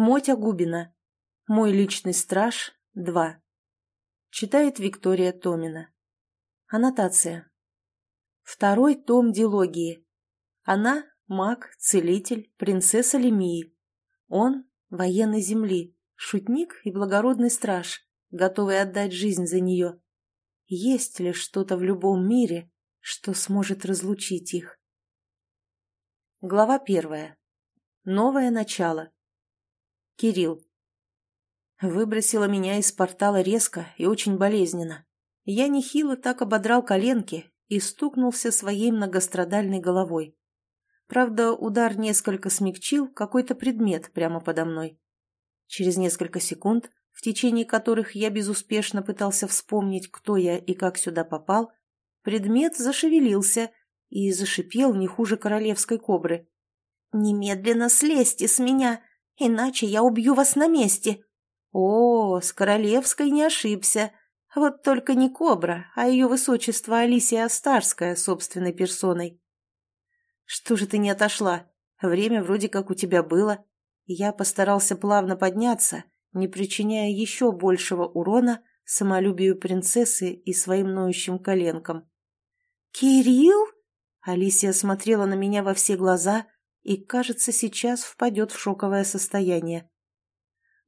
Мотя Губина. Мой личный страж. 2. Читает Виктория Томина. Аннотация. Второй том дилогии. Она – маг, целитель, принцесса Лемии. Он – военной земли, шутник и благородный страж, готовый отдать жизнь за нее. Есть ли что-то в любом мире, что сможет разлучить их? Глава первая. Новое начало. Кирилл. Выбросила меня из портала резко и очень болезненно. Я нехило так ободрал коленки и стукнулся своей многострадальной головой. Правда, удар несколько смягчил какой-то предмет прямо подо мной. Через несколько секунд, в течение которых я безуспешно пытался вспомнить, кто я и как сюда попал, предмет зашевелился и зашипел не хуже королевской кобры. «Немедленно слезьте с меня, иначе я убью вас на месте!» «О, с королевской не ошибся!» Вот только не Кобра, а ее высочество Алисия Астарская собственной персоной. Что же ты не отошла? Время вроде как у тебя было. Я постарался плавно подняться, не причиняя еще большего урона самолюбию принцессы и своим ноющим коленкам. «Кирилл?» Алисия смотрела на меня во все глаза и, кажется, сейчас впадет в шоковое состояние.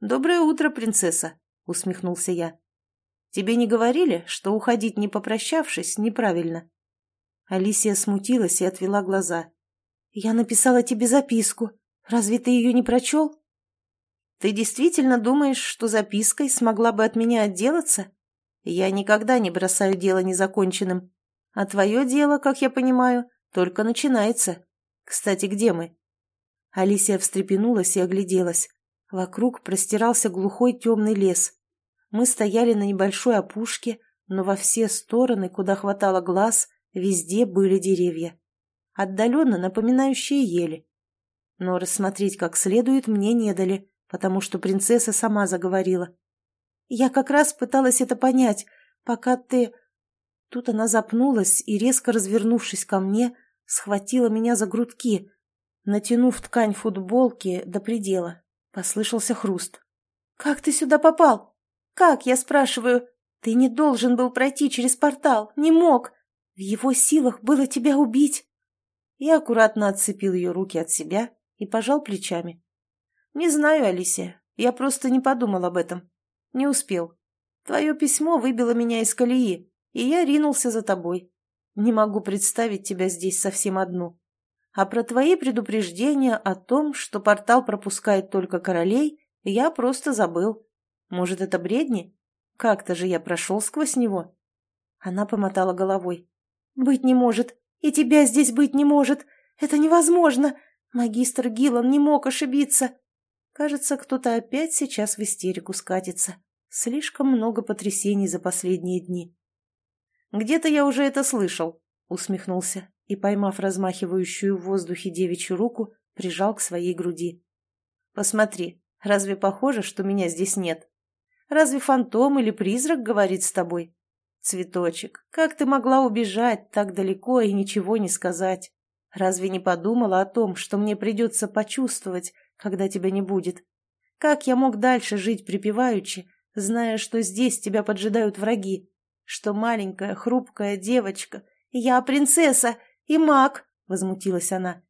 «Доброе утро, принцесса!» — усмехнулся я. Тебе не говорили, что уходить не попрощавшись неправильно?» Алисия смутилась и отвела глаза. «Я написала тебе записку. Разве ты ее не прочел?» «Ты действительно думаешь, что запиской смогла бы от меня отделаться? Я никогда не бросаю дело незаконченным. А твое дело, как я понимаю, только начинается. Кстати, где мы?» Алисия встрепенулась и огляделась. Вокруг простирался глухой темный лес. Мы стояли на небольшой опушке, но во все стороны, куда хватало глаз, везде были деревья, отдаленно напоминающие ели. Но рассмотреть как следует мне не дали, потому что принцесса сама заговорила. Я как раз пыталась это понять, пока ты... Тут она запнулась и, резко развернувшись ко мне, схватила меня за грудки, натянув ткань футболки до предела. Послышался хруст. «Как ты сюда попал?» «Как, я спрашиваю? Ты не должен был пройти через портал, не мог. В его силах было тебя убить». Я аккуратно отцепил ее руки от себя и пожал плечами. «Не знаю, Алисия, я просто не подумал об этом. Не успел. Твое письмо выбило меня из колеи, и я ринулся за тобой. Не могу представить тебя здесь совсем одну. А про твои предупреждения о том, что портал пропускает только королей, я просто забыл. Может, это бредни? Как-то же я прошел сквозь него. Она помотала головой. «Быть не может. И тебя здесь быть не может. Это невозможно. Магистр Гиллан не мог ошибиться. Кажется, кто-то опять сейчас в истерику скатится. Слишком много потрясений за последние дни». «Где-то я уже это слышал», — усмехнулся и, поймав размахивающую в воздухе девичью руку, прижал к своей груди. «Посмотри, разве похоже, что меня здесь нет?» Разве фантом или призрак говорит с тобой? Цветочек, как ты могла убежать так далеко и ничего не сказать? Разве не подумала о том, что мне придется почувствовать, когда тебя не будет? Как я мог дальше жить припеваючи, зная, что здесь тебя поджидают враги? Что маленькая, хрупкая девочка, я принцесса и маг, — возмутилась она.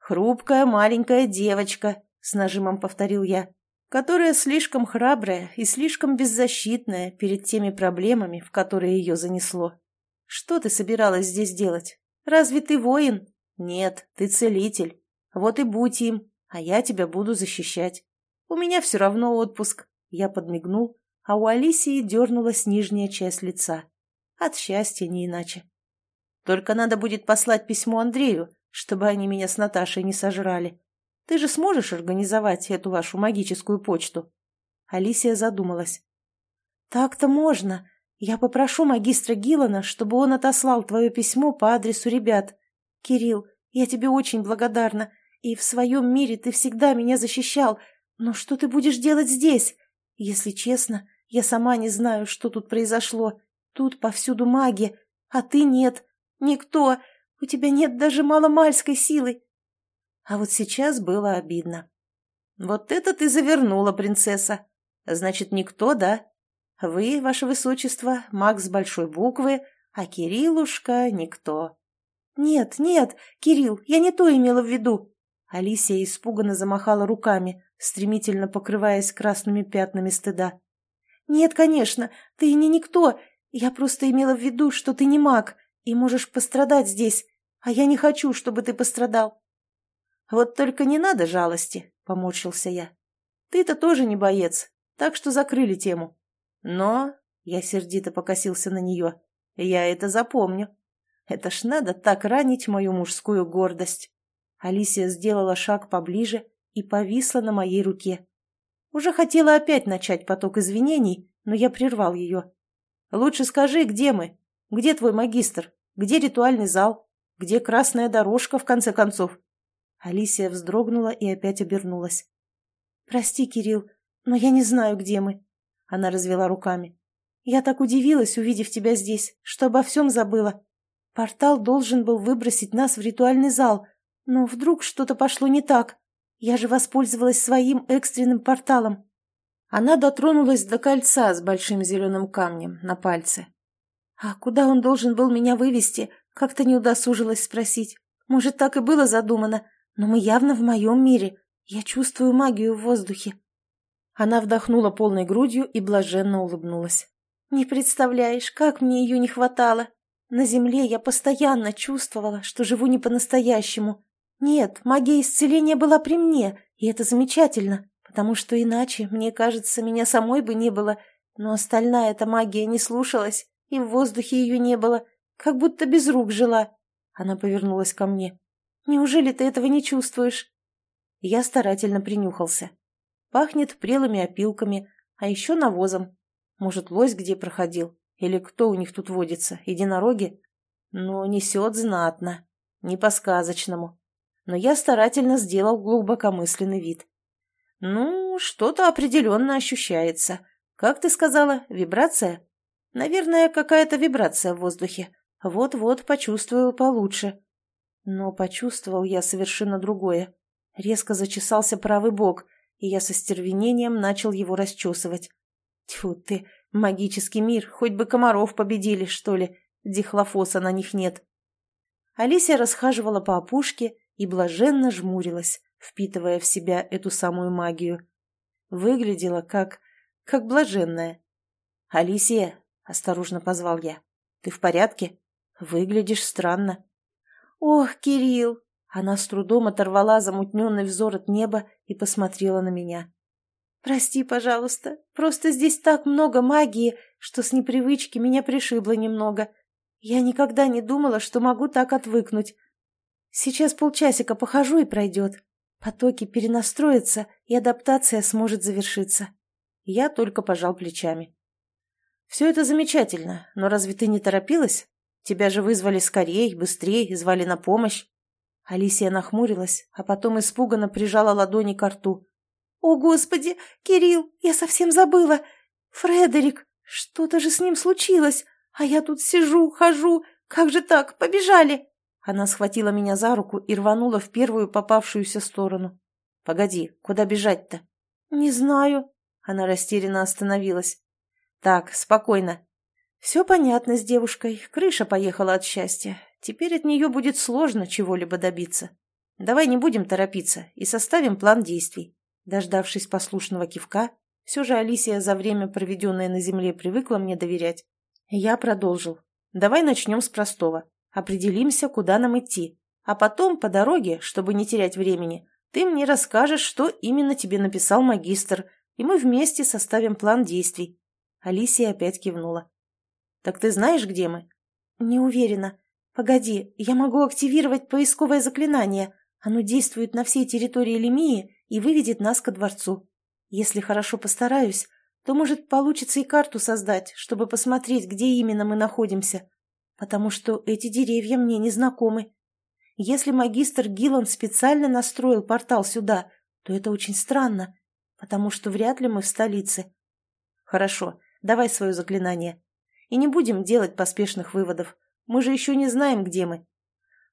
«Хрупкая маленькая девочка», — с нажимом повторил я которая слишком храбрая и слишком беззащитная перед теми проблемами, в которые ее занесло. Что ты собиралась здесь делать? Разве ты воин? Нет, ты целитель. Вот и будь им, а я тебя буду защищать. У меня все равно отпуск. Я подмигнул, а у Алисии дернулась нижняя часть лица. От счастья не иначе. Только надо будет послать письмо Андрею, чтобы они меня с Наташей не сожрали. Ты же сможешь организовать эту вашу магическую почту?» Алисия задумалась. «Так-то можно. Я попрошу магистра Гиллана, чтобы он отослал твое письмо по адресу ребят. Кирилл, я тебе очень благодарна, и в своем мире ты всегда меня защищал. Но что ты будешь делать здесь? Если честно, я сама не знаю, что тут произошло. Тут повсюду маги, а ты нет. Никто. У тебя нет даже маломальской силы. А вот сейчас было обидно. Вот это ты завернула, принцесса. Значит, никто, да? Вы, ваше высочество, маг с большой буквы, а Кириллушка — никто. Нет, нет, Кирилл, я не то имела в виду. Алисия испуганно замахала руками, стремительно покрываясь красными пятнами стыда. «Нет, конечно, ты не никто. Я просто имела в виду, что ты не маг и можешь пострадать здесь, а я не хочу, чтобы ты пострадал». «Вот только не надо жалости», — поморщился я. «Ты-то тоже не боец, так что закрыли тему. Но...» — я сердито покосился на нее. «Я это запомню. Это ж надо так ранить мою мужскую гордость». Алисия сделала шаг поближе и повисла на моей руке. Уже хотела опять начать поток извинений, но я прервал ее. «Лучше скажи, где мы? Где твой магистр? Где ритуальный зал? Где красная дорожка, в конце концов?» Алисия вздрогнула и опять обернулась. «Прости, Кирилл, но я не знаю, где мы». Она развела руками. «Я так удивилась, увидев тебя здесь, что обо всем забыла. Портал должен был выбросить нас в ритуальный зал, но вдруг что-то пошло не так. Я же воспользовалась своим экстренным порталом. Она дотронулась до кольца с большим зеленым камнем на пальце. А куда он должен был меня вывести, как-то не удосужилась спросить. Может, так и было задумано, но мы явно в моем мире. Я чувствую магию в воздухе. Она вдохнула полной грудью и блаженно улыбнулась. «Не представляешь, как мне ее не хватало. На земле я постоянно чувствовала, что живу не по-настоящему, нет, магия исцеления была при мне, и это замечательно, потому что иначе, мне кажется, меня самой бы не было, но остальная эта магия не слушалась, и в воздухе ее не было, как будто без рук жила. Она повернулась ко мне. «Неужели ты этого не чувствуешь?» Я старательно принюхался. Пахнет прелыми опилками, а еще навозом. Может, лось где проходил? Или кто у них тут водится? Единороги? Но несет знатно. Не по-сказочному но я старательно сделал глубокомысленный вид. «Ну, что-то определенно ощущается. Как ты сказала, вибрация?» «Наверное, какая-то вибрация в воздухе. Вот-вот почувствую получше». Но почувствовал я совершенно другое. Резко зачесался правый бок, и я со стервенением начал его расчесывать. Тьфу ты, магический мир, хоть бы комаров победили, что ли. Дихлофоса на них нет. Алисия расхаживала по опушке и блаженно жмурилась, впитывая в себя эту самую магию. Выглядела как... как блаженная. «Алисия!» — осторожно позвал я. «Ты в порядке? Выглядишь странно». «Ох, Кирилл!» Она с трудом оторвала замутненный взор от неба и посмотрела на меня. «Прости, пожалуйста, просто здесь так много магии, что с непривычки меня пришибло немного. Я никогда не думала, что могу так отвыкнуть. Сейчас полчасика похожу и пройдет. Потоки перенастроятся, и адаптация сможет завершиться. Я только пожал плечами. Все это замечательно, но разве ты не торопилась? Тебя же вызвали скорей, быстрее, звали на помощь. Алисия нахмурилась, а потом испуганно прижала ладони к рту. «О, Господи! Кирилл, я совсем забыла! Фредерик, что-то же с ним случилось, а я тут сижу, хожу. Как же так? Побежали!» Она схватила меня за руку и рванула в первую попавшуюся сторону. «Погоди, куда бежать-то?» «Не знаю». Она растерянно остановилась. «Так, спокойно. Все понятно с девушкой. Крыша поехала от счастья. Теперь от нее будет сложно чего-либо добиться. Давай не будем торопиться и составим план действий». Дождавшись послушного кивка, все же Алисия за время, проведенное на земле, привыкла мне доверять. Я продолжил. «Давай начнем с простого. Определимся, куда нам идти. А потом, по дороге, чтобы не терять времени, ты мне расскажешь, что именно тебе написал магистр, и мы вместе составим план действий». Алисия опять кивнула. «Так ты знаешь, где мы?» «Не уверена. Погоди, я могу активировать поисковое заклинание. Оно действует на всей территории Лемии и выведет нас ко дворцу. Если хорошо постараюсь, то, может, получится и карту создать, чтобы посмотреть, где именно мы находимся потому что эти деревья мне не знакомы. Если магистр Гиллан специально настроил портал сюда, то это очень странно, потому что вряд ли мы в столице. Хорошо, давай свое заклинание. И не будем делать поспешных выводов. Мы же еще не знаем, где мы.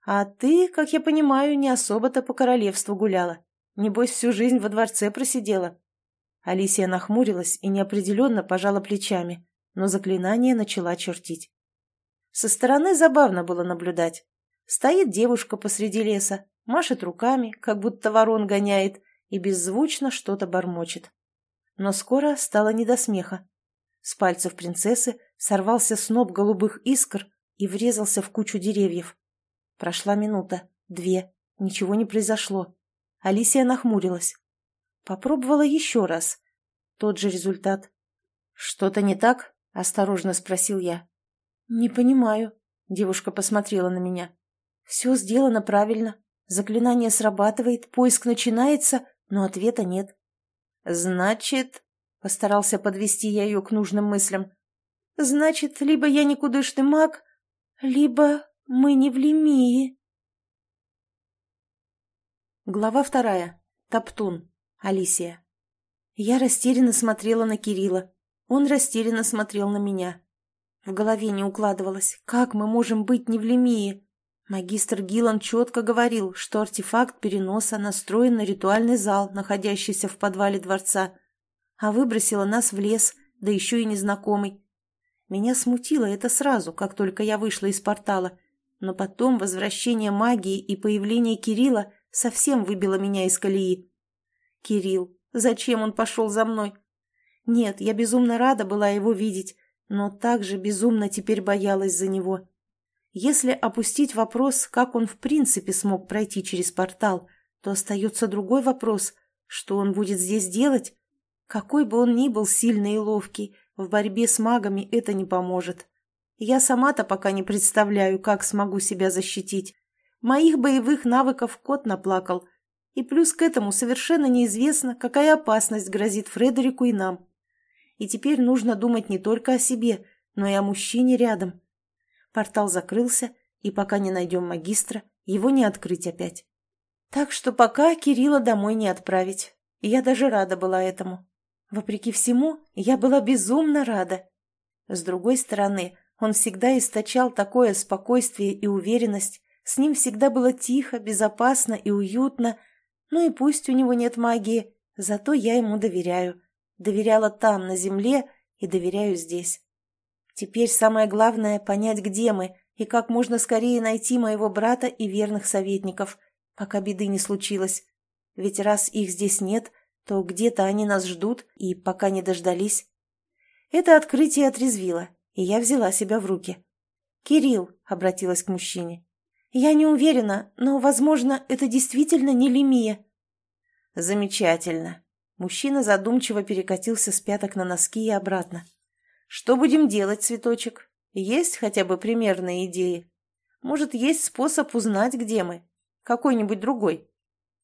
А ты, как я понимаю, не особо-то по королевству гуляла. Небось, всю жизнь во дворце просидела». Алисия нахмурилась и неопределенно пожала плечами, но заклинание начала чертить. Со стороны забавно было наблюдать. Стоит девушка посреди леса, машет руками, как будто ворон гоняет, и беззвучно что-то бормочет. Но скоро стало не до смеха. С пальцев принцессы сорвался сноп голубых искр и врезался в кучу деревьев. Прошла минута, две, ничего не произошло. Алисия нахмурилась. Попробовала еще раз. Тот же результат. «Что-то не так?» – осторожно спросил я. «Не понимаю», – девушка посмотрела на меня. «Все сделано правильно. Заклинание срабатывает, поиск начинается, но ответа нет». «Значит...» — постарался подвести я ее к нужным мыслям. «Значит, либо я никудышный маг, либо мы не в Лемии». Глава вторая. Топтун. Алисия. Я растерянно смотрела на Кирилла. Он растерянно смотрел на меня. В голове не укладывалось, как мы можем быть не в Лемии. Магистр Гиллан четко говорил, что артефакт переноса настроен на ритуальный зал, находящийся в подвале дворца, а выбросила нас в лес, да еще и незнакомый. Меня смутило это сразу, как только я вышла из портала, но потом возвращение магии и появление Кирилла совсем выбило меня из колеи. Кирилл, зачем он пошел за мной? Нет, я безумно рада была его видеть, но также безумно теперь боялась за него. Если опустить вопрос, как он в принципе смог пройти через портал, то остается другой вопрос, что он будет здесь делать? Какой бы он ни был сильный и ловкий, в борьбе с магами это не поможет. Я сама-то пока не представляю, как смогу себя защитить. Моих боевых навыков кот наплакал. И плюс к этому совершенно неизвестно, какая опасность грозит Фредерику и нам. И теперь нужно думать не только о себе, но и о мужчине рядом. Портал закрылся, и пока не найдем магистра, его не открыть опять. Так что пока Кирилла домой не отправить. я даже рада была этому. Вопреки всему, я была безумно рада. С другой стороны, он всегда источал такое спокойствие и уверенность, с ним всегда было тихо, безопасно и уютно. Ну и пусть у него нет магии, зато я ему доверяю. Доверяла там, на земле, и доверяю здесь. Теперь самое главное — понять, где мы, и как можно скорее найти моего брата и верных советников, пока беды не случилось. Ведь раз их здесь нет, то где-то они нас ждут, и пока не дождались. Это открытие отрезвило, и я взяла себя в руки. «Кирилл», — обратилась к мужчине, — «я не уверена, но, возможно, это действительно не Лемия». «Замечательно». Мужчина задумчиво перекатился с пяток на носки и обратно. Что будем делать, цветочек? Есть хотя бы примерные идеи? Может, есть способ узнать, где мы? Какой-нибудь другой?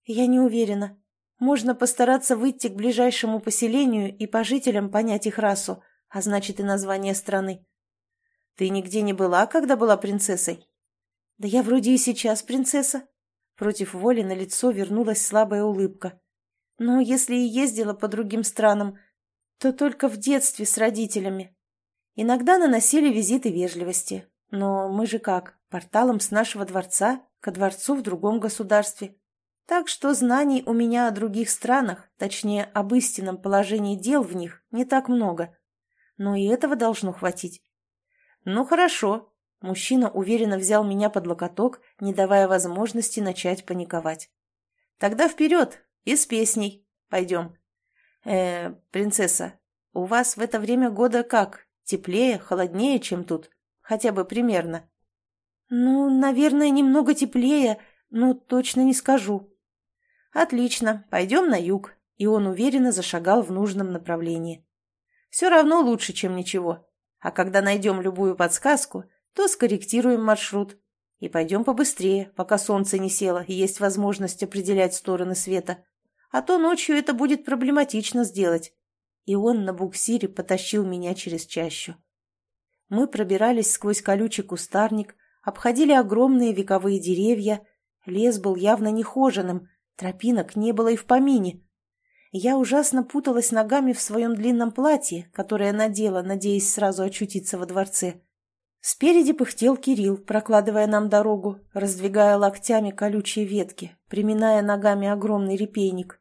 Я не уверена. Можно постараться выйти к ближайшему поселению и по жителям понять их расу, а значит и название страны. Ты нигде не была, когда была принцессой? Да я вроде и сейчас принцесса. Против воли на лицо вернулась слабая улыбка. Но если и ездила по другим странам, то только в детстве с родителями. Иногда наносили визиты вежливости. Но мы же как, порталом с нашего дворца ко дворцу в другом государстве. Так что знаний у меня о других странах, точнее, об истинном положении дел в них, не так много. Но и этого должно хватить. Ну хорошо. Мужчина уверенно взял меня под локоток, не давая возможности начать паниковать. Тогда вперед, и с песней. Пойдем. Э, принцесса, у вас в это время года как? Теплее, холоднее, чем тут? Хотя бы примерно. Ну, наверное, немного теплее, но точно не скажу. Отлично, пойдем на юг. И он уверенно зашагал в нужном направлении. Все равно лучше, чем ничего. А когда найдем любую подсказку, то скорректируем маршрут. И пойдем побыстрее, пока солнце не село и есть возможность определять стороны света. А то ночью это будет проблематично сделать и он на буксире потащил меня через чащу. Мы пробирались сквозь колючий кустарник, обходили огромные вековые деревья, лес был явно нехоженным, тропинок не было и в помине. Я ужасно путалась ногами в своем длинном платье, которое надела, надеясь сразу очутиться во дворце. Спереди пыхтел Кирилл, прокладывая нам дорогу, раздвигая локтями колючие ветки, приминая ногами огромный репейник.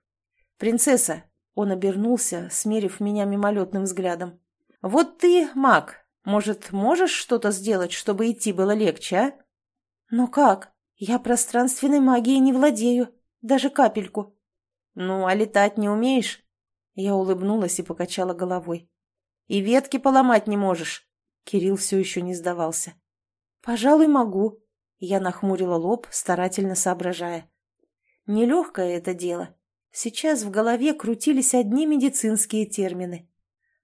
«Принцесса!» — он обернулся, смерив меня мимолетным взглядом. «Вот ты, маг, может, можешь что-то сделать, чтобы идти было легче, а?» «Но как? Я пространственной магией не владею, даже капельку». «Ну, а летать не умеешь?» Я улыбнулась и покачала головой. «И ветки поломать не можешь?» Кирилл все еще не сдавался. «Пожалуй, могу». Я нахмурила лоб, старательно соображая. Нелегкое это дело. Сейчас в голове крутились одни медицинские термины.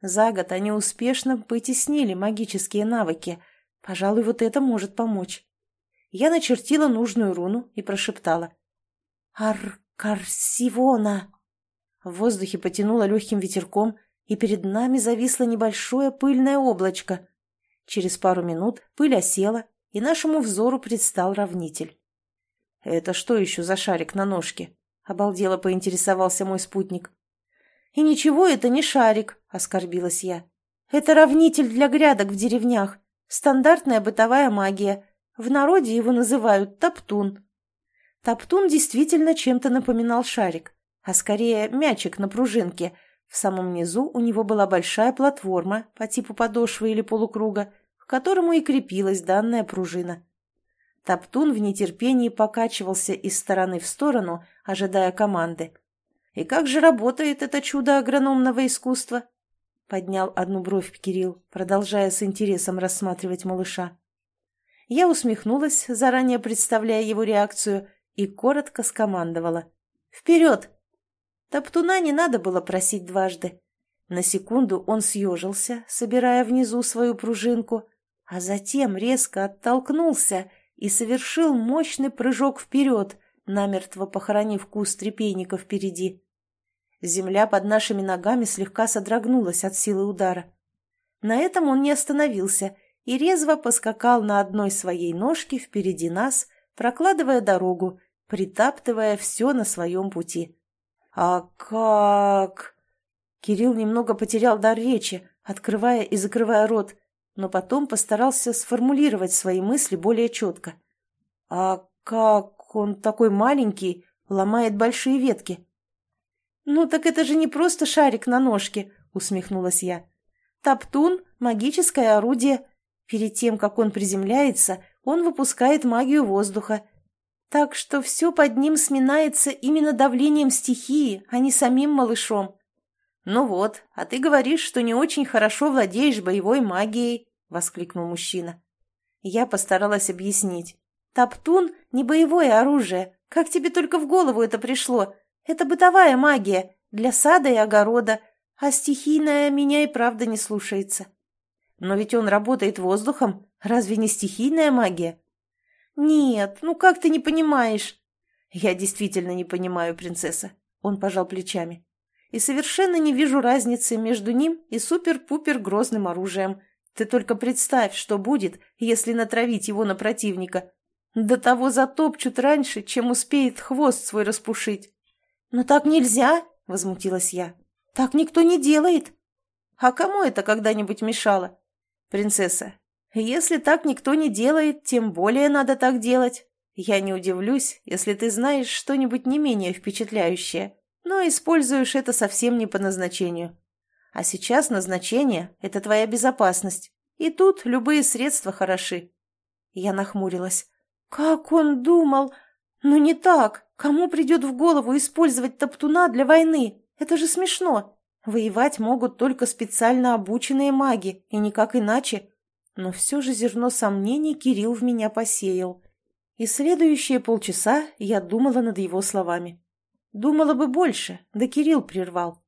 За год они успешно потеснили магические навыки. Пожалуй, вот это может помочь. Я начертила нужную руну и прошептала. «Аркарсивона!» В воздухе потянуло легким ветерком, и перед нами зависло небольшое пыльное облачко. Через пару минут пыль осела, и нашему взору предстал равнитель. «Это что еще за шарик на ножке?» — обалдело поинтересовался мой спутник. «И ничего, это не шарик», — оскорбилась я. «Это равнитель для грядок в деревнях. Стандартная бытовая магия. В народе его называют топтун». Топтун действительно чем-то напоминал шарик, а скорее мячик на пружинке. В самом низу у него была большая платформа по типу подошвы или полукруга, к которому и крепилась данная пружина. Топтун в нетерпении покачивался из стороны в сторону, ожидая команды. «И как же работает это чудо агрономного искусства?» Поднял одну бровь Кирилл, продолжая с интересом рассматривать малыша. Я усмехнулась, заранее представляя его реакцию, и коротко скомандовала. «Вперед!» Топтуна не надо было просить дважды. На секунду он съежился, собирая внизу свою пружинку, а затем резко оттолкнулся и совершил мощный прыжок вперед, намертво похоронив куст репейника впереди. Земля под нашими ногами слегка содрогнулась от силы удара. На этом он не остановился и резво поскакал на одной своей ножке впереди нас, прокладывая дорогу, притаптывая все на своем пути. «А как?» Кирилл немного потерял дар речи, открывая и закрывая рот, но потом постарался сформулировать свои мысли более четко. «А как он такой маленький, ломает большие ветки?» «Ну так это же не просто шарик на ножке», — усмехнулась я. «Топтун — магическое орудие. Перед тем, как он приземляется, он выпускает магию воздуха. Так что все под ним сминается именно давлением стихии, а не самим малышом». «Ну вот, а ты говоришь, что не очень хорошо владеешь боевой магией», — воскликнул мужчина. Я постаралась объяснить. «Топтун — не боевое оружие. Как тебе только в голову это пришло? Это бытовая магия, для сада и огорода, а стихийная меня и правда не слушается. Но ведь он работает воздухом, разве не стихийная магия? Нет, ну как ты не понимаешь? Я действительно не понимаю, принцесса. Он пожал плечами. И совершенно не вижу разницы между ним и супер-пупер грозным оружием. Ты только представь, что будет, если натравить его на противника. До того затопчут раньше, чем успеет хвост свой распушить. «Но так нельзя!» — возмутилась я. «Так никто не делает!» «А кому это когда-нибудь мешало?» «Принцесса, если так никто не делает, тем более надо так делать. Я не удивлюсь, если ты знаешь что-нибудь не менее впечатляющее, но используешь это совсем не по назначению. А сейчас назначение — это твоя безопасность, и тут любые средства хороши». Я нахмурилась. «Как он думал? Ну не так!» Кому придет в голову использовать топтуна для войны? Это же смешно. Воевать могут только специально обученные маги, и никак иначе. Но все же зерно сомнений Кирилл в меня посеял. И следующие полчаса я думала над его словами. Думала бы больше, да Кирилл прервал.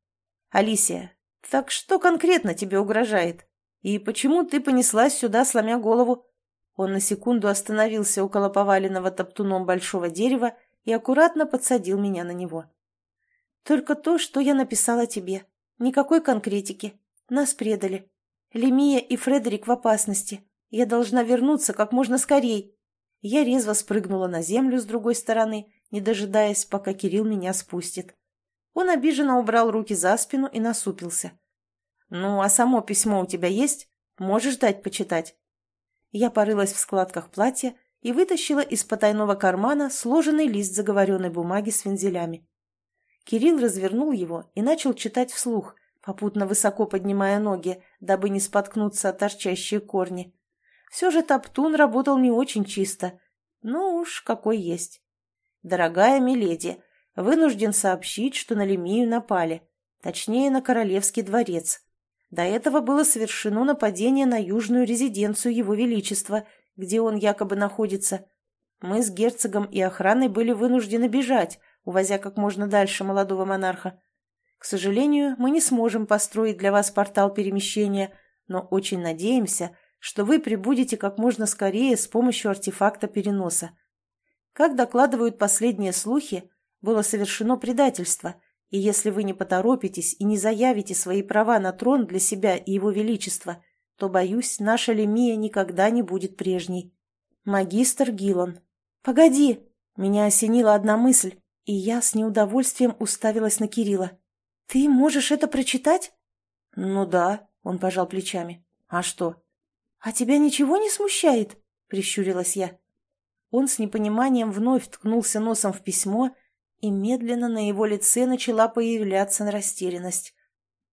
«Алисия, так что конкретно тебе угрожает? И почему ты понеслась сюда, сломя голову?» Он на секунду остановился около поваленного топтуном большого дерева и аккуратно подсадил меня на него. «Только то, что я написала тебе. Никакой конкретики. Нас предали. Лемия и Фредерик в опасности. Я должна вернуться как можно скорей». Я резво спрыгнула на землю с другой стороны, не дожидаясь, пока Кирилл меня спустит. Он обиженно убрал руки за спину и насупился. «Ну, а само письмо у тебя есть? Можешь дать почитать?» Я порылась в складках платья и вытащила из потайного кармана сложенный лист заговоренной бумаги с вензелями. Кирилл развернул его и начал читать вслух, попутно высоко поднимая ноги, дабы не споткнуться о торчащие корни. Все же Топтун работал не очень чисто. Ну уж, какой есть. «Дорогая Миледи, вынужден сообщить, что на Лемию напали. Точнее, на Королевский дворец. До этого было совершено нападение на южную резиденцию Его Величества, где он якобы находится. Мы с герцогом и охраной были вынуждены бежать, увозя как можно дальше молодого монарха. К сожалению, мы не сможем построить для вас портал перемещения, но очень надеемся, что вы прибудете как можно скорее с помощью артефакта переноса. Как докладывают последние слухи, было совершено предательство, и если вы не поторопитесь и не заявите свои права на трон для себя и его величества, то, боюсь, наша Лемия никогда не будет прежней. Магистр Гилон. «Погоди!» Меня осенила одна мысль, и я с неудовольствием уставилась на Кирилла. «Ты можешь это прочитать?» «Ну да», — он пожал плечами. «А что?» «А тебя ничего не смущает?» — прищурилась я. Он с непониманием вновь ткнулся носом в письмо, и медленно на его лице начала появляться растерянность.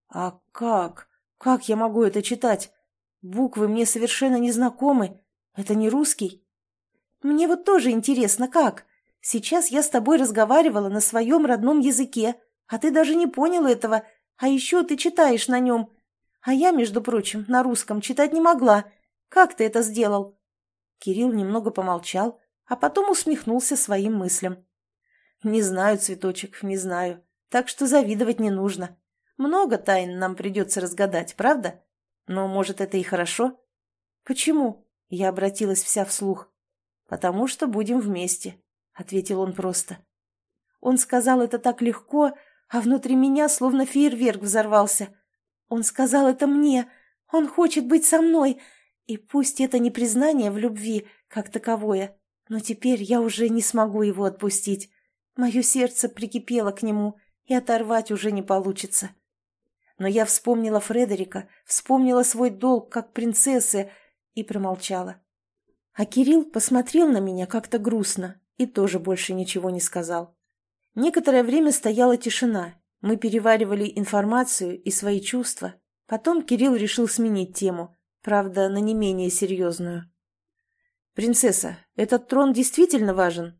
«А как? Как я могу это читать? Буквы мне совершенно незнакомы. Это не русский?» «Мне вот тоже интересно, как? Сейчас я с тобой разговаривала на своем родном языке, а ты даже не понял этого, а еще ты читаешь на нем. А я, между прочим, на русском читать не могла. Как ты это сделал?» Кирилл немного помолчал, а потом усмехнулся своим мыслям. «Не знаю, цветочек, не знаю. Так что завидовать не нужно. Много тайн нам придется разгадать, правда? Но, может, это и хорошо?» «Почему?» — я обратилась вся вслух. «Потому что будем вместе», — ответил он просто. Он сказал это так легко, а внутри меня словно фейерверк взорвался. Он сказал это мне. Он хочет быть со мной. И пусть это не признание в любви, как таковое, но теперь я уже не смогу его отпустить. Мое сердце прикипело к нему, и оторвать уже не получится. Но я вспомнила Фредерика, вспомнила свой долг как принцессы и промолчала. А Кирилл посмотрел на меня как-то грустно и тоже больше ничего не сказал. Некоторое время стояла тишина. Мы переваривали информацию и свои чувства. Потом Кирилл решил сменить тему, правда, на не менее серьезную. «Принцесса, этот трон действительно важен?»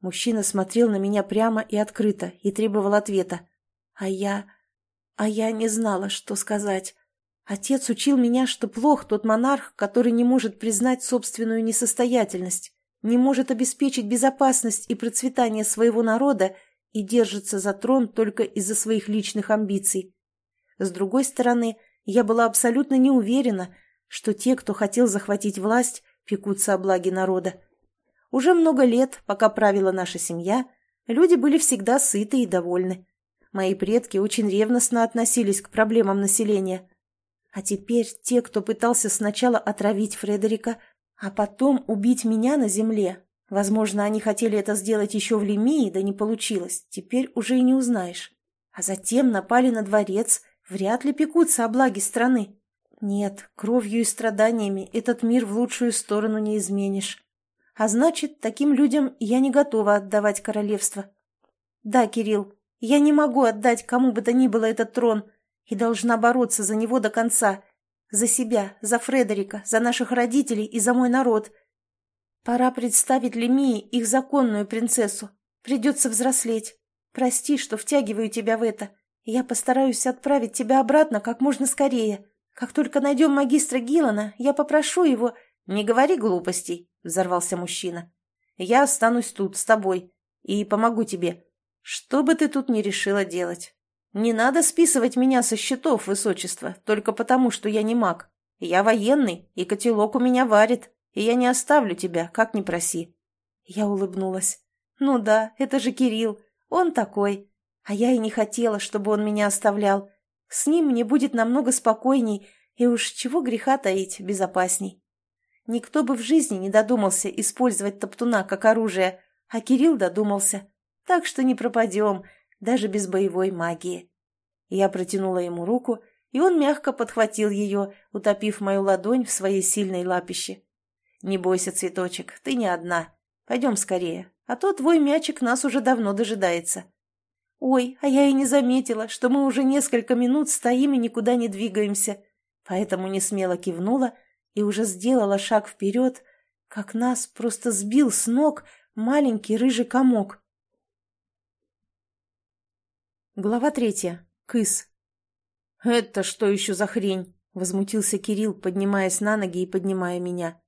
Мужчина смотрел на меня прямо и открыто и требовал ответа. А я... А я не знала, что сказать. Отец учил меня, что плох тот монарх, который не может признать собственную несостоятельность не может обеспечить безопасность и процветание своего народа и держится за трон только из-за своих личных амбиций. С другой стороны, я была абсолютно не уверена, что те, кто хотел захватить власть, пекутся о благе народа. Уже много лет, пока правила наша семья, люди были всегда сыты и довольны. Мои предки очень ревностно относились к проблемам населения. А теперь те, кто пытался сначала отравить Фредерика, а потом убить меня на земле. Возможно, они хотели это сделать еще в Лемии, да не получилось. Теперь уже и не узнаешь. А затем напали на дворец, вряд ли пекутся о благе страны. Нет, кровью и страданиями этот мир в лучшую сторону не изменишь. А значит, таким людям я не готова отдавать королевство. Да, Кирилл, я не могу отдать кому бы то ни было этот трон и должна бороться за него до конца, за себя, за Фредерика, за наших родителей и за мой народ. Пора представить Лемии их законную принцессу. Придется взрослеть. Прости, что втягиваю тебя в это. Я постараюсь отправить тебя обратно как можно скорее. Как только найдем магистра Гиллана, я попрошу его... «Не говори глупостей», — взорвался мужчина. «Я останусь тут, с тобой, и помогу тебе. Что бы ты тут ни решила делать. «Не надо списывать меня со счетов, высочество, только потому, что я не маг. Я военный, и котелок у меня варит, и я не оставлю тебя, как ни проси». Я улыбнулась. «Ну да, это же Кирилл, он такой. А я и не хотела, чтобы он меня оставлял. С ним мне будет намного спокойней, и уж чего греха таить, безопасней. Никто бы в жизни не додумался использовать топтуна как оружие, а Кирилл додумался. Так что не пропадем, даже без боевой магии. Я протянула ему руку, и он мягко подхватил ее, утопив мою ладонь в своей сильной лапище. «Не бойся, цветочек, ты не одна. Пойдем скорее, а то твой мячик нас уже давно дожидается». «Ой, а я и не заметила, что мы уже несколько минут стоим и никуда не двигаемся». Поэтому не смело кивнула и уже сделала шаг вперед, как нас просто сбил с ног маленький рыжий комок. Глава третья. Кыс. «Это что еще за хрень?» — возмутился Кирилл, поднимаясь на ноги и поднимая меня.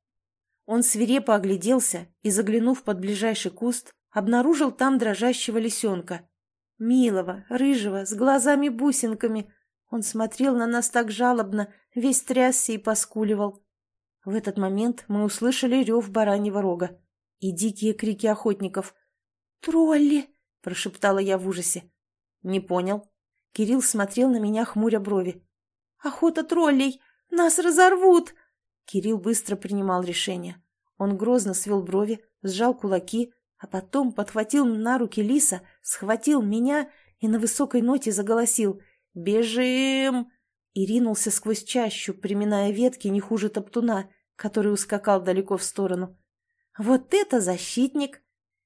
Он свирепо огляделся и, заглянув под ближайший куст, обнаружил там дрожащего лисенка. Милого, рыжего, с глазами-бусинками. Он смотрел на нас так жалобно, весь трясся и поскуливал. В этот момент мы услышали рев бараньего рога и дикие крики охотников. «Тролли!» – прошептала я в ужасе. «Не понял». Кирилл смотрел на меня, хмуря брови. «Охота троллей! Нас разорвут!» Кирилл быстро принимал решение. Он грозно свел брови, сжал кулаки, а потом подхватил на руки лиса, схватил меня и на высокой ноте заголосил «Бежим!» и ринулся сквозь чащу, приминая ветки не хуже топтуна, который ускакал далеко в сторону. «Вот это защитник!»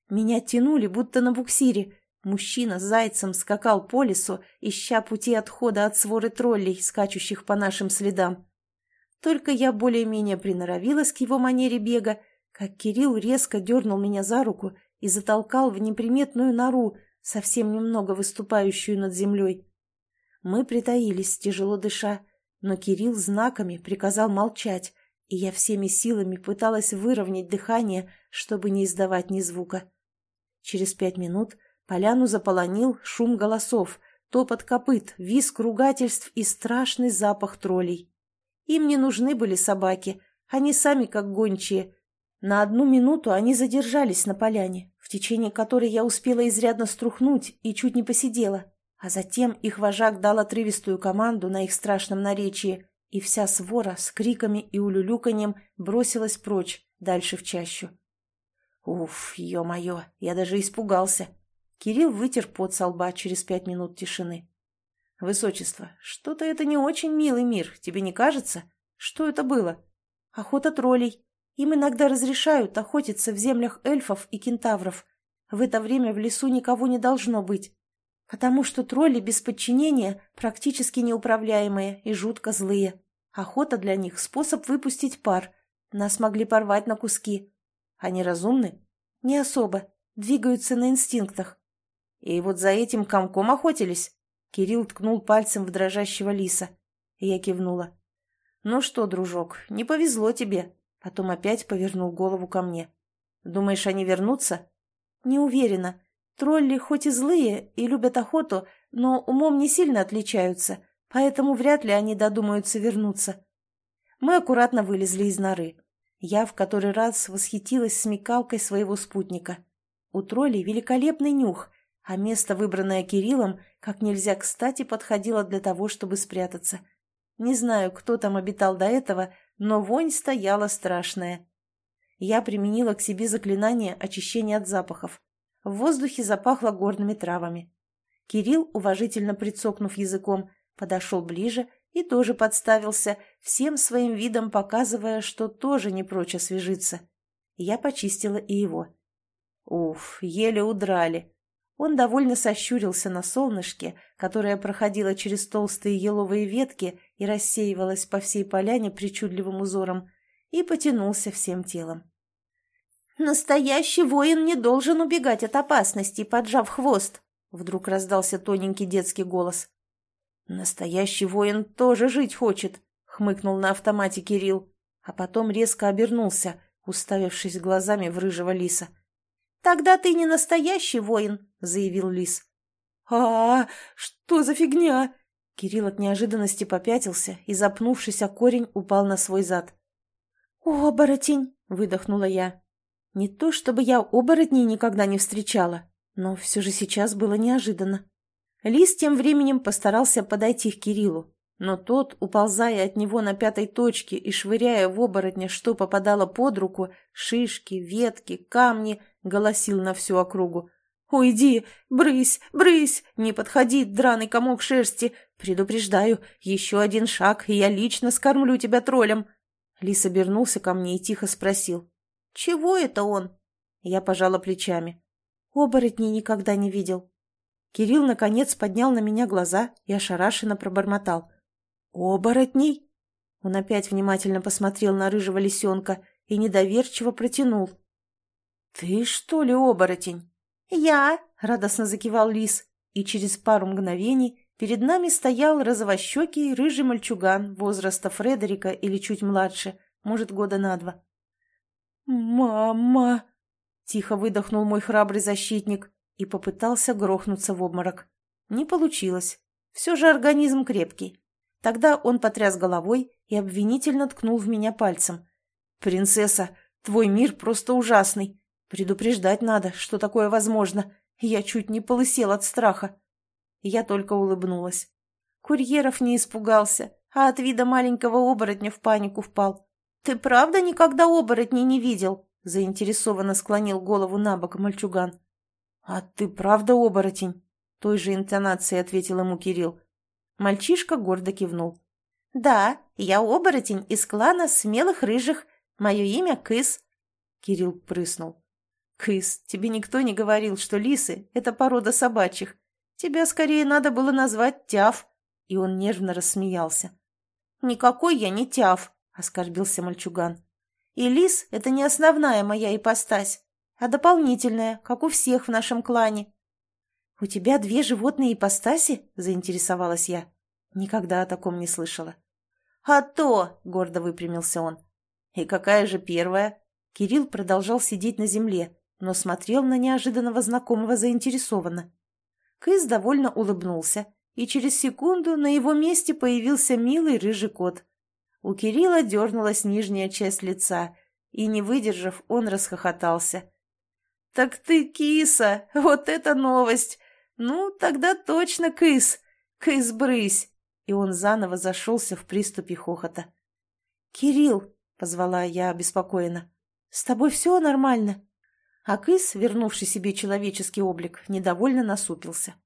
Меня тянули, будто на буксире. Мужчина с зайцем скакал по лесу, ища пути отхода от своры троллей, скачущих по нашим следам. Только я более-менее приноровилась к его манере бега, как Кирилл резко дернул меня за руку и затолкал в неприметную нору, совсем немного выступающую над землей. Мы притаились, тяжело дыша, но Кирилл знаками приказал молчать, и я всеми силами пыталась выровнять дыхание, чтобы не издавать ни звука. Через пять минут поляну заполонил шум голосов, топот копыт, визг ругательств и страшный запах троллей. Им не нужны были собаки, они сами как гончие. На одну минуту они задержались на поляне, в течение которой я успела изрядно струхнуть и чуть не посидела. А затем их вожак дал отрывистую команду на их страшном наречии, и вся свора с криками и улюлюканьем бросилась прочь, дальше в чащу. Уф, ё-моё, я даже испугался. Кирилл вытер пот со лба через пять минут тишины. «Высочество, что-то это не очень милый мир, тебе не кажется? Что это было?» «Охота троллей. Им иногда разрешают охотиться в землях эльфов и кентавров. В это время в лесу никого не должно быть, потому что тролли без подчинения практически неуправляемые и жутко злые. Охота для них – способ выпустить пар. Нас могли порвать на куски. Они разумны? Не особо. Двигаются на инстинктах. И вот за этим комком охотились? Кирилл ткнул пальцем в дрожащего лиса. Я кивнула. «Ну что, дружок, не повезло тебе». Потом опять повернул голову ко мне. «Думаешь, они вернутся?» «Не уверена. Тролли хоть и злые и любят охоту, но умом не сильно отличаются, поэтому вряд ли они додумаются вернуться». Мы аккуратно вылезли из норы. Я в который раз восхитилась смекалкой своего спутника. У троллей великолепный нюх, а место, выбранное Кириллом, как нельзя кстати подходило для того, чтобы спрятаться. Не знаю, кто там обитал до этого, но вонь стояла страшная. Я применила к себе заклинание очищения от запахов. В воздухе запахло горными травами. Кирилл, уважительно прицокнув языком, подошел ближе и тоже подставился, всем своим видом показывая, что тоже не прочь освежиться. Я почистила и его. Уф, еле удрали. Он довольно сощурился на солнышке, которое проходило через толстые еловые ветки и рассеивалось по всей поляне причудливым узором, и потянулся всем телом. «Настоящий воин не должен убегать от опасности, поджав хвост!» Вдруг раздался тоненький детский голос. «Настоящий воин тоже жить хочет!» — хмыкнул на автомате Кирилл, а потом резко обернулся, уставившись глазами в рыжего лиса. «Тогда ты не настоящий воин», — заявил лис. а, что за фигня?» Кирилл от неожиданности попятился и, запнувшись о корень, упал на свой зад. «Оборотень!» — выдохнула я. Не то чтобы я оборотней никогда не встречала, но все же сейчас было неожиданно. Лис тем временем постарался подойти к Кириллу, но тот, уползая от него на пятой точке и швыряя в оборотня, что попадало под руку, шишки, ветки, камни, голосил на всю округу. «Уйди! Брысь! Брысь! Не подходи, драный комок шерсти! Предупреждаю, еще один шаг, и я лично скормлю тебя троллем!» Лис обернулся ко мне и тихо спросил. «Чего это он?» Я пожала плечами. «Оборотней никогда не видел». Кирилл, наконец, поднял на меня глаза и ошарашенно пробормотал. «Оборотней?» Он опять внимательно посмотрел на рыжего лисенка и недоверчиво протянул. «Ты что ли оборотень?» «Я!» — радостно закивал лис, и через пару мгновений перед нами стоял розовощекий рыжий мальчуган возраста Фредерика или чуть младше, может, года на два. «Мама!» — тихо выдохнул мой храбрый защитник и попытался грохнуться в обморок. Не получилось. Все же организм крепкий. Тогда он потряс головой и обвинительно ткнул в меня пальцем. «Принцесса, твой мир просто ужасный. Предупреждать надо, что такое возможно. Я чуть не полысел от страха». Я только улыбнулась. Курьеров не испугался, а от вида маленького оборотня в панику впал. «Ты правда никогда оборотней не видел?» заинтересованно склонил голову на бок мальчуган. «А ты правда оборотень?» той же интонацией ответил ему Кирилл. Мальчишка гордо кивнул. «Да, я оборотень из клана смелых рыжих. Мое имя Кыс». Кирилл прыснул. «Кыс, тебе никто не говорил, что лисы — это порода собачьих. Тебя скорее надо было назвать Тяв». И он нервно рассмеялся. «Никакой я не Тяв», — оскорбился мальчуган. «И лис — это не основная моя ипостась, а дополнительная, как у всех в нашем клане. «У тебя две животные ипостаси?» – заинтересовалась я. Никогда о таком не слышала. «А то!» – гордо выпрямился он. «И какая же первая?» Кирилл продолжал сидеть на земле, но смотрел на неожиданного знакомого заинтересованно. Кыс довольно улыбнулся, и через секунду на его месте появился милый рыжий кот. У Кирилла дернулась нижняя часть лица, и, не выдержав, он расхохотался. «Так ты киса! Вот это новость! «Ну, тогда точно кыс! Кыс-брысь!» И он заново зашелся в приступе хохота. «Кирилл!» — позвала я обеспокоенно. «С тобой все нормально?» А кыс, вернувший себе человеческий облик, недовольно насупился.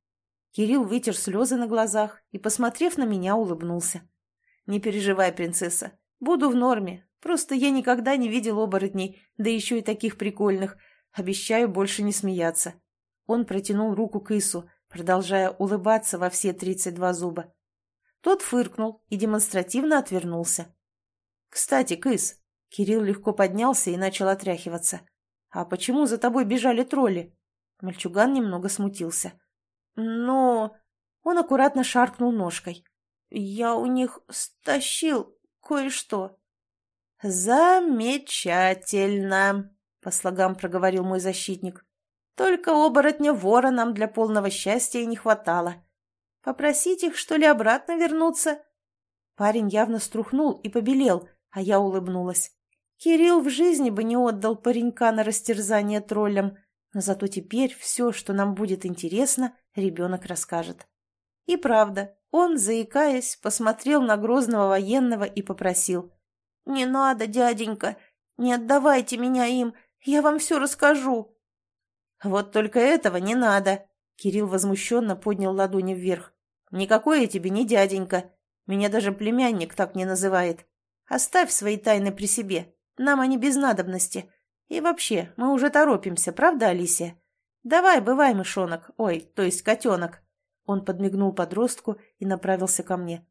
Кирилл вытер слезы на глазах и, посмотрев на меня, улыбнулся. «Не переживай, принцесса, буду в норме. Просто я никогда не видел оборотней, да еще и таких прикольных. Обещаю больше не смеяться». Он протянул руку к продолжая улыбаться во все тридцать два зуба. Тот фыркнул и демонстративно отвернулся. «Кстати, Кыс!» Кирилл легко поднялся и начал отряхиваться. «А почему за тобой бежали тролли?» Мальчуган немного смутился. «Но...» Он аккуратно шаркнул ножкой. «Я у них стащил кое-что». «Замечательно!» — по слогам проговорил мой защитник. Только оборотня вора нам для полного счастья и не хватало. Попросить их, что ли, обратно вернуться?» Парень явно струхнул и побелел, а я улыбнулась. Кирилл в жизни бы не отдал паренька на растерзание троллям, но зато теперь все, что нам будет интересно, ребенок расскажет. И правда, он, заикаясь, посмотрел на грозного военного и попросил. «Не надо, дяденька, не отдавайте меня им, я вам все расскажу». «Вот только этого не надо!» Кирилл возмущенно поднял ладони вверх. «Никакой я тебе не дяденька. Меня даже племянник так не называет. Оставь свои тайны при себе. Нам они без надобности. И вообще, мы уже торопимся, правда, Алисия? Давай, бывай, мышонок. Ой, то есть котенок». Он подмигнул подростку и направился ко мне.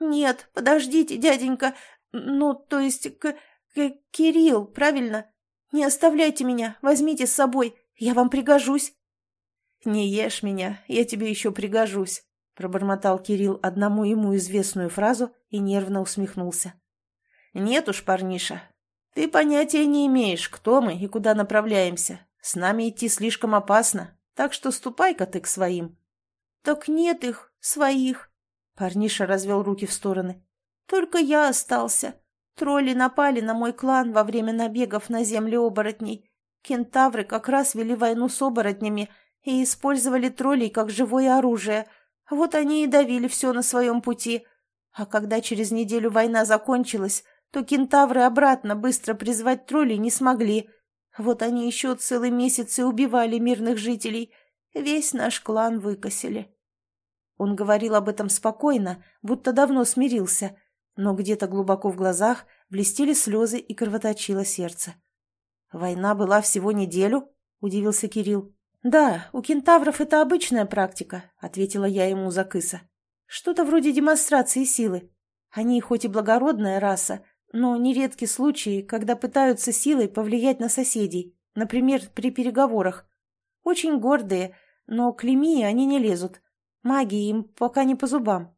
«Нет, подождите, дяденька. Ну, то есть, к, к Кирилл, правильно? Не оставляйте меня, возьмите с собой. Я вам пригожусь». «Не ешь меня, я тебе еще пригожусь», — пробормотал Кирилл одному ему известную фразу и нервно усмехнулся. «Нет уж, парниша, ты понятия не имеешь, кто мы и куда направляемся. С нами идти слишком опасно, так что ступай-ка ты к своим». «Так нет их, своих», — парниша развел руки в стороны. «Только я остался. Тролли напали на мой клан во время набегов на земли оборотней. Кентавры как раз вели войну с оборотнями и использовали троллей как живое оружие. Вот они и давили все на своем пути. А когда через неделю война закончилась, то кентавры обратно быстро призвать троллей не смогли. Вот они еще целый месяц и убивали мирных жителей. Весь наш клан выкосили. Он говорил об этом спокойно, будто давно смирился. но где-то глубоко в глазах блестели слезы и кровоточило сердце. «Война была всего неделю?» – удивился Кирилл. «Да, у кентавров это обычная практика», – ответила я ему за кыса. «Что-то вроде демонстрации силы. Они хоть и благородная раса, но нередки случаи, когда пытаются силой повлиять на соседей, например, при переговорах. Очень гордые, но к Лемии они не лезут. Магия им пока не по зубам.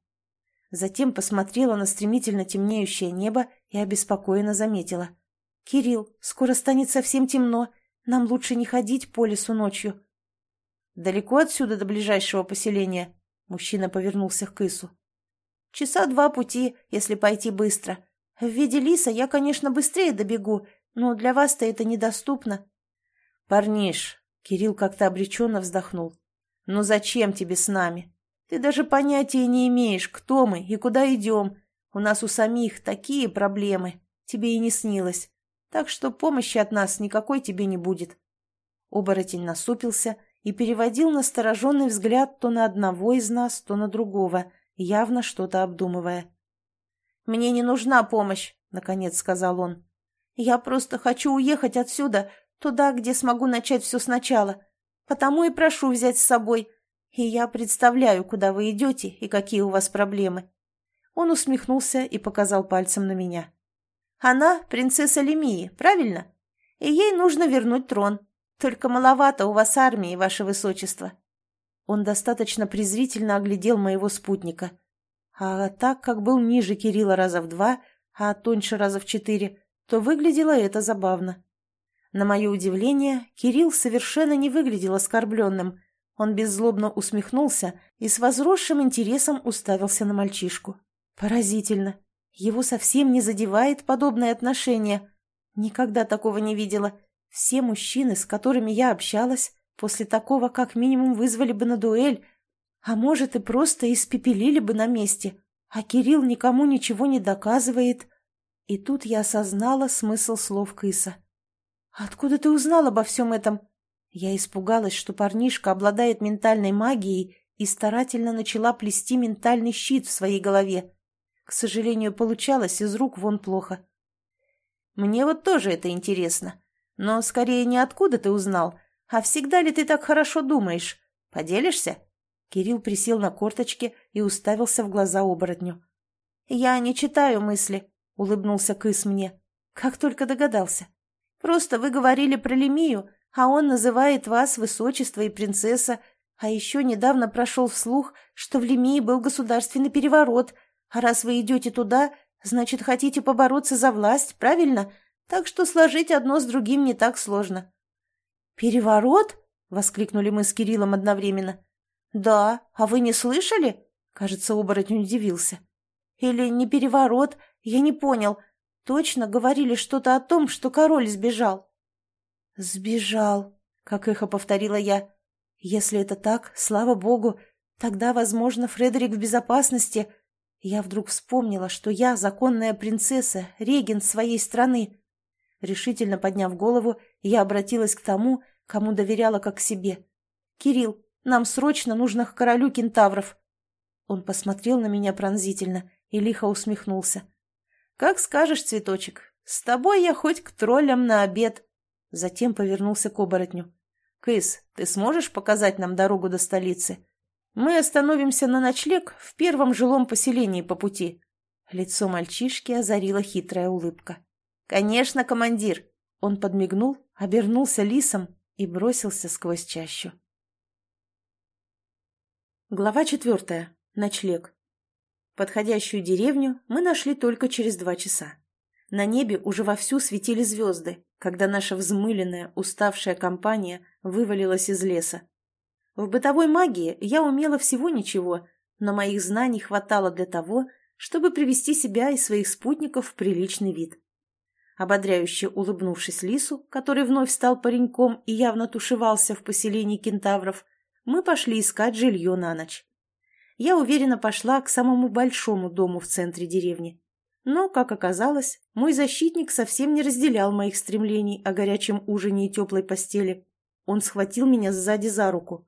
Затем посмотрела на стремительно темнеющее небо и обеспокоенно заметила. «Кирилл, скоро станет совсем темно. Нам лучше не ходить по лесу ночью». «Далеко отсюда до ближайшего поселения?» Мужчина повернулся к Кысу. «Часа два пути, если пойти быстро. В виде лиса я, конечно, быстрее добегу, но для вас-то это недоступно». «Парниш», — Кирилл как-то обреченно вздохнул, — «ну зачем тебе с нами? Ты даже понятия не имеешь, кто мы и куда идем. У нас у самих такие проблемы. Тебе и не снилось. Так что помощи от нас никакой тебе не будет». Оборотень насупился и переводил настороженный взгляд то на одного из нас, то на другого, явно что-то обдумывая. «Мне не нужна помощь», — наконец сказал он. «Я просто хочу уехать отсюда, туда, где смогу начать все сначала. Потому и прошу взять с собой и я представляю, куда вы идете и какие у вас проблемы». Он усмехнулся и показал пальцем на меня. «Она принцесса Лемии, правильно? И ей нужно вернуть трон. Только маловато у вас армии, ваше высочество». Он достаточно презрительно оглядел моего спутника. А так как был ниже Кирилла раза в два, а тоньше раза в четыре, то выглядело это забавно. На мое удивление, Кирилл совершенно не выглядел оскорбленным, он беззлобно усмехнулся и с возросшим интересом уставился на мальчишку. Поразительно. Его совсем не задевает подобное отношение. Никогда такого не видела. Все мужчины, с которыми я общалась, после такого как минимум вызвали бы на дуэль, а может и просто испепелили бы на месте. А Кирилл никому ничего не доказывает. И тут я осознала смысл слов Кыса. «Откуда ты узнал обо всем этом?» Я испугалась, что парнишка обладает ментальной магией и старательно начала плести ментальный щит в своей голове. К сожалению, получалось из рук вон плохо. Мне вот тоже это интересно. Но скорее не откуда ты узнал, а всегда ли ты так хорошо думаешь? Поделишься?» Кирилл присел на корточки и уставился в глаза оборотню. «Я не читаю мысли», — улыбнулся Кыс мне. «Как только догадался. Просто вы говорили про Лемию, а он называет вас высочество и принцесса, а еще недавно прошел вслух, что в Лемии был государственный переворот, а раз вы идете туда, значит, хотите побороться за власть, правильно? Так что сложить одно с другим не так сложно». «Переворот?» — воскликнули мы с Кириллом одновременно. «Да, а вы не слышали?» — кажется, оборотень удивился. «Или не переворот, я не понял. Точно говорили что-то о том, что король сбежал». «Сбежал», — как эхо повторила я. «Если это так, слава богу, тогда, возможно, Фредерик в безопасности». Я вдруг вспомнила, что я законная принцесса, регент своей страны. Решительно подняв голову, я обратилась к тому, кому доверяла как себе. «Кирилл, нам срочно нужно к королю кентавров». Он посмотрел на меня пронзительно и лихо усмехнулся. «Как скажешь, цветочек, с тобой я хоть к троллям на обед». Затем повернулся к оборотню. «Кыс, ты сможешь показать нам дорогу до столицы? Мы остановимся на ночлег в первом жилом поселении по пути». Лицо мальчишки озарила хитрая улыбка. «Конечно, командир!» Он подмигнул, обернулся лисом и бросился сквозь чащу. Глава четвертая. Ночлег. Подходящую деревню мы нашли только через два часа. На небе уже вовсю светили звезды, когда наша взмыленная, уставшая компания вывалилась из леса. В бытовой магии я умела всего ничего, но моих знаний хватало для того, чтобы привести себя и своих спутников в приличный вид. Ободряюще улыбнувшись лису, который вновь стал пареньком и явно тушевался в поселении кентавров, мы пошли искать жилье на ночь. Я уверенно пошла к самому большому дому в центре деревни. Но, как оказалось, мой защитник совсем не разделял моих стремлений о горячем ужине и теплой постели. Он схватил меня сзади за руку.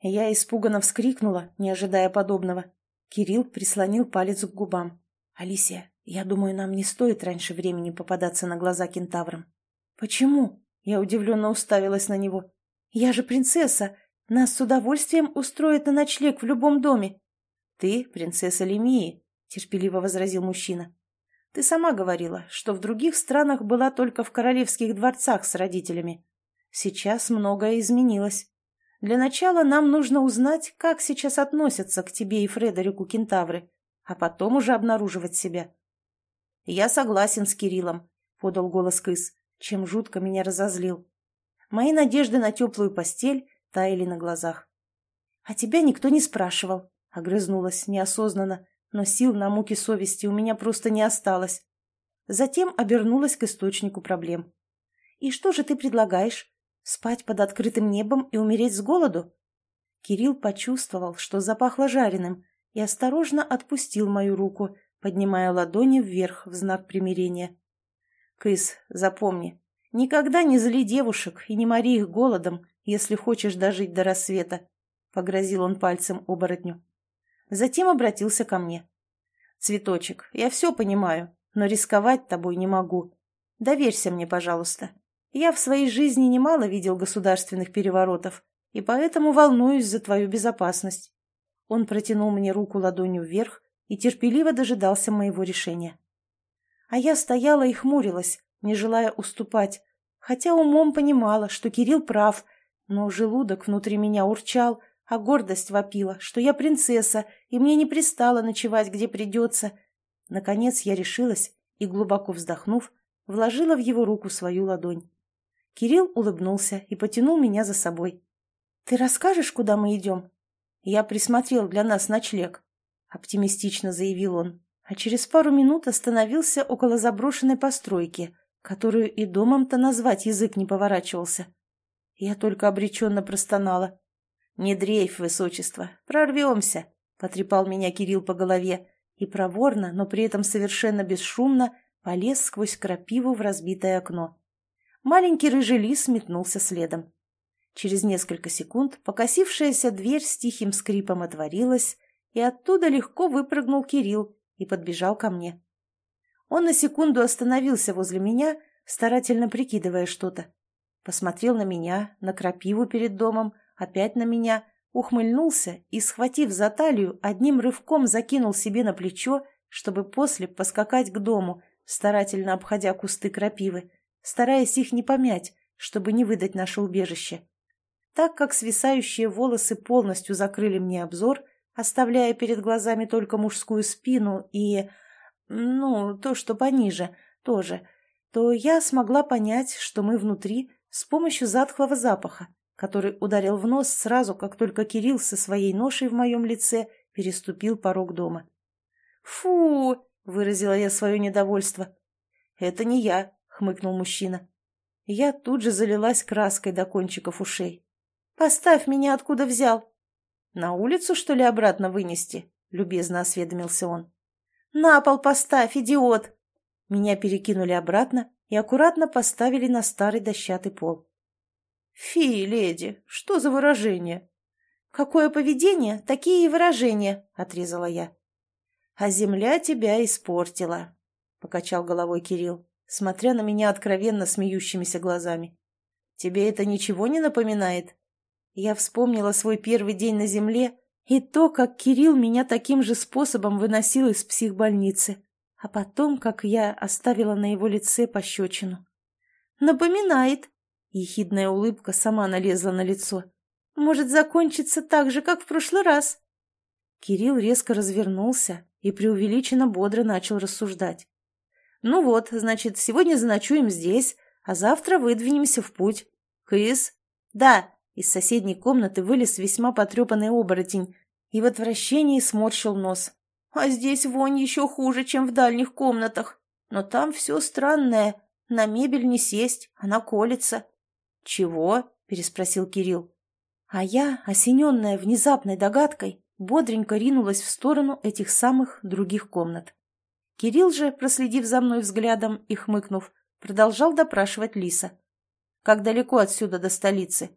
Я испуганно вскрикнула, не ожидая подобного. Кирилл прислонил палец к губам. «Алисия, Я думаю, нам не стоит раньше времени попадаться на глаза кентаврам. Почему? Я удивленно уставилась на него. Я же принцесса. Нас с удовольствием устроят на ночлег в любом доме. Ты принцесса Лемии, терпеливо возразил мужчина. Ты сама говорила, что в других странах была только в королевских дворцах с родителями. Сейчас многое изменилось. Для начала нам нужно узнать, как сейчас относятся к тебе и Фредерику Кентавры, а потом уже обнаруживать себя. «Я согласен с Кириллом», — подал голос Кыс, чем жутко меня разозлил. Мои надежды на теплую постель таяли на глазах. «А тебя никто не спрашивал», — огрызнулась неосознанно, но сил на муки совести у меня просто не осталось. Затем обернулась к источнику проблем. «И что же ты предлагаешь? Спать под открытым небом и умереть с голоду?» Кирилл почувствовал, что запахло жареным, и осторожно отпустил мою руку, поднимая ладони вверх в знак примирения. «Кыс, запомни, никогда не зли девушек и не мори их голодом, если хочешь дожить до рассвета», — погрозил он пальцем оборотню. Затем обратился ко мне. «Цветочек, я все понимаю, но рисковать тобой не могу. Доверься мне, пожалуйста. Я в своей жизни немало видел государственных переворотов, и поэтому волнуюсь за твою безопасность». Он протянул мне руку ладонью вверх и терпеливо дожидался моего решения. А я стояла и хмурилась, не желая уступать, хотя умом понимала, что Кирилл прав, но желудок внутри меня урчал, а гордость вопила, что я принцесса, и мне не пристало ночевать, где придется. Наконец я решилась и, глубоко вздохнув, вложила в его руку свою ладонь. Кирилл улыбнулся и потянул меня за собой. «Ты расскажешь, куда мы идем?» «Я присмотрел для нас ночлег», — оптимистично заявил он, а через пару минут остановился около заброшенной постройки, которую и домом-то назвать язык не поворачивался. Я только обреченно простонала. «Не дрейф, высочество, прорвемся», — потрепал меня Кирилл по голове и проворно, но при этом совершенно бесшумно полез сквозь крапиву в разбитое окно. Маленький рыжий лис метнулся следом. Через несколько секунд покосившаяся дверь с тихим скрипом отворилась, и оттуда легко выпрыгнул Кирилл и подбежал ко мне. Он на секунду остановился возле меня, старательно прикидывая что-то. Посмотрел на меня, на крапиву перед домом, опять на меня, ухмыльнулся и, схватив за талию, одним рывком закинул себе на плечо, чтобы после поскакать к дому, старательно обходя кусты крапивы, стараясь их не помять, чтобы не выдать наше убежище. Так как свисающие волосы полностью закрыли мне обзор, оставляя перед глазами только мужскую спину и... ну, то, что пониже, тоже, то я смогла понять, что мы внутри с помощью затхлого запаха, который ударил в нос сразу, как только Кирилл со своей ношей в моем лице переступил порог дома. «Фу!» — выразила я свое недовольство. «Это не я», — хмыкнул мужчина. Я тут же залилась краской до кончиков ушей. «Поставь меня, откуда взял!» «На улицу, что ли, обратно вынести?» — любезно осведомился он. «На пол поставь, идиот!» Меня перекинули обратно и аккуратно поставили на старый дощатый пол. «Фи, леди, что за выражение?» «Какое поведение, такие и выражения», — отрезала я. «А земля тебя испортила», — покачал головой Кирилл, смотря на меня откровенно смеющимися глазами. «Тебе это ничего не напоминает?» Я вспомнила свой первый день на земле и то, как Кирилл меня таким же способом выносил из психбольницы, а потом, как я оставила на его лице пощечину. «Напоминает», Ехидная улыбка сама налезла на лицо. «Может закончиться так же, как в прошлый раз?» Кирилл резко развернулся и преувеличенно бодро начал рассуждать. «Ну вот, значит, сегодня заночуем здесь, а завтра выдвинемся в путь. Кыс?» «Да!» Из соседней комнаты вылез весьма потрепанный оборотень и в отвращении сморщил нос. «А здесь вонь еще хуже, чем в дальних комнатах. Но там все странное. На мебель не сесть, она колется. «Чего?» – переспросил Кирилл. А я, осененная внезапной догадкой, бодренько ринулась в сторону этих самых других комнат. Кирилл же, проследив за мной взглядом и хмыкнув, продолжал допрашивать Лиса. «Как далеко отсюда до столицы?»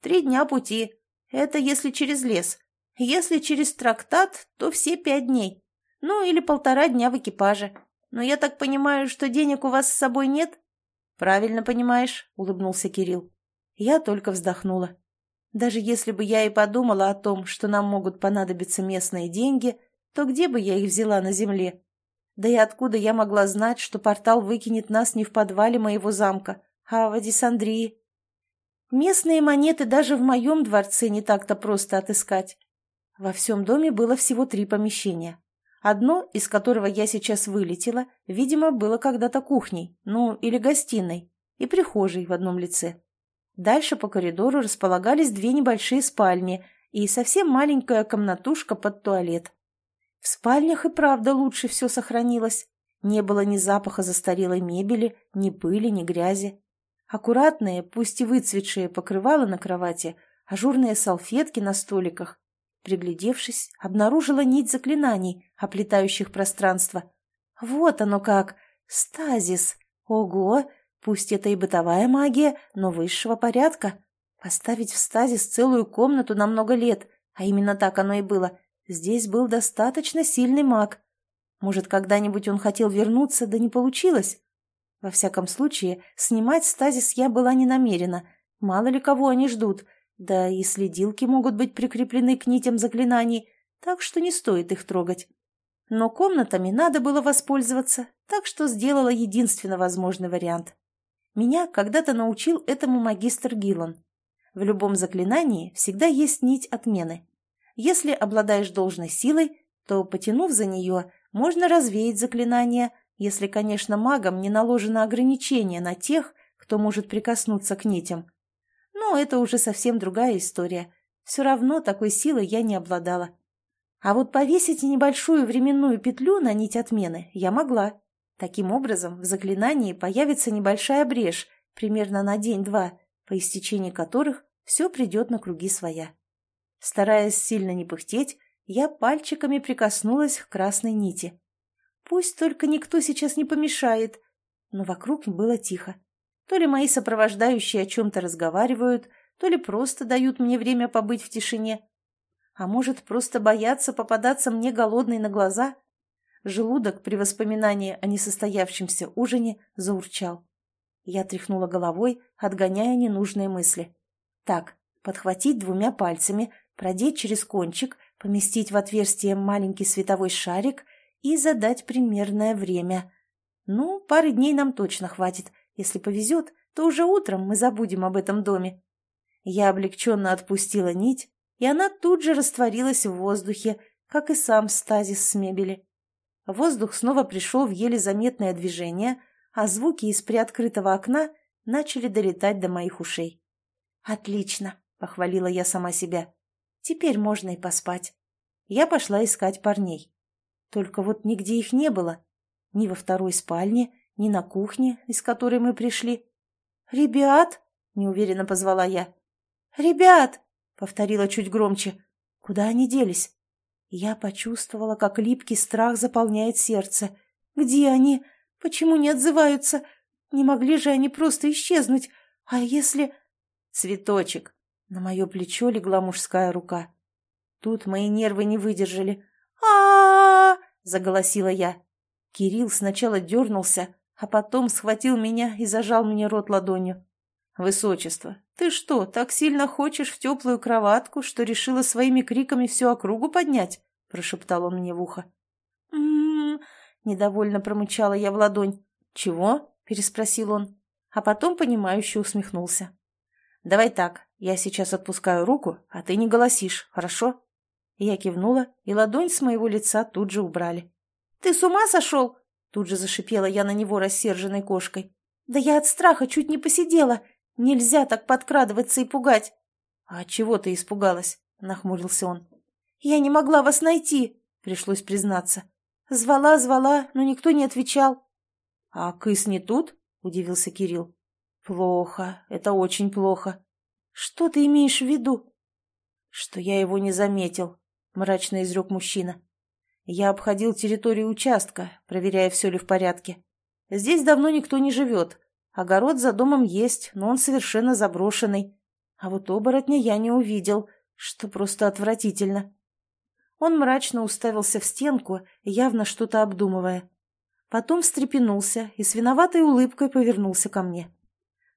«Три дня пути. Это если через лес. Если через трактат, то все пять дней. Ну, или полтора дня в экипаже. Но я так понимаю, что денег у вас с собой нет?» «Правильно понимаешь», — улыбнулся Кирилл. Я только вздохнула. Даже если бы я и подумала о том, что нам могут понадобиться местные деньги, то где бы я их взяла на земле? Да и откуда я могла знать, что портал выкинет нас не в подвале моего замка, а в Адисандрии? Местные монеты даже в моем дворце не так-то просто отыскать. Во всем доме было всего три помещения. Одно, из которого я сейчас вылетела, видимо, было когда-то кухней, ну, или гостиной, и прихожей в одном лице. Дальше по коридору располагались две небольшие спальни и совсем маленькая комнатушка под туалет. В спальнях и правда лучше все сохранилось. Не было ни запаха застарелой мебели, ни пыли, ни грязи. Аккуратные, пусть и выцветшие покрывала на кровати, ажурные салфетки на столиках. Приглядевшись, обнаружила нить заклинаний, оплетающих пространство. Вот оно как! Стазис! Ого! Пусть это и бытовая магия, но высшего порядка. Поставить в стазис целую комнату на много лет, а именно так оно и было. Здесь был достаточно сильный маг. Может, когда-нибудь он хотел вернуться, да не получилось? Во всяком случае, снимать стазис я была не намерена. Мало ли кого они ждут. Да и следилки могут быть прикреплены к нитям заклинаний, так что не стоит их трогать. Но комнатами надо было воспользоваться, так что сделала единственно возможный вариант. Меня когда-то научил этому магистр Гиллан. В любом заклинании всегда есть нить отмены. Если обладаешь должной силой, то, потянув за нее, можно развеять заклинание – если, конечно, магам не наложено ограничение на тех, кто может прикоснуться к нитям. Но это уже совсем другая история. Все равно такой силой я не обладала. А вот повесить небольшую временную петлю на нить отмены я могла. Таким образом, в заклинании появится небольшая брешь, примерно на день-два, по истечении которых все придет на круги своя. Стараясь сильно не пыхтеть, я пальчиками прикоснулась к красной нити. Пусть только никто сейчас не помешает. Но вокруг было тихо. То ли мои сопровождающие о чем-то разговаривают, то ли просто дают мне время побыть в тишине. А может, просто боятся попадаться мне голодной на глаза? Желудок при воспоминании о несостоявшемся ужине заурчал. Я тряхнула головой, отгоняя ненужные мысли. Так, подхватить двумя пальцами, продеть через кончик, поместить в отверстие маленький световой шарик и задать примерное время. Ну, пары дней нам точно хватит. Если повезет, то уже утром мы забудем об этом доме. Я облегченно отпустила нить, и она тут же растворилась в воздухе, как и сам стазис с мебели. Воздух снова пришел в еле заметное движение, а звуки из приоткрытого окна начали долетать до моих ушей. «Отлично!» — похвалила я сама себя. «Теперь можно и поспать». Я пошла искать парней. Только вот нигде их не было. Ни во второй спальне, ни на кухне, из которой мы пришли. «Ребят!» — неуверенно позвала я. «Ребят!» — повторила чуть громче. «Куда они делись?» Я почувствовала, как липкий страх заполняет сердце. «Где они? Почему не отзываются? Не могли же они просто исчезнуть? А если...» «Цветочек!» На мое плечо легла мужская рука. Тут мои нервы не выдержали а, заголосила я. Кирилл сначала дернулся, а потом схватил меня и зажал мне рот ладонью. «Высочество, ты что, так сильно хочешь в теплую кроватку, что решила своими криками всю округу поднять?» – прошептал он мне в ухо. «М-м-м», недовольно промычала я в ладонь. «Чего?» – переспросил он, а потом понимающе усмехнулся. «Давай так, я сейчас отпускаю руку, а ты не голосишь, хорошо?» Я кивнула, и ладонь с моего лица тут же убрали. «Ты с ума сошел?» Тут же зашипела я на него рассерженной кошкой. «Да я от страха чуть не посидела. Нельзя так подкрадываться и пугать». «А чего ты испугалась?» — нахмурился он. «Я не могла вас найти», — пришлось признаться. «Звала, звала, но никто не отвечал». «А кыс не тут?» — удивился Кирилл. «Плохо, это очень плохо». «Что ты имеешь в виду?» «Что я его не заметил», — мрачно изрек мужчина. «Я обходил территорию участка, проверяя, все ли в порядке. Здесь давно никто не живет. Огород за домом есть, но он совершенно заброшенный. А вот оборотня я не увидел, что просто отвратительно». Он мрачно уставился в стенку, явно что-то обдумывая. Потом встрепенулся и с виноватой улыбкой повернулся ко мне.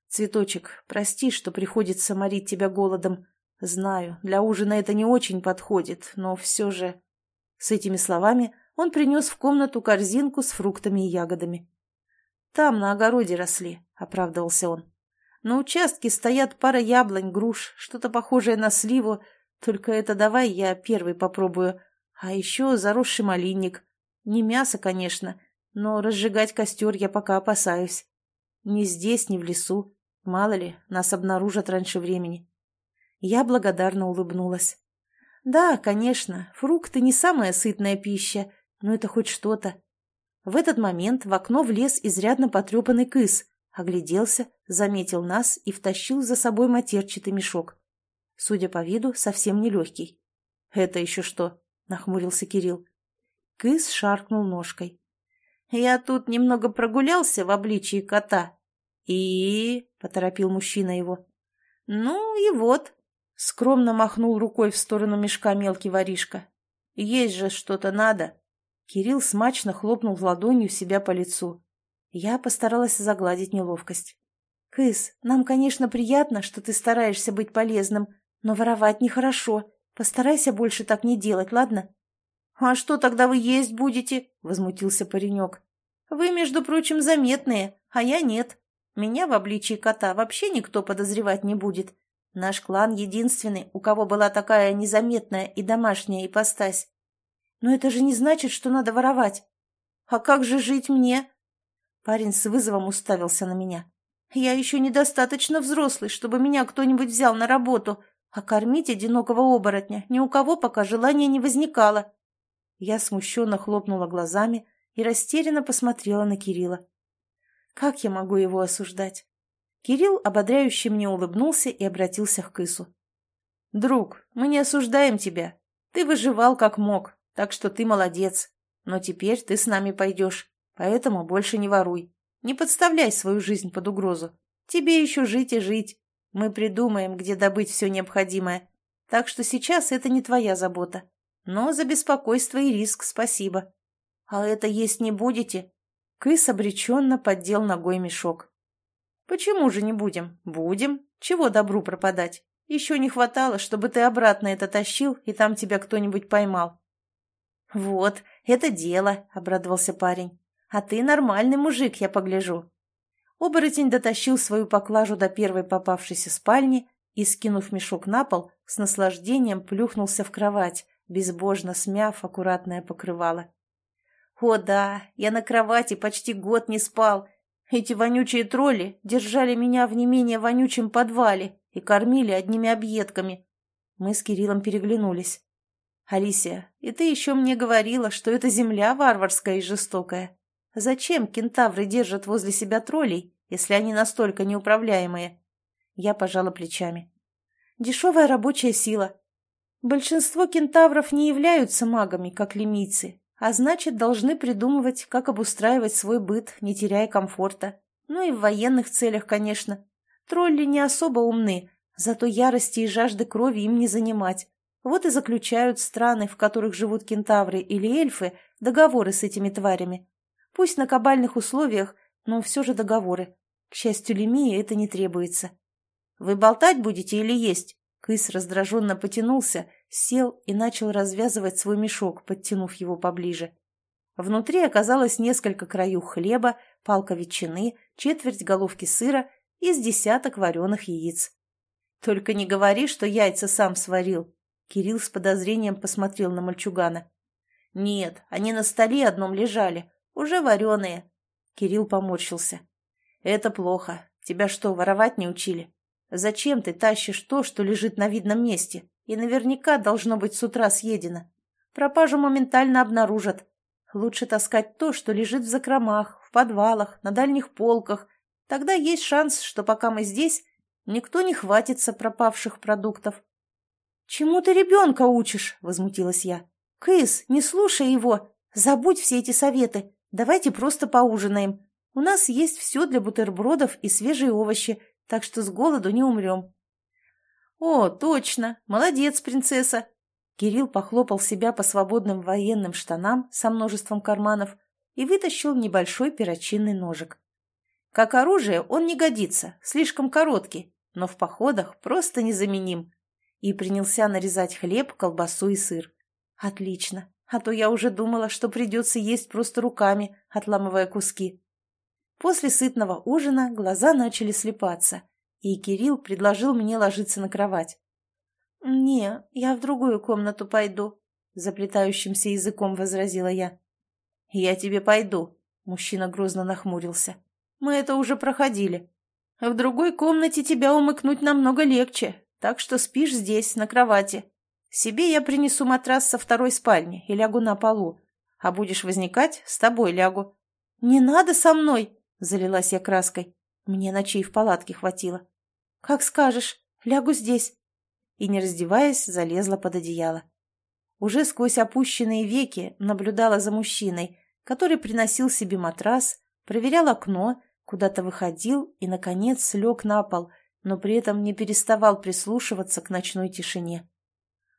«Цветочек, прости, что приходится морить тебя голодом. Знаю, для ужина это не очень подходит, но все же...» С этими словами он принес в комнату корзинку с фруктами и ягодами. «Там на огороде росли», — оправдывался он. «На участке стоят пара яблонь, груш, что-то похожее на сливу, только это давай я первый попробую. А еще заросший малинник. Не мясо, конечно, но разжигать костер я пока опасаюсь. Ни здесь, ни в лесу. Мало ли, нас обнаружат раньше времени». Я благодарно улыбнулась. «Да, конечно, фрукты не самая сытная пища, но это хоть что-то. В этот момент в окно влез изрядно потрепанный кыс, огляделся, заметил нас и втащил за собой матерчатый мешок. Судя по виду, совсем нелегкий. «Это еще что?» — нахмурился Кирилл. Кыс шаркнул ножкой. «Я тут немного прогулялся в обличии кота». «И...» — поторопил мужчина его. «Ну и вот», — скромно махнул рукой в сторону мешка мелкий воришка. «Есть же что-то надо». Кирилл смачно хлопнул ладонью себя по лицу. Я постаралась загладить неловкость. «Кыс, нам, конечно, приятно, что ты стараешься быть полезным, но воровать нехорошо. Постарайся больше так не делать, ладно?» «А что тогда вы есть будете?» — возмутился паренек. «Вы, между прочим, заметные, а я нет. Меня в обличии кота вообще никто подозревать не будет. Наш клан единственный, у кого была такая незаметная и домашняя ипостась. Но это же не значит, что надо воровать. А как же жить мне? Парень с вызовом уставился на меня. Я еще недостаточно взрослый, чтобы меня кто-нибудь взял на работу, а кормить одинокого оборотня ни у кого пока желания не возникало. Я смущенно хлопнула глазами и растерянно посмотрела на Кирилла. Как я могу его осуждать? Кирилл ободряюще мне улыбнулся и обратился к Кысу. «Друг, мы не осуждаем тебя. Ты выживал как мог, так что ты молодец. Но теперь ты с нами пойдешь, поэтому больше не воруй. Не подставляй свою жизнь под угрозу. Тебе еще жить и жить. Мы придумаем, где добыть все необходимое. Так что сейчас это не твоя забота. Но за беспокойство и риск спасибо. А это есть не будете?» Кыс обреченно поддел ногой мешок. «Почему же не будем? Будем. Чего добру пропадать? Еще не хватало, чтобы ты обратно это тащил, и там тебя кто-нибудь поймал. «Вот, это дело», — обрадовался парень. «А ты нормальный мужик, я погляжу». Оборотень дотащил свою поклажу до первой попавшейся спальни и, скинув мешок на пол, с наслаждением плюхнулся в кровать, безбожно смяв аккуратное покрывало. «О да, я на кровати почти год не спал. Эти вонючие тролли держали меня в не менее вонючем подвале и кормили одними объедками». Мы с Кириллом переглянулись. «Алисия, и ты еще мне говорила, что эта земля варварская и жестокая. Зачем кентавры держат возле себя троллей, если они настолько неуправляемые?» Я пожала плечами. «Дешевая рабочая сила. Большинство кентавров не являются магами, как лимийцы, а значит, должны придумывать, как обустраивать свой быт, не теряя комфорта. Ну и в военных целях, конечно. Тролли не особо умны, зато ярости и жажды крови им не занимать. Вот и заключают страны, в которых живут кентавры или эльфы, договоры с этими тварями. Пусть на кабальных условиях, но все же договоры. К счастью, Лемии это не требуется. «Вы болтать будете или есть?» Кыс раздраженно потянулся, сел и начал развязывать свой мешок, подтянув его поближе. Внутри оказалось несколько краюх хлеба, палка ветчины, четверть головки сыра и с десяток вареных яиц. «Только не говори, что яйца сам сварил», Кирилл с подозрением посмотрел на мальчугана. «Нет, они на столе одном лежали, уже вареные». Кирилл поморщился. «Это плохо. Тебя что, воровать не учили? Зачем ты тащишь то, что лежит на видном месте, и наверняка должно быть с утра съедено? Пропажу моментально обнаружат. Лучше таскать то, что лежит в закромах, в подвалах, на дальних полках. Тогда есть шанс, что пока мы здесь, никто не хватится пропавших продуктов. «Чему ты ребенка учишь?» – возмутилась я. «Кыс, не слушай его. Забудь все эти советы. Давайте просто поужинаем. У нас есть все для бутербродов и свежие овощи, так что с голоду не умрем». «О, точно! Молодец, принцесса!» Кирилл похлопал себя по свободным военным штанам со множеством карманов и вытащил небольшой перочинный ножик. Как оружие он не годится, слишком короткий, но в походах просто незаменим. И принялся нарезать хлеб, колбасу и сыр. Отлично, а то я уже думала, что придется есть просто руками, отламывая куски. После сытного ужина глаза начали слепаться, и Кирилл предложил мне ложиться на кровать. «Не, я в другую комнату пойду», — заплетающимся языком возразила я. «Я тебе пойду», — мужчина грозно нахмурился. «Мы это уже проходили. В другой комнате тебя умыкнуть намного легче, так что спишь здесь, на кровати. Себе я принесу матрас со второй спальни и лягу на полу. А будешь возникать, с тобой лягу». «Не надо со мной!» — залилась я краской. Мне ночей в палатке хватило. «Как скажешь, лягу здесь». И, не раздеваясь, залезла под одеяло. Уже сквозь опущенные веки наблюдала за мужчиной, который приносил себе матрас, проверял окно, куда-то выходил и, наконец, лег на пол, но при этом не переставал прислушиваться к ночной тишине.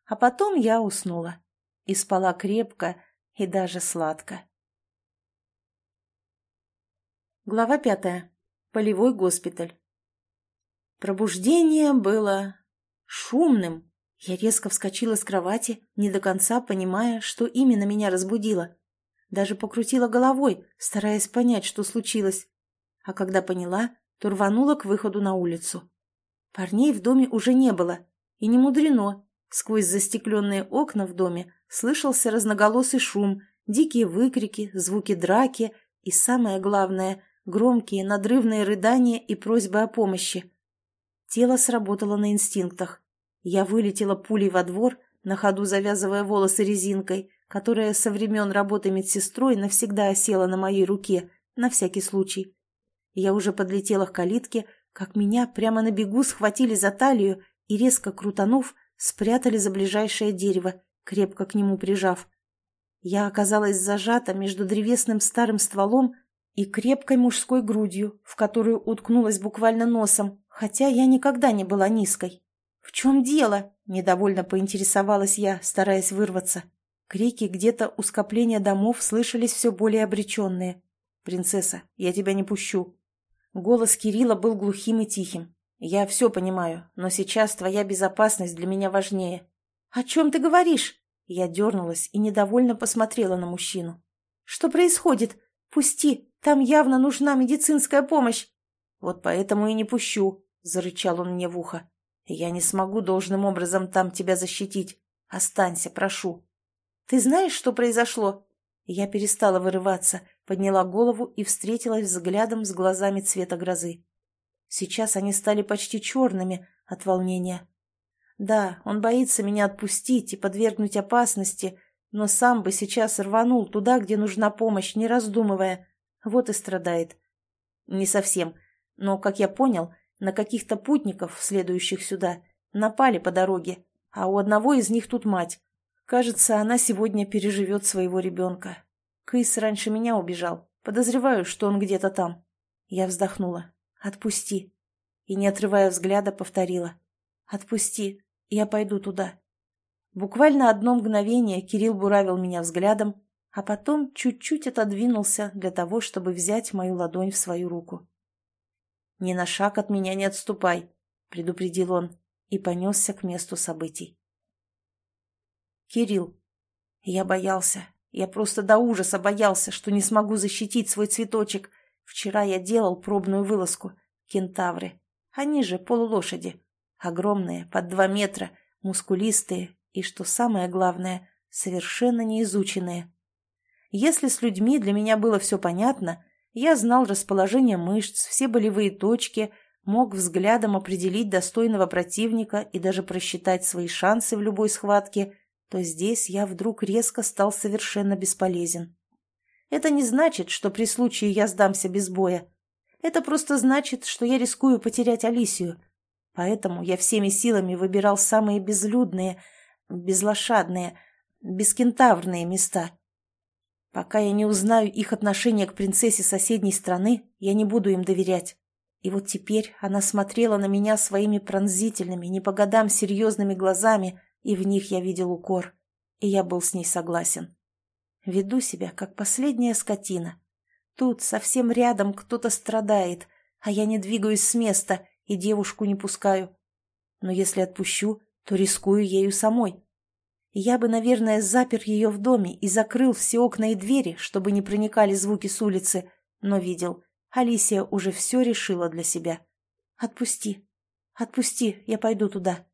А потом я уснула. И спала крепко и даже сладко. Глава пятая. Полевой госпиталь. Пробуждение было шумным. Я резко вскочила с кровати, не до конца понимая, что именно меня разбудило. Даже покрутила головой, стараясь понять, что случилось. А когда поняла, то рванула к выходу на улицу. Парней в доме уже не было. И не мудрено. Сквозь застекленные окна в доме слышался разноголосый шум, дикие выкрики, звуки драки и, самое главное, громкие надрывные рыдания и просьбы о помощи. Тело сработало на инстинктах. Я вылетела пулей во двор, на ходу завязывая волосы резинкой, которая со времен работы медсестрой навсегда осела на моей руке, на всякий случай. Я уже подлетела к калитке, как меня прямо на бегу схватили за талию и, резко крутанув, спрятали за ближайшее дерево, крепко к нему прижав. Я оказалась зажата между древесным старым стволом и крепкой мужской грудью, в которую уткнулась буквально носом, хотя я никогда не была низкой. «В чем дело?» – недовольно поинтересовалась я, стараясь вырваться. Крики где-то у скопления домов слышались все более обреченные. «Принцесса, я тебя не пущу». Голос Кирилла был глухим и тихим. «Я все понимаю, но сейчас твоя безопасность для меня важнее». «О чем ты говоришь?» Я дернулась и недовольно посмотрела на мужчину. «Что происходит? Пусти, там явно нужна медицинская помощь». «Вот поэтому и не пущу», — зарычал он мне в ухо. «Я не смогу должным образом там тебя защитить. Останься, прошу». «Ты знаешь, что произошло?» Я перестала вырываться, подняла голову и встретилась взглядом с глазами цвета грозы. Сейчас они стали почти черными от волнения. Да, он боится меня отпустить и подвергнуть опасности, но сам бы сейчас рванул туда, где нужна помощь, не раздумывая. Вот и страдает. Не совсем. Но, как я понял, на каких-то путников, следующих сюда, напали по дороге, а у одного из них тут мать. Кажется, она сегодня переживет своего ребенка. Кыс раньше меня убежал. Подозреваю, что он где-то там. Я вздохнула. «Отпусти». И, не отрывая взгляда, повторила. «Отпусти, я пойду туда». Буквально одно мгновение Кирилл буравил меня взглядом, а потом чуть-чуть отодвинулся для того, чтобы взять мою ладонь в свою руку. «Ни на шаг от меня не отступай», — предупредил он и понесся к месту событий. Кирилл. Я боялся. Я просто до ужаса боялся, что не смогу защитить свой цветочек. Вчера я делал пробную вылазку. Кентавры. Они же полулошади. Огромные, под два метра, мускулистые и, что самое главное, совершенно неизученные. Если с людьми для меня было все понятно, я знал расположение мышц, все болевые точки, мог взглядом определить достойного противника и даже просчитать свои шансы в любой схватке, то здесь я вдруг резко стал совершенно бесполезен. Это не значит, что при случае я сдамся без боя. Это просто значит, что я рискую потерять Алисию. Поэтому я всеми силами выбирал самые безлюдные, безлошадные, бескентаврные места. Пока я не узнаю их отношение к принцессе соседней страны, я не буду им доверять. И вот теперь она смотрела на меня своими пронзительными, не по годам серьезными глазами, и в них я видел укор, и я был с ней согласен. Веду себя, как последняя скотина. Тут совсем рядом кто-то страдает, а я не двигаюсь с места и девушку не пускаю. Но если отпущу, то рискую ею самой. Я бы, наверное, запер ее в доме и закрыл все окна и двери, чтобы не проникали звуки с улицы, но видел, Алисия уже все решила для себя. «Отпусти, отпусти, я пойду туда».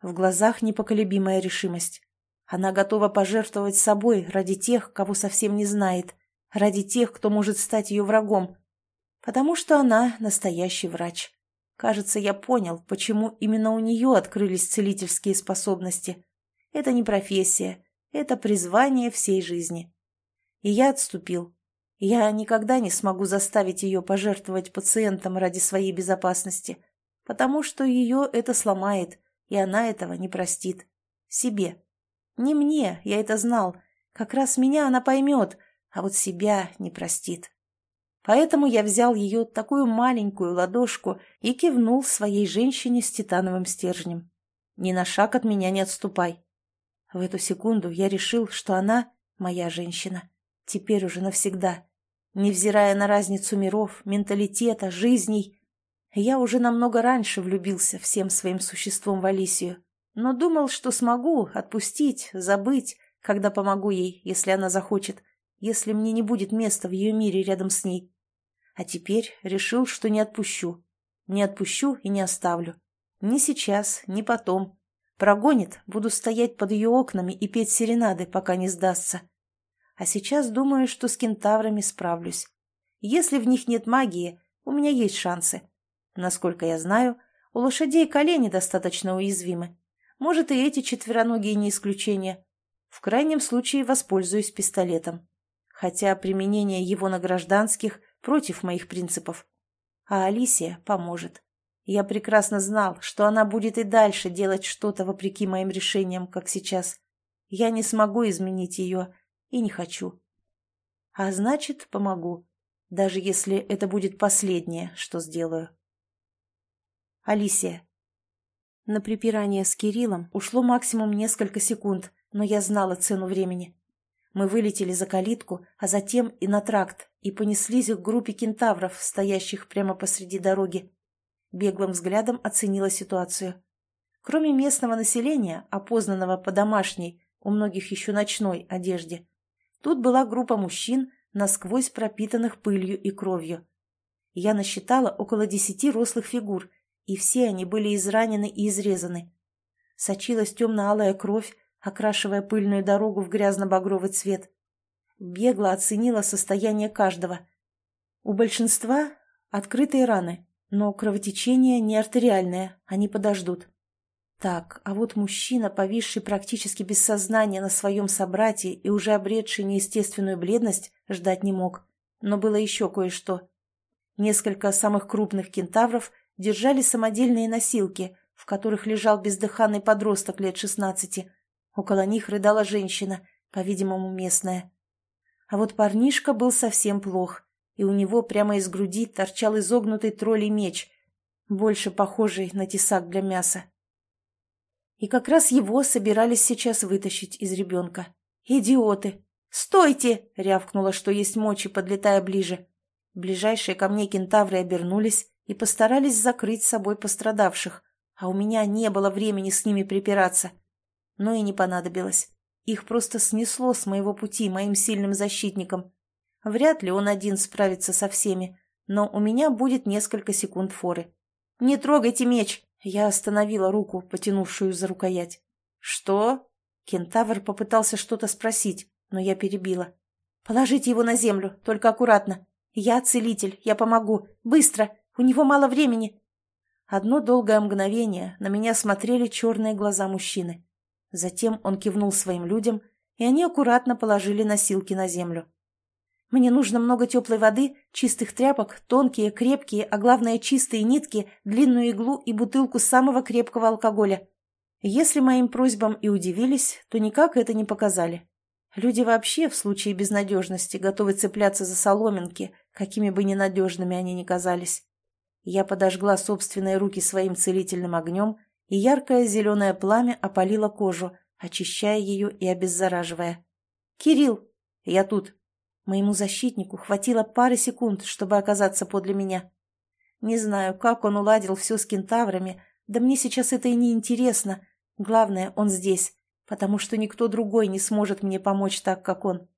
В глазах непоколебимая решимость. Она готова пожертвовать собой ради тех, кого совсем не знает, ради тех, кто может стать ее врагом. Потому что она настоящий врач. Кажется, я понял, почему именно у нее открылись целительские способности. Это не профессия, это призвание всей жизни. И я отступил. Я никогда не смогу заставить ее пожертвовать пациентам ради своей безопасности, потому что ее это сломает, и она этого не простит. Себе. Не мне, я это знал. Как раз меня она поймет, а вот себя не простит. Поэтому я взял ее такую маленькую ладошку и кивнул своей женщине с титановым стержнем. Ни на шаг от меня не отступай. В эту секунду я решил, что она моя женщина. Теперь уже навсегда. Невзирая на разницу миров, менталитета, жизней, я уже намного раньше влюбился всем своим существом в Алисию, но думал, что смогу отпустить, забыть, когда помогу ей, если она захочет, если мне не будет места в ее мире рядом с ней. А теперь решил, что не отпущу. Не отпущу и не оставлю. Ни сейчас, ни потом. Прогонит, буду стоять под ее окнами и петь серенады, пока не сдастся. А сейчас думаю, что с кентаврами справлюсь. Если в них нет магии, у меня есть шансы. Насколько я знаю, у лошадей колени достаточно уязвимы. Может, и эти четвероногие не исключение. В крайнем случае воспользуюсь пистолетом. Хотя применение его на гражданских против моих принципов. А Алисия поможет. Я прекрасно знал, что она будет и дальше делать что-то вопреки моим решениям, как сейчас. Я не смогу изменить ее и не хочу. А значит, помогу, даже если это будет последнее, что сделаю. Алисия. На припирание с Кириллом ушло максимум несколько секунд, но я знала цену времени. Мы вылетели за калитку, а затем и на тракт, и понеслись к группе кентавров, стоящих прямо посреди дороги беглым взглядом оценила ситуацию. Кроме местного населения, опознанного по домашней, у многих еще ночной одежде, тут была группа мужчин, насквозь пропитанных пылью и кровью. Я насчитала около десяти рослых фигур, и все они были изранены и изрезаны. Сочилась темно-алая кровь, окрашивая пыльную дорогу в грязно-багровый цвет. Бегло оценила состояние каждого. У большинства открытые раны, но кровотечение не артериальное, они подождут. Так, а вот мужчина, повисший практически без сознания на своем собрате и уже обретший неестественную бледность, ждать не мог. Но было еще кое-что. Несколько самых крупных кентавров держали самодельные носилки, в которых лежал бездыханный подросток лет шестнадцати. Около них рыдала женщина, по-видимому, местная. А вот парнишка был совсем плох и у него прямо из груди торчал изогнутый троллей меч, больше похожий на тесак для мяса. И как раз его собирались сейчас вытащить из ребенка. «Идиоты! Стойте!» — рявкнула, что есть мочи, подлетая ближе. Ближайшие ко мне кентавры обернулись и постарались закрыть собой пострадавших, а у меня не было времени с ними припираться. Но и не понадобилось. Их просто снесло с моего пути моим сильным защитником. Вряд ли он один справится со всеми, но у меня будет несколько секунд форы. «Не трогайте меч!» Я остановила руку, потянувшую за рукоять. «Что?» Кентавр попытался что-то спросить, но я перебила. «Положите его на землю, только аккуратно. Я целитель, я помогу. Быстро! У него мало времени!» Одно долгое мгновение на меня смотрели черные глаза мужчины. Затем он кивнул своим людям, и они аккуратно положили носилки на землю. Мне нужно много теплой воды, чистых тряпок, тонкие, крепкие, а главное чистые нитки, длинную иглу и бутылку самого крепкого алкоголя. Если моим просьбам и удивились, то никак это не показали. Люди вообще в случае безнадежности готовы цепляться за соломинки, какими бы ненадежными они ни казались. Я подожгла собственные руки своим целительным огнем, и яркое зеленое пламя опалило кожу, очищая ее и обеззараживая. «Кирилл!» «Я тут». Моему защитнику хватило пары секунд, чтобы оказаться подле меня. Не знаю, как он уладил все с кентаврами, да мне сейчас это и не интересно. Главное, он здесь, потому что никто другой не сможет мне помочь так, как он.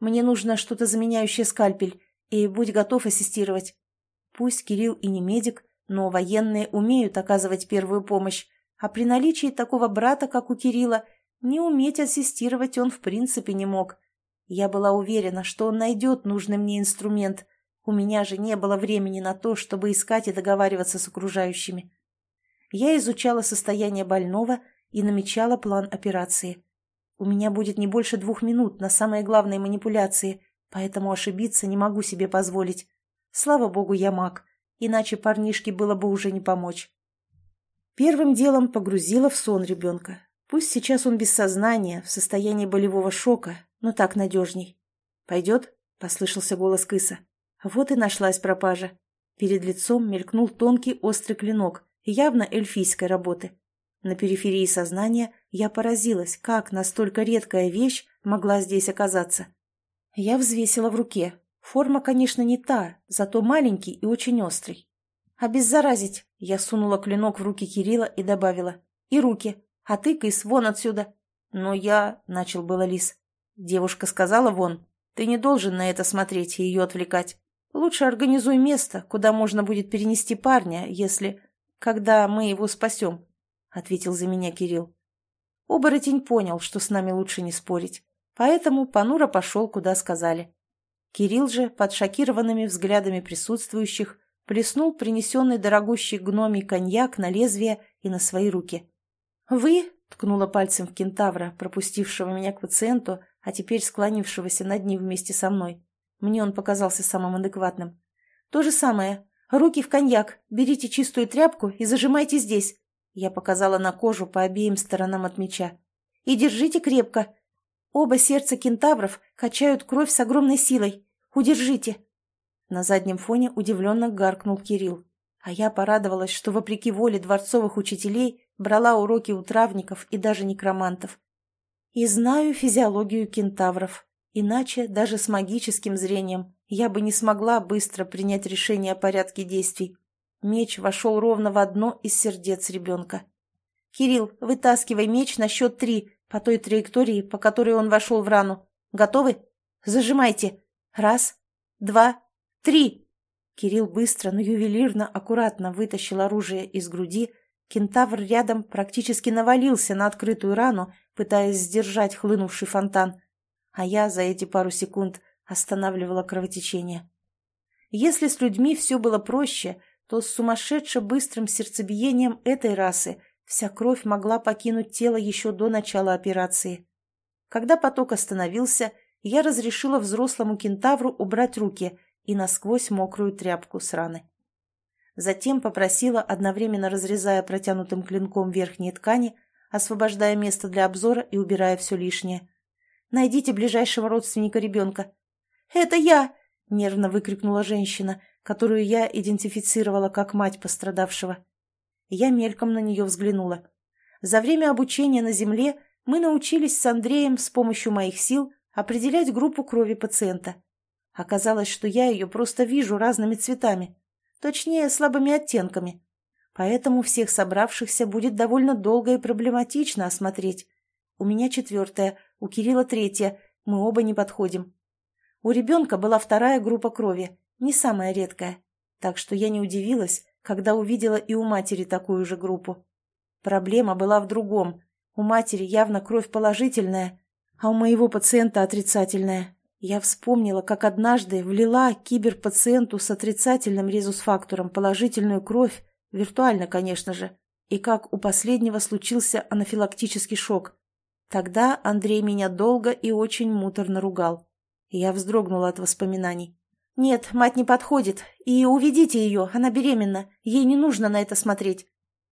Мне нужно что-то заменяющее скальпель, и будь готов ассистировать. Пусть Кирилл и не медик, но военные умеют оказывать первую помощь, а при наличии такого брата, как у Кирилла, не уметь ассистировать он в принципе не мог. Я была уверена, что он найдет нужный мне инструмент. У меня же не было времени на то, чтобы искать и договариваться с окружающими. Я изучала состояние больного и намечала план операции. У меня будет не больше двух минут на самые главные манипуляции, поэтому ошибиться не могу себе позволить. Слава богу, я маг, иначе парнишке было бы уже не помочь. Первым делом погрузила в сон ребенка. Пусть сейчас он без сознания, в состоянии болевого шока, но так надежней. «Пойдет?» — послышался голос кыса. Вот и нашлась пропажа. Перед лицом мелькнул тонкий острый клинок, явно эльфийской работы. На периферии сознания я поразилась, как настолько редкая вещь могла здесь оказаться. Я взвесила в руке. Форма, конечно, не та, зато маленький и очень острый. «Обеззаразить!» Я сунула клинок в руки Кирилла и добавила. «И руки. А ты, Кыс, вон отсюда!» «Но я...» — начал было лис. Девушка сказала вон. «Ты не должен на это смотреть и ее отвлекать. Лучше организуй место, куда можно будет перенести парня, если... Когда мы его спасем», — ответил за меня Кирилл. Оборотень понял, что с нами лучше не спорить. Поэтому Панура пошел, куда сказали. Кирилл же, под шокированными взглядами присутствующих, плеснул принесенный дорогущий гномий коньяк на лезвие и на свои руки. «Вы?» — ткнула пальцем в кентавра, пропустившего меня к пациенту, а теперь склонившегося над ним вместе со мной. Мне он показался самым адекватным. «То же самое. Руки в коньяк. Берите чистую тряпку и зажимайте здесь». Я показала на кожу по обеим сторонам от меча. «И держите крепко. Оба сердца кентавров качают кровь с огромной силой. Удержите!» На заднем фоне удивленно гаркнул Кирилл. А я порадовалась, что, вопреки воле дворцовых учителей, брала уроки у травников и даже некромантов. И знаю физиологию кентавров. Иначе, даже с магическим зрением, я бы не смогла быстро принять решение о порядке действий. Меч вошел ровно в одно из сердец ребенка. «Кирилл, вытаскивай меч на счет три, по той траектории, по которой он вошел в рану. Готовы? Зажимайте. Раз, два, три!» Кирилл быстро, но ювелирно, аккуратно вытащил оружие из груди. Кентавр рядом практически навалился на открытую рану, пытаясь сдержать хлынувший фонтан. А я за эти пару секунд останавливала кровотечение. Если с людьми все было проще, то с сумасшедше быстрым сердцебиением этой расы – Вся кровь могла покинуть тело еще до начала операции. Когда поток остановился, я разрешила взрослому кентавру убрать руки и насквозь мокрую тряпку с раны. Затем попросила, одновременно разрезая протянутым клинком верхние ткани, освобождая место для обзора и убирая все лишнее. «Найдите ближайшего родственника ребенка». «Это я!» — нервно выкрикнула женщина, которую я идентифицировала как мать пострадавшего. Я мельком на нее взглянула. За время обучения на Земле мы научились с Андреем с помощью моих сил определять группу крови пациента. Оказалось, что я ее просто вижу разными цветами, точнее, слабыми оттенками. Поэтому всех собравшихся будет довольно долго и проблематично осмотреть. У меня четвертая, у Кирилла третья, мы оба не подходим. У ребенка была вторая группа крови, не самая редкая. Так что я не удивилась, когда увидела и у матери такую же группу. Проблема была в другом. У матери явно кровь положительная, а у моего пациента отрицательная. Я вспомнила, как однажды влила киберпациенту с отрицательным резус-фактором положительную кровь, виртуально, конечно же, и как у последнего случился анафилактический шок. Тогда Андрей меня долго и очень муторно ругал. Я вздрогнула от воспоминаний. «Нет, мать не подходит. И уведите ее, она беременна. Ей не нужно на это смотреть».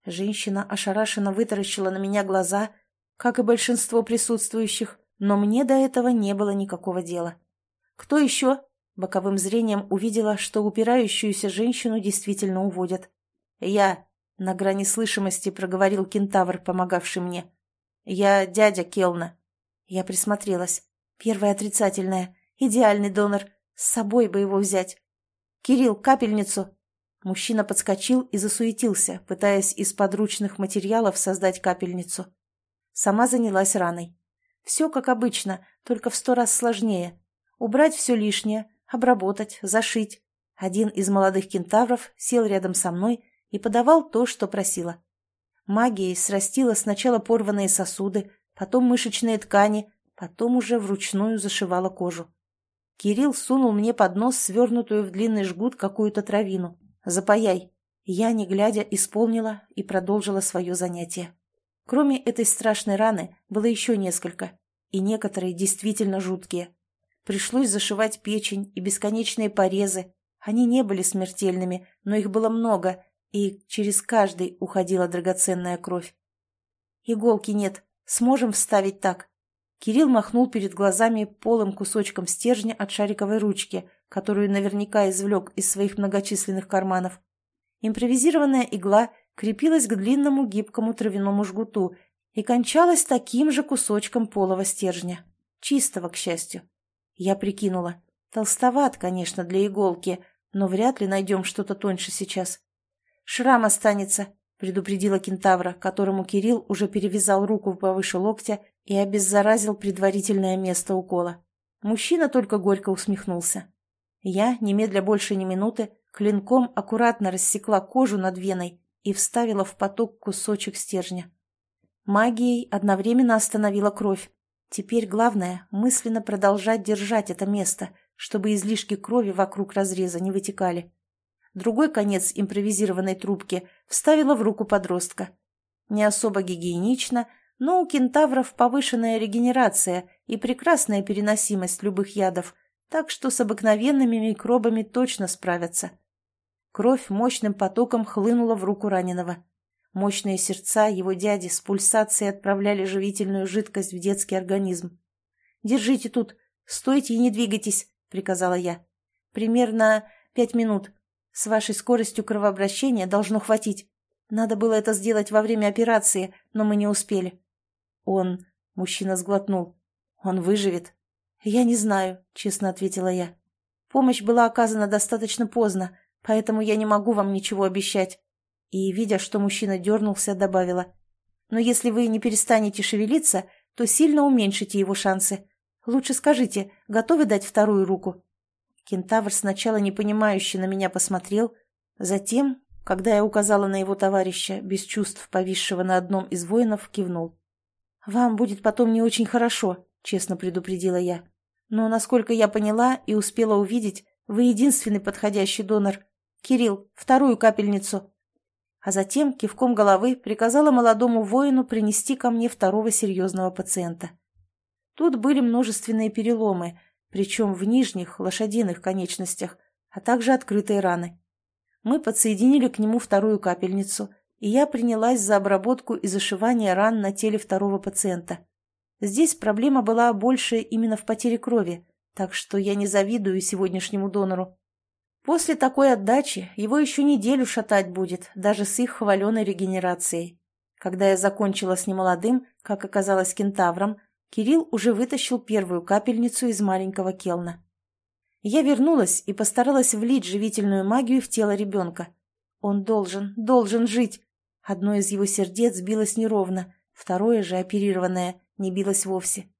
Женщина ошарашенно вытаращила на меня глаза, как и большинство присутствующих, но мне до этого не было никакого дела. «Кто еще?» Боковым зрением увидела, что упирающуюся женщину действительно уводят. «Я», — на грани слышимости проговорил кентавр, помогавший мне. «Я дядя Келна». Я присмотрелась. Первая отрицательная. Идеальный донор. С собой бы его взять. «Кирилл, капельницу!» Мужчина подскочил и засуетился, пытаясь из подручных материалов создать капельницу. Сама занялась раной. Все как обычно, только в сто раз сложнее. Убрать все лишнее, обработать, зашить. Один из молодых кентавров сел рядом со мной и подавал то, что просила. Магией срастила сначала порванные сосуды, потом мышечные ткани, потом уже вручную зашивала кожу. Кирилл сунул мне под нос свернутую в длинный жгут какую-то травину. «Запаяй». Я, не глядя, исполнила и продолжила свое занятие. Кроме этой страшной раны было еще несколько, и некоторые действительно жуткие. Пришлось зашивать печень и бесконечные порезы. Они не были смертельными, но их было много, и через каждый уходила драгоценная кровь. «Иголки нет. Сможем вставить так?» Кирилл махнул перед глазами полым кусочком стержня от шариковой ручки, которую наверняка извлек из своих многочисленных карманов. Импровизированная игла крепилась к длинному гибкому травяному жгуту и кончалась таким же кусочком полого стержня. Чистого, к счастью. Я прикинула. Толстоват, конечно, для иголки, но вряд ли найдем что-то тоньше сейчас. «Шрам останется», — предупредила кентавра, которому Кирилл уже перевязал руку повыше локтя и обеззаразил предварительное место укола. Мужчина только горько усмехнулся. Я, немедля больше ни минуты, клинком аккуратно рассекла кожу над веной и вставила в поток кусочек стержня. Магией одновременно остановила кровь. Теперь главное — мысленно продолжать держать это место, чтобы излишки крови вокруг разреза не вытекали. Другой конец импровизированной трубки вставила в руку подростка. Не особо гигиенично, но у кентавров повышенная регенерация и прекрасная переносимость любых ядов, так что с обыкновенными микробами точно справятся. Кровь мощным потоком хлынула в руку раненого. Мощные сердца его дяди с пульсацией отправляли живительную жидкость в детский организм. «Держите тут, стойте и не двигайтесь», — приказала я. «Примерно пять минут. С вашей скоростью кровообращения должно хватить. Надо было это сделать во время операции, но мы не успели». «Он...» — мужчина сглотнул. «Он выживет?» «Я не знаю», — честно ответила я. «Помощь была оказана достаточно поздно, поэтому я не могу вам ничего обещать». И, видя, что мужчина дернулся, добавила. «Но если вы не перестанете шевелиться, то сильно уменьшите его шансы. Лучше скажите, готовы дать вторую руку?» Кентавр сначала непонимающе на меня посмотрел, затем, когда я указала на его товарища, без чувств повисшего на одном из воинов, кивнул. «Вам будет потом не очень хорошо», — честно предупредила я. «Но, насколько я поняла и успела увидеть, вы единственный подходящий донор. Кирилл, вторую капельницу». А затем кивком головы приказала молодому воину принести ко мне второго серьезного пациента. Тут были множественные переломы, причем в нижних, лошадиных конечностях, а также открытые раны. Мы подсоединили к нему вторую капельницу, и я принялась за обработку и зашивание ран на теле второго пациента. Здесь проблема была больше именно в потере крови, так что я не завидую сегодняшнему донору. После такой отдачи его еще неделю шатать будет, даже с их хваленой регенерацией. Когда я закончила с немолодым, как оказалось кентавром, Кирилл уже вытащил первую капельницу из маленького келна. Я вернулась и постаралась влить живительную магию в тело ребенка. Он должен, должен жить. Одно из его сердец билось неровно, второе же, оперированное, не билось вовсе.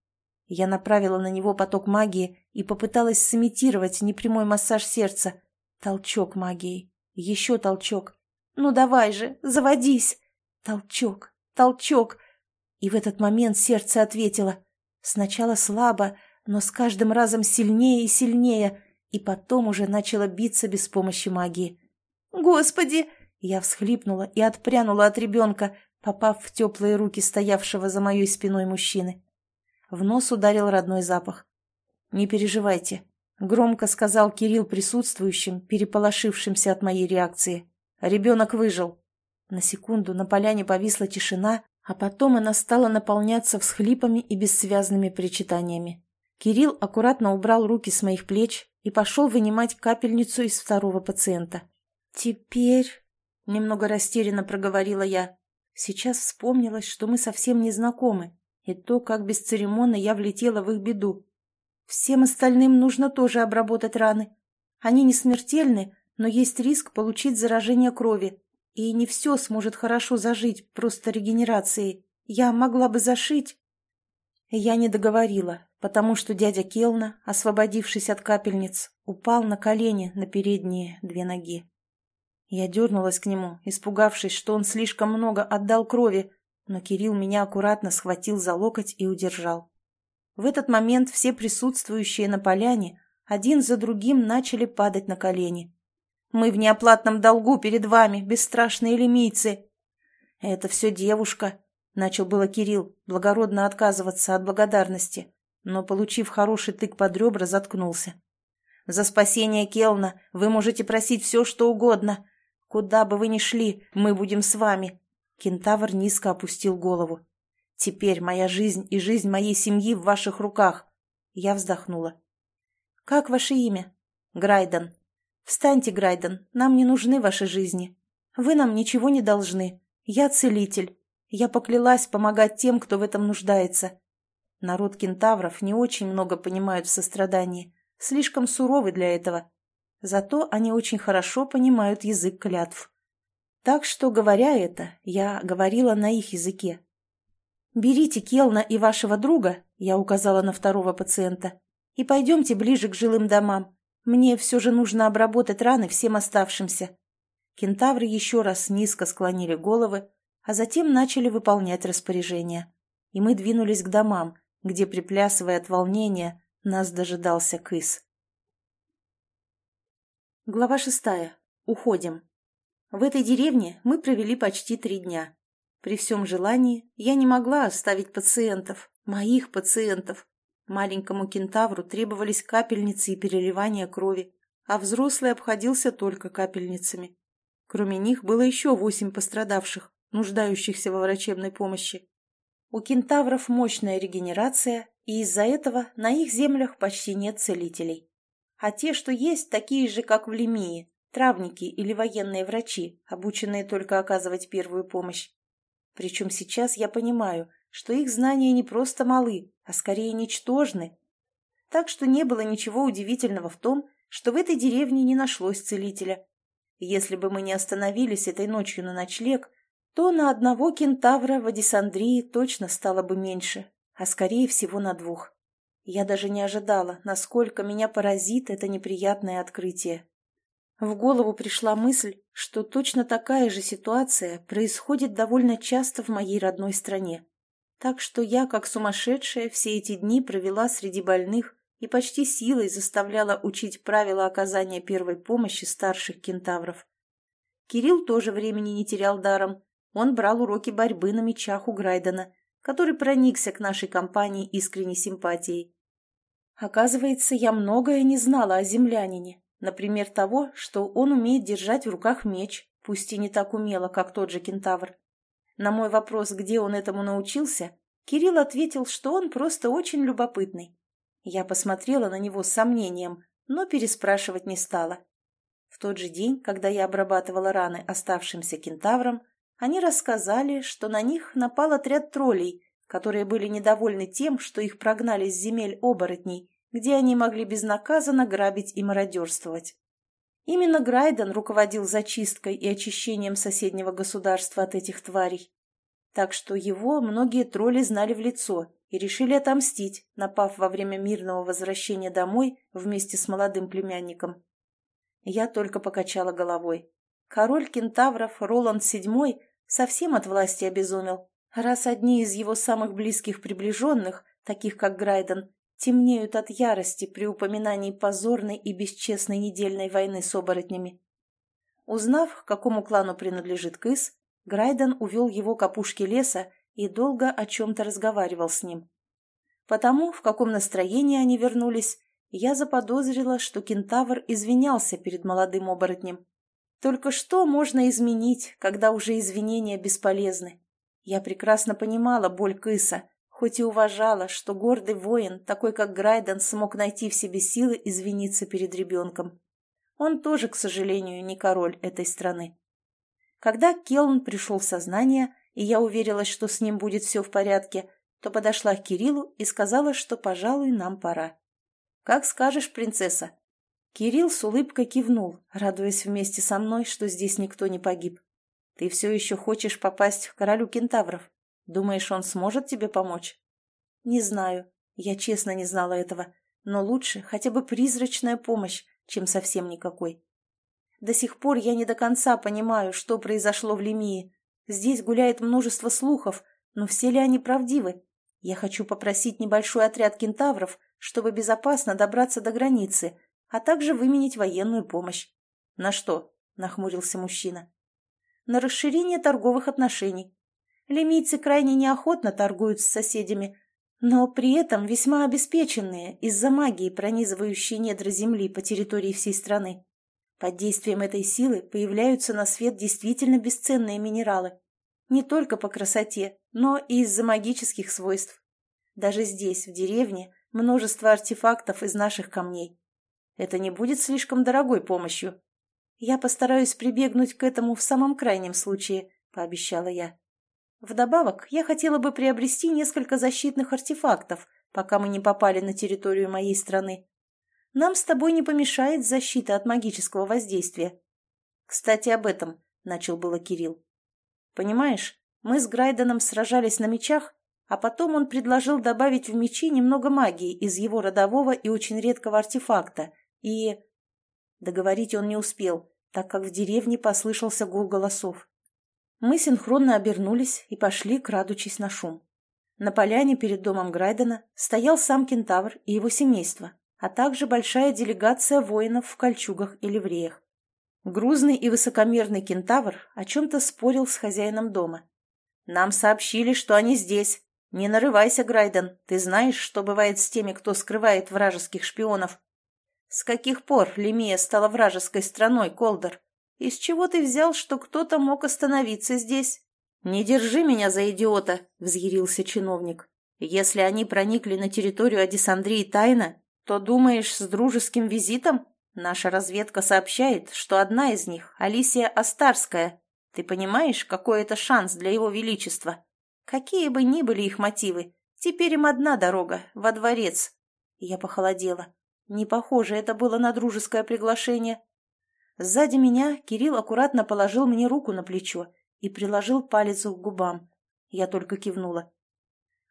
Я направила на него поток магии и попыталась сымитировать непрямой массаж сердца. Толчок магии. Еще толчок. «Ну давай же, заводись!» Толчок, толчок. И в этот момент сердце ответило. Сначала слабо, но с каждым разом сильнее и сильнее, и потом уже начало биться без помощи магии. «Господи!» Я всхлипнула и отпрянула от ребенка, попав в теплые руки стоявшего за моей спиной мужчины. В нос ударил родной запах. «Не переживайте», — громко сказал Кирилл присутствующим, переполошившимся от моей реакции. «Ребенок выжил». На секунду на поляне повисла тишина, а потом она стала наполняться всхлипами и бессвязными причитаниями. Кирилл аккуратно убрал руки с моих плеч и пошел вынимать капельницу из второго пациента. «Теперь...» — немного растерянно проговорила я. Сейчас вспомнилось, что мы совсем не знакомы, и то, как бесцеремонно я влетела в их беду. Всем остальным нужно тоже обработать раны. Они не смертельны, но есть риск получить заражение крови. И не все сможет хорошо зажить просто регенерацией. Я могла бы зашить. Я не договорила, потому что дядя Келна, освободившись от капельниц, упал на колени на передние две ноги. Я дернулась к нему, испугавшись, что он слишком много отдал крови, но Кирилл меня аккуратно схватил за локоть и удержал. В этот момент все присутствующие на поляне один за другим начали падать на колени. «Мы в неоплатном долгу перед вами, бесстрашные лимийцы!» «Это все девушка», — начал было Кирилл, благородно отказываться от благодарности, но, получив хороший тык под ребра, заткнулся. «За спасение Келна вы можете просить все, что угодно. Куда бы вы ни шли, мы будем с вами». Кентавр низко опустил голову. «Теперь моя жизнь и жизнь моей семьи в ваших руках». Я вздохнула. «Как ваше имя?» «Грайден». «Встаньте, Грайден, нам не нужны ваши жизни. Вы нам ничего не должны. Я целитель. Я поклялась помогать тем, кто в этом нуждается. Народ кентавров не очень много понимают в сострадании, слишком суровы для этого. Зато они очень хорошо понимают язык клятв. Так что, говоря это, я говорила на их языке. «Берите Келна и вашего друга», — я указала на второго пациента, «и пойдемте ближе к жилым домам. Мне все же нужно обработать раны всем оставшимся». Кентавры еще раз низко склонили головы, а затем начали выполнять распоряжения. И мы двинулись к домам, где, приплясывая от волнения, нас дожидался кыс. Глава шестая. Уходим. В этой деревне мы провели почти три дня. При всем желании я не могла оставить пациентов, моих пациентов. Маленькому кентавру требовались капельницы и переливание крови, а взрослый обходился только капельницами. Кроме них было еще восемь пострадавших, нуждающихся во врачебной помощи. У кентавров мощная регенерация, и из-за этого на их землях почти нет целителей. А те, что есть, такие же, как в Лемии, травники или военные врачи, обученные только оказывать первую помощь. Причем сейчас я понимаю, что их знания не просто малы, а скорее ничтожны. Так что не было ничего удивительного в том, что в этой деревне не нашлось целителя. Если бы мы не остановились этой ночью на ночлег, то на одного кентавра в Адисандрии точно стало бы меньше, а скорее всего на двух. Я даже не ожидала, насколько меня поразит это неприятное открытие. В голову пришла мысль, что точно такая же ситуация происходит довольно часто в моей родной стране. Так что я, как сумасшедшая, все эти дни провела среди больных и почти силой заставляла учить правила оказания первой помощи старших кентавров. Кирилл тоже времени не терял даром, он брал уроки борьбы на мечах у Грайдена, который проникся к нашей компании искренней симпатией. Оказывается, я многое не знала о землянине, например, того, что он умеет держать в руках меч, пусть и не так умело, как тот же кентавр. На мой вопрос, где он этому научился, Кирилл ответил, что он просто очень любопытный. Я посмотрела на него с сомнением, но переспрашивать не стала. В тот же день, когда я обрабатывала раны оставшимся кентаврам, они рассказали, что на них напал отряд троллей, которые были недовольны тем, что их прогнали с земель оборотней, где они могли безнаказанно грабить и мародерствовать. Именно Грайден руководил зачисткой и очищением соседнего государства от этих тварей. Так что его многие тролли знали в лицо и решили отомстить, напав во время мирного возвращения домой вместе с молодым племянником. Я только покачала головой. Король кентавров Роланд VII совсем от власти обезумел, раз одни из его самых близких приближенных, таких как Грайден, темнеют от ярости при упоминании позорной и бесчестной недельной войны с оборотнями. Узнав, к какому клану принадлежит Кыс, Грайден увел его к опушке леса и долго о чем-то разговаривал с ним. Потому, в каком настроении они вернулись, я заподозрила, что кентавр извинялся перед молодым оборотнем. Только что можно изменить, когда уже извинения бесполезны? Я прекрасно понимала боль Кыса, хоть и уважала, что гордый воин, такой как Грайден, смог найти в себе силы извиниться перед ребенком. Он тоже, к сожалению, не король этой страны. Когда Келн пришел в сознание, и я уверилась, что с ним будет все в порядке, то подошла к Кириллу и сказала, что, пожалуй, нам пора. Как скажешь, принцесса. Кирилл с улыбкой кивнул, радуясь вместе со мной, что здесь никто не погиб. Ты все еще хочешь попасть к королю кентавров? Думаешь, он сможет тебе помочь? Не знаю. Я честно не знала этого. Но лучше хотя бы призрачная помощь, чем совсем никакой. До сих пор я не до конца понимаю, что произошло в Лемии. Здесь гуляет множество слухов, но все ли они правдивы? Я хочу попросить небольшой отряд кентавров, чтобы безопасно добраться до границы, а также выменить военную помощь. На что? нахмурился мужчина. На расширение торговых отношений. Лемийцы крайне неохотно торгуют с соседями, но при этом весьма обеспеченные из-за магии, пронизывающей недра земли по территории всей страны. Под действием этой силы появляются на свет действительно бесценные минералы. Не только по красоте, но и из-за магических свойств. Даже здесь, в деревне, множество артефактов из наших камней. Это не будет слишком дорогой помощью. Я постараюсь прибегнуть к этому в самом крайнем случае, пообещала я. Вдобавок, я хотела бы приобрести несколько защитных артефактов, пока мы не попали на территорию моей страны. Нам с тобой не помешает защита от магического воздействия. Кстати, об этом, — начал было Кирилл. Понимаешь, мы с Грайденом сражались на мечах, а потом он предложил добавить в мечи немного магии из его родового и очень редкого артефакта, и... Договорить он не успел, так как в деревне послышался гул голосов. Мы синхронно обернулись и пошли, крадучись на шум. На поляне перед домом Грайдена стоял сам кентавр и его семейство, а также большая делегация воинов в кольчугах и ливреях. Грузный и высокомерный кентавр о чем-то спорил с хозяином дома. «Нам сообщили, что они здесь. Не нарывайся, Грайден, ты знаешь, что бывает с теми, кто скрывает вражеских шпионов». «С каких пор Лемия стала вражеской страной, Колдер? Из чего ты взял, что кто-то мог остановиться здесь?» «Не держи меня за идиота», — взъярился чиновник. «Если они проникли на территорию Адисандрии тайно, то думаешь, с дружеским визитом? Наша разведка сообщает, что одна из них — Алисия Астарская. Ты понимаешь, какой это шанс для его величества? Какие бы ни были их мотивы, теперь им одна дорога — во дворец. Я похолодела. Не похоже это было на дружеское приглашение. Сзади меня Кирилл аккуратно положил мне руку на плечо и приложил палец к губам. Я только кивнула.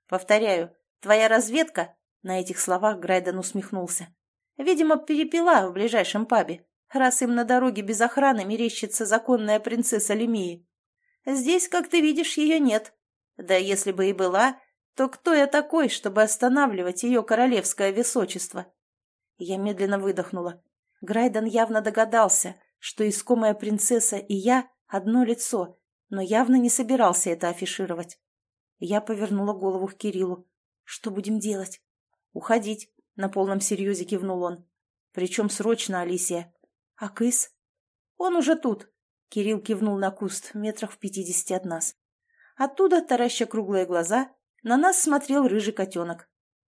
«Повторяю, твоя разведка на этих словах Грайден усмехнулся. Видимо, перепила в ближайшем пабе, раз им на дороге без охраны мерещится законная принцесса Лемии. Здесь, как ты видишь, ее нет. Да если бы и была, то кто я такой, чтобы останавливать ее королевское высочество? Я медленно выдохнула. Грайден явно догадался, что искомая принцесса и я — одно лицо, но явно не собирался это афишировать. Я повернула голову к Кириллу. «Что будем делать?» «Уходить», — на полном серьезе кивнул он. «Причем срочно, Алисия». «А кыс?» «Он уже тут», — Кирилл кивнул на куст метрах в пятидесяти от нас. Оттуда, тараща круглые глаза, на нас смотрел рыжий котенок.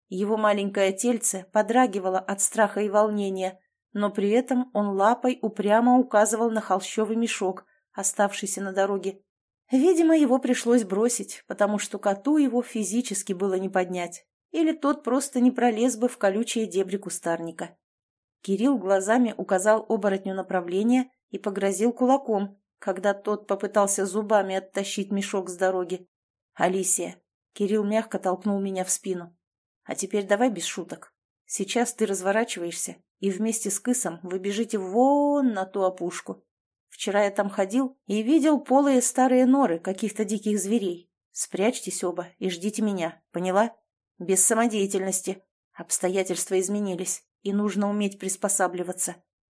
Его маленькое тельце подрагивало от страха и волнения, но при этом он лапой упрямо указывал на холщовый мешок, оставшийся на дороге. Видимо, его пришлось бросить, потому что коту его физически было не поднять или тот просто не пролез бы в колючие дебри кустарника. Кирилл глазами указал оборотню направление и погрозил кулаком, когда тот попытался зубами оттащить мешок с дороги. «Алисия!» Кирилл мягко толкнул меня в спину. «А теперь давай без шуток. Сейчас ты разворачиваешься, и вместе с кысом вы бежите вон на ту опушку. Вчера я там ходил и видел полые старые норы каких-то диких зверей. Спрячьтесь оба и ждите меня, поняла?» Без самодеятельности. Обстоятельства изменились, и нужно уметь приспосабливаться.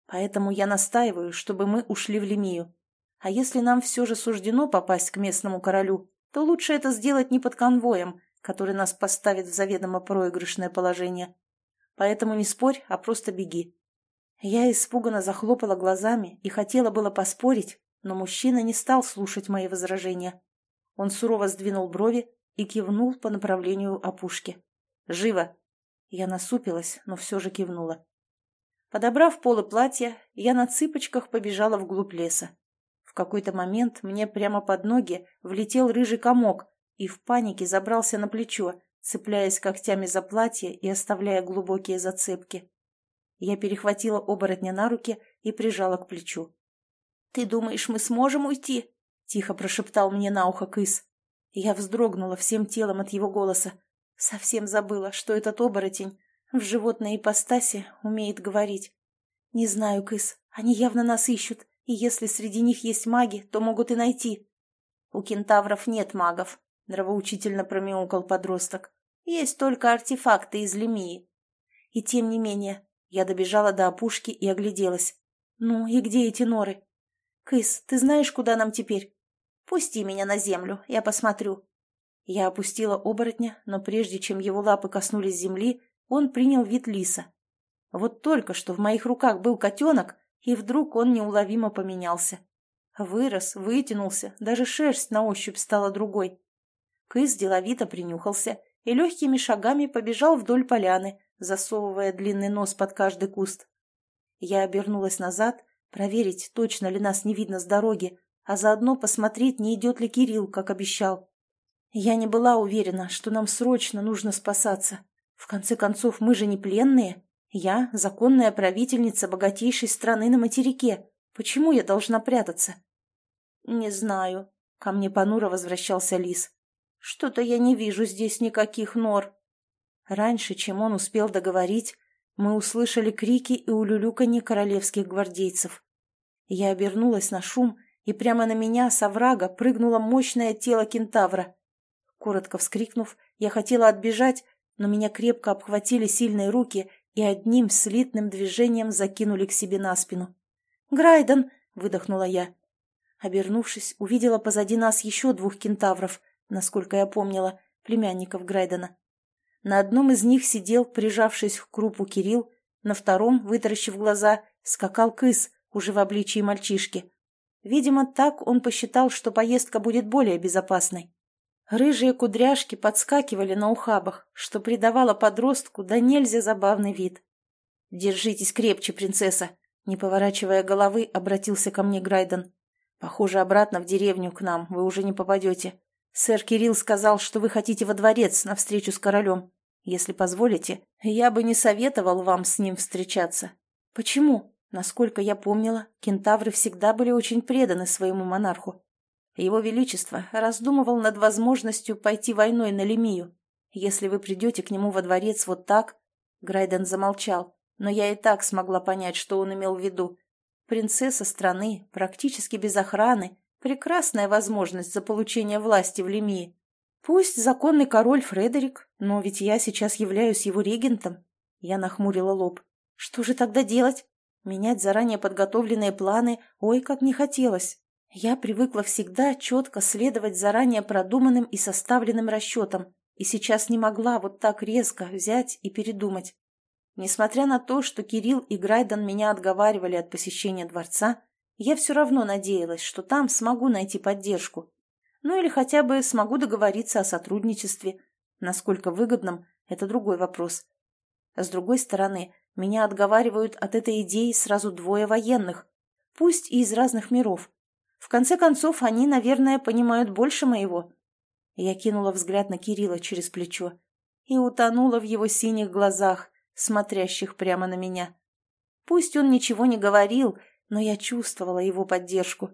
Поэтому я настаиваю, чтобы мы ушли в Лемию. А если нам все же суждено попасть к местному королю, то лучше это сделать не под конвоем, который нас поставит в заведомо проигрышное положение. Поэтому не спорь, а просто беги. Я испуганно захлопала глазами и хотела было поспорить, но мужчина не стал слушать мои возражения. Он сурово сдвинул брови и кивнул по направлению опушки. «Живо!» Я насупилась, но все же кивнула. Подобрав полы платья, я на цыпочках побежала вглубь леса. В какой-то момент мне прямо под ноги влетел рыжий комок и в панике забрался на плечо, цепляясь когтями за платье и оставляя глубокие зацепки. Я перехватила оборотня на руки и прижала к плечу. «Ты думаешь, мы сможем уйти?» — тихо прошептал мне на ухо Кыс. Я вздрогнула всем телом от его голоса. Совсем забыла, что этот оборотень в животной ипостаси умеет говорить. «Не знаю, Кыс, они явно нас ищут, и если среди них есть маги, то могут и найти». «У кентавров нет магов», — нравоучительно промяукал подросток. «Есть только артефакты из лемии». И тем не менее, я добежала до опушки и огляделась. «Ну и где эти норы?» «Кыс, ты знаешь, куда нам теперь?» «Пусти меня на землю, я посмотрю». Я опустила оборотня, но прежде чем его лапы коснулись земли, он принял вид лиса. Вот только что в моих руках был котенок, и вдруг он неуловимо поменялся. Вырос, вытянулся, даже шерсть на ощупь стала другой. Кыс деловито принюхался и легкими шагами побежал вдоль поляны, засовывая длинный нос под каждый куст. Я обернулась назад, проверить, точно ли нас не видно с дороги, а заодно посмотреть, не идет ли Кирилл, как обещал. Я не была уверена, что нам срочно нужно спасаться. В конце концов, мы же не пленные. Я – законная правительница богатейшей страны на материке. Почему я должна прятаться? «Не знаю», — ко мне понуро возвращался лис. «Что-то я не вижу здесь никаких нор». Раньше, чем он успел договорить, мы услышали крики и улюлюканье королевских гвардейцев. Я обернулась на шум, и прямо на меня с оврага прыгнуло мощное тело кентавра. Коротко вскрикнув, я хотела отбежать, но меня крепко обхватили сильные руки и одним слитным движением закинули к себе на спину. «Грайден!» — выдохнула я. Обернувшись, увидела позади нас еще двух кентавров, насколько я помнила, племянников Грайдена. На одном из них сидел, прижавшись к крупу Кирилл, на втором, вытаращив глаза, скакал кыс, уже в обличии мальчишки. Видимо, так он посчитал, что поездка будет более безопасной. Рыжие кудряшки подскакивали на ухабах, что придавало подростку да нельзя забавный вид. «Держитесь крепче, принцесса!» Не поворачивая головы, обратился ко мне Грайден. Похоже, обратно в деревню к нам вы уже не попадете. Сэр Кирилл сказал, что вы хотите во дворец на встречу с королем. Если позволите, я бы не советовал вам с ним встречаться. Почему? Насколько я помнила, кентавры всегда были очень преданы своему монарху. Его Величество раздумывал над возможностью пойти войной на Лемию. Если вы придете к нему во дворец вот так... Грайден замолчал, но я и так смогла понять, что он имел в виду. Принцесса страны, практически без охраны, прекрасная возможность за получение власти в Лемии. Пусть законный король Фредерик, но ведь я сейчас являюсь его регентом. Я нахмурила лоб. Что же тогда делать? Менять заранее подготовленные планы, ой, как не хотелось. Я привыкла всегда четко следовать заранее продуманным и составленным расчетам, и сейчас не могла вот так резко взять и передумать. Несмотря на то, что Кирилл и Грайдан меня отговаривали от посещения дворца, я все равно надеялась, что там смогу найти поддержку. Ну или хотя бы смогу договориться о сотрудничестве. Насколько выгодным – это другой вопрос. С другой стороны, меня отговаривают от этой идеи сразу двое военных, пусть и из разных миров. В конце концов, они, наверное, понимают больше моего. Я кинула взгляд на Кирилла через плечо и утонула в его синих глазах – смотрящих прямо на меня. Пусть он ничего не говорил, но я чувствовала его поддержку.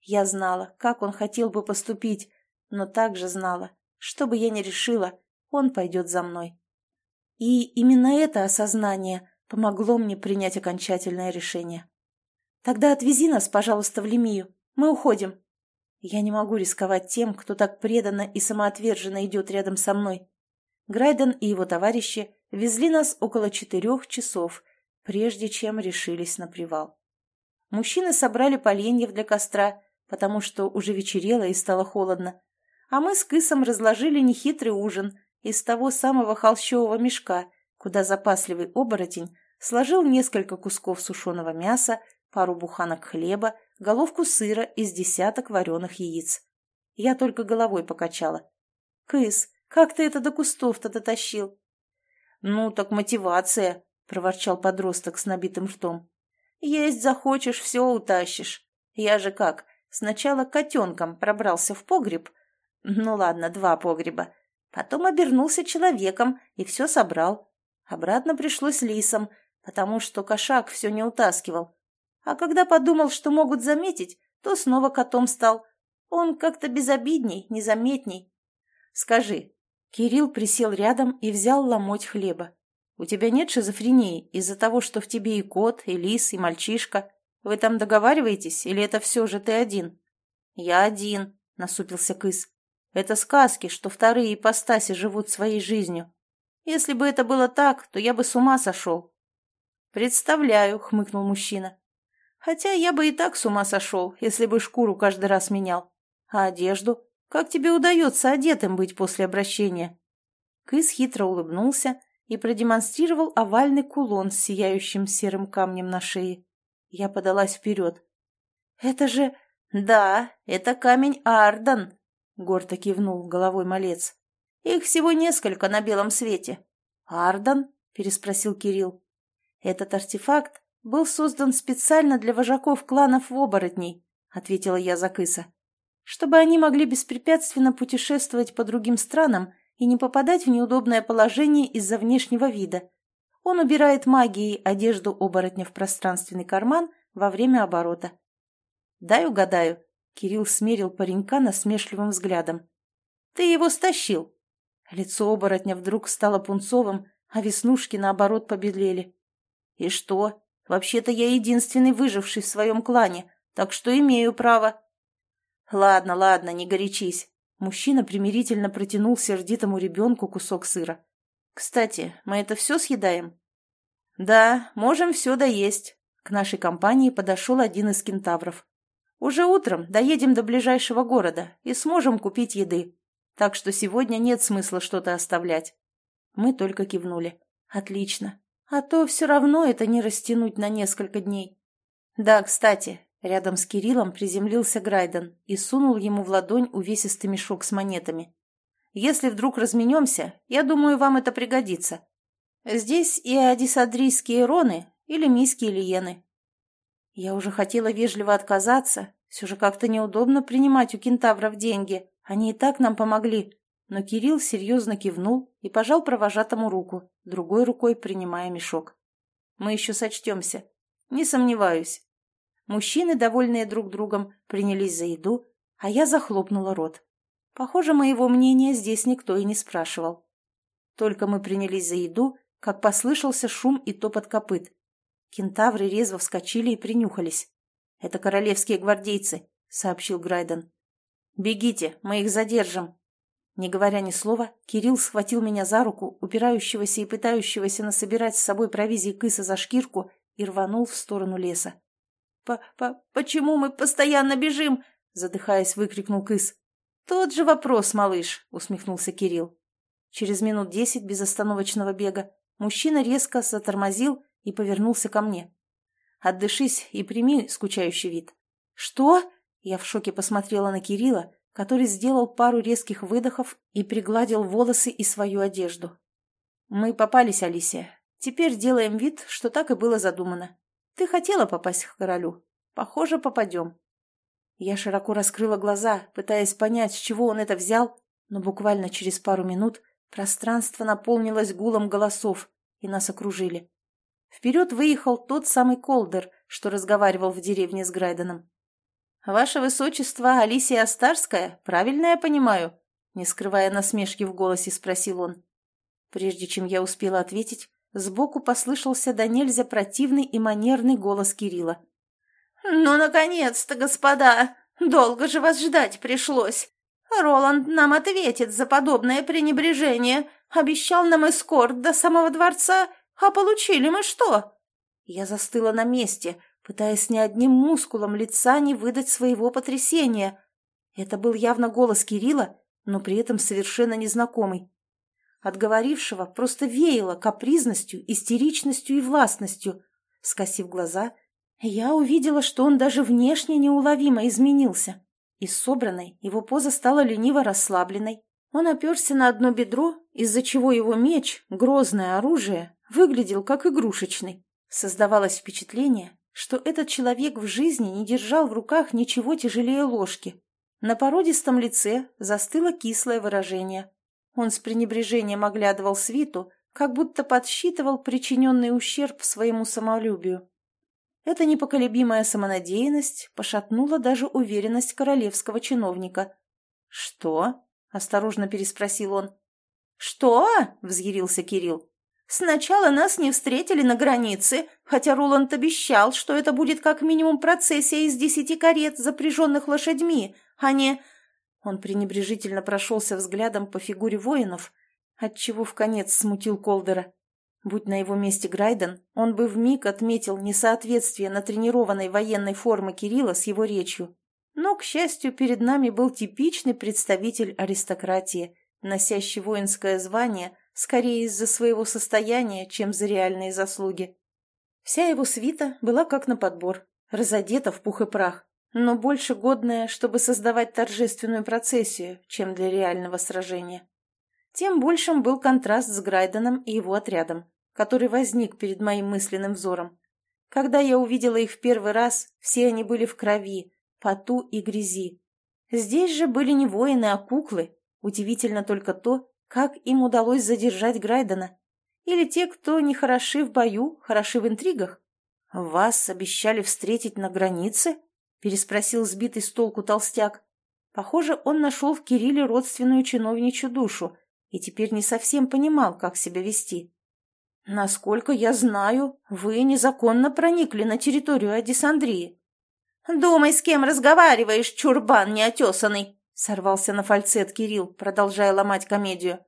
Я знала, как он хотел бы поступить, но также знала, что бы я ни решила, он пойдет за мной. И именно это осознание помогло мне принять окончательное решение. «Тогда отвези нас, пожалуйста, в Лемию. Мы уходим». Я не могу рисковать тем, кто так преданно и самоотверженно идет рядом со мной. Грайден и его товарищи везли нас около четырех часов, прежде чем решились на привал. Мужчины собрали поленьев для костра, потому что уже вечерело и стало холодно, а мы с Кысом разложили нехитрый ужин из того самого холщового мешка, куда запасливый оборотень сложил несколько кусков сушеного мяса, пару буханок хлеба, головку сыра из десяток вареных яиц. Я только головой покачала. «Кыс, как ты это до кустов-то дотащил?» «Ну, так мотивация», — проворчал подросток с набитым ртом. «Есть захочешь, все утащишь. Я же как, сначала котенком пробрался в погреб, ну ладно, два погреба, потом обернулся человеком и все собрал. Обратно пришлось лисом, потому что кошак все не утаскивал. А когда подумал, что могут заметить, то снова котом стал. Он как-то безобидней, незаметней. Скажи, Кирилл присел рядом и взял ломоть хлеба. У тебя нет шизофрении из-за того, что в тебе и кот, и лис, и мальчишка? Вы там договариваетесь, или это все же ты один? Я один, насупился Кыс. Это сказки, что вторые ипостаси живут своей жизнью. Если бы это было так, то я бы с ума сошел. Представляю, хмыкнул мужчина. Хотя я бы и так с ума сошел, если бы шкуру каждый раз менял. А одежду? Как тебе удается одетым быть после обращения? Кыс хитро улыбнулся и продемонстрировал овальный кулон с сияющим серым камнем на шее. Я подалась вперед. «Это же...» «Да, это камень Ардан», — гордо кивнул головой малец. «Их всего несколько на белом свете». «Ардан?» — переспросил Кирилл. «Этот артефакт был создан специально для вожаков кланов оборотней», — ответила я за кыса. «Чтобы они могли беспрепятственно путешествовать по другим странам и не попадать в неудобное положение из-за внешнего вида. Он убирает магией одежду оборотня в пространственный карман во время оборота». «Дай угадаю», Кирилл смерил паренька насмешливым взглядом. «Ты его стащил!» Лицо оборотня вдруг стало пунцовым, а веснушки, наоборот, побелели. «И что? Вообще-то я единственный выживший в своем клане, так что имею право». «Ладно, ладно, не горячись». Мужчина примирительно протянул сердитому ребенку кусок сыра. «Кстати, мы это все съедаем?» «Да, можем все доесть». К нашей компании подошел один из кентавров. Уже утром доедем до ближайшего города и сможем купить еды. Так что сегодня нет смысла что-то оставлять. Мы только кивнули. Отлично. А то все равно это не растянуть на несколько дней. Да, кстати, рядом с Кириллом приземлился Грайден и сунул ему в ладонь увесистый мешок с монетами. Если вдруг разменемся, я думаю, вам это пригодится. Здесь и адисадрийские роны или мийские лиены. Я уже хотела вежливо отказаться. Все же как-то неудобно принимать у кентавров деньги. Они и так нам помогли. Но Кирилл серьезно кивнул и пожал провожатому руку, другой рукой принимая мешок. Мы еще сочтемся. Не сомневаюсь. Мужчины, довольные друг другом, принялись за еду, а я захлопнула рот. Похоже, моего мнения здесь никто и не спрашивал. Только мы принялись за еду, как послышался шум и топот копыт. Кентавры резво вскочили и принюхались. «Это королевские гвардейцы», — сообщил Грайден. «Бегите, мы их задержим». Не говоря ни слова, Кирилл схватил меня за руку, упирающегося и пытающегося насобирать с собой провизии кыса за шкирку, и рванул в сторону леса. «По -по «Почему мы постоянно бежим?» — задыхаясь, выкрикнул кыс. «Тот же вопрос, малыш», — усмехнулся Кирилл. Через минут десять безостановочного бега мужчина резко затормозил и повернулся ко мне. «Отдышись и прими скучающий вид». «Что?» Я в шоке посмотрела на Кирилла, который сделал пару резких выдохов и пригладил волосы и свою одежду. «Мы попались, Алисия. Теперь делаем вид, что так и было задумано. Ты хотела попасть к королю? Похоже, попадем». Я широко раскрыла глаза, пытаясь понять, с чего он это взял, но буквально через пару минут пространство наполнилось гулом голосов, и нас окружили. Вперед выехал тот самый Колдер, что разговаривал в деревне с Грайденом. «Ваше высочество Алисия Астарская, правильно я понимаю?» Не скрывая насмешки в голосе, спросил он. Прежде чем я успела ответить, сбоку послышался до нельзя противный и манерный голос Кирилла. «Ну, наконец-то, господа! Долго же вас ждать пришлось! Роланд нам ответит за подобное пренебрежение. Обещал нам эскорт до самого дворца «А получили мы что?» Я застыла на месте, пытаясь ни одним мускулом лица не выдать своего потрясения. Это был явно голос Кирилла, но при этом совершенно незнакомый. От говорившего просто веяло капризностью, истеричностью и властностью. Скосив глаза, я увидела, что он даже внешне неуловимо изменился. Из собранной его поза стала лениво расслабленной. Он оперся на одно бедро, из-за чего его меч, грозное оружие, выглядел как игрушечный. Создавалось впечатление, что этот человек в жизни не держал в руках ничего тяжелее ложки. На породистом лице застыло кислое выражение. Он с пренебрежением оглядывал свиту, как будто подсчитывал причиненный ущерб своему самолюбию. Эта непоколебимая самонадеянность пошатнула даже уверенность королевского чиновника. «Что?» – осторожно переспросил он. «Что?» – взъярился Кирилл. «Сначала нас не встретили на границе, хотя Роланд обещал, что это будет как минимум процессия из десяти карет, запряженных лошадьми, а не...» Он пренебрежительно прошелся взглядом по фигуре воинов, отчего в конец смутил Колдера. Будь на его месте Грайден, он бы вмиг отметил несоответствие натренированной военной формы Кирилла с его речью. Но, к счастью, перед нами был типичный представитель аристократии, носящий воинское звание скорее из-за своего состояния, чем за реальные заслуги. Вся его свита была как на подбор, разодета в пух и прах, но больше годная, чтобы создавать торжественную процессию, чем для реального сражения. Тем большим был контраст с Грайденом и его отрядом, который возник перед моим мысленным взором. Когда я увидела их в первый раз, все они были в крови, поту и грязи. Здесь же были не воины, а куклы. Удивительно только то, как им удалось задержать Грайдена. Или те, кто не хороши в бою, хороши в интригах. «Вас обещали встретить на границе?» – переспросил сбитый с толку толстяк. Похоже, он нашел в Кирилле родственную чиновничью душу и теперь не совсем понимал, как себя вести. «Насколько я знаю, вы незаконно проникли на территорию Адисандрии». «Думай, с кем разговариваешь, чурбан неотесанный!» — сорвался на фальцет Кирилл, продолжая ломать комедию.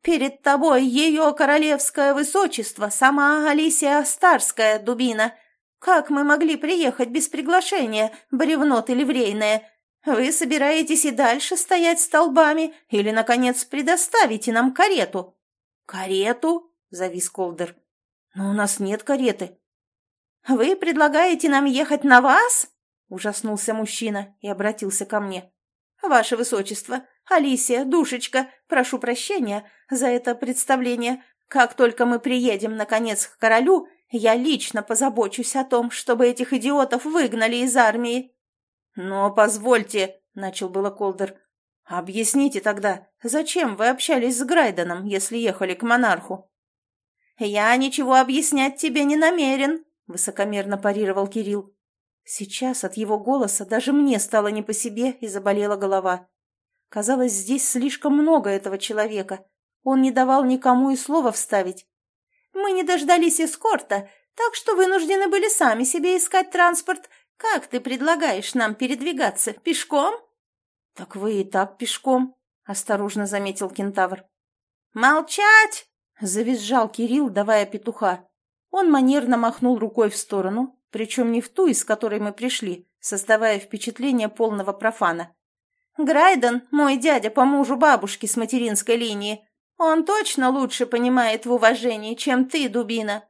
«Перед тобой ее королевское высочество, сама Алисия Старская дубина. Как мы могли приехать без приглашения, бревно ты ливрейное? Вы собираетесь и дальше стоять столбами или, наконец, предоставите нам карету?» «Карету?» — завис Колдер. «Но у нас нет кареты». «Вы предлагаете нам ехать на вас?» — ужаснулся мужчина и обратился ко мне. «Ваше Высочество, Алисия, душечка, прошу прощения за это представление. Как только мы приедем, наконец, к королю, я лично позабочусь о том, чтобы этих идиотов выгнали из армии». «Но позвольте», — начал было Колдер. «Объясните тогда, зачем вы общались с Грайденом, если ехали к монарху?» «Я ничего объяснять тебе не намерен», — высокомерно парировал Кирилл. Сейчас от его голоса даже мне стало не по себе и заболела голова. Казалось, здесь слишком много этого человека. Он не давал никому и слова вставить. «Мы не дождались эскорта, так что вынуждены были сами себе искать транспорт «Как ты предлагаешь нам передвигаться? Пешком?» «Так вы и так пешком», — осторожно заметил кентавр. «Молчать!» — завизжал Кирилл, давая петуха. Он манерно махнул рукой в сторону, причем не в ту, из которой мы пришли, создавая впечатление полного профана. «Грайден, мой дядя по мужу бабушки с материнской линии. Он точно лучше понимает в уважении, чем ты, дубина».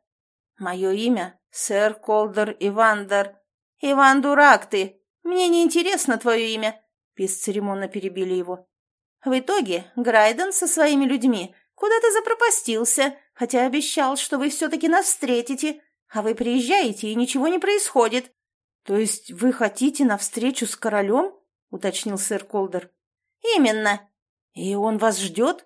«Мое имя — сэр Колдер Ивандер «Иван, дурак ты! Мне не интересно твое имя!» Бесцеремонно перебили его. В итоге Грайден со своими людьми куда-то запропастился, хотя обещал, что вы все-таки нас встретите, а вы приезжаете, и ничего не происходит. «То есть вы хотите навстречу с королем?» — уточнил сэр Колдер. «Именно. И он вас ждет?»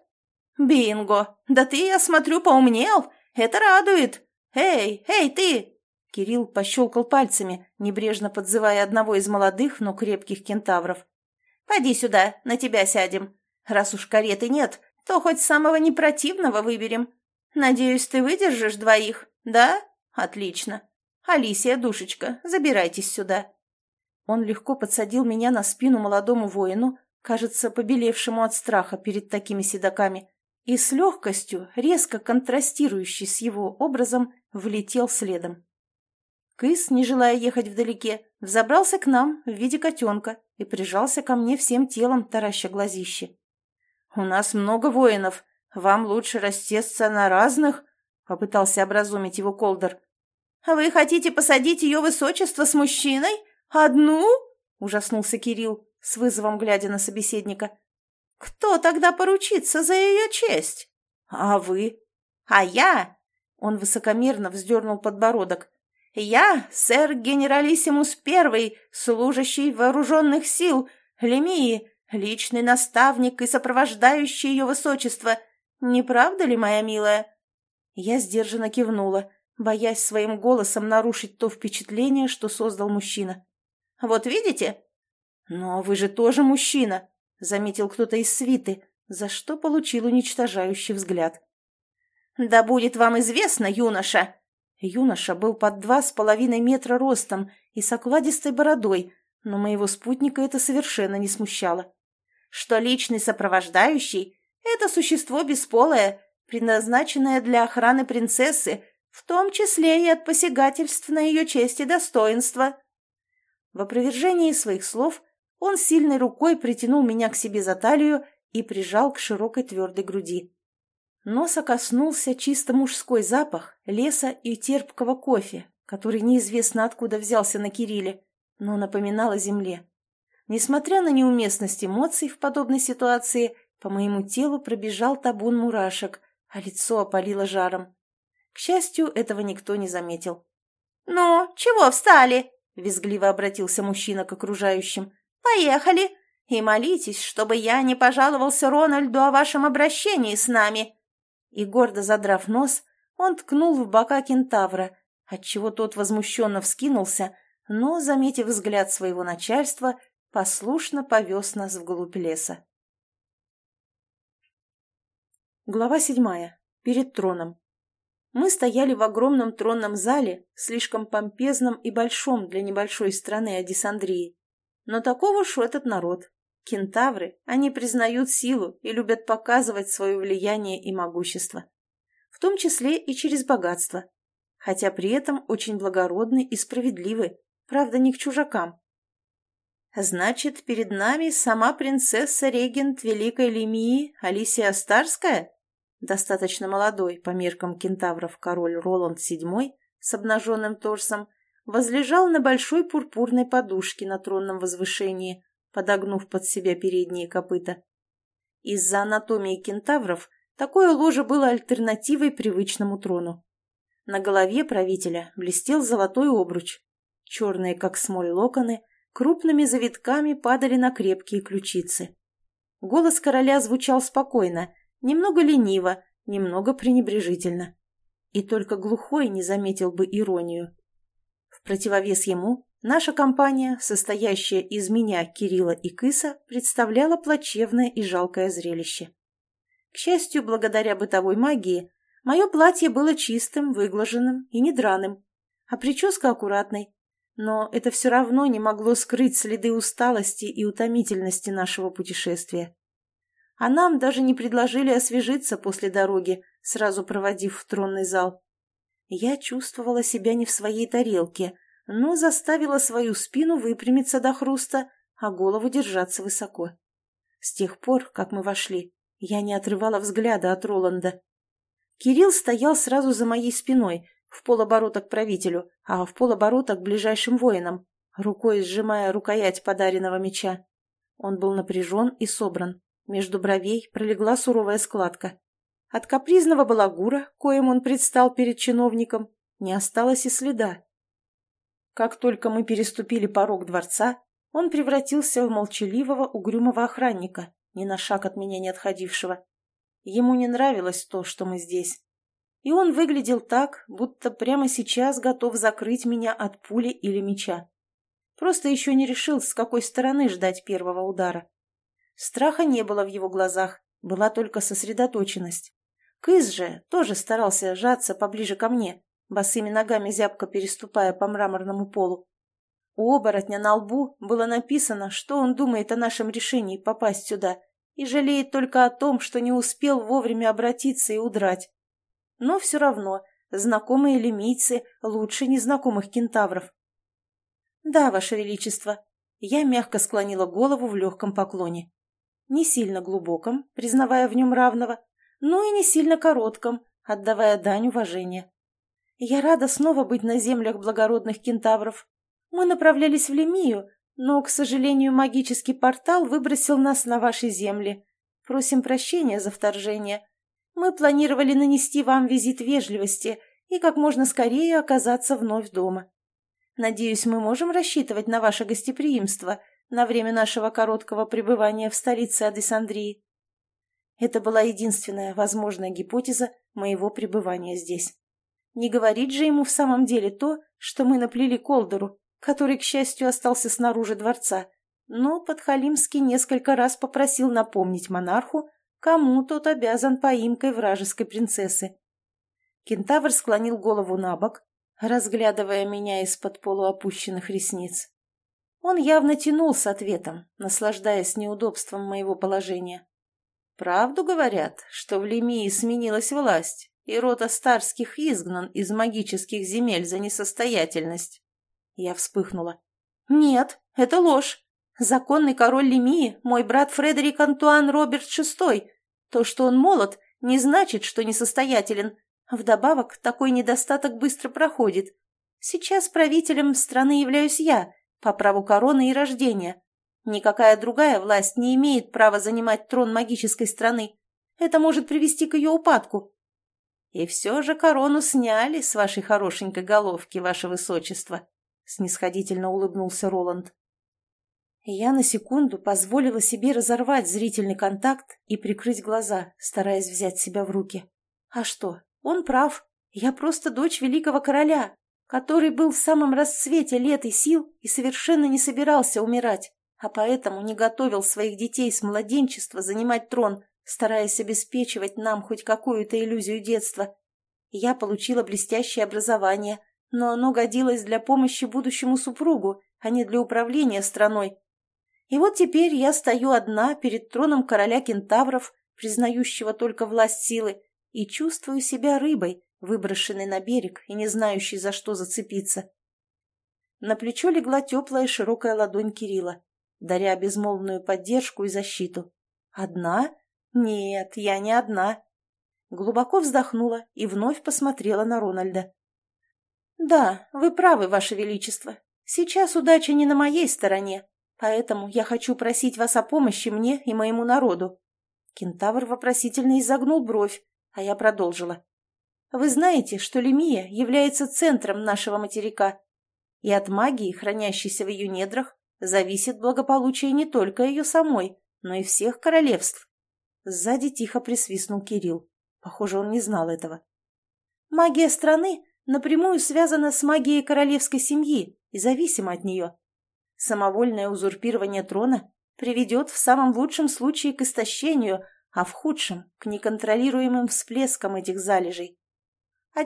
«Бинго! Да ты, я смотрю, поумнел. Это радует. Эй, эй, ты! Кирилл пощелкал пальцами, небрежно подзывая одного из молодых, но крепких кентавров. «Поди сюда, на тебя сядем. Раз уж кареты нет, то хоть самого непротивного выберем. Надеюсь, ты выдержишь двоих, да? Отлично. Алисия, душечка, забирайтесь сюда». Он легко подсадил меня на спину молодому воину, кажется, побелевшему от страха перед такими седаками, и с легкостью, резко контрастирующей с его образом, влетел следом. Кыс, не желая ехать вдалеке, взобрался к нам в виде котенка и прижался ко мне всем телом, тараща глазище. «У нас много воинов. Вам лучше растесться на разных», — попытался образумить его Колдер. «Вы хотите посадить ее высочество с мужчиной? Одну?» — ужаснулся Кирилл, с вызовом глядя на собеседника. «Кто тогда поручится за ее честь?» «А вы?» «А я?» — он высокомерно вздернул подбородок. Я, сэр генералиссимус первый, служащий вооруженных сил, Лемии, личный наставник и сопровождающий ее высочество. Не правда ли, моя милая?» Я сдержанно кивнула, боясь своим голосом нарушить то впечатление, что создал мужчина. «Вот видите?» «Но вы же тоже мужчина», — заметил кто-то из свиты, за что получил уничтожающий взгляд. «Да будет вам известно, юноша!» Юноша был под два с половиной метра ростом и с окладистой бородой, но моего спутника это совершенно не смущало. «Что личный сопровождающий — это существо бесполое, предназначенное для охраны принцессы, в том числе и от посягательств на ее честь и достоинство». В опровержении своих слов он сильной рукой притянул меня к себе за талию и прижал к широкой твердой груди. Носа коснулся чисто мужской запах леса и терпкого кофе, который неизвестно откуда взялся на Кирилле, но напоминал о земле. Несмотря на неуместность эмоций в подобной ситуации, по моему телу пробежал табун мурашек, а лицо опалило жаром. К счастью, этого никто не заметил. «Ну, чего встали?» — визгливо обратился мужчина к окружающим. «Поехали! И молитесь, чтобы я не пожаловался Рональду о вашем обращении с нами!» И, гордо задрав нос, он ткнул в бока кентавра, отчего тот возмущенно вскинулся, но, заметив взгляд своего начальства, послушно повез нас вглубь леса. Глава седьмая. Перед троном. Мы стояли в огромном тронном зале, слишком помпезном и большом для небольшой страны Адисандрии. Но такого уж этот народ. Кентавры, они признают силу и любят показывать свое влияние и могущество. В том числе и через богатство. Хотя при этом очень благородны и справедливы, правда, не к чужакам. Значит, перед нами сама принцесса-регент Великой Лемии Алисия Старская? Достаточно молодой по меркам кентавров король Роланд VII с обнаженным торсом возлежал на большой пурпурной подушке на тронном возвышении, подогнув под себя передние копыта. Из-за анатомии кентавров такое ложе было альтернативой привычному трону. На голове правителя блестел золотой обруч. Черные, как смоль, локоны крупными завитками падали на крепкие ключицы. Голос короля звучал спокойно, немного лениво, немного пренебрежительно. И только глухой не заметил бы иронию. В противовес ему Наша компания, состоящая из меня, Кирилла и Кыса, представляла плачевное и жалкое зрелище. К счастью, благодаря бытовой магии, мое платье было чистым, выглаженным и не драным, а прическа аккуратной. Но это все равно не могло скрыть следы усталости и утомительности нашего путешествия. А нам даже не предложили освежиться после дороги, сразу проводив в тронный зал. Я чувствовала себя не в своей тарелке – но заставила свою спину выпрямиться до хруста, а голову держаться высоко. С тех пор, как мы вошли, я не отрывала взгляда от Роланда. Кирилл стоял сразу за моей спиной, в полоборота к правителю, а в полоборота к ближайшим воинам, рукой сжимая рукоять подаренного меча. Он был напряжен и собран. Между бровей пролегла суровая складка. От капризного балагура, коим он предстал перед чиновником, не осталось и следа. Как только мы переступили порог дворца, он превратился в молчаливого, угрюмого охранника, ни на шаг от меня не отходившего. Ему не нравилось то, что мы здесь. И он выглядел так, будто прямо сейчас готов закрыть меня от пули или меча. Просто еще не решил, с какой стороны ждать первого удара. Страха не было в его глазах, была только сосредоточенность. Кыз же тоже старался сжаться поближе ко мне, босыми ногами зябко переступая по мраморному полу. У оборотня на лбу было написано, что он думает о нашем решении попасть сюда и жалеет только о том, что не успел вовремя обратиться и удрать. Но все равно знакомые лимийцы лучше незнакомых кентавров. «Да, Ваше Величество», я мягко склонила голову в легком поклоне. Не сильно глубоком, признавая в нем равного, но и не сильно коротком, отдавая дань уважения. Я рада снова быть на землях благородных кентавров. Мы направлялись в Лемию, но, к сожалению, магический портал выбросил нас на ваши земли. Просим прощения за вторжение. Мы планировали нанести вам визит вежливости и как можно скорее оказаться вновь дома. Надеюсь, мы можем рассчитывать на ваше гостеприимство на время нашего короткого пребывания в столице Адесандрии. Это была единственная возможная гипотеза, моего пребывания здесь. Не говорить же ему в самом деле то, что мы наплели Колдору, который, к счастью, остался снаружи дворца. Но Подхалимский несколько раз попросил напомнить монарху, кому тот обязан поимкой вражеской принцессы. Кентавр склонил голову на бок, разглядывая меня из-под полуопущенных ресниц. Он явно тянул с ответом, наслаждаясь неудобством моего положения. «Правду говорят, что в Лемии сменилась власть, и род Астарских изгнан из магических земель за несостоятельность?» Я вспыхнула. «Нет, это ложь. Законный король Лемии – мой брат Фредерик Антуан Роберт VI. То, что он молод, не значит, что несостоятелен. Вдобавок, такой недостаток быстро проходит. Сейчас правителем страны являюсь я, по праву короны и рождения. Никакая другая власть не имеет права занимать трон магической страны. Это может привести к ее упадку. И все же корону сняли с вашей хорошенькой головки, ваше высочество, — снисходительно улыбнулся Роланд. Я на секунду позволила себе разорвать зрительный контакт и прикрыть глаза, стараясь взять себя в руки. А что, он прав. Я просто дочь великого короля, который был в самом расцвете лет и сил и совершенно не собирался умирать, а поэтому не готовил своих детей с младенчества занимать трон, стараясь обеспечивать нам хоть какую-то иллюзию детства. Я получила блестящее образование, но оно годилось для помощи будущему супругу, а не для управления страной. И вот теперь я стою одна перед троном короля кентавров, признающего только власть силы, и чувствую себя рыбой, выброшенный на берег и не знающий, за что зацепиться. На плечо легла теплая широкая ладонь Кирилла, даря безмолвную поддержку и защиту. «Одна? Нет, я не одна». Глубоко вздохнула и вновь посмотрела на Рональда. «Да, вы правы, Ваше Величество. Сейчас удача не на моей стороне, поэтому я хочу просить вас о помощи мне и моему народу». Кентавр вопросительно изогнул бровь, а я продолжила. Вы знаете, что Лемия является центром нашего материка, и от магии, хранящейся в ее недрах, зависит благополучие не только ее самой, но и всех королевств. Сзади тихо присвистнул Кирилл. Похоже, он не знал этого. Магия страны напрямую связана с магией королевской семьи и зависима от нее. Самовольное узурпирование трона приведет в самом лучшем случае к истощению, а в худшем – к неконтролируемым всплескам этих залежей. А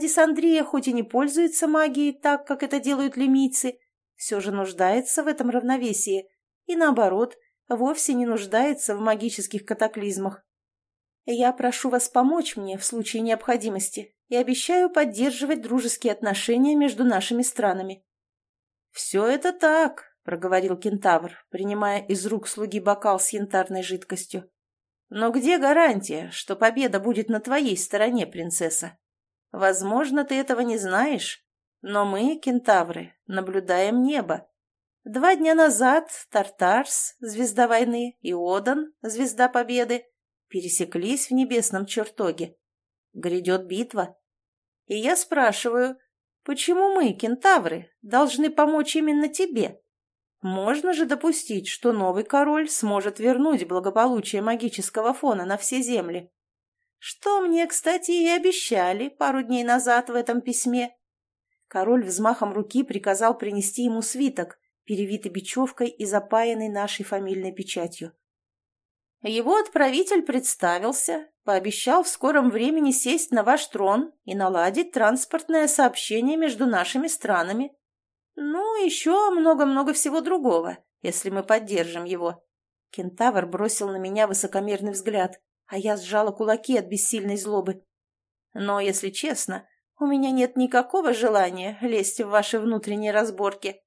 хоть и не пользуется магией так, как это делают лемийцы, все же нуждается в этом равновесии и, наоборот, вовсе не нуждается в магических катаклизмах. Я прошу вас помочь мне в случае необходимости и обещаю поддерживать дружеские отношения между нашими странами. «Все это так», — проговорил кентавр, принимая из рук слуги бокал с янтарной жидкостью. «Но где гарантия, что победа будет на твоей стороне, принцесса?» Возможно, ты этого не знаешь, но мы, кентавры, наблюдаем небо. Два дня назад Тартарс, звезда войны, и Одан, звезда победы, пересеклись в небесном чертоге. Грядет битва. И я спрашиваю, почему мы, кентавры, должны помочь именно тебе? Можно же допустить, что новый король сможет вернуть благополучие магического фона на все земли. Что мне, кстати, и обещали пару дней назад в этом письме. Король взмахом руки приказал принести ему свиток, перевитый бечевкой и запаянный нашей фамильной печатью. Его отправитель представился, пообещал в скором времени сесть на ваш трон и наладить транспортное сообщение между нашими странами. Ну, еще много-много всего другого, если мы поддержим его. Кентавр бросил на меня высокомерный взгляд а я сжала кулаки от бессильной злобы. Но, если честно, у меня нет никакого желания лезть в ваши внутренние разборки.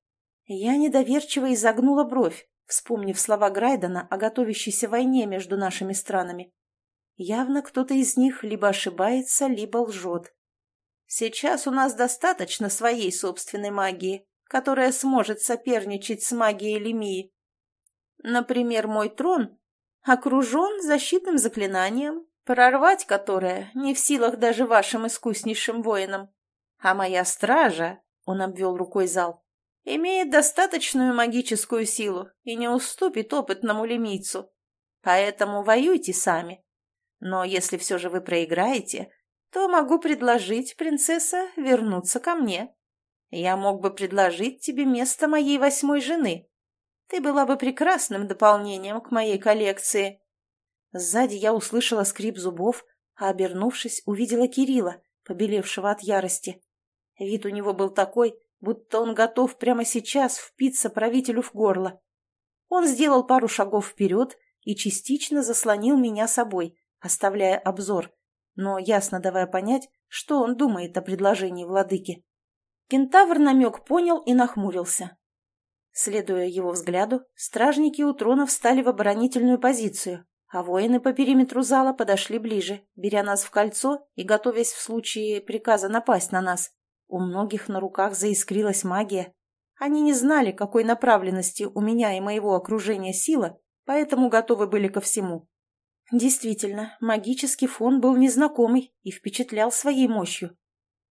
Я недоверчиво изогнула бровь, вспомнив слова Грайдена о готовящейся войне между нашими странами. Явно кто-то из них либо ошибается, либо лжет. Сейчас у нас достаточно своей собственной магии, которая сможет соперничать с магией Лемии. Например, мой трон окружен защитным заклинанием, прорвать которое не в силах даже вашим искуснейшим воинам. А моя стража, — он обвел рукой зал, — имеет достаточную магическую силу и не уступит опытному лемийцу. Поэтому воюйте сами. Но если все же вы проиграете, то могу предложить, принцесса, вернуться ко мне. Я мог бы предложить тебе место моей восьмой жены. Ты была бы прекрасным дополнением к моей коллекции». Сзади я услышала скрип зубов, а, обернувшись, увидела Кирилла, побелевшего от ярости. Вид у него был такой, будто он готов прямо сейчас впиться правителю в горло. Он сделал пару шагов вперед и частично заслонил меня собой, оставляя обзор, но ясно давая понять, что он думает о предложении владыки. Кентавр намек понял и нахмурился. Следуя его взгляду, стражники у трона встали в оборонительную позицию, а воины по периметру зала подошли ближе, беря нас в кольцо и готовясь в случае приказа напасть на нас. У многих на руках заискрилась магия. Они не знали, какой направленности у меня и моего окружения сила, поэтому готовы были ко всему. Действительно, магический фон был незнакомый и впечатлял своей мощью.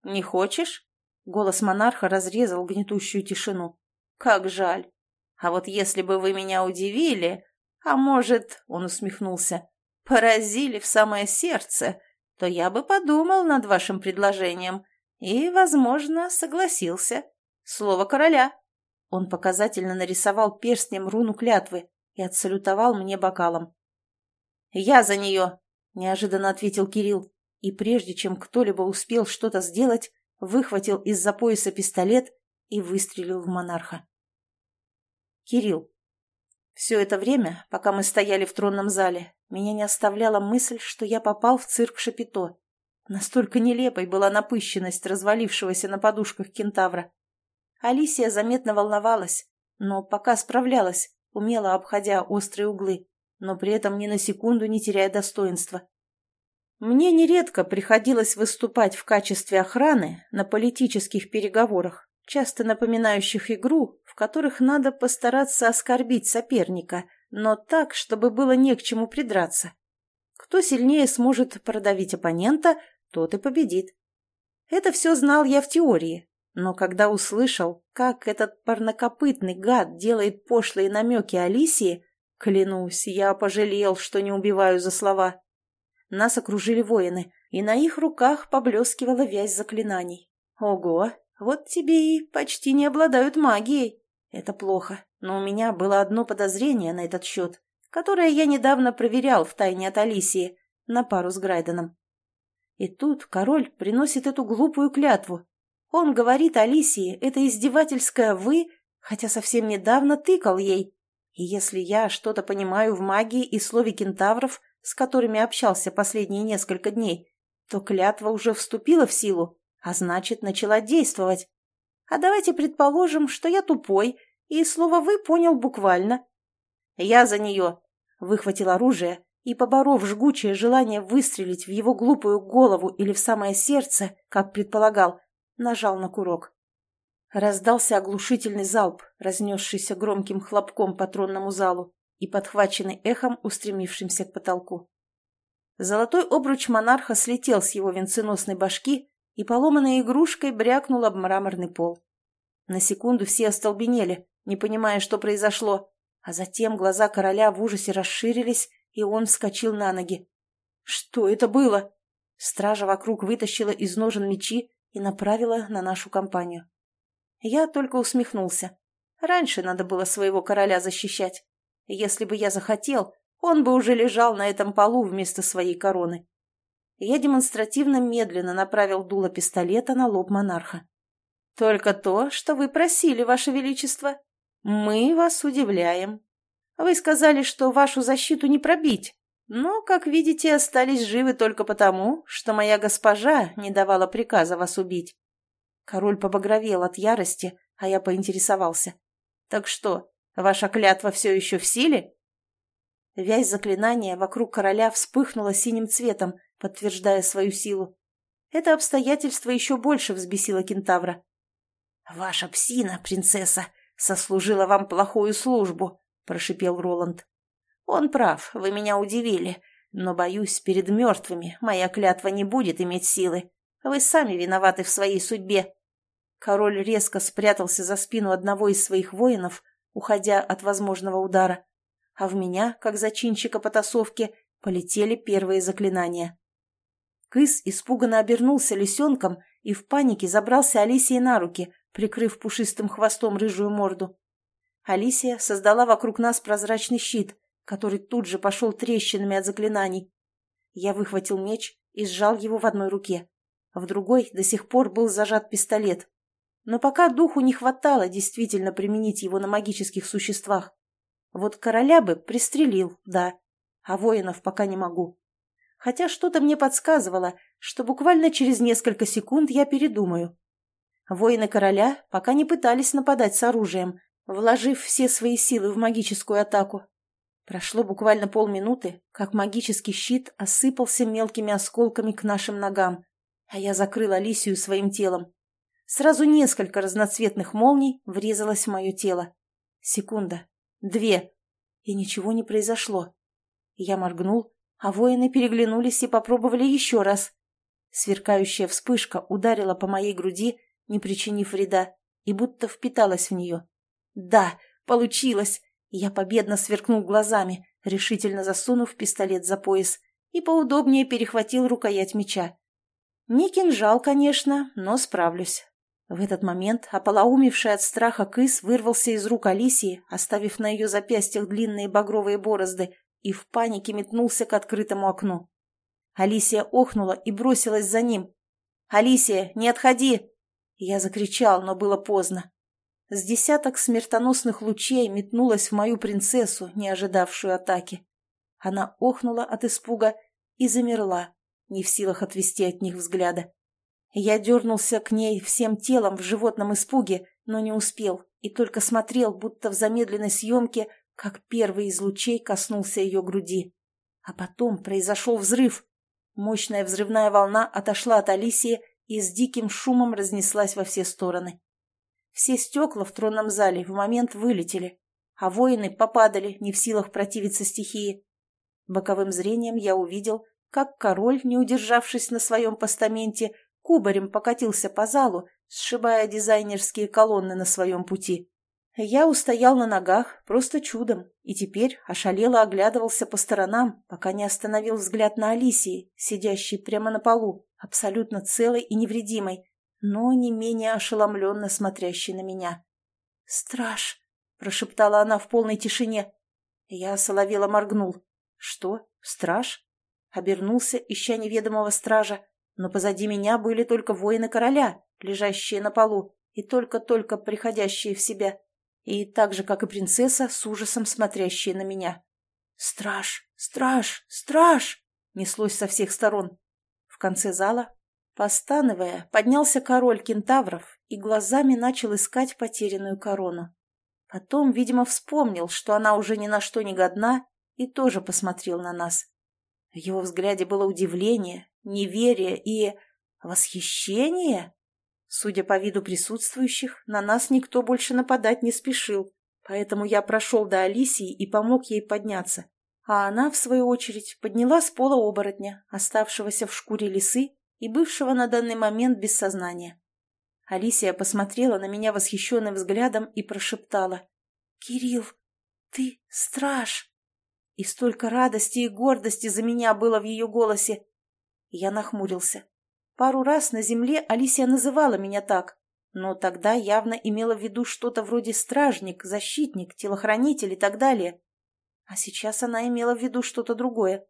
«Не хочешь?» — голос монарха разрезал гнетущую тишину. «Как жаль. А вот если бы вы меня удивили, а может, — он усмехнулся, — поразили в самое сердце, то я бы подумал над вашим предложением и, возможно, согласился. Слово короля». Он показательно нарисовал перстнем руну клятвы и отсалютовал мне бокалом. «Я за нее!» – неожиданно ответил Кирилл. И прежде чем кто-либо успел что-то сделать, выхватил из-за пояса пистолет и выстрелил в монарха. Кирилл. Все это время, пока мы стояли в тронном зале, меня не оставляла мысль, что я попал в цирк Шапито. Настолько нелепой была напыщенность развалившегося на подушках кентавра. Алисия заметно волновалась, но пока справлялась, умело обходя острые углы но при этом ни на секунду не теряя достоинства. Мне нередко приходилось выступать в качестве охраны на политических переговорах, часто напоминающих игру, в которых надо постараться оскорбить соперника, но так, чтобы было не к чему придраться. Кто сильнее сможет продавить оппонента, тот и победит. Это все знал я в теории, но когда услышал, как этот парнокопытный гад делает пошлые намеки Алисии, Клянусь, я пожалел, что не убиваю за слова. Нас окружили воины, и на их руках поблескивала вязь заклинаний. Ого, вот тебе и почти не обладают магией. Это плохо, но у меня было одно подозрение на этот счет, которое я недавно проверял в тайне от Алисии, на пару с Грайденом. И тут король приносит эту глупую клятву. Он говорит Алисии, это издевательское «вы», хотя совсем недавно тыкал ей, и если я что-то понимаю в магии и слове кентавров, с которыми общался последние несколько дней, то клятва уже вступила в силу, а значит, начала действовать. А давайте предположим, что я тупой, и слово «вы» понял буквально. Я за нее. Выхватил оружие и, поборов жгучее желание выстрелить в его глупую голову или в самое сердце, как предполагал, нажал на курок. Раздался оглушительный залп, разнесшийся громким хлопком по тронному залу и подхваченный эхом, устремившимся к потолку. Золотой обруч монарха слетел с его венценосной башки и поломанной игрушкой брякнул об мраморный пол. На секунду все остолбенели, не понимая, что произошло, а затем глаза короля в ужасе расширились, и он вскочил на ноги. «Что это было?» Стража вокруг вытащила из ножен мечи и направила на нашу компанию. Я только усмехнулся. Раньше надо было своего короля защищать. Если бы я захотел, он бы уже лежал на этом полу вместо своей короны. Я демонстративно медленно направил дуло пистолета на лоб монарха. «Только то, что вы просили, ваше величество. Мы вас удивляем. Вы сказали, что вашу защиту не пробить, но, как видите, остались живы только потому, что моя госпожа не давала приказа вас убить. Король побагровел от ярости, а я поинтересовался. «Так что, ваша клятва все еще в силе?» Вязь заклинания вокруг короля вспыхнула синим цветом, подтверждая свою силу. Это обстоятельство еще больше взбесило кентавра. «Ваша псина, принцесса, сослужила вам плохую службу», — прошипел Роланд. «Он прав, вы меня удивили, но, боюсь, перед мертвыми моя клятва не будет иметь силы. Вы сами виноваты в своей судьбе. Король резко спрятался за спину одного из своих воинов, уходя от возможного удара. А в меня, как зачинщика потасовки, полетели первые заклинания. Кыс испуганно обернулся лисенком и в панике забрался Алисии на руки, прикрыв пушистым хвостом рыжую морду. Алисия создала вокруг нас прозрачный щит, который тут же пошел трещинами от заклинаний. Я выхватил меч и сжал его в одной руке. В другой до сих пор был зажат пистолет. Но пока духу не хватало действительно применить его на магических существах. Вот короля бы пристрелил, да, а воинов пока не могу. Хотя что-то мне подсказывало, что буквально через несколько секунд я передумаю. Воины короля пока не пытались нападать с оружием, вложив все свои силы в магическую атаку. Прошло буквально полминуты, как магический щит осыпался мелкими осколками к нашим ногам, а я закрыл Алисию своим телом. Сразу несколько разноцветных молний врезалось в мое тело. Секунда. Две. И ничего не произошло. Я моргнул, а воины переглянулись и попробовали еще раз. Сверкающая вспышка ударила по моей груди, не причинив вреда, и будто впиталась в нее. «Да, получилось!» Я победно сверкнул глазами, решительно засунув пистолет за пояс, и поудобнее перехватил рукоять меча. Не кинжал, конечно, но справлюсь. В этот момент ополоумевший от страха кыс вырвался из рук Алисии, оставив на ее запястьях длинные багровые борозды, и в панике метнулся к открытому окну. Алисия охнула и бросилась за ним. «Алисия, не отходи!» Я закричал, но было поздно. С десяток смертоносных лучей метнулась в мою принцессу, не ожидавшую атаки. Она охнула от испуга и замерла, не в силах отвести от них взгляда. Я дернулся к ней всем телом в животном испуге, но не успел, и только смотрел, будто в замедленной съемке, как первый из лучей коснулся ее груди. А потом произошел взрыв. Мощная взрывная волна отошла от Алисии и с диким шумом разнеслась во все стороны. Все стекла в тронном зале в момент вылетели, а воины попадали, не в силах противиться стихии. Боковым зрением я увидел, как король, не удержавшись на своем постаменте, кубарем покатился по залу, сшибая дизайнерские колонны на своем пути. Я устоял на ногах просто чудом и теперь ошалело оглядывался по сторонам, пока не остановил взгляд на Алисии, сидящей прямо на полу, абсолютно целой и невредимой, но не менее ошеломленно смотрящей на меня. «Страж!» — прошептала она в полной тишине. Я соловело моргнул. «Что? Страж?» Обернулся, ища неведомого стража, но позади меня были только воины короля, лежащие на полу и только-только приходящие в себя, и так же, как и принцесса, с ужасом смотрящие на меня. «Страж! Страж! Страж!» неслось со всех сторон. В конце зала, постановая, поднялся король кентавров и глазами начал искать потерянную корону. Потом, видимо, вспомнил, что она уже ни на что не годна, и тоже посмотрел на нас. В его взгляде было удивление, неверие и... восхищение. Судя по виду присутствующих, на нас никто больше нападать не спешил, поэтому я прошел до Алисии и помог ей подняться. А она, в свою очередь, подняла с пола оборотня, оставшегося в шкуре лисы и бывшего на данный момент без сознания. Алисия посмотрела на меня восхищенным взглядом и прошептала. «Кирилл, ты страж!» И столько радости и гордости за меня было в ее голосе. Я нахмурился. Пару раз на земле Алисия называла меня так, но тогда явно имела в виду что-то вроде стражник, защитник, телохранитель и так далее. А сейчас она имела в виду что-то другое.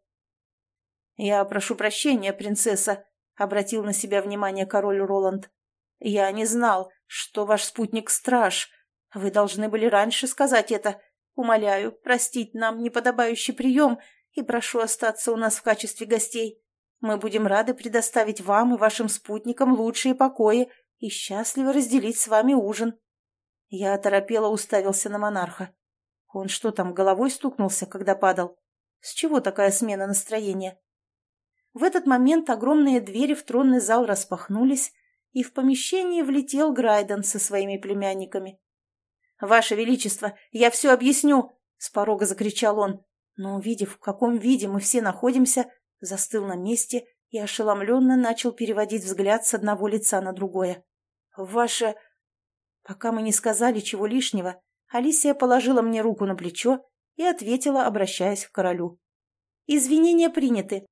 «Я прошу прощения, принцесса», — обратил на себя внимание король Роланд. «Я не знал, что ваш спутник — страж. Вы должны были раньше сказать это. Умоляю, простить нам неподобающий прием и прошу остаться у нас в качестве гостей. Мы будем рады предоставить вам и вашим спутникам лучшие покои и счастливо разделить с вами ужин». Я оторопело уставился на монарха. Он что там, головой стукнулся, когда падал? С чего такая смена настроения? В этот момент огромные двери в тронный зал распахнулись, и в помещение влетел Грайден со своими племянниками. «Ваше Величество, я все объясню!» — с порога закричал он, но, увидев, в каком виде мы все находимся, застыл на месте и ошеломленно начал переводить взгляд с одного лица на другое. «Ваше...» Пока мы не сказали чего лишнего, Алисия положила мне руку на плечо и ответила, обращаясь к королю. «Извинения приняты.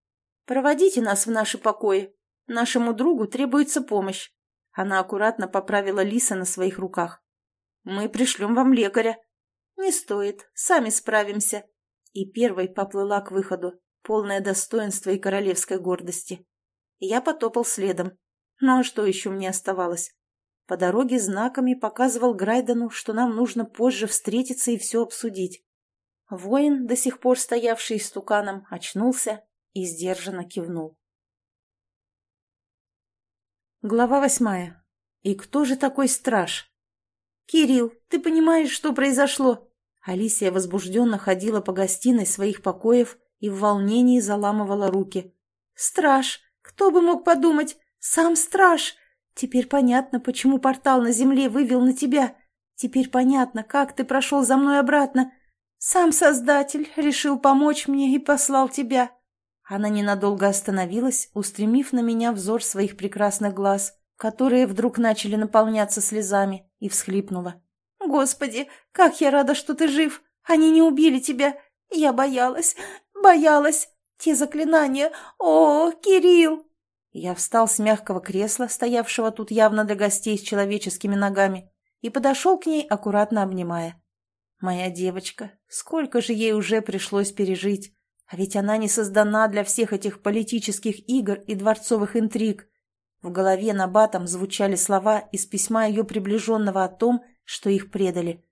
«Проводите нас в наши покои. Нашему другу требуется помощь». Она аккуратно поправила Лиса на своих руках. «Мы пришлем вам лекаря». «Не стоит, сами справимся». И первой поплыла к выходу, полное достоинства и королевской гордости. Я потопал следом. Ну а что еще мне оставалось? По дороге знаками показывал Грайдену, что нам нужно позже встретиться и все обсудить. Воин, до сих пор стоявший стуканом, очнулся и сдержанно кивнул. Глава восьмая. И кто же такой страж? «Кирилл, ты понимаешь, что произошло?» Алисия возбужденно ходила по гостиной своих покоев и в волнении заламывала руки. «Страж! Кто бы мог подумать? Сам страж! Теперь понятно, почему портал на земле вывел на тебя. Теперь понятно, как ты прошел за мной обратно. Сам Создатель решил помочь мне и послал тебя». Она ненадолго остановилась, устремив на меня взор своих прекрасных глаз, которые вдруг начали наполняться слезами, и всхлипнула. «Господи, как я рада, что ты жив! Они не убили тебя! Я боялась, боялась! Те заклинания! О, Кирилл!» Я встал с мягкого кресла, стоявшего тут явно для гостей с человеческими ногами, и подошел к ней, аккуратно обнимая. Моя девочка, сколько же ей уже пришлось пережить, а ведь она не создана для всех этих политических игр и дворцовых интриг. В голове на батом звучали слова из письма ее приближенного о том, что их предали.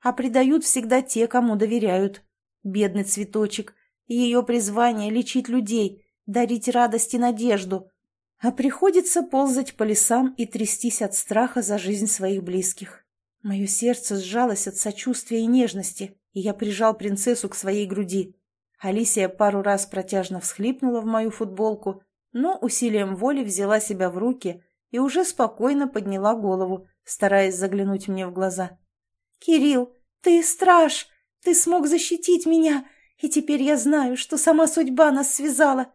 А предают всегда те, кому доверяют. Бедный цветочек, ее призвание — лечить людей, дарить радость и надежду — а приходится ползать по лесам и трястись от страха за жизнь своих близких. Мое сердце сжалось от сочувствия и нежности, и я прижал принцессу к своей груди. Алисия пару раз протяжно всхлипнула в мою футболку, но усилием воли взяла себя в руки и уже спокойно подняла голову, стараясь заглянуть мне в глаза. «Кирилл, ты страж! Ты смог защитить меня, и теперь я знаю, что сама судьба нас связала.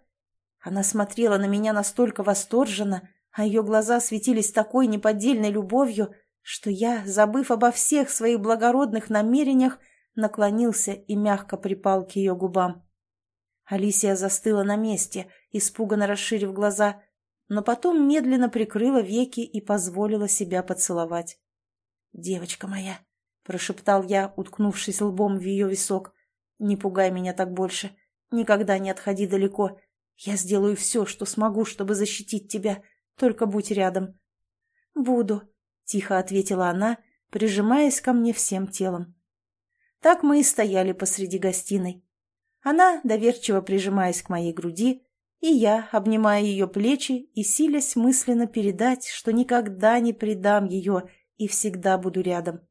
Она смотрела на меня настолько восторженно, а ее глаза светились такой неподдельной любовью, что я, забыв обо всех своих благородных намерениях, наклонился и мягко припал к ее губам. Алисия застыла на месте, испуганно расширив глаза, но потом медленно прикрыла веки и позволила себя поцеловать. «Девочка моя!» — прошептал я, уткнувшись лбом в ее висок. «Не пугай меня так больше. Никогда не отходи далеко. Я сделаю все, что смогу, чтобы защитить тебя. Только будь рядом. Буду, тихо ответила она, прижимаясь ко мне всем телом. Так мы и стояли посреди гостиной. Она, доверчиво прижимаясь к моей груди, и я, обнимая ее плечи и силясь мысленно передать, что никогда не предам ее и всегда буду рядом.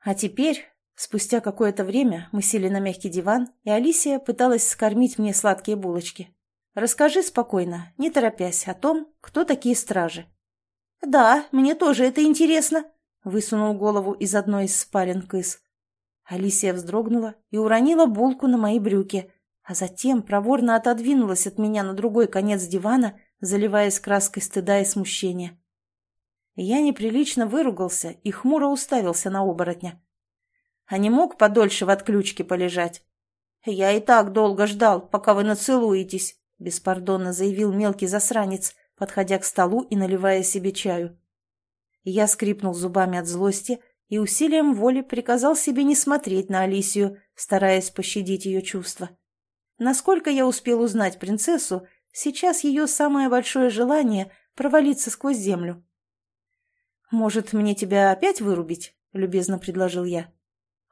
А теперь, спустя какое-то время, мы сели на мягкий диван, и Алисия пыталась скормить мне сладкие булочки. Расскажи спокойно, не торопясь, о том, кто такие стражи. «Да, мне тоже это интересно», — высунул голову из одной из спален кыс. Алисия вздрогнула и уронила булку на мои брюки, а затем проворно отодвинулась от меня на другой конец дивана, заливаясь краской стыда и смущения. Я неприлично выругался и хмуро уставился на оборотня. А не мог подольше в отключке полежать? Я и так долго ждал, пока вы нацелуетесь беспардонно заявил мелкий засранец, подходя к столу и наливая себе чаю. Я скрипнул зубами от злости и усилием воли приказал себе не смотреть на Алисию, стараясь пощадить ее чувства. Насколько я успел узнать принцессу, сейчас ее самое большое желание — провалиться сквозь землю. «Может, мне тебя опять вырубить?» — любезно предложил я.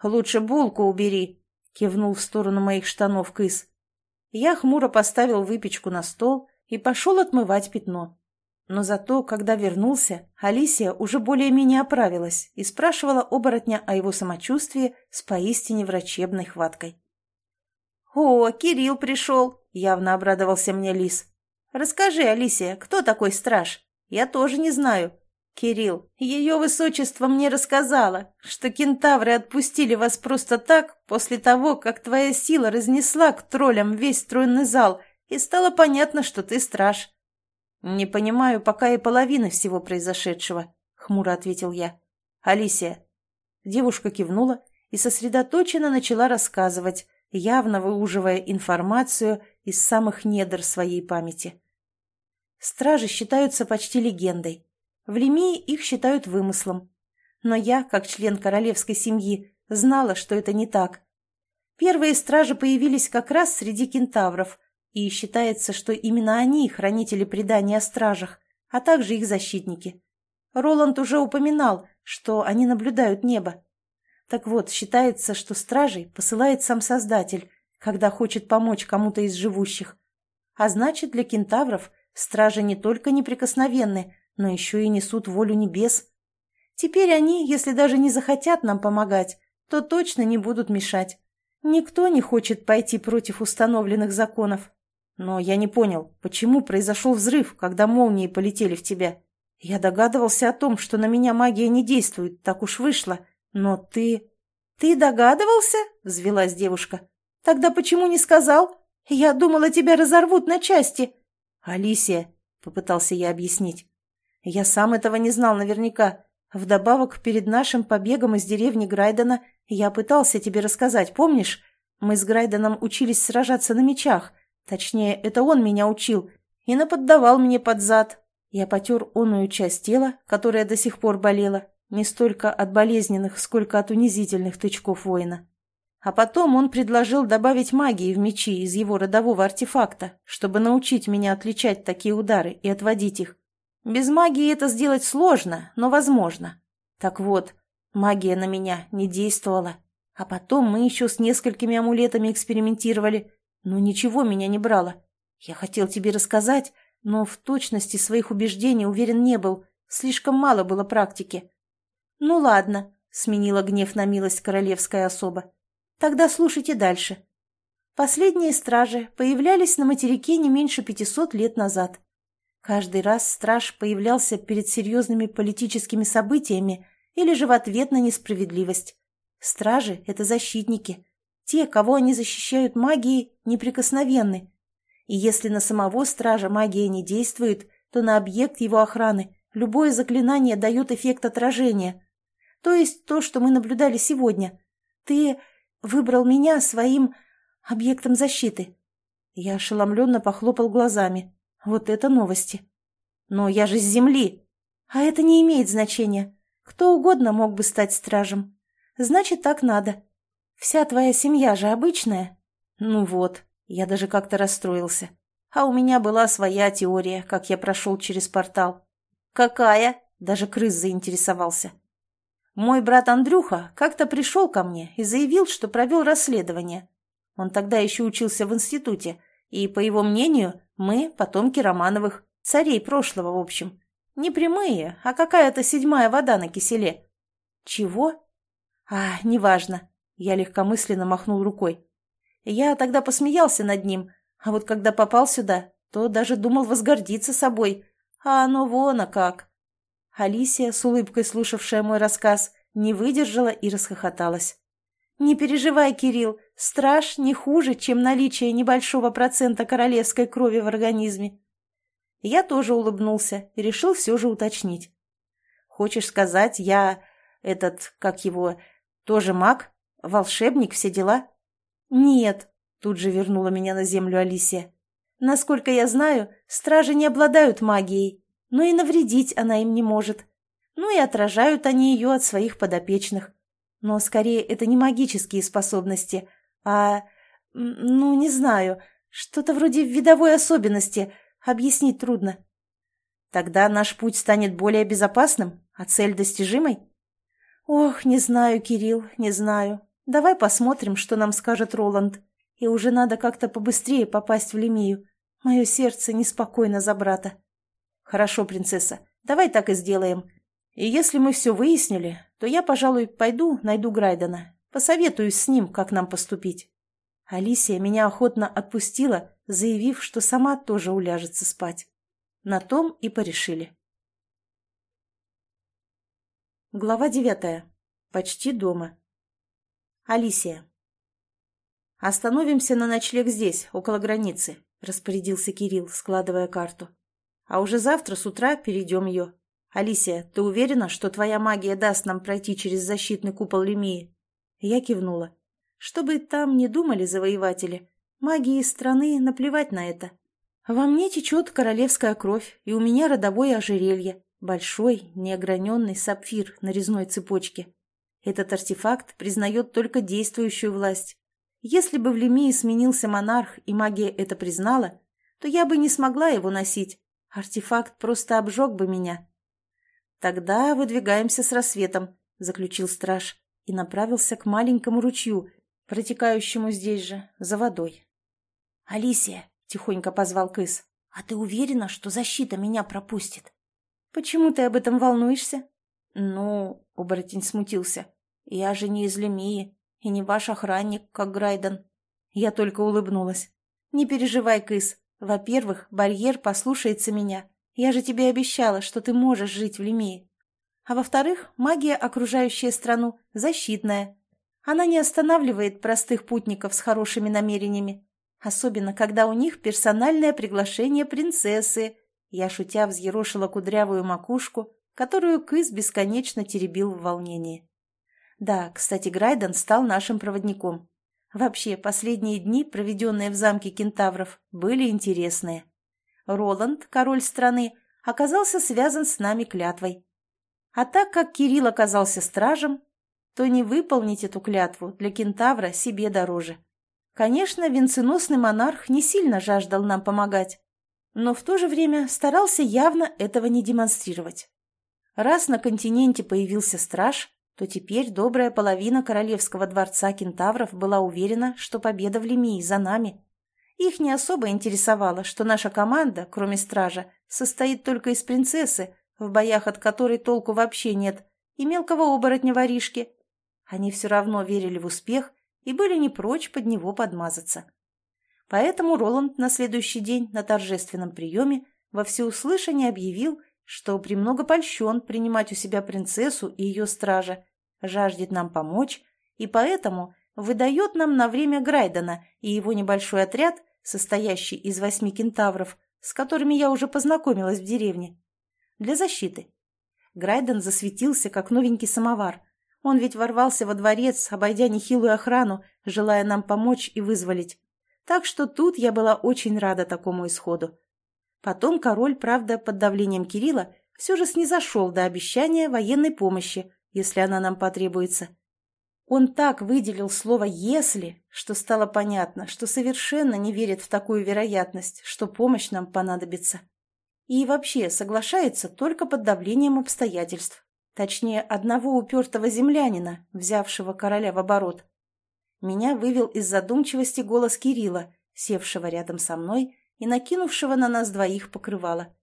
«Лучше булку убери», — кивнул в сторону моих штанов кыс. Я хмуро поставил выпечку на стол и пошел отмывать пятно. Но зато, когда вернулся, Алисия уже более-менее оправилась и спрашивала оборотня о его самочувствии с поистине врачебной хваткой. «О, Кирилл пришел!» — явно обрадовался мне Лис. «Расскажи, Алисия, кто такой страж? Я тоже не знаю. «Кирилл, ее высочество мне рассказала, что кентавры отпустили вас просто так после того, как твоя сила разнесла к троллям весь тронный зал, и стало понятно, что ты страж». «Не понимаю пока и половины всего произошедшего», — хмуро ответил я. «Алисия». Девушка кивнула и сосредоточенно начала рассказывать, явно выуживая информацию из самых недр своей памяти. Стражи считаются почти легендой. В Лемии их считают вымыслом. Но я, как член королевской семьи, знала, что это не так. Первые стражи появились как раз среди кентавров, и считается, что именно они хранители предания о стражах, а также их защитники. Роланд уже упоминал, что они наблюдают небо. Так вот, считается, что стражей посылает сам Создатель, когда хочет помочь кому-то из живущих. А значит, для кентавров стражи не только неприкосновенны, но еще и несут волю небес. Теперь они, если даже не захотят нам помогать, то точно не будут мешать. Никто не хочет пойти против установленных законов. Но я не понял, почему произошел взрыв, когда молнии полетели в тебя? Я догадывался о том, что на меня магия не действует, так уж вышло. Но ты... Ты догадывался? Взвелась девушка. Тогда почему не сказал? Я думала, тебя разорвут на части. Алисия, попытался я объяснить. Я сам этого не знал наверняка. Вдобавок, перед нашим побегом из деревни Грайдена я пытался тебе рассказать, помнишь? Мы с Грайденом учились сражаться на мечах. Точнее, это он меня учил и наподдавал мне под зад. Я потер оную часть тела, которая до сих пор болела, не столько от болезненных, сколько от унизительных тычков воина. А потом он предложил добавить магии в мечи из его родового артефакта, чтобы научить меня отличать такие удары и отводить их. Без магии это сделать сложно, но возможно. Так вот, магия на меня не действовала. А потом мы еще с несколькими амулетами экспериментировали, но ничего меня не брало. Я хотел тебе рассказать, но в точности своих убеждений уверен не был. Слишком мало было практики. «Ну ладно», — сменила гнев на милость королевская особа. «Тогда слушайте дальше». Последние стражи появлялись на материке не меньше пятисот лет назад. Каждый раз страж появлялся перед серьезными политическими событиями или же в ответ на несправедливость. Стражи — это защитники. Те, кого они защищают магией, неприкосновенны. И если на самого стража магия не действует, то на объект его охраны любое заклинание дает эффект отражения. То есть то, что мы наблюдали сегодня. Ты выбрал меня своим объектом защиты. Я ошеломленно похлопал глазами. Вот это новости. Но я же с земли. А это не имеет значения. Кто угодно мог бы стать стражем. Значит, так надо. Вся твоя семья же обычная. Ну вот, я даже как-то расстроился. А у меня была своя теория, как я прошел через портал. Какая? Даже крыс заинтересовался. Мой брат Андрюха как-то пришел ко мне и заявил, что провел расследование. Он тогда еще учился в институте, и, по его мнению, мы – потомки Романовых, царей прошлого, в общем. Не прямые, а какая-то седьмая вода на киселе. Чего? А, неважно. Я легкомысленно махнул рукой. Я тогда посмеялся над ним, а вот когда попал сюда, то даже думал возгордиться собой. А оно вон, а как. Алисия, с улыбкой слушавшая мой рассказ, не выдержала и расхохоталась. «Не переживай, Кирилл, страж не хуже, чем наличие небольшого процента королевской крови в организме». Я тоже улыбнулся и решил все же уточнить. «Хочешь сказать, я, этот, как его, тоже маг? Волшебник, все дела?» «Нет», — тут же вернула меня на землю Алисия. «Насколько я знаю, стражи не обладают магией, но и навредить она им не может. Ну и отражают они ее от своих подопечных. Но скорее это не магические способности, а... ну, не знаю, что-то вроде видовой особенности. Объяснить трудно. Тогда наш путь станет более безопасным, а цель достижимой? Ох, не знаю, Кирилл, не знаю. Давай посмотрим, что нам скажет Роланд. И уже надо как-то побыстрее попасть в Лемию. Мое сердце неспокойно за брата. Хорошо, принцесса, давай так и сделаем. И если мы все выяснили, то я, пожалуй, пойду найду Грайдена. Посоветуюсь с ним, как нам поступить. Алисия меня охотно отпустила, заявив, что сама тоже уляжется спать. На том и порешили. Глава девятая. Почти дома. Алисия. «Остановимся на ночлег здесь, около границы», — распорядился Кирилл, складывая карту. «А уже завтра с утра перейдем ее. «Алисия, ты уверена, что твоя магия даст нам пройти через защитный купол Лемии?» Я кивнула. Что бы там ни думали завоеватели, Магии страны наплевать на это. Во мне течет королевская кровь, и у меня родовое ожерелье, большой, неограненный сапфир на резной цепочке. Этот артефакт признает только действующую власть. Если бы в Лемии сменился монарх, и магия это признала, то я бы не смогла его носить. Артефакт просто обжег бы меня. «Тогда выдвигаемся с рассветом», — заключил страж и направился к маленькому ручью, протекающему здесь же, за водой. «Алисия!» — тихонько позвал Кыс. «А ты уверена, что защита меня пропустит?» «Почему ты об этом волнуешься?» «Ну...» — оборотень смутился. «Я же не из Лемии и не ваш охранник, как Грайден». Я только улыбнулась. «Не переживай, Кыс. Во-первых, барьер послушается меня. Я же тебе обещала, что ты можешь жить в Лемии. А во-вторых, магия, окружающая страну, защитная. Она не останавливает простых путников с хорошими намерениями. Особенно, когда у них персональное приглашение принцессы. Я, шутя, взъерошила кудрявую макушку, которую Кыс бесконечно теребил в волнении. Да, кстати, Грайден стал нашим проводником. Вообще, последние дни, проведенные в замке кентавров, были интересные. Роланд, король страны, оказался связан с нами клятвой. А так как Кирилл оказался стражем, то не выполнить эту клятву для кентавра себе дороже. Конечно, венценосный монарх не сильно жаждал нам помогать, но в то же время старался явно этого не демонстрировать. Раз на континенте появился страж, то теперь добрая половина королевского дворца кентавров была уверена, что победа в Лемии за нами. Их не особо интересовало, что наша команда, кроме стража, состоит только из принцессы, в боях от которой толку вообще нет, и мелкого оборотня воришки. Они все равно верили в успех и были не прочь под него подмазаться. Поэтому Роланд на следующий день на торжественном приеме во всеуслышание объявил, что премного польщен принимать у себя принцессу и ее стража, жаждет нам помочь, и поэтому выдает нам на время Грайдена и его небольшой отряд, состоящий из восьми кентавров, с которыми я уже познакомилась в деревне, для защиты. Грайден засветился, как новенький самовар. Он ведь ворвался во дворец, обойдя нехилую охрану, желая нам помочь и вызволить. Так что тут я была очень рада такому исходу. Потом король, правда, под давлением Кирилла, все же снизошел до обещания военной помощи, если она нам потребуется. Он так выделил слово «если», что стало понятно, что совершенно не верит в такую вероятность, что помощь нам понадобится. И вообще соглашается только под давлением обстоятельств. Точнее, одного упертого землянина, взявшего короля в оборот. Меня вывел из задумчивости голос Кирилла, севшего рядом со мной и накинувшего на нас двоих покрывало.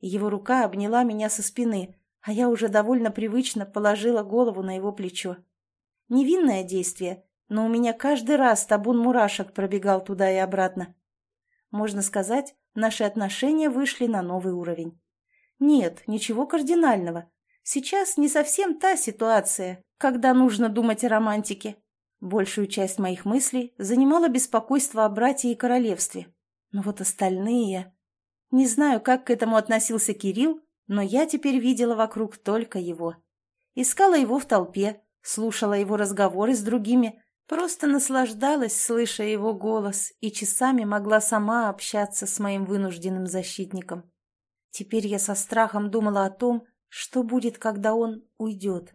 Его рука обняла меня со спины, а я уже довольно привычно положила голову на его плечо. Невинное действие, но у меня каждый раз табун мурашек пробегал туда и обратно. Можно сказать, наши отношения вышли на новый уровень. Нет, ничего кардинального. Сейчас не совсем та ситуация, когда нужно думать о романтике. Большую часть моих мыслей занимало беспокойство о брате и королевстве. Но вот остальные... Не знаю, как к этому относился Кирилл, но я теперь видела вокруг только его. Искала его в толпе, слушала его разговоры с другими, просто наслаждалась, слыша его голос, и часами могла сама общаться с моим вынужденным защитником. Теперь я со страхом думала о том, что будет, когда он уйдет.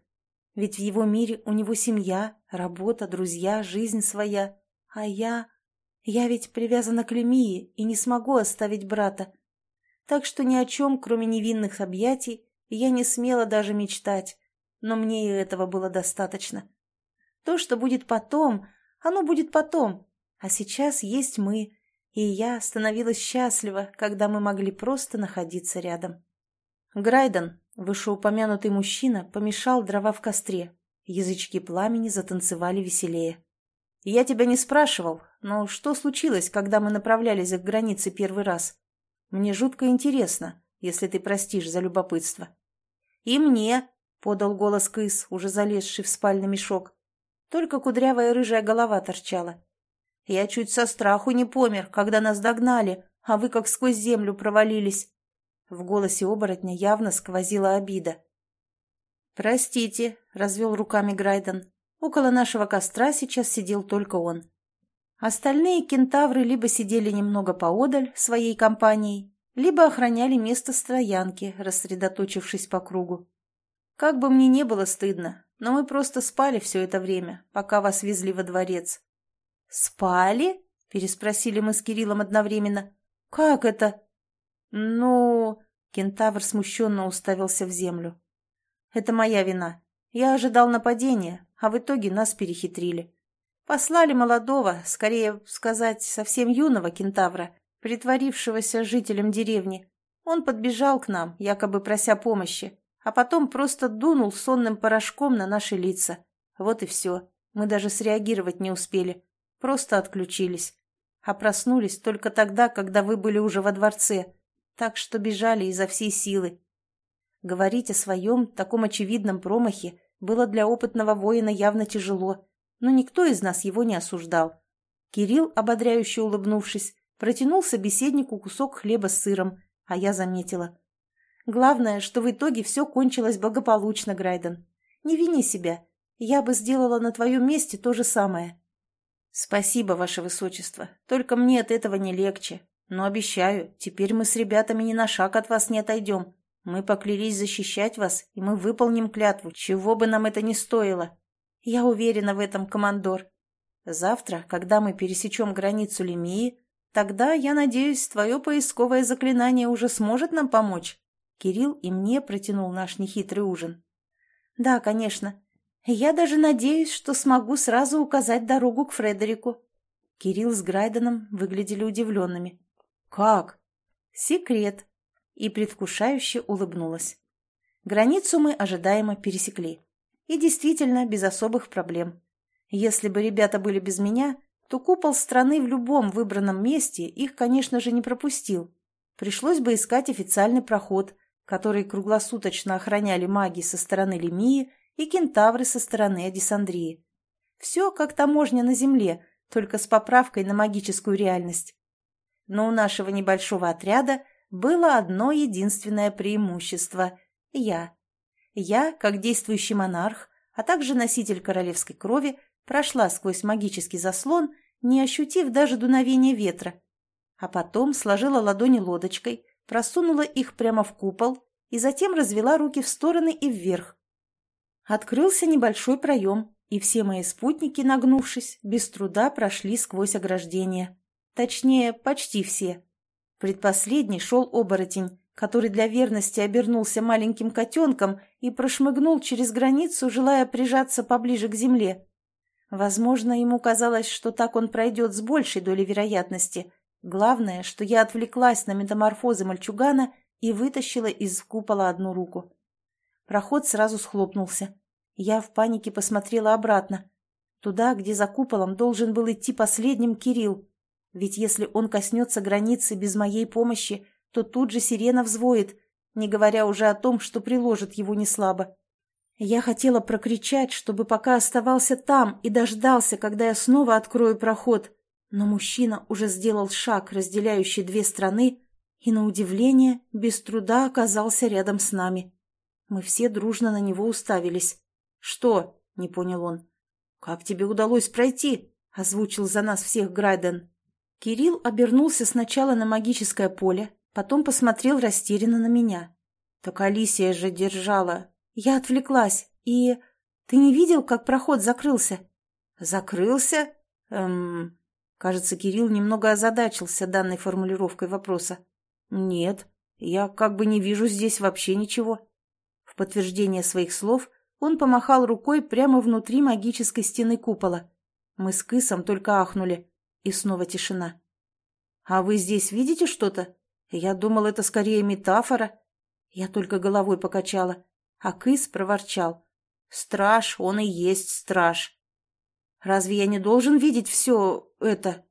Ведь в его мире у него семья, работа, друзья, жизнь своя. А я... Я ведь привязана к Лемии и не смогу оставить брата. Так что ни о чем, кроме невинных объятий, я не смела даже мечтать. Но мне и этого было достаточно. То, что будет потом, оно будет потом. А сейчас есть мы, и я становилась счастлива, когда мы могли просто находиться рядом. Грайден, Вышеупомянутый мужчина помешал дрова в костре. Язычки пламени затанцевали веселее. «Я тебя не спрашивал, но что случилось, когда мы направлялись к границе первый раз? Мне жутко интересно, если ты простишь за любопытство». «И мне», — подал голос Кыс, уже залезший в спальный мешок. Только кудрявая рыжая голова торчала. «Я чуть со страху не помер, когда нас догнали, а вы как сквозь землю провалились. В голосе оборотня явно сквозила обида. «Простите», — развел руками Грайден. Около нашего костра сейчас сидел только он. Остальные кентавры либо сидели немного поодаль своей компанией, либо охраняли место стоянки, рассредоточившись по кругу. Как бы мне не было стыдно, но мы просто спали все это время, пока вас везли во дворец. «Спали?» – переспросили мы с Кириллом одновременно. «Как это?» «Ну...» – кентавр смущенно уставился в землю. «Это моя вина. Я ожидал нападения, а в итоге нас перехитрили. Послали молодого, скорее сказать, совсем юного кентавра, притворившегося жителем деревни. Он подбежал к нам, якобы прося помощи, а потом просто дунул сонным порошком на наши лица. Вот и все. Мы даже среагировать не успели. Просто отключились. А проснулись только тогда, когда вы были уже во дворце. Так что бежали изо всей силы. Говорить о своем, таком очевидном промахе было для опытного воина явно тяжело но никто из нас его не осуждал. Кирилл, ободряюще улыбнувшись, протянул собеседнику кусок хлеба с сыром, а я заметила. «Главное, что в итоге все кончилось благополучно, Грайден. Не вини себя. Я бы сделала на твоем месте то же самое». «Спасибо, ваше высочество. Только мне от этого не легче. Но обещаю, теперь мы с ребятами ни на шаг от вас не отойдем. Мы поклялись защищать вас, и мы выполним клятву, чего бы нам это ни стоило». Я уверена в этом, командор. Завтра, когда мы пересечем границу Лемии, тогда, я надеюсь, твое поисковое заклинание уже сможет нам помочь. Кирилл и мне протянул наш нехитрый ужин. Да, конечно. Я даже надеюсь, что смогу сразу указать дорогу к Фредерику. Кирилл с Грайденом выглядели удивленными. «Как?» «Секрет». И предвкушающе улыбнулась. Границу мы ожидаемо пересекли. И действительно, без особых проблем. Если бы ребята были без меня, то купол страны в любом выбранном месте их, конечно же, не пропустил. Пришлось бы искать официальный проход, который круглосуточно охраняли маги со стороны Лемии и кентавры со стороны Адисандрии. Все как таможня на Земле, только с поправкой на магическую реальность. Но у нашего небольшого отряда было одно единственное преимущество – я. Я, как действующий монарх, а также носитель королевской крови, прошла сквозь магический заслон, не ощутив даже дуновения ветра. А потом сложила ладони лодочкой, просунула их прямо в купол и затем развела руки в стороны и вверх. Открылся небольшой проем, и все мои спутники, нагнувшись, без труда прошли сквозь ограждение. Точнее, почти все. Предпоследний шел оборотень, который для верности обернулся маленьким котенком и прошмыгнул через границу, желая прижаться поближе к земле. Возможно, ему казалось, что так он пройдет с большей долей вероятности. Главное, что я отвлеклась на метаморфозы мальчугана и вытащила из купола одну руку. Проход сразу схлопнулся. Я в панике посмотрела обратно. Туда, где за куполом должен был идти последним Кирилл. Ведь если он коснется границы без моей помощи, то тут же сирена взвоет, не говоря уже о том, что приложит его неслабо. Я хотела прокричать, чтобы пока оставался там и дождался, когда я снова открою проход, но мужчина уже сделал шаг, разделяющий две страны, и, на удивление, без труда оказался рядом с нами. Мы все дружно на него уставились. «Что?» — не понял он. «Как тебе удалось пройти?» — озвучил за нас всех Грайден. Кирилл обернулся сначала на магическое поле, Потом посмотрел растерянно на меня. «Так Алисия же держала. Я отвлеклась. И... Ты не видел, как проход закрылся?» «Закрылся?» Эм... Кажется, Кирилл немного озадачился данной формулировкой вопроса. «Нет, я как бы не вижу здесь вообще ничего». В подтверждение своих слов он помахал рукой прямо внутри магической стены купола. Мы с Кысом только ахнули. И снова тишина. «А вы здесь видите что-то?» Я думал, это скорее метафора. Я только головой покачала, а Кыс проворчал. Страж, он и есть страж. Разве я не должен видеть все это?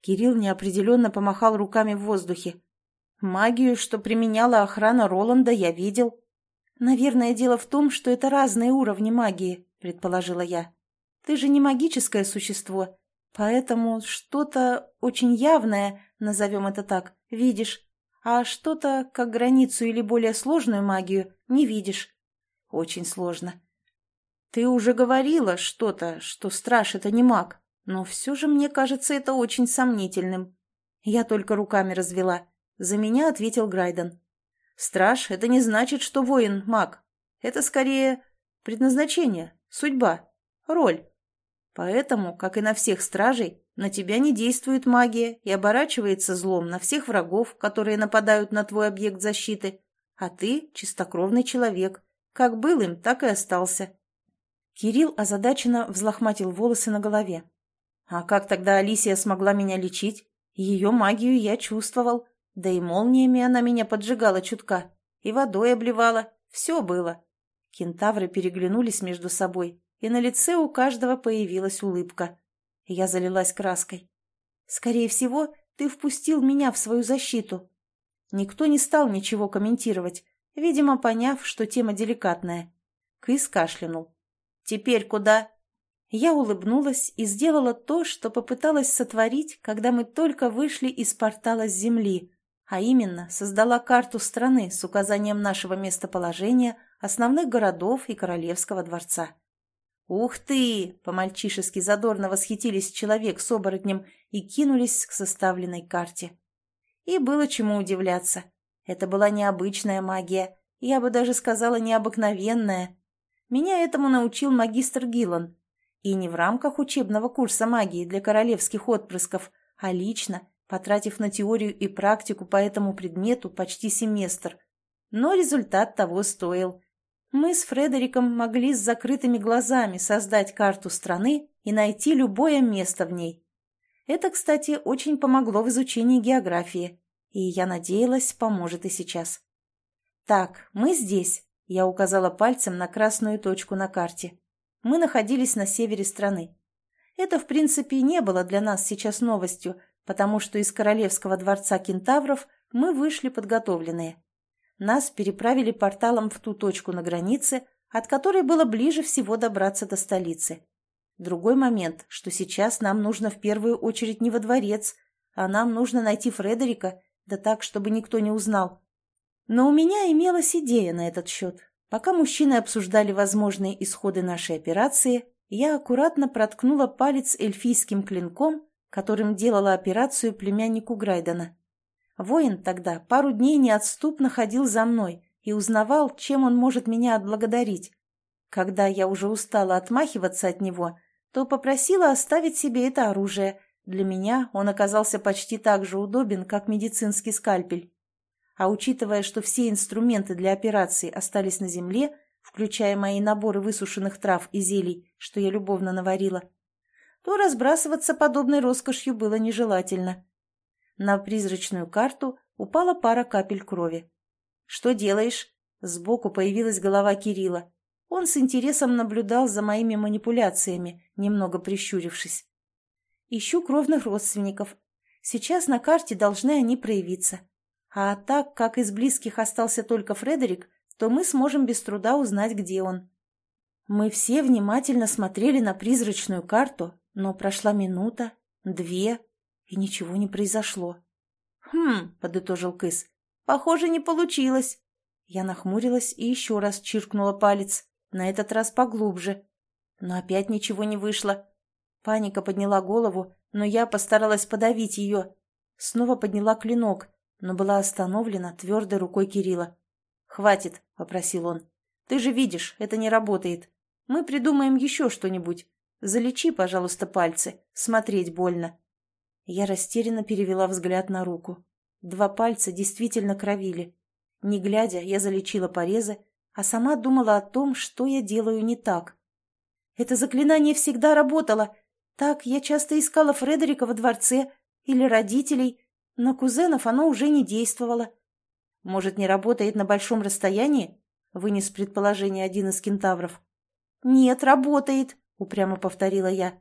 Кирилл неопределенно помахал руками в воздухе. Магию, что применяла охрана Роланда, я видел. Наверное, дело в том, что это разные уровни магии, предположила я. Ты же не магическое существо, поэтому что-то очень явное, назовем это так, видишь, а что-то, как границу или более сложную магию, не видишь. Очень сложно. Ты уже говорила что-то, что страж — это не маг, Но все же мне кажется это очень сомнительным. Я только руками развела. За меня ответил Грайден. Страж — это не значит, что воин — маг. Это скорее предназначение, судьба, роль. Поэтому, как и на всех стражей, на тебя не действует магия и оборачивается злом на всех врагов, которые нападают на твой объект защиты, а ты — чистокровный человек. Как был им, так и остался. Кирилл озадаченно взлохматил волосы на голове. А как тогда Алисия смогла меня лечить? Ее магию я чувствовал. Да и молниями она меня поджигала чутка. И водой обливала. Все было. Кентавры переглянулись между собой, и на лице у каждого появилась улыбка. Я залилась краской. «Скорее всего, ты впустил меня в свою защиту». Никто не стал ничего комментировать, видимо, поняв, что тема деликатная. Кыс кашлянул. «Теперь куда?» Я улыбнулась и сделала то, что попыталась сотворить, когда мы только вышли из портала с Земли, а именно создала карту страны с указанием нашего местоположения, основных городов и королевского дворца. «Ух ты!» — по-мальчишески задорно восхитились человек с оборотнем и кинулись к составленной карте. И было чему удивляться. Это была необычная магия, я бы даже сказала необыкновенная. Меня этому научил магистр Гиллан. И не в рамках учебного курса магии для королевских отпрысков, а лично, потратив на теорию и практику по этому предмету почти семестр. Но результат того стоил. Мы с Фредериком могли с закрытыми глазами создать карту страны и найти любое место в ней. Это, кстати, очень помогло в изучении географии, и я надеялась, поможет и сейчас. «Так, мы здесь», — я указала пальцем на красную точку на карте. Мы находились на севере страны. Это, в принципе, не было для нас сейчас новостью, потому что из королевского дворца кентавров мы вышли подготовленные. Нас переправили порталом в ту точку на границе, от которой было ближе всего добраться до столицы. Другой момент, что сейчас нам нужно в первую очередь не во дворец, а нам нужно найти Фредерика, да так, чтобы никто не узнал. Но у меня имелась идея на этот счет. Пока мужчины обсуждали возможные исходы нашей операции, я аккуратно проткнула палец эльфийским клинком, которым делала операцию племяннику Грайдена. Воин тогда пару дней неотступно ходил за мной и узнавал, чем он может меня отблагодарить. Когда я уже устала отмахиваться от него, то попросила оставить себе это оружие. Для меня он оказался почти так же удобен, как медицинский скальпель. А учитывая, что все инструменты для операции остались на земле, включая мои наборы высушенных трав и зелий, что я любовно наварила, то разбрасываться подобной роскошью было нежелательно. На призрачную карту упала пара капель крови. «Что делаешь?» Сбоку появилась голова Кирилла. Он с интересом наблюдал за моими манипуляциями, немного прищурившись. «Ищу кровных родственников. Сейчас на карте должны они проявиться. А так как из близких остался только Фредерик, то мы сможем без труда узнать, где он». Мы все внимательно смотрели на призрачную карту, но прошла минута, две, и ничего не произошло. «Хм», — подытожил Кыс, — «похоже, не получилось». Я нахмурилась и еще раз чиркнула палец, на этот раз поглубже. Но опять ничего не вышло. Паника подняла голову, но я постаралась подавить ее. Снова подняла клинок, но была остановлена твердой рукой Кирилла. «Хватит», — попросил он. «Ты же видишь, это не работает. Мы придумаем еще что-нибудь. Залечи, пожалуйста, пальцы. Смотреть больно». Я растерянно перевела взгляд на руку. Два пальца действительно кровили. Не глядя, я залечила порезы, а сама думала о том, что я делаю не так. Это заклинание всегда работало. Так я часто искала Фредерика во дворце или родителей. На кузенов оно уже не действовало. Может, не работает на большом расстоянии? Вынес предположение один из кентавров. «Нет, работает», — упрямо повторила я.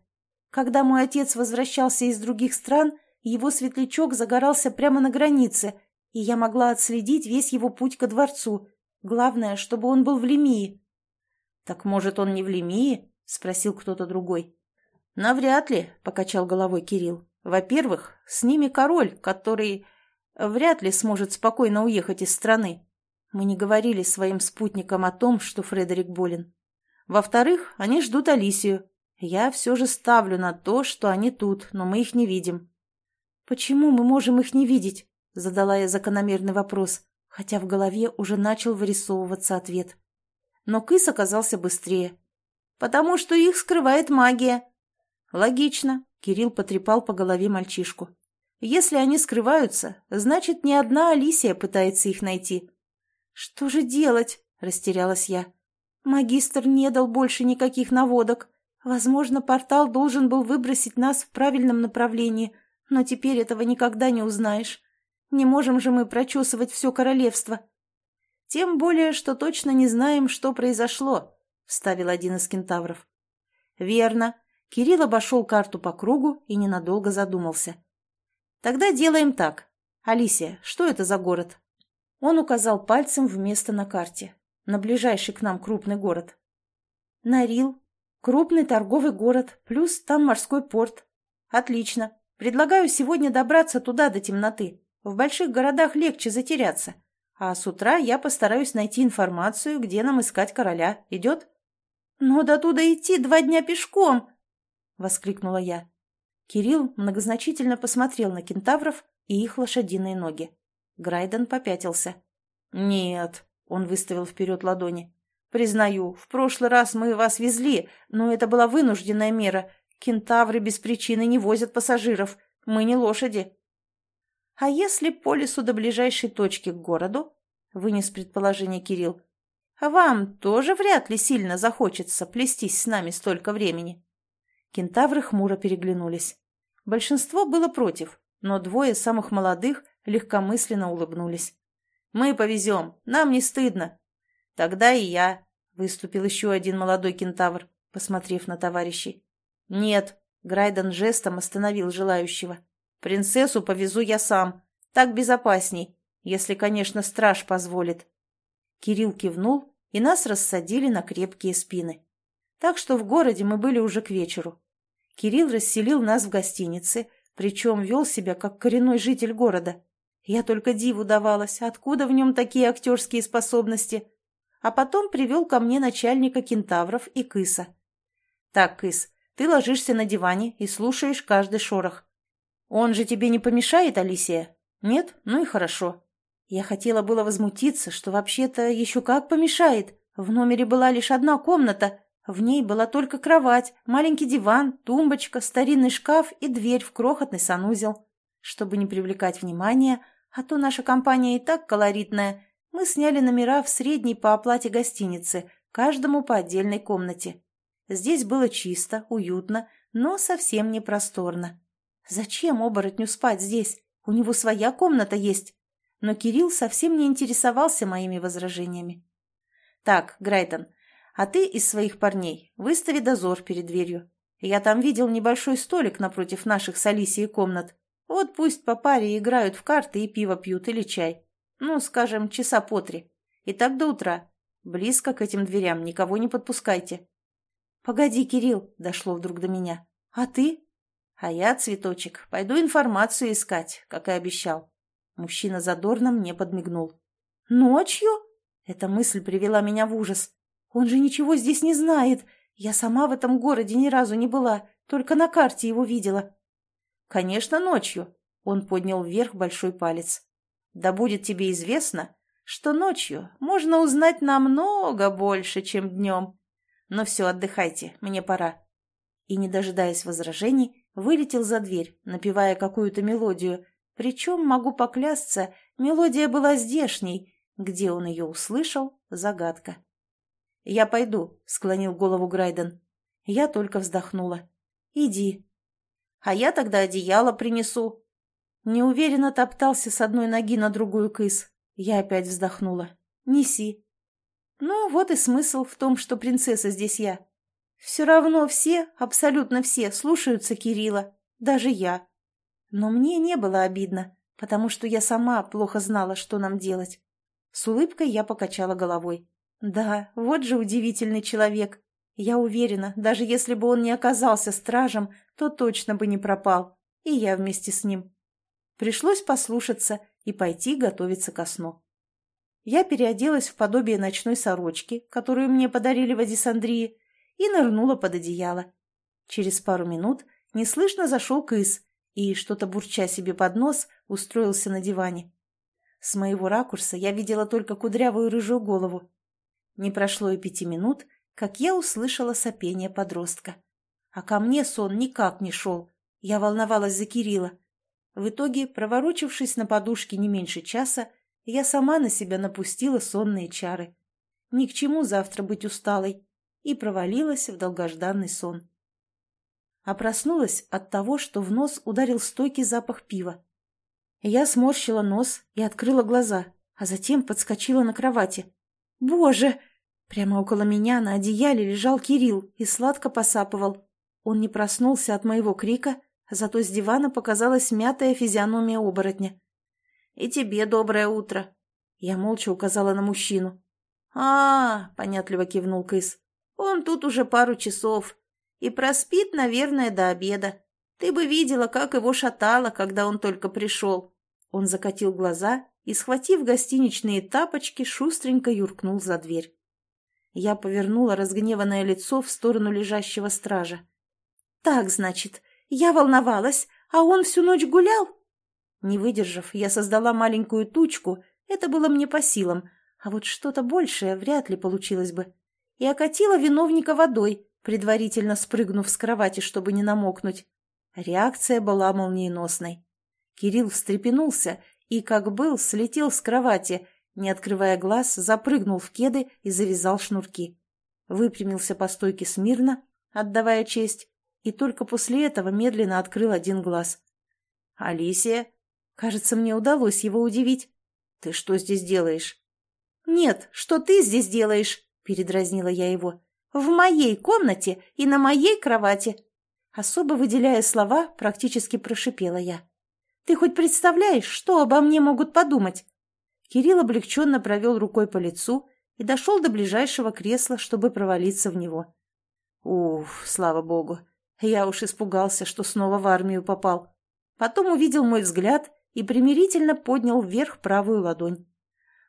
Когда мой отец возвращался из других стран, его светлячок загорался прямо на границе, и я могла отследить весь его путь ко дворцу. Главное, чтобы он был в Лемии. «Так, может, он не в Лемии?» — спросил кто-то другой. «Навряд ли», — покачал головой Кирилл. «Во-первых, с ними король, который вряд ли сможет спокойно уехать из страны. Мы не говорили своим спутникам о том, что Фредерик болен. Во-вторых, они ждут Алисию, Я все же ставлю на то, что они тут, но мы их не видим. Почему мы можем их не видеть? Задала я закономерный вопрос, хотя в голове уже начал вырисовываться ответ. Но кыс оказался быстрее. Потому что их скрывает магия. Логично. Кирилл потрепал по голове мальчишку. Если они скрываются, значит, ни одна Алисия пытается их найти. Что же делать? Растерялась я. Магистр не дал больше никаких наводок. Возможно, портал должен был выбросить нас в правильном направлении, но теперь этого никогда не узнаешь. Не можем же мы прочесывать все королевство. Тем более, что точно не знаем, что произошло, — вставил один из кентавров. Верно. Кирилл обошел карту по кругу и ненадолго задумался. Тогда делаем так. Алисия, что это за город? Он указал пальцем в место на карте, на ближайший к нам крупный город. Нарил. Крупный торговый город, плюс там морской порт. Отлично. Предлагаю сегодня добраться туда до темноты. В больших городах легче затеряться. А с утра я постараюсь найти информацию, где нам искать короля. Идет? Но до туда идти два дня пешком! — воскликнула я. Кирилл многозначительно посмотрел на кентавров и их лошадиные ноги. Грайден попятился. «Нет», — он выставил вперед ладони. «Признаю, в прошлый раз мы вас везли, но это была вынужденная мера. Кентавры без причины не возят пассажиров. Мы не лошади». «А если по лесу до ближайшей точки к городу?» — вынес предположение Кирилл. «Вам тоже вряд ли сильно захочется плестись с нами столько времени». Кентавры хмуро переглянулись. Большинство было против, но двое самых молодых легкомысленно улыбнулись. «Мы повезем, нам не стыдно». «Тогда и я», — выступил еще один молодой кентавр, посмотрев на товарищей. «Нет», — Грайден жестом остановил желающего. «Принцессу повезу я сам. Так безопасней, если, конечно, страж позволит». Кирилл кивнул, и нас рассадили на крепкие спины. Так что в городе мы были уже к вечеру. Кирилл расселил нас в гостинице, причем вел себя как коренной житель города. Я только диву давалась, откуда в нем такие актерские способности. А потом привел ко мне начальника кентавров и кыса. «Так, кыс, ты ложишься на диване и слушаешь каждый шорох. Он же тебе не помешает, Алисия? Нет? Ну и хорошо». Я хотела было возмутиться, что вообще-то еще как помешает. В номере была лишь одна комната, в ней была только кровать, маленький диван, тумбочка, старинный шкаф и дверь в крохотный санузел. Чтобы не привлекать внимания, а то наша компания и так колоритная, мы сняли номера в средней по оплате гостинице, каждому по отдельной комнате. Здесь было чисто, уютно, но совсем не просторно. Зачем оборотню спать здесь? У него своя комната есть. Но Кирилл совсем не интересовался моими возражениями. «Так, Грайтон, а ты из своих парней выстави дозор перед дверью. Я там видел небольшой столик напротив наших с Алисией комнат. Вот пусть по паре играют в карты и пиво пьют или чай. Ну, скажем, часа по три. И так до утра. Близко к этим дверям никого не подпускайте. «Погоди, Кирилл», — дошло вдруг до меня. «А ты?» «А я, цветочек, пойду информацию искать, как и обещал». Мужчина задорно мне подмигнул. «Ночью?» Эта мысль привела меня в ужас. Он же ничего здесь не знает. Я сама в этом городе ни разу не была, только на карте его видела. Конечно, ночью. Он поднял вверх большой палец. Да будет тебе известно, что ночью можно узнать намного больше, чем днем. Но все, отдыхайте, мне пора. И, не дожидаясь возражений, вылетел за дверь, напевая какую-то мелодию. Причем, могу поклясться, мелодия была здешней. Где он ее услышал – загадка. «Я пойду», — склонил голову Грайден. Я только вздохнула. «Иди». «А я тогда одеяло принесу». Неуверенно топтался с одной ноги на другую кыс. Я опять вздохнула. «Неси». Ну, вот и смысл в том, что принцесса здесь я. Все равно все, абсолютно все, слушаются Кирилла, даже я. Но мне не было обидно, потому что я сама плохо знала, что нам делать. С улыбкой я покачала головой. Да, вот же удивительный человек. Я уверена, даже если бы он не оказался стражем, то точно бы не пропал. И я вместе с ним. Пришлось послушаться и пойти готовиться ко сну. Я переоделась в подобие ночной сорочки, которую мне подарили в Адисандрии, и нырнула под одеяло. Через пару минут неслышно зашел кыс и, что-то бурча себе под нос, устроился на диване. С моего ракурса я видела только кудрявую рыжую голову. Не прошло и пяти минут, как я услышала сопение подростка. А ко мне сон никак не шел. Я волновалась за Кирилла. В итоге, проворочившись на подушке не меньше часа, я сама на себя напустила сонные чары. Ни к чему завтра быть усталой. И провалилась в долгожданный сон. А проснулась от того, что в нос ударил стойкий запах пива. Я сморщила нос и открыла глаза, а затем подскочила на кровати. «Боже!» Прямо около меня на одеяле лежал Кирилл и сладко посапывал. Он не проснулся от моего крика, зато с дивана показалась мятая физиономия оборотня. «И тебе доброе утро!» Я молча указала на мужчину. а, -а, -а понятливо кивнул Кыс. «Он тут уже пару часов. И проспит, наверное, до обеда. Ты бы видела, как его шатало, когда он только пришел». Он закатил глаза и, схватив гостиничные тапочки, шустренько юркнул за дверь. Я повернула разгневанное лицо в сторону лежащего стража. «Так, значит, я волновалась, а он всю ночь гулял?» Не выдержав, я создала маленькую тучку, это было мне по силам, а вот что-то большее вряд ли получилось бы. И окатила виновника водой, предварительно спрыгнув с кровати, чтобы не намокнуть. Реакция была молниеносной. Кирилл встрепенулся и, как был, слетел с кровати, не открывая глаз, запрыгнул в кеды и завязал шнурки. Выпрямился по стойке смирно, отдавая честь, и только после этого медленно открыл один глаз. «Алисия?» Кажется, мне удалось его удивить. «Ты что здесь делаешь?» «Нет, что ты здесь делаешь?» – передразнила я его. «В моей комнате и на моей кровати!» Особо выделяя слова, практически прошипела я. «Ты хоть представляешь, что обо мне могут подумать?» Кирилл облегченно провел рукой по лицу и дошел до ближайшего кресла, чтобы провалиться в него. Уф, слава богу. Я уж испугался, что снова в армию попал. Потом увидел мой взгляд и примирительно поднял вверх правую ладонь.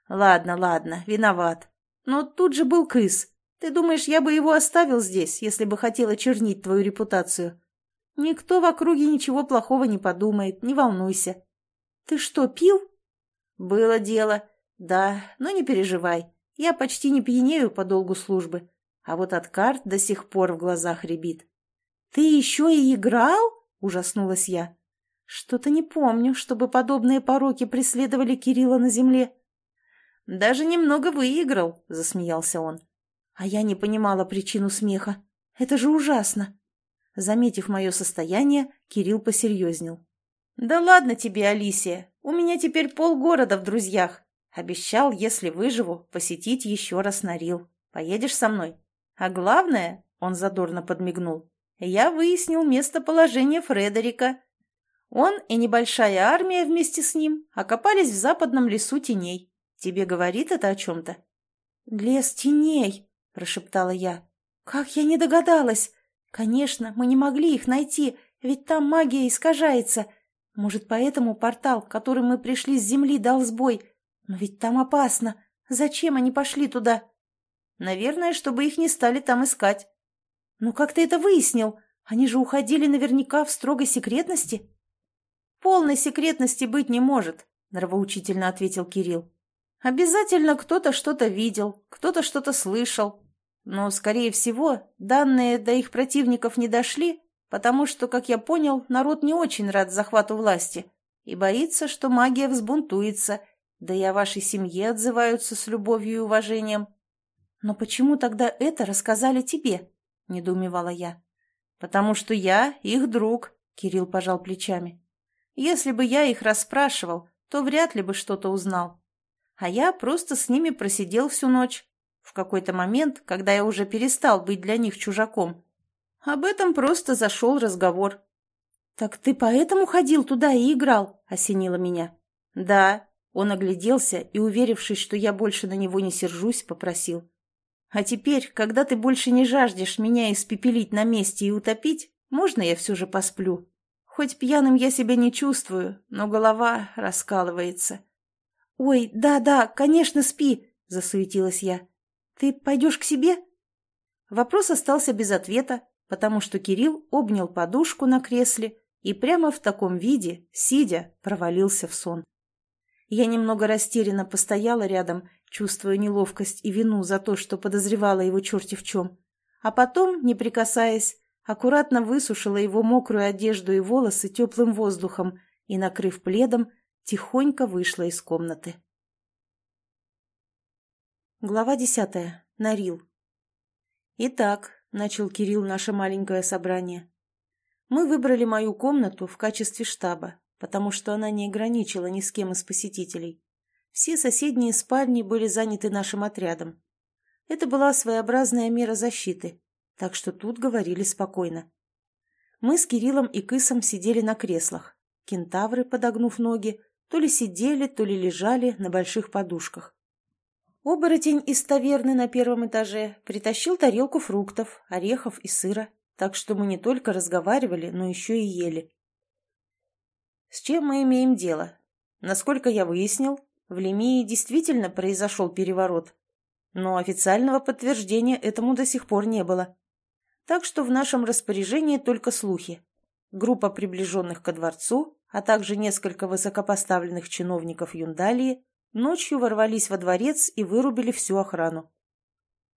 Ладно, ладно, виноват. Но тут же был крыс. Ты думаешь, я бы его оставил здесь, если бы хотела чернить твою репутацию? Никто в округе ничего плохого не подумает, не волнуйся. Ты что, пил? «Было дело. Да, но не переживай. Я почти не пьянею по долгу службы. А вот от карт до сих пор в глазах рябит». «Ты еще и играл?» – ужаснулась я. «Что-то не помню, чтобы подобные пороки преследовали Кирилла на земле». «Даже немного выиграл», – засмеялся он. А я не понимала причину смеха. «Это же ужасно!» Заметив мое состояние, Кирилл посерьезнел. «Да ладно тебе, Алисия, у меня теперь полгорода в друзьях. Обещал, если выживу, посетить еще раз Нарил. Поедешь со мной? А главное, — он задорно подмигнул, — я выяснил местоположение Фредерика. Он и небольшая армия вместе с ним окопались в западном лесу теней. Тебе говорит это о чем-то?» «Лес теней», — прошептала я. «Как я не догадалась! Конечно, мы не могли их найти, ведь там магия искажается. Может, поэтому портал, который мы пришли с земли, дал сбой? Но ведь там опасно. Зачем они пошли туда? Наверное, чтобы их не стали там искать. Ну как ты это выяснил? Они же уходили наверняка в строгой секретности. Полной секретности быть не может, нравоучительно ответил Кирилл. Обязательно кто-то что-то видел, кто-то что-то слышал. Но, скорее всего, данные до их противников не дошли, потому что, как я понял, народ не очень рад захвату власти и боится, что магия взбунтуется, да и о вашей семье отзываются с любовью и уважением. «Но почему тогда это рассказали тебе?» – недоумевала я. «Потому что я их друг», – Кирилл пожал плечами. «Если бы я их расспрашивал, то вряд ли бы что-то узнал. А я просто с ними просидел всю ночь. В какой-то момент, когда я уже перестал быть для них чужаком, об этом просто зашел разговор. «Так ты поэтому ходил туда и играл?» – осенило меня. «Да». Он огляделся и, уверившись, что я больше на него не сержусь, попросил. «А теперь, когда ты больше не жаждешь меня испепелить на месте и утопить, можно я все же посплю? Хоть пьяным я себя не чувствую, но голова раскалывается». «Ой, да-да, конечно, спи!» – засуетилась я. «Ты пойдешь к себе?» Вопрос остался без ответа, потому что Кирилл обнял подушку на кресле и прямо в таком виде, сидя, провалился в сон. Я немного растерянно постояла рядом, чувствуя неловкость и вину за то, что подозревала его черти в чем. А потом, не прикасаясь, аккуратно высушила его мокрую одежду и волосы теплым воздухом и, накрыв пледом, тихонько вышла из комнаты. Глава десятая. Нарил. «Итак», — начал Кирилл наше маленькое собрание, — «мы выбрали мою комнату в качестве штаба, потому что она не ограничила ни с кем из посетителей. Все соседние спальни были заняты нашим отрядом. Это была своеобразная мера защиты, так что тут говорили спокойно. Мы с Кириллом и Кысом сидели на креслах. Кентавры, подогнув ноги, то ли сидели, то ли лежали на больших подушках. Оборотень из таверны на первом этаже притащил тарелку фруктов, орехов и сыра, так что мы не только разговаривали, но еще и ели. С чем мы имеем дело? Насколько я выяснил, в Лемии действительно произошел переворот, но официального подтверждения этому до сих пор не было. Так что в нашем распоряжении только слухи. Группа приближенных ко дворцу, а также несколько высокопоставленных чиновников Юндалии ночью ворвались во дворец и вырубили всю охрану.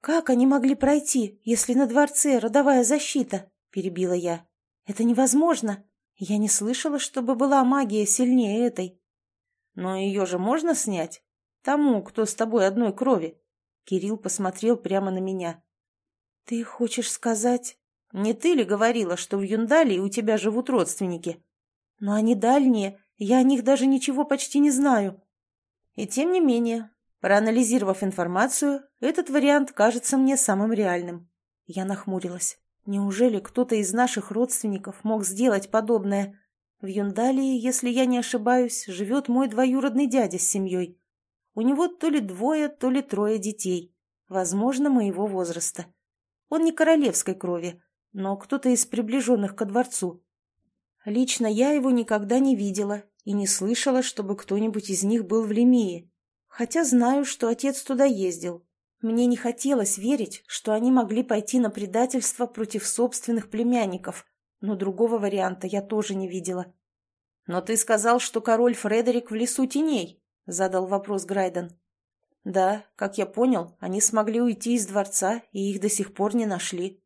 «Как они могли пройти, если на дворце родовая защита?» – перебила я. «Это невозможно. Я не слышала, чтобы была магия сильнее этой. Но ее же можно снять? Тому, кто с тобой одной крови. Кирилл посмотрел прямо на меня. Ты хочешь сказать... Не ты ли говорила, что в Юндалии у тебя живут родственники? Но они дальние, я о них даже ничего почти не знаю. И тем не менее, проанализировав информацию, этот вариант кажется мне самым реальным. Я нахмурилась. Неужели кто-то из наших родственников мог сделать подобное? В Юндалии, если я не ошибаюсь, живет мой двоюродный дядя с семьей. У него то ли двое, то ли трое детей, возможно, моего возраста. Он не королевской крови, но кто-то из приближенных ко дворцу. Лично я его никогда не видела и не слышала, чтобы кто-нибудь из них был в Лемии, хотя знаю, что отец туда ездил, мне не хотелось верить, что они могли пойти на предательство против собственных племянников, но другого варианта я тоже не видела. «Но ты сказал, что король Фредерик в лесу теней», — задал вопрос Грайден. «Да, как я понял, они смогли уйти из дворца, и их до сих пор не нашли».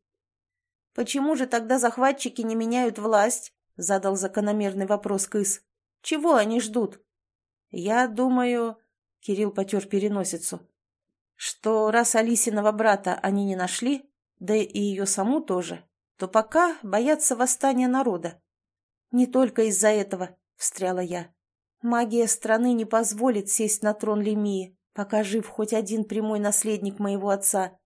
«Почему же тогда захватчики не меняют власть?» — задал закономерный вопрос Кыс. «Чего они ждут?» «Я думаю...» — Кирилл потер переносицу что раз Алисиного брата они не нашли, да и ее саму тоже, то пока боятся восстания народа. «Не только из-за этого», — встряла я. «Магия страны не позволит сесть на трон Лемии, пока жив хоть один прямой наследник моего отца.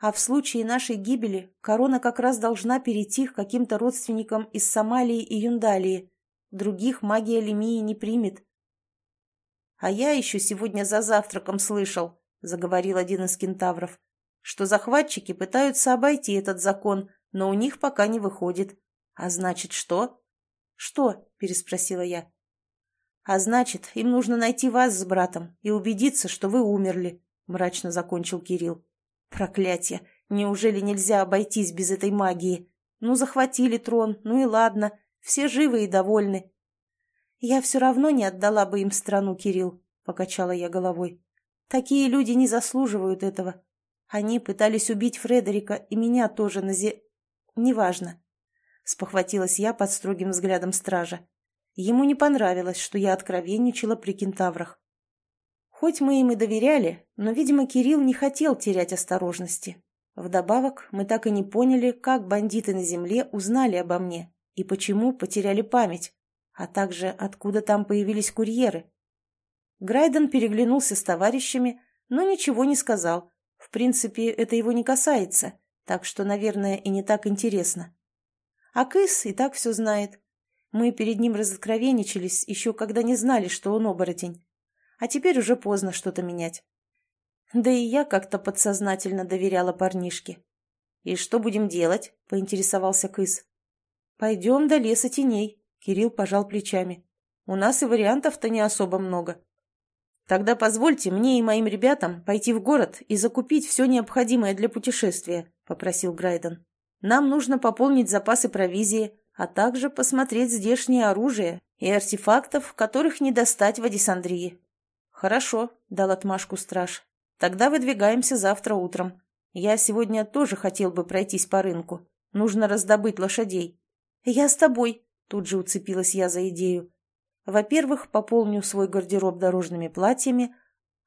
А в случае нашей гибели корона как раз должна перейти к каким-то родственникам из Сомалии и Юндалии. Других магия Лемии не примет». «А я еще сегодня за завтраком слышал», — заговорил один из кентавров, что захватчики пытаются обойти этот закон, но у них пока не выходит. А значит, что? Что? — переспросила я. А значит, им нужно найти вас с братом и убедиться, что вы умерли, — мрачно закончил Кирилл. Проклятье! Неужели нельзя обойтись без этой магии? Ну, захватили трон, ну и ладно, все живы и довольны. Я все равно не отдала бы им страну, Кирилл, — покачала я головой. Такие люди не заслуживают этого. Они пытались убить Фредерика и меня тоже на зе... Неважно. Спохватилась я под строгим взглядом стража. Ему не понравилось, что я откровенничала при кентаврах. Хоть мы им и доверяли, но, видимо, Кирилл не хотел терять осторожности. Вдобавок, мы так и не поняли, как бандиты на земле узнали обо мне и почему потеряли память, а также откуда там появились курьеры. Грайден переглянулся с товарищами, но ничего не сказал. В принципе, это его не касается, так что, наверное, и не так интересно. А Кыс и так все знает. Мы перед ним разоткровенничались, еще когда не знали, что он оборотень. А теперь уже поздно что-то менять. Да и я как-то подсознательно доверяла парнишке. «И что будем делать?» — поинтересовался Кыс. «Пойдем до леса теней», — Кирилл пожал плечами. «У нас и вариантов-то не особо много». Тогда позвольте мне и моим ребятам пойти в город и закупить все необходимое для путешествия, попросил Грайден. Нам нужно пополнить запасы провизии, а также посмотреть здешнее оружие и артефактов, которых не достать в Адисандрии. «Хорошо», — дал отмашку страж. «Тогда выдвигаемся завтра утром. Я сегодня тоже хотел бы пройтись по рынку. Нужно раздобыть лошадей». «Я с тобой», — тут же уцепилась я за идею. «Во-первых, пополню свой гардероб дорожными платьями,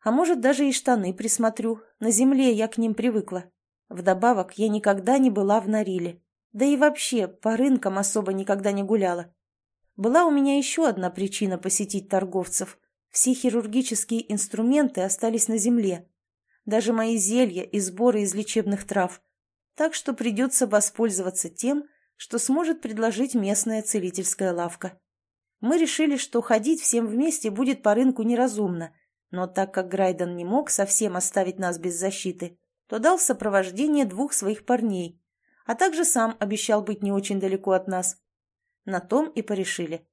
а может, даже и штаны присмотрю. На земле я к ним привыкла. Вдобавок, я никогда не была в Нориле. Да и вообще, по рынкам особо никогда не гуляла. Была у меня еще одна причина посетить торговцев. Все хирургические инструменты остались на земле. Даже мои зелья и сборы из лечебных трав. Так что придется воспользоваться тем, что сможет предложить местная целительская лавка. Мы решили, что ходить всем вместе будет по рынку неразумно, но так как Грайден не мог совсем оставить нас без защиты, то дал сопровождение двух своих парней, а также сам обещал быть не очень далеко от нас. На том и порешили.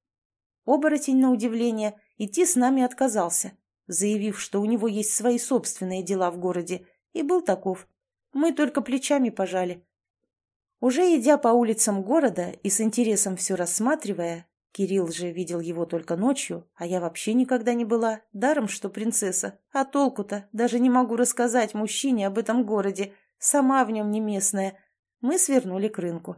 Оборотень, на удивление, идти с нами отказался, заявив, что у него есть свои собственные дела в городе, и был таков. Мы только плечами пожали. Уже идя по улицам города и с интересом все рассматривая, Кирилл же видел его только ночью, а я вообще никогда не была, даром что принцесса. А толку-то, даже не могу рассказать мужчине об этом городе, сама в нем не местная, мы свернули к рынку.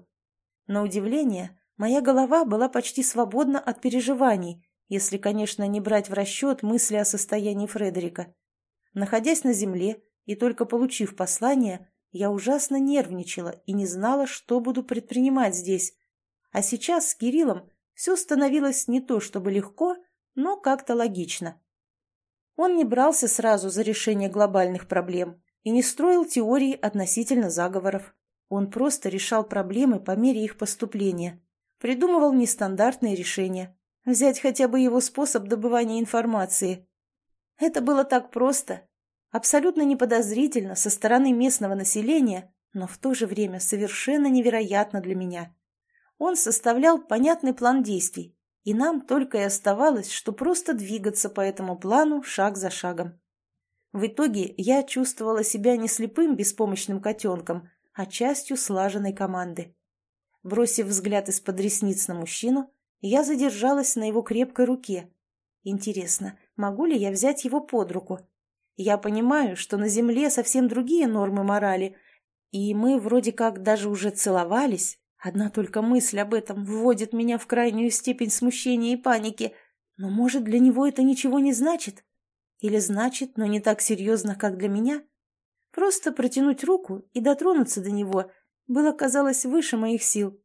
На удивление, моя голова была почти свободна от переживаний, если, конечно, не брать в расчет мысли о состоянии Фредерика. Находясь на земле и только получив послание, я ужасно нервничала и не знала, что буду предпринимать здесь. А сейчас с Кириллом все становилось не то чтобы легко, но как-то логично. Он не брался сразу за решение глобальных проблем и не строил теории относительно заговоров. Он просто решал проблемы по мере их поступления, придумывал нестандартные решения. Взять хотя бы его способ добывания информации. Это было так просто, абсолютно неподозрительно со стороны местного населения, но в то же время совершенно невероятно для меня. Он составлял понятный план действий, и нам только и оставалось, что просто двигаться по этому плану шаг за шагом. В итоге я чувствовала себя не слепым беспомощным котенком, а частью слаженной команды. Бросив взгляд из-под ресниц на мужчину, я задержалась на его крепкой руке. Интересно, могу ли я взять его под руку? Я понимаю, что на земле совсем другие нормы морали, и мы вроде как даже уже целовались. Одна только мысль об этом вводит меня в крайнюю степень смущения и паники. Но, может, для него это ничего не значит? Или значит, но не так серьезно, как для меня? Просто протянуть руку и дотронуться до него было, казалось, выше моих сил.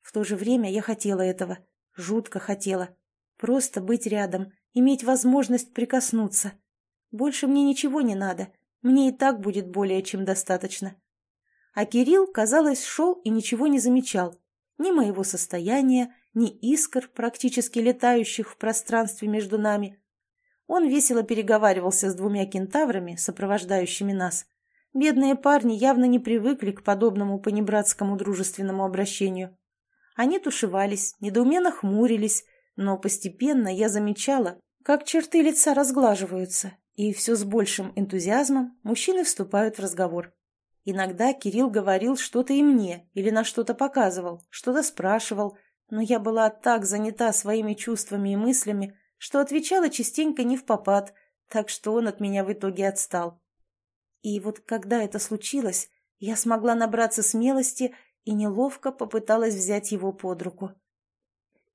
В то же время я хотела этого, жутко хотела. Просто быть рядом, иметь возможность прикоснуться. Больше мне ничего не надо, мне и так будет более чем достаточно. А Кирилл, казалось, шел и ничего не замечал. Ни моего состояния, ни искр, практически летающих в пространстве между нами. Он весело переговаривался с двумя кентаврами, сопровождающими нас. Бедные парни явно не привыкли к подобному понебратскому дружественному обращению. Они тушевались, недоуменно хмурились, но постепенно я замечала, как черты лица разглаживаются, и все с большим энтузиазмом мужчины вступают в разговор. Иногда Кирилл говорил что-то и мне, или на что-то показывал, что-то спрашивал, но я была так занята своими чувствами и мыслями, что отвечала частенько не в попад, так что он от меня в итоге отстал. И вот когда это случилось, я смогла набраться смелости и неловко попыталась взять его под руку.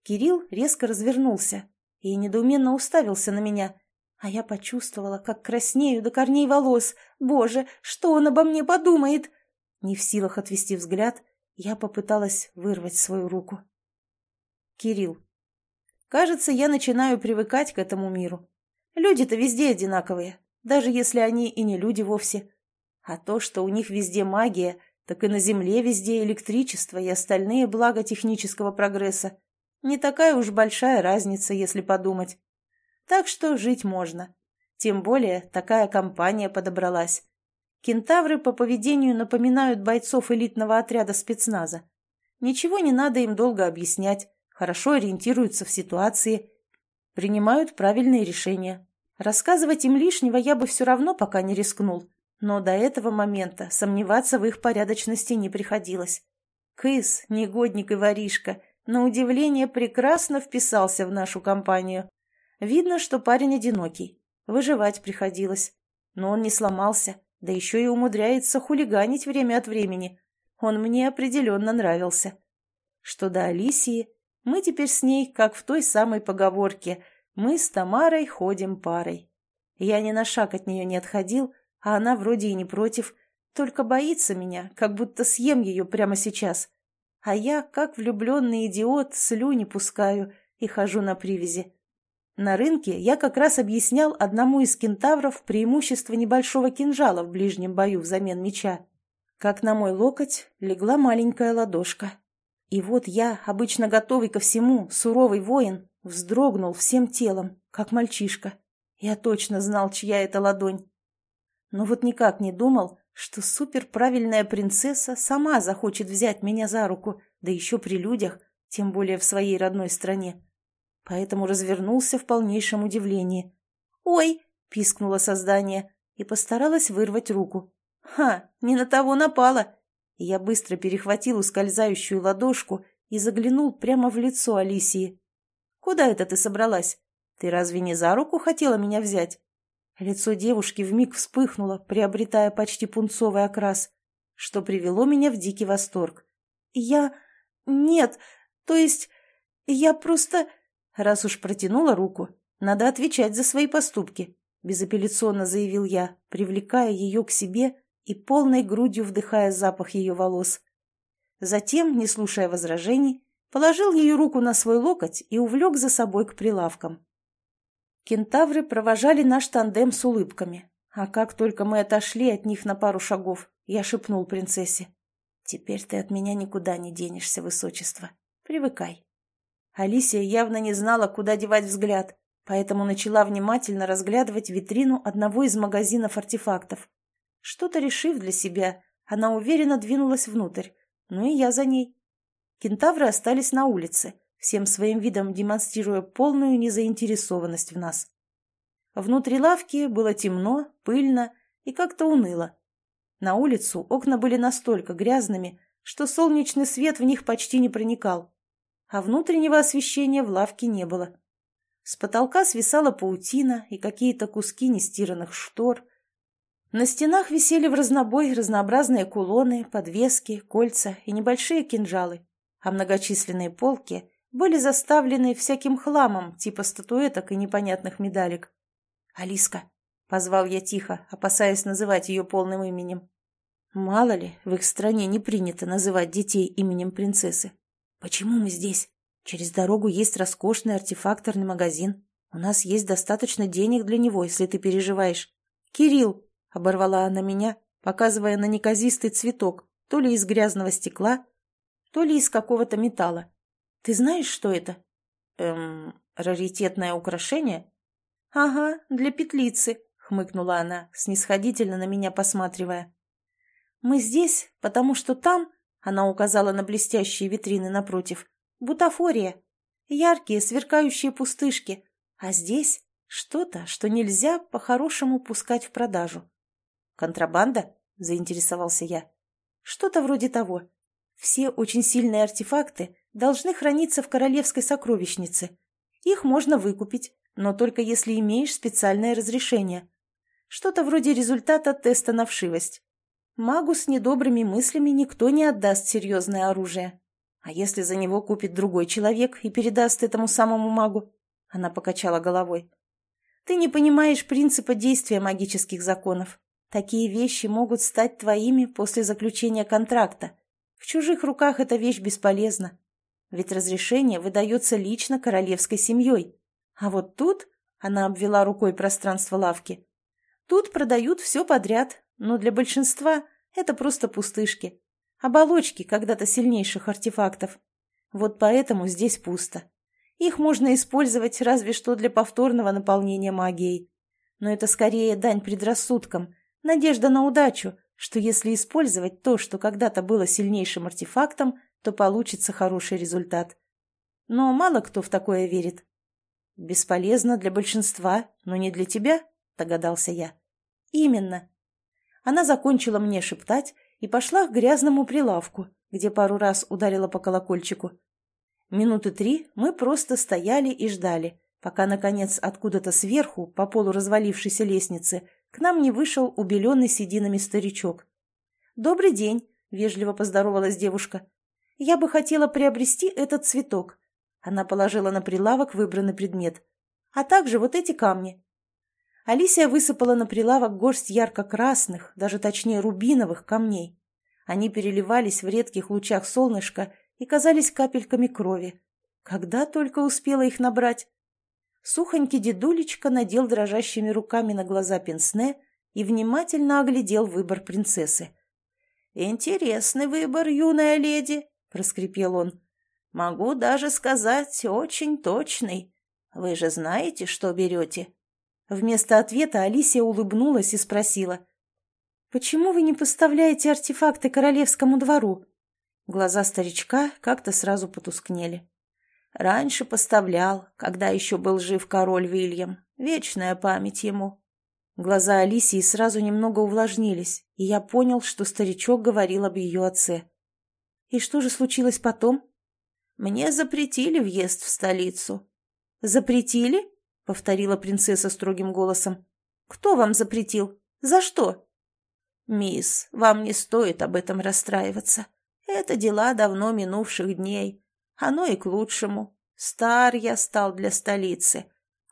Кирилл резко развернулся и недоуменно уставился на меня, а я почувствовала, как краснею до корней волос. Боже, что он обо мне подумает? Не в силах отвести взгляд, я попыталась вырвать свою руку. Кирилл. Кажется, я начинаю привыкать к этому миру. Люди-то везде одинаковые даже если они и не люди вовсе. А то, что у них везде магия, так и на Земле везде электричество и остальные блага технического прогресса. Не такая уж большая разница, если подумать. Так что жить можно. Тем более такая компания подобралась. Кентавры по поведению напоминают бойцов элитного отряда спецназа. Ничего не надо им долго объяснять, хорошо ориентируются в ситуации, принимают правильные решения. Рассказывать им лишнего я бы все равно пока не рискнул, но до этого момента сомневаться в их порядочности не приходилось. Кыс, негодник и воришка, на удивление прекрасно вписался в нашу компанию. Видно, что парень одинокий. Выживать приходилось. Но он не сломался, да еще и умудряется хулиганить время от времени. Он мне определенно нравился. Что до Алисии, мы теперь с ней, как в той самой поговорке, мы с Тамарой ходим парой. Я ни на шаг от нее не отходил, а она вроде и не против, только боится меня, как будто съем ее прямо сейчас. А я, как влюбленный идиот, слюни пускаю и хожу на привязи. На рынке я как раз объяснял одному из кентавров преимущество небольшого кинжала в ближнем бою взамен меча. Как на мой локоть легла маленькая ладошка. И вот я, обычно готовый ко всему, суровый воин, вздрогнул всем телом, как мальчишка. Я точно знал, чья это ладонь. Но вот никак не думал, что суперправильная принцесса сама захочет взять меня за руку, да еще при людях, тем более в своей родной стране. Поэтому развернулся в полнейшем удивлении. «Ой!» — пискнуло создание и постаралась вырвать руку. «Ха! Не на того напала!» Я быстро перехватил ускользающую ладошку и заглянул прямо в лицо Алисии. «Куда это ты собралась? Ты разве не за руку хотела меня взять?» Лицо девушки вмиг вспыхнуло, приобретая почти пунцовый окрас, что привело меня в дикий восторг. «Я... нет, то есть... я просто...» Раз уж протянула руку, надо отвечать за свои поступки, безапелляционно заявил я, привлекая ее к себе и полной грудью вдыхая запах ее волос. Затем, не слушая возражений, положил ее руку на свой локоть и увлек за собой к прилавкам. Кентавры провожали наш тандем с улыбками, а как только мы отошли от них на пару шагов, я шепнул принцессе. «Теперь ты от меня никуда не денешься, высочество. Привыкай». Алисия явно не знала, куда девать взгляд, поэтому начала внимательно разглядывать витрину одного из магазинов артефактов. Что-то решив для себя, она уверенно двинулась внутрь, ну и я за ней. Кентавры остались на улице, всем своим видом демонстрируя полную незаинтересованность в нас. Внутри лавки было темно, пыльно и как-то уныло. На улицу окна были настолько грязными, что солнечный свет в них почти не проникал, а внутреннего освещения в лавке не было. С потолка свисала паутина и какие-то куски нестиранных штор, на стенах висели в разнобой разнообразные кулоны, подвески, кольца и небольшие кинжалы, а многочисленные полки были заставлены всяким хламом, типа статуэток и непонятных медалек. «Алиска», — позвал я тихо, опасаясь называть ее полным именем. Мало ли, в их стране не принято называть детей именем принцессы. «Почему мы здесь? Через дорогу есть роскошный артефакторный магазин. У нас есть достаточно денег для него, если ты переживаешь. Кирилл, — оборвала она меня, показывая на неказистый цветок, то ли из грязного стекла, то ли из какого-то металла. «Ты знаешь, что это?» «Эм, раритетное украшение?» «Ага, для петлицы», — хмыкнула она, снисходительно на меня посматривая. «Мы здесь, потому что там...» — она указала на блестящие витрины напротив. «Бутафория. Яркие, сверкающие пустышки. А здесь что-то, что нельзя по-хорошему пускать в продажу. «Контрабанда?» – заинтересовался я. «Что-то вроде того. Все очень сильные артефакты должны храниться в королевской сокровищнице. Их можно выкупить, но только если имеешь специальное разрешение. Что-то вроде результата теста на вшивость. Магу с недобрыми мыслями никто не отдаст серьезное оружие. А если за него купит другой человек и передаст этому самому магу?» Она покачала головой. «Ты не понимаешь принципа действия магических законов. Такие вещи могут стать твоими после заключения контракта. В чужих руках эта вещь бесполезна. Ведь разрешение выдается лично королевской семьей. А вот тут, она обвела рукой пространство лавки, тут продают все подряд, но для большинства это просто пустышки. Оболочки когда-то сильнейших артефактов. Вот поэтому здесь пусто. Их можно использовать разве что для повторного наполнения магией. Но это скорее дань предрассудкам, Надежда на удачу, что если использовать то, что когда-то было сильнейшим артефактом, то получится хороший результат. Но мало кто в такое верит. «Бесполезно для большинства, но не для тебя», — догадался я. «Именно». Она закончила мне шептать и пошла к грязному прилавку, где пару раз ударила по колокольчику. Минуты три мы просто стояли и ждали, пока, наконец, откуда-то сверху, по полу развалившейся лестницы, к нам не вышел убеленный сединами старичок. «Добрый день», — вежливо поздоровалась девушка. «Я бы хотела приобрести этот цветок». Она положила на прилавок выбранный предмет. «А также вот эти камни». Алисия высыпала на прилавок горсть ярко-красных, даже точнее рубиновых камней. Они переливались в редких лучах солнышка и казались капельками крови. Когда только успела их набрать? Сухонький дедулечка надел дрожащими руками на глаза пенсне и внимательно оглядел выбор принцессы. «Интересный выбор, юная леди», — проскрипел он. «Могу даже сказать, очень точный. Вы же знаете, что берете?» Вместо ответа Алисия улыбнулась и спросила. «Почему вы не поставляете артефакты королевскому двору?» Глаза старичка как-то сразу потускнели. «Раньше поставлял, когда еще был жив король Вильям. Вечная память ему». Глаза Алисии сразу немного увлажнились, и я понял, что старичок говорил об ее отце. «И что же случилось потом?» «Мне запретили въезд в столицу». «Запретили?» — повторила принцесса строгим голосом. «Кто вам запретил? За что?» «Мисс, вам не стоит об этом расстраиваться. Это дела давно минувших дней. Оно и к лучшему. Стар я стал для столицы.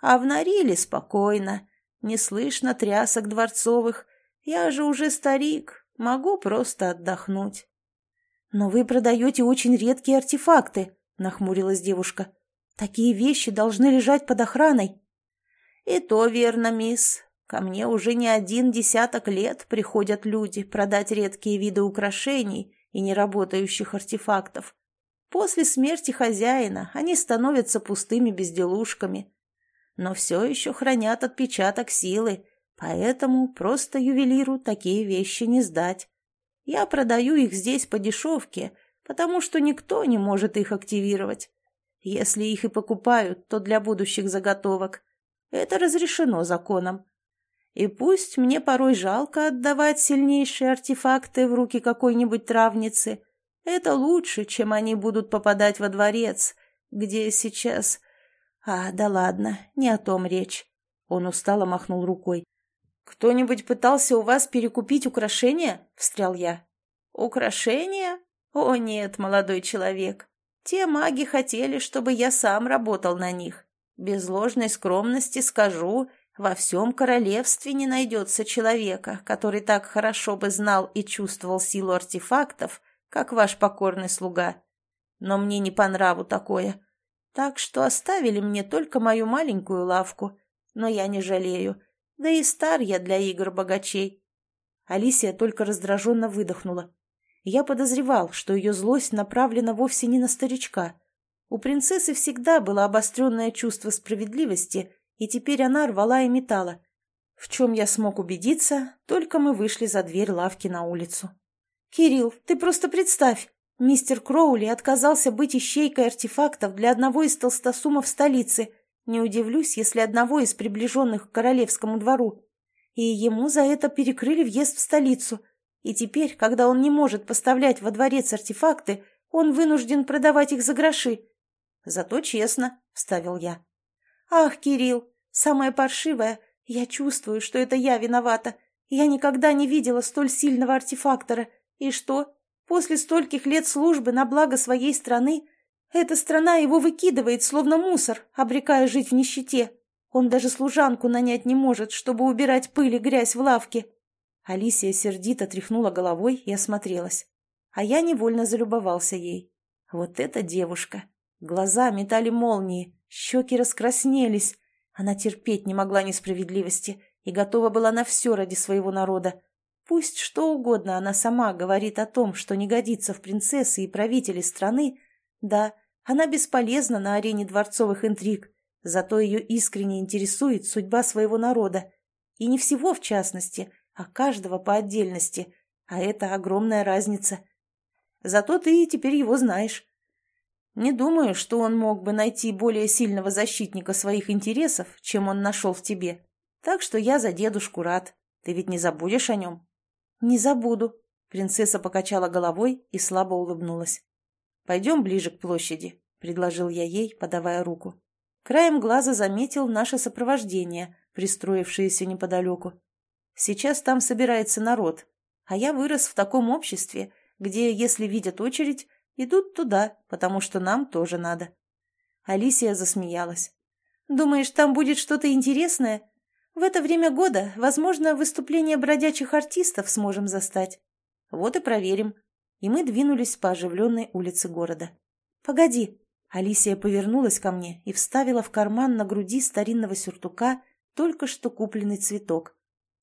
А в Нориле спокойно. Не слышно трясок дворцовых. Я же уже старик. Могу просто отдохнуть. «Но вы продаете очень редкие артефакты», — нахмурилась девушка. «Такие вещи должны лежать под охраной». «И то верно, мисс. Ко мне уже не один десяток лет приходят люди продать редкие виды украшений и неработающих артефактов. После смерти хозяина они становятся пустыми безделушками, но все еще хранят отпечаток силы, поэтому просто ювелиру такие вещи не сдать. Я продаю их здесь по дешевке, потому что никто не может их активировать. Если их и покупают, то для будущих заготовок. Это разрешено законом. И пусть мне порой жалко отдавать сильнейшие артефакты в руки какой-нибудь травницы, это лучше, чем они будут попадать во дворец, где сейчас... А, да ладно, не о том речь. Он устало махнул рукой. «Кто-нибудь пытался у вас перекупить украшения?» — встрял я. «Украшения? О нет, молодой человек. Те маги хотели, чтобы я сам работал на них. Без ложной скромности скажу, во всем королевстве не найдется человека, который так хорошо бы знал и чувствовал силу артефактов, как ваш покорный слуга. Но мне не по нраву такое. Так что оставили мне только мою маленькую лавку. Но я не жалею. Да и стар я для игр богачей. Алисия только раздраженно выдохнула. Я подозревал, что ее злость направлена вовсе не на старичка. У принцессы всегда было обостренное чувство справедливости и теперь она рвала и метала. В чем я смог убедиться, только мы вышли за дверь лавки на улицу. «Кирилл, ты просто представь! Мистер Кроули отказался быть ищейкой артефактов для одного из толстосумов столицы. Не удивлюсь, если одного из приближенных к королевскому двору. И ему за это перекрыли въезд в столицу. И теперь, когда он не может поставлять во дворец артефакты, он вынужден продавать их за гроши. Зато честно, — вставил я. «Ах, Кирилл, самое паршивое, я чувствую, что это я виновата. Я никогда не видела столь сильного артефактора. И что? После стольких лет службы на благо своей страны эта страна его выкидывает, словно мусор, обрекая жить в нищете. Он даже служанку нанять не может, чтобы убирать пыль и грязь в лавке». Алисия сердито тряхнула головой и осмотрелась. А я невольно залюбовался ей. Вот эта девушка! Глаза метали молнии, Щеки раскраснелись. Она терпеть не могла несправедливости и готова была на все ради своего народа. Пусть что угодно она сама говорит о том, что не годится в принцессы и правители страны, да, она бесполезна на арене дворцовых интриг, зато ее искренне интересует судьба своего народа. И не всего в частности, а каждого по отдельности, а это огромная разница. Зато ты теперь его знаешь. Не думаю, что он мог бы найти более сильного защитника своих интересов, чем он нашел в тебе. Так что я за дедушку рад. Ты ведь не забудешь о нем?» «Не забуду». Принцесса покачала головой и слабо улыбнулась. «Пойдем ближе к площади», — предложил я ей, подавая руку. Краем глаза заметил наше сопровождение, пристроившееся неподалеку. Сейчас там собирается народ, а я вырос в таком обществе, где, если видят очередь, идут туда, потому что нам тоже надо. Алисия засмеялась. «Думаешь, там будет что-то интересное? В это время года, возможно, выступление бродячих артистов сможем застать. Вот и проверим. И мы двинулись по оживленной улице города. Погоди. Алисия повернулась ко мне и вставила в карман на груди старинного сюртука только что купленный цветок.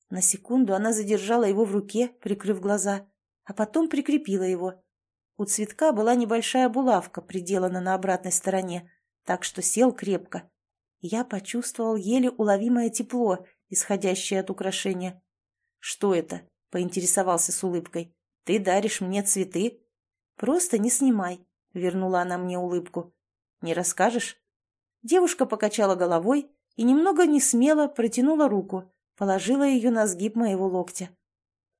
На секунду она задержала его в руке, прикрыв глаза, а потом прикрепила его. У цветка была небольшая булавка, приделана на обратной стороне, так что сел крепко. Я почувствовал еле уловимое тепло, исходящее от украшения. «Что это?» — поинтересовался с улыбкой. «Ты даришь мне цветы?» «Просто не снимай», — вернула она мне улыбку. «Не расскажешь?» Девушка покачала головой и немного несмело протянула руку, положила ее на сгиб моего локтя.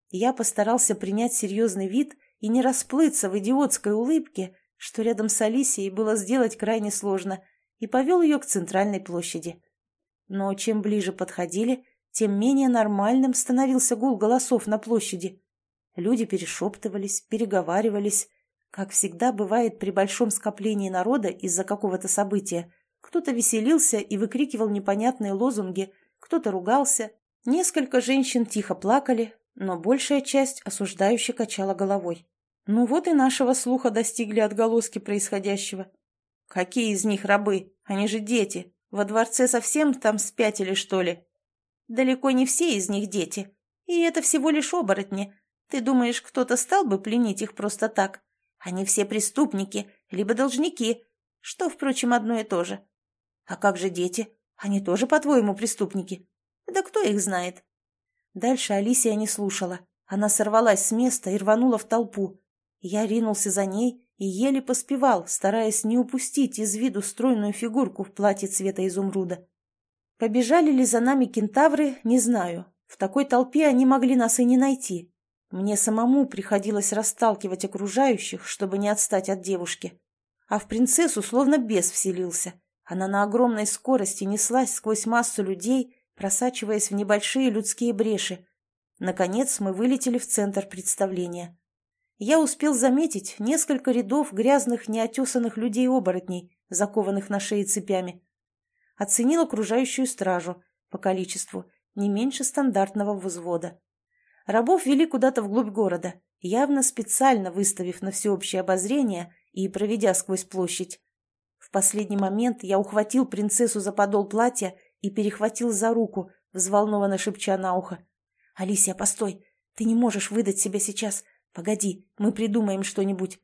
Я постарался принять серьезный вид и не расплыться в идиотской улыбке, что рядом с Алисией было сделать крайне сложно — и повел ее к центральной площади. Но чем ближе подходили, тем менее нормальным становился гул голосов на площади. Люди перешептывались, переговаривались. Как всегда бывает при большом скоплении народа из-за какого-то события, кто-то веселился и выкрикивал непонятные лозунги, кто-то ругался. Несколько женщин тихо плакали, но большая часть осуждающе качала головой. Ну вот и нашего слуха достигли отголоски происходящего. «Какие из них рабы? Они же дети. Во дворце совсем там спятили, что ли?» «Далеко не все из них дети. И это всего лишь оборотни. Ты думаешь, кто-то стал бы пленить их просто так? Они все преступники, либо должники, что, впрочем, одно и то же. А как же дети? Они тоже, по-твоему, преступники? Да кто их знает?» Дальше Алисия не слушала. Она сорвалась с места и рванула в толпу. Я ринулся за ней и еле поспевал, стараясь не упустить из виду стройную фигурку в платье цвета изумруда. Побежали ли за нами кентавры, не знаю. В такой толпе они могли нас и не найти. Мне самому приходилось расталкивать окружающих, чтобы не отстать от девушки. А в принцессу словно бес вселился. Она на огромной скорости неслась сквозь массу людей, просачиваясь в небольшие людские бреши. Наконец мы вылетели в центр представления я успел заметить несколько рядов грязных неотесанных людей-оборотней, закованных на шее цепями. Оценил окружающую стражу по количеству, не меньше стандартного взвода. Рабов вели куда-то вглубь города, явно специально выставив на всеобщее обозрение и проведя сквозь площадь. В последний момент я ухватил принцессу за подол платья и перехватил за руку, взволнованно шепча на ухо. «Алисия, постой! Ты не можешь выдать себя сейчас. «Погоди, мы придумаем что-нибудь».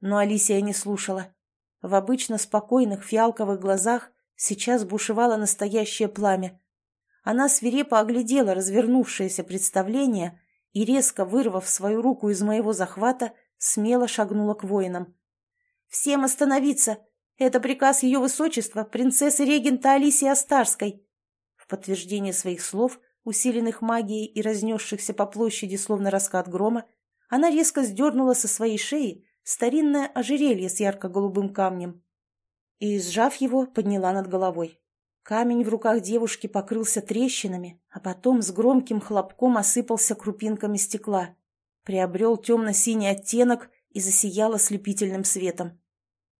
Но Алисия не слушала. В обычно спокойных фиалковых глазах сейчас бушевало настоящее пламя. Она свирепо оглядела развернувшееся представление и, резко вырвав свою руку из моего захвата, смело шагнула к воинам. «Всем остановиться! Это приказ ее высочества, принцессы регента Алисии Астарской!» В подтверждение своих слов, усиленных магией и разнесшихся по площади словно раскат грома, она резко сдернула со своей шеи старинное ожерелье с ярко-голубым камнем и, сжав его, подняла над головой. Камень в руках девушки покрылся трещинами, а потом с громким хлопком осыпался крупинками стекла, приобрел темно-синий оттенок и засиял ослепительным светом.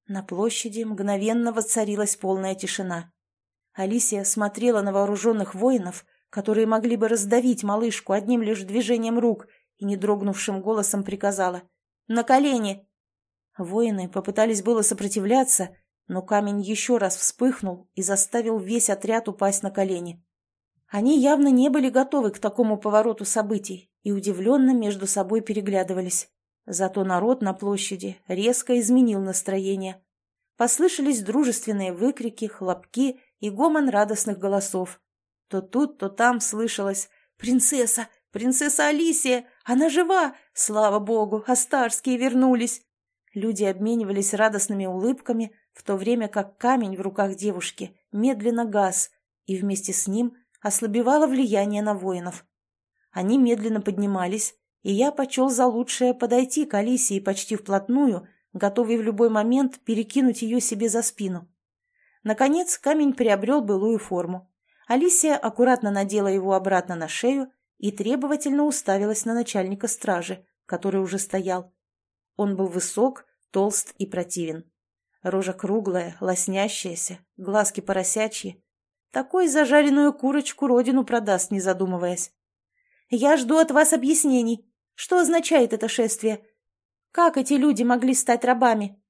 На площади мгновенно воцарилась полная тишина. Алисия смотрела на вооруженных воинов, которые могли бы раздавить малышку одним лишь движением рук и не дрогнувшим голосом приказала «На колени!». Воины попытались было сопротивляться, но камень еще раз вспыхнул и заставил весь отряд упасть на колени. Они явно не были готовы к такому повороту событий и удивленно между собой переглядывались. Зато народ на площади резко изменил настроение. Послышались дружественные выкрики, хлопки и гомон радостных голосов. То тут, то там слышалось «Принцесса! Принцесса Алисия! Она жива! Слава богу, астарские вернулись!» Люди обменивались радостными улыбками, в то время как камень в руках девушки медленно гас, и вместе с ним ослабевало влияние на воинов. Они медленно поднимались, и я почел за лучшее подойти к Алисии почти вплотную, готовый в любой момент перекинуть ее себе за спину. Наконец камень приобрел былую форму. Алисия аккуратно надела его обратно на шею и требовательно уставилась на начальника стражи, который уже стоял. Он был высок, толст и противен. Рожа круглая, лоснящаяся, глазки поросячьи. Такой зажаренную курочку родину продаст, не задумываясь. «Я жду от вас объяснений. Что означает это шествие? Как эти люди могли стать рабами?»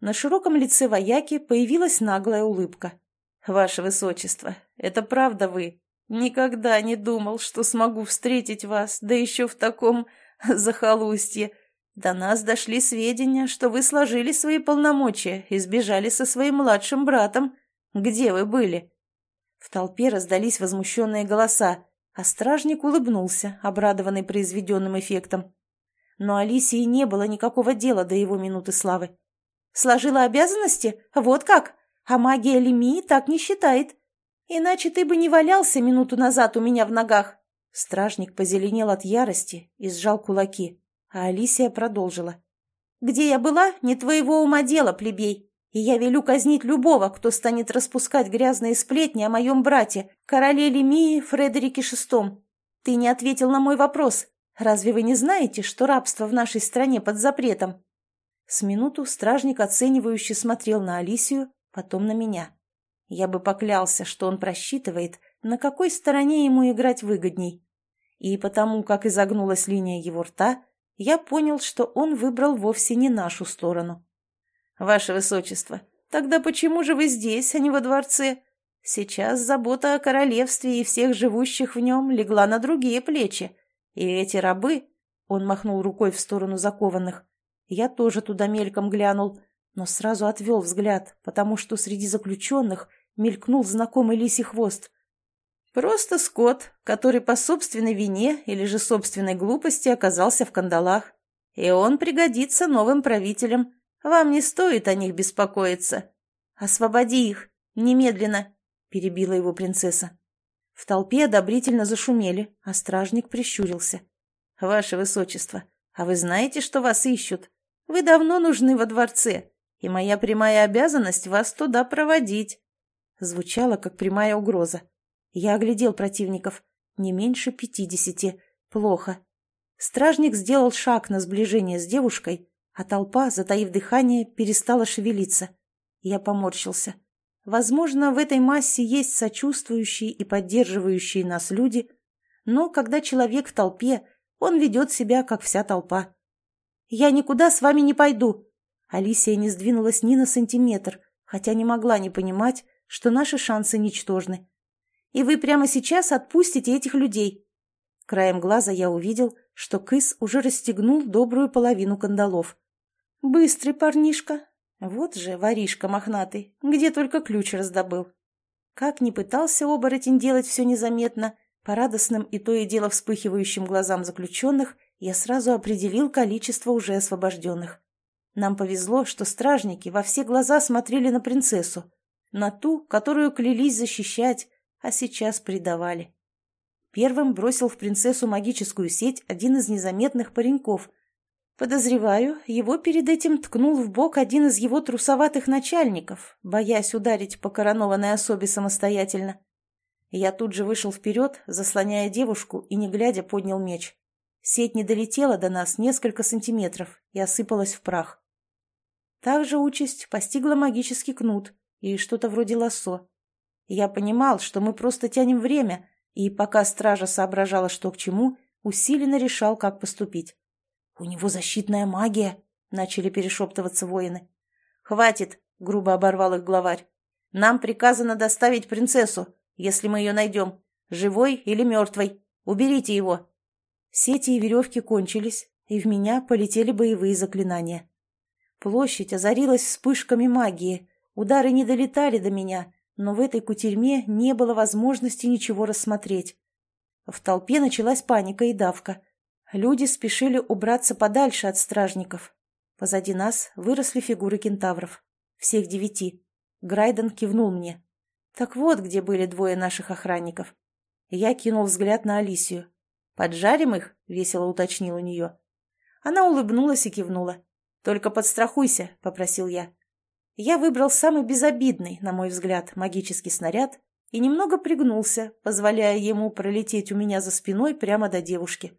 На широком лице вояки появилась наглая улыбка. «Ваше Высочество, это правда вы? Никогда не думал, что смогу встретить вас, да еще в таком захолустье. До нас дошли сведения, что вы сложили свои полномочия и сбежали со своим младшим братом. Где вы были?» В толпе раздались возмущенные голоса, а стражник улыбнулся, обрадованный произведенным эффектом. Но Алисии не было никакого дела до его минуты славы. «Сложила обязанности? Вот как? А магия Лемии так не считает. Иначе ты бы не валялся минуту назад у меня в ногах». Стражник позеленел от ярости и сжал кулаки, а Алисия продолжила. «Где я была, не твоего ума дело, плебей, и я велю казнить любого, кто станет распускать грязные сплетни о моем брате, короле Лемии Фредерике VI. Ты не ответил на мой вопрос. Разве вы не знаете, что рабство в нашей стране под запретом?» С минуту стражник оценивающе смотрел на Алисию, потом на меня. Я бы поклялся, что он просчитывает, на какой стороне ему играть выгодней. И потому, как изогнулась линия его рта, я понял, что он выбрал вовсе не нашу сторону. «Ваше Высочество, тогда почему же вы здесь, а не во дворце? Сейчас забота о королевстве и всех живущих в нем легла на другие плечи. И эти рабы...» — он махнул рукой в сторону закованных. Я тоже туда мельком глянул, но сразу отвел взгляд, потому что среди заключенных мелькнул знакомый лисий хвост. Просто скот, который по собственной вине или же собственной глупости оказался в кандалах. И он пригодится новым правителям, вам не стоит о них беспокоиться. Освободи их, немедленно, — перебила его принцесса. В толпе одобрительно зашумели, а стражник прищурился. — Ваше высочество, а вы знаете, что вас ищут? Вы давно нужны во дворце, и моя прямая обязанность вас туда проводить. Звучало, как прямая угроза. Я оглядел противников. Не меньше пятидесяти. Плохо. Стражник сделал шаг на сближение с девушкой, а толпа, затаив дыхание, перестала шевелиться. Я поморщился. Возможно, в этой массе есть сочувствующие и поддерживающие нас люди, но когда человек в толпе, он ведет себя, как вся толпа. «Я никуда с вами не пойду!» Алисия не сдвинулась ни на сантиметр, хотя не могла не понимать, что наши шансы ничтожны. «И вы прямо сейчас отпустите этих людей!» Краем глаза я увидел, что Кыс уже расстегнул добрую половину кандалов. Быстрый парнишка. Вот же воришка мохнатый, где только ключ раздобыл. Как ни пытался оборотень делать все незаметно, по радостным и то и дело вспыхивающим глазам заключенных я сразу определил количество уже освобожденных. Нам повезло, что стражники во все глаза смотрели на принцессу, на ту, которую клялись защищать, а сейчас предавали. Первым бросил в принцессу магическую сеть один из незаметных пареньков, Подозреваю, его перед этим ткнул в бок один из его трусоватых начальников, боясь ударить по коронованной особе самостоятельно. Я тут же вышел вперед, заслоняя девушку, и, не глядя, поднял меч. Сеть не долетела до нас несколько сантиметров и осыпалась в прах. Также участь постигла магический кнут и что-то вроде лассо. Я понимал, что мы просто тянем время, и пока стража соображала, что к чему, усиленно решал, как поступить. «У него защитная магия», — начали перешептываться воины. «Хватит», — грубо оборвал их главарь. «Нам приказано доставить принцессу, если мы ее найдем, живой или мертвой. Уберите его». Сети и веревки кончились, и в меня полетели боевые заклинания. Площадь озарилась вспышками магии, удары не долетали до меня, но в этой кутерьме не было возможности ничего рассмотреть. В толпе началась паника и давка. Люди спешили убраться подальше от стражников. Позади нас выросли фигуры кентавров. Всех девяти. Грайден кивнул мне. Так вот, где были двое наших охранников. Я кинул взгляд на Алисию. «Поджарим их?» — весело уточнил у нее. Она улыбнулась и кивнула. «Только подстрахуйся», — попросил я. Я выбрал самый безобидный, на мой взгляд, магический снаряд и немного пригнулся, позволяя ему пролететь у меня за спиной прямо до девушки.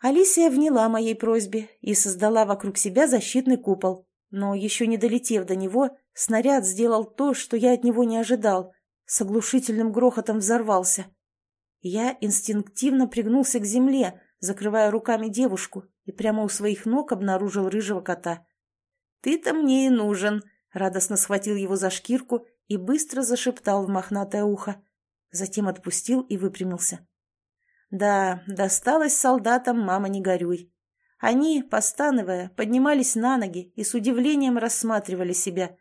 Алисия вняла моей просьбе и создала вокруг себя защитный купол, но, еще не долетев до него, снаряд сделал то, что я от него не ожидал, с оглушительным грохотом взорвался. Я инстинктивно пригнулся к земле, закрывая руками девушку, и прямо у своих ног обнаружил рыжего кота. «Ты-то мне и нужен!» — радостно схватил его за шкирку и быстро зашептал в мохнатое ухо. Затем отпустил и выпрямился. Да, досталось солдатам, мама, не горюй. Они, постановая, поднимались на ноги и с удивлением рассматривали себя.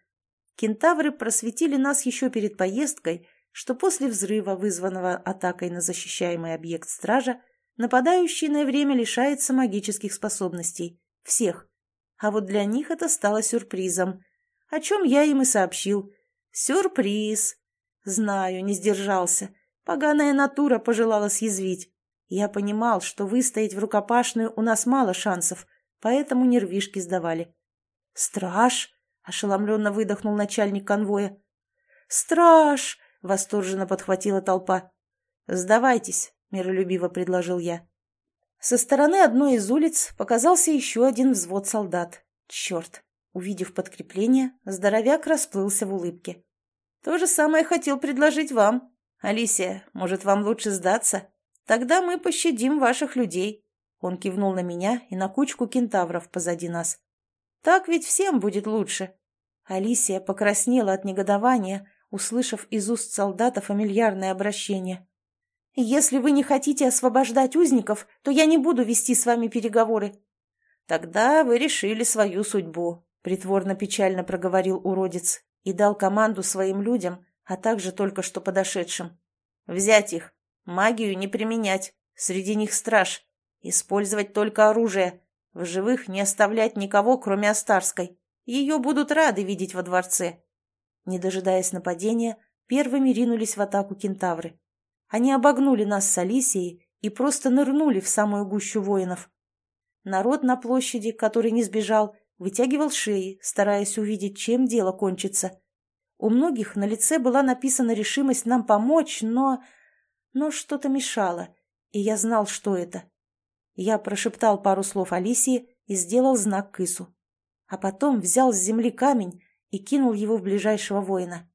Кентавры просветили нас еще перед поездкой, что после взрыва, вызванного атакой на защищаемый объект стража, нападающий на время лишается магических способностей. Всех. А вот для них это стало сюрпризом. О чем я им и сообщил. Сюрприз. Знаю, не сдержался. Поганая натура пожелала съязвить. Я понимал, что выстоять в рукопашную у нас мало шансов, поэтому нервишки сдавали. «Страж!» — ошеломленно выдохнул начальник конвоя. «Страж!» — восторженно подхватила толпа. «Сдавайтесь», — миролюбиво предложил я. Со стороны одной из улиц показался еще один взвод солдат. Черт! Увидев подкрепление, здоровяк расплылся в улыбке. «То же самое хотел предложить вам. Алисия, может, вам лучше сдаться? Тогда мы пощадим ваших людей». Он кивнул на меня и на кучку кентавров позади нас. «Так ведь всем будет лучше». Алисия покраснела от негодования, услышав из уст солдата фамильярное обращение. «Если вы не хотите освобождать узников, то я не буду вести с вами переговоры». «Тогда вы решили свою судьбу», — притворно-печально проговорил уродец и дал команду своим людям, а также только что подошедшим. «Взять их, магию не применять, среди них страж, использовать только оружие, в живых не оставлять никого, кроме Астарской. Ее будут рады видеть во дворце. Не дожидаясь нападения, первыми ринулись в атаку кентавры. Они обогнули нас с Алисией и просто нырнули в самую гущу воинов. Народ на площади, который не сбежал, вытягивал шеи, стараясь увидеть, чем дело кончится. У многих на лице была написана решимость нам помочь, но... Но что-то мешало, и я знал, что это. Я прошептал пару слов Алисии и сделал знак Кысу. А потом взял с земли камень и кинул его в ближайшего воина.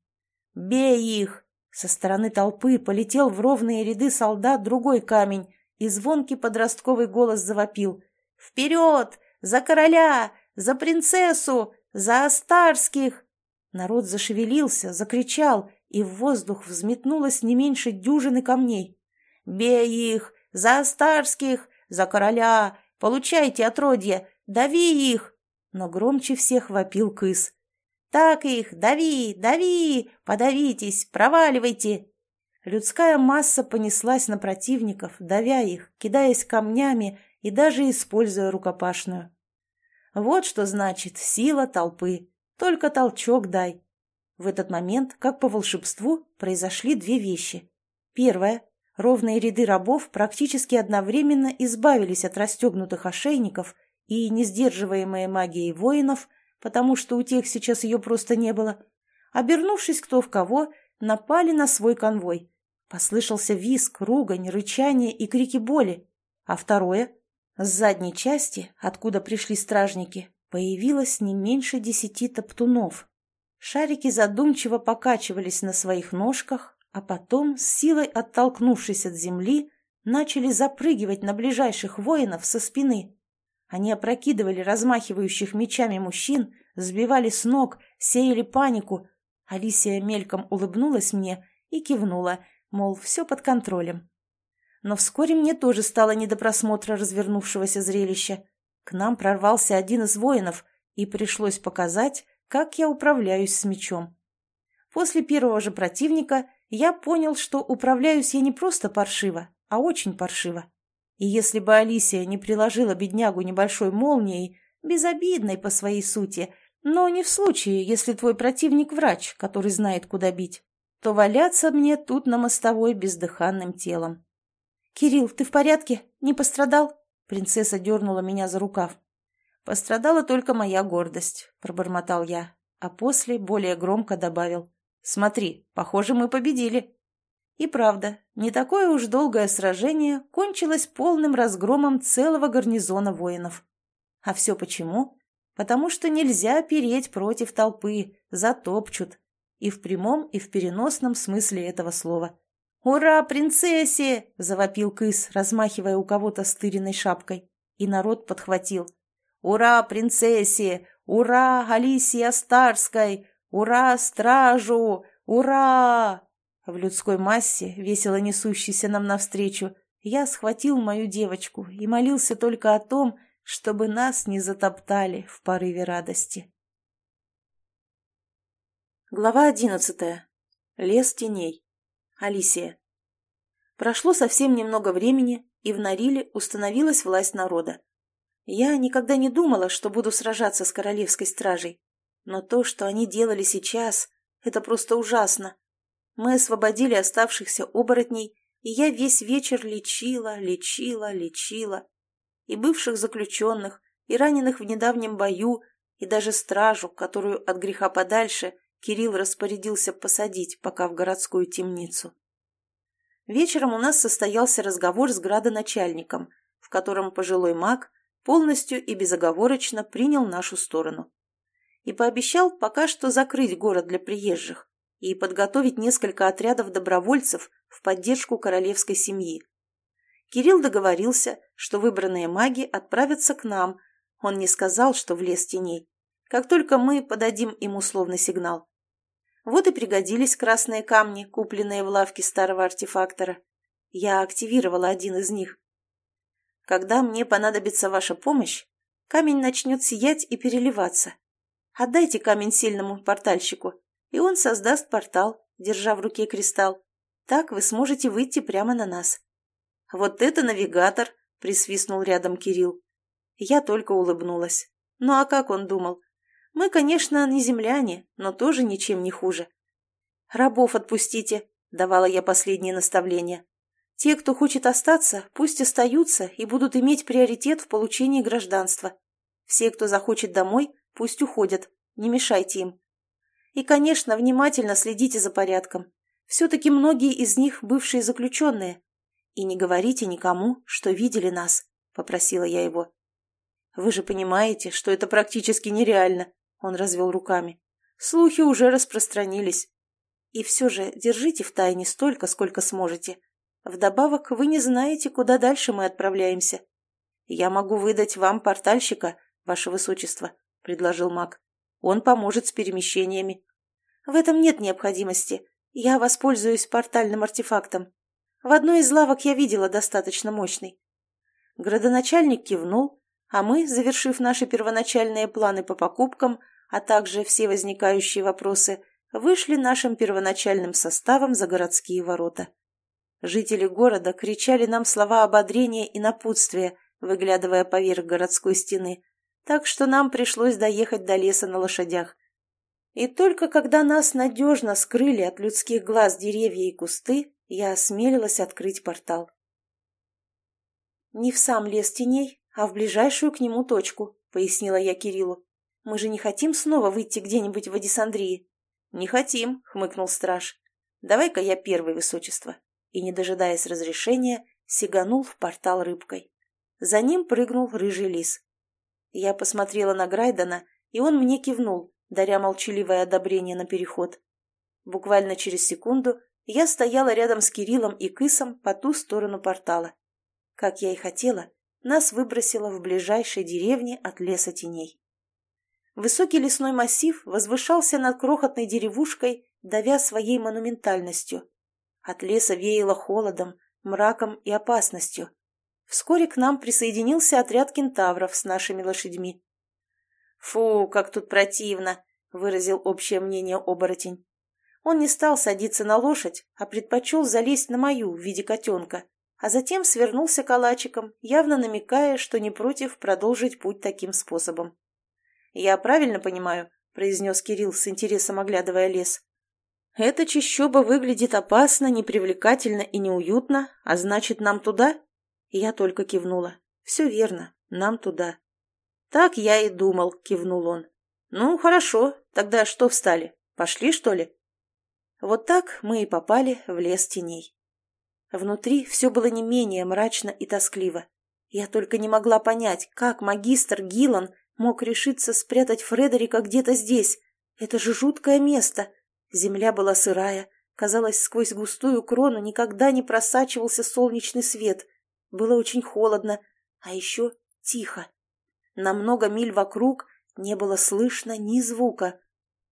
«Бей их!» Со стороны толпы полетел в ровные ряды солдат другой камень, и звонкий подростковый голос завопил. «Вперед! За короля! За принцессу! За Астарских!» Народ зашевелился, закричал, и в воздух взметнулось не меньше дюжины камней. «Бей их! За Астарских! За короля! Получайте отродье! Дави их!» Но громче всех вопил кыс. «Так их! Дави! Дави! Подавитесь! Проваливайте!» Людская масса понеслась на противников, давя их, кидаясь камнями и даже используя рукопашную. Вот что значит сила толпы. Только толчок дай. В этот момент, как по волшебству, произошли две вещи. Первое. Ровные ряды рабов практически одновременно избавились от расстегнутых ошейников, и несдерживаемые магией воинов потому что у тех сейчас ее просто не было, обернувшись кто в кого, напали на свой конвой. Послышался визг, ругань, рычание и крики боли. А второе? С задней части, откуда пришли стражники, появилось не меньше десяти топтунов. Шарики задумчиво покачивались на своих ножках, а потом, с силой оттолкнувшись от земли, начали запрыгивать на ближайших воинов со спины. Они опрокидывали размахивающих мечами мужчин, сбивали с ног, сеяли панику. Алисия мельком улыбнулась мне и кивнула, мол, все под контролем. Но вскоре мне тоже стало не до просмотра развернувшегося зрелища. К нам прорвался один из воинов, и пришлось показать, как я управляюсь с мечом. После первого же противника я понял, что управляюсь я не просто паршиво, а очень паршиво. И если бы Алисия не приложила беднягу небольшой молнией, безобидной по своей сути, но не в случае, если твой противник врач, который знает, куда бить, то валяться мне тут на мостовой бездыханным телом. «Кирилл, ты в порядке? Не пострадал?» Принцесса дернула меня за рукав. «Пострадала только моя гордость», — пробормотал я, а после более громко добавил. «Смотри, похоже, мы победили». И правда, не такое уж долгое сражение кончилось полным разгромом целого гарнизона воинов. А все почему? Потому что нельзя переть против толпы, затопчут. И в прямом, и в переносном смысле этого слова. «Ура, принцессе!» – завопил кыс, размахивая у кого-то стыренной шапкой. И народ подхватил. «Ура, принцессе! Ура, Алисия Старской! Ура, стражу! Ура!» В людской массе, весело несущейся нам навстречу, я схватил мою девочку и молился только о том, чтобы нас не затоптали в порыве радости. Глава одиннадцатая. Лес теней. Алисия. Прошло совсем немного времени, и в Нариле установилась власть народа. Я никогда не думала, что буду сражаться с королевской стражей, но то, что они делали сейчас, это просто ужасно. Мы освободили оставшихся оборотней, и я весь вечер лечила, лечила, лечила. И бывших заключенных, и раненых в недавнем бою, и даже стражу, которую от греха подальше Кирилл распорядился посадить пока в городскую темницу. Вечером у нас состоялся разговор с градоначальником, в котором пожилой маг полностью и безоговорочно принял нашу сторону. И пообещал пока что закрыть город для приезжих, и подготовить несколько отрядов добровольцев в поддержку королевской семьи. Кирилл договорился, что выбранные маги отправятся к нам. Он не сказал, что в лес теней. Как только мы подадим им условный сигнал. Вот и пригодились красные камни, купленные в лавке старого артефактора. Я активировала один из них. Когда мне понадобится ваша помощь, камень начнет сиять и переливаться. Отдайте камень сильному портальщику, и он создаст портал, держа в руке кристалл. Так вы сможете выйти прямо на нас. «Вот это навигатор!» — присвистнул рядом Кирилл. Я только улыбнулась. Ну а как он думал? Мы, конечно, не земляне, но тоже ничем не хуже. «Рабов отпустите», — давала я последние наставления. «Те, кто хочет остаться, пусть остаются и будут иметь приоритет в получении гражданства. Все, кто захочет домой, пусть уходят, не мешайте им. И, конечно, внимательно следите за порядком. Все-таки многие из них бывшие заключенные. И не говорите никому, что видели нас, — попросила я его. Вы же понимаете, что это практически нереально, — он развел руками. Слухи уже распространились. И все же держите в тайне столько, сколько сможете. Вдобавок, вы не знаете, куда дальше мы отправляемся. Я могу выдать вам портальщика, ваше высочество, — предложил маг. Он поможет с перемещениями. В этом нет необходимости. Я воспользуюсь портальным артефактом. В одной из лавок я видела достаточно мощный. Градоначальник кивнул, а мы, завершив наши первоначальные планы по покупкам, а также все возникающие вопросы, вышли нашим первоначальным составом за городские ворота. Жители города кричали нам слова ободрения и напутствия, выглядывая поверх городской стены, так что нам пришлось доехать до леса на лошадях. И только когда нас надежно скрыли от людских глаз деревья и кусты, я осмелилась открыть портал. «Не в сам лес теней, а в ближайшую к нему точку», — пояснила я Кириллу. «Мы же не хотим снова выйти где-нибудь в Адисандрии». «Не хотим», — хмыкнул страж. «Давай-ка я первый, высочество». И, не дожидаясь разрешения, сиганул в портал рыбкой. За ним прыгнул рыжий лис. Я посмотрела на Грайдена, и он мне кивнул, даря молчаливое одобрение на переход. Буквально через секунду я стояла рядом с Кириллом и Кысом по ту сторону портала. Как я и хотела, нас выбросило в ближайшей деревне от леса теней. Высокий лесной массив возвышался над крохотной деревушкой, давя своей монументальностью. От леса веяло холодом, мраком и опасностью. Вскоре к нам присоединился отряд кентавров с нашими лошадьми. «Фу, как тут противно!» — выразил общее мнение оборотень. Он не стал садиться на лошадь, а предпочел залезть на мою в виде котенка, а затем свернулся калачиком, явно намекая, что не против продолжить путь таким способом. «Я правильно понимаю?» — произнес Кирилл с интересом оглядывая лес. Эта чащоба выглядит опасно, непривлекательно и неуютно, а значит, нам туда? Я только кивнула. Все верно, нам туда. Так я и думал, кивнул он. Ну, хорошо, тогда что встали? Пошли, что ли? Вот так мы и попали в лес теней. Внутри все было не менее мрачно и тоскливо. Я только не могла понять, как магистр Гиллан мог решиться спрятать Фредерика где-то здесь. Это же жуткое место, Земля была сырая, казалось, сквозь густую крону никогда не просачивался солнечный свет. Было очень холодно, а еще тихо. На много миль вокруг не было слышно ни звука,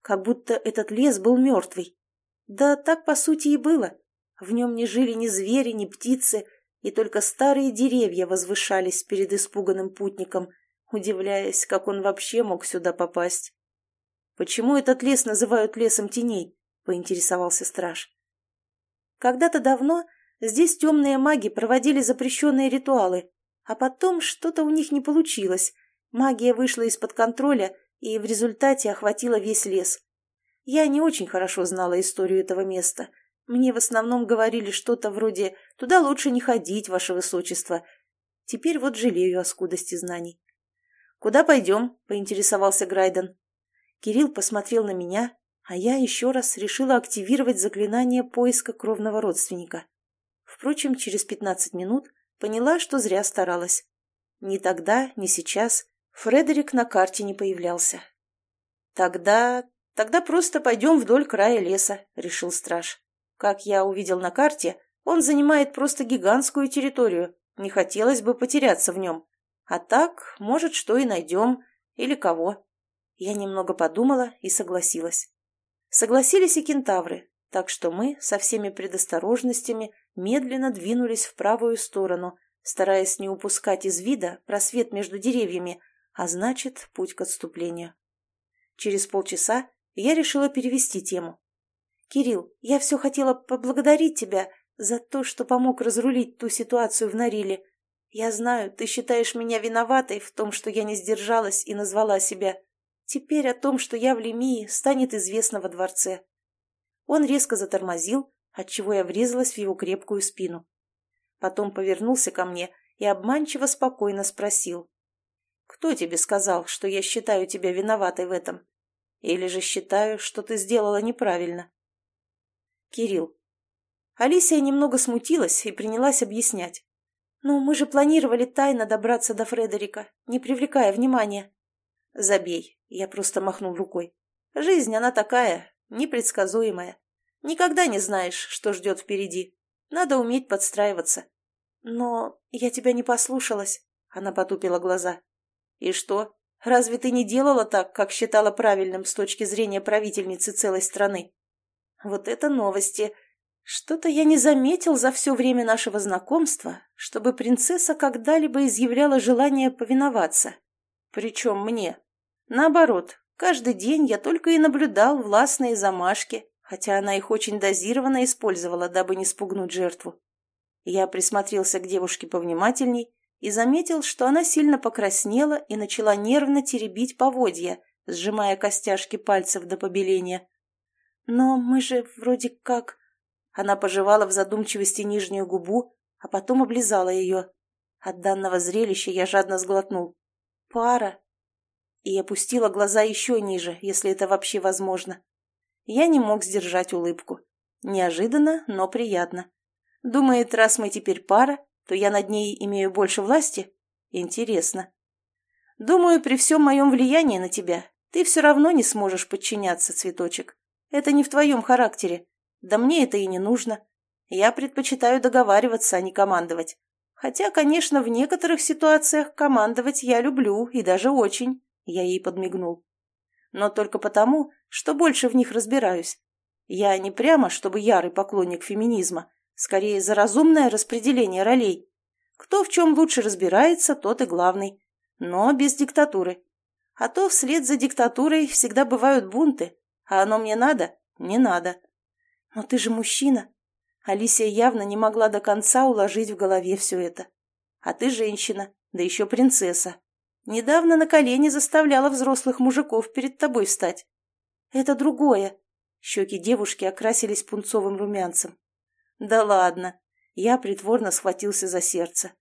как будто этот лес был мертвый. Да так, по сути, и было. В нем не жили ни звери, ни птицы, и только старые деревья возвышались перед испуганным путником, удивляясь, как он вообще мог сюда попасть. «Почему этот лес называют лесом теней?» — поинтересовался страж. «Когда-то давно здесь темные маги проводили запрещенные ритуалы, а потом что-то у них не получилось. Магия вышла из-под контроля и в результате охватила весь лес. Я не очень хорошо знала историю этого места. Мне в основном говорили что-то вроде «туда лучше не ходить, ваше высочество». Теперь вот жалею о скудости знаний. «Куда пойдем?» — поинтересовался Грайден. Кирилл посмотрел на меня, а я еще раз решила активировать заклинание поиска кровного родственника. Впрочем, через пятнадцать минут поняла, что зря старалась. Ни тогда, ни сейчас Фредерик на карте не появлялся. «Тогда... тогда просто пойдем вдоль края леса», — решил страж. «Как я увидел на карте, он занимает просто гигантскую территорию, не хотелось бы потеряться в нем. А так, может, что и найдем, или кого». Я немного подумала и согласилась. Согласились и кентавры, так что мы со всеми предосторожностями медленно двинулись в правую сторону, стараясь не упускать из вида просвет между деревьями, а значит, путь к отступлению. Через полчаса я решила перевести тему. «Кирилл, я все хотела поблагодарить тебя за то, что помог разрулить ту ситуацию в Нориле. Я знаю, ты считаешь меня виноватой в том, что я не сдержалась и назвала себя Теперь о том, что я в Лемии, станет известно во дворце. Он резко затормозил, отчего я врезалась в его крепкую спину. Потом повернулся ко мне и обманчиво спокойно спросил. «Кто тебе сказал, что я считаю тебя виноватой в этом? Или же считаю, что ты сделала неправильно?» «Кирилл». Алисия немного смутилась и принялась объяснять. «Ну, мы же планировали тайно добраться до Фредерика, не привлекая внимания». «Забей», — я просто махнул рукой. «Жизнь, она такая, непредсказуемая. Никогда не знаешь, что ждет впереди. Надо уметь подстраиваться». «Но я тебя не послушалась», — она потупила глаза. «И что? Разве ты не делала так, как считала правильным с точки зрения правительницы целой страны?» «Вот это новости!» Что-то я не заметил за все время нашего знакомства, чтобы принцесса когда-либо изъявляла желание повиноваться. Причем мне. Наоборот, каждый день я только и наблюдал властные замашки, хотя она их очень дозированно использовала, дабы не спугнуть жертву. Я присмотрелся к девушке повнимательней и заметил, что она сильно покраснела и начала нервно теребить поводья, сжимая костяшки пальцев до побеления. «Но мы же вроде как...» Она пожевала в задумчивости нижнюю губу, а потом облизала ее. От данного зрелища я жадно сглотнул. «Пара!» и опустила глаза еще ниже, если это вообще возможно. Я не мог сдержать улыбку. Неожиданно, но приятно. Думает, раз мы теперь пара, то я над ней имею больше власти? Интересно. Думаю, при всем моем влиянии на тебя ты все равно не сможешь подчиняться, цветочек. Это не в твоем характере. Да мне это и не нужно. Я предпочитаю договариваться, а не командовать. Хотя, конечно, в некоторых ситуациях командовать я люблю и даже очень. Я ей подмигнул. Но только потому, что больше в них разбираюсь. Я не прямо, чтобы ярый поклонник феминизма, скорее за разумное распределение ролей. Кто в чем лучше разбирается, тот и главный. Но без диктатуры. А то вслед за диктатурой всегда бывают бунты. А оно мне надо? Не надо. Но ты же мужчина. Алисия явно не могла до конца уложить в голове все это. А ты женщина, да еще принцесса. Недавно на колени заставляла взрослых мужиков перед тобой встать. Это другое. Щеки девушки окрасились пунцовым румянцем. «Да ладно!» Я притворно схватился за сердце.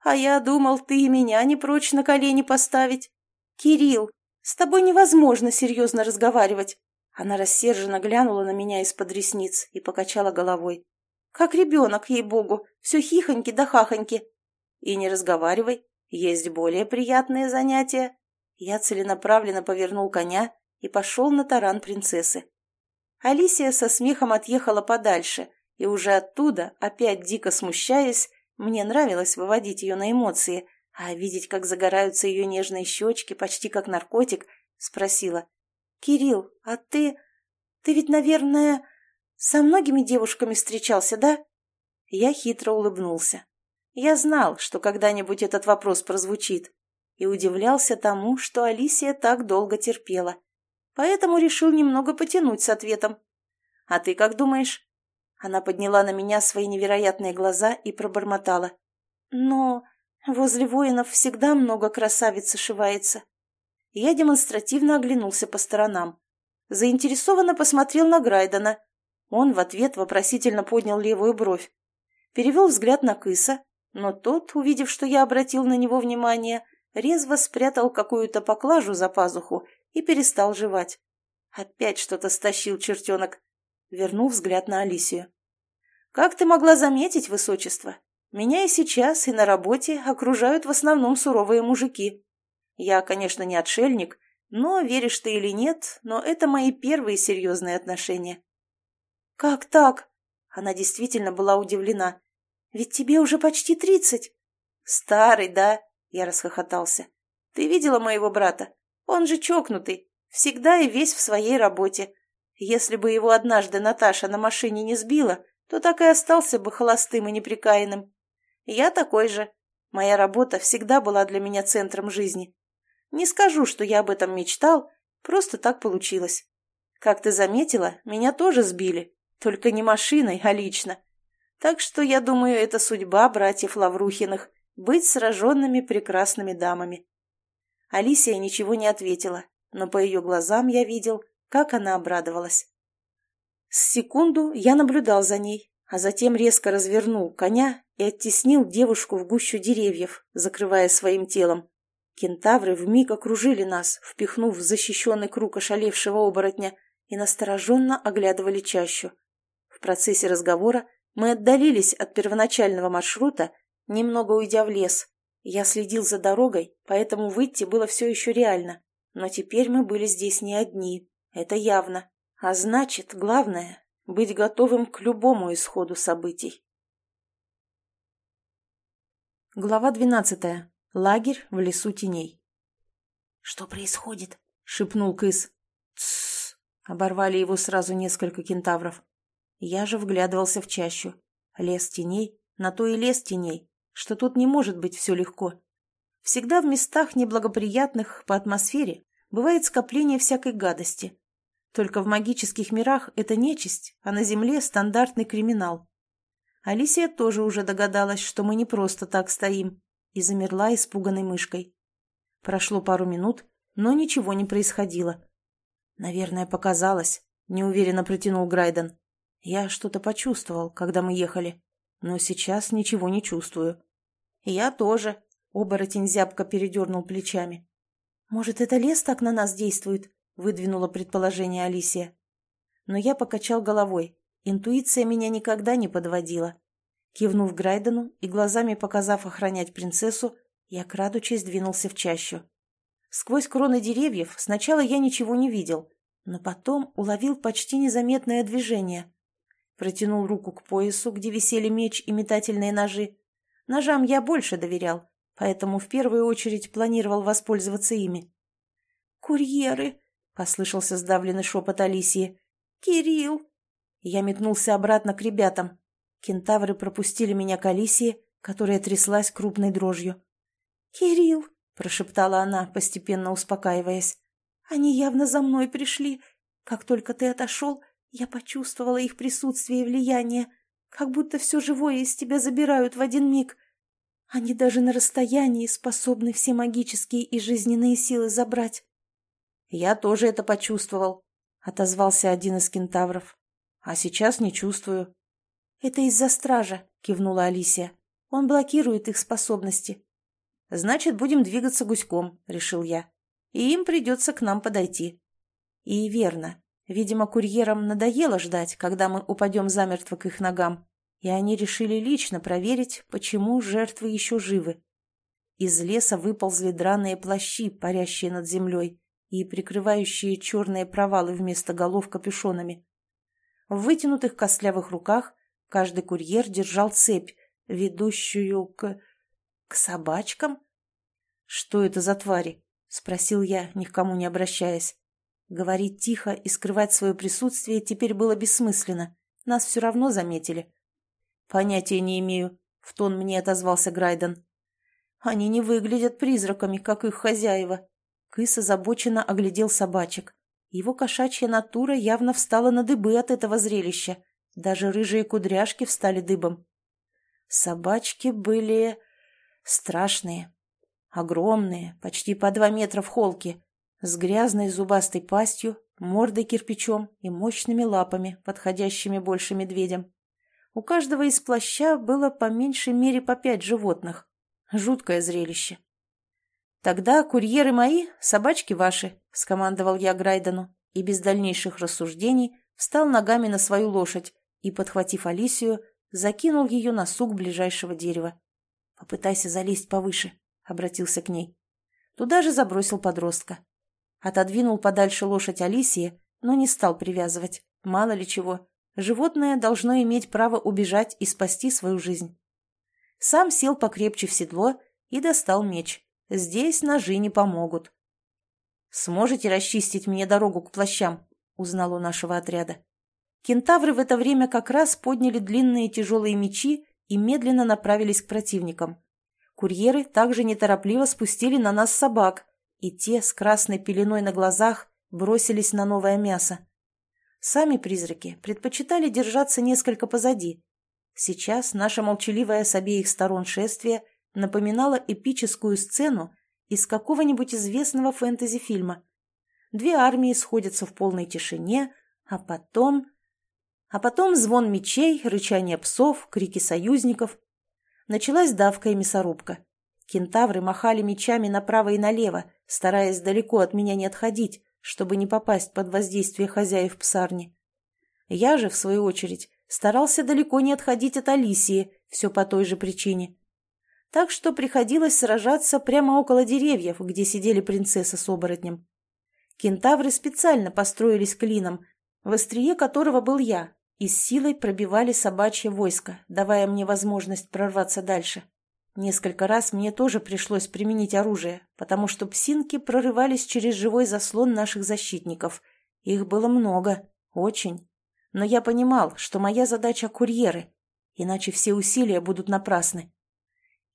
«А я думал, ты и меня не прочь на колени поставить. Кирилл, с тобой невозможно серьезно разговаривать!» Она рассерженно глянула на меня из-под ресниц и покачала головой. «Как ребенок, ей-богу, все хихоньки да хахоньки!» «И не разговаривай, есть более приятные занятия!» Я целенаправленно повернул коня и пошел на таран принцессы. Алисия со смехом отъехала подальше, и уже оттуда, опять дико смущаясь, мне нравилось выводить ее на эмоции, а видеть, как загораются ее нежные щечки, почти как наркотик, спросила. «Кирилл, а ты... ты ведь, наверное, со многими девушками встречался, да?» Я хитро улыбнулся. Я знал, что когда-нибудь этот вопрос прозвучит, и удивлялся тому, что Алисия так долго терпела. Поэтому решил немного потянуть с ответом. «А ты как думаешь?» Она подняла на меня свои невероятные глаза и пробормотала. «Но возле воинов всегда много красавиц ошивается». Я демонстративно оглянулся по сторонам. Заинтересованно посмотрел на Грайдена. Он в ответ вопросительно поднял левую бровь. Перевел взгляд на Кыса, но тот, увидев, что я обратил на него внимание, резво спрятал какую-то поклажу за пазуху и перестал жевать. Опять что-то стащил чертенок. Вернул взгляд на Алисию. «Как ты могла заметить, высочество? Меня и сейчас, и на работе окружают в основном суровые мужики. Я, конечно, не отшельник, но, веришь ты или нет, но это мои первые серьезные отношения». «Как так?» Она действительно была удивлена. «Ведь тебе уже почти тридцать». «Старый, да?» Я расхохотался. «Ты видела моего брата? Он же чокнутый, всегда и весь в своей работе. Если бы его однажды Наташа на машине не сбила, то так и остался бы холостым и неприкаянным. Я такой же. Моя работа всегда была для меня центром жизни. Не скажу, что я об этом мечтал, просто так получилось. Как ты заметила, меня тоже сбили, только не машиной, а лично. Так что, я думаю, это судьба братьев Лаврухиных — быть сраженными прекрасными дамами. Алисия ничего не ответила, но по ее глазам я видел, как она обрадовалась. С секунду я наблюдал за ней, а затем резко развернул коня и оттеснил девушку в гущу деревьев, закрывая своим телом. Кентавры вмиг окружили нас, впихнув в защищенный круг ошалевшего оборотня, и настороженно оглядывали чащу. В процессе разговора мы отдалились от первоначального маршрута, немного уйдя в лес. Я следил за дорогой, поэтому выйти было все еще реально. Но теперь мы были здесь не одни, это явно. А значит, главное — быть готовым к любому исходу событий. Глава двенадцатая. Лагерь в лесу теней. «Что происходит?» — шепнул Кыс. «Тссс!» — оборвали его сразу несколько кентавров. Я же вглядывался в чащу. Лес теней, на то и лес теней, что тут не может быть все легко. Всегда в местах неблагоприятных по атмосфере бывает скопление всякой гадости. Только в магических мирах это нечисть, а на Земле стандартный криминал. Алисия тоже уже догадалась, что мы не просто так стоим, и замерла испуганной мышкой. Прошло пару минут, но ничего не происходило. «Наверное, показалось», — неуверенно протянул Грайден. «Я что-то почувствовал, когда мы ехали, но сейчас ничего не чувствую». «Я тоже», — оборотень зябко передернул плечами. «Может, это лес так на нас действует?» — выдвинула предположение Алисия. Но я покачал головой. Интуиция меня никогда не подводила. Кивнув Грайдену и глазами показав охранять принцессу, я, крадучись, двинулся в чащу. Сквозь кроны деревьев сначала я ничего не видел, но потом уловил почти незаметное движение. Протянул руку к поясу, где висели меч и метательные ножи. Ножам я больше доверял, поэтому в первую очередь планировал воспользоваться ими. «Курьеры!» — послышался сдавленный шепот Алисии. «Кирилл!» Я метнулся обратно к ребятам. Кентавры пропустили меня к Алисии, которая тряслась крупной дрожью. «Кирилл!» — прошептала она, постепенно успокаиваясь. «Они явно за мной пришли. Как только ты отошел, я почувствовала их присутствие и влияние, как будто все живое из тебя забирают в один миг. Они даже на расстоянии способны все магические и жизненные силы забрать. Я тоже это почувствовал. отозвался один из кентавров. «А сейчас не чувствую». «Это из-за стража», — кивнула Алисия. «Он блокирует их способности». «Значит, будем двигаться гуськом», — решил я. «И им придется к нам подойти». И верно. Видимо, курьерам надоело ждать, когда мы упадем замертво к их ногам, и они решили лично проверить, почему жертвы еще живы. Из леса выползли драные плащи, парящие над землей, и прикрывающие черные провалы вместо голов капюшонами. В вытянутых костлявых руках каждый курьер держал цепь, ведущую к... к собачкам? «Что это за твари?» — спросил я, ни к кому не обращаясь. Говорить тихо и скрывать свое присутствие теперь было бессмысленно. Нас все равно заметили. «Понятия не имею», — в тон мне отозвался Грайден. «Они не выглядят призраками, как их хозяева». Кыс озабоченно оглядел собачек. Его кошачья натура явно встала на дыбы от этого зрелища. Даже рыжие кудряшки встали дыбом. Собачки были страшные. Огромные, почти по два метра в холке, с грязной зубастой пастью, мордой кирпичом и мощными лапами, подходящими больше медведям. У каждого из плаща было по меньшей мере по пять животных. Жуткое зрелище. «Тогда курьеры мои, собачки ваши», — скомандовал я Грайдену, и без дальнейших рассуждений встал ногами на свою лошадь и, подхватив Алисию, закинул ее на сук ближайшего дерева. «Попытайся залезть повыше», — обратился к ней. Туда же забросил подростка. Отодвинул подальше лошадь Алисии, но не стал привязывать. Мало ли чего. Животное должно иметь право убежать и спасти свою жизнь. Сам сел покрепче в седло и достал меч. Здесь ножи не помогут. «Сможете расчистить мне дорогу к плащам?» — узнал у нашего отряда. Кентавры в это время как раз подняли длинные тяжелые мечи и медленно направились к противникам. Курьеры также неторопливо спустили на нас собак, и те с красной пеленой на глазах бросились на новое мясо. Сами призраки предпочитали держаться несколько позади. Сейчас наше молчаливое с обеих сторон шествие напоминало эпическую сцену из какого-нибудь известного фэнтези-фильма. Две армии сходятся в полной тишине, а потом... А потом звон мечей, рычание псов, крики союзников. Началась давка и мясорубка. Кентавры махали мечами направо и налево, стараясь далеко от меня не отходить, чтобы не попасть под воздействие хозяев псарни. Я же, в свою очередь, старался далеко не отходить от Алисии, все по той же причине. Так что приходилось сражаться прямо около деревьев, где сидели принцесса с оборотнем. Кентавры специально построились клином, в острие которого был я, и с силой пробивали собачье войско, давая мне возможность прорваться дальше. Несколько раз мне тоже пришлось применить оружие, потому что псинки прорывались через живой заслон наших защитников. Их было много, очень. Но я понимал, что моя задача — курьеры, иначе все усилия будут напрасны.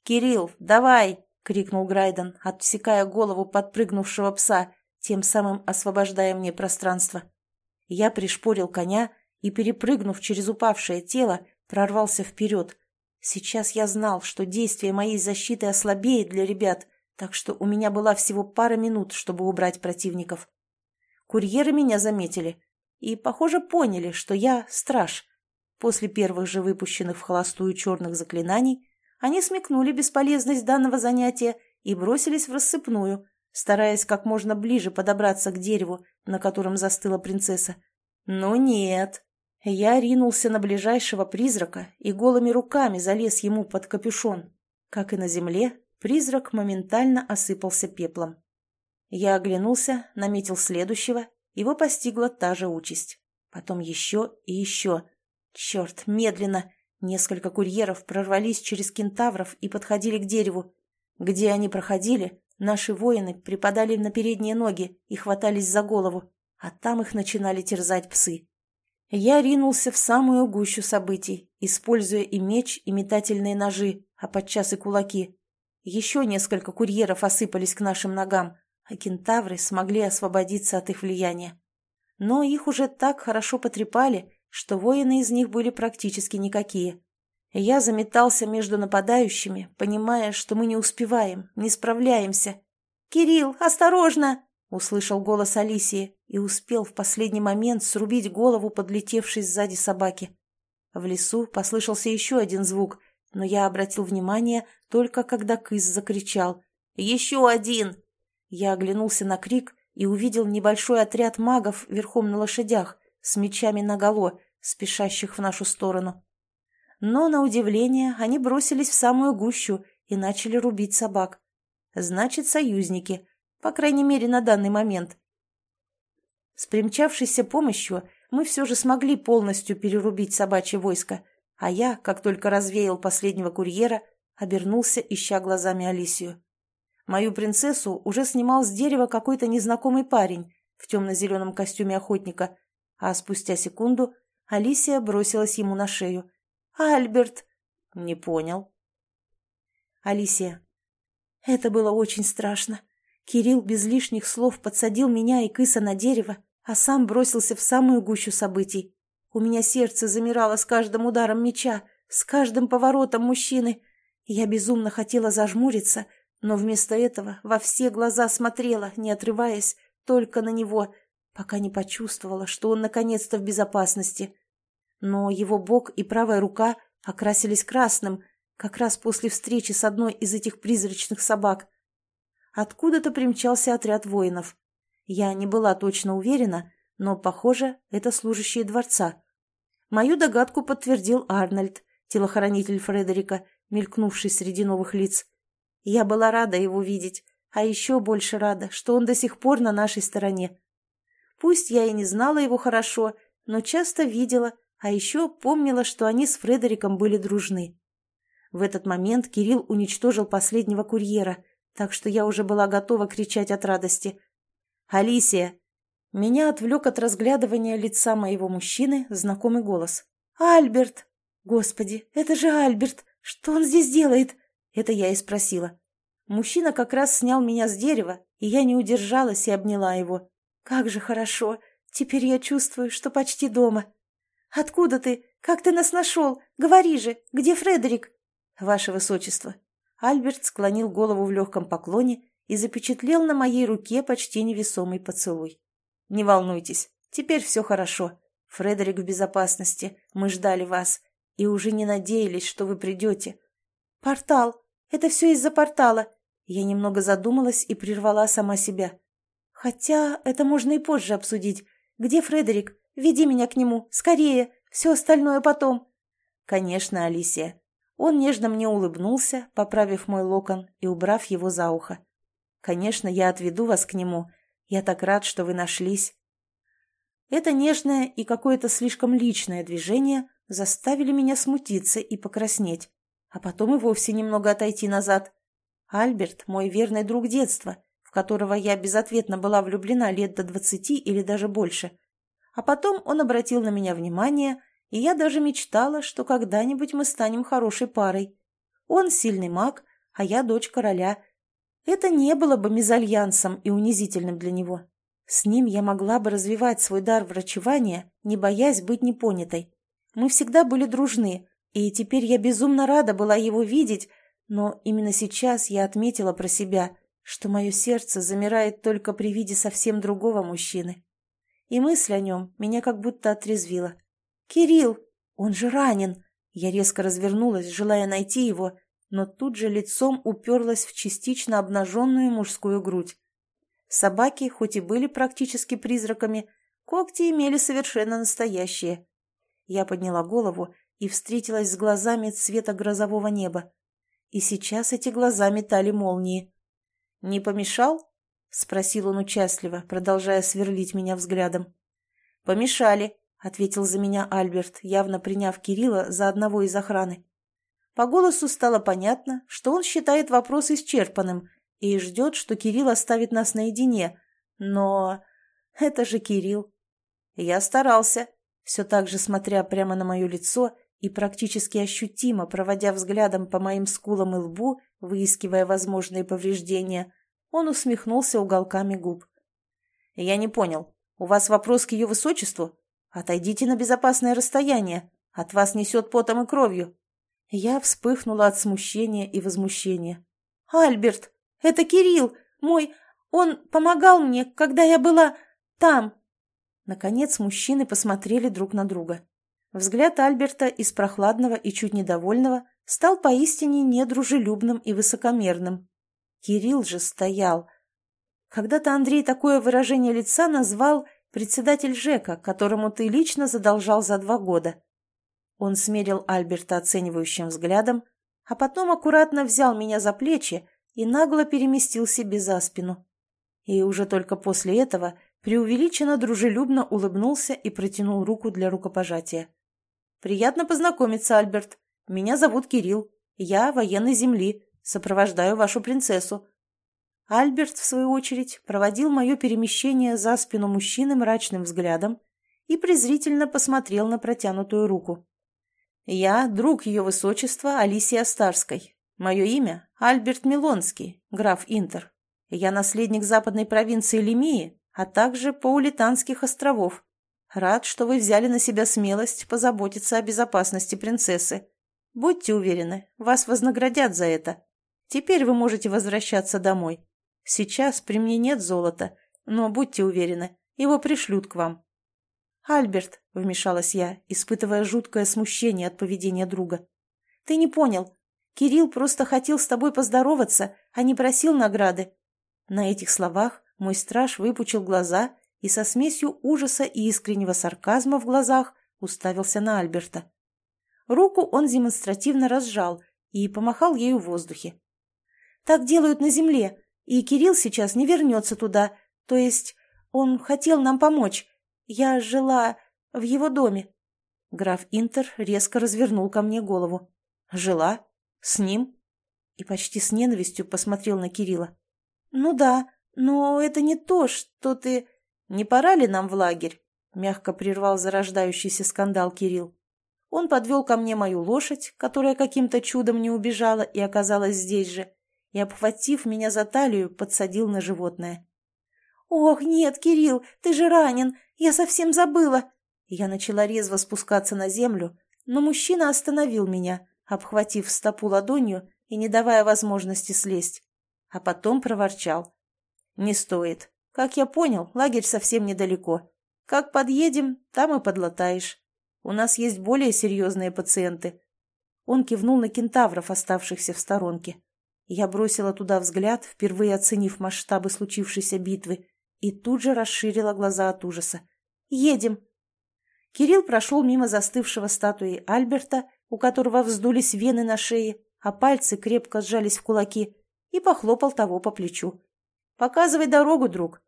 «Кирилл, давай!» — крикнул Грайден, отсекая голову подпрыгнувшего пса, тем самым освобождая мне пространство. Я пришпорил коня и, перепрыгнув через упавшее тело, прорвался вперед, Сейчас я знал, что действие моей защиты ослабеет для ребят, так что у меня была всего пара минут, чтобы убрать противников. Курьеры меня заметили и, похоже, поняли, что я страж. После первых же выпущенных в холостую черных заклинаний они смекнули бесполезность данного занятия и бросились в рассыпную, стараясь как можно ближе подобраться к дереву, на котором застыла принцесса. Но нет, я ринулся на ближайшего призрака и голыми руками залез ему под капюшон. Как и на земле, призрак моментально осыпался пеплом. Я оглянулся, наметил следующего, его постигла та же участь. Потом еще и еще. Черт, медленно! Несколько курьеров прорвались через кентавров и подходили к дереву. Где они проходили, наши воины припадали на передние ноги и хватались за голову, а там их начинали терзать псы. Я ринулся в самую гущу событий, используя и меч, и метательные ножи, а подчас и кулаки. Еще несколько курьеров осыпались к нашим ногам, а кентавры смогли освободиться от их влияния. Но их уже так хорошо потрепали, что воины из них были практически никакие. Я заметался между нападающими, понимая, что мы не успеваем, не справляемся. «Кирилл, осторожно!» Услышал голос Алисии и успел в последний момент срубить голову подлетевшей сзади собаки. В лесу послышался еще один звук, но я обратил внимание только когда кыс закричал. «Еще один!» Я оглянулся на крик и увидел небольшой отряд магов верхом на лошадях с мечами наголо, спешащих в нашу сторону. Но, на удивление, они бросились в самую гущу и начали рубить собак. Значит, союзники, по крайней мере, на данный момент. С примчавшейся помощью мы все же смогли полностью перерубить собачье войско, а я, как только развеял последнего курьера, обернулся, ища глазами Алисию. Мою принцессу уже снимал с дерева какой-то незнакомый парень в темно-зеленом костюме охотника, а спустя секунду Алисия бросилась ему на шею. «Альберт!» «Не понял». «Алисия, это было очень страшно. Кирилл без лишних слов подсадил меня и кыса на дерево, а сам бросился в самую гущу событий. У меня сердце замирало с каждым ударом меча, с каждым поворотом мужчины. Я безумно хотела зажмуриться, но вместо этого во все глаза смотрела, не отрываясь, только на него, пока не почувствовала, что он наконец-то в безопасности. Но его бок и правая рука окрасились красным, как раз после встречи с одной из этих призрачных собак. Откуда-то примчался отряд воинов. Я не была точно уверена, но, похоже, это служащие дворца. Мою догадку подтвердил Арнольд, телохранитель Фредерика, мелькнувший среди новых лиц. Я была рада его видеть, а еще больше рада, что он до сих пор на нашей стороне. Пусть я и не знала его хорошо, но часто видела, а еще помнила, что они с Фредериком были дружны. В этот момент Кирилл уничтожил последнего курьера, так что я уже была готова кричать от радости. «Алисия!» Меня отвлек от разглядывания лица моего мужчины знакомый голос. «Альберт!» «Господи, это же Альберт! Что он здесь делает?» Это я и спросила. Мужчина как раз снял меня с дерева, и я не удержалась и обняла его. «Как же хорошо! Теперь я чувствую, что почти дома!» «Откуда ты? Как ты нас нашел? Говори же, где Фредерик?» «Ваше высочество!» Альберт склонил голову в легком поклоне и запечатлел на моей руке почти невесомый поцелуй. «Не волнуйтесь, теперь все хорошо. Фредерик в безопасности, мы ждали вас и уже не надеялись, что вы придете». «Портал! Это все из-за портала!» Я немного задумалась и прервала сама себя. «Хотя это можно и позже обсудить. Где Фредерик? Веди меня к нему, скорее, все остальное потом». «Конечно, Алисия». Он нежно мне улыбнулся, поправив мой локон и убрав его за ухо. «Конечно, я отведу вас к нему. Я так рад, что вы нашлись». Это нежное и какое-то слишком личное движение заставили меня смутиться и покраснеть, а потом и вовсе немного отойти назад. Альберт – мой верный друг детства, в которого я безответно была влюблена лет до двадцати или даже больше. А потом он обратил на меня внимание, и я даже мечтала, что когда-нибудь мы станем хорошей парой. Он сильный маг, а я дочь короля. Это не было бы мезальянсом и унизительным для него. С ним я могла бы развивать свой дар врачевания, не боясь быть непонятой. Мы всегда были дружны, и теперь я безумно рада была его видеть, но именно сейчас я отметила про себя, что мое сердце замирает только при виде совсем другого мужчины и мысль о нем меня как будто отрезвила. «Кирилл! Он же ранен!» Я резко развернулась, желая найти его, но тут же лицом уперлась в частично обнаженную мужскую грудь. Собаки, хоть и были практически призраками, когти имели совершенно настоящие. Я подняла голову и встретилась с глазами цвета грозового неба. И сейчас эти глаза метали молнии. «Не помешал?» — спросил он участливо, продолжая сверлить меня взглядом. «Помешали», — ответил за меня Альберт, явно приняв Кирилла за одного из охраны. По голосу стало понятно, что он считает вопрос исчерпанным и ждет, что Кирилл оставит нас наедине. Но это же Кирилл. Я старался, все так же смотря прямо на мое лицо и практически ощутимо проводя взглядом по моим скулам и лбу, выискивая возможные повреждения, он усмехнулся уголками губ. «Я не понял. У вас вопрос к ее высочеству? Отойдите на безопасное расстояние. От вас несет потом и кровью». Я вспыхнула от смущения и возмущения. «Альберт, это Кирилл, мой... Он помогал мне, когда я была там». Наконец мужчины посмотрели друг на друга. Взгляд Альберта из прохладного и чуть недовольного стал поистине недружелюбным и высокомерным. Кирилл же стоял. Когда-то Андрей такое выражение лица назвал «председатель ЖЭКа, которому ты лично задолжал за два года». Он смерил Альберта оценивающим взглядом, а потом аккуратно взял меня за плечи и нагло переместил себе за спину. И уже только после этого преувеличенно дружелюбно улыбнулся и протянул руку для рукопожатия. «Приятно познакомиться, Альберт. Меня зовут Кирилл. Я военной земли. Сопровождаю вашу принцессу». Альберт, в свою очередь, проводил мое перемещение за спину мужчины мрачным взглядом и презрительно посмотрел на протянутую руку. «Я друг ее высочества Алисии Астарской. Мое имя – Альберт Милонский, граф Интер. Я наследник западной провинции Лемии, а также Паулитанских островов. Рад, что вы взяли на себя смелость позаботиться о безопасности принцессы. Будьте уверены, вас вознаградят за это. Теперь вы можете возвращаться домой. Сейчас при мне нет золота, но будьте уверены, его пришлют к вам. «Альберт», — вмешалась я, испытывая жуткое смущение от поведения друга, — «ты не понял. Кирилл просто хотел с тобой поздороваться, а не просил награды». На этих словах мой страж выпучил глаза и со смесью ужаса и искреннего сарказма в глазах уставился на Альберта. Руку он демонстративно разжал и помахал ею в воздухе. «Так делают на земле, и Кирилл сейчас не вернется туда, то есть он хотел нам помочь. Я жила в его доме». Граф Интер резко развернул ко мне голову. «Жила? С ним?» И почти с ненавистью посмотрел на Кирилла. «Ну да, но это не то, что ты...» «Не пора ли нам в лагерь?» — мягко прервал зарождающийся скандал Кирилл. Он подвел ко мне мою лошадь, которая каким-то чудом не убежала и оказалась здесь же, и, обхватив меня за талию, подсадил на животное. «Ох, нет, Кирилл, ты же ранен! Я совсем забыла!» Я начала резво спускаться на землю, но мужчина остановил меня, обхватив стопу ладонью и не давая возможности слезть. А потом проворчал. «Не стоит. Как я понял, лагерь совсем недалеко. Как подъедем, там и подлатаешь. У нас есть более серьезные пациенты. Он кивнул на кентавров, оставшихся в сторонке. Я бросила туда взгляд, впервые оценив масштабы случившейся битвы, и тут же расширила глаза от ужаса. «Едем!» Кирилл прошел мимо застывшего статуи Альберта, у которого вздулись вены на шее, а пальцы крепко сжались в кулаки, и похлопал того по плечу. Показывай дорогу, друг!»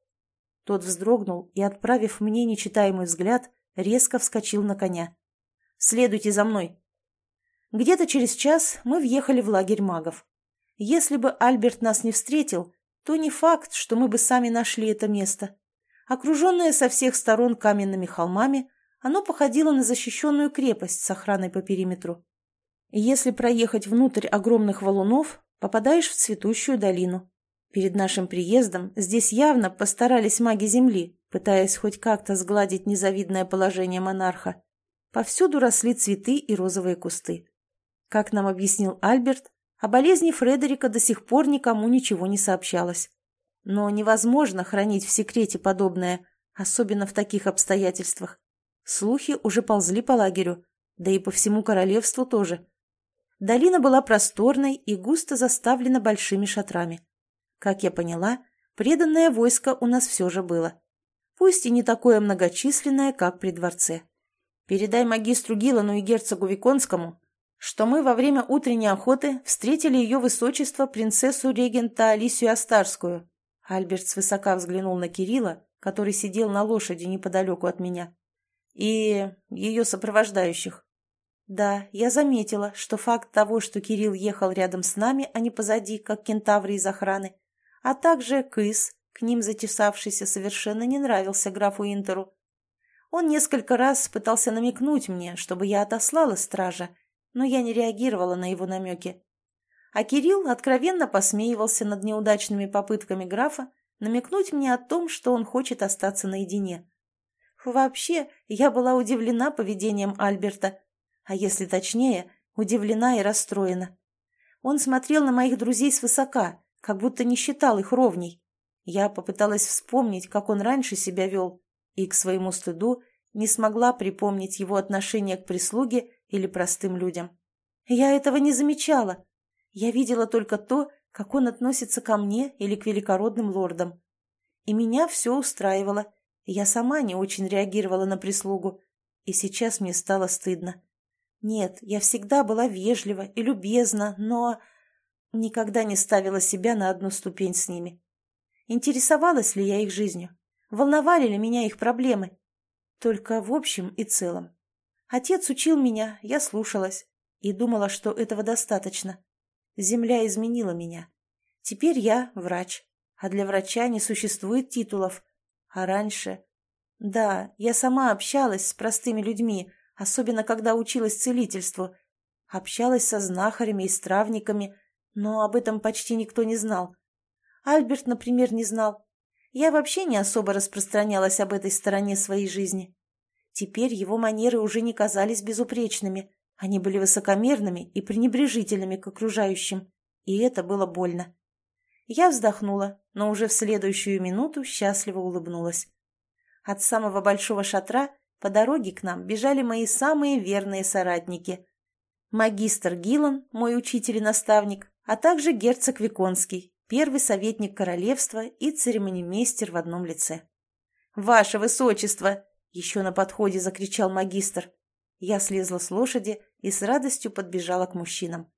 Тот вздрогнул и, отправив мне нечитаемый взгляд, резко вскочил на коня. «Следуйте за мной!» Где-то через час мы въехали в лагерь магов. Если бы Альберт нас не встретил, то не факт, что мы бы сами нашли это место. Окруженное со всех сторон каменными холмами, оно походило на защищенную крепость с охраной по периметру. Если проехать внутрь огромных валунов, попадаешь в цветущую долину. Перед нашим приездом здесь явно постарались маги Земли, пытаясь хоть как-то сгладить незавидное положение монарха. Повсюду росли цветы и розовые кусты. Как нам объяснил Альберт, о болезни Фредерика до сих пор никому ничего не сообщалось. Но невозможно хранить в секрете подобное, особенно в таких обстоятельствах. Слухи уже ползли по лагерю, да и по всему королевству тоже. Долина была просторной и густо заставлена большими шатрами. Как я поняла, преданное войско у нас все же было. Пусть и не такое многочисленное, как при дворце. Передай магистру Гилану и герцогу Виконскому, что мы во время утренней охоты встретили ее высочество принцессу-регента Алисию Астарскую. Альберт свысока взглянул на Кирилла, который сидел на лошади неподалеку от меня, и ее сопровождающих. Да, я заметила, что факт того, что Кирилл ехал рядом с нами, а не позади, как кентавры из охраны, а также Кыс, к ним затесавшийся, совершенно не нравился графу Интеру. Он несколько раз пытался намекнуть мне, чтобы я отослала стража, но я не реагировала на его намеки. А Кирилл откровенно посмеивался над неудачными попытками графа намекнуть мне о том, что он хочет остаться наедине. Вообще, я была удивлена поведением Альберта, а если точнее, удивлена и расстроена. Он смотрел на моих друзей свысока, как будто не считал их ровней. Я попыталась вспомнить, как он раньше себя вел, и, к своему стыду, не смогла припомнить его отношение к прислуге или простым людям. Я этого не замечала. Я видела только то, как он относится ко мне или к великородным лордам. И меня все устраивало. Я сама не очень реагировала на прислугу. И сейчас мне стало стыдно. Нет, я всегда была вежлива и любезна, но никогда не ставила себя на одну ступень с ними. Интересовалась ли я их жизнью? Волновали ли меня их проблемы? Только в общем и целом. Отец учил меня, я слушалась и думала, что этого достаточно. Земля изменила меня. Теперь я врач, а для врача не существует титулов. А раньше... Да, я сама общалась с простыми людьми, особенно когда училась целительству. Общалась со знахарями и стравниками, но об этом почти никто не знал. Альберт, например, не знал. Я вообще не особо распространялась об этой стороне своей жизни. Теперь его манеры уже не казались безупречными, они были высокомерными и пренебрежительными к окружающим, и это было больно. Я вздохнула, но уже в следующую минуту счастливо улыбнулась. От самого большого шатра по дороге к нам бежали мои самые верные соратники. Магистр Гилан, мой учитель и наставник, а также герцог Виконский, первый советник королевства и церемонимейстер в одном лице. «Ваше высочество!» — еще на подходе закричал магистр. Я слезла с лошади и с радостью подбежала к мужчинам.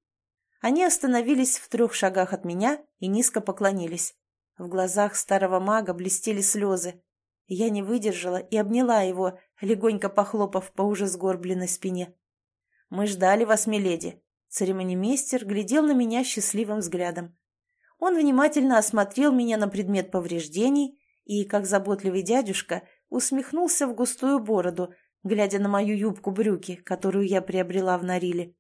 Они остановились в трех шагах от меня и низко поклонились. В глазах старого мага блестели слезы. Я не выдержала и обняла его, легонько похлопав по уже сгорбленной спине. «Мы ждали вас, миледи». Церемонимейстер глядел на меня счастливым взглядом. Он внимательно осмотрел меня на предмет повреждений и, как заботливый дядюшка, усмехнулся в густую бороду, глядя на мою юбку-брюки, которую я приобрела в Нариле.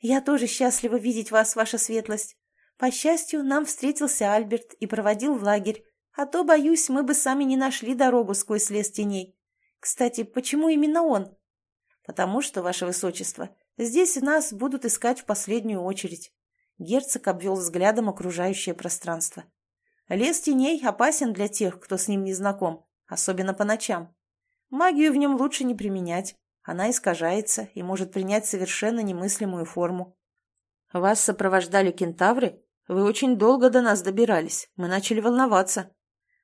«Я тоже счастлива видеть вас, ваша светлость. По счастью, нам встретился Альберт и проводил в лагерь, а то, боюсь, мы бы сами не нашли дорогу сквозь лес теней. Кстати, почему именно он?» «Потому что, ваше высочество, здесь нас будут искать в последнюю очередь». Герцог обвел взглядом окружающее пространство. «Лес теней опасен для тех, кто с ним не знаком, особенно по ночам. Магию в нем лучше не применять. Она искажается и может принять совершенно немыслимую форму. Вас сопровождали кентавры? Вы очень долго до нас добирались. Мы начали волноваться.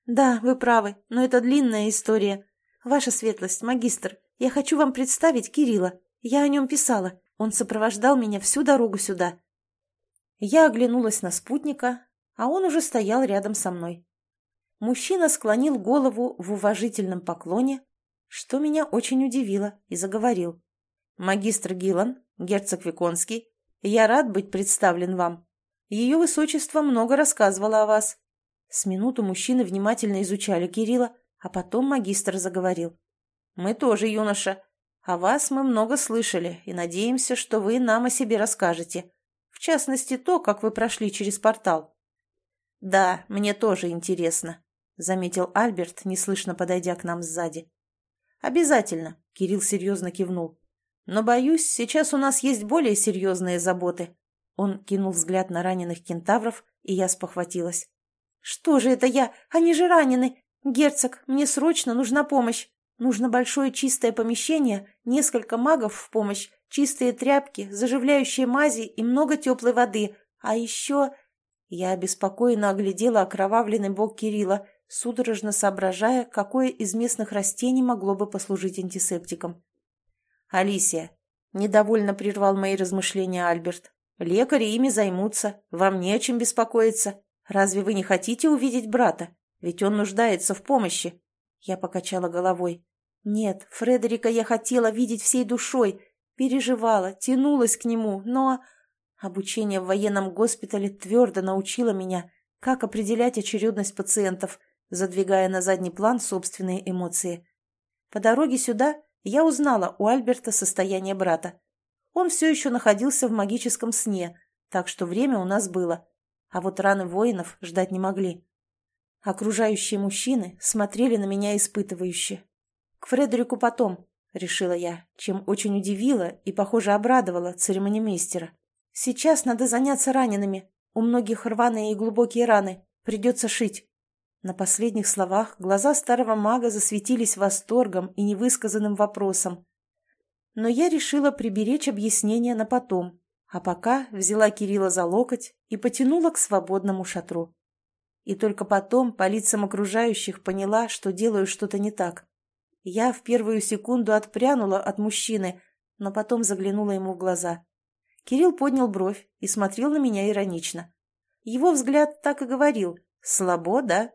Да, вы правы, но это длинная история. Ваша светлость, магистр, я хочу вам представить Кирилла. Я о нем писала. Он сопровождал меня всю дорогу сюда. Я оглянулась на спутника, а он уже стоял рядом со мной. Мужчина склонил голову в уважительном поклоне, что меня очень удивило, и заговорил. «Магистр Гиллан, герцог Виконский, я рад быть представлен вам. Ее высочество много рассказывало о вас». С минуту мужчины внимательно изучали Кирилла, а потом магистр заговорил. «Мы тоже, юноша. О вас мы много слышали и надеемся, что вы нам о себе расскажете. В частности, то, как вы прошли через портал». «Да, мне тоже интересно», — заметил Альберт, неслышно подойдя к нам сзади. «Обязательно», — Кирилл серьезно кивнул. «Но, боюсь, сейчас у нас есть более серьезные заботы». Он кинул взгляд на раненых кентавров, и я спохватилась. «Что же это я? Они же ранены! Герцог, мне срочно нужна помощь! Нужно большое чистое помещение, несколько магов в помощь, чистые тряпки, заживляющие мази и много теплой воды. А еще...» Я обеспокоенно оглядела окровавленный бок Кирилла, судорожно соображая, какое из местных растений могло бы послужить антисептиком. «Алисия», — недовольно прервал мои размышления Альберт, — «лекари ими займутся, вам не о чем беспокоиться. Разве вы не хотите увидеть брата? Ведь он нуждается в помощи». Я покачала головой. «Нет, Фредерика я хотела видеть всей душой, переживала, тянулась к нему, но...» Обучение в военном госпитале твердо научило меня, как определять очередность пациентов — задвигая на задний план собственные эмоции. По дороге сюда я узнала у Альберта состояние брата. Он все еще находился в магическом сне, так что время у нас было. А вот раны воинов ждать не могли. Окружающие мужчины смотрели на меня испытывающе. «К Фредерику потом», — решила я, чем очень удивила и, похоже, обрадовала церемонимейстера. «Сейчас надо заняться ранеными. У многих рваные и глубокие раны. Придется шить». На последних словах глаза старого мага засветились восторгом и невысказанным вопросом. Но я решила приберечь объяснение на потом, а пока взяла Кирилла за локоть и потянула к свободному шатру. И только потом по лицам окружающих поняла, что делаю что-то не так. Я в первую секунду отпрянула от мужчины, но потом заглянула ему в глаза. Кирилл поднял бровь и смотрел на меня иронично. Его взгляд так и говорил «Слабо, да?»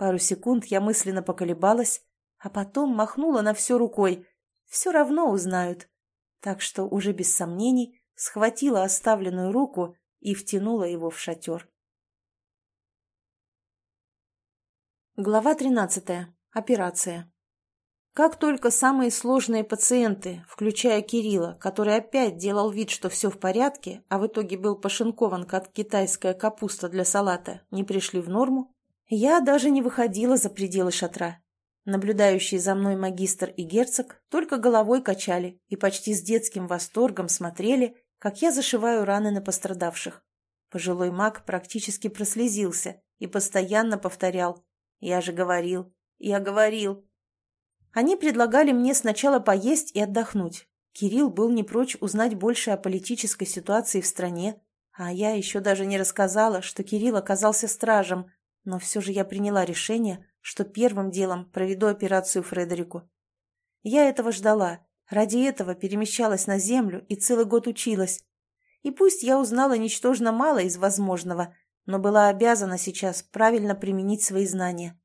Пару секунд я мысленно поколебалась, а потом махнула на все рукой. Все равно узнают. Так что уже без сомнений схватила оставленную руку и втянула его в шатер. Глава 13. Операция. Как только самые сложные пациенты, включая Кирилла, который опять делал вид, что все в порядке, а в итоге был пошинкован, как китайская капуста для салата, не пришли в норму, я даже не выходила за пределы шатра. Наблюдающие за мной магистр и герцог только головой качали и почти с детским восторгом смотрели, как я зашиваю раны на пострадавших. Пожилой маг практически прослезился и постоянно повторял я же говорил, я говорил. Они предлагали мне сначала поесть и отдохнуть. Кирилл был не прочь узнать больше о политической ситуации в стране, а я еще даже не рассказала, что Кирилл оказался стражем, но все же я приняла решение, что первым делом проведу операцию Фредерику. Я этого ждала, ради этого перемещалась на землю и целый год училась. И пусть я узнала ничтожно мало из возможного, но была обязана сейчас правильно применить свои знания.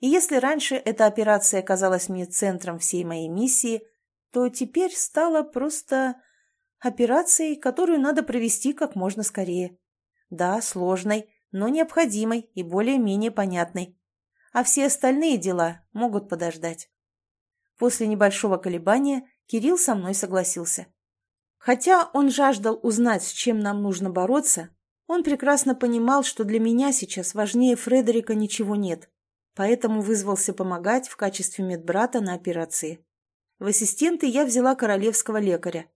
И если раньше эта операция казалась мне центром всей моей миссии, то теперь стала просто операцией, которую надо провести как можно скорее. Да, сложной, но необходимой и более-менее понятной. А все остальные дела могут подождать. После небольшого колебания Кирилл со мной согласился. Хотя он жаждал узнать, с чем нам нужно бороться, он прекрасно понимал, что для меня сейчас важнее Фредерика ничего нет, поэтому вызвался помогать в качестве медбрата на операции. В ассистенты я взяла королевского лекаря.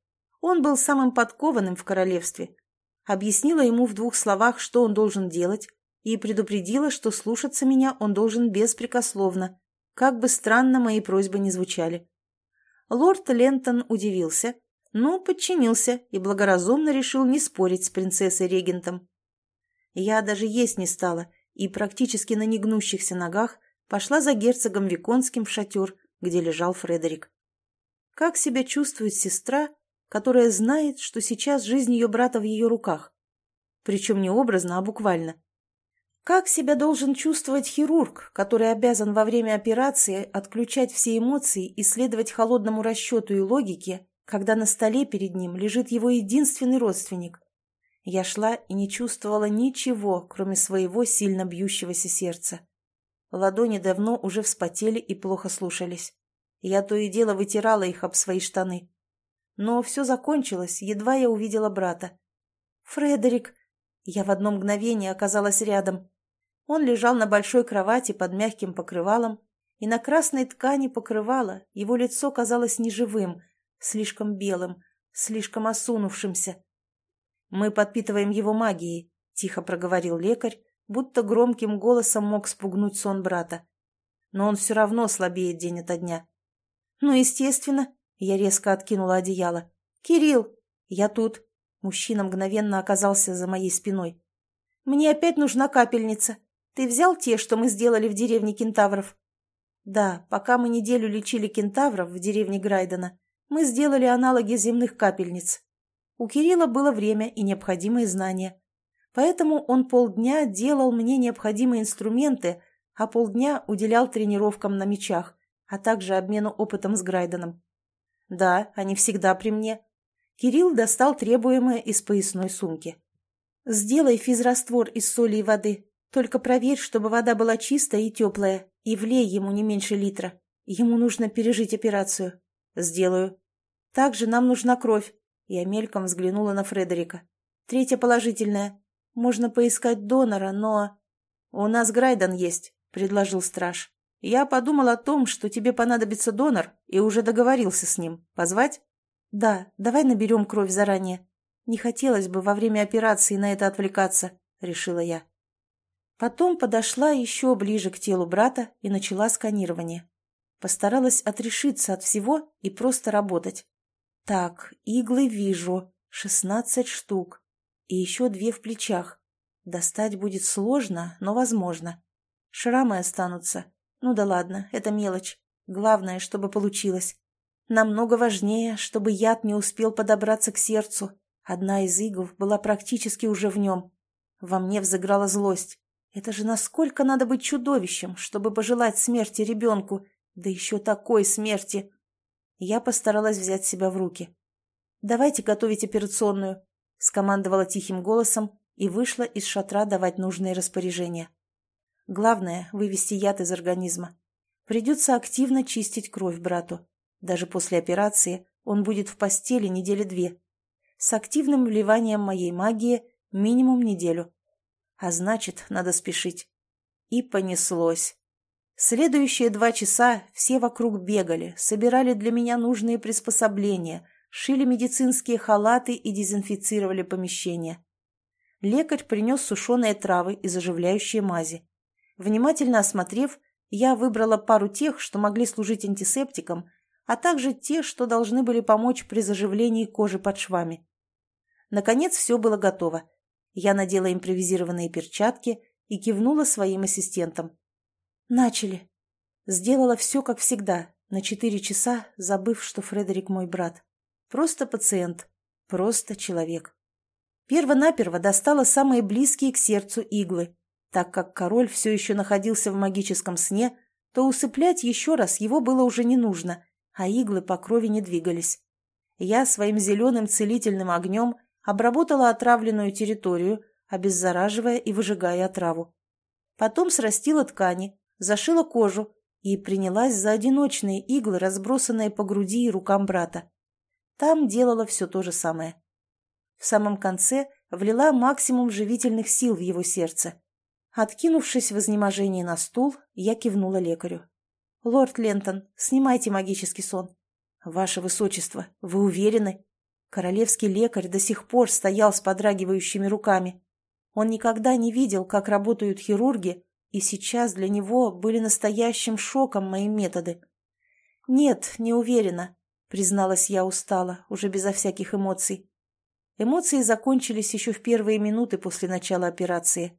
Он был самым подкованным в королевстве. Объяснила ему в двух словах, что он должен делать, и предупредила, что слушаться меня он должен беспрекословно, как бы странно мои просьбы не звучали. Лорд Лентон удивился, но подчинился и благоразумно решил не спорить с принцессой-регентом. Я даже есть не стала и практически на негнущихся ногах пошла за герцогом Виконским в шатер, где лежал Фредерик. Как себя чувствует сестра, которая знает, что сейчас жизнь ее брата в ее руках? Причем не образно, а буквально. Как себя должен чувствовать хирург, который обязан во время операции отключать все эмоции и следовать холодному расчету и логике, когда на столе перед ним лежит его единственный родственник. Я шла и не чувствовала ничего, кроме своего сильно бьющегося сердца. Ладони давно уже вспотели и плохо слушались. Я то и дело вытирала их об свои штаны. Но все закончилось, едва я увидела брата. «Фредерик!» Я в одно мгновение оказалась рядом. Он лежал на большой кровати под мягким покрывалом, и на красной ткани покрывала его лицо казалось неживым — слишком белым, слишком осунувшимся. «Мы подпитываем его магией», — тихо проговорил лекарь, будто громким голосом мог спугнуть сон брата. Но он все равно слабеет день ото дня. «Ну, естественно», — я резко откинула одеяло. «Кирилл, я тут». Мужчина мгновенно оказался за моей спиной. «Мне опять нужна капельница. Ты взял те, что мы сделали в деревне кентавров?» «Да, пока мы неделю лечили кентавров в деревне Грайдена, мы сделали аналоги земных капельниц. У Кирилла было время и необходимые знания. Поэтому он полдня делал мне необходимые инструменты, а полдня уделял тренировкам на мечах, а также обмену опытом с Грайденом. Да, они всегда при мне. Кирилл достал требуемое из поясной сумки. «Сделай физраствор из соли и воды. Только проверь, чтобы вода была чистая и теплая, и влей ему не меньше литра. Ему нужно пережить операцию. «Сделаю». «Также нам нужна кровь». Я мельком взглянула на Фредерика. «Третья положительная. Можно поискать донора, но...» «У нас Грайден есть», — предложил страж. «Я подумал о том, что тебе понадобится донор, и уже договорился с ним. Позвать?» «Да, давай наберем кровь заранее. Не хотелось бы во время операции на это отвлекаться», — решила я. Потом подошла еще ближе к телу брата и начала сканирование. Постаралась отрешиться от всего и просто работать. Так, иглы вижу, шестнадцать штук. И еще две в плечах. Достать будет сложно, но возможно. Шрамы останутся. Ну да ладно, это мелочь. Главное, чтобы получилось. Намного важнее, чтобы яд не успел подобраться к сердцу. Одна из игл была практически уже в нем. Во мне взыграла злость. Это же насколько надо быть чудовищем, чтобы пожелать смерти ребенку, да еще такой смерти. Я постаралась взять себя в руки. «Давайте готовить операционную», — скомандовала тихим голосом и вышла из шатра давать нужные распоряжения. Главное — вывести яд из организма. Придется активно чистить кровь брату. Даже после операции он будет в постели недели две. С активным вливанием моей магии минимум неделю. А значит, надо спешить. И понеслось. Следующие два часа все вокруг бегали, собирали для меня нужные приспособления, шили медицинские халаты и дезинфицировали помещение. Лекарь принес сушеные травы и заживляющие мази. Внимательно осмотрев, я выбрала пару тех, что могли служить антисептиком, а также те, что должны были помочь при заживлении кожи под швами. Наконец все было готово. Я надела импровизированные перчатки и кивнула своим ассистентам. «Начали». Сделала все, как всегда, на четыре часа, забыв, что Фредерик мой брат. Просто пациент, просто человек. Первонаперво достала самые близкие к сердцу иглы. Так как король все еще находился в магическом сне, то усыплять еще раз его было уже не нужно, а иглы по крови не двигались. Я своим зеленым целительным огнем обработала отравленную территорию, обеззараживая и выжигая отраву. Потом срастила ткани, зашила кожу и принялась за одиночные иглы, разбросанные по груди и рукам брата. Там делала все то же самое. В самом конце влила максимум живительных сил в его сердце. Откинувшись в изнеможении на стул, я кивнула лекарю. «Лорд Лентон, снимайте магический сон». «Ваше Высочество, вы уверены?» Королевский лекарь до сих пор стоял с подрагивающими руками. Он никогда не видел, как работают хирурги, и сейчас для него были настоящим шоком мои методы. «Нет, не уверена», — призналась я устало, уже безо всяких эмоций. Эмоции закончились еще в первые минуты после начала операции.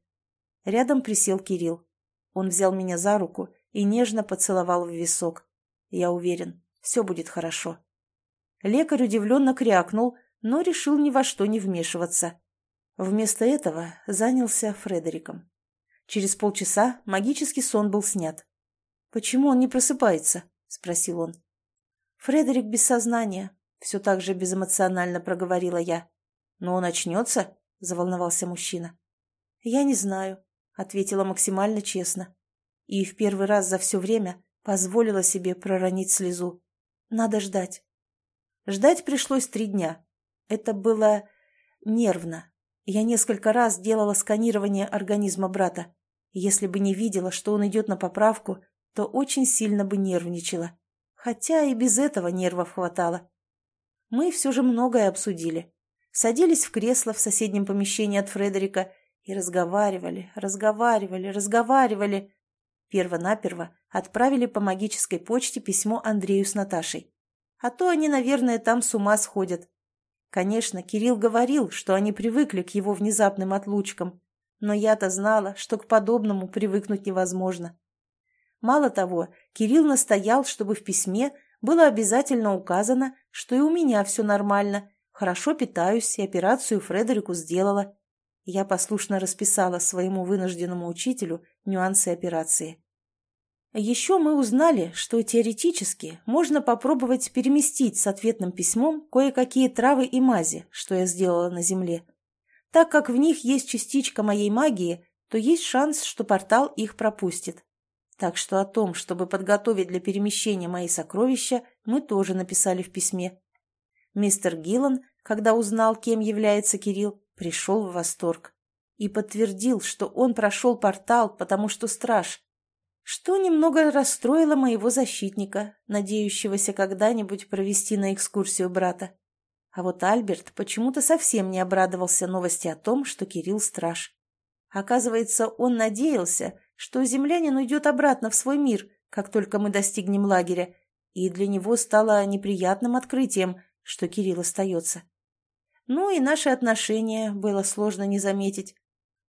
Рядом присел Кирилл. Он взял меня за руку и нежно поцеловал в висок. Я уверен, все будет хорошо. Лекарь удивленно крякнул, но решил ни во что не вмешиваться. Вместо этого занялся Фредериком. Через полчаса магический сон был снят. «Почему он не просыпается?» — спросил он. «Фредерик без сознания», — все так же безэмоционально проговорила я. «Но он очнется?» — заволновался мужчина. «Я не знаю», — ответила максимально честно и в первый раз за все время позволила себе проронить слезу. Надо ждать. Ждать пришлось три дня. Это было нервно. Я несколько раз делала сканирование организма брата. Если бы не видела, что он идет на поправку, то очень сильно бы нервничала. Хотя и без этого нервов хватало. Мы все же многое обсудили. Садились в кресло в соседнем помещении от Фредерика и разговаривали, разговаривали, разговаривали. Первонаперво отправили по магической почте письмо Андрею с Наташей. А то они, наверное, там с ума сходят. Конечно, Кирилл говорил, что они привыкли к его внезапным отлучкам, но я-то знала, что к подобному привыкнуть невозможно. Мало того, Кирилл настоял, чтобы в письме было обязательно указано, что и у меня все нормально, хорошо питаюсь и операцию Фредерику сделала. Я послушно расписала своему вынужденному учителю нюансы операции. Еще мы узнали, что теоретически можно попробовать переместить с ответным письмом кое-какие травы и мази, что я сделала на Земле. Так как в них есть частичка моей магии, то есть шанс, что портал их пропустит. Так что о том, чтобы подготовить для перемещения мои сокровища, мы тоже написали в письме. Мистер Гиллан, когда узнал, кем является Кирилл, пришел в восторг и подтвердил, что он прошел портал, потому что страж, что немного расстроило моего защитника, надеющегося когда-нибудь провести на экскурсию брата. А вот Альберт почему-то совсем не обрадовался новости о том, что Кирилл страж. Оказывается, он надеялся, что землянин уйдет обратно в свой мир, как только мы достигнем лагеря, и для него стало неприятным открытием, что Кирилл остается. Ну и наши отношения было сложно не заметить.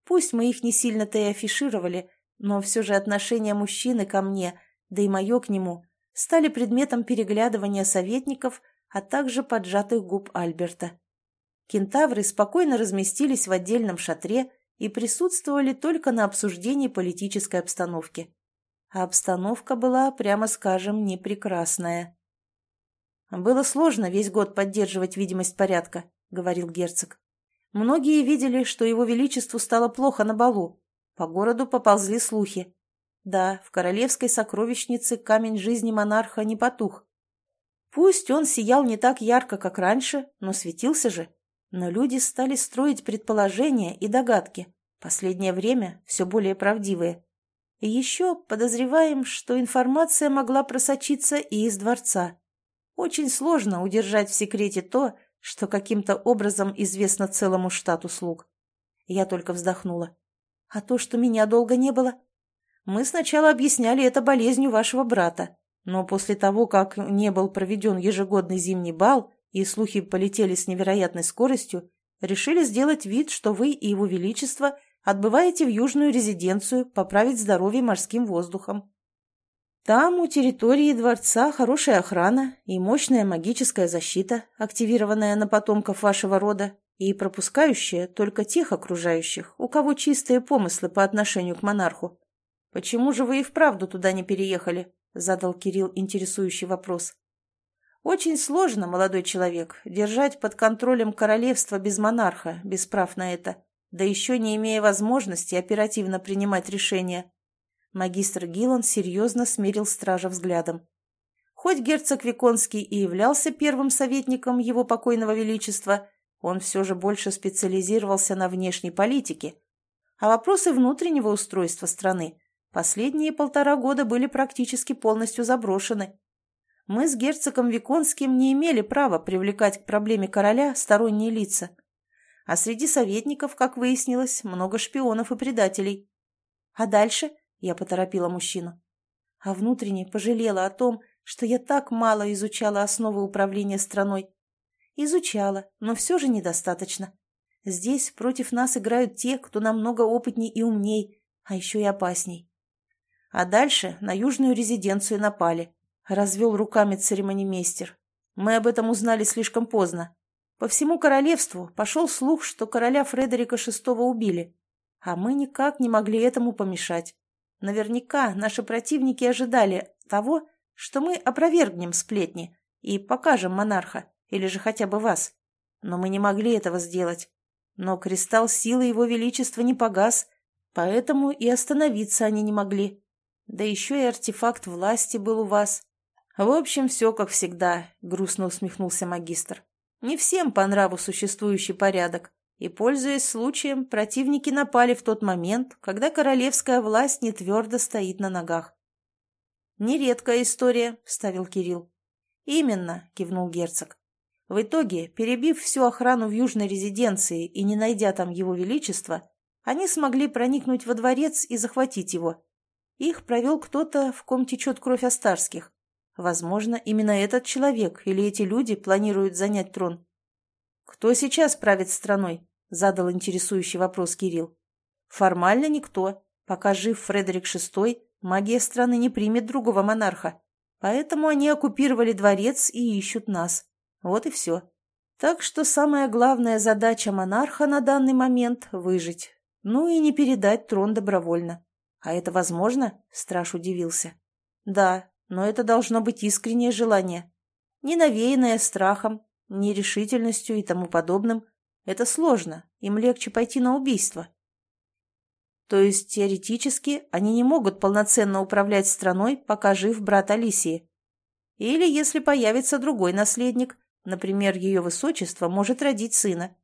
Пусть мы их не сильно-то и афишировали, но все же отношения мужчины ко мне, да и мое к нему, стали предметом переглядывания советников, а также поджатых губ Альберта. Кентавры спокойно разместились в отдельном шатре и присутствовали только на обсуждении политической обстановки. А обстановка была, прямо скажем, не прекрасная. «Было сложно весь год поддерживать видимость порядка», — говорил герцог. «Многие видели, что его величеству стало плохо на балу. По городу поползли слухи. Да, в королевской сокровищнице камень жизни монарха не потух. Пусть он сиял не так ярко, как раньше, но светился же. Но люди стали строить предположения и догадки, последнее время все более правдивые. И еще подозреваем, что информация могла просочиться и из дворца. Очень сложно удержать в секрете то, что каким-то образом известно целому штату слуг. Я только вздохнула. А то, что меня долго не было? Мы сначала объясняли это болезнью вашего брата, но после того, как не был проведен ежегодный зимний бал, и слухи полетели с невероятной скоростью, решили сделать вид, что вы и его величество отбываете в южную резиденцию поправить здоровье морским воздухом. Там у территории дворца хорошая охрана и мощная магическая защита, активированная на потомков вашего рода и пропускающая только тех окружающих, у кого чистые помыслы по отношению к монарху. «Почему же вы и вправду туда не переехали?» – задал Кирилл интересующий вопрос. Очень сложно, молодой человек, держать под контролем королевство без монарха, без прав на это, да еще не имея возможности оперативно принимать решения. Магистр Гиллан серьезно смерил стража взглядом. Хоть герцог Виконский и являлся первым советником его покойного величества, он все же больше специализировался на внешней политике, а вопросы внутреннего устройства страны последние полтора года были практически полностью заброшены мы с герцогом Виконским не имели права привлекать к проблеме короля сторонние лица. А среди советников, как выяснилось, много шпионов и предателей. А дальше я поторопила мужчину. А внутренне пожалела о том, что я так мало изучала основы управления страной. Изучала, но все же недостаточно. Здесь против нас играют те, кто намного опытней и умней, а еще и опасней. А дальше на южную резиденцию напали. Развел руками церемонимейстер. Мы об этом узнали слишком поздно. По всему королевству пошел слух, что короля Фредерика VI убили. А мы никак не могли этому помешать. Наверняка наши противники ожидали того, что мы опровергнем сплетни и покажем монарха, или же хотя бы вас. Но мы не могли этого сделать. Но кристалл силы его величества не погас, поэтому и остановиться они не могли. Да еще и артефакт власти был у вас. «В общем, все как всегда», — грустно усмехнулся магистр. «Не всем по нраву существующий порядок, и, пользуясь случаем, противники напали в тот момент, когда королевская власть не твердо стоит на ногах». «Нередкая история», — вставил Кирилл. «Именно», — кивнул герцог. В итоге, перебив всю охрану в южной резиденции и не найдя там его величества, они смогли проникнуть во дворец и захватить его. Их провел кто-то, в ком течет кровь Астарских. Возможно, именно этот человек или эти люди планируют занять трон. «Кто сейчас правит страной?» – задал интересующий вопрос Кирилл. «Формально никто. Пока жив Фредерик VI, магия страны не примет другого монарха. Поэтому они оккупировали дворец и ищут нас. Вот и все. Так что самая главная задача монарха на данный момент – выжить. Ну и не передать трон добровольно. А это возможно?» – страж удивился. «Да, но это должно быть искреннее желание. Не навеянное страхом, нерешительностью и тому подобным. Это сложно, им легче пойти на убийство. То есть, теоретически, они не могут полноценно управлять страной, пока жив брат Алисии. Или если появится другой наследник, например, ее высочество может родить сына.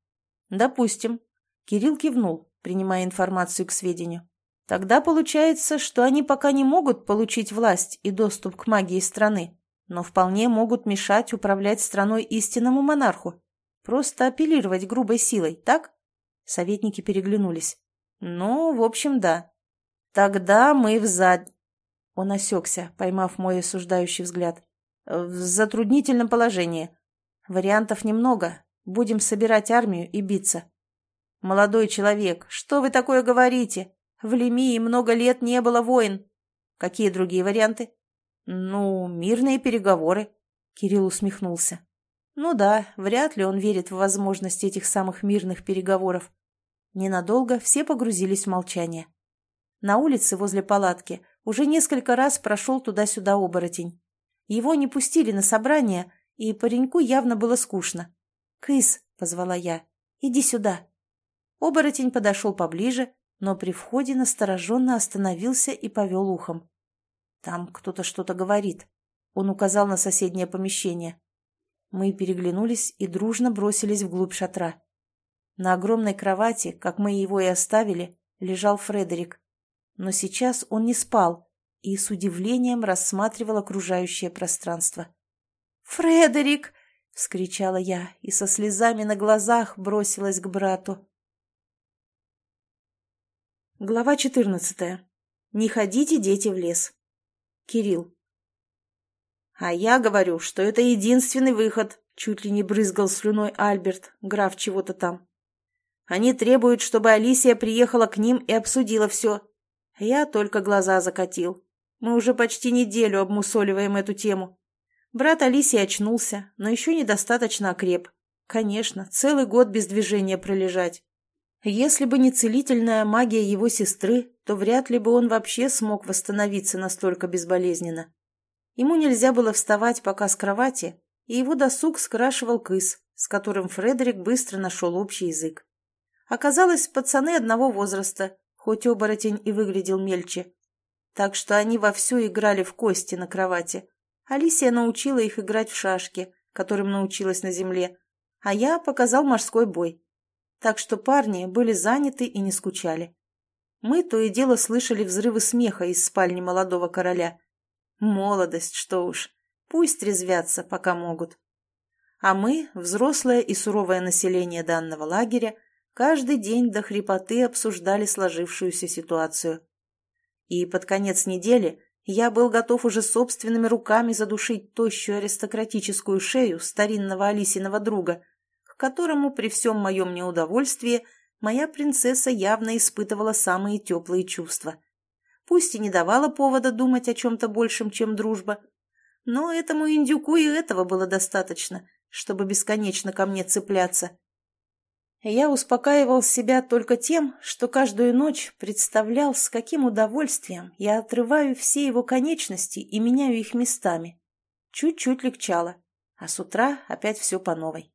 Допустим. Кирилл кивнул, принимая информацию к сведению. Тогда получается, что они пока не могут получить власть и доступ к магии страны, но вполне могут мешать управлять страной истинному монарху. Просто апеллировать грубой силой, так? Советники переглянулись. Ну, в общем, да. Тогда мы в зад... Он осекся, поймав мой осуждающий взгляд. В затруднительном положении. Вариантов немного. Будем собирать армию и биться. Молодой человек, что вы такое говорите? В Лемии много лет не было войн. Какие другие варианты? Ну, мирные переговоры. Кирилл усмехнулся. Ну да, вряд ли он верит в возможность этих самых мирных переговоров. Ненадолго все погрузились в молчание. На улице возле палатки уже несколько раз прошел туда-сюда оборотень. Его не пустили на собрание, и пареньку явно было скучно. «Кыс», — позвала я, — «иди сюда». Оборотень подошел поближе, но при входе настороженно остановился и повел ухом. «Там кто-то что-то говорит», — он указал на соседнее помещение. Мы переглянулись и дружно бросились вглубь шатра. На огромной кровати, как мы его и оставили, лежал Фредерик. Но сейчас он не спал и с удивлением рассматривал окружающее пространство. «Фредерик!» — вскричала я и со слезами на глазах бросилась к брату. Глава четырнадцатая. Не ходите, дети, в лес. Кирилл. «А я говорю, что это единственный выход», — чуть ли не брызгал слюной Альберт, граф чего-то там. «Они требуют, чтобы Алисия приехала к ним и обсудила все. Я только глаза закатил. Мы уже почти неделю обмусоливаем эту тему. Брат Алисии очнулся, но еще недостаточно окреп. Конечно, целый год без движения пролежать. Если бы не целительная магия его сестры, то вряд ли бы он вообще смог восстановиться настолько безболезненно. Ему нельзя было вставать пока с кровати, и его досуг скрашивал кыс, с которым Фредерик быстро нашел общий язык. Оказалось, пацаны одного возраста, хоть оборотень и выглядел мельче. Так что они вовсю играли в кости на кровати. Алисия научила их играть в шашки, которым научилась на земле, а я показал морской бой. Так что парни были заняты и не скучали. Мы то и дело слышали взрывы смеха из спальни молодого короля – Молодость, что уж. Пусть резвятся, пока могут. А мы, взрослое и суровое население данного лагеря, каждый день до хрипоты обсуждали сложившуюся ситуацию. И под конец недели я был готов уже собственными руками задушить тощую аристократическую шею старинного Алисиного друга, которому при всем моем неудовольствии моя принцесса явно испытывала самые теплые чувства пусть и не давала повода думать о чем-то большем, чем дружба. Но этому индюку и этого было достаточно, чтобы бесконечно ко мне цепляться. Я успокаивал себя только тем, что каждую ночь представлял, с каким удовольствием я отрываю все его конечности и меняю их местами. Чуть-чуть легчало, а с утра опять все по новой.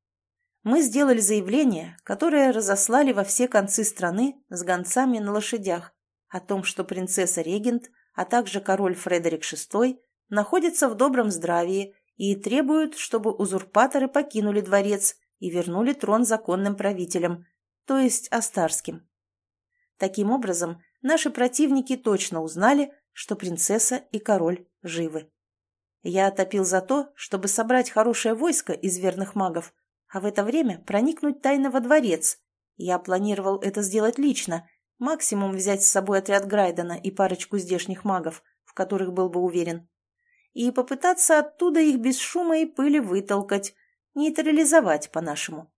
Мы сделали заявление, которое разослали во все концы страны с гонцами на лошадях, о том, что принцесса-регент, а также король Фредерик VI находятся в добром здравии и требуют, чтобы узурпаторы покинули дворец и вернули трон законным правителям, то есть Астарским. Таким образом, наши противники точно узнали, что принцесса и король живы. Я отопил за то, чтобы собрать хорошее войско из верных магов, а в это время проникнуть тайно во дворец. Я планировал это сделать лично, Максимум взять с собой отряд Грайдена и парочку здешних магов, в которых был бы уверен. И попытаться оттуда их без шума и пыли вытолкать, нейтрализовать по-нашему.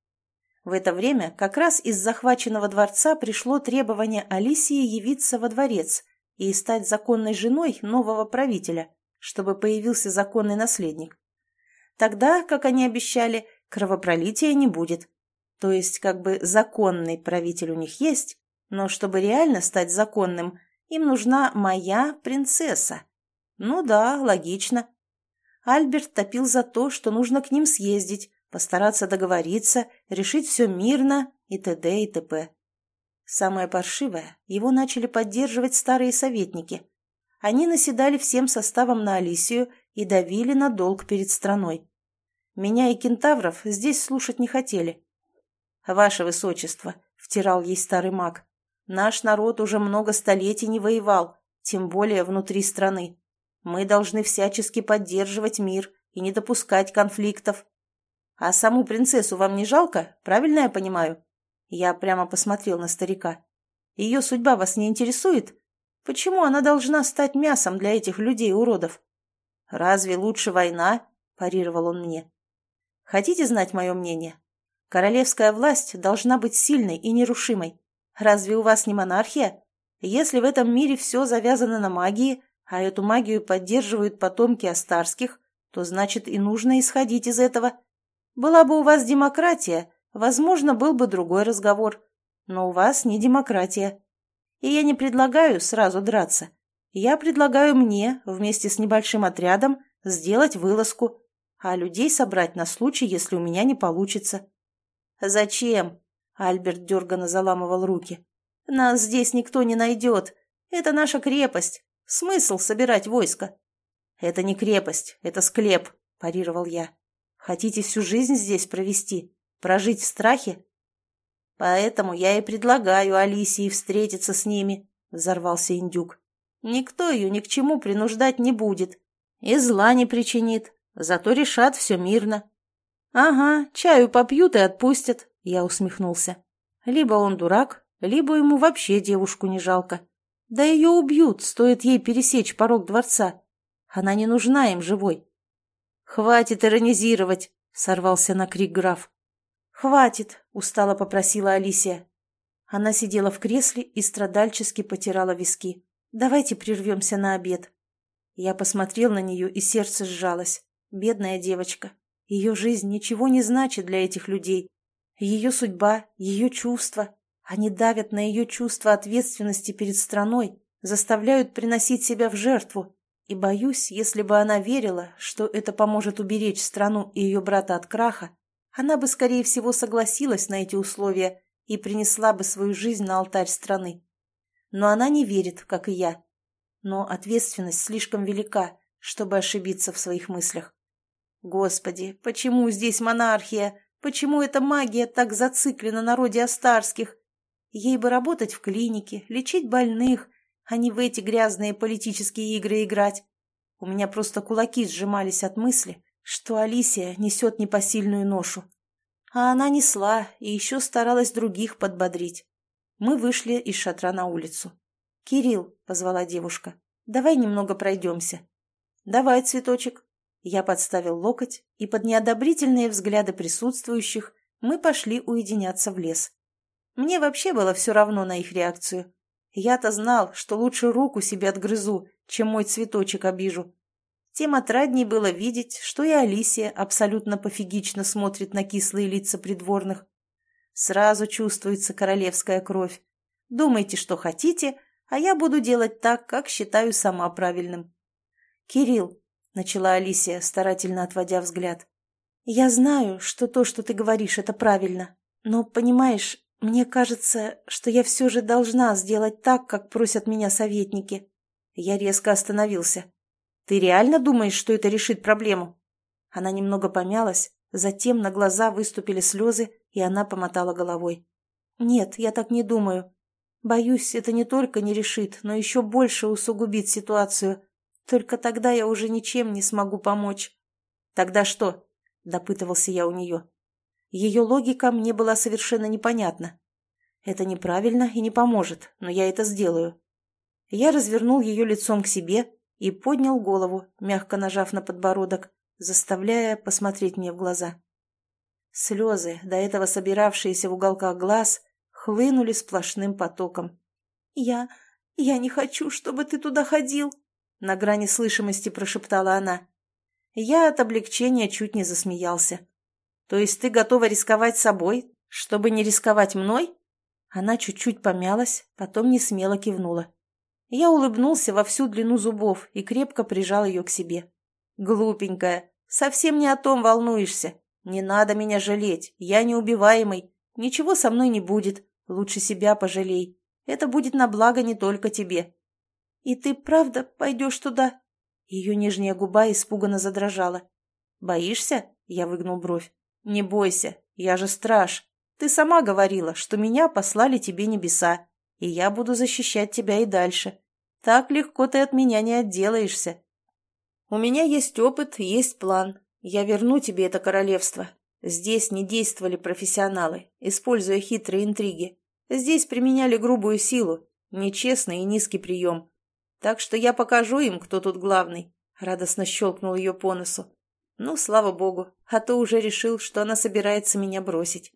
В это время как раз из захваченного дворца пришло требование Алисии явиться во дворец и стать законной женой нового правителя, чтобы появился законный наследник. Тогда, как они обещали, кровопролития не будет. То есть, как бы законный правитель у них есть, но чтобы реально стать законным, им нужна моя принцесса. Ну да, логично. Альберт топил за то, что нужно к ним съездить, постараться договориться, решить все мирно и т.д. и т.п. Самое паршивое, его начали поддерживать старые советники. Они наседали всем составом на Алисию и давили на долг перед страной. Меня и кентавров здесь слушать не хотели. «Ваше высочество», — втирал ей старый маг, Наш народ уже много столетий не воевал, тем более внутри страны. Мы должны всячески поддерживать мир и не допускать конфликтов. А саму принцессу вам не жалко, правильно я понимаю? Я прямо посмотрел на старика. Ее судьба вас не интересует? Почему она должна стать мясом для этих людей-уродов? Разве лучше война? парировал он мне. Хотите знать мое мнение? Королевская власть должна быть сильной и нерушимой. Разве у вас не монархия? Если в этом мире все завязано на магии, а эту магию поддерживают потомки Астарских, то значит и нужно исходить из этого. Была бы у вас демократия, возможно, был бы другой разговор. Но у вас не демократия. И я не предлагаю сразу драться. Я предлагаю мне, вместе с небольшим отрядом, сделать вылазку, а людей собрать на случай, если у меня не получится. «Зачем?» — Альберт дерганно заламывал руки. «Нас здесь никто не найдет. Это наша крепость. Смысл собирать войско?» «Это не крепость, это склеп», — парировал я. «Хотите всю жизнь здесь провести? Прожить в страхе?» «Поэтому я и предлагаю Алисии встретиться с ними», — взорвался индюк. «Никто ее ни к чему принуждать не будет. И зла не причинит. Зато решат все мирно». «Ага, чаю попьют и отпустят», — я усмехнулся. «Либо он дурак, либо ему вообще девушку не жалко. Да ее убьют, стоит ей пересечь порог дворца. Она не нужна им живой». «Хватит иронизировать», — сорвался на крик граф. «Хватит», — устало попросила Алисия. Она сидела в кресле и страдальчески потирала виски. «Давайте прервемся на обед». Я посмотрел на нее, и сердце сжалось. Бедная девочка. Ее жизнь ничего не значит для этих людей. Ее судьба, ее чувства. Они давят на ее чувство ответственности перед страной, заставляют приносить себя в жертву. И боюсь, если бы она верила, что это поможет уберечь страну и ее брата от краха, она бы, скорее всего, согласилась на эти условия и принесла бы свою жизнь на алтарь страны. Но она не верит, как и я. Но ответственность слишком велика, чтобы ошибиться в своих мыслях. Господи, почему здесь монархия? Почему эта магия так зациклена на роде Астарских? Ей бы работать в клинике, лечить больных, а не в эти грязные политические игры играть. У меня просто кулаки сжимались от мысли, что Алисия несет непосильную ношу. А она несла и еще старалась других подбодрить. Мы вышли из шатра на улицу. «Кирилл», — позвала девушка, — «давай немного пройдемся». «Давай, цветочек». Я подставил локоть, и под неодобрительные взгляды присутствующих мы пошли уединяться в лес. Мне вообще было все равно на их реакцию. Я-то знал, что лучше руку себе отгрызу, чем мой цветочек обижу тем отрадней было видеть, что и Алисия абсолютно пофигично смотрит на кислые лица придворных. Сразу чувствуется королевская кровь. Думайте, что хотите, а я буду делать так, как считаю сама правильным. «Кирилл», — начала Алисия, старательно отводя взгляд, — «я знаю, что то, что ты говоришь, это правильно, но, понимаешь, мне кажется, что я все же должна сделать так, как просят меня советники». Я резко остановился. Ты реально думаешь, что это решит проблему?» Она немного помялась, затем на глаза выступили слезы, и она помотала головой. «Нет, я так не думаю. Боюсь, это не только не решит, но еще больше усугубит ситуацию. Только тогда я уже ничем не смогу помочь». «Тогда что?» – допытывался я у нее. Ее логика мне была совершенно непонятна. Это неправильно и не поможет, но я это сделаю. Я развернул ее лицом к себе и поднял голову, мягко нажав на подбородок, заставляя посмотреть мне в глаза. Слезы, до этого собиравшиеся в уголках глаз, хлынули сплошным потоком. «Я... я не хочу, чтобы ты туда ходил!» На грани слышимости прошептала она. Я от облегчения чуть не засмеялся. «То есть ты готова рисковать собой, чтобы не рисковать мной?» Она чуть-чуть помялась, потом не смело кивнула. Я улыбнулся во всю длину зубов и крепко прижал ее к себе. «Глупенькая, совсем не о том волнуешься. Не надо меня жалеть, я неубиваемый. Ничего со мной не будет, лучше себя пожалей. Это будет на благо не только тебе». «И ты правда пойдешь туда?» Ее нижняя губа испуганно задрожала. «Боишься?» — я выгнул бровь. «Не бойся, я же страж. Ты сама говорила, что меня послали тебе небеса и я буду защищать тебя и дальше. Так легко ты от меня не отделаешься. У меня есть опыт, есть план. Я верну тебе это королевство. Здесь не действовали профессионалы, используя хитрые интриги. Здесь применяли грубую силу, нечестный и низкий прием. Так что я покажу им, кто тут главный», — радостно щелкнул ее по носу. «Ну, слава богу, а то уже решил, что она собирается меня бросить».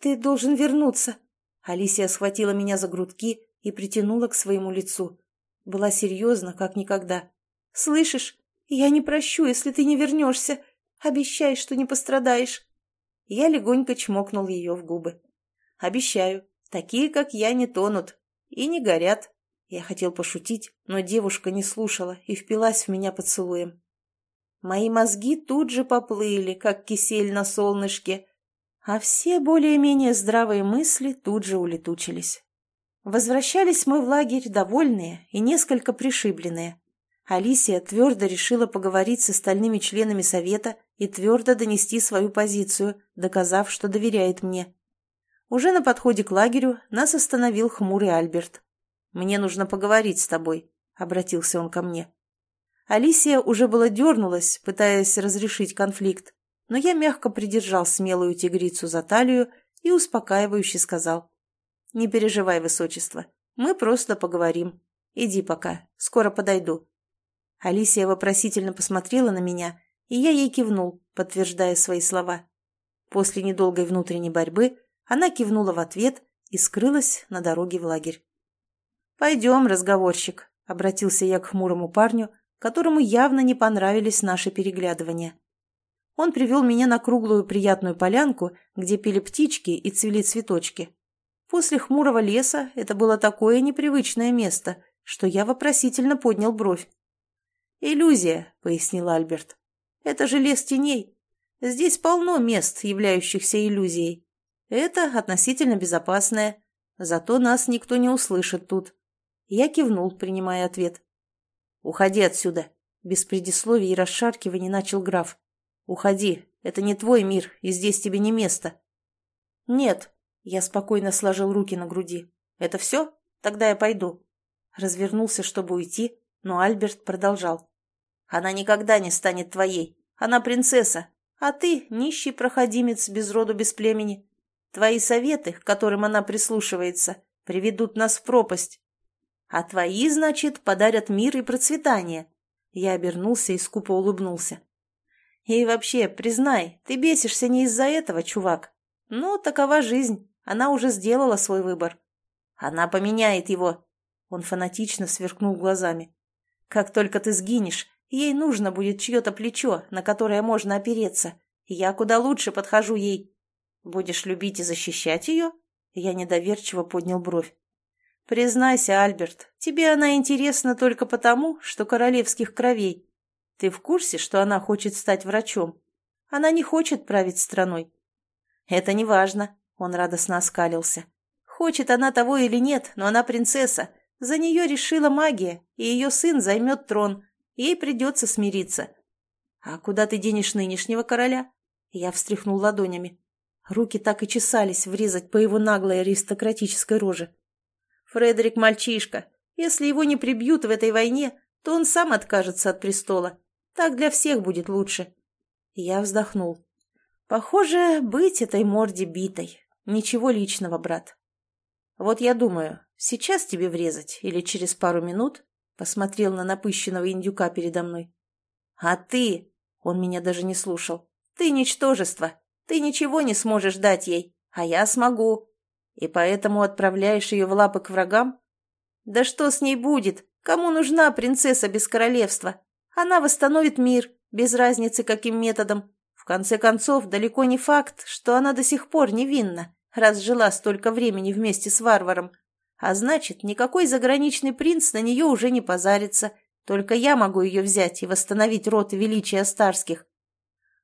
«Ты должен вернуться». Алисия схватила меня за грудки и притянула к своему лицу. Была серьезна, как никогда. «Слышишь, я не прощу, если ты не вернешься. Обещай, что не пострадаешь». Я легонько чмокнул ее в губы. «Обещаю, такие, как я, не тонут и не горят». Я хотел пошутить, но девушка не слушала и впилась в меня поцелуем. Мои мозги тут же поплыли, как кисель на солнышке, а все более-менее здравые мысли тут же улетучились. Возвращались мы в лагерь довольные и несколько пришибленные. Алисия твердо решила поговорить с остальными членами совета и твердо донести свою позицию, доказав, что доверяет мне. Уже на подходе к лагерю нас остановил хмурый Альберт. «Мне нужно поговорить с тобой», — обратился он ко мне. Алисия уже было дернулась, пытаясь разрешить конфликт, но я мягко придержал смелую тигрицу за талию и успокаивающе сказал. «Не переживай, высочество, мы просто поговорим. Иди пока, скоро подойду». Алисия вопросительно посмотрела на меня, и я ей кивнул, подтверждая свои слова. После недолгой внутренней борьбы она кивнула в ответ и скрылась на дороге в лагерь. «Пойдем, разговорщик», — обратился я к хмурому парню, которому явно не понравились наши переглядывания. Он привел меня на круглую приятную полянку, где пели птички и цвели цветочки. После хмурого леса это было такое непривычное место, что я вопросительно поднял бровь. «Иллюзия», — пояснил Альберт. «Это же лес теней. Здесь полно мест, являющихся иллюзией. Это относительно безопасное. Зато нас никто не услышит тут». Я кивнул, принимая ответ. «Уходи отсюда», — без предисловий и расшаркиваний начал граф. «Уходи, это не твой мир, и здесь тебе не место». «Нет», — я спокойно сложил руки на груди. «Это все? Тогда я пойду». Развернулся, чтобы уйти, но Альберт продолжал. «Она никогда не станет твоей. Она принцесса, а ты — нищий проходимец без роду, без племени. Твои советы, к которым она прислушивается, приведут нас в пропасть. А твои, значит, подарят мир и процветание». Я обернулся и скупо улыбнулся. И вообще, признай, ты бесишься не из-за этого, чувак. Ну, такова жизнь. Она уже сделала свой выбор. Она поменяет его. Он фанатично сверкнул глазами. Как только ты сгинешь, ей нужно будет чье-то плечо, на которое можно опереться. Я куда лучше подхожу ей. Будешь любить и защищать ее? Я недоверчиво поднял бровь. Признайся, Альберт, тебе она интересна только потому, что королевских кровей. Ты в курсе, что она хочет стать врачом? Она не хочет править страной. Это не важно, он радостно оскалился. Хочет она того или нет, но она принцесса. За нее решила магия, и ее сын займет трон. Ей придется смириться. А куда ты денешь нынешнего короля? Я встряхнул ладонями. Руки так и чесались врезать по его наглой аристократической роже. Фредерик мальчишка. Если его не прибьют в этой войне, то он сам откажется от престола. Так для всех будет лучше. Я вздохнул. Похоже, быть этой морде битой. Ничего личного, брат. Вот я думаю, сейчас тебе врезать или через пару минут? Посмотрел на напыщенного индюка передо мной. А ты? Он меня даже не слушал. Ты ничтожество. Ты ничего не сможешь дать ей, а я смогу. И поэтому отправляешь ее в лапы к врагам? Да что с ней будет? Кому нужна принцесса без королевства? Она восстановит мир, без разницы каким методом. В конце концов, далеко не факт, что она до сих пор невинна, раз жила столько времени вместе с варваром. А значит, никакой заграничный принц на нее уже не позарится. Только я могу ее взять и восстановить род величия старских.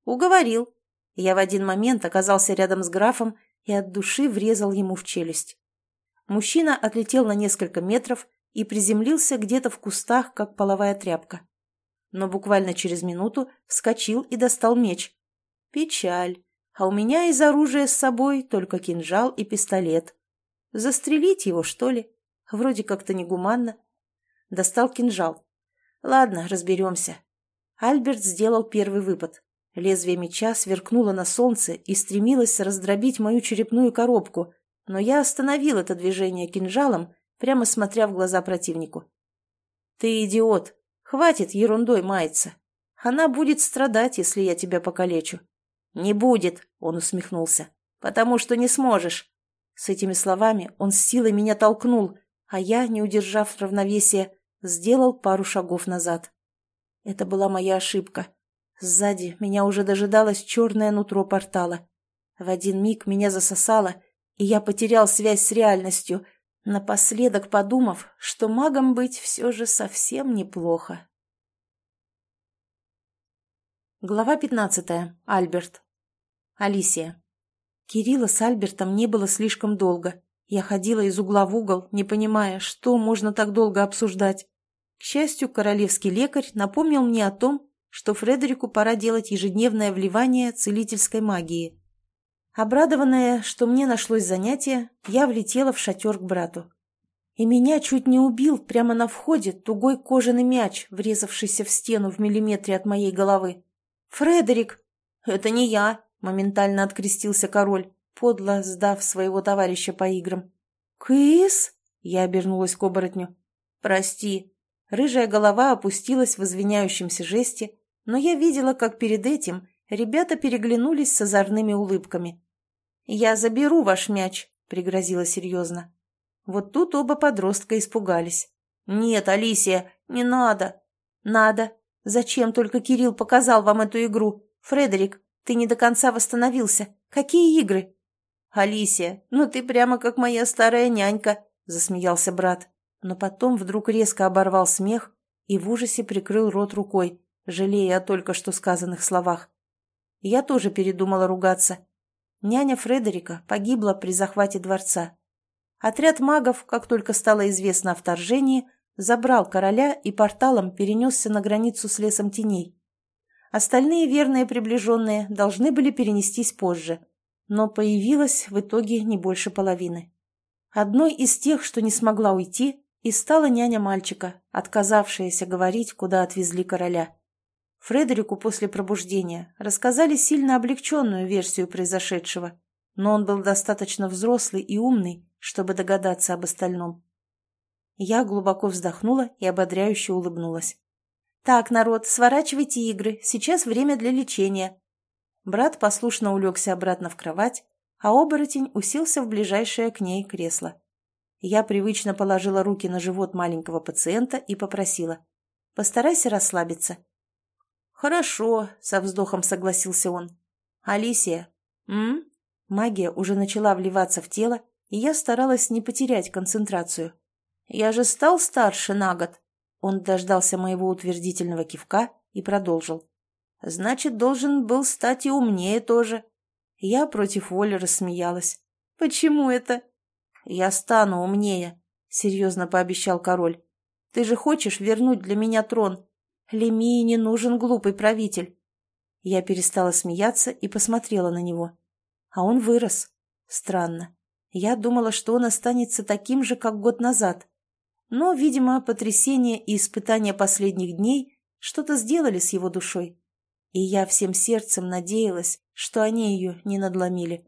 Уговорил. Я в один момент оказался рядом с графом и от души врезал ему в челюсть. Мужчина отлетел на несколько метров и приземлился где-то в кустах, как половая тряпка но буквально через минуту вскочил и достал меч. Печаль. А у меня из оружия с собой только кинжал и пистолет. Застрелить его, что ли? Вроде как-то негуманно. Достал кинжал. Ладно, разберемся. Альберт сделал первый выпад. Лезвие меча сверкнуло на солнце и стремилось раздробить мою черепную коробку, но я остановил это движение кинжалом, прямо смотря в глаза противнику. «Ты идиот! Хватит ерундой маяться! Она будет страдать, если я тебя покалечу». «Не будет!» — он усмехнулся. «Потому что не сможешь!» С этими словами он с силой меня толкнул, а я, не удержав равновесия, сделал пару шагов назад. Это была моя ошибка. Сзади меня уже дожидалось черное нутро портала. В один миг меня засосало, и я потерял связь с реальностью, напоследок подумав, что магом быть все же совсем неплохо. Глава пятнадцатая. Альберт. Алисия. Кирилла с Альбертом не было слишком долго. Я ходила из угла в угол, не понимая, что можно так долго обсуждать. К счастью, королевский лекарь напомнил мне о том, что Фредерику пора делать ежедневное вливание целительской магии. Обрадованная, что мне нашлось занятие, я влетела в шатер к брату. И меня чуть не убил прямо на входе тугой кожаный мяч, врезавшийся в стену в миллиметре от моей головы. «Фредерик!» «Это не я!» — моментально открестился король, подло сдав своего товарища по играм. «Кыс?» — я обернулась к оборотню. «Прости». Рыжая голова опустилась в извиняющемся жесте, но я видела, как перед этим ребята переглянулись с озорными улыбками. «Я заберу ваш мяч», — пригрозила серьезно. Вот тут оба подростка испугались. «Нет, Алисия, не надо». «Надо. Зачем только Кирилл показал вам эту игру? Фредерик, ты не до конца восстановился. Какие игры?» «Алисия, ну ты прямо как моя старая нянька», — засмеялся брат. Но потом вдруг резко оборвал смех и в ужасе прикрыл рот рукой, жалея о только что сказанных словах. Я тоже передумала ругаться. Няня Фредерика погибла при захвате дворца. Отряд магов, как только стало известно о вторжении, забрал короля и порталом перенесся на границу с лесом теней. Остальные верные приближенные должны были перенестись позже, но появилась в итоге не больше половины. Одной из тех, что не смогла уйти, и стала няня мальчика, отказавшаяся говорить, куда отвезли короля. Фредерику после пробуждения рассказали сильно облегченную версию произошедшего, но он был достаточно взрослый и умный, чтобы догадаться об остальном. Я глубоко вздохнула и ободряюще улыбнулась. «Так, народ, сворачивайте игры, сейчас время для лечения». Брат послушно улегся обратно в кровать, а оборотень уселся в ближайшее к ней кресло. Я привычно положила руки на живот маленького пациента и попросила. «Постарайся расслабиться». «Хорошо», — со вздохом согласился он. «Алисия». «М?» Магия уже начала вливаться в тело, и я старалась не потерять концентрацию. «Я же стал старше на год». Он дождался моего утвердительного кивка и продолжил. «Значит, должен был стать и умнее тоже». Я против воли рассмеялась. «Почему это?» «Я стану умнее», — серьезно пообещал король. «Ты же хочешь вернуть для меня трон? Лемии не нужен глупый правитель». Я перестала смеяться и посмотрела на него. А он вырос. Странно. Я думала, что он останется таким же, как год назад. Но, видимо, потрясение и испытания последних дней что-то сделали с его душой. И я всем сердцем надеялась, что они ее не надломили.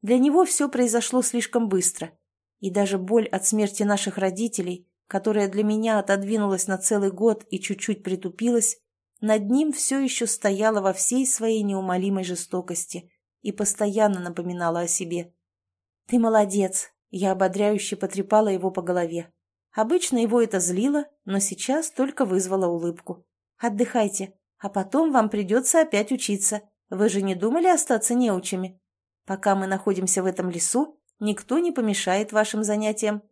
Для него все произошло слишком быстро и даже боль от смерти наших родителей, которая для меня отодвинулась на целый год и чуть-чуть притупилась, над ним все еще стояла во всей своей неумолимой жестокости и постоянно напоминала о себе. «Ты молодец!» — я ободряюще потрепала его по голове. Обычно его это злило, но сейчас только вызвало улыбку. «Отдыхайте, а потом вам придется опять учиться. Вы же не думали остаться неучами? Пока мы находимся в этом лесу, Никто не помешает вашим занятиям».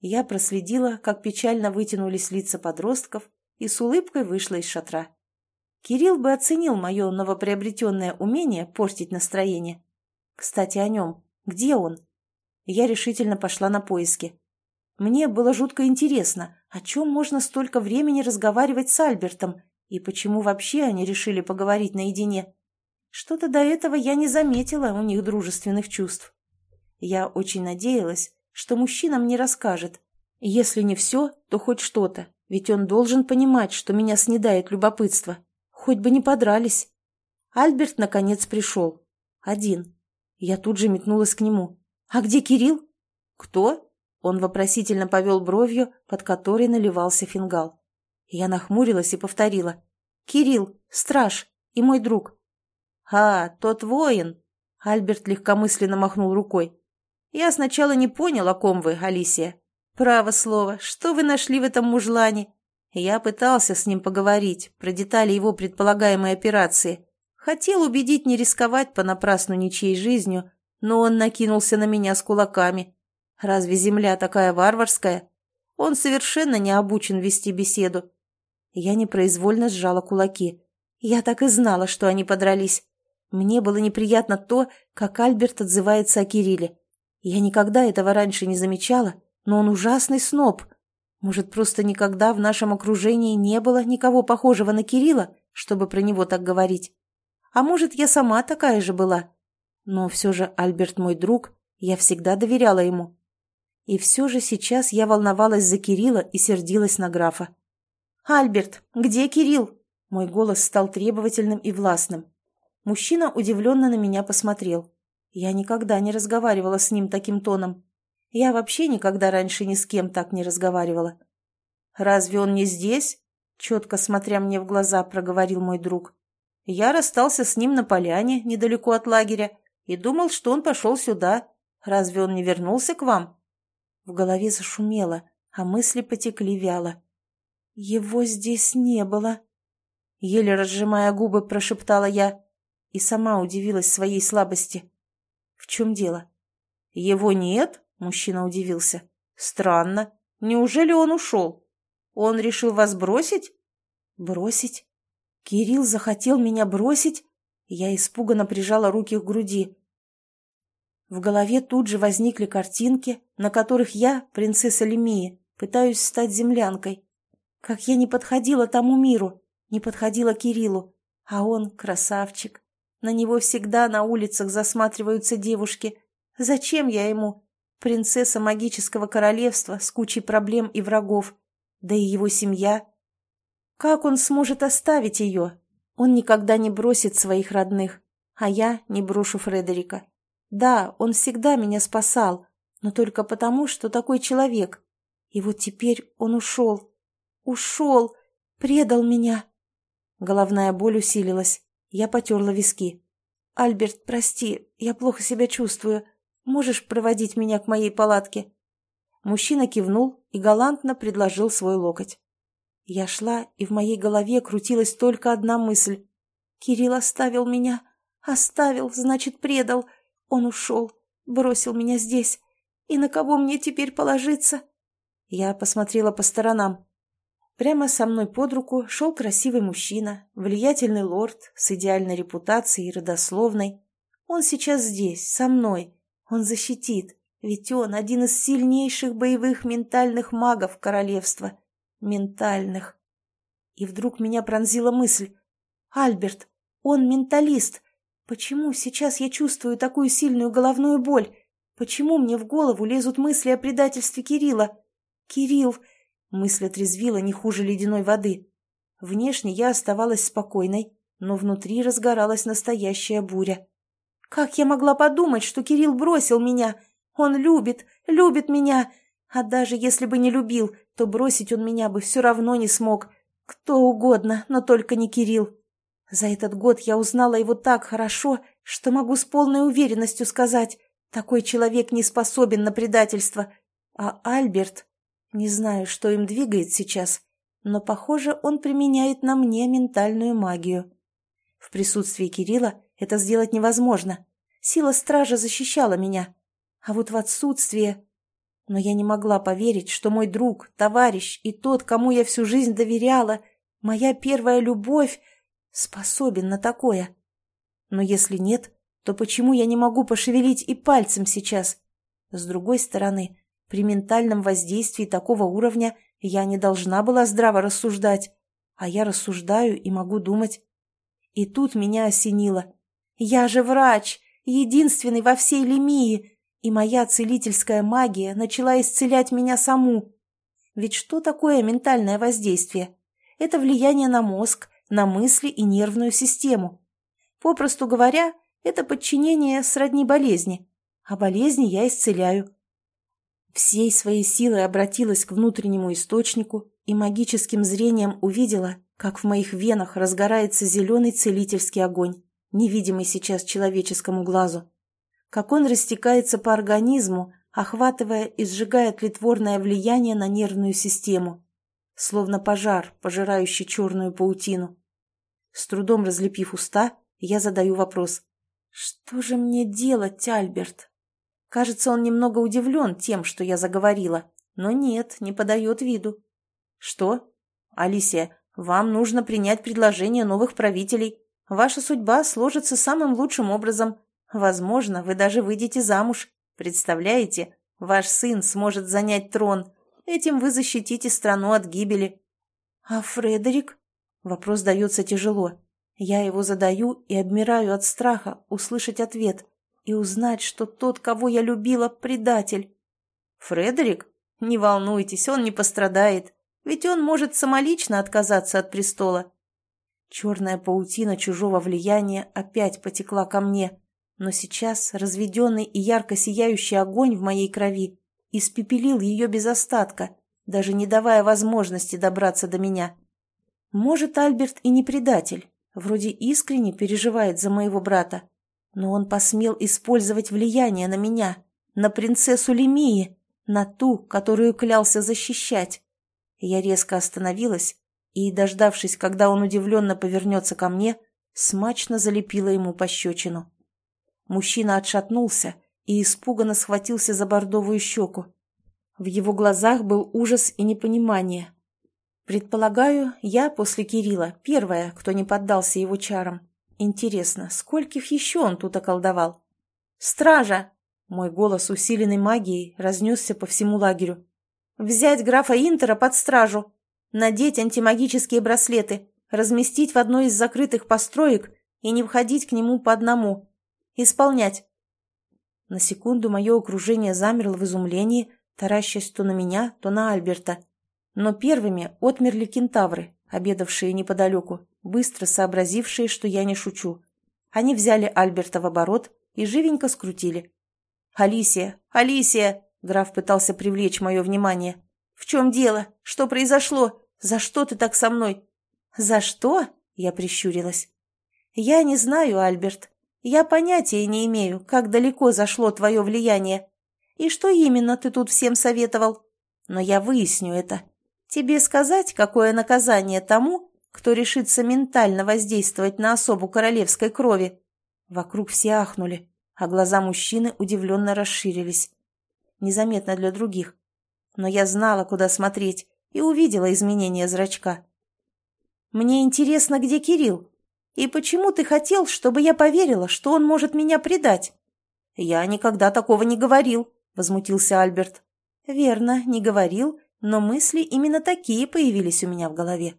Я проследила, как печально вытянулись лица подростков, и с улыбкой вышла из шатра. Кирилл бы оценил мое новоприобретенное умение портить настроение. Кстати, о нем. Где он? Я решительно пошла на поиски. Мне было жутко интересно, о чем можно столько времени разговаривать с Альбертом, и почему вообще они решили поговорить наедине. Что-то до этого я не заметила у них дружественных чувств. Я очень надеялась, что мужчинам не расскажет. Если не все, то хоть что-то, ведь он должен понимать, что меня снедает любопытство. Хоть бы не подрались. Альберт, наконец, пришел. Один. Я тут же метнулась к нему. «А где Кирилл?» «Кто?» Он вопросительно повел бровью, под которой наливался фингал. Я нахмурилась и повторила. «Кирилл, страж и мой друг». «А, тот воин!» Альберт легкомысленно махнул рукой. «Я сначала не понял, о ком вы, Алисия. Право слово, что вы нашли в этом мужлане? Я пытался с ним поговорить про детали его предполагаемой операции. Хотел убедить не рисковать понапрасну ничьей жизнью, но он накинулся на меня с кулаками. Разве земля такая варварская? Он совершенно не обучен вести беседу. Я непроизвольно сжала кулаки. Я так и знала, что они подрались. Мне было неприятно то, как Альберт отзывается о Кирилле. Я никогда этого раньше не замечала, но он ужасный сноб. Может, просто никогда в нашем окружении не было никого похожего на Кирилла, чтобы про него так говорить. А может, я сама такая же была. Но все же Альберт мой друг, я всегда доверяла ему. И все же сейчас я волновалась за Кирилла и сердилась на графа. «Альберт, где Кирилл?» Мой голос стал требовательным и властным. Мужчина удивленно на меня посмотрел. Я никогда не разговаривала с ним таким тоном. Я вообще никогда раньше ни с кем так не разговаривала. «Разве он не здесь?» — четко смотря мне в глаза, проговорил мой друг. «Я расстался с ним на поляне, недалеко от лагеря, и думал, что он пошел сюда. Разве он не вернулся к вам?» В голове зашумело, а мысли потекли вяло. «Его здесь не было», — еле разжимая губы, прошептала я и сама удивилась своей слабости. «В чем дело?» «Его нет?» — мужчина удивился. «Странно. Неужели он ушел? Он решил вас бросить?» «Бросить? Кирилл захотел меня бросить?» Я испуганно прижала руки к груди. В голове тут же возникли картинки, на которых я, принцесса Лемии, пытаюсь стать землянкой. Как я не подходила тому миру, не подходила Кириллу, а он красавчик. На него всегда на улицах засматриваются девушки. Зачем я ему? Принцесса магического королевства с кучей проблем и врагов. Да и его семья. Как он сможет оставить ее? Он никогда не бросит своих родных, а я не брошу Фредерика. Да, он всегда меня спасал, но только потому, что такой человек. И вот теперь он ушел. Ушел! Предал меня! Головная боль усилилась. Я потерла виски. «Альберт, прости, я плохо себя чувствую. Можешь проводить меня к моей палатке?» Мужчина кивнул и галантно предложил свой локоть. Я шла, и в моей голове крутилась только одна мысль. «Кирилл оставил меня. Оставил, значит, предал. Он ушел, бросил меня здесь. И на кого мне теперь положиться?» Я посмотрела по сторонам. Прямо со мной под руку шел красивый мужчина, влиятельный лорд с идеальной репутацией и родословной. Он сейчас здесь, со мной. Он защитит, ведь он один из сильнейших боевых ментальных магов королевства. Ментальных. И вдруг меня пронзила мысль. «Альберт, он менталист. Почему сейчас я чувствую такую сильную головную боль? Почему мне в голову лезут мысли о предательстве Кирилла? Кирилл, Мысль отрезвила не хуже ледяной воды. Внешне я оставалась спокойной, но внутри разгоралась настоящая буря. Как я могла подумать, что Кирилл бросил меня? Он любит, любит меня. А даже если бы не любил, то бросить он меня бы все равно не смог. Кто угодно, но только не Кирилл. За этот год я узнала его так хорошо, что могу с полной уверенностью сказать, такой человек не способен на предательство. А Альберт... Не знаю, что им двигает сейчас, но, похоже, он применяет на мне ментальную магию. В присутствии Кирилла это сделать невозможно. Сила стража защищала меня. А вот в отсутствие... Но я не могла поверить, что мой друг, товарищ и тот, кому я всю жизнь доверяла, моя первая любовь, способен на такое. Но если нет, то почему я не могу пошевелить и пальцем сейчас? С другой стороны, при ментальном воздействии такого уровня я не должна была здраво рассуждать, а я рассуждаю и могу думать. И тут меня осенило. Я же врач, единственный во всей Лемии, и моя целительская магия начала исцелять меня саму. Ведь что такое ментальное воздействие? Это влияние на мозг, на мысли и нервную систему. Попросту говоря, это подчинение сродни болезни. а болезни я исцеляю. Всей своей силой обратилась к внутреннему источнику и магическим зрением увидела, как в моих венах разгорается зеленый целительский огонь, невидимый сейчас человеческому глазу. Как он растекается по организму, охватывая и сжигая тлетворное влияние на нервную систему, словно пожар, пожирающий черную паутину. С трудом разлепив уста, я задаю вопрос. «Что же мне делать, Альберт?» Кажется, он немного удивлен тем, что я заговорила, но нет, не подает виду. «Что? Алисия, вам нужно принять предложение новых правителей. Ваша судьба сложится самым лучшим образом. Возможно, вы даже выйдете замуж. Представляете, ваш сын сможет занять трон. Этим вы защитите страну от гибели». «А Фредерик?» Вопрос дается тяжело. Я его задаю и обмираю от страха услышать ответ и узнать, что тот, кого я любила, предатель. Фредерик? Не волнуйтесь, он не пострадает, ведь он может самолично отказаться от престола. Черная паутина чужого влияния опять потекла ко мне, но сейчас разведенный и ярко сияющий огонь в моей крови испепелил ее без остатка, даже не давая возможности добраться до меня. Может, Альберт и не предатель, Вроде искренне переживает за моего брата. Но он посмел использовать влияние на меня, на принцессу Лемии, на ту, которую клялся защищать. Я резко остановилась и, дождавшись, когда он удивленно повернется ко мне, смачно залепила ему пощечину. Мужчина отшатнулся и испуганно схватился за бордовую щеку. В его глазах был ужас и непонимание, Предполагаю, я после Кирилла первая, кто не поддался его чарам. Интересно, скольких еще он тут околдовал? «Стража!» Мой голос, усиленный магией, разнесся по всему лагерю. «Взять графа Интера под стражу! Надеть антимагические браслеты, разместить в одной из закрытых построек и не входить к нему по одному. Исполнять!» На секунду мое окружение замерло в изумлении, таращась то на меня, то на Альберта. Но первыми отмерли кентавры, обедавшие неподалеку, быстро сообразившие, что я не шучу. Они взяли Альберта в оборот и живенько скрутили. «Алисия! Алисия!» — граф пытался привлечь мое внимание. «В чем дело? Что произошло? За что ты так со мной?» «За что?» — я прищурилась. «Я не знаю, Альберт. Я понятия не имею, как далеко зашло твое влияние. И что именно ты тут всем советовал. Но я выясню это. Тебе сказать, какое наказание тому, кто решится ментально воздействовать на особу королевской крови?» Вокруг все ахнули, а глаза мужчины удивленно расширились. Незаметно для других. Но я знала, куда смотреть, и увидела изменение зрачка. «Мне интересно, где Кирилл? И почему ты хотел, чтобы я поверила, что он может меня предать?» «Я никогда такого не говорил», — возмутился Альберт. «Верно, не говорил, но мысли именно такие появились у меня в голове.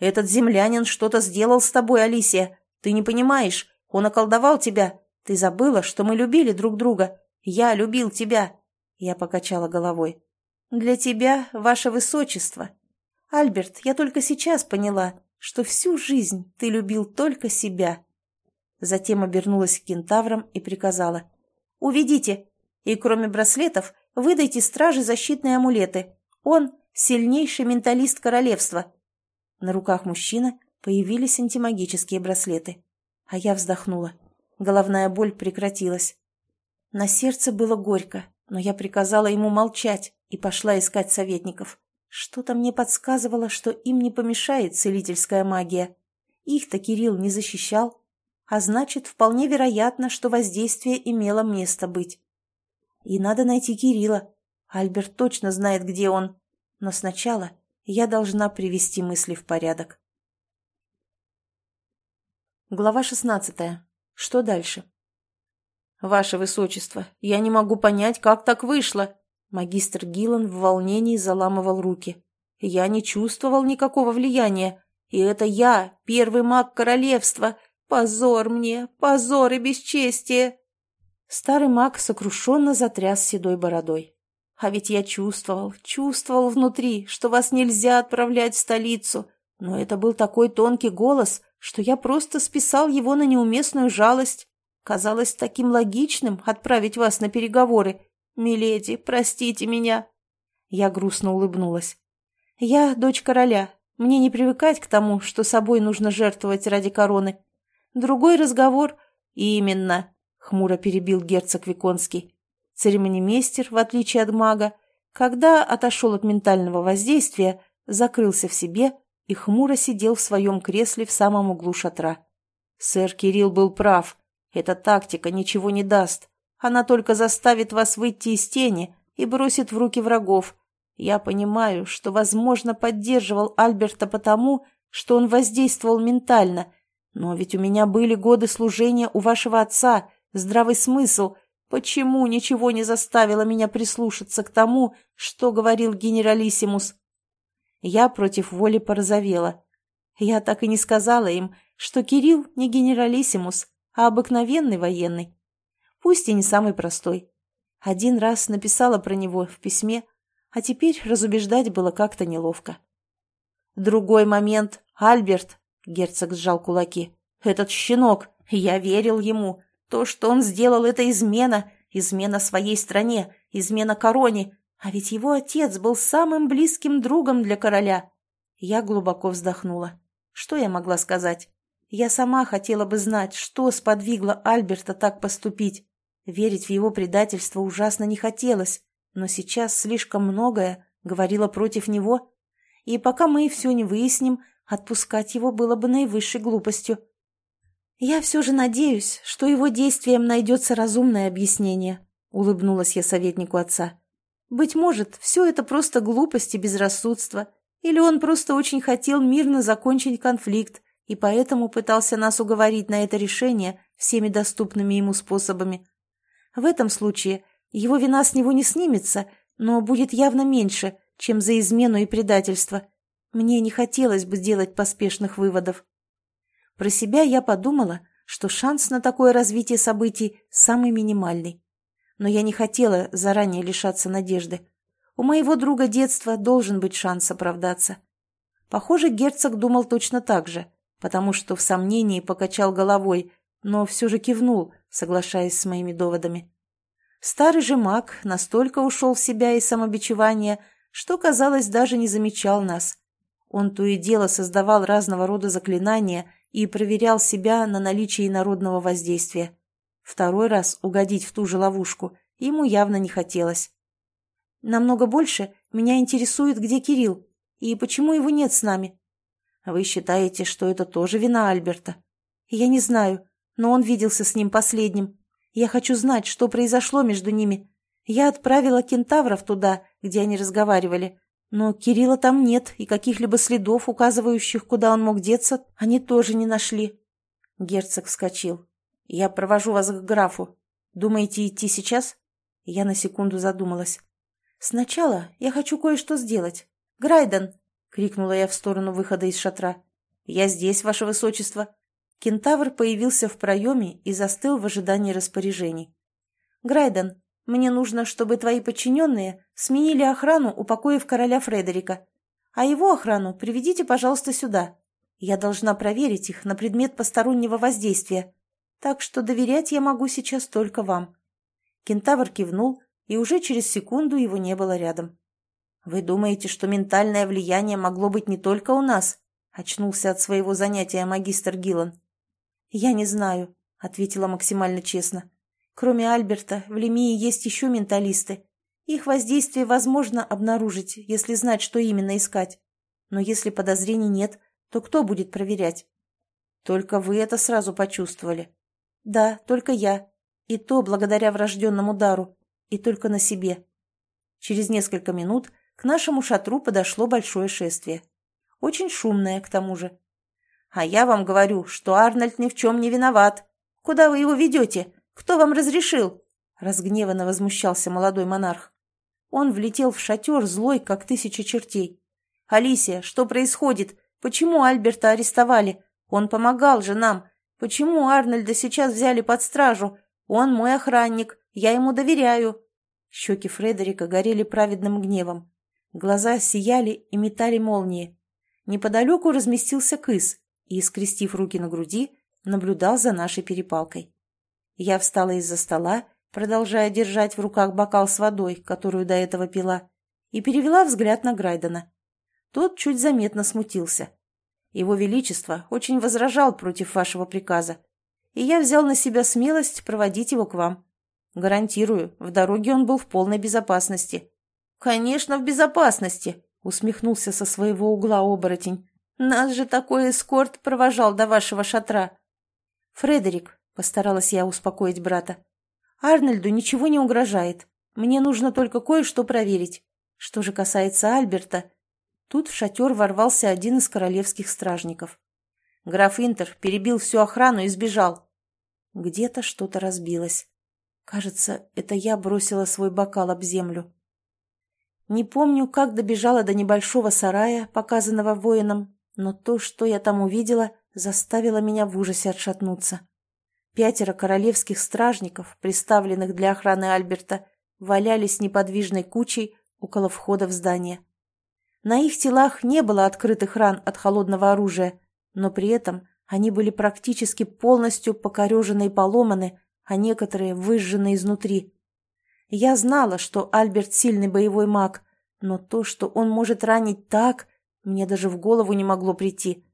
«Этот землянин что-то сделал с тобой, Алисия. Ты не понимаешь. Он околдовал тебя. Ты забыла, что мы любили друг друга. Я любил тебя». Я покачала головой. «Для тебя, ваше высочество. Альберт, я только сейчас поняла, что всю жизнь ты любил только себя». Затем обернулась к кентаврам и приказала. «Уведите, и кроме браслетов выдайте страже защитные амулеты. Он – сильнейший менталист королевства. На руках мужчины появились антимагические браслеты. А я вздохнула. Головная боль прекратилась. На сердце было горько, но я приказала ему молчать и пошла искать советников. Что-то мне подсказывало, что им не помешает целительская магия. Их-то Кирилл не защищал, а значит, вполне вероятно, что воздействие имело место быть. И надо найти Кирилла, Альберт точно знает, где он. Но сначала я должна привести мысли в порядок. Глава шестнадцатая. Что дальше? «Ваше Высочество, я не могу понять, как так вышло!» Магистр Гиллан в волнении заламывал руки. «Я не чувствовал никакого влияния. И это я, первый маг королевства. Позор мне, позор и бесчестие!» Старый маг сокрушенно затряс седой бородой. А ведь я чувствовал, чувствовал внутри, что вас нельзя отправлять в столицу. Но это был такой тонкий голос, что я просто списал его на неуместную жалость. Казалось таким логичным отправить вас на переговоры. Миледи, простите меня. Я грустно улыбнулась. Я дочь короля. Мне не привыкать к тому, что собой нужно жертвовать ради короны. Другой разговор. Именно, хмуро перебил герцог Виконский. Церемонимейстер, в отличие от мага, когда отошел от ментального воздействия, закрылся в себе и хмуро сидел в своем кресле в самом углу шатра. Сэр Кирилл был прав. Эта тактика ничего не даст. Она только заставит вас выйти из тени и бросит в руки врагов. Я понимаю, что, возможно, поддерживал Альберта потому, что он воздействовал ментально. Но ведь у меня были годы служения у вашего отца, здравый смысл. Почему ничего не заставило меня прислушаться к тому, что говорил генералиссимус? Я против воли порозовела. Я так и не сказала им, что Кирилл не генералиссимус, а обыкновенный военный. Пусть и не самый простой. Один раз написала про него в письме, а теперь разубеждать было как-то неловко. Другой момент. Альберт, герцог сжал кулаки. Этот щенок, я верил ему. То, что он сделал, это измена. Измена своей стране, измена короне. А ведь его отец был самым близким другом для короля. Я глубоко вздохнула. Что я могла сказать? Я сама хотела бы знать, что сподвигло Альберта так поступить. Верить в его предательство ужасно не хотелось, но сейчас слишком многое говорило против него. И пока мы все не выясним, отпускать его было бы наивысшей глупостью. «Я все же надеюсь, что его действиям найдется разумное объяснение», — улыбнулась я советнику отца. «Быть может, все это просто глупость и безрассудство, или он просто очень хотел мирно закончить конфликт, и поэтому пытался нас уговорить на это решение всеми доступными ему способами. В этом случае его вина с него не снимется, но будет явно меньше, чем за измену и предательство. Мне не хотелось бы делать поспешных выводов. Про себя я подумала, что шанс на такое развитие событий самый минимальный. Но я не хотела заранее лишаться надежды. У моего друга детства должен быть шанс оправдаться. Похоже, герцог думал точно так же потому что в сомнении покачал головой, но все же кивнул, соглашаясь с моими доводами. Старый же маг настолько ушел в себя и самобичевание, что, казалось, даже не замечал нас. Он то и дело создавал разного рода заклинания и проверял себя на наличие инородного воздействия. Второй раз угодить в ту же ловушку ему явно не хотелось. Намного больше меня интересует, где Кирилл, и почему его нет с нами. Вы считаете, что это тоже вина Альберта? Я не знаю, но он виделся с ним последним. Я хочу знать, что произошло между ними. Я отправила кентавров туда, где они разговаривали. Но Кирилла там нет, и каких-либо следов, указывающих, куда он мог деться, они тоже не нашли. Герцог вскочил. «Я провожу вас к графу. Думаете идти сейчас?» Я на секунду задумалась. «Сначала я хочу кое-что сделать. Грайден, — крикнула я в сторону выхода из шатра. «Я здесь, ваше высочество!» Кентавр появился в проеме и застыл в ожидании распоряжений. «Грайден, мне нужно, чтобы твои подчиненные сменили охрану у покоев короля Фредерика. А его охрану приведите, пожалуйста, сюда. Я должна проверить их на предмет постороннего воздействия. Так что доверять я могу сейчас только вам». Кентавр кивнул, и уже через секунду его не было рядом. «Вы думаете, что ментальное влияние могло быть не только у нас?» — очнулся от своего занятия магистр Гиллан. «Я не знаю», — ответила максимально честно. «Кроме Альберта, в Лемии есть еще менталисты. Их воздействие возможно обнаружить, если знать, что именно искать. Но если подозрений нет, то кто будет проверять?» «Только вы это сразу почувствовали». «Да, только я. И то благодаря врожденному дару. И только на себе». Через несколько минут к нашему шатру подошло большое шествие. Очень шумное, к тому же. «А я вам говорю, что Арнольд ни в чем не виноват. Куда вы его ведете? Кто вам разрешил?» Разгневанно возмущался молодой монарх. Он влетел в шатер злой, как тысяча чертей. «Алисия, что происходит? Почему Альберта арестовали? Он помогал же нам. Почему Арнольда сейчас взяли под стражу? Он мой охранник, я ему доверяю». Щеки Фредерика горели праведным гневом. Глаза сияли и метали молнии. Неподалеку разместился кыс и, скрестив руки на груди, наблюдал за нашей перепалкой. Я встала из-за стола, продолжая держать в руках бокал с водой, которую до этого пила, и перевела взгляд на Грайдена. Тот чуть заметно смутился. Его Величество очень возражал против вашего приказа, и я взял на себя смелость проводить его к вам. Гарантирую, в дороге он был в полной безопасности. «Конечно, в безопасности!» — усмехнулся со своего угла оборотень. «Нас же такой эскорт провожал до вашего шатра!» «Фредерик», — постаралась я успокоить брата, — «Арнольду ничего не угрожает. Мне нужно только кое-что проверить. Что же касается Альберта, Тут в шатер ворвался один из королевских стражников. Граф Интер перебил всю охрану и сбежал. Где-то что-то разбилось. Кажется, это я бросила свой бокал об землю. Не помню, как добежала до небольшого сарая, показанного воином, но то, что я там увидела, заставило меня в ужасе отшатнуться. Пятеро королевских стражников, приставленных для охраны Альберта, валялись неподвижной кучей около входа в здание. На их телах не было открытых ран от холодного оружия, но при этом они были практически полностью покорежены и поломаны, а некоторые выжжены изнутри. Я знала, что Альберт сильный боевой маг, но то, что он может ранить так, мне даже в голову не могло прийти.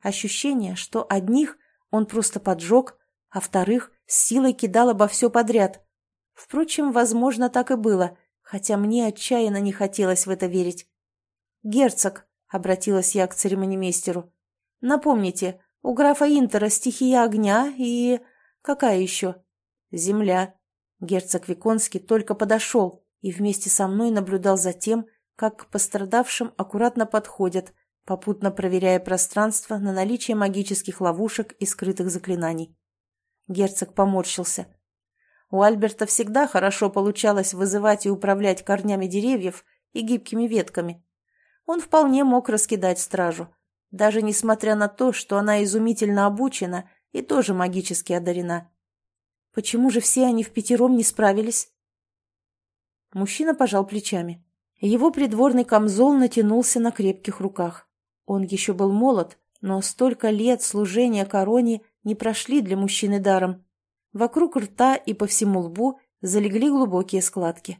Ощущение, что одних он просто поджег, а вторых с силой кидал обо все подряд. Впрочем, возможно, так и было, хотя мне отчаянно не хотелось в это верить. «Герцог», — обратилась я к церемонимейстеру, — «напомните, у графа Интера стихия огня и... какая еще?» «Земля». Герцог Виконский только подошел и вместе со мной наблюдал за тем, как к пострадавшим аккуратно подходят, попутно проверяя пространство на наличие магических ловушек и скрытых заклинаний. Герцог поморщился. У Альберта всегда хорошо получалось вызывать и управлять корнями деревьев и гибкими ветками он вполне мог раскидать стражу, даже несмотря на то, что она изумительно обучена и тоже магически одарена. Почему же все они в пятером не справились? Мужчина пожал плечами. Его придворный камзол натянулся на крепких руках. Он еще был молод, но столько лет служения короне не прошли для мужчины даром. Вокруг рта и по всему лбу залегли глубокие складки.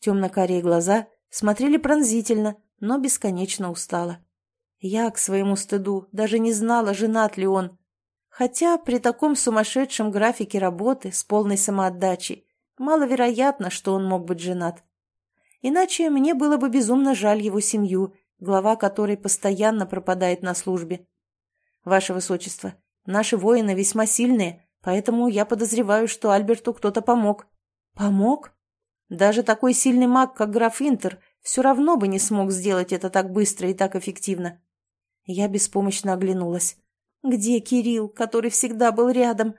Темно-карие глаза смотрели пронзительно, но бесконечно устала. Я, к своему стыду, даже не знала, женат ли он. Хотя при таком сумасшедшем графике работы с полной самоотдачей маловероятно, что он мог быть женат. Иначе мне было бы безумно жаль его семью, глава которой постоянно пропадает на службе. Ваше Высочество, наши воины весьма сильные, поэтому я подозреваю, что Альберту кто-то помог. Помог? Даже такой сильный маг, как граф Интер, все равно бы не смог сделать это так быстро и так эффективно. Я беспомощно оглянулась. Где Кирилл, который всегда был рядом?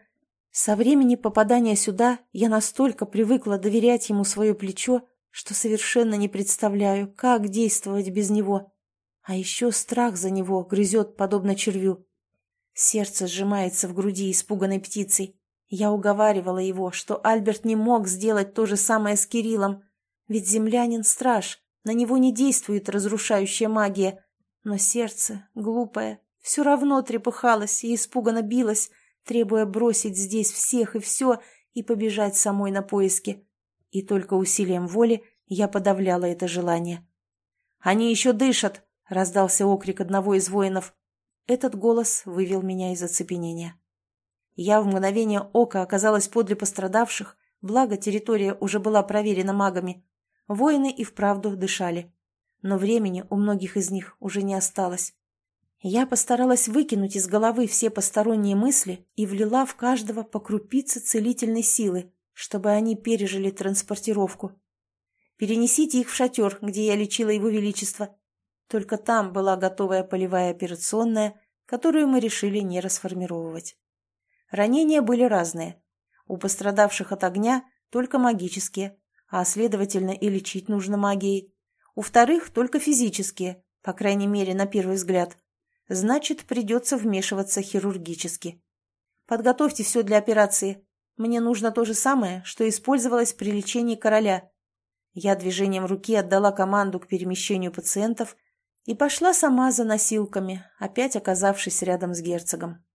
Со времени попадания сюда я настолько привыкла доверять ему свое плечо, что совершенно не представляю, как действовать без него. А еще страх за него грызет, подобно червю. Сердце сжимается в груди испуганной птицей. Я уговаривала его, что Альберт не мог сделать то же самое с Кириллом, ведь землянин — страж, на него не действует разрушающая магия. Но сердце, глупое, все равно трепыхалось и испуганно билось, требуя бросить здесь всех и все и побежать самой на поиски. И только усилием воли я подавляла это желание. «Они еще дышат!» — раздался окрик одного из воинов. Этот голос вывел меня из оцепенения. Я в мгновение ока оказалась подле пострадавших, благо территория уже была проверена магами. Воины и вправду дышали. Но времени у многих из них уже не осталось. Я постаралась выкинуть из головы все посторонние мысли и влила в каждого по крупице целительной силы, чтобы они пережили транспортировку. Перенесите их в шатер, где я лечила его величество. Только там была готовая полевая операционная, которую мы решили не расформировывать. Ранения были разные. У пострадавших от огня только магические, а, следовательно, и лечить нужно магией. У вторых только физические, по крайней мере, на первый взгляд. Значит, придется вмешиваться хирургически. Подготовьте все для операции. Мне нужно то же самое, что использовалось при лечении короля. Я движением руки отдала команду к перемещению пациентов и пошла сама за носилками, опять оказавшись рядом с герцогом.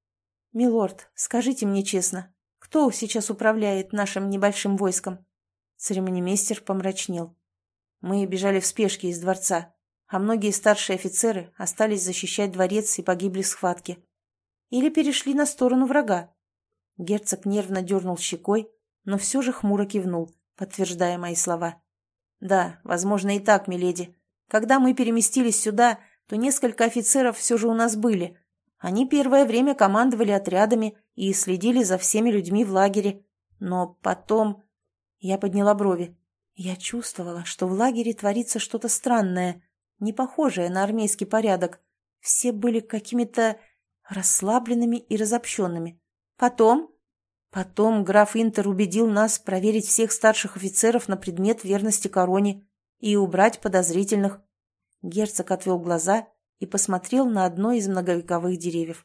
«Милорд, скажите мне честно, Кто сейчас управляет нашим небольшим войском?» Церемонимейстер помрачнел. Мы бежали в спешке из дворца, а многие старшие офицеры остались защищать дворец и погибли в схватке. Или перешли на сторону врага. Герцог нервно дернул щекой, но все же хмуро кивнул, подтверждая мои слова. «Да, возможно и так, миледи. Когда мы переместились сюда, то несколько офицеров все же у нас были. Они первое время командовали отрядами и следили за всеми людьми в лагере. Но потом...» Я подняла брови. Я чувствовала, что в лагере творится что-то странное, не похожее на армейский порядок. Все были какими-то расслабленными и разобщенными. Потом... Потом граф Интер убедил нас проверить всех старших офицеров на предмет верности короне и убрать подозрительных. Герцог отвел глаза и посмотрел на одно из многовековых деревьев.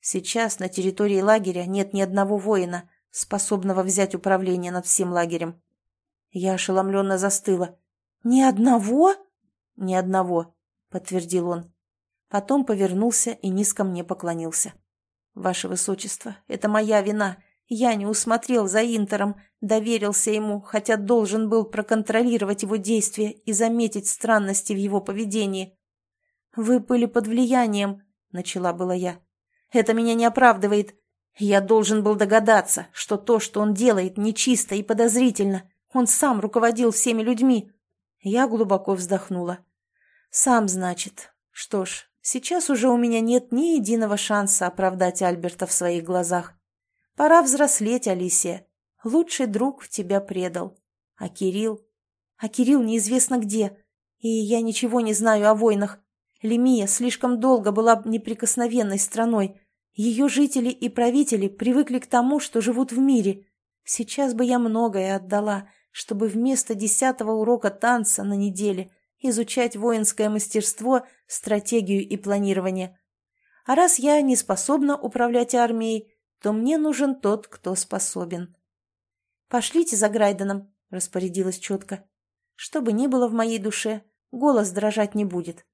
Сейчас на территории лагеря нет ни одного воина, способного взять управление над всем лагерем. Я ошеломленно застыла. «Ни одного?» «Ни одного», — подтвердил он. Потом повернулся и низко мне поклонился. «Ваше Высочество, это моя вина. Я не усмотрел за Интером, доверился ему, хотя должен был проконтролировать его действия и заметить странности в его поведении». «Вы были под влиянием», — начала была я. «Это меня не оправдывает. Я должен был догадаться, что то, что он делает, нечисто и подозрительно. Он сам руководил всеми людьми. Я глубоко вздохнула. Сам, значит. Что ж, сейчас уже у меня нет ни единого шанса оправдать Альберта в своих глазах. Пора взрослеть, Алисия. Лучший друг тебя предал. А Кирилл? А Кирилл неизвестно где. И я ничего не знаю о войнах. Лемия слишком долго была неприкосновенной страной. Ее жители и правители привыкли к тому, что живут в мире. Сейчас бы я многое отдала, чтобы вместо десятого урока танца на неделе изучать воинское мастерство, стратегию и планирование. А раз я не способна управлять армией, то мне нужен тот, кто способен. «Пошлите за Грайденом», — распорядилась четко. «Что бы ни было в моей душе, голос дрожать не будет.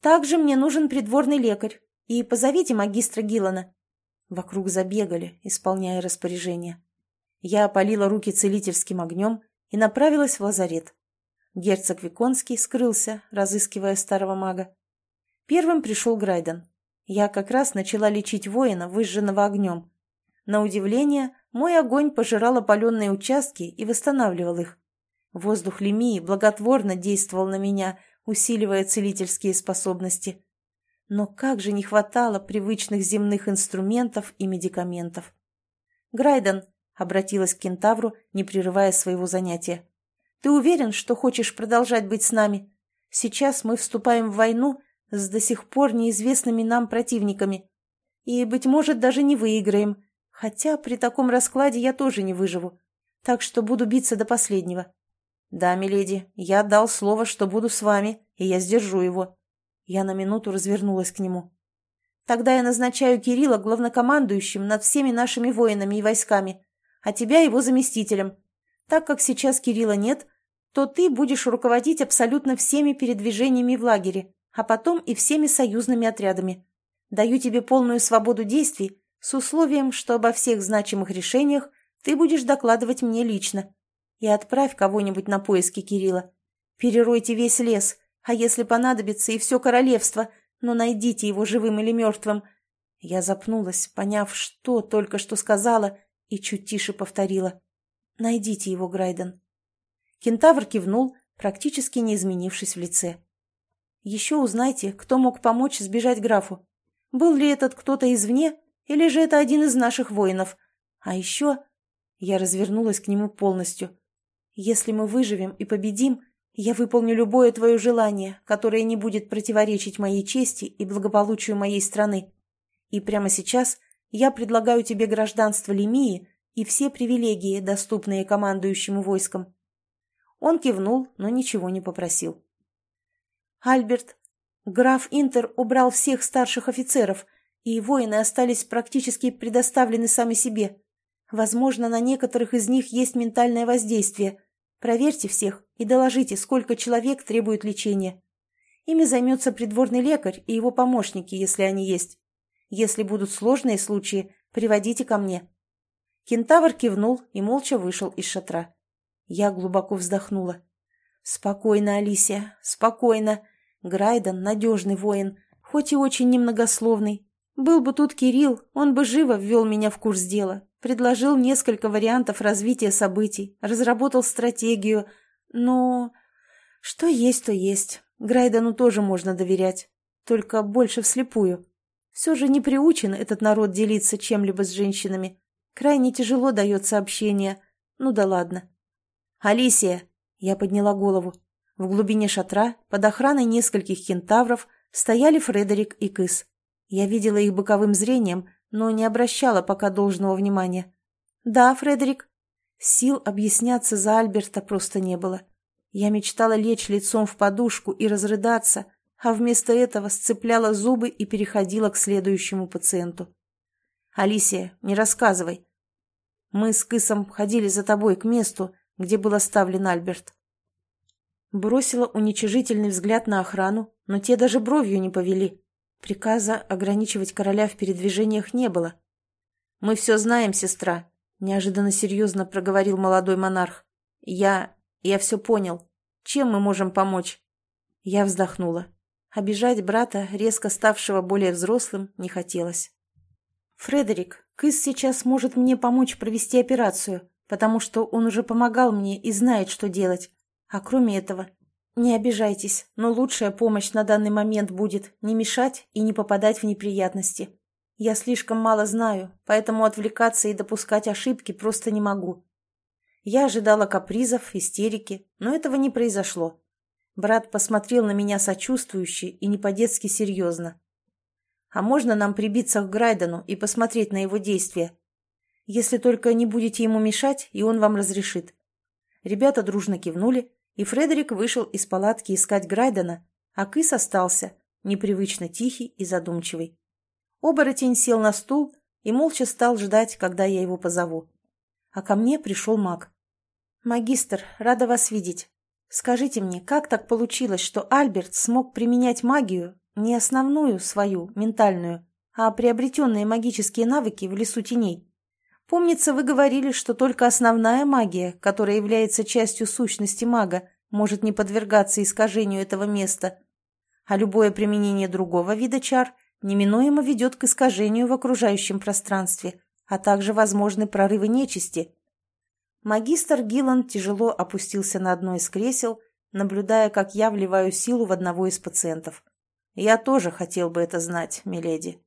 Также мне нужен придворный лекарь, и позовите магистра Гиллана». Вокруг забегали, исполняя распоряжение. Я опалила руки целительским огнем и направилась в лазарет. Герцог Виконский скрылся, разыскивая старого мага. Первым пришел Грайден. Я как раз начала лечить воина, выжженного огнем. На удивление, мой огонь пожирал опаленные участки и восстанавливал их. Воздух Лемии благотворно действовал на меня, усиливая целительские способности. Но как же не хватало привычных земных инструментов и медикаментов. «Грайден, обратилась к кентавру, не прерывая своего занятия. «Ты уверен, что хочешь продолжать быть с нами? Сейчас мы вступаем в войну с до сих пор неизвестными нам противниками. И, быть может, даже не выиграем. Хотя при таком раскладе я тоже не выживу. Так что буду биться до последнего». «Да, миледи, я дал слово, что буду с вами, и я сдержу его». Я на минуту развернулась к нему. «Тогда я назначаю Кирилла главнокомандующим над всеми нашими воинами и войсками а тебя его заместителем. Так как сейчас Кирилла нет, то ты будешь руководить абсолютно всеми передвижениями в лагере, а потом и всеми союзными отрядами. Даю тебе полную свободу действий с условием, что обо всех значимых решениях ты будешь докладывать мне лично. И отправь кого-нибудь на поиски Кирилла. Переройте весь лес, а если понадобится и все королевство, но найдите его живым или мертвым. Я запнулась, поняв, что только что сказала, и чуть тише повторила. «Найдите его, Грайден». Кентавр кивнул, практически не изменившись в лице. «Еще узнайте, кто мог помочь сбежать графу. Был ли этот кто-то извне, или же это один из наших воинов? А еще...» Я развернулась к нему полностью. «Если мы выживем и победим, я выполню любое твое желание, которое не будет противоречить моей чести и благополучию моей страны. И прямо сейчас я предлагаю тебе гражданство Лемии и все привилегии, доступные командующему войском». Он кивнул, но ничего не попросил. «Альберт, граф Интер убрал всех старших офицеров, и воины остались практически предоставлены сами себе. Возможно, на некоторых из них есть ментальное воздействие. Проверьте всех и доложите, сколько человек требует лечения. Ими займется придворный лекарь и его помощники, если они есть. Если будут сложные случаи, приводите ко мне. Кентавр кивнул и молча вышел из шатра. Я глубоко вздохнула. «Спокойно, Алисия, спокойно. Грайден — надежный воин, хоть и очень немногословный. Был бы тут Кирилл, он бы живо ввел меня в курс дела, предложил несколько вариантов развития событий, разработал стратегию. Но что есть, то есть. Грайдену тоже можно доверять, только больше вслепую. Все же не приучен этот народ делиться чем-либо с женщинами. Крайне тяжело дается общение. Ну да ладно. «Алисия!» Я подняла голову. В глубине шатра, под охраной нескольких кентавров, стояли Фредерик и Кыс. Я видела их боковым зрением, но не обращала пока должного внимания. «Да, Фредерик». Сил объясняться за Альберта просто не было. Я мечтала лечь лицом в подушку и разрыдаться, а вместо этого сцепляла зубы и переходила к следующему пациенту. «Алисия, не рассказывай. Мы с Кысом ходили за тобой к месту, где был оставлен Альберт». Бросила уничижительный взгляд на охрану, но те даже бровью не повели. Приказа ограничивать короля в передвижениях не было. «Мы все знаем, сестра», — неожиданно серьезно проговорил молодой монарх. «Я... я все понял. Чем мы можем помочь?» Я вздохнула. Обижать брата, резко ставшего более взрослым, не хотелось. «Фредерик, Кыс сейчас может мне помочь провести операцию, потому что он уже помогал мне и знает, что делать. А кроме этого, не обижайтесь, но лучшая помощь на данный момент будет не мешать и не попадать в неприятности. Я слишком мало знаю, поэтому отвлекаться и допускать ошибки просто не могу. Я ожидала капризов, истерики, но этого не произошло. Брат посмотрел на меня сочувствующе и не по-детски серьезно. «А можно нам прибиться к Грайдену и посмотреть на его действия? Если только не будете ему мешать, и он вам разрешит». Ребята дружно кивнули, и Фредерик вышел из палатки искать Грайдена, а Кыс остался, непривычно тихий и задумчивый. Оборотень сел на стул и молча стал ждать, когда я его позову. А ко мне пришел маг. «Магистр, рада вас видеть. Скажите мне, как так получилось, что Альберт смог применять магию, не основную свою, ментальную, а приобретенные магические навыки в лесу теней? Помнится, вы говорили, что только основная магия, которая является частью сущности мага, может не подвергаться искажению этого места, а любое применение другого вида чар неминуемо ведет к искажению в окружающем пространстве, а также возможны прорывы нечисти. Магистр Гиллан тяжело опустился на одно из кресел, наблюдая, как я вливаю силу в одного из пациентов. Я тоже хотел бы это знать, миледи.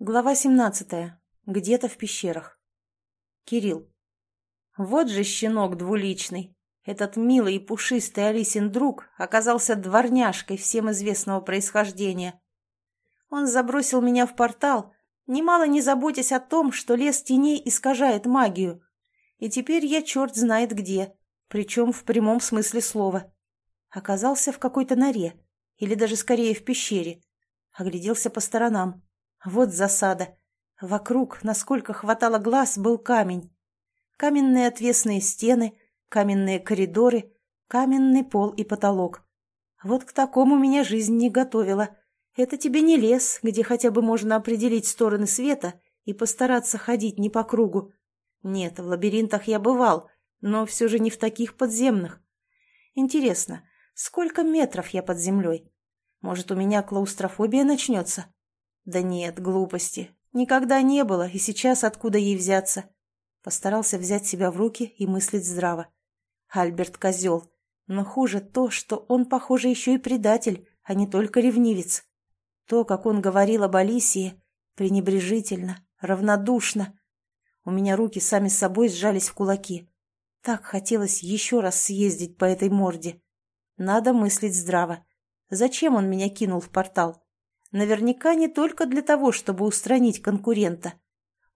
Глава 17. Где-то в пещерах. Кирилл. Вот же щенок двуличный. Этот милый и пушистый Алисин друг оказался дворняжкой всем известного происхождения. Он забросил меня в портал, немало не заботясь о том, что лес теней искажает магию. И теперь я черт знает где, причем в прямом смысле слова. Оказался в какой-то норе, или даже скорее в пещере. Огляделся по сторонам. Вот засада. Вокруг, насколько хватало глаз, был камень. Каменные отвесные стены, каменные коридоры, каменный пол и потолок. Вот к такому меня жизнь не готовила. Это тебе не лес, где хотя бы можно определить стороны света и постараться ходить не по кругу. Нет, в лабиринтах я бывал, но все же не в таких подземных. Интересно, сколько метров я под землей? Может, у меня клаустрофобия начнется? Да нет, глупости. Никогда не было, и сейчас откуда ей взяться? Постарался взять себя в руки и мыслить здраво. Альберт козел. Но хуже то, что он, похоже, еще и предатель, а не только ревнивец. То, как он говорил об Алисии, пренебрежительно, равнодушно. У меня руки сами собой сжались в кулаки. Так хотелось еще раз съездить по этой морде. Надо мыслить здраво. Зачем он меня кинул в портал? Наверняка не только для того, чтобы устранить конкурента.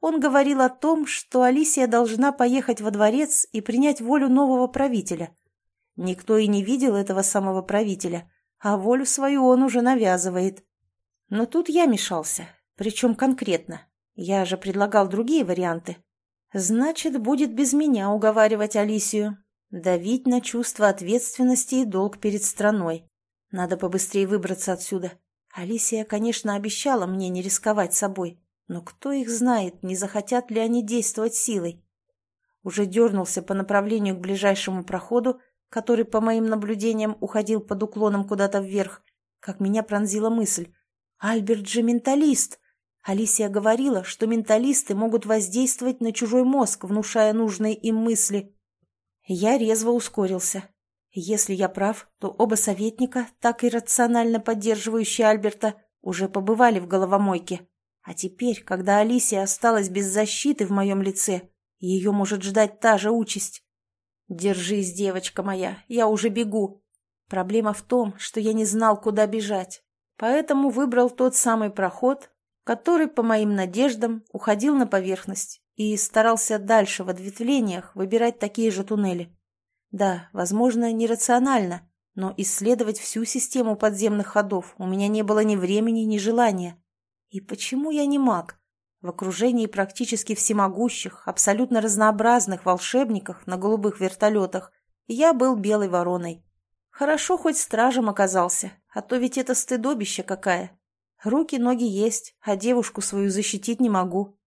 Он говорил о том, что Алисия должна поехать во дворец и принять волю нового правителя. Никто и не видел этого самого правителя, а волю свою он уже навязывает. Но тут я мешался, причем конкретно. Я же предлагал другие варианты. Значит, будет без меня уговаривать Алисию. Давить на чувство ответственности и долг перед страной. Надо побыстрее выбраться отсюда. Алисия, конечно, обещала мне не рисковать собой, Но кто их знает, не захотят ли они действовать силой? Уже дернулся по направлению к ближайшему проходу, который, по моим наблюдениям, уходил под уклоном куда-то вверх, как меня пронзила мысль. «Альберт же менталист!» Алисия говорила, что менталисты могут воздействовать на чужой мозг, внушая нужные им мысли. Я резво ускорился. Если я прав, то оба советника, так и рационально поддерживающие Альберта, уже побывали в головомойке. А теперь, когда Алисия осталась без защиты в моем лице, ее может ждать та же участь. «Держись, девочка моя, я уже бегу». Проблема в том, что я не знал, куда бежать, поэтому выбрал тот самый проход, который, по моим надеждам, уходил на поверхность и старался дальше в ответвлениях выбирать такие же туннели. Да, возможно, нерационально, но исследовать всю систему подземных ходов у меня не было ни времени, ни желания. И почему я не маг? В окружении практически всемогущих, абсолютно разнообразных волшебников на голубых вертолетах я был белой вороной. Хорошо хоть стражем оказался, а то ведь это стыдобище какая. Руки, ноги есть, а девушку свою защитить не могу.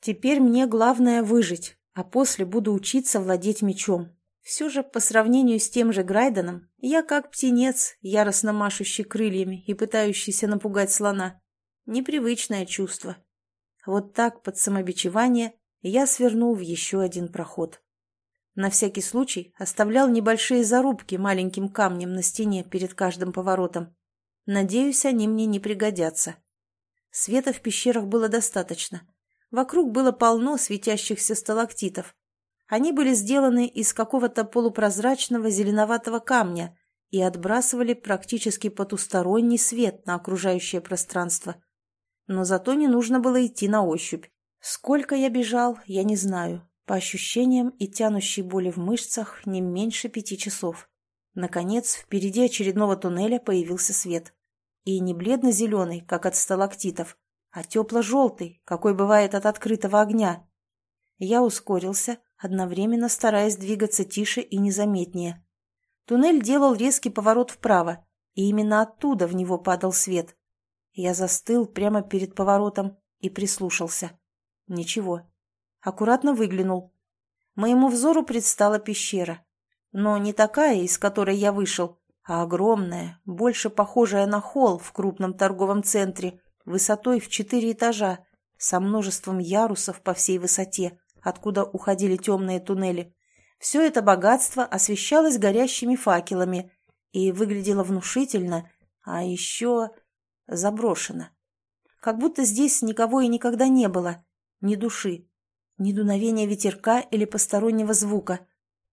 Теперь мне главное выжить, а после буду учиться владеть мечом. Все же, по сравнению с тем же Грайденом, я как птенец, яростно машущий крыльями и пытающийся напугать слона. Непривычное чувство. Вот так, под самобичевание, я свернул в еще один проход. На всякий случай оставлял небольшие зарубки маленьким камнем на стене перед каждым поворотом. Надеюсь, они мне не пригодятся. Света в пещерах было достаточно. Вокруг было полно светящихся сталактитов. Они были сделаны из какого-то полупрозрачного зеленоватого камня и отбрасывали практически потусторонний свет на окружающее пространство но зато не нужно было идти на ощупь. Сколько я бежал, я не знаю. По ощущениям и тянущей боли в мышцах не меньше пяти часов. Наконец, впереди очередного туннеля появился свет. И не бледно-зеленый, как от сталактитов, а тепло-желтый, какой бывает от открытого огня. Я ускорился, одновременно стараясь двигаться тише и незаметнее. Туннель делал резкий поворот вправо, и именно оттуда в него падал свет. Я застыл прямо перед поворотом и прислушался. Ничего. Аккуратно выглянул. Моему взору предстала пещера. Но не такая, из которой я вышел, а огромная, больше похожая на холл в крупном торговом центре, высотой в четыре этажа, со множеством ярусов по всей высоте, откуда уходили темные туннели. Все это богатство освещалось горящими факелами и выглядело внушительно, а еще заброшено. Как будто здесь никого и никогда не было, ни души, ни дуновения ветерка или постороннего звука.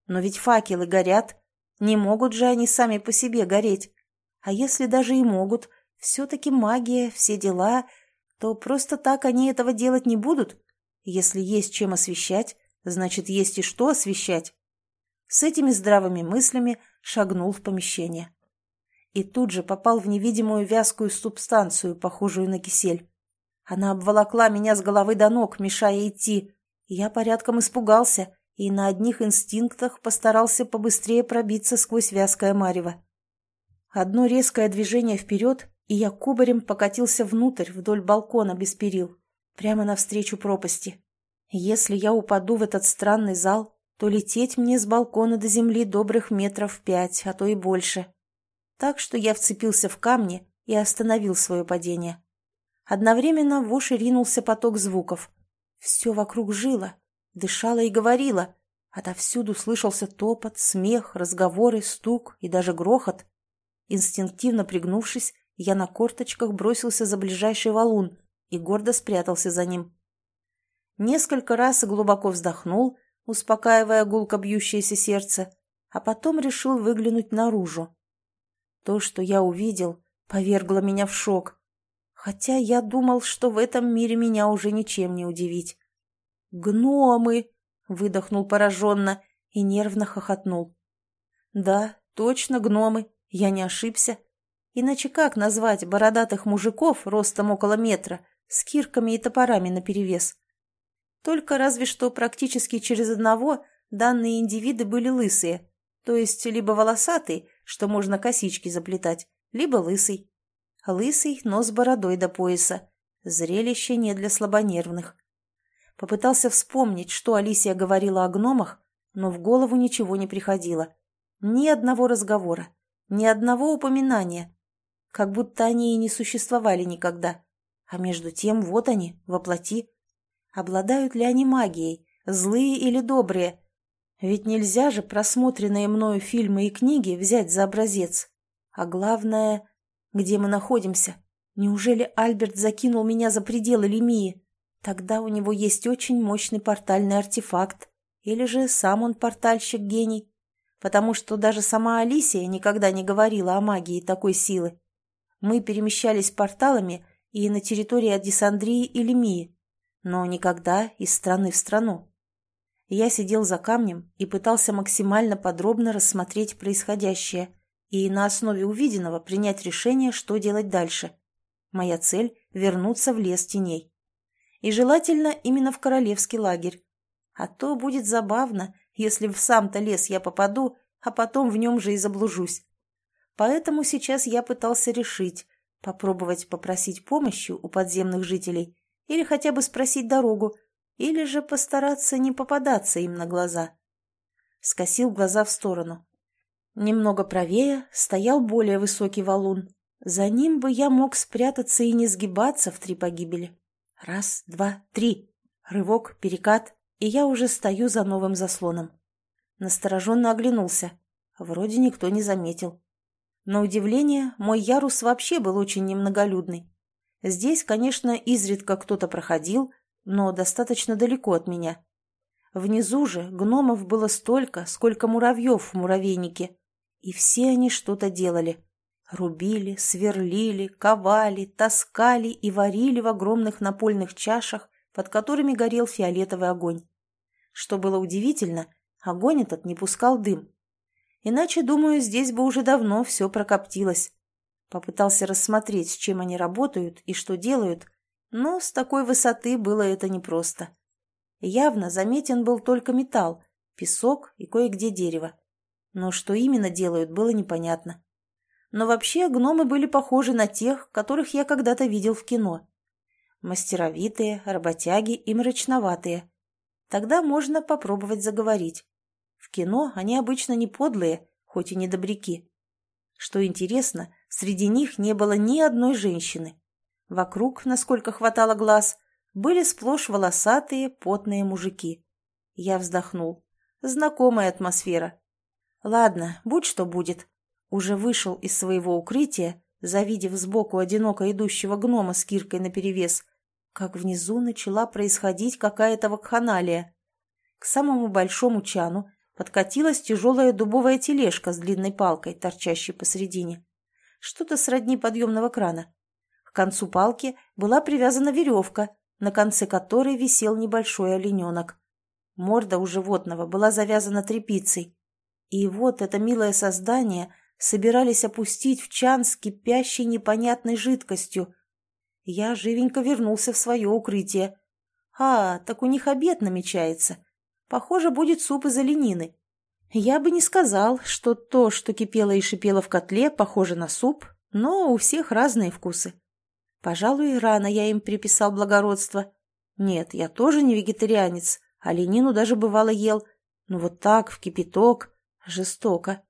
Но ведь факелы горят, не могут же они сами по себе гореть. А если даже и могут, все-таки магия, все дела, то просто так они этого делать не будут. Если есть чем освещать, значит, есть и что освещать. С этими здравыми мыслями шагнул в помещение и тут же попал в невидимую вязкую субстанцию, похожую на кисель. Она обволокла меня с головы до ног, мешая идти. Я порядком испугался и на одних инстинктах постарался побыстрее пробиться сквозь вязкое марево. Одно резкое движение вперед, и я кубарем покатился внутрь вдоль балкона без перил, прямо навстречу пропасти. Если я упаду в этот странный зал, то лететь мне с балкона до земли добрых метров пять, а то и больше так что я вцепился в камни и остановил свое падение. Одновременно в уши ринулся поток звуков. Все вокруг жило, дышало и говорило. Отовсюду слышался топот, смех, разговоры, стук и даже грохот. Инстинктивно пригнувшись, я на корточках бросился за ближайший валун и гордо спрятался за ним. Несколько раз глубоко вздохнул, успокаивая гулко бьющееся сердце, а потом решил выглянуть наружу. То, что я увидел, повергло меня в шок. Хотя я думал, что в этом мире меня уже ничем не удивить. «Гномы!» — выдохнул пораженно и нервно хохотнул. «Да, точно гномы, я не ошибся. Иначе как назвать бородатых мужиков ростом около метра с кирками и топорами наперевес? Только разве что практически через одного данные индивиды были лысые, то есть либо волосатый, что можно косички заплетать, либо лысый. Лысый, но с бородой до пояса, Зрелище не для слабонервных. Попытался вспомнить, что Алисия говорила о гномах, но в голову ничего не приходило. Ни одного разговора, ни одного упоминания. Как будто они и не существовали никогда. А между тем, вот они, воплоти. Обладают ли они магией, злые или добрые? Ведь нельзя же просмотренные мною фильмы и книги взять за образец. А главное, где мы находимся? Неужели Альберт закинул меня за пределы Лемии? Тогда у него есть очень мощный портальный артефакт. Или же сам он портальщик-гений. Потому что даже сама Алисия никогда не говорила о магии такой силы. Мы перемещались порталами и на территории Адисандрии и Лемии, но никогда из страны в страну. Я сидел за камнем и пытался максимально подробно рассмотреть происходящее и на основе увиденного принять решение, что делать дальше. Моя цель – вернуться в лес теней. И желательно именно в королевский лагерь. А то будет забавно, если в сам-то лес я попаду, а потом в нем же и заблужусь. Поэтому сейчас я пытался решить, попробовать попросить помощи у подземных жителей или хотя бы спросить дорогу, или же постараться не попадаться им на глаза. Скосил глаза в сторону. Немного правее стоял более высокий валун. За ним бы я мог спрятаться и не сгибаться в три погибели. Раз, два, три. Рывок, перекат, и я уже стою за новым заслоном. Настороженно оглянулся. Вроде никто не заметил. На удивление, мой ярус вообще был очень немноголюдный. Здесь, конечно, изредка кто-то проходил, но достаточно далеко от меня. Внизу же гномов было столько, сколько муравьев в муравейнике, и все они что-то делали. Рубили, сверлили, ковали, таскали и варили в огромных напольных чашах, под которыми горел фиолетовый огонь. Что было удивительно, огонь этот не пускал дым, Иначе, думаю, здесь бы уже давно все прокоптилось. Попытался рассмотреть, с чем они работают и что делают, но с такой высоты было это непросто. Явно заметен был только металл, песок и кое-где дерево. Но что именно делают, было непонятно. Но вообще гномы были похожи на тех, которых я когда-то видел в кино. Мастеровитые, работяги и мрачноватые. Тогда можно попробовать заговорить. В кино они обычно не подлые, хоть и не добряки. Что интересно, среди них не было ни одной женщины. Вокруг, насколько хватало глаз, были сплошь волосатые, потные мужики. Я вздохнул. Знакомая атмосфера. Ладно, будь что будет. Уже вышел из своего укрытия, завидев сбоку одиноко идущего гнома с киркой наперевес, как внизу начала происходить какая-то вакханалия. К самому большому чану подкатилась тяжелая дубовая тележка с длинной палкой, торчащей посредине. Что-то сродни подъемного крана. К концу палки была привязана веревка, на конце которой висел небольшой олененок. Морда у животного была завязана тряпицей. И вот это милое создание собирались опустить в чан с кипящей непонятной жидкостью. Я живенько вернулся в свое укрытие. А, так у них обед намечается. Похоже, будет суп из оленины. Я бы не сказал, что то, что кипело и шипело в котле, похоже на суп, но у всех разные вкусы. Пожалуй, рано я им приписал благородство. Нет, я тоже не вегетарианец, оленину даже бывало ел. Но вот так, в кипяток, жестоко.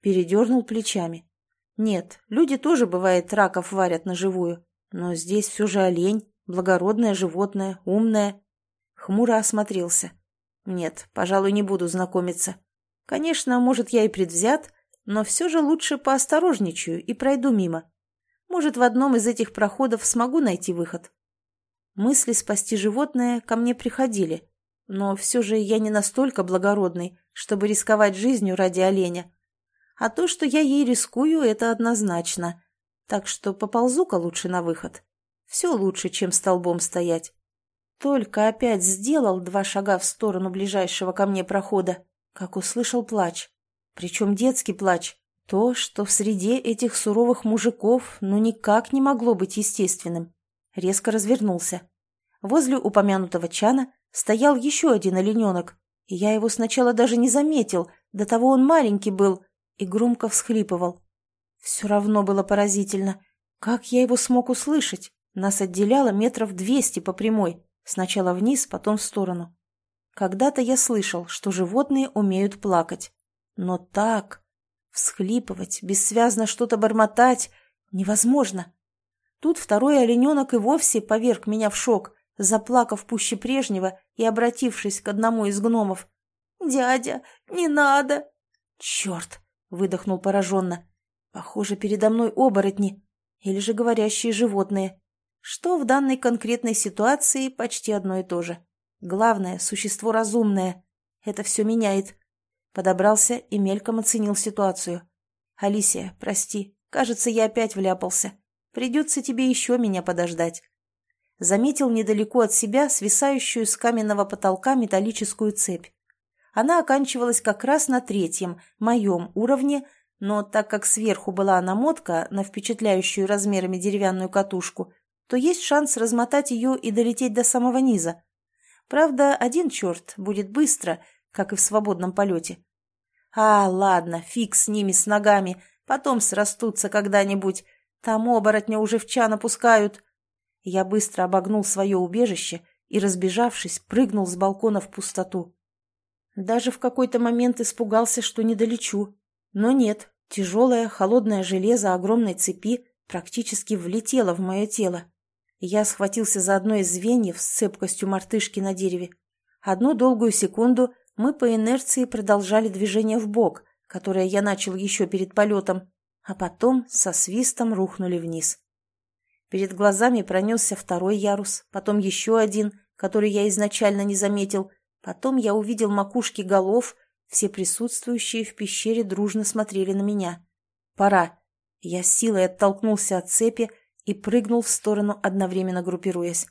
Передернул плечами. Нет, люди тоже, бывает, раков варят на живую. Но здесь все же олень, благородное животное, умное. Хмуро осмотрелся. Нет, пожалуй, не буду знакомиться. Конечно, может, я и предвзят, но все же лучше поосторожничаю и пройду мимо. Может, в одном из этих проходов смогу найти выход. Мысли спасти животное ко мне приходили, но все же я не настолько благородный, чтобы рисковать жизнью ради оленя. А то, что я ей рискую, это однозначно. Так что поползу-ка лучше на выход. Все лучше, чем столбом стоять. Только опять сделал два шага в сторону ближайшего ко мне прохода, как услышал плач. Причем детский плач. То, что в среде этих суровых мужиков ну никак не могло быть естественным. Резко развернулся. Возле упомянутого чана стоял еще один олененок, и я его сначала даже не заметил, до того он маленький был, и громко всхлипывал. Все равно было поразительно. Как я его смог услышать? Нас отделяло метров двести по прямой, сначала вниз, потом в сторону. Когда-то я слышал, что животные умеют плакать. Но так, всхлипывать, бессвязно что-то бормотать, невозможно. Тут второй олененок и вовсе поверг меня в шок, заплакав пуще прежнего и обратившись к одному из гномов. «Дядя, не надо!» «Черт!» — выдохнул пораженно. «Похоже, передо мной оборотни или же говорящие животные, что в данной конкретной ситуации почти одно и то же. Главное — существо разумное. Это все меняет». Подобрался и мельком оценил ситуацию. «Алисия, прости, кажется, я опять вляпался. Придется тебе еще меня подождать» заметил недалеко от себя свисающую с каменного потолка металлическую цепь. Она оканчивалась как раз на третьем, моем уровне, но так как сверху была намотка на впечатляющую размерами деревянную катушку, то есть шанс размотать ее и долететь до самого низа. Правда, один черт будет быстро, как и в свободном полете. А, ладно, фиг с ними, с ногами, потом срастутся когда-нибудь. Там оборотня уже в чан опускают. Я быстро обогнул свое убежище и, разбежавшись, прыгнул с балкона в пустоту. Даже в какой-то момент испугался, что не долечу. Но нет, тяжелое, холодное железо огромной цепи практически влетело в мое тело. Я схватился за одно из звеньев с цепкостью мартышки на дереве. Одну долгую секунду мы по инерции продолжали движение в бок, которое я начал еще перед полетом, а потом со свистом рухнули вниз. Перед глазами пронесся второй ярус, потом еще один, который я изначально не заметил. Потом я увидел макушки голов, все присутствующие в пещере дружно смотрели на меня. «Пора!» Я силой оттолкнулся от цепи и прыгнул в сторону, одновременно группируясь.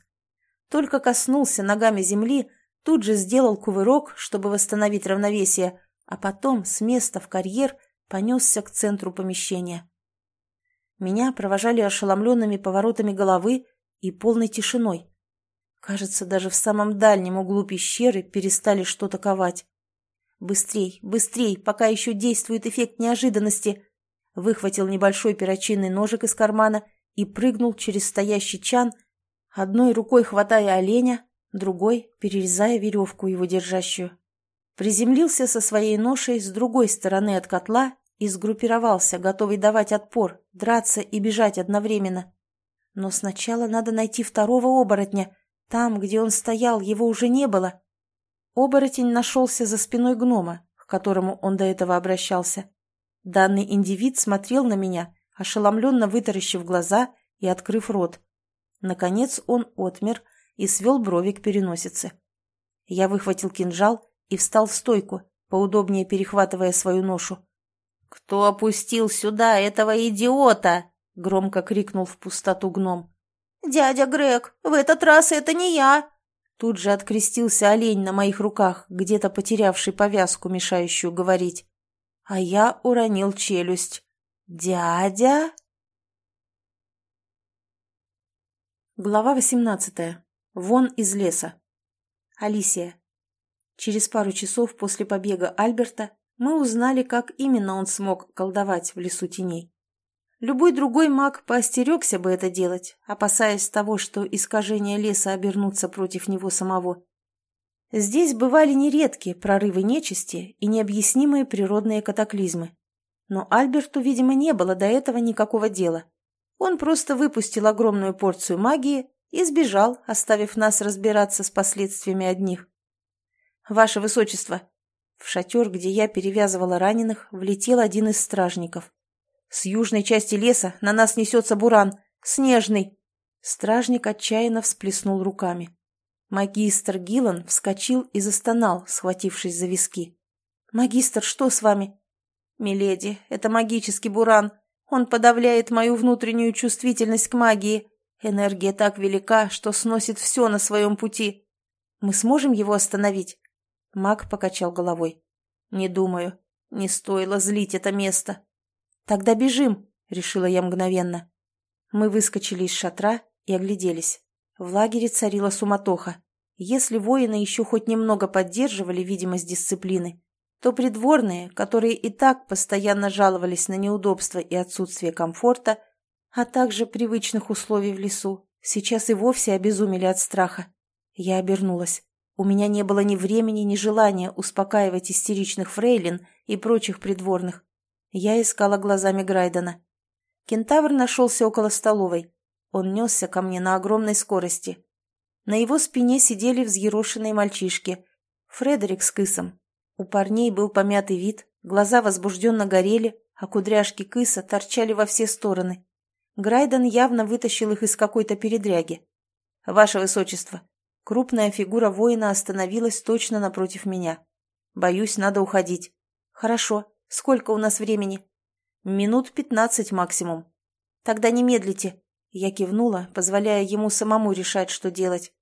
Только коснулся ногами земли, тут же сделал кувырок, чтобы восстановить равновесие, а потом с места в карьер понесся к центру помещения. Меня провожали ошеломленными поворотами головы и полной тишиной. Кажется, даже в самом дальнем углу пещеры перестали что-то ковать. «Быстрей, быстрей, пока еще действует эффект неожиданности!» Выхватил небольшой перочинный ножик из кармана и прыгнул через стоящий чан, одной рукой хватая оленя, другой перерезая веревку его держащую. Приземлился со своей ношей с другой стороны от котла и сгруппировался, готовый давать отпор, драться и бежать одновременно. Но сначала надо найти второго оборотня. Там, где он стоял, его уже не было. Оборотень нашелся за спиной гнома, к которому он до этого обращался. Данный индивид смотрел на меня, ошеломленно вытаращив глаза и открыв рот. Наконец он отмер и свел брови к переносице. Я выхватил кинжал и встал в стойку, поудобнее перехватывая свою ношу. «Кто опустил сюда этого идиота?» — громко крикнул в пустоту гном. «Дядя Грег, в этот раз это не я!» Тут же открестился олень на моих руках, где-то потерявший повязку, мешающую говорить. А я уронил челюсть. «Дядя?» Глава восемнадцатая. Вон из леса. Алисия. Через пару часов после побега Альберта мы узнали, как именно он смог колдовать в лесу теней. Любой другой маг поостерегся бы это делать, опасаясь того, что искажения леса обернутся против него самого. Здесь бывали нередки прорывы нечисти и необъяснимые природные катаклизмы. Но Альберту, видимо, не было до этого никакого дела. Он просто выпустил огромную порцию магии и сбежал, оставив нас разбираться с последствиями одних. «Ваше Высочество!» В шатер, где я перевязывала раненых, влетел один из стражников. «С южной части леса на нас несется буран. Снежный!» Стражник отчаянно всплеснул руками. Магистр Гиллан вскочил и застонал, схватившись за виски. «Магистр, что с вами?» «Миледи, это магический буран. Он подавляет мою внутреннюю чувствительность к магии. Энергия так велика, что сносит все на своем пути. Мы сможем его остановить?» Маг покачал головой. «Не думаю. Не стоило злить это место». «Тогда бежим», — решила я мгновенно. Мы выскочили из шатра и огляделись. В лагере царила суматоха. Если воины еще хоть немного поддерживали видимость дисциплины, то придворные, которые и так постоянно жаловались на неудобства и отсутствие комфорта, а также привычных условий в лесу, Сейчас и вовсе обезумели от страха. Я обернулась. У меня не было ни времени, ни желания успокаивать истеричных фрейлин и прочих придворных. Я искала глазами Грайдена. Кентавр нашелся около столовой. Он несся ко мне на огромной скорости. На его спине сидели взъерошенные мальчишки. Фредерик с Кысом. У парней был помятый вид, глаза возбужденно горели, а кудряшки Кыса торчали во все стороны. Грайден явно вытащил их из какой-то передряги. «Ваше Высочество!» Крупная фигура воина остановилась точно напротив меня. «Боюсь, надо уходить». «Хорошо. Сколько у нас времени?» «Минут пятнадцать максимум». «Тогда не медлите». Я кивнула, позволяя ему самому решать, что делать.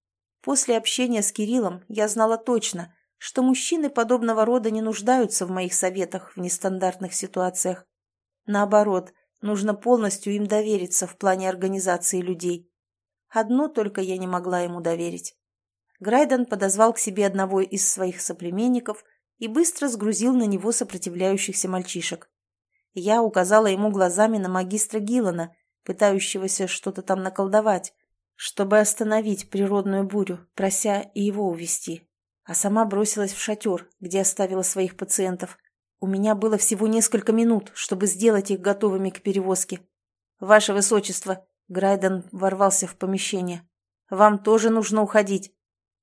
После общения с Кириллом я знала точно, что мужчины подобного рода не нуждаются в моих советах в нестандартных ситуациях. Наоборот, Нужно полностью им довериться в плане организации людей. Одно только я не могла ему доверить. Грайден подозвал к себе одного из своих соплеменников и быстро сгрузил на него сопротивляющихся мальчишек. Я указала ему глазами на магистра Гиллана, пытающегося что-то там наколдовать, чтобы остановить природную бурю, прося и его увести, а сама бросилась в шатер, где оставила своих пациентов. У меня было всего несколько минут, чтобы сделать их готовыми к перевозке. «Ваше Высочество!» — Грайден ворвался в помещение. «Вам тоже нужно уходить».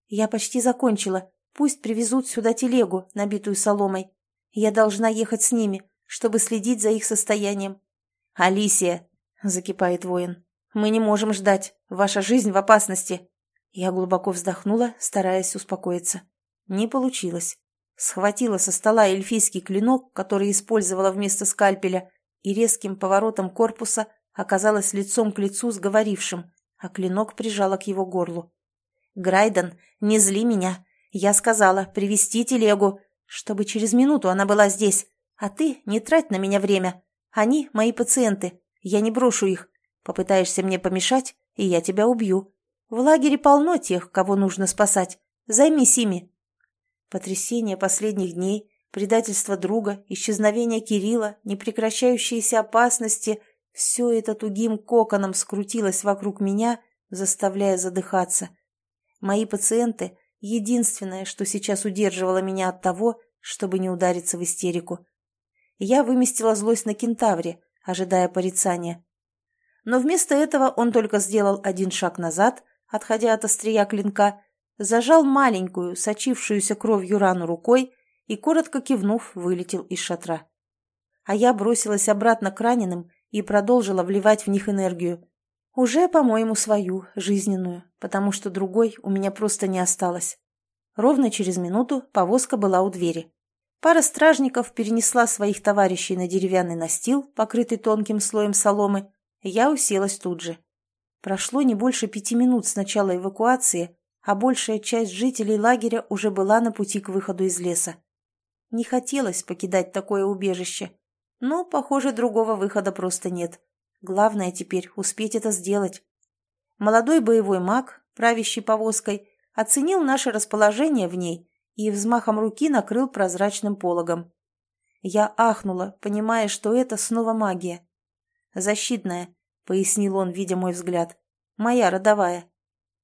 «Я почти закончила. Пусть привезут сюда телегу, набитую соломой. Я должна ехать с ними, чтобы следить за их состоянием». «Алисия!» — закипает воин. «Мы не можем ждать. Ваша жизнь в опасности». Я глубоко вздохнула, стараясь успокоиться. Не получилось схватила со стола эльфийский клинок, который использовала вместо скальпеля, и резким поворотом корпуса оказалась лицом к лицу с говорившим, а клинок прижала к его горлу. «Грайден, не зли меня. Я сказала, привести телегу, чтобы через минуту она была здесь. А ты не трать на меня время. Они мои пациенты. Я не брошу их. Попытаешься мне помешать, и я тебя убью. В лагере полно тех, кого нужно спасать. Займись ими». Потрясение последних дней, предательство друга, исчезновение Кирилла, непрекращающиеся опасности – все это тугим коконом скрутилось вокруг меня, заставляя задыхаться. Мои пациенты – единственное, что сейчас удерживало меня от того, чтобы не удариться в истерику. Я выместила злость на кентавре, ожидая порицания. Но вместо этого он только сделал один шаг назад, отходя от острия клинка, зажал маленькую, сочившуюся кровью рану рукой и, коротко кивнув, вылетел из шатра. А я бросилась обратно к раненым и продолжила вливать в них энергию. Уже, по-моему, свою, жизненную, потому что другой у меня просто не осталось. Ровно через минуту повозка была у двери. Пара стражников перенесла своих товарищей на деревянный настил, покрытый тонким слоем соломы. Я уселась тут же. Прошло не больше пяти минут с начала эвакуации, а большая часть жителей лагеря уже была на пути к выходу из леса. Не хотелось покидать такое убежище, но, похоже, другого выхода просто нет. Главное теперь успеть это сделать. Молодой боевой маг, правящий повозкой, оценил наше расположение в ней и взмахом руки накрыл прозрачным пологом. Я ахнула, понимая, что это снова магия. «Защитная», — пояснил он, видя мой взгляд. «Моя родовая».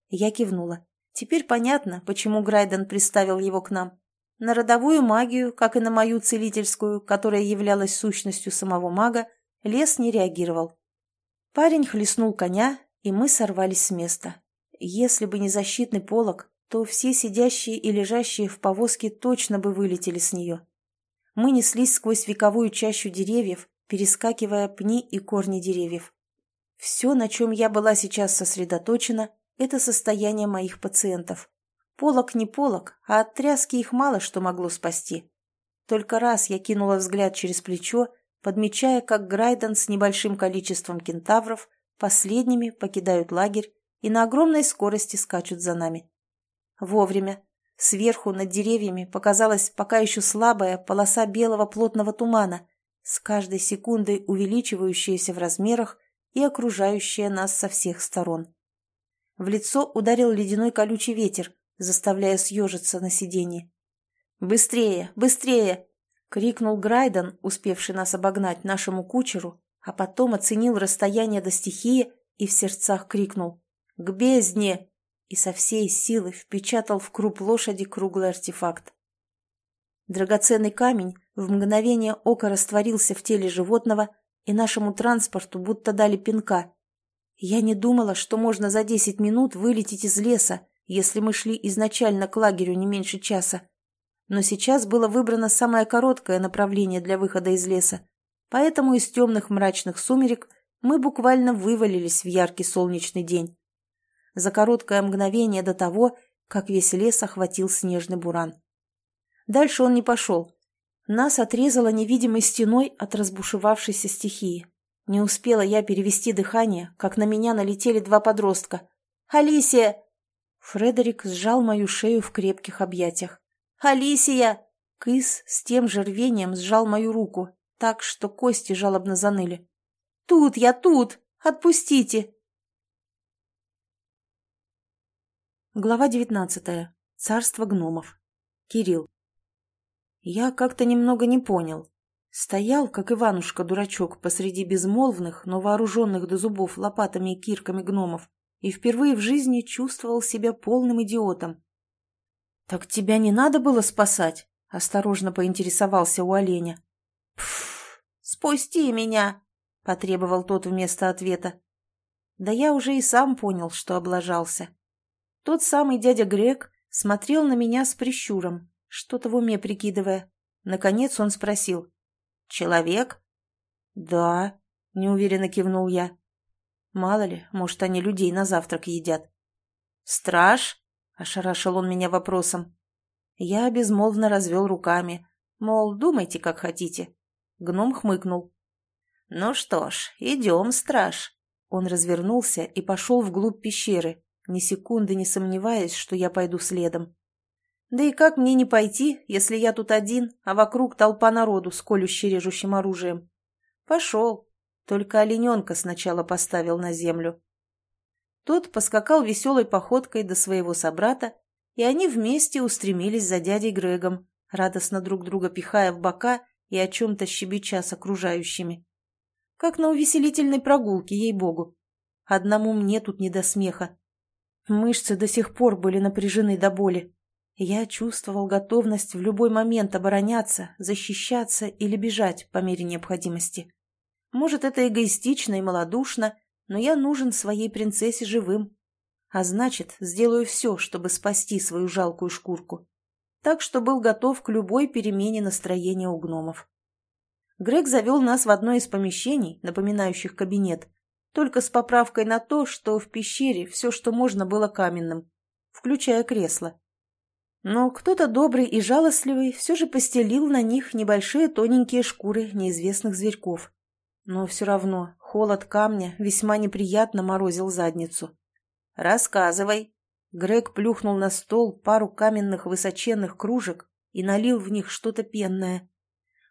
Я кивнула. Теперь понятно, почему Грайден приставил его к нам. На родовую магию, как и на мою целительскую, которая являлась сущностью самого мага, лес не реагировал. Парень хлестнул коня, и мы сорвались с места. Если бы не защитный полог, то все сидящие и лежащие в повозке точно бы вылетели с нее. Мы неслись сквозь вековую чащу деревьев, перескакивая пни и корни деревьев. Все, на чем я была сейчас сосредоточена, это состояние моих пациентов. Полок не полок, а от тряски их мало что могло спасти. Только раз я кинула взгляд через плечо, подмечая, как Грайден с небольшим количеством кентавров последними покидают лагерь и на огромной скорости скачут за нами. Вовремя. Сверху над деревьями показалась пока еще слабая полоса белого плотного тумана, с каждой секундой увеличивающаяся в размерах и окружающая нас со всех сторон. В лицо ударил ледяной колючий ветер, заставляя съежиться на сиденье. «Быстрее! Быстрее!» — крикнул Грайден, успевший нас обогнать нашему кучеру, а потом оценил расстояние до стихии и в сердцах крикнул. К бездне!» и со всей силы впечатал в круп лошади круглый артефакт. Драгоценный камень в мгновение ока растворился в теле животного, и нашему транспорту будто дали пинка. Я не думала, что можно за десять минут вылететь из леса, если мы шли изначально к лагерю не меньше часа. Но сейчас было выбрано самое короткое направление для выхода из леса, поэтому из темных мрачных сумерек мы буквально вывалились в яркий солнечный день за короткое мгновение до того, как весь лес охватил снежный буран. Дальше он не пошел. Нас отрезало невидимой стеной от разбушевавшейся стихии. Не успела я перевести дыхание, как на меня налетели два подростка. «Алисия!» Фредерик сжал мою шею в крепких объятиях. «Алисия!» Кыс с тем же рвением сжал мою руку, так что кости жалобно заныли. «Тут я, тут! Отпустите!» Глава девятнадцатая. Царство гномов. Кирилл. Я как-то немного не понял. Стоял, как Иванушка-дурачок, посреди безмолвных, но вооруженных до зубов лопатами и кирками гномов, и впервые в жизни чувствовал себя полным идиотом. «Так тебя не надо было спасать?» — осторожно поинтересовался у оленя. «Пф, спусти меня!» — потребовал тот вместо ответа. Да я уже и сам понял, что облажался. Тот самый дядя Грек смотрел на меня с прищуром, что-то в уме прикидывая. Наконец он спросил. «Человек?» «Да», — неуверенно кивнул я. «Мало ли, может, они людей на завтрак едят». «Страж?» — ошарашил он меня вопросом. Я безмолвно развел руками, мол, думайте, как хотите. Гном хмыкнул. «Ну что ж, идем, страж». Он развернулся и пошел вглубь пещеры, ни секунды не сомневаясь, что я пойду следом. Да и как мне не пойти, если я тут один, а вокруг толпа народу с колюще-режущим оружием? Пошел. Только олененка сначала поставил на землю. Тот поскакал веселой походкой до своего собрата, и они вместе устремились за дядей Грегом, радостно друг друга пихая в бока и о чем-то щебеча с окружающими. Как на увеселительной прогулке, ей-богу. Одному мне тут не до смеха. Мышцы до сих пор были напряжены до боли. Я чувствовал готовность в любой момент обороняться, защищаться или бежать по мере необходимости. Может, это эгоистично и малодушно, но я нужен своей принцессе живым. А значит, сделаю все, чтобы спасти свою жалкую шкурку. Так что был готов к любой перемене настроения у гномов. Грег завел нас в одно из помещений, напоминающих кабинет, только с поправкой на то, что в пещере все, что можно, было каменным, включая кресло. Но кто-то добрый и жалостливый все же постелил на них небольшие тоненькие шкуры неизвестных зверьков. Но все равно холод камня весьма неприятно морозил задницу. «Рассказывай!» Грег плюхнул на стол пару каменных высоченных кружек и налил в них что-то пенное.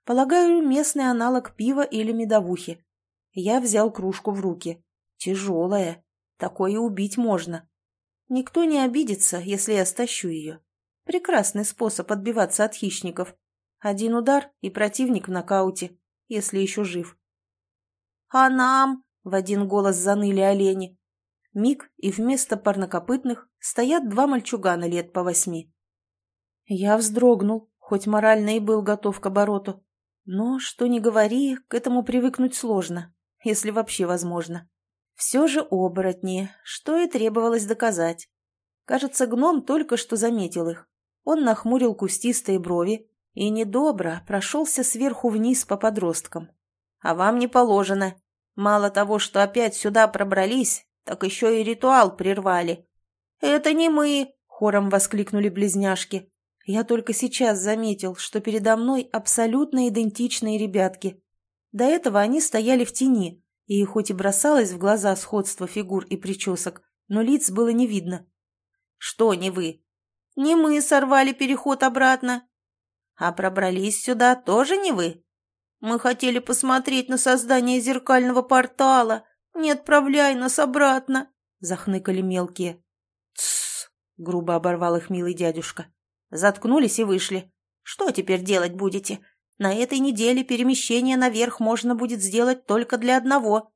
Полагаю, местный аналог пива или медовухи. Я взял кружку в руки. Тяжелая. Такое убить можно. Никто не обидится, если я стащу ее. Прекрасный способ отбиваться от хищников. Один удар, и противник в нокауте, если еще жив. «А нам?» — в один голос заныли олени. Миг, и вместо парнокопытных стоят два мальчугана лет по восьми. Я вздрогнул, хоть морально и был готов к обороту. Но, что ни говори, к этому привыкнуть сложно если вообще возможно. Все же оборотни, что и требовалось доказать. Кажется, гном только что заметил их. Он нахмурил кустистые брови и недобро прошелся сверху вниз по подросткам. «А вам не положено. Мало того, что опять сюда пробрались, так еще и ритуал прервали». «Это не мы!» — хором воскликнули близняшки. Я только сейчас заметил, что передо мной абсолютно идентичные ребятки. До этого они стояли в тени, и хоть и бросалось в глаза сходство фигур и причесок, но лиц было не видно. «Что не вы?» «Не мы сорвали переход обратно». «А пробрались сюда тоже не вы?» «Мы хотели посмотреть на создание зеркального портала. Не отправляй нас обратно», — захныкали мелкие. «Тссс», — грубо оборвал их милый дядюшка. Заткнулись и вышли. «Что теперь делать будете? На этой неделе перемещение наверх можно будет сделать только для одного.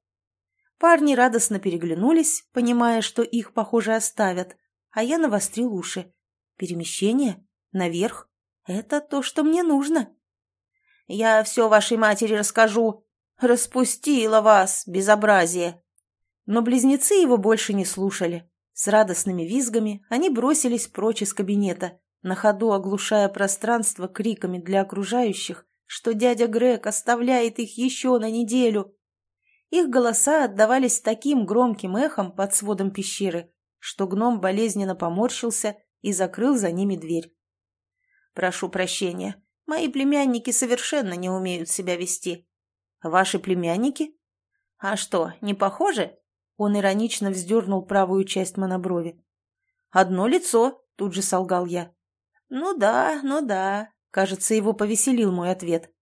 Парни радостно переглянулись, понимая, что их, похоже, оставят, а я навострил уши. Перемещение? Наверх? Это то, что мне нужно. «Я все вашей матери расскажу. Распустила вас, безобразие!» Но близнецы его больше не слушали. С радостными визгами они бросились прочь из кабинета, на ходу оглушая пространство криками для окружающих, что дядя Грег оставляет их еще на неделю. Их голоса отдавались таким громким эхом под сводом пещеры, что гном болезненно поморщился и закрыл за ними дверь. «Прошу прощения, мои племянники совершенно не умеют себя вести». «Ваши племянники?» «А что, не похожи?» Он иронично вздернул правую часть моноброви. «Одно лицо», — тут же солгал я. «Ну да, ну да», — кажется, его повеселил мой ответ.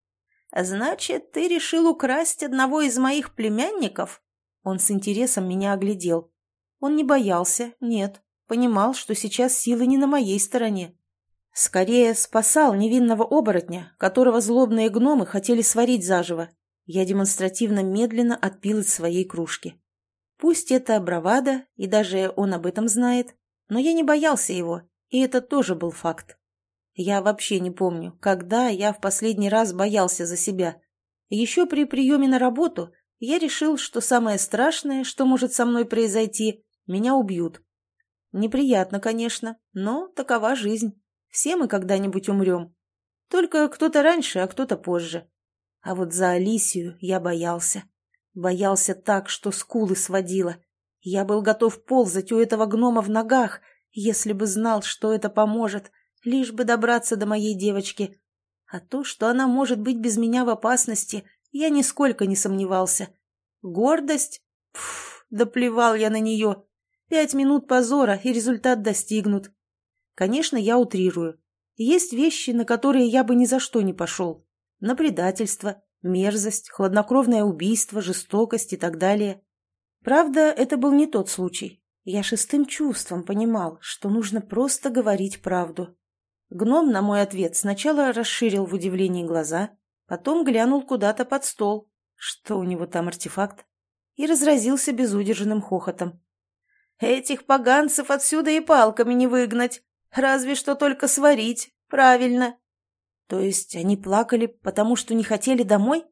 «Значит, ты решил украсть одного из моих племянников?» Он с интересом меня оглядел. Он не боялся, нет, понимал, что сейчас силы не на моей стороне. Скорее, спасал невинного оборотня, которого злобные гномы хотели сварить заживо. Я демонстративно медленно отпил из своей кружки. Пусть это бравада, и даже он об этом знает, но я не боялся его, и это тоже был факт. Я вообще не помню, когда я в последний раз боялся за себя. Еще при приеме на работу я решил, что самое страшное, что может со мной произойти, меня убьют. Неприятно, конечно, но такова жизнь. Все мы когда-нибудь умрем. Только кто-то раньше, а кто-то позже. А вот за Алисию я боялся. Боялся так, что скулы сводило. Я был готов ползать у этого гнома в ногах, если бы знал, что это поможет — лишь бы добраться до моей девочки. А то, что она может быть без меня в опасности, я нисколько не сомневался. Гордость? Пф, да плевал я на нее. Пять минут позора, и результат достигнут. Конечно, я утрирую. Есть вещи, на которые я бы ни за что не пошел. На предательство, мерзость, хладнокровное убийство, жестокость и так далее. Правда, это был не тот случай. Я шестым чувством понимал, что нужно просто говорить правду. Гном на мой ответ сначала расширил в удивлении глаза, потом глянул куда-то под стол, что у него там артефакт, и разразился безудержанным хохотом. «Этих поганцев отсюда и палками не выгнать, разве что только сварить, правильно». «То есть они плакали, потому что не хотели домой?»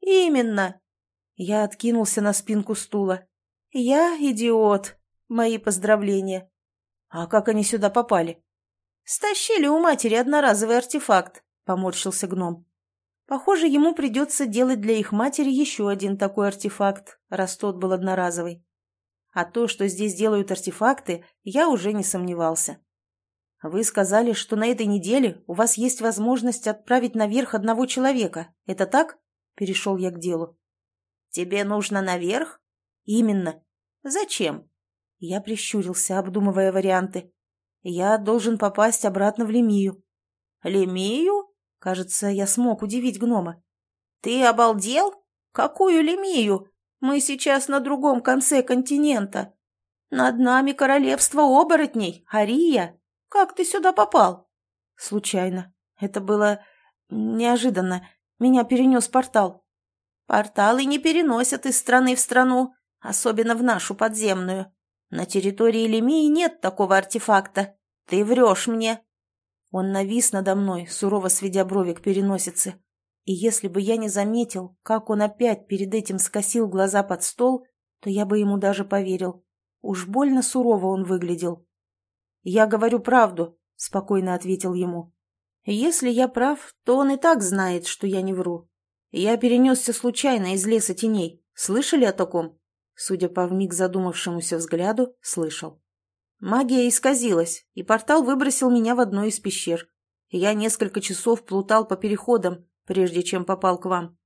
«Именно». Я откинулся на спинку стула. «Я идиот. Мои поздравления». «А как они сюда попали?» «Стащили у матери одноразовый артефакт», — поморщился гном. «Похоже, ему придется делать для их матери еще один такой артефакт, раз тот был одноразовый. А то, что здесь делают артефакты, я уже не сомневался. Вы сказали, что на этой неделе у вас есть возможность отправить наверх одного человека. Это так?» Перешел я к делу. «Тебе нужно наверх?» «Именно. Зачем?» Я прищурился, обдумывая варианты. Я должен попасть обратно в Лемию. Лемию? Кажется, я смог удивить гнома. Ты обалдел? Какую Лемию? Мы сейчас на другом конце континента. Над нами королевство оборотней, Ария. Как ты сюда попал? Случайно. Это было неожиданно. Меня перенес портал. Порталы не переносят из страны в страну, особенно в нашу подземную. На территории Лемии нет такого артефакта. Ты врешь мне. Он навис надо мной, сурово сведя брови к переносице. И если бы я не заметил, как он опять перед этим скосил глаза под стол, то я бы ему даже поверил. Уж больно сурово он выглядел. «Я говорю правду», — спокойно ответил ему. «Если я прав, то он и так знает, что я не вру. Я перенесся случайно из леса теней. Слышали о таком?» Судя по вмиг задумавшемуся взгляду, слышал. Магия исказилась, и портал выбросил меня в одну из пещер. Я несколько часов плутал по переходам, прежде чем попал к вам.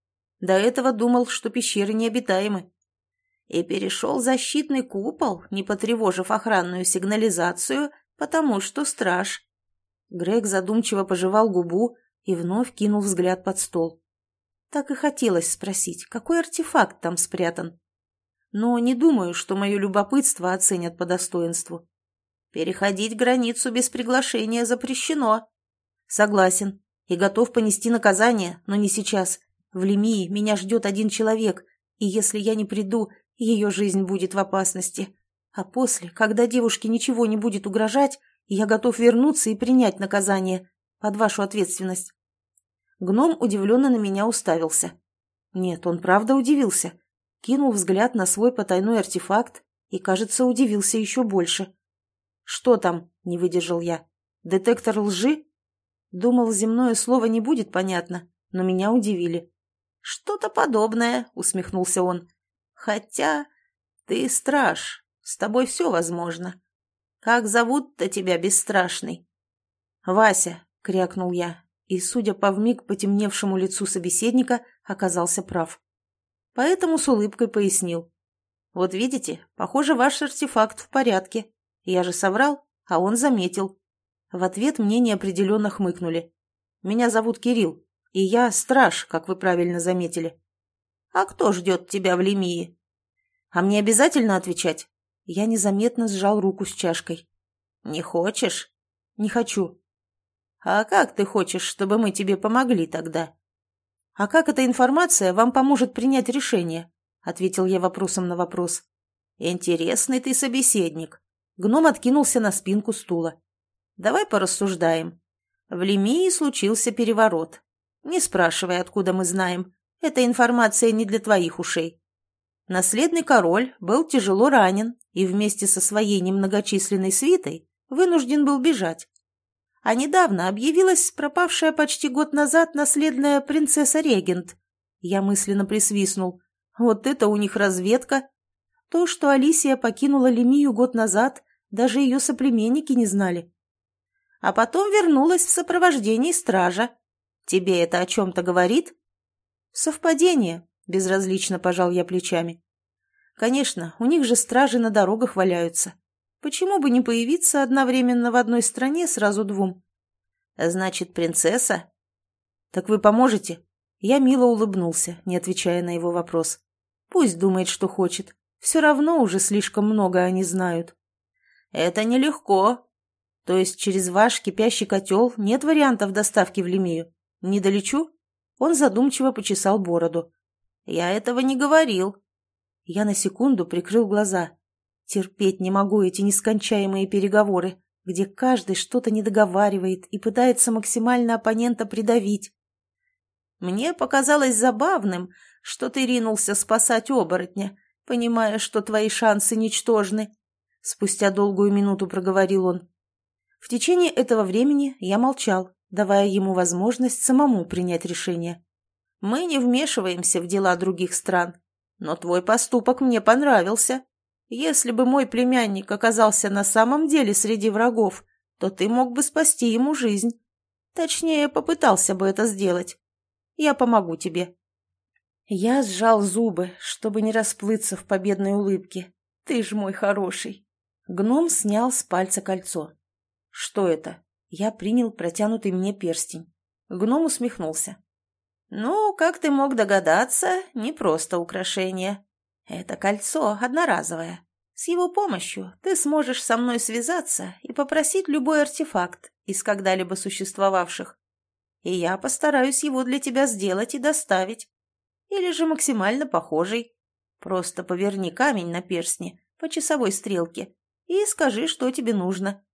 До этого думал, что пещеры необитаемы. И перешел защитный купол, не потревожив охранную сигнализацию, потому что страж. Грег задумчиво пожевал губу и вновь кинул взгляд под стол. Так и хотелось спросить, какой артефакт там спрятан но не думаю, что мое любопытство оценят по достоинству. Переходить границу без приглашения запрещено. Согласен. И готов понести наказание, но не сейчас. В Лемии меня ждет один человек, и если я не приду, ее жизнь будет в опасности. А после, когда девушке ничего не будет угрожать, я готов вернуться и принять наказание под вашу ответственность. Гном удивленно на меня уставился. Нет, он правда удивился. Кинул взгляд на свой потайной артефакт и, кажется, удивился еще больше. «Что там?» — не выдержал я. «Детектор лжи?» Думал, земное слово не будет понятно, но меня удивили. «Что-то подобное», — усмехнулся он. «Хотя ты страж, с тобой все возможно. Как зовут-то тебя, бесстрашный?» «Вася», — крякнул я, и, судя по вмиг потемневшему лицу собеседника, оказался прав. Поэтому с улыбкой пояснил. «Вот видите, похоже, ваш артефакт в порядке. Я же соврал, а он заметил». В ответ мне неопределенно хмыкнули. «Меня зовут Кирилл, и я страж, как вы правильно заметили». «А кто ждет тебя в Лемии?» «А мне обязательно отвечать?» Я незаметно сжал руку с чашкой. «Не хочешь?» «Не хочу». «А как ты хочешь, чтобы мы тебе помогли тогда?» «А как эта информация вам поможет принять решение?» — ответил я вопросом на вопрос. «Интересный ты собеседник». Гном откинулся на спинку стула. «Давай порассуждаем. В Лемии случился переворот. Не спрашивай, откуда мы знаем. Эта информация не для твоих ушей. Наследный король был тяжело ранен и вместе со своей немногочисленной свитой вынужден был бежать. А недавно объявилась пропавшая почти год назад наследная принцесса-регент. Я мысленно присвистнул. Вот это у них разведка. То, что Алисия покинула Лемию год назад, даже ее соплеменники не знали. А потом вернулась в сопровождении стража. Тебе это о чем-то говорит? Совпадение, безразлично пожал я плечами. Конечно, у них же стражи на дорогах валяются. Почему бы не появиться одновременно в одной стране сразу двум? Значит, принцесса? Так вы поможете? Я мило улыбнулся, не отвечая на его вопрос. Пусть думает, что хочет. Все равно уже слишком много они знают. Это нелегко. То есть через ваш кипящий котел нет вариантов доставки в Лемею? Не долечу? Он задумчиво почесал бороду. Я этого не говорил. Я на секунду прикрыл глаза. Терпеть не могу эти нескончаемые переговоры, где каждый что-то недоговаривает и пытается максимально оппонента придавить. Мне показалось забавным, что ты ринулся спасать оборотня, понимая, что твои шансы ничтожны. Спустя долгую минуту проговорил он. В течение этого времени я молчал, давая ему возможность самому принять решение. Мы не вмешиваемся в дела других стран, но твой поступок мне понравился. Если бы мой племянник оказался на самом деле среди врагов, то ты мог бы спасти ему жизнь. Точнее, попытался бы это сделать. Я помогу тебе». Я сжал зубы, чтобы не расплыться в победной улыбке. «Ты ж мой хороший!» Гном снял с пальца кольцо. «Что это?» Я принял протянутый мне перстень. Гном усмехнулся. «Ну, как ты мог догадаться, не просто украшение. Это кольцо одноразовое. С его помощью ты сможешь со мной связаться и попросить любой артефакт из когда-либо существовавших. И я постараюсь его для тебя сделать и доставить. Или же максимально похожий. Просто поверни камень на перстне по часовой стрелке и скажи, что тебе нужно.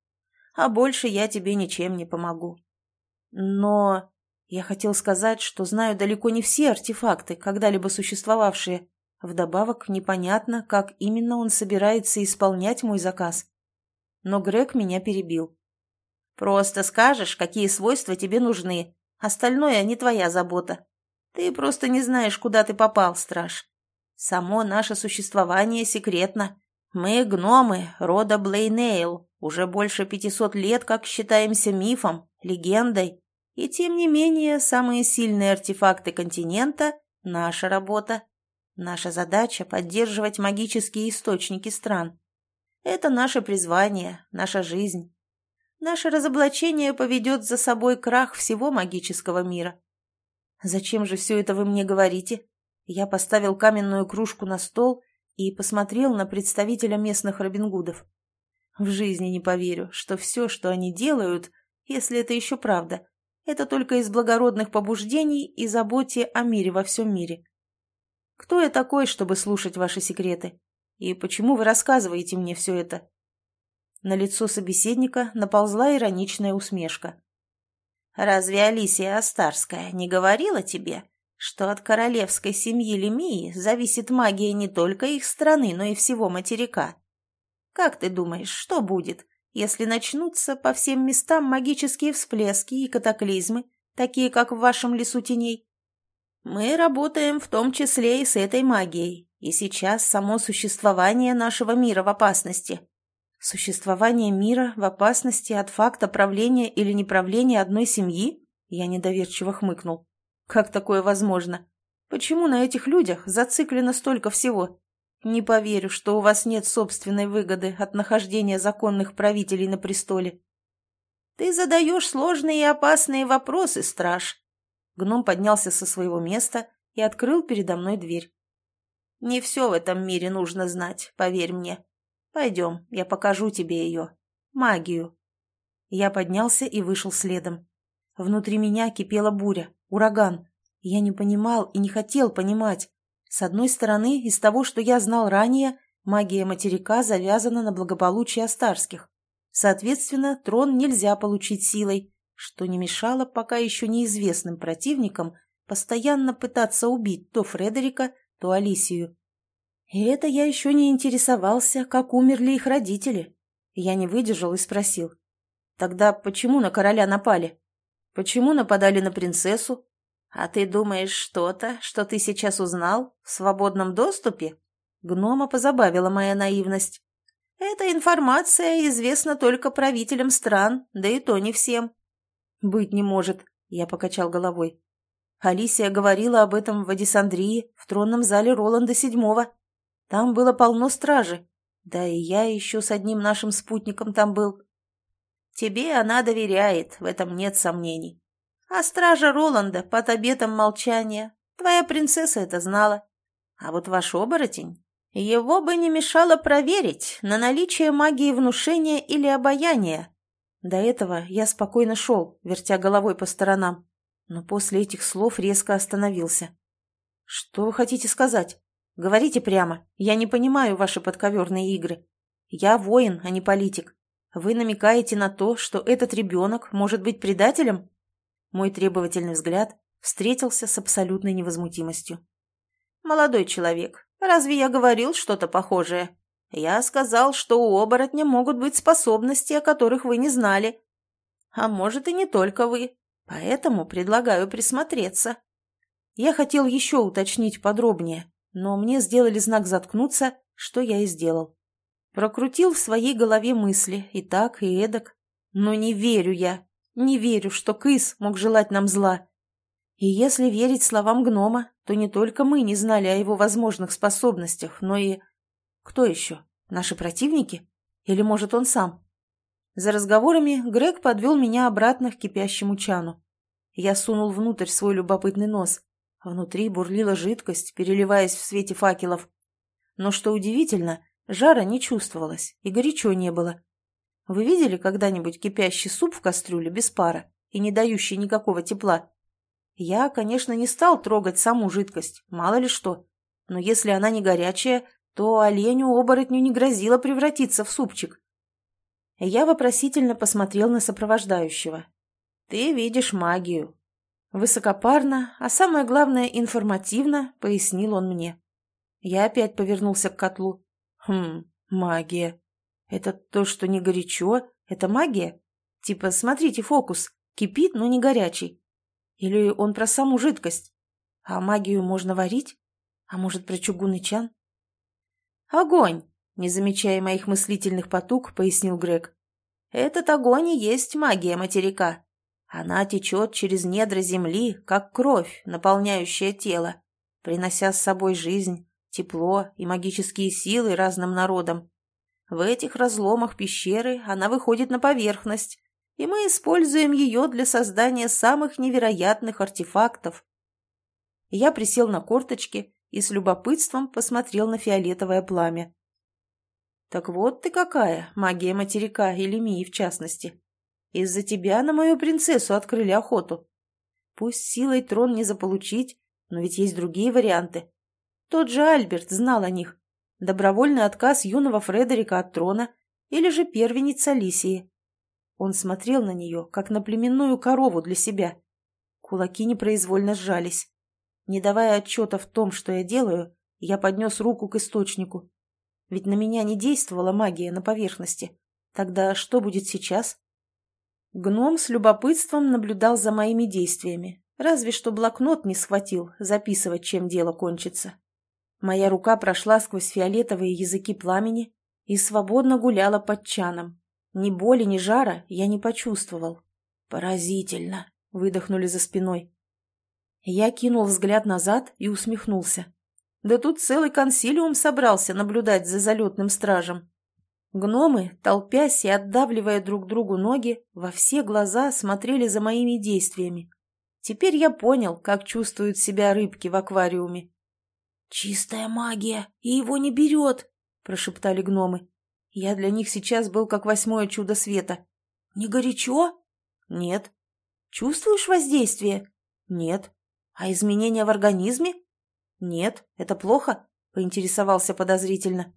А больше я тебе ничем не помогу. Но я хотел сказать, что знаю далеко не все артефакты, когда-либо существовавшие, Вдобавок, непонятно, как именно он собирается исполнять мой заказ. Но Грег меня перебил. «Просто скажешь, какие свойства тебе нужны. Остальное не твоя забота. Ты просто не знаешь, куда ты попал, страж. Само наше существование секретно. Мы гномы рода Блейнейл, уже больше пятисот лет как считаемся мифом, легендой. И тем не менее, самые сильные артефакты континента – наша работа. Наша задача – поддерживать магические источники стран. Это наше призвание, наша жизнь. Наше разоблачение поведет за собой крах всего магического мира. Зачем же все это вы мне говорите? Я поставил каменную кружку на стол и посмотрел на представителя местных Робингудов. В жизни не поверю, что все, что они делают, если это еще правда, это только из благородных побуждений и заботе о мире во всем мире. Кто я такой, чтобы слушать ваши секреты? И почему вы рассказываете мне все это?» На лицо собеседника наползла ироничная усмешка. «Разве Алисия Астарская не говорила тебе, что от королевской семьи Лемии зависит магия не только их страны, но и всего материка? Как ты думаешь, что будет, если начнутся по всем местам магические всплески и катаклизмы, такие как в вашем лесу теней? Мы работаем в том числе и с этой магией, и сейчас само существование нашего мира в опасности. Существование мира в опасности от факта правления или неправления одной семьи? Я недоверчиво хмыкнул. Как такое возможно? Почему на этих людях зациклено столько всего? Не поверю, что у вас нет собственной выгоды от нахождения законных правителей на престоле. Ты задаешь сложные и опасные вопросы, страж. Гном поднялся со своего места и открыл передо мной дверь. Не все в этом мире нужно знать, поверь мне. Пойдем, я покажу тебе ее. Магию. Я поднялся и вышел следом. Внутри меня кипела буря, ураган. Я не понимал и не хотел понимать. С одной стороны, из того, что я знал ранее, магия материка завязана на благополучие Астарских. Соответственно, трон нельзя получить силой, что не мешало пока еще неизвестным противникам постоянно пытаться убить то Фредерика, то Алисию. И это я еще не интересовался, как умерли их родители. Я не выдержал и спросил. Тогда почему на короля напали? Почему нападали на принцессу? А ты думаешь что-то, что ты сейчас узнал, в свободном доступе? Гнома позабавила моя наивность. Эта информация известна только правителям стран, да и то не всем. Быть не может, я покачал головой. Алисия говорила об этом в Адисандрии, в тронном зале Роланда VII. Там было полно стражи. Да и я еще с одним нашим спутником там был. Тебе она доверяет, в этом нет сомнений. А стража Роланда под обетом молчания. Твоя принцесса это знала. А вот ваш оборотень, его бы не мешало проверить на наличие магии внушения или обаяния. До этого я спокойно шел, вертя головой по сторонам, но после этих слов резко остановился. «Что вы хотите сказать?» Говорите прямо. Я не понимаю ваши подковерные игры. Я воин, а не политик. Вы намекаете на то, что этот ребенок может быть предателем? Мой требовательный взгляд встретился с абсолютной невозмутимостью. Молодой человек, разве я говорил что-то похожее? Я сказал, что у оборотня могут быть способности, о которых вы не знали. А может и не только вы. Поэтому предлагаю присмотреться. Я хотел еще уточнить подробнее, но мне сделали знак заткнуться, что я и сделал. Прокрутил в своей голове мысли и так, и эдак. Но не верю я, не верю, что Кыс мог желать нам зла. И если верить словам гнома, то не только мы не знали о его возможных способностях, но и... Кто еще? Наши противники? Или, может, он сам? За разговорами Грег подвел меня обратно к кипящему чану. Я сунул внутрь свой любопытный нос. Внутри бурлила жидкость, переливаясь в свете факелов. Но, что удивительно, жара не чувствовалось и горячо не было. Вы видели когда-нибудь кипящий суп в кастрюле без пара и не дающий никакого тепла? Я, конечно, не стал трогать саму жидкость, мало ли что. Но если она не горячая, то оленю-оборотню не грозило превратиться в супчик. Я вопросительно посмотрел на сопровождающего. «Ты видишь магию, Высокопарно, а самое главное информативно, пояснил он мне. Я опять повернулся к котлу. Хм, магия. Это то, что не горячо, это магия? Типа, смотрите, фокус. Кипит, но не горячий. Или он про саму жидкость? А магию можно варить? А может, про чугунный чан? Огонь, не замечая моих мыслительных потуг, пояснил Грег. Этот огонь и есть магия материка. Она течет через недра земли, как кровь, наполняющая тело, принося с собой жизнь, тепло и магические силы разным народам. В этих разломах пещеры она выходит на поверхность, и мы используем ее для создания самых невероятных артефактов. Я присел на корточки и с любопытством посмотрел на фиолетовое пламя. Так вот ты какая, магия материка или Мии в частности. Из-за тебя на мою принцессу открыли охоту. Пусть силой трон не заполучить, но ведь есть другие варианты. Тот же Альберт знал о них. Добровольный отказ юного Фредерика от трона или же первенец Алисии. Он смотрел на нее, как на племенную корову для себя. Кулаки непроизвольно сжались. Не давая отчета в том, что я делаю, я поднес руку к источнику. Ведь на меня не действовала магия на поверхности. Тогда что будет сейчас? Гном с любопытством наблюдал за моими действиями. Разве что блокнот не схватил, записывать, чем дело кончится. Моя рука прошла сквозь фиолетовые языки пламени и свободно гуляла под чаном. Ни боли, ни жара я не почувствовал. «Поразительно!» — выдохнули за спиной. Я кинул взгляд назад и усмехнулся. Да тут целый консилиум собрался наблюдать за залетным стражем. Гномы, толпясь и отдавливая друг другу ноги, во все глаза смотрели за моими действиями. Теперь я понял, как чувствуют себя рыбки в аквариуме. «Чистая магия, и его не берет!» – прошептали гномы. Я для них сейчас был как восьмое чудо света. «Не горячо?» «Нет». «Чувствуешь воздействие?» «Нет». «А изменения в организме?» «Нет, это плохо?» — поинтересовался подозрительно.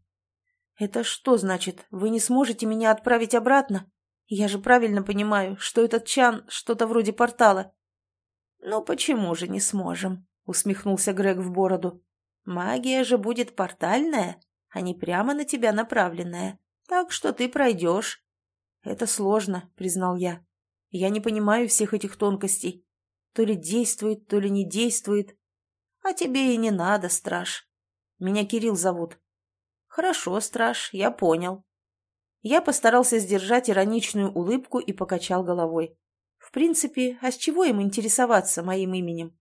«Это что значит? Вы не сможете меня отправить обратно? Я же правильно понимаю, что этот чан что-то вроде портала». «Ну почему же не сможем?» — усмехнулся Грег в бороду. «Магия же будет портальная, а не прямо на тебя направленная, так что ты пройдешь». «Это сложно», — признал я. «Я не понимаю всех этих тонкостей. То ли действует, то ли не действует. А тебе и не надо, страж. Меня Кирилл зовут. Хорошо, страж, я понял. Я постарался сдержать ироничную улыбку и покачал головой. В принципе, а с чего им интересоваться моим именем?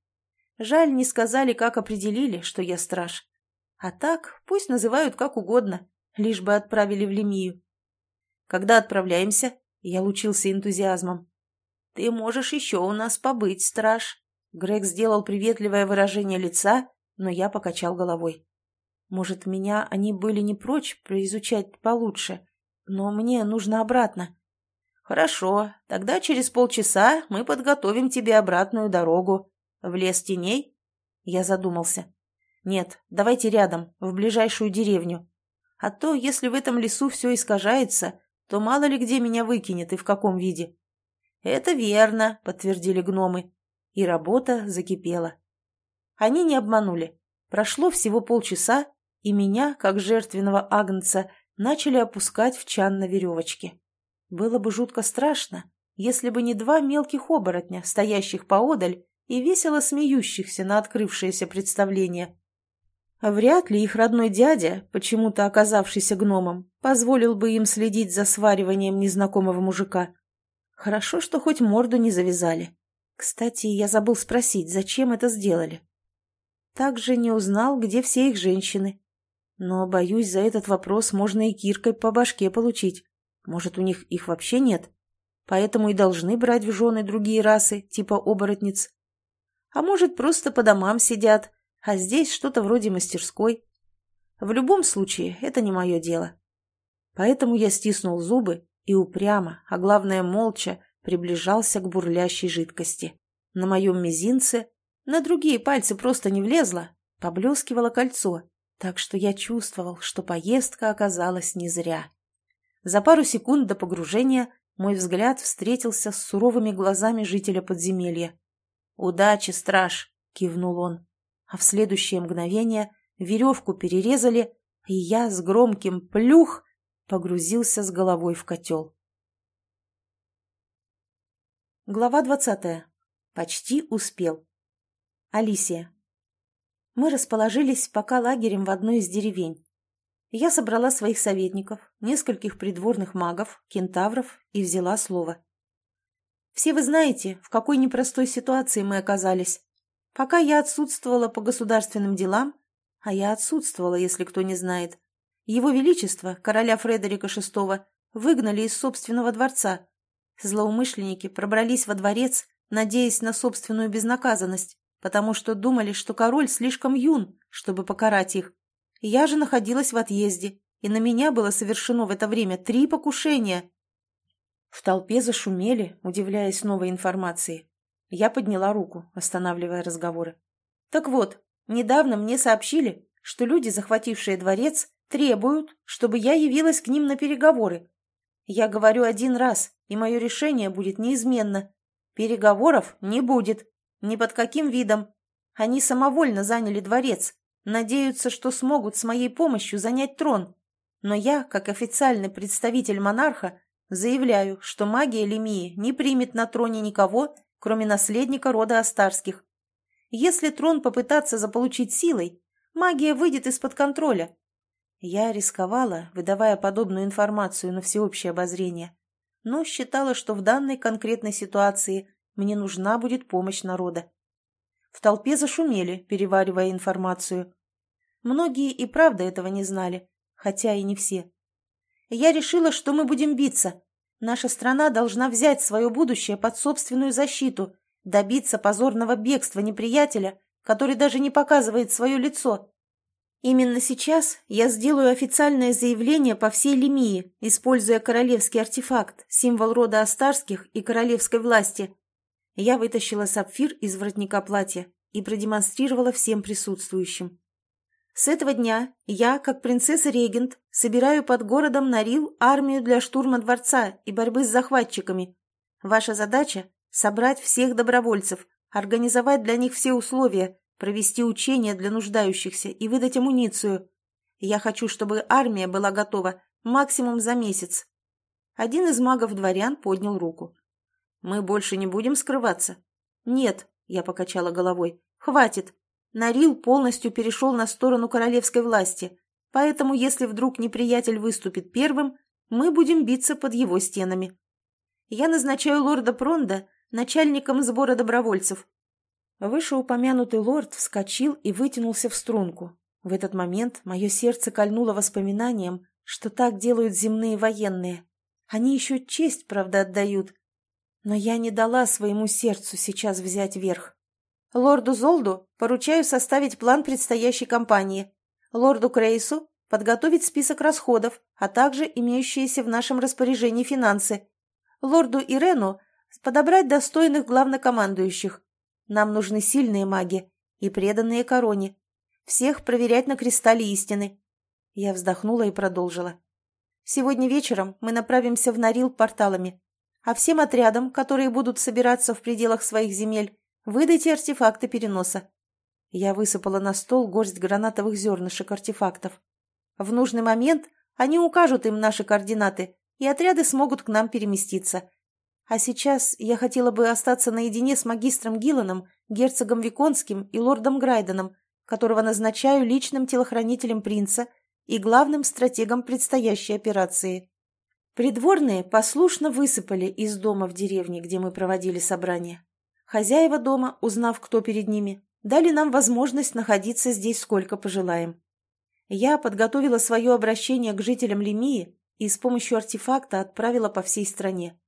Жаль, не сказали, как определили, что я страж. А так, пусть называют как угодно, лишь бы отправили в Лемию. Когда отправляемся? Я лучился энтузиазмом. Ты можешь еще у нас побыть, страж. Грег сделал приветливое выражение лица, но я покачал головой. Может, меня они были не прочь произучать получше, но мне нужно обратно. Хорошо, тогда через полчаса мы подготовим тебе обратную дорогу. В лес теней? Я задумался. Нет, давайте рядом, в ближайшую деревню. А то, если в этом лесу все искажается, то мало ли где меня выкинет и в каком виде. Это верно, подтвердили гномы и работа закипела. Они не обманули. Прошло всего полчаса, и меня, как жертвенного агнца, начали опускать в чан на веревочке. Было бы жутко страшно, если бы не два мелких оборотня, стоящих поодаль и весело смеющихся на открывшееся представление. Вряд ли их родной дядя, почему-то оказавшийся гномом, позволил бы им следить за свариванием незнакомого мужика. Хорошо, что хоть морду не завязали. Кстати, я забыл спросить, зачем это сделали. Также не узнал, где все их женщины. Но, боюсь, за этот вопрос можно и киркой по башке получить. Может, у них их вообще нет? Поэтому и должны брать в жены другие расы, типа оборотниц. А может, просто по домам сидят, а здесь что-то вроде мастерской. В любом случае, это не мое дело. Поэтому я стиснул зубы и упрямо, а главное молча, приближался к бурлящей жидкости. На моем мизинце, на другие пальцы просто не влезло, поблескивало кольцо, так что я чувствовал, что поездка оказалась не зря. За пару секунд до погружения мой взгляд встретился с суровыми глазами жителя подземелья. «Удачи, страж!» — кивнул он. А в следующее мгновение веревку перерезали, и я с громким «плюх» погрузился с головой в котел. Глава двадцатая. Почти успел. Алисия. Мы расположились пока лагерем в одной из деревень. Я собрала своих советников, нескольких придворных магов, кентавров и взяла слово. Все вы знаете, в какой непростой ситуации мы оказались. Пока я отсутствовала по государственным делам, а я отсутствовала, если кто не знает, его Величество, короля Фредерика VI, выгнали из собственного дворца, Злоумышленники пробрались во дворец, надеясь на собственную безнаказанность, потому что думали, что король слишком юн, чтобы покарать их. Я же находилась в отъезде, и на меня было совершено в это время три покушения. В толпе зашумели, удивляясь новой информации. Я подняла руку, останавливая разговоры. Так вот, недавно мне сообщили, что люди, захватившие дворец, требуют, чтобы я явилась к ним на переговоры. Я говорю один раз, и мое решение будет неизменно. Переговоров не будет. Ни под каким видом. Они самовольно заняли дворец. Надеются, что смогут с моей помощью занять трон. Но я, как официальный представитель монарха, заявляю, что магия Лемии не примет на троне никого, кроме наследника рода Астарских. Если трон попытаться заполучить силой, магия выйдет из-под контроля. Я рисковала, выдавая подобную информацию на всеобщее обозрение, но считала, что в данной конкретной ситуации мне нужна будет помощь народа. В толпе зашумели, переваривая информацию. Многие и правда этого не знали, хотя и не все. Я решила, что мы будем биться. Наша страна должна взять свое будущее под собственную защиту, добиться позорного бегства неприятеля, который даже не показывает свое лицо. Именно сейчас я сделаю официальное заявление по всей Лемии, используя королевский артефакт, символ рода Астарских и королевской власти. Я вытащила сапфир из воротника платья и продемонстрировала всем присутствующим. С этого дня я, как принцесса-регент, собираю под городом Нарил армию для штурма дворца и борьбы с захватчиками. Ваша задача – собрать всех добровольцев, организовать для них все условия, провести учения для нуждающихся и выдать амуницию. Я хочу, чтобы армия была готова максимум за месяц. Один из магов-дворян поднял руку. «Мы больше не будем скрываться?» «Нет», — я покачала головой. «Хватит. Нарил полностью перешел на сторону королевской власти, поэтому если вдруг неприятель выступит первым, мы будем биться под его стенами. Я назначаю лорда Пронда начальником сбора добровольцев. Вышеупомянутый лорд вскочил и вытянулся в струнку. В этот момент мое сердце кольнуло воспоминанием, что так делают земные военные. Они еще честь, правда, отдают. Но я не дала своему сердцу сейчас взять верх. Лорду Золду поручаю составить план предстоящей кампании. Лорду Крейсу подготовить список расходов, а также имеющиеся в нашем распоряжении финансы. Лорду Ирену подобрать достойных главнокомандующих. Нам нужны сильные маги и преданные короне. Всех проверять на кристалле истины. Я вздохнула и продолжила. Сегодня вечером мы направимся в Нарил порталами, а всем отрядам, которые будут собираться в пределах своих земель, Выдайте артефакты переноса. Я высыпала на стол горсть гранатовых зернышек артефактов. В нужный момент они укажут им наши координаты, и отряды смогут к нам переместиться. А сейчас я хотела бы остаться наедине с магистром Гилланом, герцогом Виконским и лордом Грайденом, которого назначаю личным телохранителем принца и главным стратегом предстоящей операции. Придворные послушно высыпали из дома в деревне, где мы проводили собрание. Хозяева дома, узнав, кто перед ними, дали нам возможность находиться здесь сколько пожелаем. Я подготовила свое обращение к жителям Лемии и с помощью артефакта отправила по всей стране.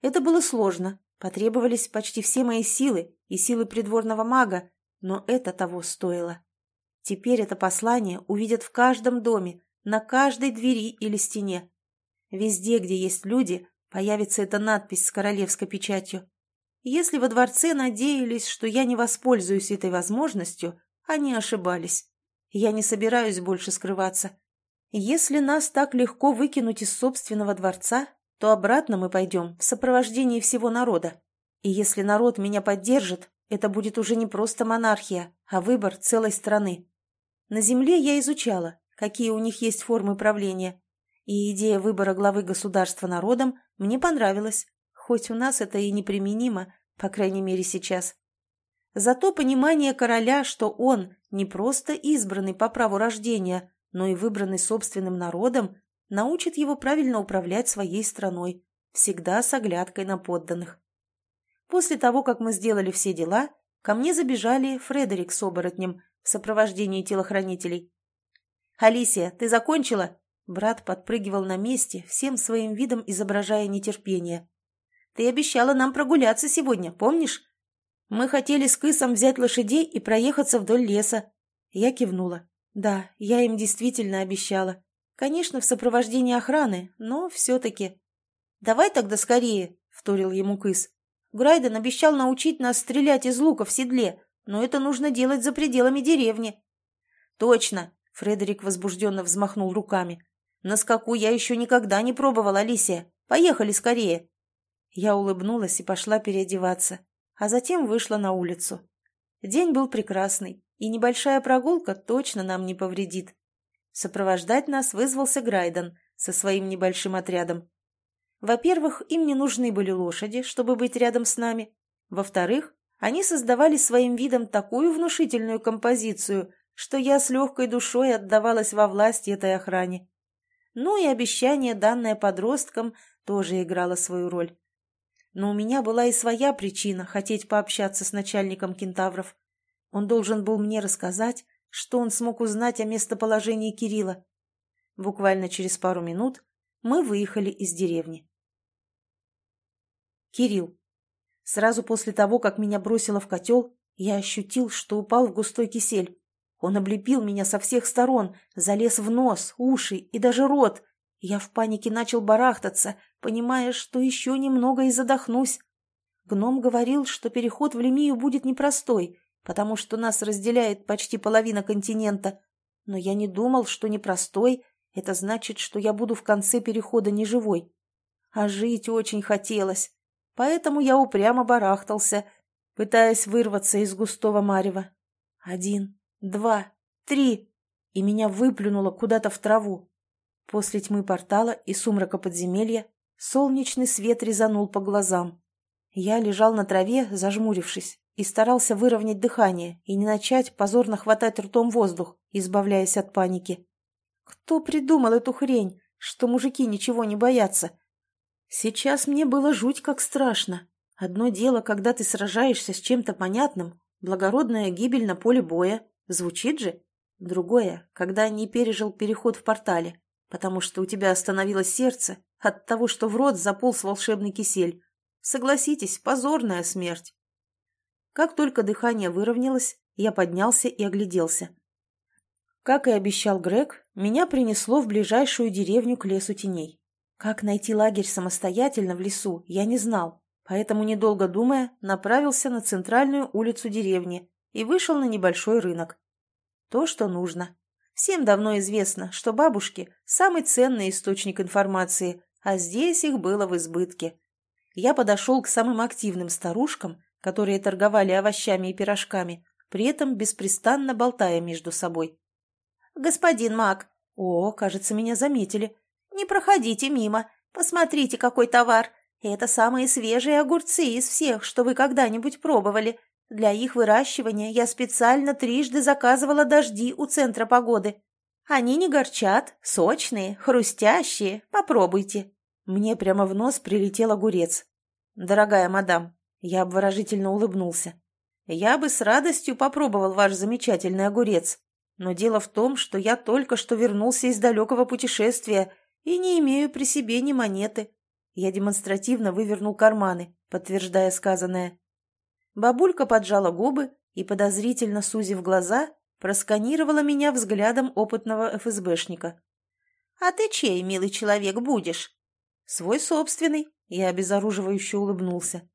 Это было сложно, потребовались почти все мои силы и силы придворного мага, но это того стоило. Теперь это послание увидят в каждом доме, на каждой двери или стене. Везде, где есть люди, появится эта надпись с королевской печатью. Если во дворце надеялись, что я не воспользуюсь этой возможностью, они ошибались. Я не собираюсь больше скрываться. Если нас так легко выкинуть из собственного дворца, то обратно мы пойдем в сопровождении всего народа. И если народ меня поддержит, это будет уже не просто монархия, а выбор целой страны. На земле я изучала, какие у них есть формы правления, и идея выбора главы государства народом мне понравилась, хоть у нас это и неприменимо, по крайней мере сейчас. Зато понимание короля, что он не просто избранный по праву рождения, но и выбранный собственным народом, научит его правильно управлять своей страной, всегда с оглядкой на подданных. После того, как мы сделали все дела, ко мне забежали Фредерик с оборотнем в сопровождении телохранителей. «Алисия, ты закончила?» Брат подпрыгивал на месте, всем своим видом изображая нетерпение. Ты обещала нам прогуляться сегодня, помнишь? Мы хотели с Кысом взять лошадей и проехаться вдоль леса. Я кивнула. Да, я им действительно обещала. Конечно, в сопровождении охраны, но все-таки. Давай тогда скорее, вторил ему Кыс. Грайден обещал научить нас стрелять из лука в седле, но это нужно делать за пределами деревни. Точно, Фредерик возбужденно взмахнул руками. «На скаку я еще никогда не пробовал, Алисия. Поехали скорее!» Я улыбнулась и пошла переодеваться, а затем вышла на улицу. День был прекрасный, и небольшая прогулка точно нам не повредит. Сопровождать нас вызвался Грайден со своим небольшим отрядом. Во-первых, им не нужны были лошади, чтобы быть рядом с нами. Во-вторых, они создавали своим видом такую внушительную композицию, что я с легкой душой отдавалась во власть этой охране. Ну и обещание, данное подросткам, тоже играло свою роль. Но у меня была и своя причина хотеть пообщаться с начальником кентавров. Он должен был мне рассказать, что он смог узнать о местоположении Кирилла. Буквально через пару минут мы выехали из деревни. Кирилл. Сразу после того, как меня бросило в котел, я ощутил, что упал в густой кисель. Он облепил меня со всех сторон, залез в нос, уши и даже рот. Я в панике начал барахтаться, понимая, что еще немного и задохнусь. Гном говорил, что переход в Лемию будет непростой, потому что нас разделяет почти половина континента. Но я не думал, что непростой — это значит, что я буду в конце перехода неживой. А жить очень хотелось поэтому я упрямо барахтался, пытаясь вырваться из густого марева. Один, два, три, и меня выплюнуло куда-то в траву. После тьмы портала и сумрака подземелья солнечный свет резанул по глазам. Я лежал на траве, зажмурившись, и старался выровнять дыхание и не начать позорно хватать ртом воздух, избавляясь от паники. Кто придумал эту хрень, что мужики ничего не боятся, Сейчас мне было жуть как страшно. Одно дело, когда ты сражаешься с чем-то понятным, благородная гибель на поле боя, звучит же. Другое, когда не пережил переход в портале, потому что у тебя остановилось сердце от того, что в рот заполз волшебный кисель. Согласитесь, позорная смерть. Как только дыхание выровнялось, я поднялся и огляделся. Как и обещал Грег, меня принесло в ближайшую деревню к лесу теней. Как найти лагерь самостоятельно в лесу, я не знал, поэтому, недолго думая, направился на центральную улицу деревни и вышел на небольшой рынок. То, что нужно. Всем давно известно, что бабушки – самый ценный источник информации, а здесь их было в избытке. Я подошел к самым активным старушкам, которые торговали овощами и пирожками, при этом беспрестанно болтая между собой. «Господин Мак!» «О, кажется, меня заметили. Не проходите мимо. Посмотрите, какой товар. Это самые свежие огурцы из всех, что вы когда-нибудь пробовали. Для их выращивания я специально трижды заказывала дожди у Центра погоды. Они не горчат, сочные, хрустящие. Попробуйте. Мне прямо в нос прилетел огурец. Дорогая мадам, я обворожительно улыбнулся. Я бы с радостью попробовал ваш замечательный огурец. Но дело в том, что я только что вернулся из далекого путешествия и не имею при себе ни монеты. Я демонстративно вывернул карманы, подтверждая сказанное. Бабулька поджала губы и, подозрительно сузив глаза, просканировала меня взглядом опытного ФСБшника. «А ты чей, милый человек, будешь?» «Свой собственный», — я обезоруживающе улыбнулся.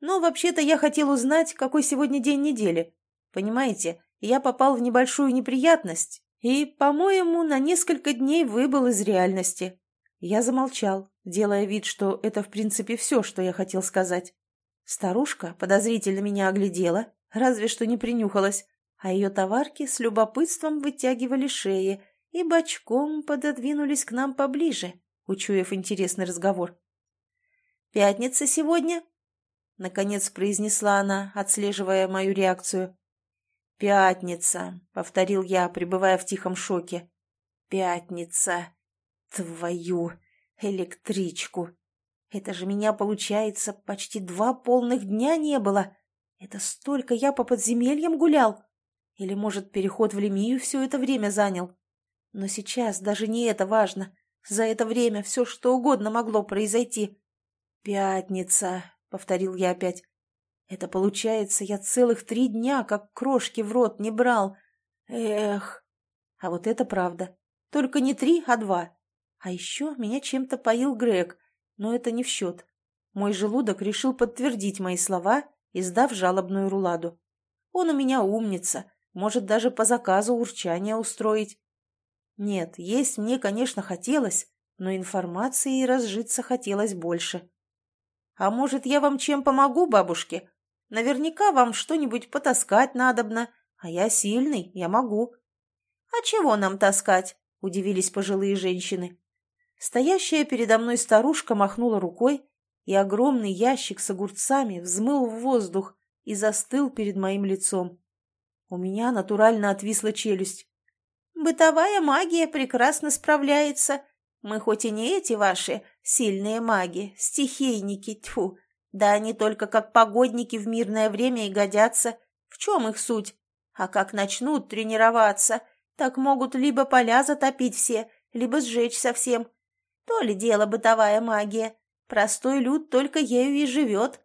«Но вообще-то я хотел узнать, какой сегодня день недели. Понимаете, я попал в небольшую неприятность, и, по-моему, на несколько дней выбыл из реальности. Я замолчал, делая вид, что это, в принципе, все, что я хотел сказать. Старушка подозрительно меня оглядела, разве что не принюхалась, а ее товарки с любопытством вытягивали шеи и бочком пододвинулись к нам поближе, учуяв интересный разговор. «Пятница сегодня?» — наконец произнесла она, отслеживая мою реакцию. «Пятница», — повторил я, пребывая в тихом шоке. «Пятница. Твою электричку. Это же меня, получается, почти два полных дня не было. Это столько я по подземельям гулял. Или, может, переход в Лемию все это время занял. Но сейчас даже не это важно. За это время все что угодно могло произойти. «Пятница», — повторил я опять. Это получается, я целых три дня как крошки в рот не брал. Эх. А вот это правда. Только не три, а два. А еще меня чем-то поил Грег, но это не в счет. Мой желудок решил подтвердить мои слова, издав жалобную руладу. Он у меня умница, может даже по заказу урчание устроить. Нет, есть мне, конечно, хотелось, но информации разжиться хотелось больше. А может, я вам чем помогу, бабушке? Наверняка вам что-нибудь потаскать надобно, а я сильный, я могу. А чего нам таскать? Удивились пожилые женщины. Стоящая передо мной старушка махнула рукой, и огромный ящик с огурцами взмыл в воздух и застыл перед моим лицом. У меня натурально отвисла челюсть. «Бытовая магия прекрасно справляется. Мы хоть и не эти ваши сильные маги, стихийники, тьфу, да они только как погодники в мирное время и годятся. В чем их суть? А как начнут тренироваться, так могут либо поля затопить все, либо сжечь совсем. То ли дело бытовая магия. Простой люд только ею и живет.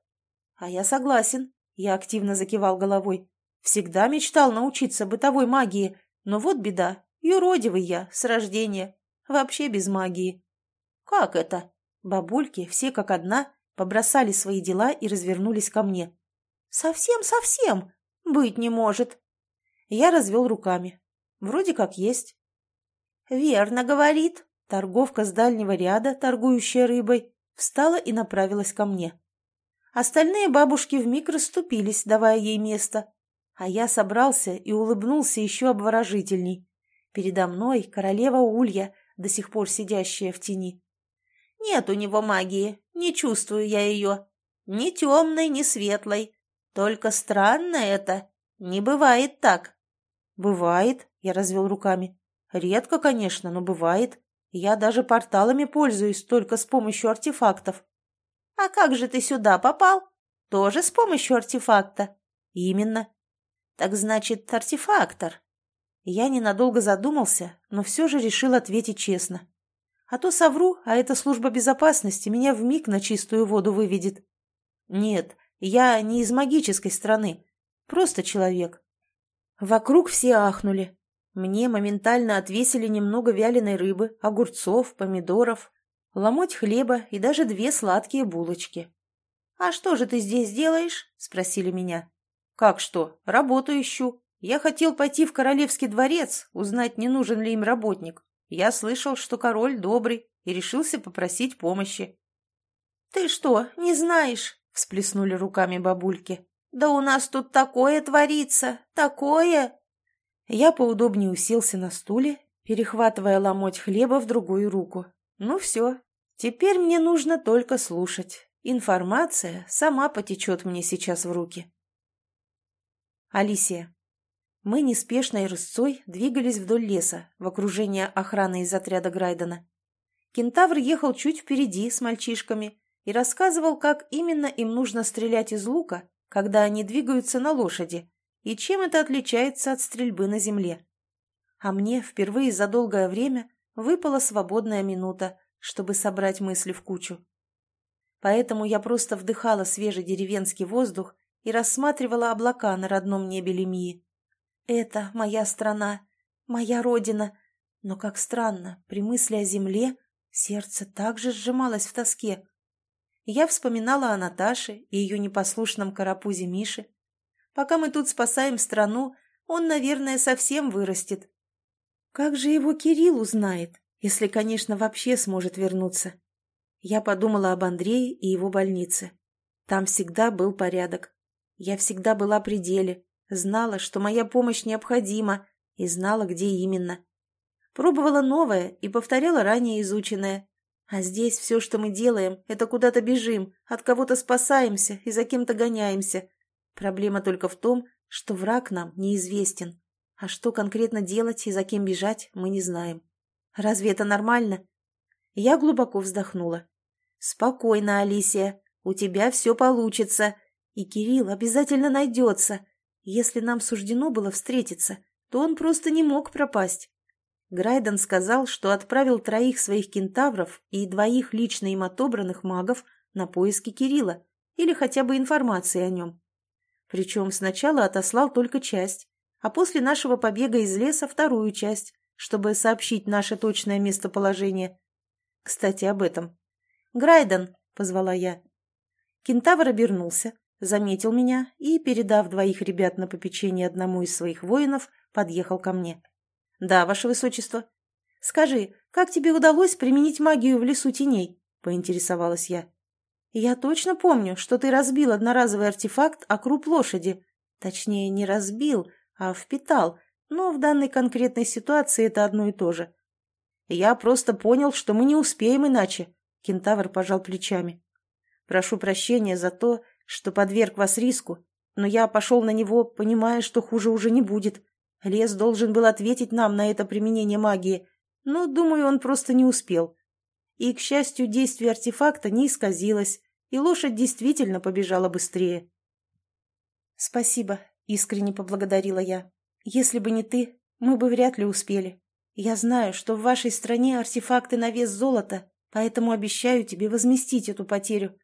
А я согласен. Я активно закивал головой. Всегда мечтал научиться бытовой магии, но вот беда. Юродивый я, с рождения. Вообще без магии. Как это? Бабульки, все как одна, побросали свои дела и развернулись ко мне. Совсем-совсем? Быть не может. Я развел руками. Вроде как есть. Верно говорит. Торговка с дальнего ряда, торгующая рыбой, встала и направилась ко мне. Остальные бабушки вмиг расступились, давая ей место, а я собрался и улыбнулся еще обворожительней. Передо мной королева Улья, до сих пор сидящая в тени. Нет у него магии, не чувствую я ее. Ни темной, ни светлой. Только странно это. Не бывает так. Бывает, я развел руками. Редко, конечно, но бывает. Я даже порталами пользуюсь только с помощью артефактов. А как же ты сюда попал? Тоже с помощью артефакта? Именно. Так значит, артефактор. Я ненадолго задумался, но все же решил ответить честно. А то совру, а эта служба безопасности меня вмиг на чистую воду выведет. Нет, я не из магической страны. Просто человек. Вокруг все ахнули. Мне моментально отвесили немного вяленой рыбы, огурцов, помидоров, ломоть хлеба и даже две сладкие булочки. «А что же ты здесь делаешь?» – спросили меня. «Как что? Работу ищу. Я хотел пойти в королевский дворец, узнать, не нужен ли им работник. Я слышал, что король добрый, и решился попросить помощи». «Ты что, не знаешь?» – всплеснули руками бабульки. «Да у нас тут такое творится, такое!» Я поудобнее уселся на стуле, перехватывая ломоть хлеба в другую руку. Ну все, теперь мне нужно только слушать. Информация сама потечет мне сейчас в руки. Алисия. Мы неспешной рысцой двигались вдоль леса, в окружении охраны из отряда Грайдена. Кентавр ехал чуть впереди с мальчишками и рассказывал, как именно им нужно стрелять из лука, когда они двигаются на лошади, и чем это отличается от стрельбы на земле. А мне впервые за долгое время выпала свободная минута, чтобы собрать мысли в кучу. Поэтому я просто вдыхала свежий деревенский воздух и рассматривала облака на родном небе Лемии. Это моя страна, моя родина. Но как странно, при мысли о земле сердце также сжималось в тоске. Я вспоминала о Наташе и ее непослушном карапузе Мише, Пока мы тут спасаем страну, он, наверное, совсем вырастет. Как же его Кирилл узнает, если, конечно, вообще сможет вернуться? Я подумала об Андрее и его больнице. Там всегда был порядок. Я всегда была при деле, знала, что моя помощь необходима, и знала, где именно. Пробовала новое и повторяла ранее изученное. А здесь все, что мы делаем, это куда-то бежим, от кого-то спасаемся и за кем-то гоняемся. Проблема только в том, что враг нам неизвестен. А что конкретно делать и за кем бежать, мы не знаем. Разве это нормально? Я глубоко вздохнула. «Спокойно, Алисия, у тебя все получится, и Кирилл обязательно найдется. Если нам суждено было встретиться, то он просто не мог пропасть». Грайден сказал, что отправил троих своих кентавров и двоих лично им отобранных магов на поиски Кирилла или хотя бы информации о нем. Причем сначала отослал только часть, а после нашего побега из леса вторую часть, чтобы сообщить наше точное местоположение. Кстати, об этом. «Грайден!» — позвала я. Кентавр обернулся, заметил меня и, передав двоих ребят на попечение одному из своих воинов, подъехал ко мне. «Да, ваше высочество». Скажи, как тебе удалось применить магию в лесу теней?» — поинтересовалась я. «Я точно помню, что ты разбил одноразовый артефакт о круп лошади. Точнее, не разбил, а впитал, но в данной конкретной ситуации это одно и то же. Я просто понял, что мы не успеем иначе», — кентавр пожал плечами. «Прошу прощения за то, что подверг вас риску, но я пошел на него, понимая, что хуже уже не будет. Лес должен был ответить нам на это применение магии, но, думаю, он просто не успел. И, к счастью, действие артефакта не исказилось, и лошадь действительно побежала быстрее. «Спасибо», — искренне поблагодарила я. «Если бы не ты, мы бы вряд ли успели. Я знаю, что в вашей стране артефакты на вес золота, поэтому обещаю тебе возместить эту потерю.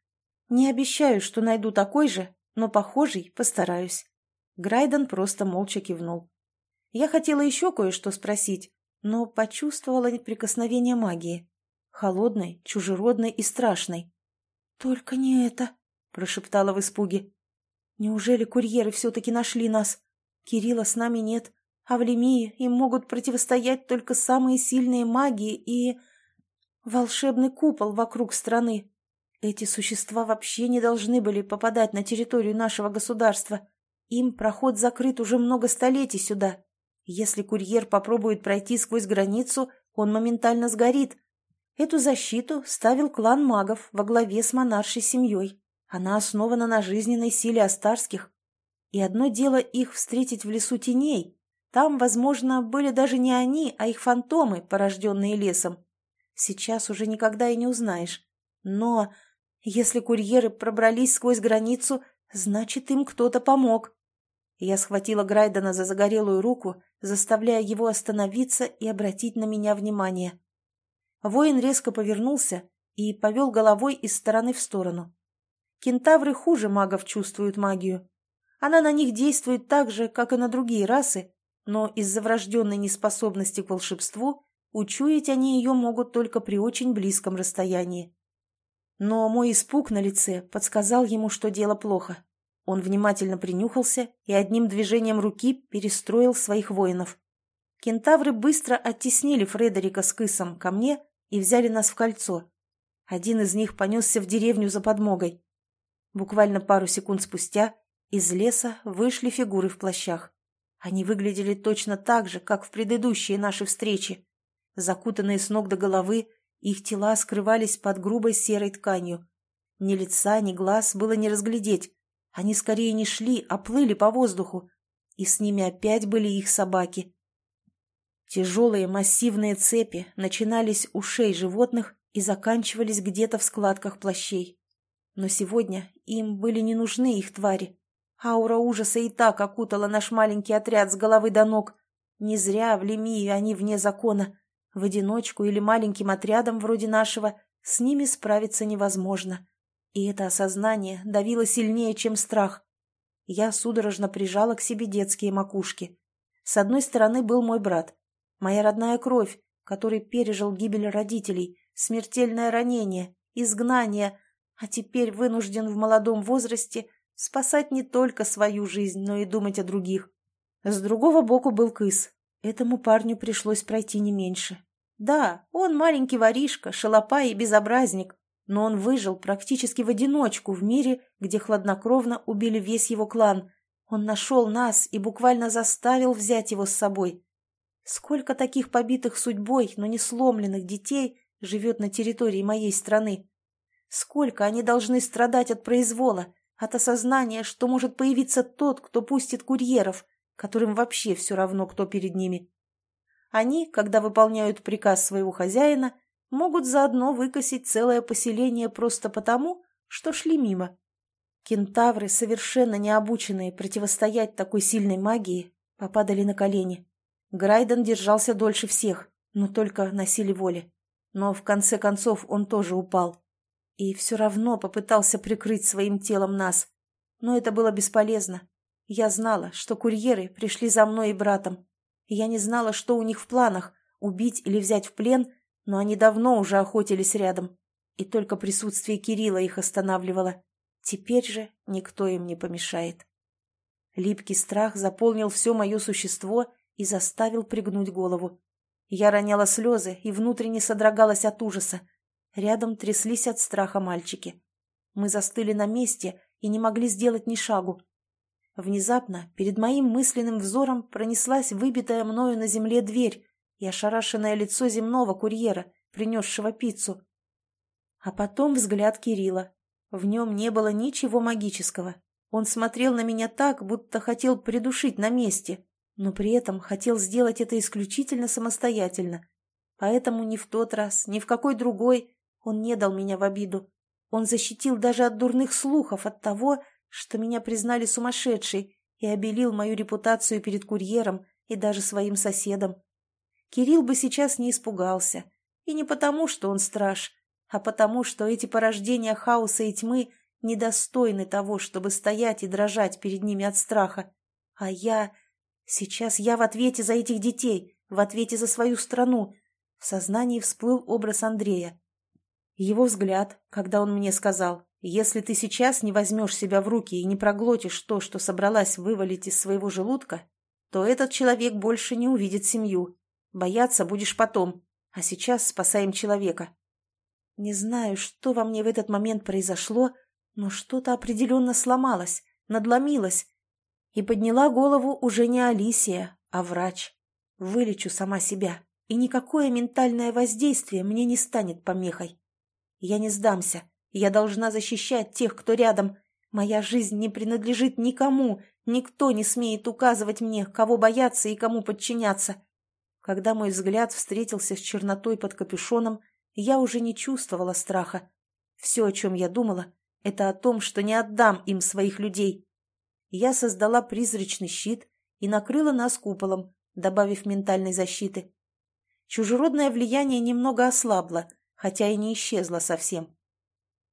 Не обещаю, что найду такой же, но похожий постараюсь». Грайден просто молча кивнул. Я хотела еще кое-что спросить, но почувствовала прикосновение магии. Холодной, чужеродной и страшной. «Только не это!» – прошептала в испуге. «Неужели курьеры все-таки нашли нас? Кирилла с нами нет, а в Лемии им могут противостоять только самые сильные маги и... волшебный купол вокруг страны. Эти существа вообще не должны были попадать на территорию нашего государства. Им проход закрыт уже много столетий сюда. Если курьер попробует пройти сквозь границу, он моментально сгорит. Эту защиту ставил клан магов во главе с монаршей семьей. Она основана на жизненной силе астарских. И одно дело их встретить в лесу теней. Там, возможно, были даже не они, а их фантомы, порожденные лесом. Сейчас уже никогда и не узнаешь. Но если курьеры пробрались сквозь границу, значит, им кто-то помог. Я схватила Грайдена за загорелую руку, заставляя его остановиться и обратить на меня внимание. Воин резко повернулся и повел головой из стороны в сторону. Кентавры хуже магов чувствуют магию. Она на них действует так же, как и на другие расы, но из-за врожденной неспособности к волшебству учуять они ее могут только при очень близком расстоянии. Но мой испуг на лице подсказал ему, что дело плохо. Он внимательно принюхался и одним движением руки перестроил своих воинов. Кентавры быстро оттеснили Фредерика с Кысом ко мне и взяли нас в кольцо. Один из них понесся в деревню за подмогой. Буквально пару секунд спустя из леса вышли фигуры в плащах. Они выглядели точно так же, как в предыдущие наши встречи. Закутанные с ног до головы, их тела скрывались под грубой серой тканью. Ни лица, ни глаз было не разглядеть, они скорее не шли, а плыли по воздуху. И с ними опять были их собаки. Тяжелые массивные цепи начинались у шей животных и заканчивались где-то в складках плащей. Но сегодня им были не нужны их твари. Аура ужаса и так окутала наш маленький отряд с головы до ног. Не зря в Лемии они вне закона. В одиночку или маленьким отрядом вроде нашего с ними справиться невозможно. И это осознание давило сильнее, чем страх. Я судорожно прижала к себе детские макушки. С одной стороны был мой брат, моя родная кровь, который пережил гибель родителей, смертельное ранение, изгнание, а теперь вынужден в молодом возрасте спасать не только свою жизнь, но и думать о других. С другого боку был Кыс. Этому парню пришлось пройти не меньше. Да, он маленький воришка, шалопай и безобразник, но он выжил практически в одиночку в мире, где хладнокровно убили весь его клан. Он нашел нас и буквально заставил взять его с собой. Сколько таких побитых судьбой, но не сломленных детей живет на территории моей страны? Сколько они должны страдать от произвола, от осознания, что может появиться тот, кто пустит курьеров, которым вообще все равно, кто перед ними? Они, когда выполняют приказ своего хозяина, могут заодно выкосить целое поселение просто потому, что шли мимо. Кентавры, совершенно не обученные противостоять такой сильной магии, попадали на колени. Грайден держался дольше всех, но только на силе воли. Но в конце концов он тоже упал. И все равно попытался прикрыть своим телом нас. Но это было бесполезно. Я знала, что курьеры пришли за мной и братом. Я не знала, что у них в планах – убить или взять в плен – но они давно уже охотились рядом, и только присутствие Кирилла их останавливало. Теперь же никто им не помешает. Липкий страх заполнил все мое существо и заставил пригнуть голову. Я роняла слезы и внутренне содрогалась от ужаса. Рядом тряслись от страха мальчики. Мы застыли на месте и не могли сделать ни шагу. Внезапно перед моим мысленным взором пронеслась выбитая мною на земле дверь и ошарашенное лицо земного курьера, принесшего пиццу. А потом взгляд Кирилла. В нем не было ничего магического. Он смотрел на меня так, будто хотел придушить на месте, но при этом хотел сделать это исключительно самостоятельно. Поэтому ни в тот раз, ни в какой другой он не дал меня в обиду. Он защитил даже от дурных слухов, от того, что меня признали сумасшедшей и обелил мою репутацию перед курьером и даже своим соседом. Кирилл бы сейчас не испугался. И не потому, что он страж, а потому, что эти порождения хаоса и тьмы недостойны того, чтобы стоять и дрожать перед ними от страха. А я... Сейчас я в ответе за этих детей, в ответе за свою страну. В сознании всплыл образ Андрея. Его взгляд, когда он мне сказал, «Если ты сейчас не возьмешь себя в руки и не проглотишь то, что собралась вывалить из своего желудка, то этот человек больше не увидит семью. Бояться будешь потом, а сейчас спасаем человека». Не знаю, что во мне в этот момент произошло, но что-то определенно сломалось, надломилось, и подняла голову уже не Алисия, а врач. Вылечу сама себя, и никакое ментальное воздействие мне не станет помехой. Я не сдамся, я должна защищать тех, кто рядом. Моя жизнь не принадлежит никому, никто не смеет указывать мне, кого бояться и кому подчиняться. Когда мой взгляд встретился с чернотой под капюшоном, я уже не чувствовала страха. Все, о чем я думала, это о том, что не отдам им своих людей, я создала призрачный щит и накрыла нас куполом, добавив ментальной защиты. Чужеродное влияние немного ослабло, хотя и не исчезло совсем.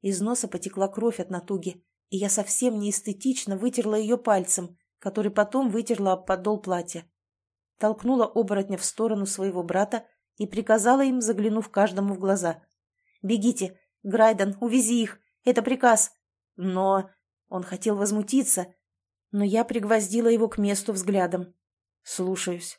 Из носа потекла кровь от натуги, и я совсем неэстетично вытерла ее пальцем, который потом вытерла об подол платья. Толкнула оборотня в сторону своего брата и приказала им, заглянув каждому в глаза. «Бегите! Грайден, увези их! Это приказ!» Но... Он хотел возмутиться, но я пригвоздила его к месту взглядом. «Слушаюсь».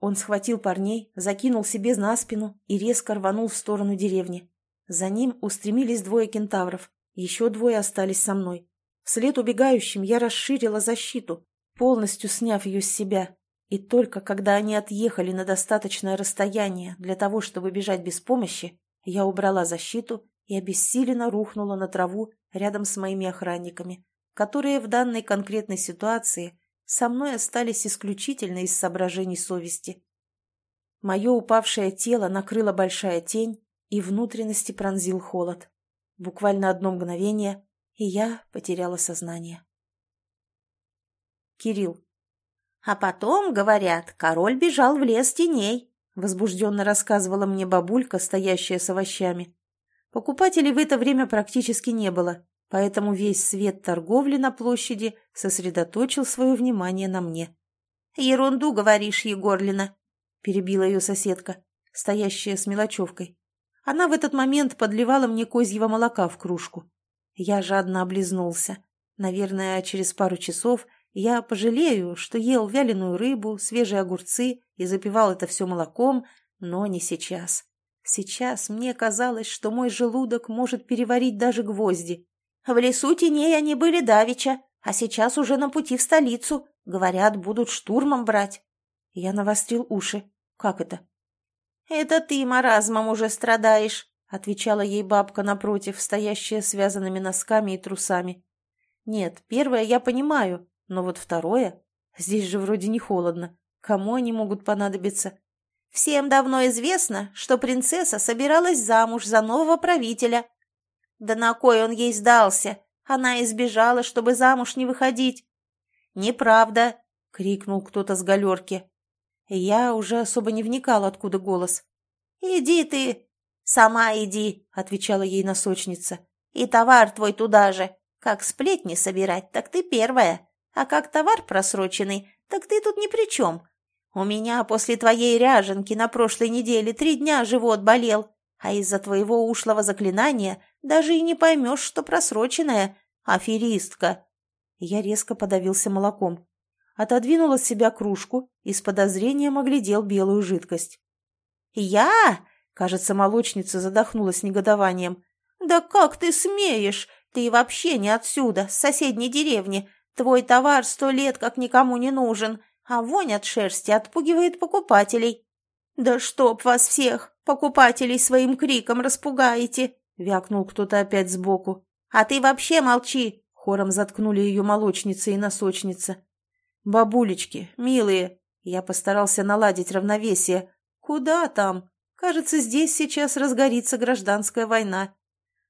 Он схватил парней, закинул себе на спину и резко рванул в сторону деревни. За ним устремились двое кентавров, еще двое остались со мной. Вслед убегающим я расширила защиту, полностью сняв ее с себя. И только когда они отъехали на достаточное расстояние для того, чтобы бежать без помощи, я убрала защиту и обессиленно рухнула на траву рядом с моими охранниками, которые в данной конкретной ситуации со мной остались исключительно из соображений совести. Мое упавшее тело накрыла большая тень, и внутренности пронзил холод. Буквально одно мгновение, и я потеряла сознание. Кирилл. А потом, говорят, король бежал в лес теней, возбужденно рассказывала мне бабулька, стоящая с овощами. Покупателей в это время практически не было, поэтому весь свет торговли на площади сосредоточил свое внимание на мне. «Ерунду говоришь, Егорлина», — перебила ее соседка, стоящая с мелочевкой. Она в этот момент подливала мне козьего молока в кружку. Я жадно облизнулся. Наверное, через пару часов я пожалею, что ел вяленую рыбу, свежие огурцы и запивал это все молоком, но не сейчас. Сейчас мне казалось, что мой желудок может переварить даже гвозди. В лесу теней они были давеча, а сейчас уже на пути в столицу. Говорят, будут штурмом брать. Я навострил уши. Как это? «Это ты маразмом уже страдаешь», — отвечала ей бабка напротив, стоящая связанными носками и трусами. «Нет, первое я понимаю, но вот второе... Здесь же вроде не холодно. Кому они могут понадобиться?» «Всем давно известно, что принцесса собиралась замуж за нового правителя», да на кой он ей сдался? Она избежала, чтобы замуж не выходить. «Неправда!» — крикнул кто-то с галерки. Я уже особо не вникал, откуда голос. «Иди ты!» «Сама иди!» — отвечала ей носочница. «И товар твой туда же. Как сплетни собирать, так ты первая. А как товар просроченный, так ты тут ни при чем. У меня после твоей ряженки на прошлой неделе три дня живот болел а из-за твоего ушлого заклинания даже и не поймешь, что просроченная. Аферистка!» Я резко подавился молоком. Отодвинул от себя кружку и с подозрением оглядел белую жидкость. «Я?» — кажется, молочница задохнулась негодованием. «Да как ты смеешь? Ты вообще не отсюда, с соседней деревни. Твой товар сто лет как никому не нужен, а вонь от шерсти отпугивает покупателей». «Да чтоб вас всех, покупателей своим криком распугаете!» — вякнул кто-то опять сбоку. «А ты вообще молчи!» — хором заткнули ее молочница и носочница. «Бабулечки, милые!» Я постарался наладить равновесие. «Куда там? Кажется, здесь сейчас разгорится гражданская война.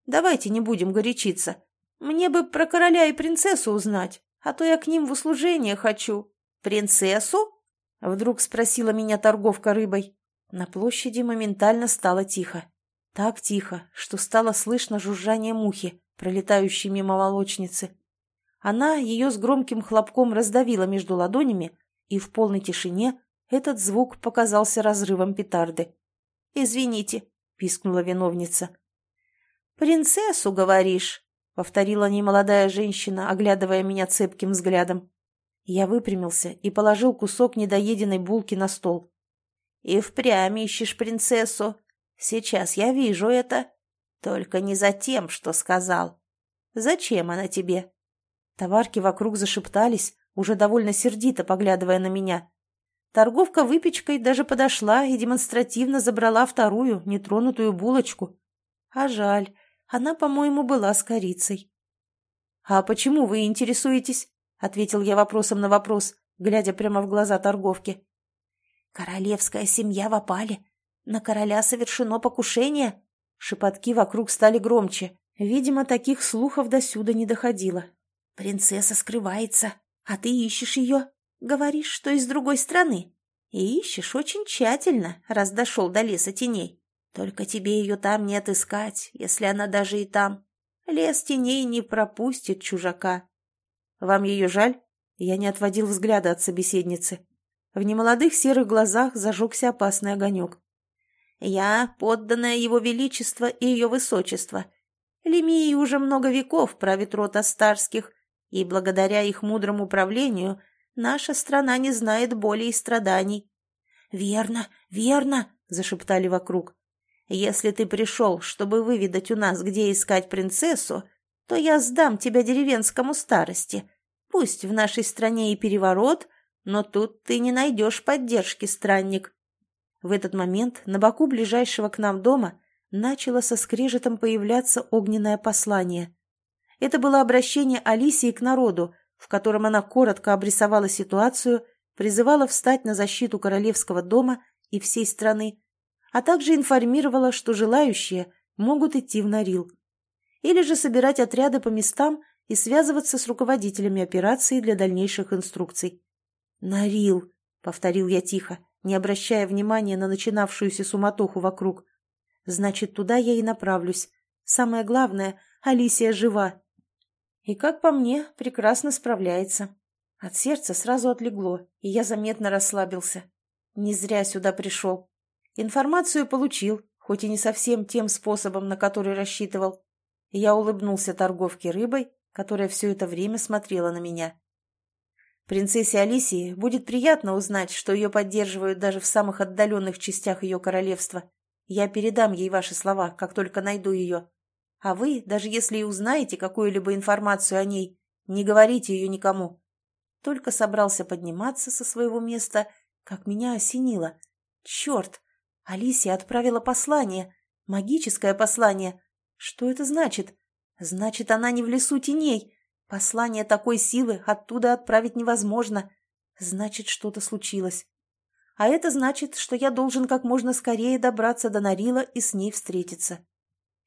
Давайте не будем горячиться. Мне бы про короля и принцессу узнать, а то я к ним в услужение хочу». «Принцессу?» — вдруг спросила меня торговка рыбой. На площади моментально стало тихо. Так тихо, что стало слышно жужжание мухи, пролетающей мимо молочницы. Она ее с громким хлопком раздавила между ладонями, и в полной тишине этот звук показался разрывом петарды. «Извините», — пискнула виновница. «Принцессу, говоришь?» — повторила немолодая женщина, оглядывая меня цепким взглядом. Я выпрямился и положил кусок недоеденной булки на стол. «И впрямь ищешь принцессу?» Сейчас я вижу это. Только не за тем, что сказал. Зачем она тебе?» Товарки вокруг зашептались, уже довольно сердито поглядывая на меня. Торговка выпечкой даже подошла и демонстративно забрала вторую, нетронутую булочку. А жаль, она, по-моему, была с корицей. «А почему вы интересуетесь?» — ответил я вопросом на вопрос, глядя прямо в глаза торговки. «Королевская семья в опале. На короля совершено покушение. Шепотки вокруг стали громче. Видимо, таких слухов досюда не доходило. Принцесса скрывается, а ты ищешь ее. Говоришь, что из другой страны. И ищешь очень тщательно, раз дошел до леса теней. Только тебе ее там не отыскать, если она даже и там. Лес теней не пропустит чужака. Вам ее жаль? Я не отводил взгляда от собеседницы. В немолодых серых глазах зажегся опасный огонек. Я подданная его величества и ее высочества. Лемии уже много веков правит род Астарских, и благодаря их мудрому управлению наша страна не знает боли и страданий. «Верно, верно!» — зашептали вокруг. «Если ты пришел, чтобы выведать у нас, где искать принцессу, то я сдам тебя деревенскому старости. Пусть в нашей стране и переворот, но тут ты не найдешь поддержки, странник. В этот момент на боку ближайшего к нам дома начало со скрежетом появляться огненное послание. Это было обращение Алисии к народу, в котором она коротко обрисовала ситуацию, призывала встать на защиту королевского дома и всей страны, а также информировала, что желающие могут идти в Нарил. Или же собирать отряды по местам и связываться с руководителями операции для дальнейших инструкций. «Нарил», — повторил я тихо, не обращая внимания на начинавшуюся суматоху вокруг. Значит, туда я и направлюсь. Самое главное, Алисия жива. И, как по мне, прекрасно справляется. От сердца сразу отлегло, и я заметно расслабился. Не зря сюда пришел. Информацию получил, хоть и не совсем тем способом, на который рассчитывал. Я улыбнулся торговке рыбой, которая все это время смотрела на меня. Принцессе Алисии будет приятно узнать, что ее поддерживают даже в самых отдаленных частях ее королевства. Я передам ей ваши слова, как только найду ее. А вы, даже если и узнаете какую-либо информацию о ней, не говорите ее никому. Только собрался подниматься со своего места, как меня осенило. Черт! Алисия отправила послание. Магическое послание. Что это значит? Значит, она не в лесу теней. Послание такой силы оттуда отправить невозможно. Значит, что-то случилось. А это значит, что я должен как можно скорее добраться до Нарила и с ней встретиться.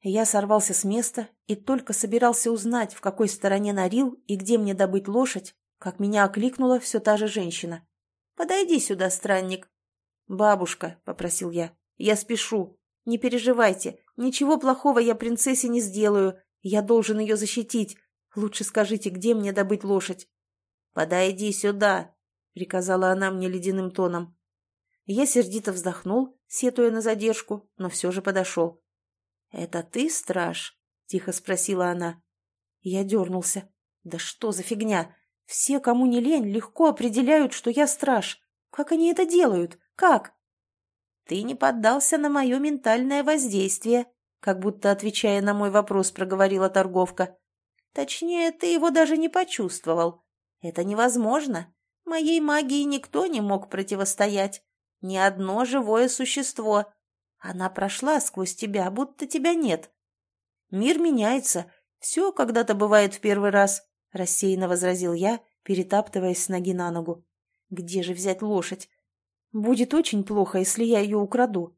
Я сорвался с места и только собирался узнать, в какой стороне Нарил и где мне добыть лошадь, как меня окликнула все та же женщина. «Подойди сюда, странник». «Бабушка», — попросил я, — «я спешу. Не переживайте, ничего плохого я принцессе не сделаю. Я должен ее защитить. Лучше скажите, где мне добыть лошадь?» «Подойди сюда», — приказала она мне ледяным тоном. Я сердито вздохнул, сетуя на задержку, но все же подошел. «Это ты, страж?» — тихо спросила она. Я дернулся. «Да что за фигня? Все, кому не лень, легко определяют, что я страж. Как они это делают? Как?» Ты не поддался на мое ментальное воздействие, как будто, отвечая на мой вопрос, проговорила торговка. Точнее, ты его даже не почувствовал. Это невозможно. Моей магии никто не мог противостоять. Ни одно живое существо. Она прошла сквозь тебя, будто тебя нет. Мир меняется. Все когда-то бывает в первый раз, — рассеянно возразил я, перетаптываясь с ноги на ногу. Где же взять лошадь? Будет очень плохо, если я ее украду.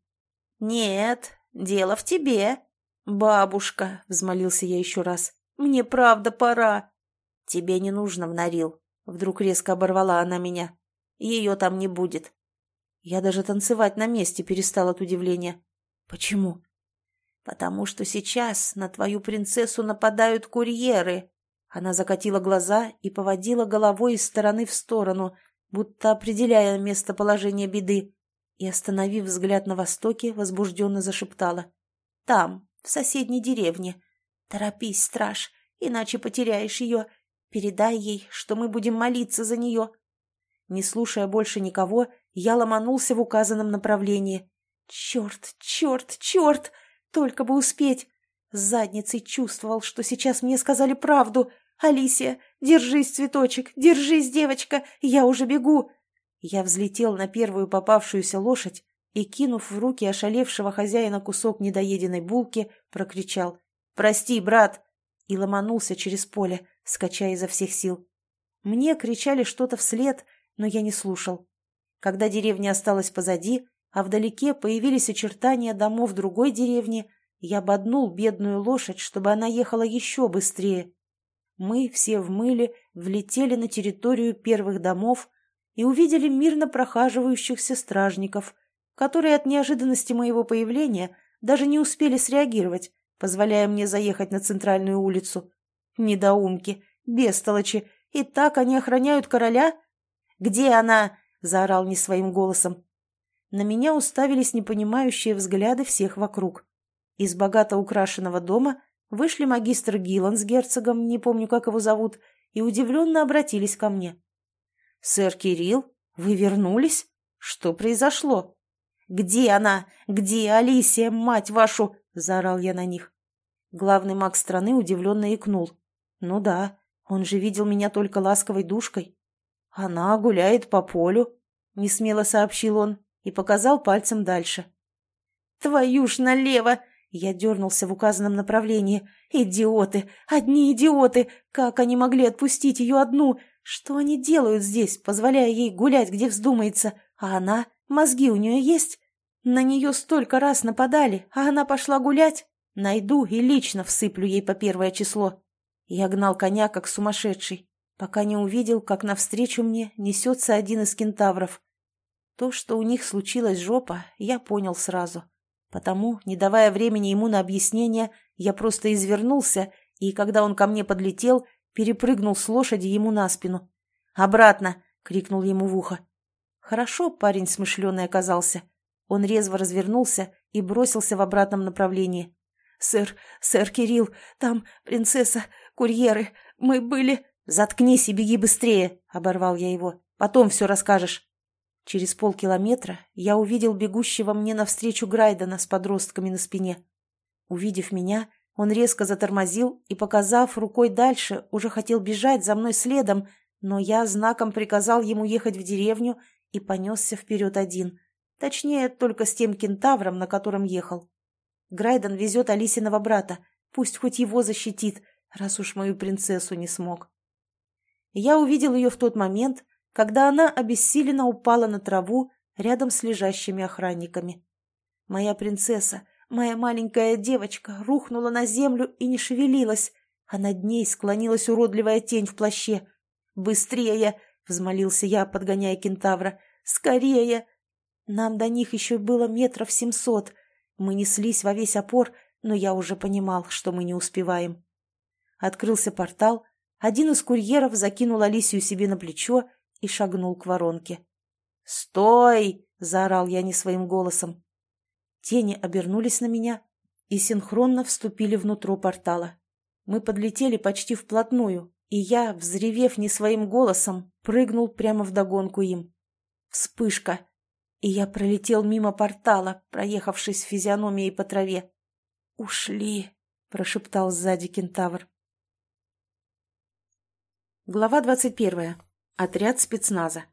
Нет, дело в тебе. Бабушка, — взмолился я еще раз, — мне правда пора. Тебе не нужно в Норил. Вдруг резко оборвала она меня. Ее там не будет. Я даже танцевать на месте перестал от удивления. Почему? Потому что сейчас на твою принцессу нападают курьеры. Она закатила глаза и поводила головой из стороны в сторону, будто определяя местоположение беды, и, остановив взгляд на востоке, возбужденно зашептала. «Там, в соседней деревне. Торопись, страж, иначе потеряешь ее. Передай ей, что мы будем молиться за нее». Не слушая больше никого, я ломанулся в указанном направлении. «Черт, черт, черт! Только бы успеть!» С задницей чувствовал, что сейчас мне сказали правду. «Алисия, держись, цветочек, держись, девочка, я уже бегу!» Я взлетел на первую попавшуюся лошадь и, кинув в руки ошалевшего хозяина кусок недоеденной булки, прокричал «Прости, брат!» и ломанулся через поле, скачая изо всех сил. Мне кричали что-то вслед, но я не слушал. Когда деревня осталась позади, а вдалеке появились очертания домов другой деревни, я боднул бедную лошадь, чтобы она ехала еще быстрее. Мы все в мыле влетели на территорию первых домов и увидели мирно прохаживающихся стражников, которые от неожиданности моего появления даже не успели среагировать, позволяя мне заехать на центральную улицу. Недоумки, бестолочи, и так они охраняют короля? «Где она?» — заорал не своим голосом. На меня уставились непонимающие взгляды всех вокруг. Из богато украшенного дома Вышли магистр Гиллан с герцогом, не помню, как его зовут, и удивленно обратились ко мне. «Сэр Кирилл, вы вернулись? Что произошло?» «Где она? Где Алисия, мать вашу?» – заорал я на них. Главный маг страны удивленно икнул. «Ну да, он же видел меня только ласковой душкой». «Она гуляет по полю», — несмело сообщил он и показал пальцем дальше. «Твою ж налево! Я дернулся в указанном направлении. «Идиоты! Одни идиоты! Как они могли отпустить ее одну? Что они делают здесь, позволяя ей гулять, где вздумается? А она? Мозги у нее есть? На нее столько раз нападали, а она пошла гулять? Найду и лично всыплю ей по первое число». Я гнал коня, как сумасшедший, пока не увидел, как навстречу мне несется один из кентавров. То, что у них случилась жопа, я понял сразу. Потому, не давая времени ему на объяснение, я просто извернулся и, когда он ко мне подлетел, перепрыгнул с лошади ему на спину. «Обратно!» — крикнул ему в ухо. Хорошо парень смышленый оказался. Он резво развернулся и бросился в обратном направлении. «Сэр, сэр Кирилл, там принцесса, курьеры, мы были...» «Заткнись и беги быстрее!» — оборвал я его. «Потом все расскажешь». Через полкилометра я увидел бегущего мне навстречу Грайдена с подростками на спине. Увидев меня, он резко затормозил и, показав рукой дальше, уже хотел бежать за мной следом, но я знаком приказал ему ехать в деревню и понесся вперед один. Точнее, только с тем кентавром, на котором ехал. Грайден везет Алисиного брата, пусть хоть его защитит, раз уж мою принцессу не смог. Я увидел ее в тот момент, когда она обессиленно упала на траву рядом с лежащими охранниками. Моя принцесса, моя маленькая девочка, рухнула на землю и не шевелилась, а над ней склонилась уродливая тень в плаще. «Быстрее!» — взмолился я, подгоняя кентавра. «Скорее!» Нам до них еще было метров семьсот. Мы неслись во весь опор, но я уже понимал, что мы не успеваем. Открылся портал, один из курьеров закинул Алисию себе на плечо и шагнул к воронке. «Стой!» — заорал я не своим голосом. Тени обернулись на меня и синхронно вступили внутрь портала. Мы подлетели почти вплотную, и я, взревев не своим голосом, прыгнул прямо вдогонку им. Вспышка! И я пролетел мимо портала, проехавшись физиономией по траве. «Ушли!» — прошептал сзади кентавр. Глава двадцать первая. Отряд спецназа.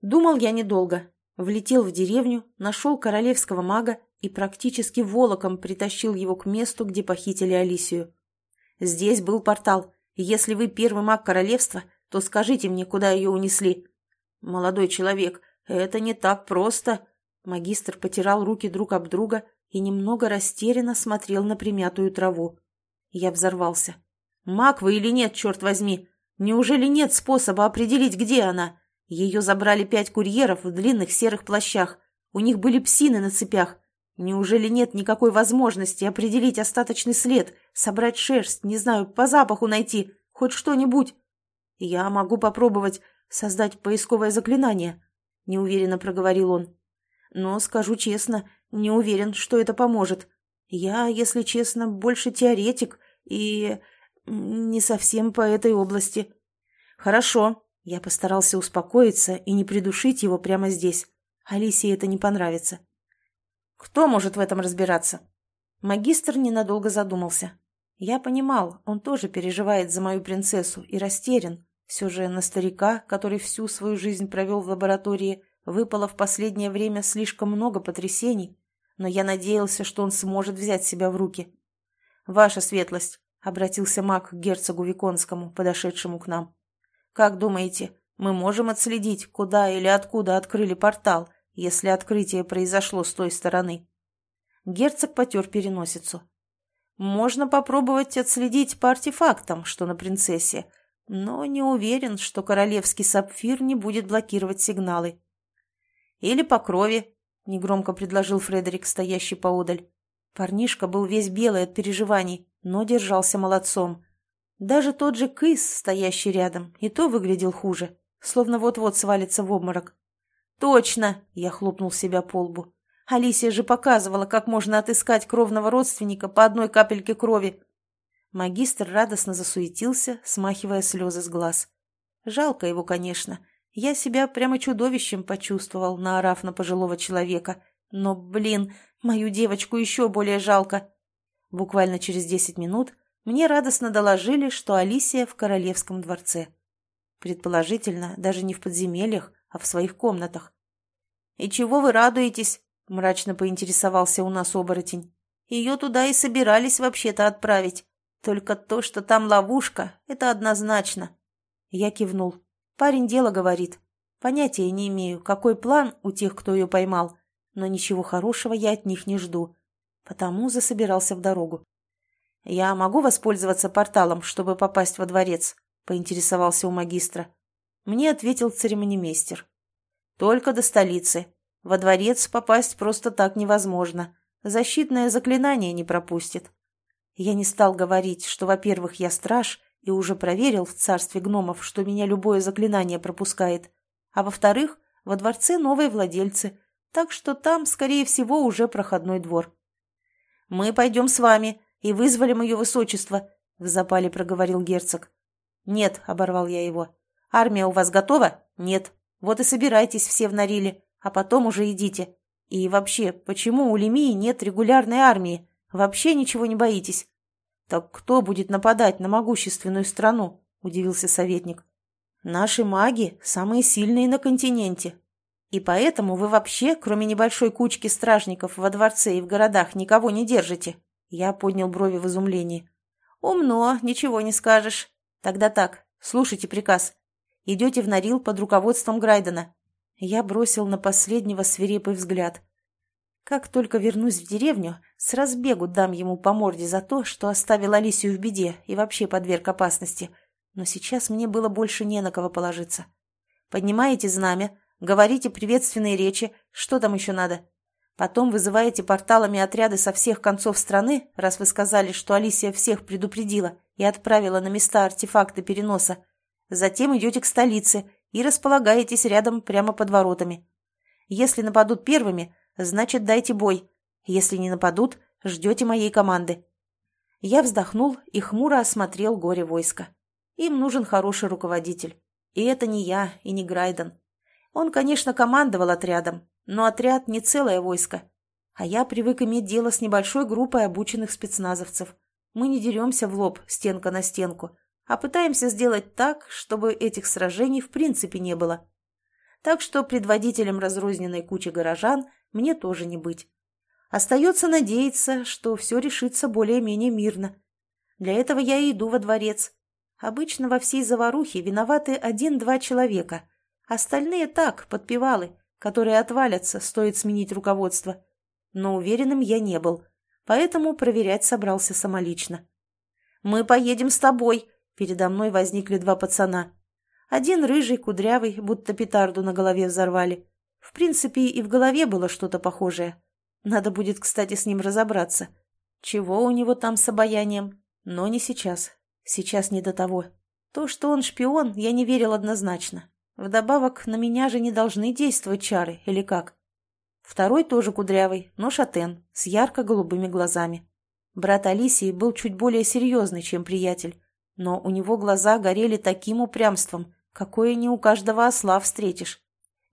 Думал я недолго. Влетел в деревню, нашел королевского мага и практически волоком притащил его к месту, где похитили Алисию. Здесь был портал. Если вы первый маг королевства, то скажите мне, куда ее унесли. Молодой человек, это не так просто. Магистр потирал руки друг об друга и немного растерянно смотрел на примятую траву. Я взорвался. «Маг вы или нет, черт возьми? Неужели нет способа определить, где она? Ее забрали пять курьеров в длинных серых плащах. У них были псины на цепях. Неужели нет никакой возможности определить остаточный след, собрать шерсть, не знаю, по запаху найти, хоть что-нибудь? Я могу попробовать создать поисковое заклинание, неуверенно проговорил он. Но, скажу честно, не уверен, что это поможет. Я, если честно, больше теоретик и не совсем по этой области. Хорошо, я постарался успокоиться и не придушить его прямо здесь. Алисе это не понравится. Кто может в этом разбираться? Магистр ненадолго задумался. Я понимал, он тоже переживает за мою принцессу и растерян. Все же на старика, который всю свою жизнь провел в лаборатории, выпало в последнее время слишком много потрясений, но я надеялся, что он сможет взять себя в руки. «Ваша светлость», — обратился маг к герцогу Виконскому, подошедшему к нам. «Как думаете, мы можем отследить, куда или откуда открыли портал, если открытие произошло с той стороны. Герцог потер переносицу. Можно попробовать отследить по артефактам, что на принцессе, но не уверен, что королевский сапфир не будет блокировать сигналы. Или по крови, негромко предложил Фредерик, стоящий поодаль. Парнишка был весь белый от переживаний, но держался молодцом. Даже тот же Кыс, стоящий рядом, и то выглядел хуже, словно вот-вот свалится в обморок. «Точно!» – я хлопнул себя по лбу. «Алисия же показывала, как можно отыскать кровного родственника по одной капельке крови». Магистр радостно засуетился, смахивая слезы с глаз. Жалко его, конечно. Я себя прямо чудовищем почувствовал, наорав на пожилого человека. Но, блин, мою девочку еще более жалко. Буквально через десять минут мне радостно доложили, что Алисия в королевском дворце. Предположительно, даже не в подземельях, а в своих комнатах. «И чего вы радуетесь?» – мрачно поинтересовался у нас оборотень. «Ее туда и собирались вообще-то отправить. Только то, что там ловушка, это однозначно». Я кивнул. Парень дело говорит. Понятия не имею, какой план у тех, кто ее поймал, но ничего хорошего я от них не жду. Потому засобирался в дорогу. «Я могу воспользоваться порталом, чтобы попасть во дворец?» – поинтересовался у магистра. Мне ответил церемонимейстер. «Только до столицы. Во дворец попасть просто так невозможно. Защитное заклинание не пропустит». Я не стал говорить, что, во-первых, я страж и уже проверил в царстве гномов, что меня любое заклинание пропускает, а во-вторых, во дворце новые владельцы, так что там, скорее всего, уже проходной двор. «Мы пойдем с вами и вызволим ее высочество», — в запале проговорил герцог. «Нет», — оборвал я его, Армия у вас готова? Нет. Вот и собирайтесь все в Нориле, а потом уже идите. И вообще, почему у Лемии нет регулярной армии? Вообще ничего не боитесь? Так кто будет нападать на могущественную страну? Удивился советник. Наши маги самые сильные на континенте. И поэтому вы вообще, кроме небольшой кучки стражников во дворце и в городах, никого не держите. Я поднял брови в изумлении. Умно, ничего не скажешь. Тогда так, слушайте приказ. Идете в Норил под руководством Грайдена». Я бросил на последнего свирепый взгляд. Как только вернусь в деревню, с разбегу дам ему по морде за то, что оставил Алисию в беде и вообще подверг опасности. Но сейчас мне было больше не на кого положиться. Поднимаете знамя, говорите приветственные речи, что там еще надо? Потом вызываете порталами отряды со всех концов страны, раз вы сказали, что Алисия всех предупредила и отправила на места артефакты переноса. Затем идете к столице и располагаетесь рядом прямо под воротами. Если нападут первыми, значит дайте бой. Если не нападут, ждете моей команды. Я вздохнул и хмуро осмотрел горе войска. Им нужен хороший руководитель. И это не я, и не Грайден. Он, конечно, командовал отрядом, Но отряд не целое войско. А я привык иметь дело с небольшой группой обученных спецназовцев. Мы не деремся в лоб, стенка на стенку, а пытаемся сделать так, чтобы этих сражений в принципе не было. Так что предводителем разрозненной кучи горожан мне тоже не быть. Остается надеяться, что все решится более-менее мирно. Для этого я и иду во дворец. Обычно во всей заварухе виноваты один-два человека. Остальные так, подпевалы, которые отвалятся, стоит сменить руководство. Но уверенным я не был, поэтому проверять собрался самолично. «Мы поедем с тобой», — передо мной возникли два пацана. Один рыжий, кудрявый, будто петарду на голове взорвали. В принципе, и в голове было что-то похожее. Надо будет, кстати, с ним разобраться. Чего у него там с обаянием? Но не сейчас. Сейчас не до того. То, что он шпион, я не верил однозначно. Вдобавок, на меня же не должны действовать чары, или как? Второй тоже кудрявый, но шатен, с ярко-голубыми глазами. Брат Алисии был чуть более серьезный, чем приятель, но у него глаза горели таким упрямством, какое не у каждого осла встретишь.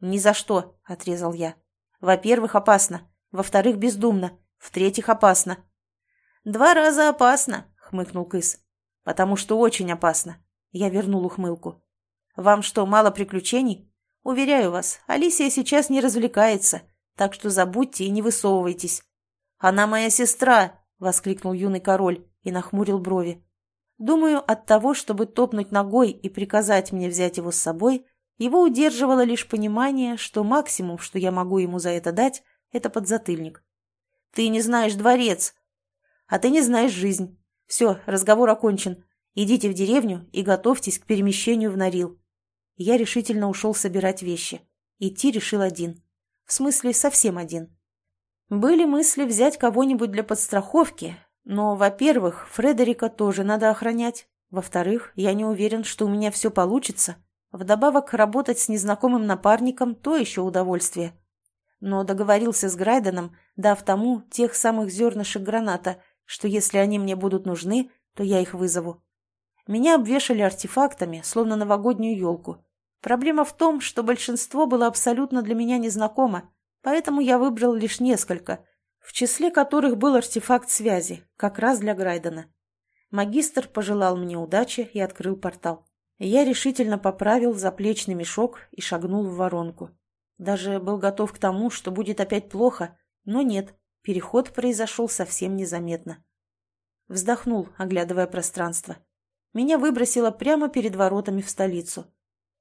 «Ни за что», — отрезал я. «Во-первых, опасно. Во-вторых, бездумно. В-третьих, опасно». «Два раза опасно», — хмыкнул Кыс. «Потому что очень опасно». Я вернул ухмылку. «Вам что, мало приключений? Уверяю вас, Алисия сейчас не развлекается, так что забудьте и не высовывайтесь». «Она моя сестра!» — воскликнул юный король и нахмурил брови. Думаю, от того, чтобы топнуть ногой и приказать мне взять его с собой, его удерживало лишь понимание, что максимум, что я могу ему за это дать, это подзатыльник. «Ты не знаешь дворец!» «А ты не знаешь жизнь. Все, разговор окончен. Идите в деревню и готовьтесь к перемещению в Нарил». Я решительно ушел собирать вещи. Идти решил один. В смысле, совсем один. Были мысли взять кого-нибудь для подстраховки, но, во-первых, Фредерика тоже надо охранять. Во-вторых, я не уверен, что у меня все получится. Вдобавок, работать с незнакомым напарником – то еще удовольствие. Но договорился с Грайденом, дав тому тех самых зернышек граната, что если они мне будут нужны, то я их вызову. Меня обвешали артефактами, словно новогоднюю елку. Проблема в том, что большинство было абсолютно для меня незнакомо, поэтому я выбрал лишь несколько – в числе которых был артефакт связи, как раз для Грайдена. Магистр пожелал мне удачи и открыл портал. Я решительно поправил заплечный мешок и шагнул в воронку. Даже был готов к тому, что будет опять плохо, но нет, переход произошел совсем незаметно. Вздохнул, оглядывая пространство. Меня выбросило прямо перед воротами в столицу.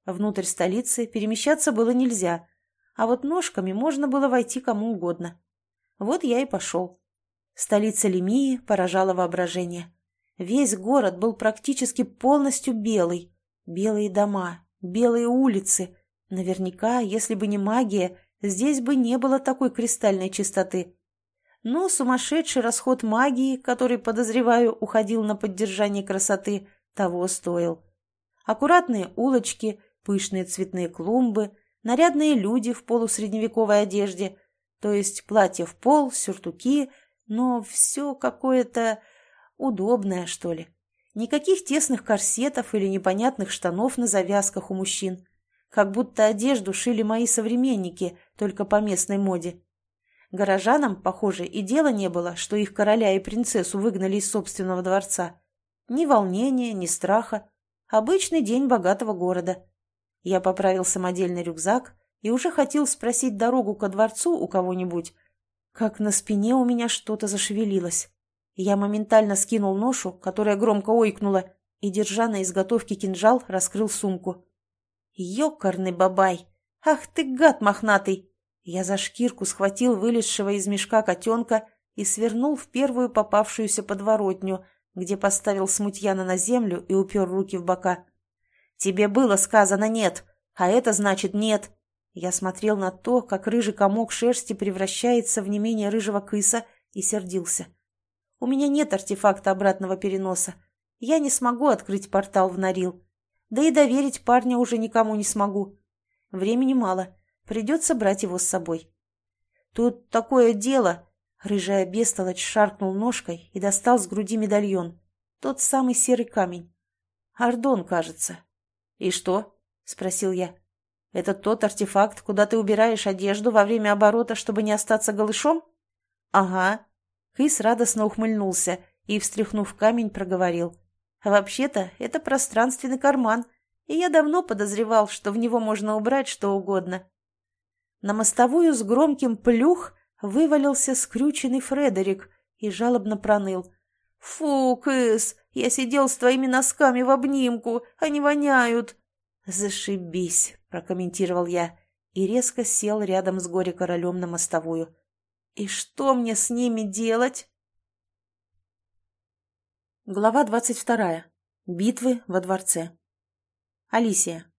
Внутрь столицы перемещаться было нельзя, а вот ножками можно было войти кому угодно. Вот я и пошел. Столица Лемии поражала воображение. Весь город был практически полностью белый. Белые дома, белые улицы. Наверняка, если бы не магия, здесь бы не было такой кристальной чистоты. Но сумасшедший расход магии, который, подозреваю, уходил на поддержание красоты, того стоил. Аккуратные улочки, пышные цветные клумбы, нарядные люди в полусредневековой одежде, то есть платье в пол, сюртуки, но все какое-то удобное, что ли. Никаких тесных корсетов или непонятных штанов на завязках у мужчин. Как будто одежду шили мои современники, только по местной моде. Горожанам, похоже, и дела не было, что их короля и принцессу выгнали из собственного дворца. Ни волнения, ни страха. Обычный день богатого города. Я поправил самодельный рюкзак, и уже хотел спросить дорогу ко дворцу у кого-нибудь, как на спине у меня что-то зашевелилось. Я моментально скинул ношу, которая громко ойкнула, и, держа на изготовке кинжал, раскрыл сумку. «Ёкарный бабай! Ах ты, гад мохнатый!» Я за шкирку схватил вылезшего из мешка котенка и свернул в первую попавшуюся подворотню, где поставил смутьяна на землю и упер руки в бока. «Тебе было сказано нет, а это значит нет!» Я смотрел на то, как рыжий комок шерсти превращается в не менее рыжего кыса, и сердился. У меня нет артефакта обратного переноса. Я не смогу открыть портал в Нарил. Да и доверить парня уже никому не смогу. Времени мало. Придется брать его с собой. Тут такое дело. Рыжая бестолочь шаркнул ножкой и достал с груди медальон. Тот самый серый камень. Ардон, кажется. И что? Спросил я. Это тот артефакт, куда ты убираешь одежду во время оборота, чтобы не остаться голышом? Ага. Хейс радостно ухмыльнулся и, встряхнув камень, проговорил. Вообще-то, это пространственный карман, и я давно подозревал, что в него можно убрать что угодно. На мостовую с громким плюх вывалился скрюченный Фредерик и жалобно проныл. «Фу, Кэс, я сидел с твоими носками в обнимку, они воняют!» «Зашибись!» – прокомментировал я и резко сел рядом с горе-королем на мостовую. «И что мне с ними делать?» Глава двадцать вторая. Битвы во дворце. Алисия.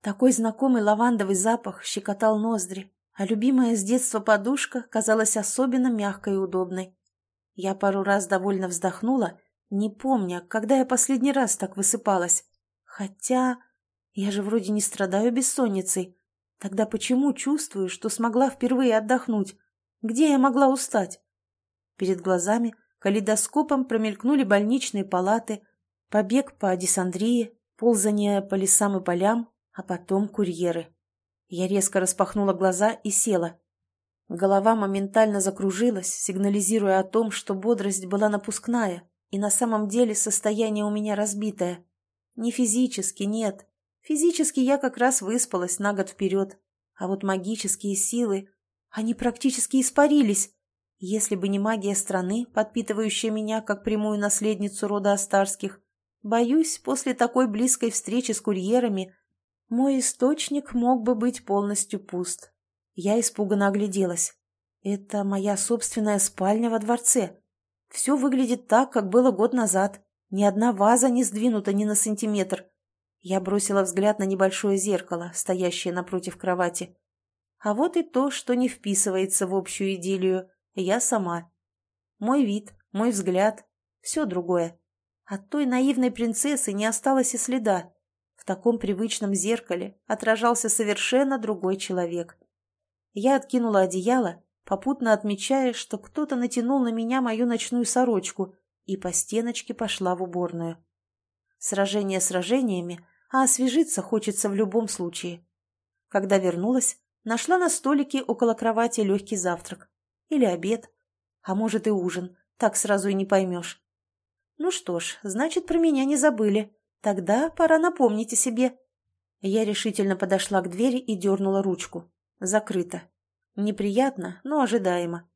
Такой знакомый лавандовый запах щекотал ноздри, а любимая с детства подушка казалась особенно мягкой и удобной. Я пару раз довольно вздохнула, не помня, когда я последний раз так высыпалась. Хотя я же вроде не страдаю бессонницей. Тогда почему чувствую, что смогла впервые отдохнуть? Где я могла устать? Перед глазами калейдоскопом промелькнули больничные палаты, побег по Адисандрии, ползание по лесам и полям, а потом курьеры. Я резко распахнула глаза и села. Голова моментально закружилась, сигнализируя о том, что бодрость была напускная, и на самом деле состояние у меня разбитое. Не физически, нет. Физически я как раз выспалась на год вперед, а вот магические силы, они практически испарились. Если бы не магия страны, подпитывающая меня как прямую наследницу рода Астарских, боюсь, после такой близкой встречи с курьерами мой источник мог бы быть полностью пуст. Я испуганно огляделась. Это моя собственная спальня во дворце. Все выглядит так, как было год назад. Ни одна ваза не сдвинута ни на сантиметр. Я бросила взгляд на небольшое зеркало, стоящее напротив кровати. А вот и то, что не вписывается в общую идиллию. Я сама. Мой вид, мой взгляд, все другое. От той наивной принцессы не осталось и следа. В таком привычном зеркале отражался совершенно другой человек. Я откинула одеяло, попутно отмечая, что кто-то натянул на меня мою ночную сорочку, и по стеночке пошла в уборную. Сражение сражениями, а освежиться хочется в любом случае. Когда вернулась, нашла на столике около кровати легкий завтрак. Или обед. А может и ужин. Так сразу и не поймешь. Ну что ж, значит, про меня не забыли. Тогда пора напомнить о себе. Я решительно подошла к двери и дернула ручку. Закрыто. Неприятно, но ожидаемо.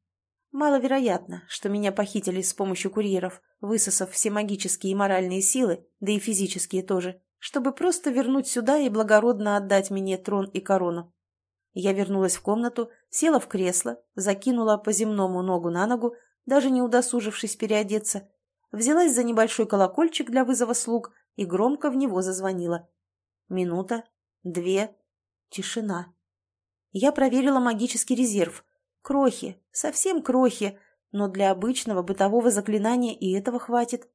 Маловероятно, что меня похитили с помощью курьеров, высосав все магические и моральные силы, да и физические тоже, чтобы просто вернуть сюда и благородно отдать мне трон и корону. Я вернулась в комнату, села в кресло, закинула по земному ногу на ногу, даже не удосужившись переодеться, взялась за небольшой колокольчик для вызова слуг и громко в него зазвонила. Минута, две, тишина. Я проверила магический резерв. Крохи, совсем крохи, но для обычного бытового заклинания и этого хватит.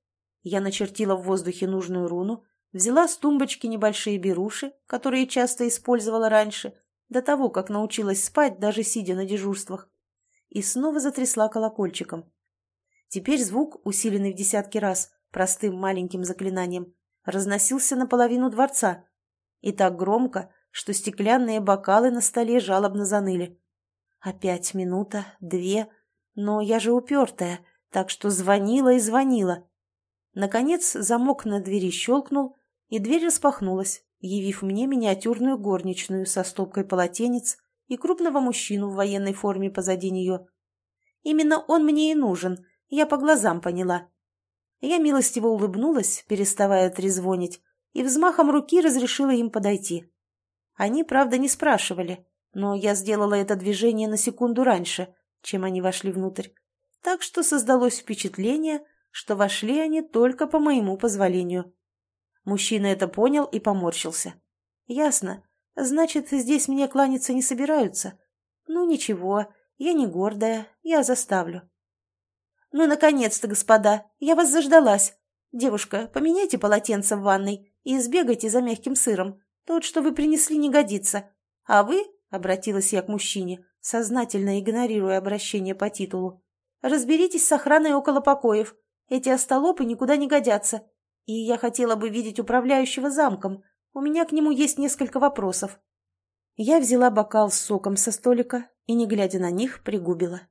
Я начертила в воздухе нужную руну, взяла с тумбочки небольшие беруши, которые часто использовала раньше, до того, как научилась спать, даже сидя на дежурствах, и снова затрясла колокольчиком. Теперь звук, усиленный в десятки раз, простым маленьким заклинанием, разносился наполовину дворца, и так громко, что стеклянные бокалы на столе жалобно заныли. Опять минута, две, но я же упертая, так что звонила и звонила. Наконец замок на двери щелкнул, и дверь распахнулась, явив мне миниатюрную горничную со стопкой полотенец и крупного мужчину в военной форме позади нее. Именно он мне и нужен, я по глазам поняла. Я милостиво улыбнулась, переставая трезвонить, и взмахом руки разрешила им подойти. Они, правда, не спрашивали, но я сделала это движение на секунду раньше, чем они вошли внутрь. Так что создалось впечатление, что вошли они только по моему позволению. Мужчина это понял и поморщился. «Ясно. Значит, здесь мне кланяться не собираются. Ну, ничего, я не гордая, я заставлю». «Ну, наконец-то, господа, я вас заждалась. Девушка, поменяйте полотенце в ванной и сбегайте за мягким сыром. Тот, что вы принесли, не годится. А вы, — обратилась я к мужчине, сознательно игнорируя обращение по титулу, — разберитесь с охраной около покоев. Эти остолопы никуда не годятся. И я хотела бы видеть управляющего замком. У меня к нему есть несколько вопросов. Я взяла бокал с соком со столика и, не глядя на них, пригубила.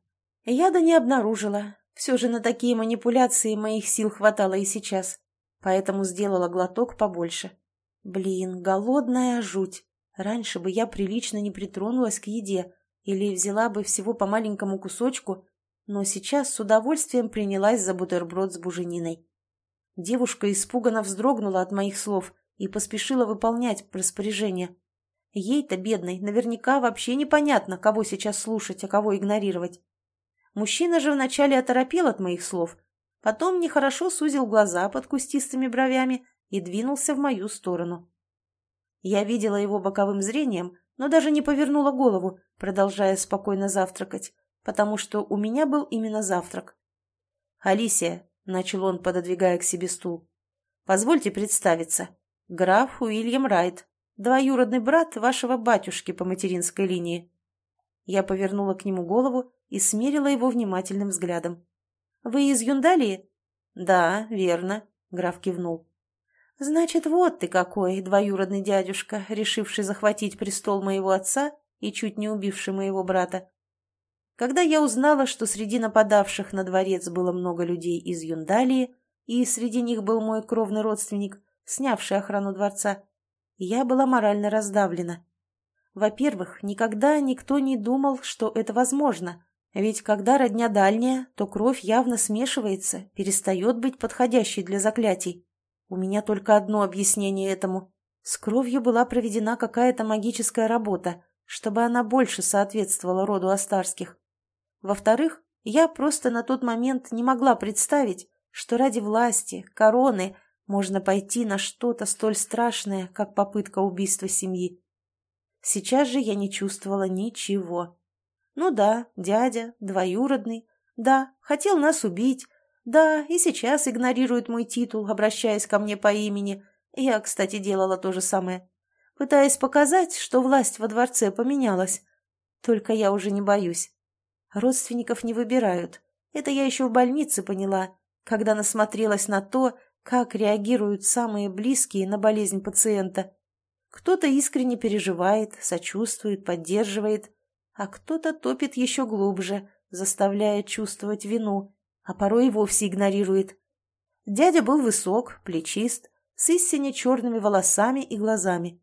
Яда не обнаружила. Все же на такие манипуляции моих сил хватало и сейчас. Поэтому сделала глоток побольше. Блин, голодная жуть. Раньше бы я прилично не притронулась к еде или взяла бы всего по маленькому кусочку, но сейчас с удовольствием принялась за бутерброд с бужениной. Девушка испуганно вздрогнула от моих слов и поспешила выполнять распоряжение. Ей-то, бедной, наверняка вообще непонятно, кого сейчас слушать, а кого игнорировать. Мужчина же вначале оторопел от моих слов, потом нехорошо сузил глаза под кустистыми бровями и двинулся в мою сторону. Я видела его боковым зрением, но даже не повернула голову, продолжая спокойно завтракать, потому что у меня был именно завтрак. «Алисия», — начал он, пододвигая к себе стул, — «позвольте представиться. Граф Уильям Райт, двоюродный брат вашего батюшки по материнской линии». Я повернула к нему голову и смерила его внимательным взглядом. «Вы из Юндалии?» «Да, верно», — граф кивнул. «Значит, вот ты какой, двоюродный дядюшка, решивший захватить престол моего отца и чуть не убивший моего брата. Когда я узнала, что среди нападавших на дворец было много людей из Юндалии, и среди них был мой кровный родственник, снявший охрану дворца, я была морально раздавлена. Во-первых, никогда никто не думал, что это возможно, ведь когда родня дальняя, то кровь явно смешивается, перестает быть подходящей для заклятий. У меня только одно объяснение этому. С кровью была проведена какая-то магическая работа, чтобы она больше соответствовала роду Астарских. Во-вторых, я просто на тот момент не могла представить, что ради власти, короны можно пойти на что-то столь страшное, как попытка убийства семьи. Сейчас же я не чувствовала ничего. Ну да, дядя, двоюродный, да, хотел нас убить, да, и сейчас игнорирует мой титул, обращаясь ко мне по имени. Я, кстати, делала то же самое. Пытаясь показать, что власть во дворце поменялась. Только я уже не боюсь. Родственников не выбирают. Это я еще в больнице поняла, когда насмотрелась на то, как реагируют самые близкие на болезнь пациента. Кто-то искренне переживает, сочувствует, поддерживает, а кто-то топит еще глубже, заставляя чувствовать вину, а порой и вовсе игнорирует. Дядя был высок, плечист, с истине черными волосами и глазами.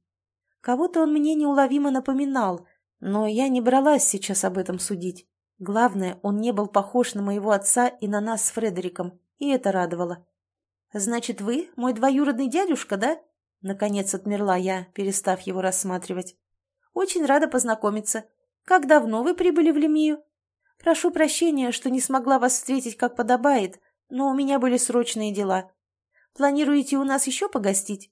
Кого-то он мне неуловимо напоминал, но я не бралась сейчас об этом судить. Главное, он не был похож на моего отца и на нас с Фредериком, и это радовало. «Значит, вы мой двоюродный дядюшка, да?» Наконец отмерла я, перестав его рассматривать. «Очень рада познакомиться. Как давно вы прибыли в Лемию?» Прошу прощения, что не смогла вас встретить, как подобает, но у меня были срочные дела. Планируете у нас еще погостить?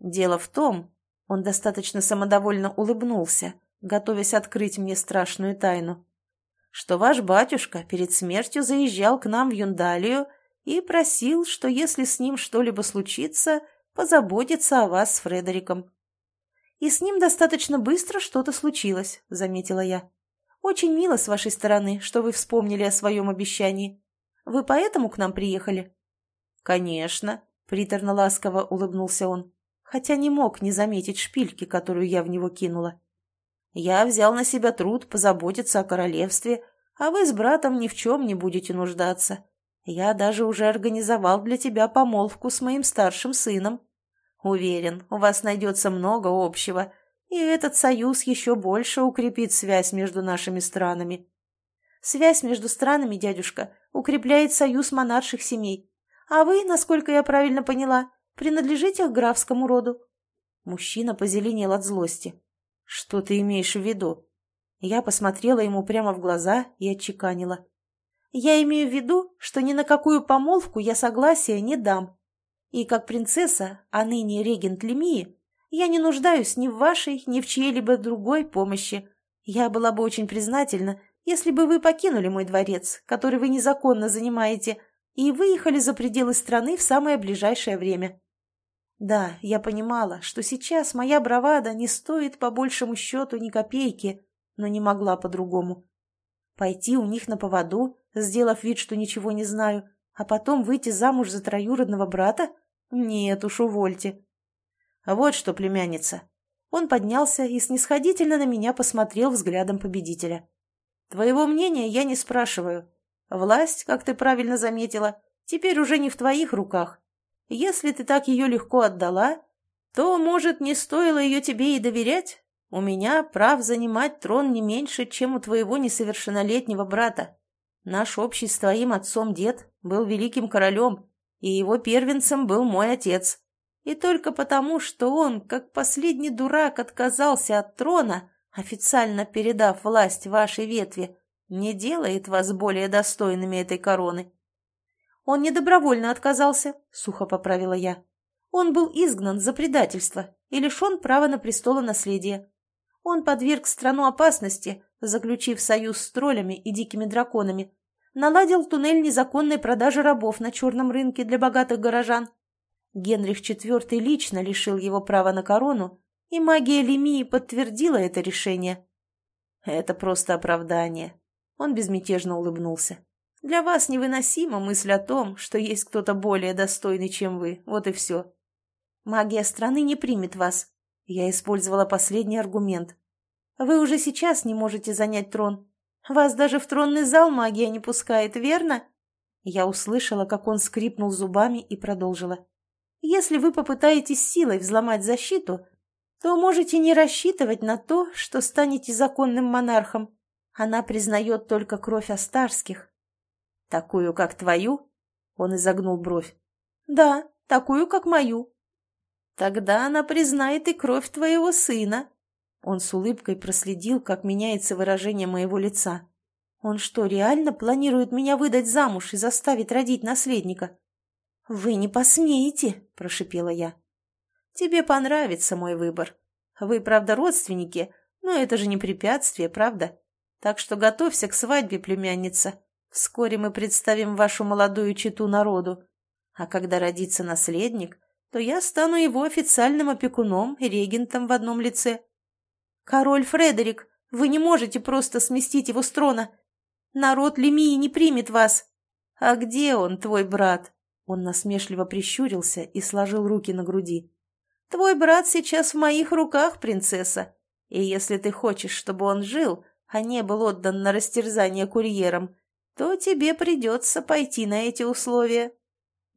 Дело в том, он достаточно самодовольно улыбнулся, готовясь открыть мне страшную тайну, что ваш батюшка перед смертью заезжал к нам в Юндалию и просил, что если с ним что-либо случится, позаботиться о вас с Фредериком. И с ним достаточно быстро что-то случилось, заметила я. Очень мило с вашей стороны, что вы вспомнили о своем обещании. Вы поэтому к нам приехали?» «Конечно», — приторно-ласково улыбнулся он, хотя не мог не заметить шпильки, которую я в него кинула. «Я взял на себя труд позаботиться о королевстве, а вы с братом ни в чем не будете нуждаться. Я даже уже организовал для тебя помолвку с моим старшим сыном. Уверен, у вас найдется много общего, и этот союз еще больше укрепит связь между нашими странами. Связь между странами, дядюшка, укрепляет союз монарших семей. А вы, насколько я правильно поняла, принадлежите к графскому роду. Мужчина позеленел от злости. Что ты имеешь в виду? Я посмотрела ему прямо в глаза и отчеканила. Я имею в виду, что ни на какую помолвку я согласия не дам. И как принцесса, а ныне регент Лемии, я не нуждаюсь ни в вашей, ни в чьей-либо другой помощи. Я была бы очень признательна, если бы вы покинули мой дворец, который вы незаконно занимаете, и выехали за пределы страны в самое ближайшее время. Да, я понимала, что сейчас моя бравада не стоит по большему счету ни копейки, но не могла по-другому. Пойти у них на поводу, сделав вид, что ничего не знаю, а потом выйти замуж за троюродного брата? Нет уж, увольте. Вот что, племянница, Он поднялся и снисходительно на меня посмотрел взглядом победителя. «Твоего мнения я не спрашиваю. Власть, как ты правильно заметила, теперь уже не в твоих руках. Если ты так ее легко отдала, то, может, не стоило ее тебе и доверять? У меня прав занимать трон не меньше, чем у твоего несовершеннолетнего брата. Наш общий с твоим отцом дед был великим королем, и его первенцем был мой отец. И только потому, что он, как последний дурак, отказался от трона, официально передав власть вашей ветви, не делает вас более достойными этой короны. Он не добровольно отказался, сухо поправила я. Он был изгнан за предательство и лишен права на престолонаследие. Он подверг страну опасности, заключив союз с троллями и дикими драконами, наладил туннель незаконной продажи рабов на черном рынке для богатых горожан. Генрих IV лично лишил его права на корону, и магия Лемии подтвердила это решение. Это просто оправдание. Он безмятежно улыбнулся. Для вас невыносима мысль о том, что есть кто-то более достойный, чем вы. Вот и все. Магия страны не примет вас. Я использовала последний аргумент. Вы уже сейчас не можете занять трон. Вас даже в тронный зал магия не пускает, верно?» Я услышала, как он скрипнул зубами и продолжила. «Если вы попытаетесь силой взломать защиту, то можете не рассчитывать на то, что станете законным монархом. Она признает только кровь Астарских». «Такую, как твою?» Он изогнул бровь. «Да, такую, как мою». «Тогда она признает и кровь твоего сына», он с улыбкой проследил, как меняется выражение моего лица. Он что, реально планирует меня выдать замуж и заставить родить наследника? «Вы не посмеете!» – прошипела я. «Тебе понравится мой выбор. Вы, правда, родственники, но это же не препятствие, правда? Так что готовься к свадьбе, племянница. Вскоре мы представим вашу молодую читу народу. А когда родится наследник, то я стану его официальным опекуном и регентом в одном лице. «Король Фредерик, вы не можете просто сместить его с трона. Народ Лемии не примет вас». «А где он, твой брат?» Он насмешливо прищурился и сложил руки на груди. «Твой брат сейчас в моих руках, принцесса, и если ты хочешь, чтобы он жил, а не был отдан на растерзание курьерам, то тебе придется пойти на эти условия».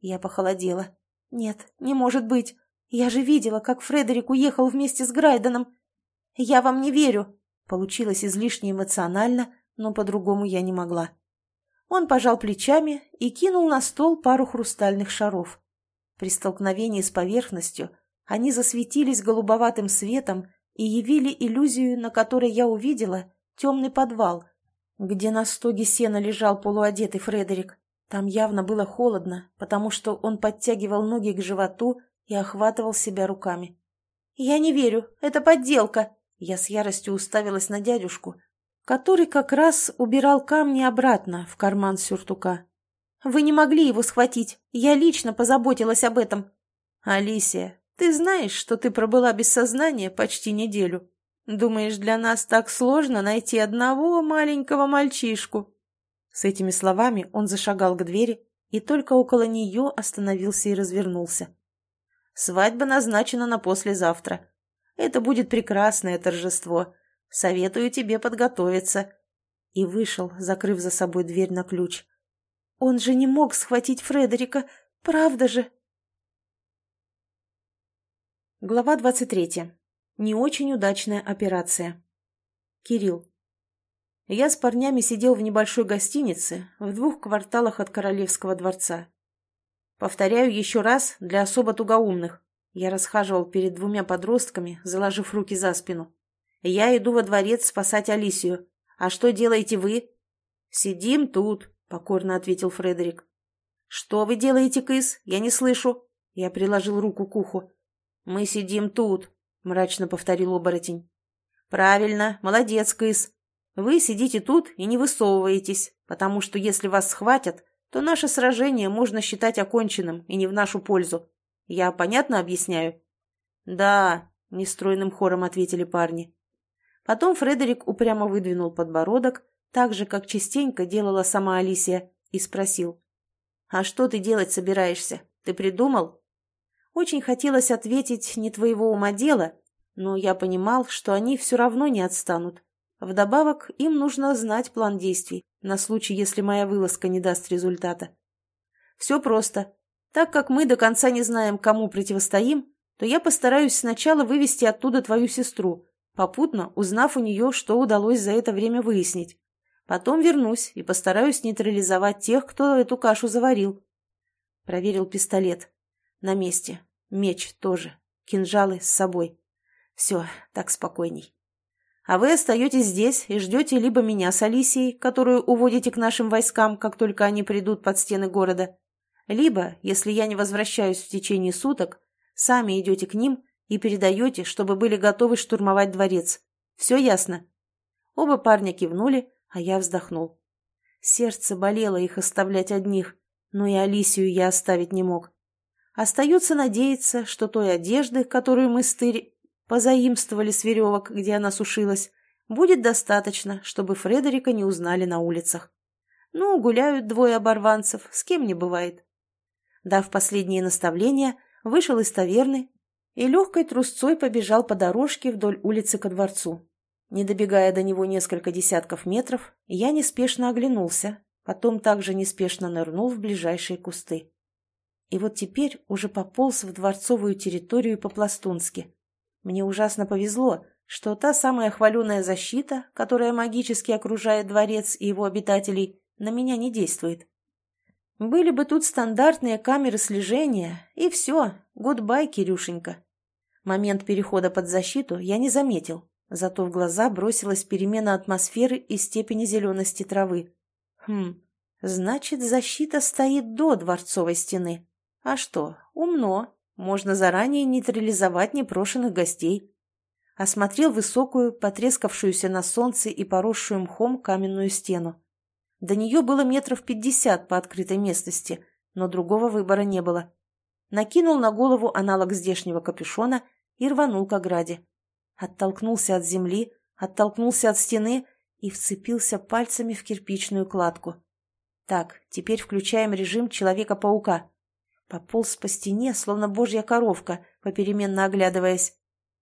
Я похолодела. «Нет, не может быть. Я же видела, как Фредерик уехал вместе с Грайденом. «Я вам не верю!» Получилось излишне эмоционально, но по-другому я не могла. Он пожал плечами и кинул на стол пару хрустальных шаров. При столкновении с поверхностью они засветились голубоватым светом и явили иллюзию, на которой я увидела темный подвал, где на стоге сена лежал полуодетый Фредерик. Там явно было холодно, потому что он подтягивал ноги к животу и охватывал себя руками. «Я не верю, это подделка!» Я с яростью уставилась на дядюшку, который как раз убирал камни обратно в карман сюртука. «Вы не могли его схватить. Я лично позаботилась об этом». «Алисия, ты знаешь, что ты пробыла без сознания почти неделю. Думаешь, для нас так сложно найти одного маленького мальчишку?» С этими словами он зашагал к двери и только около нее остановился и развернулся. «Свадьба назначена на послезавтра. Это будет прекрасное торжество. Советую тебе подготовиться». И вышел, закрыв за собой дверь на ключ. «Он же не мог схватить Фредерика, правда же?» Глава двадцать третья. Не очень удачная операция. Кирилл. Я с парнями сидел в небольшой гостинице в двух кварталах от Королевского дворца. Повторяю еще раз для особо тугоумных. Я расхаживал перед двумя подростками, заложив руки за спину. «Я иду во дворец спасать Алисию. А что делаете вы?» «Сидим тут», — покорно ответил Фредерик. «Что вы делаете, кыс? Я не слышу». Я приложил руку к уху. «Мы сидим тут», — мрачно повторил оборотень. «Правильно, молодец, кыс. Вы сидите тут и не высовываетесь, потому что если вас схватят, то наше сражение можно считать оконченным и не в нашу пользу. Я понятно объясняю?» «Да», — нестройным хором ответили парни. Потом Фредерик упрямо выдвинул подбородок, так же, как частенько делала сама Алисия, и спросил. «А что ты делать собираешься? Ты придумал?» Очень хотелось ответить «не твоего ума дело», но я понимал, что они все равно не отстанут. Вдобавок, им нужно знать план действий, на случай, если моя вылазка не даст результата. Все просто. Так как мы до конца не знаем, кому противостоим, то я постараюсь сначала вывести оттуда твою сестру, попутно узнав у нее, что удалось за это время выяснить. Потом вернусь и постараюсь нейтрализовать тех, кто эту кашу заварил. Проверил пистолет. На месте. Меч тоже. Кинжалы с собой. Все, так спокойней. А вы остаетесь здесь и ждете либо меня с Алисией, которую уводите к нашим войскам, как только они придут под стены города, либо, если я не возвращаюсь в течение суток, сами идете к ним и передаете, чтобы были готовы штурмовать дворец. Все ясно?» Оба парня кивнули, а я вздохнул. Сердце болело их оставлять одних, но и Алисию я оставить не мог. Остается надеяться, что той одежды, которую мы с Тырь позаимствовали с веревок, где она сушилась, будет достаточно, чтобы Фредерика не узнали на улицах. Ну, гуляют двое оборванцев, с кем не бывает. Дав последние наставления, вышел из таверны и легкой трусцой побежал по дорожке вдоль улицы ко дворцу. Не добегая до него несколько десятков метров, я неспешно оглянулся, потом также неспешно нырнул в ближайшие кусты. И вот теперь уже пополз в дворцовую территорию по-пластунски. Мне ужасно повезло, что та самая хваленая защита, которая магически окружает дворец и его обитателей, на меня не действует. Были бы тут стандартные камеры слежения, и все, гудбай, Кирюшенька. Момент перехода под защиту я не заметил, зато в глаза бросилась перемена атмосферы и степени зелености травы. Хм, значит, защита стоит до дворцовой стены. А что, умно, можно заранее нейтрализовать непрошенных гостей. Осмотрел высокую, потрескавшуюся на солнце и поросшую мхом каменную стену. До нее было метров пятьдесят по открытой местности, но другого выбора не было. Накинул на голову аналог здешнего капюшона и рванул к ограде. Оттолкнулся от земли, оттолкнулся от стены и вцепился пальцами в кирпичную кладку. Так, теперь включаем режим Человека-паука. Пополз по стене, словно божья коровка, попеременно оглядываясь.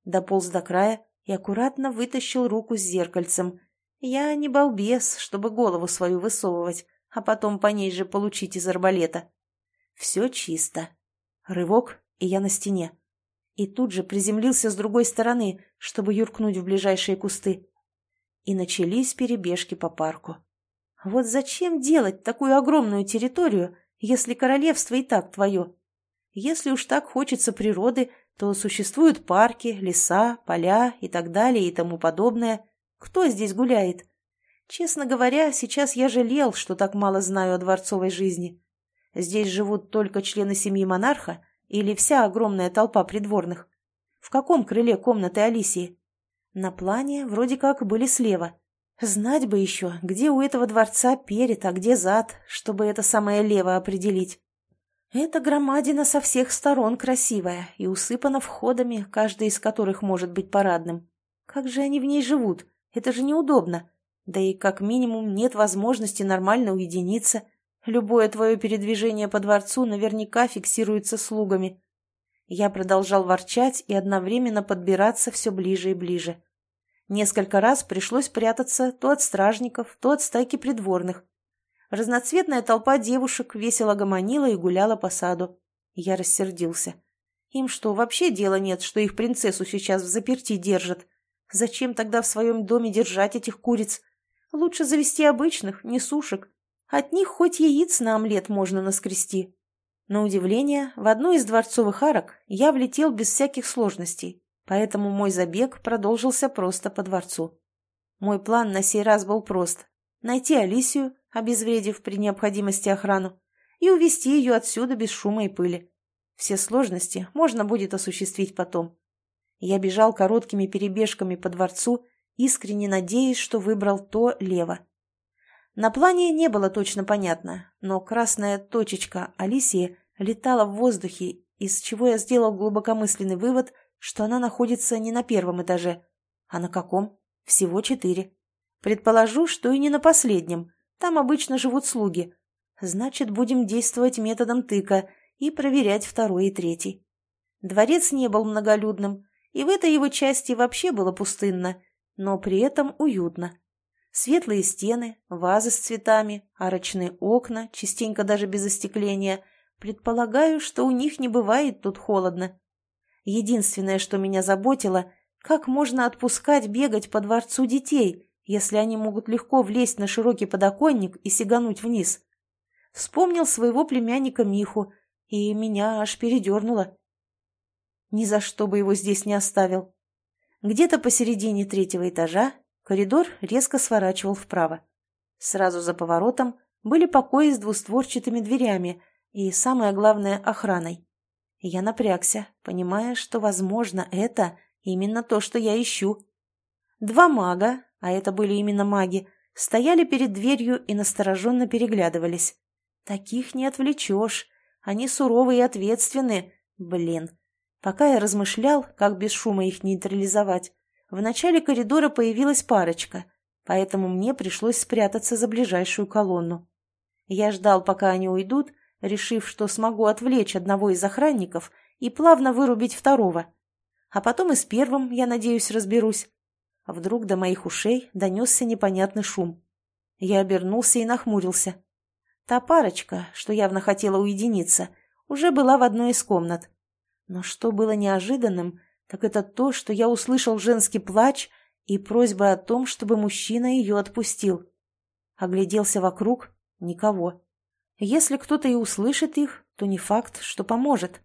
Дополз до края и аккуратно вытащил руку с зеркальцем, я не балбес, чтобы голову свою высовывать, а потом по ней же получить из арбалета. Все чисто. Рывок, и я на стене. И тут же приземлился с другой стороны, чтобы юркнуть в ближайшие кусты. И начались перебежки по парку. Вот зачем делать такую огромную территорию, если королевство и так твое? Если уж так хочется природы, то существуют парки, леса, поля и так далее и тому подобное. Кто здесь гуляет? Честно говоря, сейчас я жалел, что так мало знаю о дворцовой жизни. Здесь живут только члены семьи монарха или вся огромная толпа придворных? В каком крыле комнаты Алисии? На плане вроде как были слева. Знать бы еще, где у этого дворца перед, а где зад, чтобы это самое лево определить. Эта громадина со всех сторон красивая и усыпана входами, каждый из которых может быть парадным. Как же они в ней живут? Это же неудобно. Да и как минимум нет возможности нормально уединиться. Любое твое передвижение по дворцу наверняка фиксируется слугами. Я продолжал ворчать и одновременно подбираться все ближе и ближе. Несколько раз пришлось прятаться то от стражников, то от стайки придворных. Разноцветная толпа девушек весело гомонила и гуляла по саду. Я рассердился. Им что, вообще дела нет, что их принцессу сейчас в заперти держат? Зачем тогда в своем доме держать этих куриц? Лучше завести обычных, не сушек. От них хоть яиц на омлет можно наскрести. На удивление, в одну из дворцовых арок я влетел без всяких сложностей, поэтому мой забег продолжился просто по дворцу. Мой план на сей раз был прост – найти Алисию, обезвредив при необходимости охрану, и увести ее отсюда без шума и пыли. Все сложности можно будет осуществить потом. Я бежал короткими перебежками по дворцу, искренне надеясь, что выбрал то лево. На плане не было точно понятно, но красная точечка Алисии летала в воздухе, из чего я сделал глубокомысленный вывод, что она находится не на первом этаже. А на каком? Всего четыре. Предположу, что и не на последнем. Там обычно живут слуги. Значит, будем действовать методом тыка и проверять второй и третий. Дворец не был многолюдным, и в этой его части вообще было пустынно, но при этом уютно. Светлые стены, вазы с цветами, арочные окна, частенько даже без остекления. Предполагаю, что у них не бывает тут холодно. Единственное, что меня заботило, как можно отпускать бегать по дворцу детей, если они могут легко влезть на широкий подоконник и сигануть вниз. Вспомнил своего племянника Миху, и меня аж передернуло. Ни за что бы его здесь не оставил. Где-то посередине третьего этажа коридор резко сворачивал вправо. Сразу за поворотом были покои с двустворчатыми дверями и, самое главное, охраной. Я напрягся, понимая, что, возможно, это именно то, что я ищу. Два мага, а это были именно маги, стояли перед дверью и настороженно переглядывались. Таких не отвлечешь. Они суровые и ответственны. Блин. Пока я размышлял, как без шума их нейтрализовать, в начале коридора появилась парочка, поэтому мне пришлось спрятаться за ближайшую колонну. Я ждал, пока они уйдут, решив, что смогу отвлечь одного из охранников и плавно вырубить второго. А потом и с первым, я надеюсь, разберусь. Вдруг до моих ушей донесся непонятный шум. Я обернулся и нахмурился. Та парочка, что явно хотела уединиться, уже была в одной из комнат. Но что было неожиданным, так это то, что я услышал женский плач и просьба о том, чтобы мужчина ее отпустил. Огляделся вокруг — никого. Если кто-то и услышит их, то не факт, что поможет.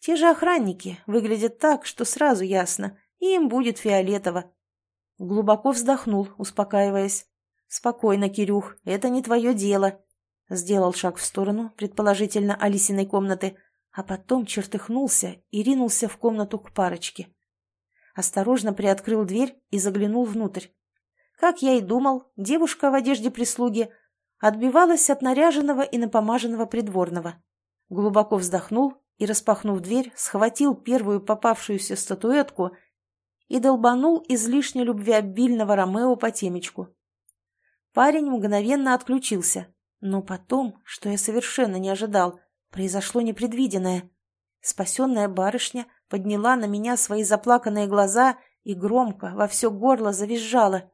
Те же охранники выглядят так, что сразу ясно, им будет фиолетово. Глубоко вздохнул, успокаиваясь. «Спокойно, Кирюх, это не твое дело. Сделал шаг в сторону, предположительно, Алисиной комнаты, а потом чертыхнулся и ринулся в комнату к парочке. Осторожно приоткрыл дверь и заглянул внутрь. Как я и думал, девушка в одежде прислуги отбивалась от наряженного и напомаженного придворного. Глубоко вздохнул и, распахнув дверь, схватил первую попавшуюся статуэтку и долбанул излишне любвеобильного Ромео по темечку. Парень мгновенно отключился, но потом, что я совершенно не ожидал, произошло непредвиденное. Спасенная барышня подняла на меня свои заплаканные глаза и громко во все горло завизжала.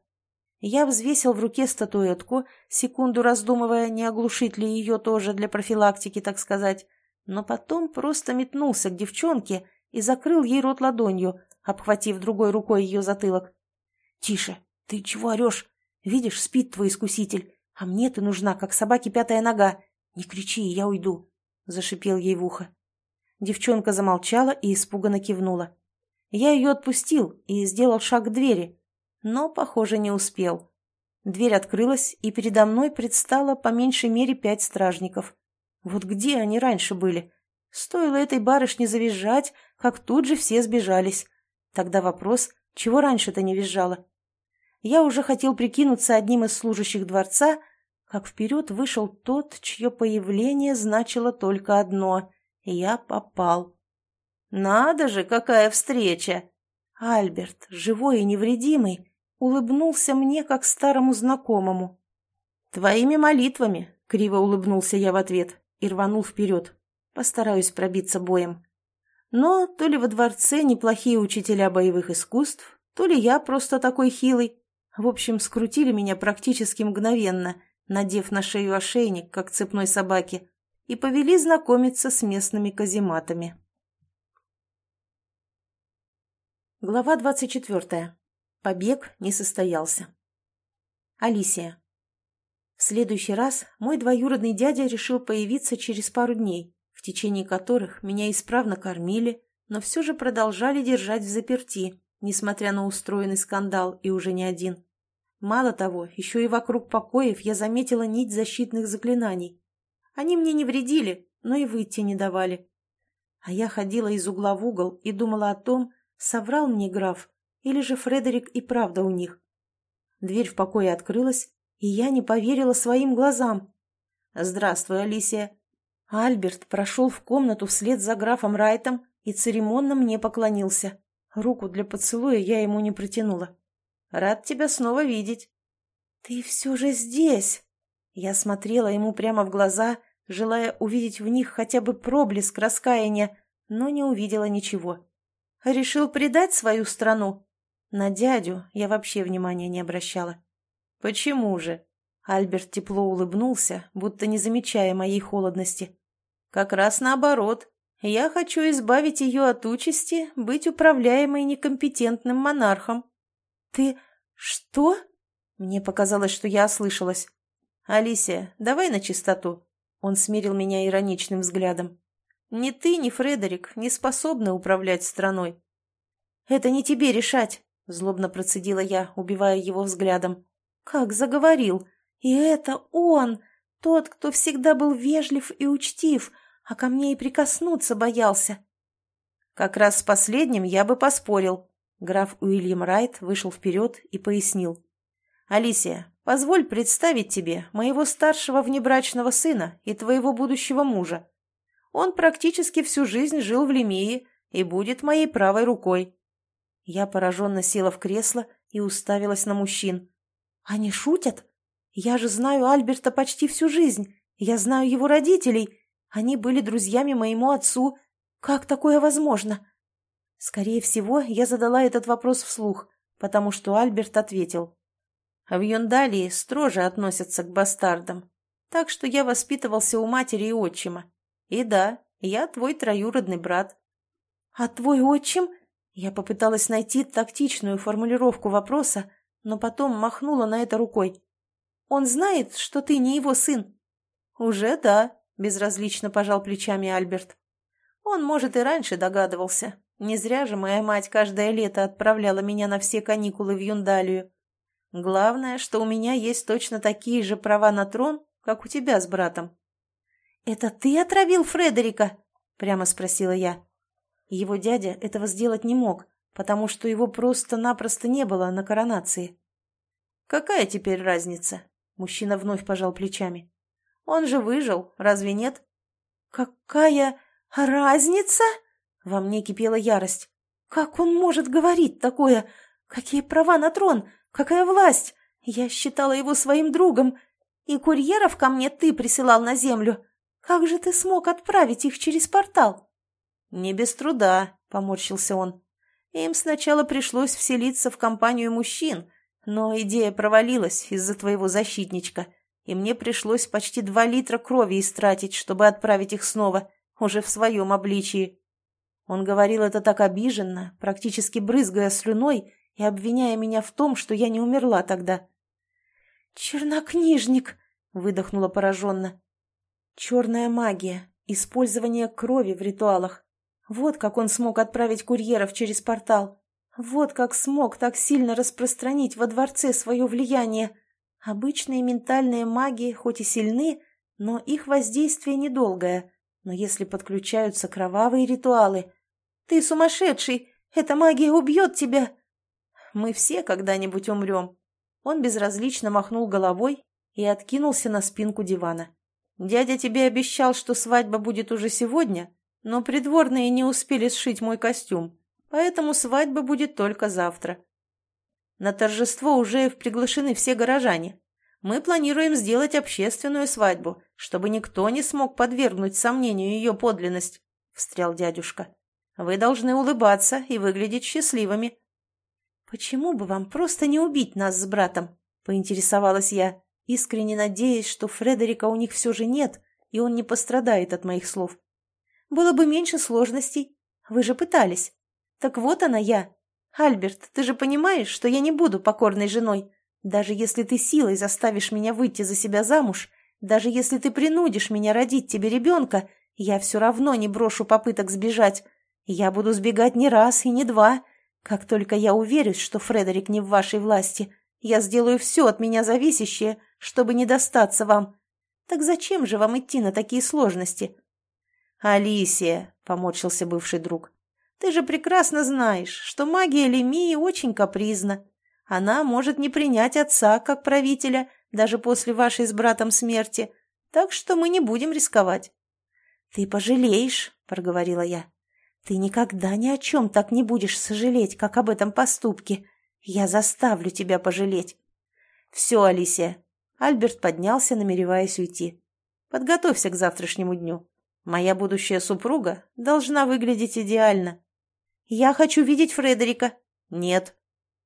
Я взвесил в руке статуэтку, секунду раздумывая, не оглушить ли ее тоже для профилактики, так сказать, но потом просто метнулся к девчонке и закрыл ей рот ладонью, обхватив другой рукой ее затылок. «Тише! Ты чего орешь? Видишь, спит твой искуситель. «А мне ты нужна, как собаке пятая нога. Не кричи, я уйду», — зашипел ей в ухо. Девчонка замолчала и испуганно кивнула. Я ее отпустил и сделал шаг к двери, но, похоже, не успел. Дверь открылась, и передо мной предстало по меньшей мере пять стражников. Вот где они раньше были? Стоило этой барышне завизжать, как тут же все сбежались. Тогда вопрос, чего раньше-то не визжала? Я уже хотел прикинуться одним из служащих дворца, как вперед вышел тот, чье появление значило только одно — я попал. «Надо же, какая встреча!» Альберт, живой и невредимый, улыбнулся мне, как старому знакомому. «Твоими молитвами!» — криво улыбнулся я в ответ и рванул вперед. Постараюсь пробиться боем. Но то ли во дворце неплохие учителя боевых искусств, то ли я просто такой хилый. В общем, скрутили меня практически мгновенно — надев на шею ошейник, как цепной собаки, и повели знакомиться с местными казематами. Глава 24. Побег не состоялся. Алисия. В следующий раз мой двоюродный дядя решил появиться через пару дней, в течение которых меня исправно кормили, но все же продолжали держать в заперти, несмотря на устроенный скандал и уже не один. Мало того, еще и вокруг покоев я заметила нить защитных заклинаний. Они мне не вредили, но и выйти не давали. А я ходила из угла в угол и думала о том, соврал мне граф, или же Фредерик и правда у них. Дверь в покое открылась, и я не поверила своим глазам. «Здравствуй, Алисия!» Альберт прошел в комнату вслед за графом Райтом и церемонно мне поклонился. Руку для поцелуя я ему не протянула. Рад тебя снова видеть». «Ты все же здесь!» Я смотрела ему прямо в глаза, желая увидеть в них хотя бы проблеск раскаяния, но не увидела ничего. Решил предать свою страну? На дядю я вообще внимания не обращала. Почему же? Альберт тепло улыбнулся, будто не замечая моей холодности. Как раз наоборот. Я хочу избавить ее от участи быть управляемой некомпетентным монархом. Ты... что? Мне показалось, что я ослышалась. «Алисия, давай на чистоту». Он смирил меня ироничным взглядом. «Ни ты, ни Фредерик не способны управлять страной». «Это не тебе решать», — злобно процедила я, убивая его взглядом. «Как заговорил! И это он, тот, кто всегда был вежлив и учтив, а ко мне и прикоснуться боялся». «Как раз с последним я бы поспорил». Граф Уильям Райт вышел вперед и пояснил. «Алисия, позволь представить тебе моего старшего внебрачного сына и твоего будущего мужа. Он практически всю жизнь жил в Лемии и будет моей правой рукой». Я пораженно села в кресло и уставилась на мужчин. «Они шутят? Я же знаю Альберта почти всю жизнь. Я знаю его родителей. Они были друзьями моему отцу. Как такое возможно?» Скорее всего, я задала этот вопрос вслух, потому что Альберт ответил. В Юндалии строже относятся к бастардам. Так что я воспитывался у матери и отчима. И да, я твой троюродный брат. А твой отчим? Я попыталась найти тактичную формулировку вопроса, но потом махнула на это рукой. Он знает, что ты не его сын? Уже да, безразлично пожал плечами Альберт. Он, может, и раньше догадывался. Не зря же моя мать каждое лето отправляла меня на все каникулы в Юндалию. Главное, что у меня есть точно такие же права на трон, как у тебя с братом. «Это ты отравил Фредерика?» – прямо спросила я. Его дядя этого сделать не мог, потому что его просто-напросто не было на коронации. «Какая теперь разница?» – мужчина вновь пожал плечами. «Он же выжил, разве нет?» «Какая разница?» – во мне кипела ярость. «Как он может говорить такое? Какие права на трон? Какая власть? Я считала его своим другом. И курьеров ко мне ты присылал на землю. Как же ты смог отправить их через портал?» «Не без труда», — поморщился он. «Им сначала пришлось вселиться в компанию мужчин, но идея провалилась из-за твоего защитничка, и мне пришлось почти два литра крови истратить, чтобы отправить их снова, уже в своем обличии». Он говорил это так обиженно, практически брызгая слюной, и обвиняя меня в том, что я не умерла тогда. «Чернокнижник!» — выдохнула пораженно. «Черная магия, использование крови в ритуалах. Вот как он смог отправить курьеров через портал. Вот как смог так сильно распространить во дворце свое влияние. Обычные ментальные маги хоть и сильны, но их воздействие недолгое. Но если подключаются кровавые ритуалы... «Ты сумасшедший! Эта магия убьет тебя!» мы все когда-нибудь умрем». Он безразлично махнул головой и откинулся на спинку дивана. «Дядя тебе обещал, что свадьба будет уже сегодня, но придворные не успели сшить мой костюм, поэтому свадьба будет только завтра. На торжество уже приглашены все горожане. Мы планируем сделать общественную свадьбу, чтобы никто не смог подвергнуть сомнению ее подлинность», — встрял дядюшка. «Вы должны улыбаться и выглядеть счастливыми». «Почему бы вам просто не убить нас с братом?» — поинтересовалась я, искренне надеясь, что Фредерика у них все же нет, и он не пострадает от моих слов. «Было бы меньше сложностей. Вы же пытались. Так вот она я. Альберт, ты же понимаешь, что я не буду покорной женой. Даже если ты силой заставишь меня выйти за себя замуж, даже если ты принудишь меня родить тебе ребенка, я все равно не брошу попыток сбежать. Я буду сбегать не раз и не два, как только я уверюсь, что Фредерик не в вашей власти, я сделаю все от меня зависящее, чтобы не достаться вам. Так зачем же вам идти на такие сложности?» «Алисия», — поморщился бывший друг, — «ты же прекрасно знаешь, что магия Лемии очень капризна. Она может не принять отца как правителя даже после вашей с братом смерти, так что мы не будем рисковать». «Ты пожалеешь», — проговорила я. Ты никогда ни о чем так не будешь сожалеть, как об этом поступке. Я заставлю тебя пожалеть. Все, Алисия. Альберт поднялся, намереваясь уйти. Подготовься к завтрашнему дню. Моя будущая супруга должна выглядеть идеально. «Я хочу видеть Фредерика». «Нет».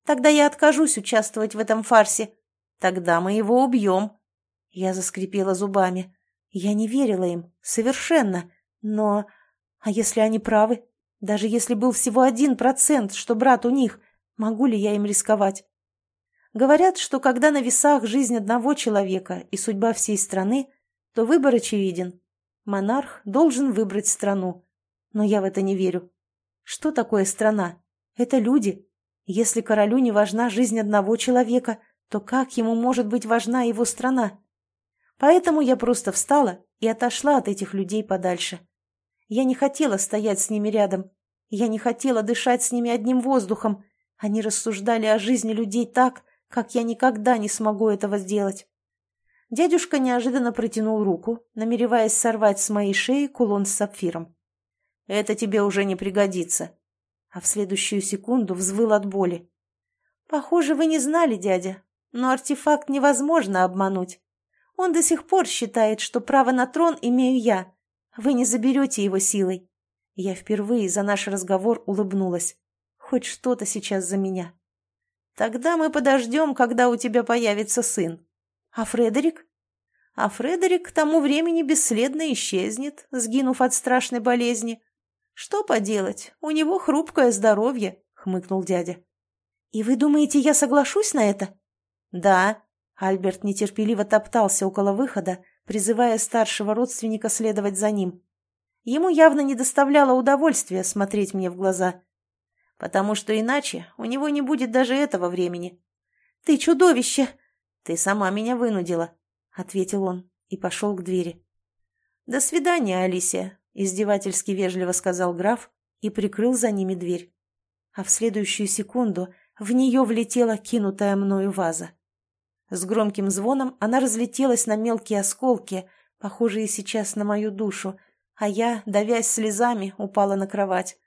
«Тогда я откажусь участвовать в этом фарсе». «Тогда мы его убьем». Я заскрипела зубами. Я не верила им. Совершенно. Но... А если они правы? Даже если был всего один процент, что брат у них, могу ли я им рисковать? Говорят, что когда на весах жизнь одного человека и судьба всей страны, то выбор очевиден. Монарх должен выбрать страну. Но я в это не верю. Что такое страна? Это люди. Если королю не важна жизнь одного человека, то как ему может быть важна его страна? Поэтому я просто встала и отошла от этих людей подальше. Я не хотела стоять с ними рядом. Я не хотела дышать с ними одним воздухом. Они рассуждали о жизни людей так, как я никогда не смогу этого сделать. Дядюшка неожиданно протянул руку, намереваясь сорвать с моей шеи кулон с сапфиром. «Это тебе уже не пригодится». А в следующую секунду взвыл от боли. «Похоже, вы не знали, дядя, но артефакт невозможно обмануть. Он до сих пор считает, что право на трон имею я. Вы не заберете его силой». Я впервые за наш разговор улыбнулась. Хоть что-то сейчас за меня. «Тогда мы подождем, когда у тебя появится сын», а Фредерик? А Фредерик к тому времени бесследно исчезнет, сгинув от страшной болезни. Что поделать, у него хрупкое здоровье, хмыкнул дядя. И вы думаете, я соглашусь на это? Да. Альберт нетерпеливо топтался около выхода, призывая старшего родственника следовать за ним. Ему явно не доставляло удовольствия смотреть мне в глаза, потому что иначе у него не будет даже этого времени. «Ты чудовище!» «Ты сама меня вынудила», — ответил он и пошел к двери. «До свидания, Алисия», — издевательски вежливо сказал граф и прикрыл за ними дверь. А в следующую секунду в нее влетела кинутая мною ваза. С громким звоном она разлетелась на мелкие осколки, похожие сейчас на мою душу, а я, давясь слезами, упала на кровать.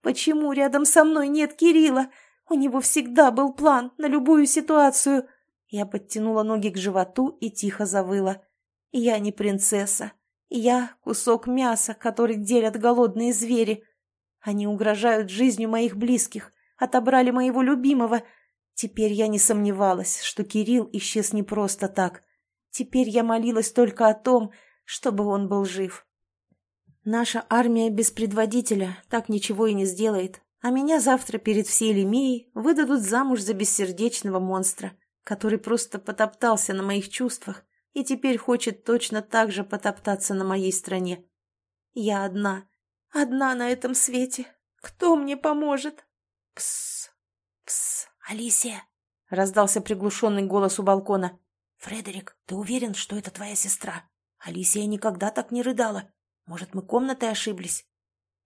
«Почему рядом со мной нет Кирилла? У него всегда был план на любую ситуацию. Я подтянула ноги к животу и тихо завыла. Я не принцесса. Я кусок мяса, который делят голодные звери. Они угрожают жизнью моих близких, отобрали моего любимого. Теперь я не сомневалась, что Кирилл исчез не просто так. Теперь я молилась только о том, чтобы он был жив. Наша армия без предводителя так ничего и не сделает, а меня завтра перед всей Лемией выдадут замуж за бессердечного монстра который просто потоптался на моих чувствах и теперь хочет точно так же потоптаться на моей стране. Я одна, одна на этом свете. Кто мне поможет? Пс, пс, Алисия, раздался приглушенный голос у балкона. Фредерик, ты уверен, что это твоя сестра? Алисия никогда так не рыдала. Может, мы комнатой ошиблись?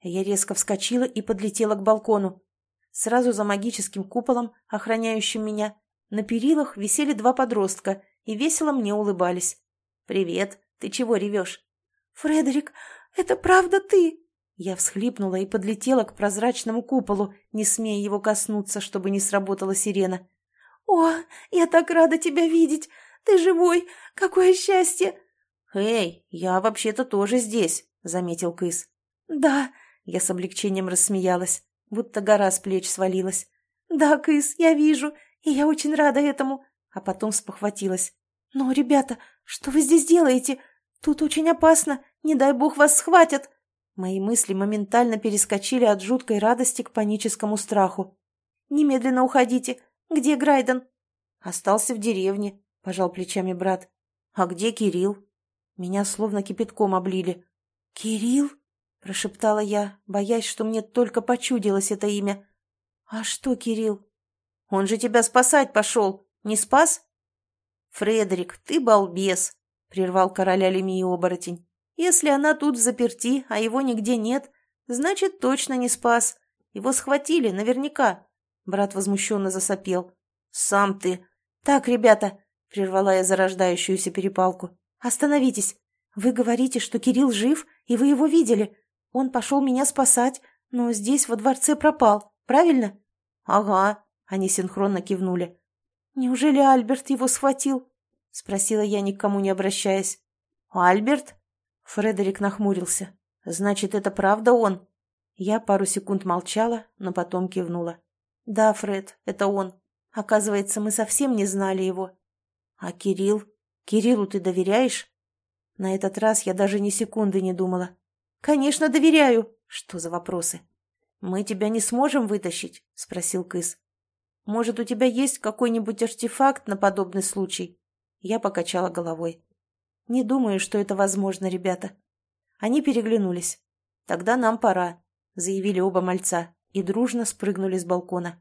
Я резко вскочила и подлетела к балкону. Сразу за магическим куполом, охраняющим меня, на перилах висели два подростка и весело мне улыбались. «Привет, ты чего ревешь?» «Фредерик, это правда ты?» Я всхлипнула и подлетела к прозрачному куполу, не смея его коснуться, чтобы не сработала сирена. «О, я так рада тебя видеть! Ты живой! Какое счастье!» «Эй, я вообще-то тоже здесь», — заметил Кыс. «Да», — я с облегчением рассмеялась, будто гора с плеч свалилась. «Да, Кыс, я вижу, и я очень рада этому, а потом спохватилась. Но, ребята, что вы здесь делаете? Тут очень опасно, не дай бог вас схватят. Мои мысли моментально перескочили от жуткой радости к паническому страху. Немедленно уходите. Где Грайден? Остался в деревне, пожал плечами брат. А где Кирилл? Меня словно кипятком облили. Кирилл? прошептала я, боясь, что мне только почудилось это имя. А что Кирилл? Он же тебя спасать пошел. Не спас? Фредерик, ты балбес, прервал короля Лемии оборотень. Если она тут в заперти, а его нигде нет, значит, точно не спас. Его схватили, наверняка. Брат возмущенно засопел. Сам ты. Так, ребята, прервала я зарождающуюся перепалку. Остановитесь. Вы говорите, что Кирилл жив, и вы его видели. Он пошел меня спасать, но здесь во дворце пропал, правильно? Ага, они синхронно кивнули. «Неужели Альберт его схватил?» — спросила я, никому не обращаясь. «Альберт?» — Фредерик нахмурился. «Значит, это правда он?» Я пару секунд молчала, но потом кивнула. «Да, Фред, это он. Оказывается, мы совсем не знали его». «А Кирилл? Кириллу ты доверяешь?» На этот раз я даже ни секунды не думала. «Конечно, доверяю!» «Что за вопросы?» «Мы тебя не сможем вытащить?» — спросил Кыс. «Может, у тебя есть какой-нибудь артефакт на подобный случай?» Я покачала головой. «Не думаю, что это возможно, ребята». Они переглянулись. «Тогда нам пора», — заявили оба мальца и дружно спрыгнули с балкона.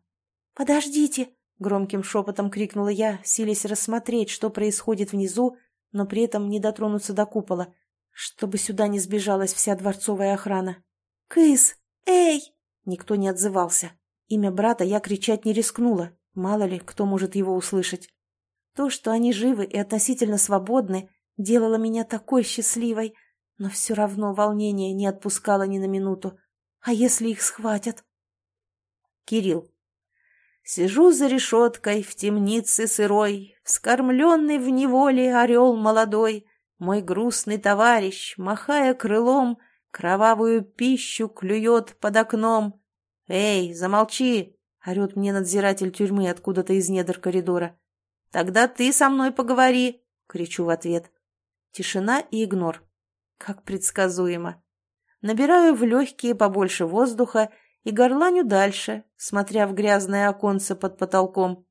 «Подождите!» — громким шепотом крикнула я, силясь рассмотреть, что происходит внизу, но при этом не дотронуться до купола, чтобы сюда не сбежалась вся дворцовая охрана. «Кыс! Эй!» Никто не отзывался. Имя брата я кричать не рискнула, мало ли, кто может его услышать. То, что они живы и относительно свободны, делало меня такой счастливой, но все равно волнение не отпускало ни на минуту. А если их схватят? Кирилл. Сижу за решеткой в темнице сырой, Вскормленный в неволе орел молодой, Мой грустный товарищ, махая крылом, Кровавую пищу клюет под окном. «Эй, замолчи!» — орет мне надзиратель тюрьмы откуда-то из недр коридора. «Тогда ты со мной поговори!» — кричу в ответ. Тишина и игнор. Как предсказуемо. Набираю в легкие побольше воздуха и горланю дальше, смотря в грязное оконце под потолком.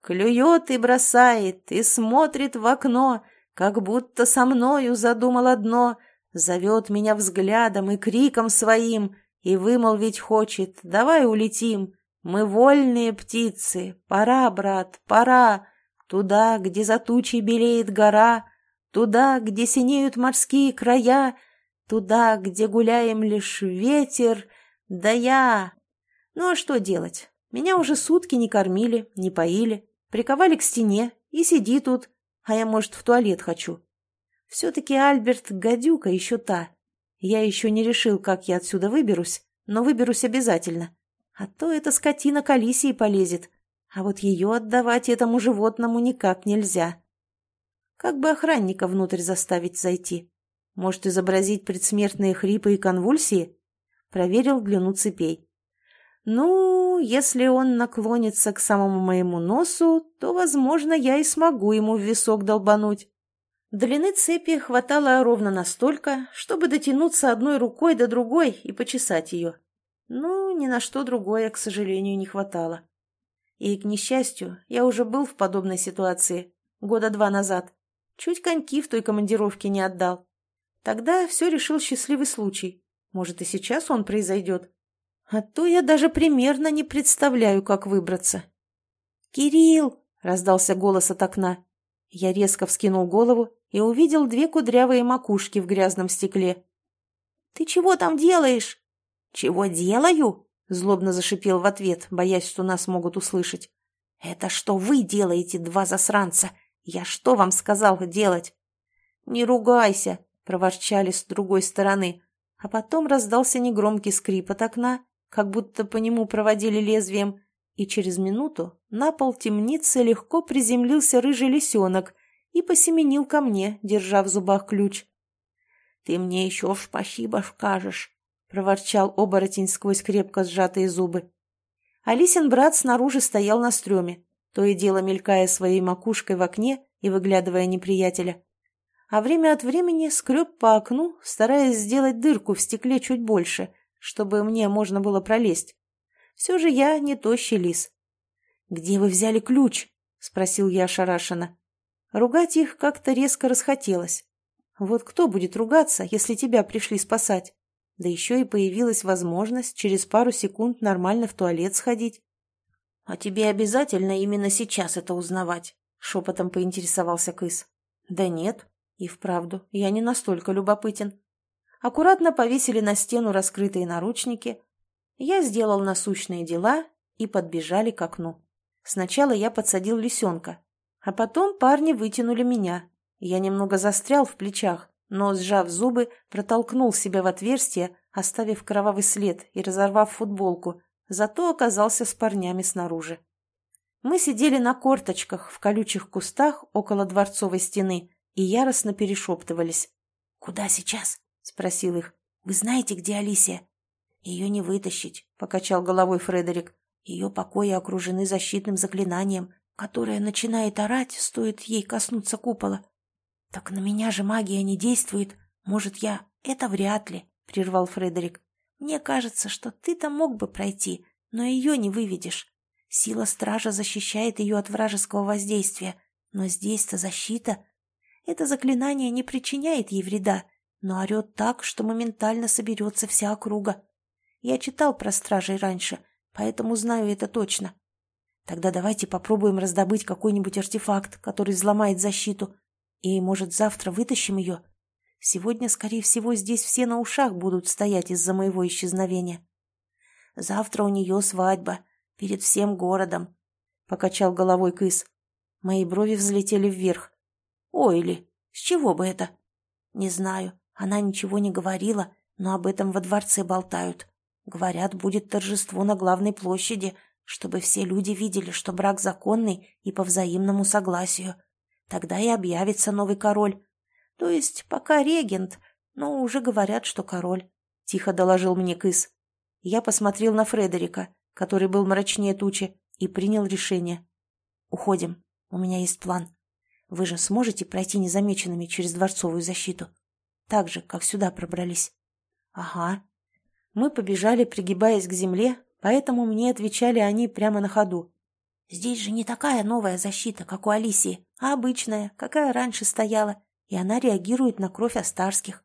Клюет и бросает, и смотрит в окно, как будто со мною задумал одно — Зовет меня взглядом и криком своим, и вымолвить хочет «давай улетим». Мы вольные птицы, пора, брат, пора, Туда, где за тучей белеет гора, Туда, где синеют морские края, Туда, где гуляем лишь ветер, да я. Ну а что делать? Меня уже сутки не кормили, не поили, приковали к стене и сиди тут, а я, может, в туалет хочу. Все-таки Альберт гадюка еще та. Я еще не решил, как я отсюда выберусь, но выберусь обязательно. А то эта скотина к Алисии полезет, а вот ее отдавать этому животному никак нельзя. Как бы охранника внутрь заставить зайти? Может, изобразить предсмертные хрипы и конвульсии? Проверил длину цепей. Ну, если он наклонится к самому моему носу, то, возможно, я и смогу ему в висок долбануть. Длины цепи хватало ровно настолько, чтобы дотянуться одной рукой до другой и почесать ее. Но ни на что другое, к сожалению, не хватало. И, к несчастью, я уже был в подобной ситуации года два назад. Чуть коньки в той командировке не отдал. Тогда все решил счастливый случай. Может, и сейчас он произойдет. А то я даже примерно не представляю, как выбраться. «Кирилл!» — раздался голос от окна. Я резко вскинул голову и увидел две кудрявые макушки в грязном стекле. «Ты чего там делаешь?» «Чего делаю?» — злобно зашипел в ответ, боясь, что нас могут услышать. «Это что вы делаете, два засранца? Я что вам сказал делать?» «Не ругайся!» — проворчали с другой стороны, а потом раздался негромкий скрип от окна, как будто по нему проводили лезвием, и через минуту на пол темницы легко приземлился рыжий лисенок и посеменил ко мне, держа в зубах ключ. — Ты мне еще спасибо скажешь, — проворчал оборотень сквозь крепко сжатые зубы. Алисин брат снаружи стоял на стреме, то и дело мелькая своей макушкой в окне и выглядывая неприятеля. А время от времени скреб по окну, стараясь сделать дырку в стекле чуть больше, чтобы мне можно было пролезть. Все же я не тощий лис. — Где вы взяли ключ? — спросил я ошарашенно. Ругать их как-то резко расхотелось. Вот кто будет ругаться, если тебя пришли спасать? Да еще и появилась возможность через пару секунд нормально в туалет сходить. — А тебе обязательно именно сейчас это узнавать? — шепотом поинтересовался Кыс. — Да нет. И вправду, я не настолько любопытен. Аккуратно повесили на стену раскрытые наручники. Я сделал насущные дела и подбежали к окну. Сначала я подсадил лисенка, а потом парни вытянули меня. Я немного застрял в плечах, но, сжав зубы, протолкнул себя в отверстие, оставив кровавый след и разорвав футболку, зато оказался с парнями снаружи. Мы сидели на корточках в колючих кустах около дворцовой стены и яростно перешептывались. «Куда сейчас?» — спросил их. «Вы знаете, где Алисия?» Ее не вытащить, покачал головой Фредерик. Ее покои окружены защитным заклинанием, которое начинает орать, стоит ей коснуться купола. Так на меня же магия не действует. Может, я... Это вряд ли, прервал Фредерик. Мне кажется, что ты-то мог бы пройти, но ее не выведешь. Сила стража защищает ее от вражеского воздействия, но здесь-то защита. Это заклинание не причиняет ей вреда, но орет так, что моментально соберется вся округа. Я читал про стражей раньше, поэтому знаю это точно. Тогда давайте попробуем раздобыть какой-нибудь артефакт, который взломает защиту. И, может, завтра вытащим ее? Сегодня, скорее всего, здесь все на ушах будут стоять из-за моего исчезновения. Завтра у нее свадьба, перед всем городом, — покачал головой кыс. Мои брови взлетели вверх. Ой ли, с чего бы это? Не знаю, она ничего не говорила, но об этом во дворце болтают. Говорят, будет торжество на главной площади, чтобы все люди видели, что брак законный и по взаимному согласию. Тогда и объявится новый король. То есть пока регент, но уже говорят, что король. Тихо доложил мне Кыс. Я посмотрел на Фредерика, который был мрачнее тучи, и принял решение. Уходим. У меня есть план. Вы же сможете пройти незамеченными через дворцовую защиту? Так же, как сюда пробрались. Ага. Мы побежали, пригибаясь к земле, поэтому мне отвечали они прямо на ходу. Здесь же не такая новая защита, как у Алисии, а обычная, какая раньше стояла, и она реагирует на кровь Астарских.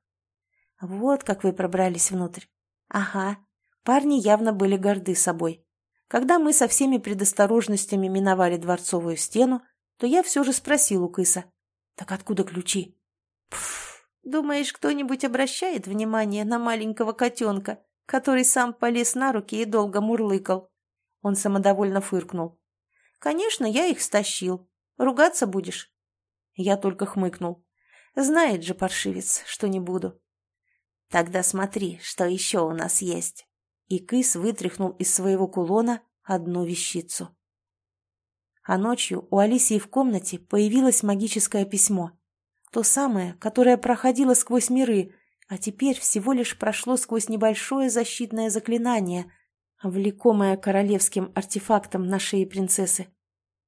Вот как вы пробрались внутрь. Ага, парни явно были горды собой. Когда мы со всеми предосторожностями миновали дворцовую стену, то я все же спросил у Кыса. «Так откуда ключи?» «Пф, думаешь, кто-нибудь обращает внимание на маленького котенка, который сам полез на руки и долго мурлыкал?» Он самодовольно фыркнул. «Конечно, я их стащил. Ругаться будешь?» Я только хмыкнул. Знает же паршивец, что не буду. «Тогда смотри, что еще у нас есть». И Кыс вытряхнул из своего кулона одну вещицу. А ночью у Алисии в комнате появилось магическое письмо. То самое, которое проходило сквозь миры, а теперь всего лишь прошло сквозь небольшое защитное заклинание, влекомое королевским артефактом на шее принцессы.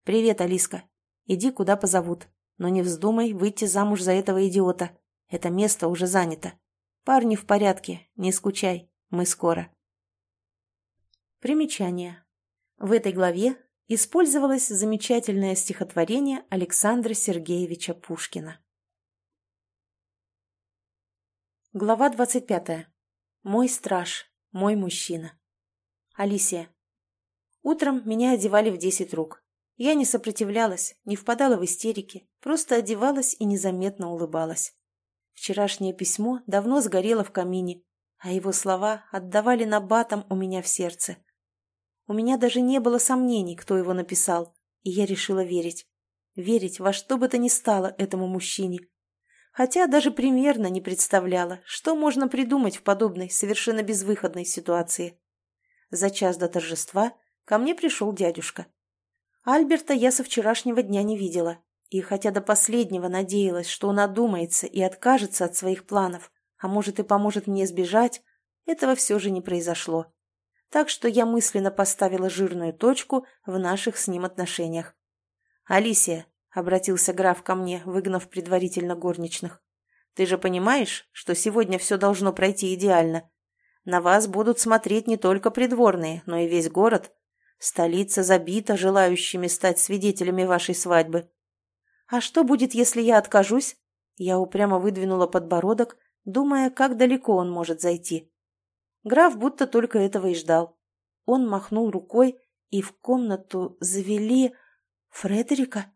«Привет, Алиска. Иди, куда позовут. Но не вздумай выйти замуж за этого идиота. Это место уже занято. Парни в порядке, не скучай, мы скоро». Примечание. В этой главе использовалось замечательное стихотворение Александра Сергеевича Пушкина. Глава 25. Мой страж, мой мужчина. Алисия. Утром меня одевали в десять рук. Я не сопротивлялась, не впадала в истерики, просто одевалась и незаметно улыбалась. Вчерашнее письмо давно сгорело в камине, а его слова отдавали набатом у меня в сердце. У меня даже не было сомнений, кто его написал, и я решила верить. Верить во что бы то ни стало этому мужчине. Хотя даже примерно не представляла, что можно придумать в подобной совершенно безвыходной ситуации. За час до торжества ко мне пришел дядюшка. Альберта я со вчерашнего дня не видела, и хотя до последнего надеялась, что он одумается и откажется от своих планов, а может и поможет мне сбежать, этого все же не произошло так что я мысленно поставила жирную точку в наших с ним отношениях. «Алисия», — обратился граф ко мне, выгнав предварительно горничных, «ты же понимаешь, что сегодня все должно пройти идеально? На вас будут смотреть не только придворные, но и весь город. Столица забита желающими стать свидетелями вашей свадьбы». «А что будет, если я откажусь?» Я упрямо выдвинула подбородок, думая, как далеко он может зайти. Граф будто только этого и ждал. Он махнул рукой, и в комнату завели... Фредерика?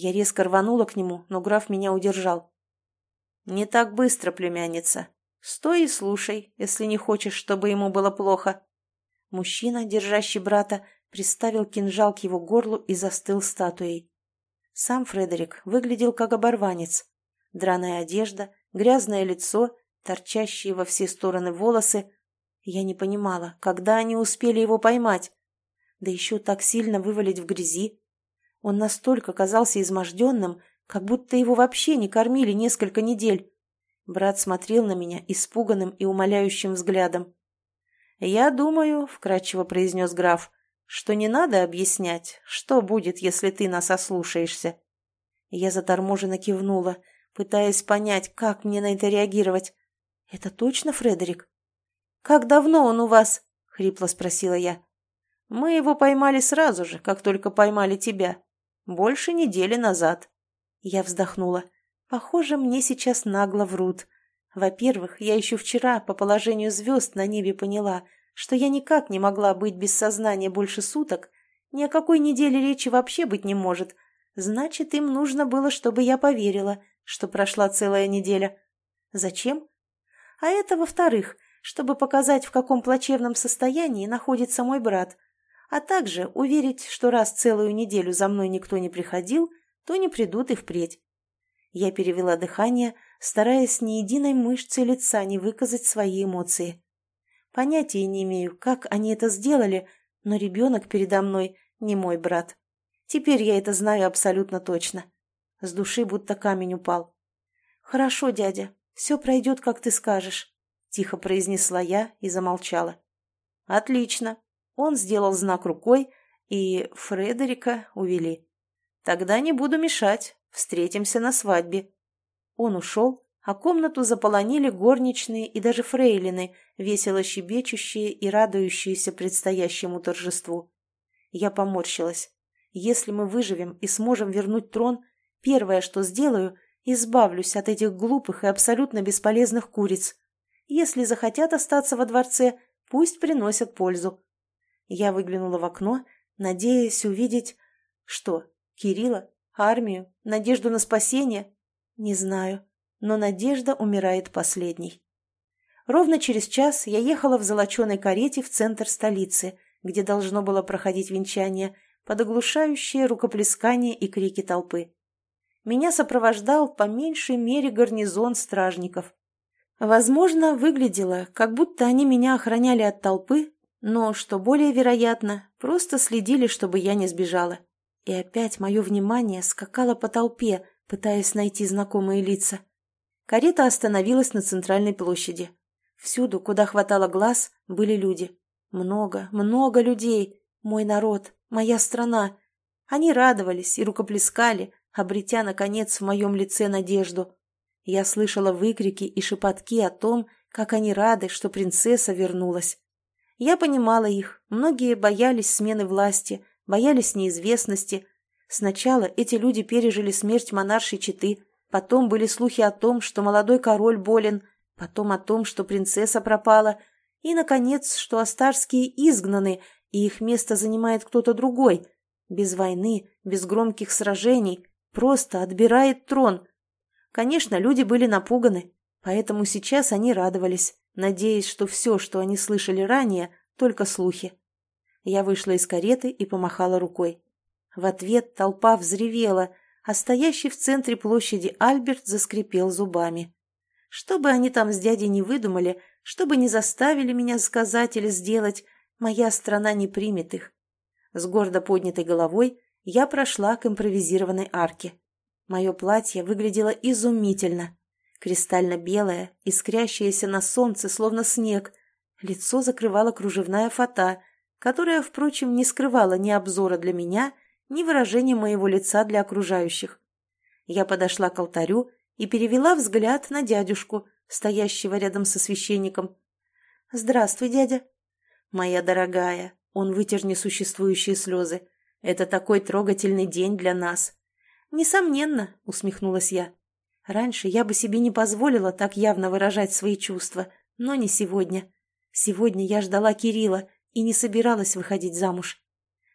Я резко рванула к нему, но граф меня удержал. «Не так быстро, племянница. Стой и слушай, если не хочешь, чтобы ему было плохо». Мужчина, держащий брата, приставил кинжал к его горлу и застыл статуей. Сам Фредерик выглядел как оборванец. Драная одежда, грязное лицо, торчащие во все стороны волосы, я не понимала, когда они успели его поймать. Да еще так сильно вывалить в грязи. Он настолько казался изможденным, как будто его вообще не кормили несколько недель. Брат смотрел на меня испуганным и умоляющим взглядом. «Я думаю», — вкратчиво произнес граф, — «что не надо объяснять, что будет, если ты нас ослушаешься». Я заторможенно кивнула, пытаясь понять, как мне на это реагировать. «Это точно Фредерик?» «Как давно он у вас?» — хрипло спросила я. «Мы его поймали сразу же, как только поймали тебя. Больше недели назад». Я вздохнула. «Похоже, мне сейчас нагло врут. Во-первых, я еще вчера по положению звезд на небе поняла, что я никак не могла быть без сознания больше суток, ни о какой неделе речи вообще быть не может. Значит, им нужно было, чтобы я поверила, что прошла целая неделя. Зачем? А это, во-вторых, чтобы показать, в каком плачевном состоянии находится мой брат, а также уверить, что раз целую неделю за мной никто не приходил, то не придут и впредь. Я перевела дыхание, стараясь ни единой мышцей лица не выказать свои эмоции. Понятия не имею, как они это сделали, но ребенок передо мной не мой брат. Теперь я это знаю абсолютно точно. С души будто камень упал. «Хорошо, дядя, все пройдет, как ты скажешь», — тихо произнесла я и замолчала. «Отлично». Он сделал знак рукой, и Фредерика увели. «Тогда не буду мешать. Встретимся на свадьбе». Он ушел, а комнату заполонили горничные и даже фрейлины, весело щебечущие и радующиеся предстоящему торжеству. Я поморщилась. Если мы выживем и сможем вернуть трон, первое, что сделаю, избавлюсь от этих глупых и абсолютно бесполезных куриц. Если захотят остаться во дворце, пусть приносят пользу. Я выглянула в окно, надеясь увидеть... Что? Кирилла? Армию? Надежду на спасение? Не знаю, но надежда умирает последней. Ровно через час я ехала в золоченой карете в центр столицы, где должно было проходить венчание, под оглушающее рукоплескание и крики толпы. Меня сопровождал по меньшей мере гарнизон стражников. Возможно, выглядело, как будто они меня охраняли от толпы, но, что более вероятно, просто следили, чтобы я не сбежала. И опять мое внимание скакало по толпе, пытаясь найти знакомые лица. Карета остановилась на центральной площади. Всюду, куда хватало глаз, были люди. Много, много людей. Мой народ, моя страна. Они радовались и рукоплескали, обретя, наконец, в моем лице надежду. Я слышала выкрики и шепотки о том, как они рады, что принцесса вернулась. Я понимала их, многие боялись смены власти, боялись неизвестности, Сначала эти люди пережили смерть монаршей четы, потом были слухи о том, что молодой король болен, потом о том, что принцесса пропала, и, наконец, что астарские изгнаны, и их место занимает кто-то другой, без войны, без громких сражений, просто отбирает трон. Конечно, люди были напуганы, поэтому сейчас они радовались, надеясь, что все, что они слышали ранее, только слухи. Я вышла из кареты и помахала рукой. В ответ толпа взревела, а стоящий в центре площади Альберт заскрипел зубами. Что бы они там с дядей не выдумали, что бы не заставили меня сказать или сделать, моя страна не примет их. С гордо поднятой головой я прошла к импровизированной арке. Мое платье выглядело изумительно. Кристально-белое, искрящееся на солнце, словно снег. Лицо закрывала кружевная фата, которая, впрочем, не скрывала ни обзора для меня, ни выражения моего лица для окружающих. Я подошла к алтарю и перевела взгляд на дядюшку, стоящего рядом со священником. «Здравствуй, дядя». «Моя дорогая», — он вытер несуществующие слезы, — «это такой трогательный день для нас». «Несомненно», — усмехнулась я. «Раньше я бы себе не позволила так явно выражать свои чувства, но не сегодня. Сегодня я ждала Кирилла и не собиралась выходить замуж.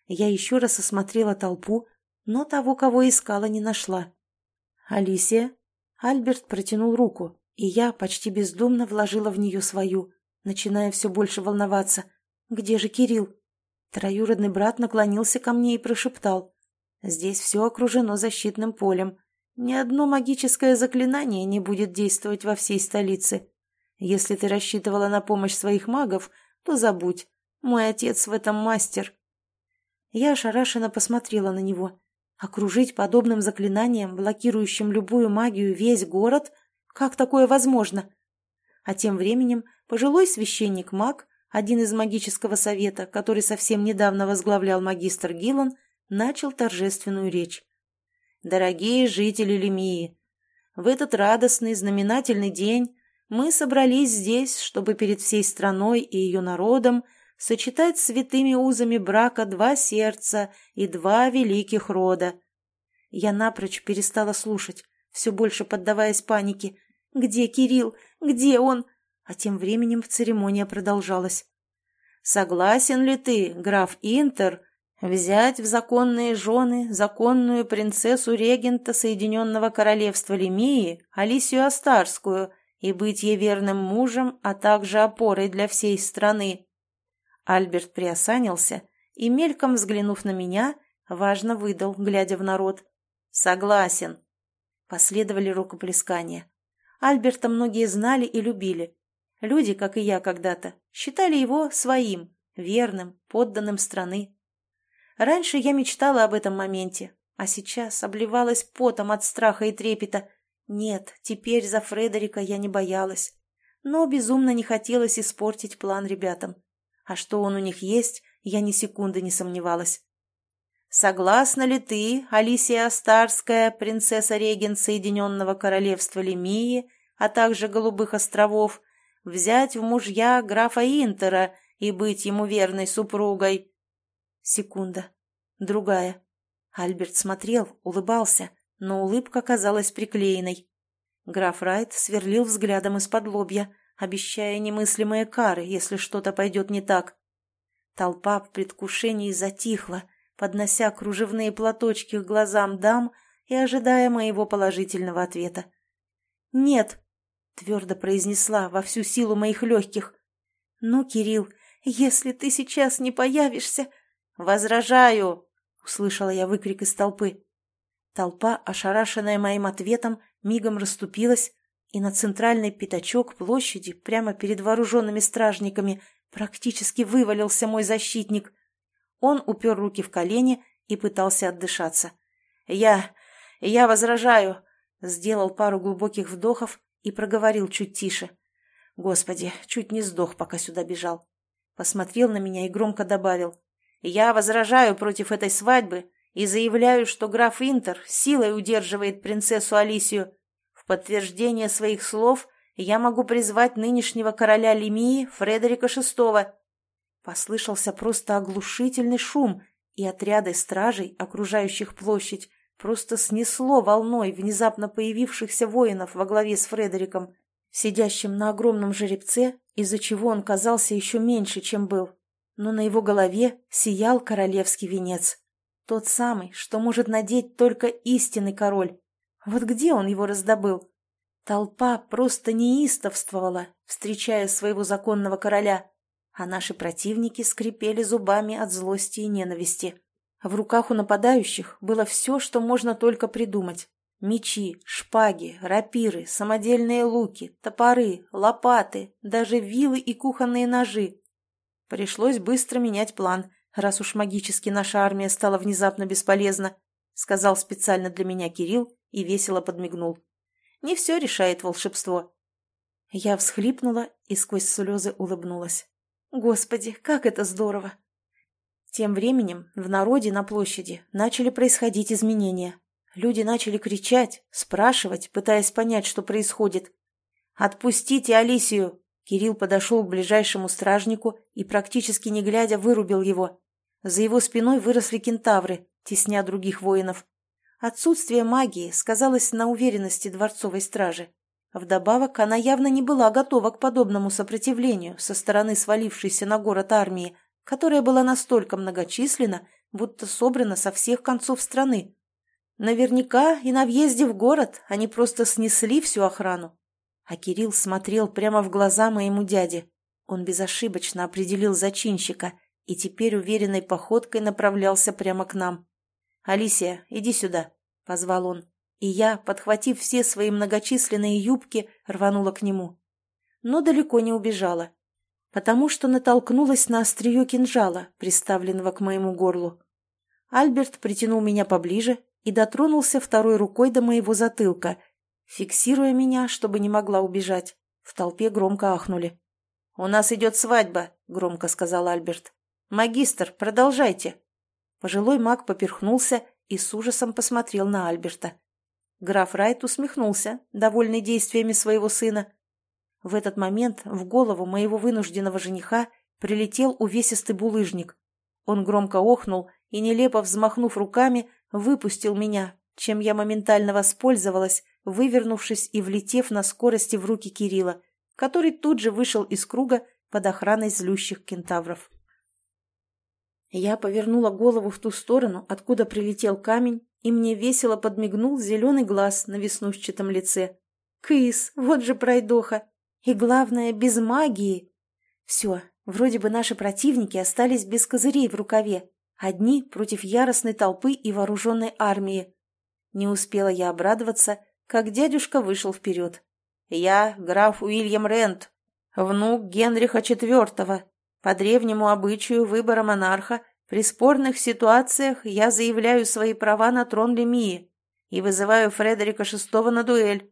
Я еще раз осмотрела толпу, но того, кого искала, не нашла. «Алисия?» Альберт протянул руку, и я почти бездумно вложила в нее свою, начиная все больше волноваться. «Где же Кирилл?» Троюродный брат наклонился ко мне и прошептал. «Здесь все окружено защитным полем. Ни одно магическое заклинание не будет действовать во всей столице. Если ты рассчитывала на помощь своих магов, то забудь. Мой отец в этом мастер». Я ошарашенно посмотрела на него. Окружить подобным заклинанием, блокирующим любую магию, весь город? Как такое возможно? А тем временем пожилой священник-маг один из магического совета, который совсем недавно возглавлял магистр Гиллан, начал торжественную речь. «Дорогие жители Лемии, в этот радостный знаменательный день мы собрались здесь, чтобы перед всей страной и ее народом сочетать святыми узами брака два сердца и два великих рода. Я напрочь перестала слушать, все больше поддаваясь панике. «Где Кирилл? Где он?» А тем временем церемония продолжалась. «Согласен ли ты, граф Интер, взять в законные жены законную принцессу-регента Соединенного Королевства Лемии, Алисию Астарскую, и быть ей верным мужем, а также опорой для всей страны?» Альберт приосанился и, мельком взглянув на меня, важно выдал, глядя в народ. «Согласен». Последовали рукоплескания. Альберта многие знали и любили. Люди, как и я когда-то, считали его своим, верным, подданным страны. Раньше я мечтала об этом моменте, а сейчас обливалась потом от страха и трепета. Нет, теперь за Фредерика я не боялась. Но безумно не хотелось испортить план ребятам. А что он у них есть, я ни секунды не сомневалась. «Согласна ли ты, Алисия Астарская, принцесса-регент Соединенного Королевства Лемии, а также Голубых островов, взять в мужья графа Интера и быть ему верной супругой?» Секунда. Другая. Альберт смотрел, улыбался, но улыбка казалась приклеенной. Граф Райт сверлил взглядом из-под лобья, обещая немыслимые кары, если что-то пойдет не так. Толпа в предвкушении затихла, поднося кружевные платочки к глазам дам и ожидая моего положительного ответа. «Нет», — твердо произнесла во всю силу моих легких. «Ну, Кирилл, если ты сейчас не появишься...» «Возражаю!» — услышала я выкрик из толпы. Толпа, ошарашенная моим ответом, мигом расступилась, и на центральный пятачок площади, прямо перед вооруженными стражниками, практически вывалился мой защитник. Он упер руки в колени и пытался отдышаться. «Я... я возражаю!» Сделал пару глубоких вдохов и проговорил чуть тише. «Господи, чуть не сдох, пока сюда бежал». Посмотрел на меня и громко добавил. «Я возражаю против этой свадьбы и заявляю, что граф Интер силой удерживает принцессу Алисию. В подтверждение своих слов я могу призвать нынешнего короля Лемии Фредерика VI. Послышался просто оглушительный шум, и отряды стражей, окружающих площадь, просто снесло волной внезапно появившихся воинов во главе с Фредериком, сидящим на огромном жеребце, из-за чего он казался еще меньше, чем был. Но на его голове сиял королевский венец. Тот самый, что может надеть только истинный король. Вот где он его раздобыл? Толпа просто неистовствовала, встречая своего законного короля, а наши противники скрипели зубами от злости и ненависти. В руках у нападающих было все, что можно только придумать. Мечи, шпаги, рапиры, самодельные луки, топоры, лопаты, даже вилы и кухонные ножи. Пришлось быстро менять план, раз уж магически наша армия стала внезапно бесполезна, сказал специально для меня Кирилл и весело подмигнул. Не все решает волшебство. Я всхлипнула и сквозь слезы улыбнулась. Господи, как это здорово! Тем временем в народе на площади начали происходить изменения. Люди начали кричать, спрашивать, пытаясь понять, что происходит. «Отпустите Алисию!» Кирилл подошел к ближайшему стражнику и, практически не глядя, вырубил его. За его спиной выросли кентавры, тесня других воинов. Отсутствие магии сказалось на уверенности дворцовой стражи. Вдобавок, она явно не была готова к подобному сопротивлению со стороны свалившейся на город армии, которая была настолько многочисленна, будто собрана со всех концов страны. Наверняка и на въезде в город они просто снесли всю охрану. А Кирилл смотрел прямо в глаза моему дяде. Он безошибочно определил зачинщика и теперь уверенной походкой направлялся прямо к нам. «Алисия, иди сюда», — позвал он, и я, подхватив все свои многочисленные юбки, рванула к нему. Но далеко не убежала, потому что натолкнулась на острие кинжала, приставленного к моему горлу. Альберт притянул меня поближе и дотронулся второй рукой до моего затылка, фиксируя меня, чтобы не могла убежать. В толпе громко ахнули. «У нас идет свадьба», — громко сказал Альберт. «Магистр, продолжайте». Пожилой маг поперхнулся и с ужасом посмотрел на Альберта. Граф Райт усмехнулся, довольный действиями своего сына. В этот момент в голову моего вынужденного жениха прилетел увесистый булыжник. Он громко охнул и, нелепо взмахнув руками, выпустил меня, чем я моментально воспользовалась, вывернувшись и влетев на скорости в руки Кирилла, который тут же вышел из круга под охраной злющих кентавров. Я повернула голову в ту сторону, откуда прилетел камень, и мне весело подмигнул зеленый глаз на веснушчатом лице. Кыс, вот же пройдоха! И главное, без магии! Все, вроде бы наши противники остались без козырей в рукаве, одни против яростной толпы и вооруженной армии. Не успела я обрадоваться, как дядюшка вышел вперед. «Я граф Уильям Рент, внук Генриха IV, по древнему обычаю выбора монарха при спорных ситуациях я заявляю свои права на трон Лемии и вызываю Фредерика VI на дуэль.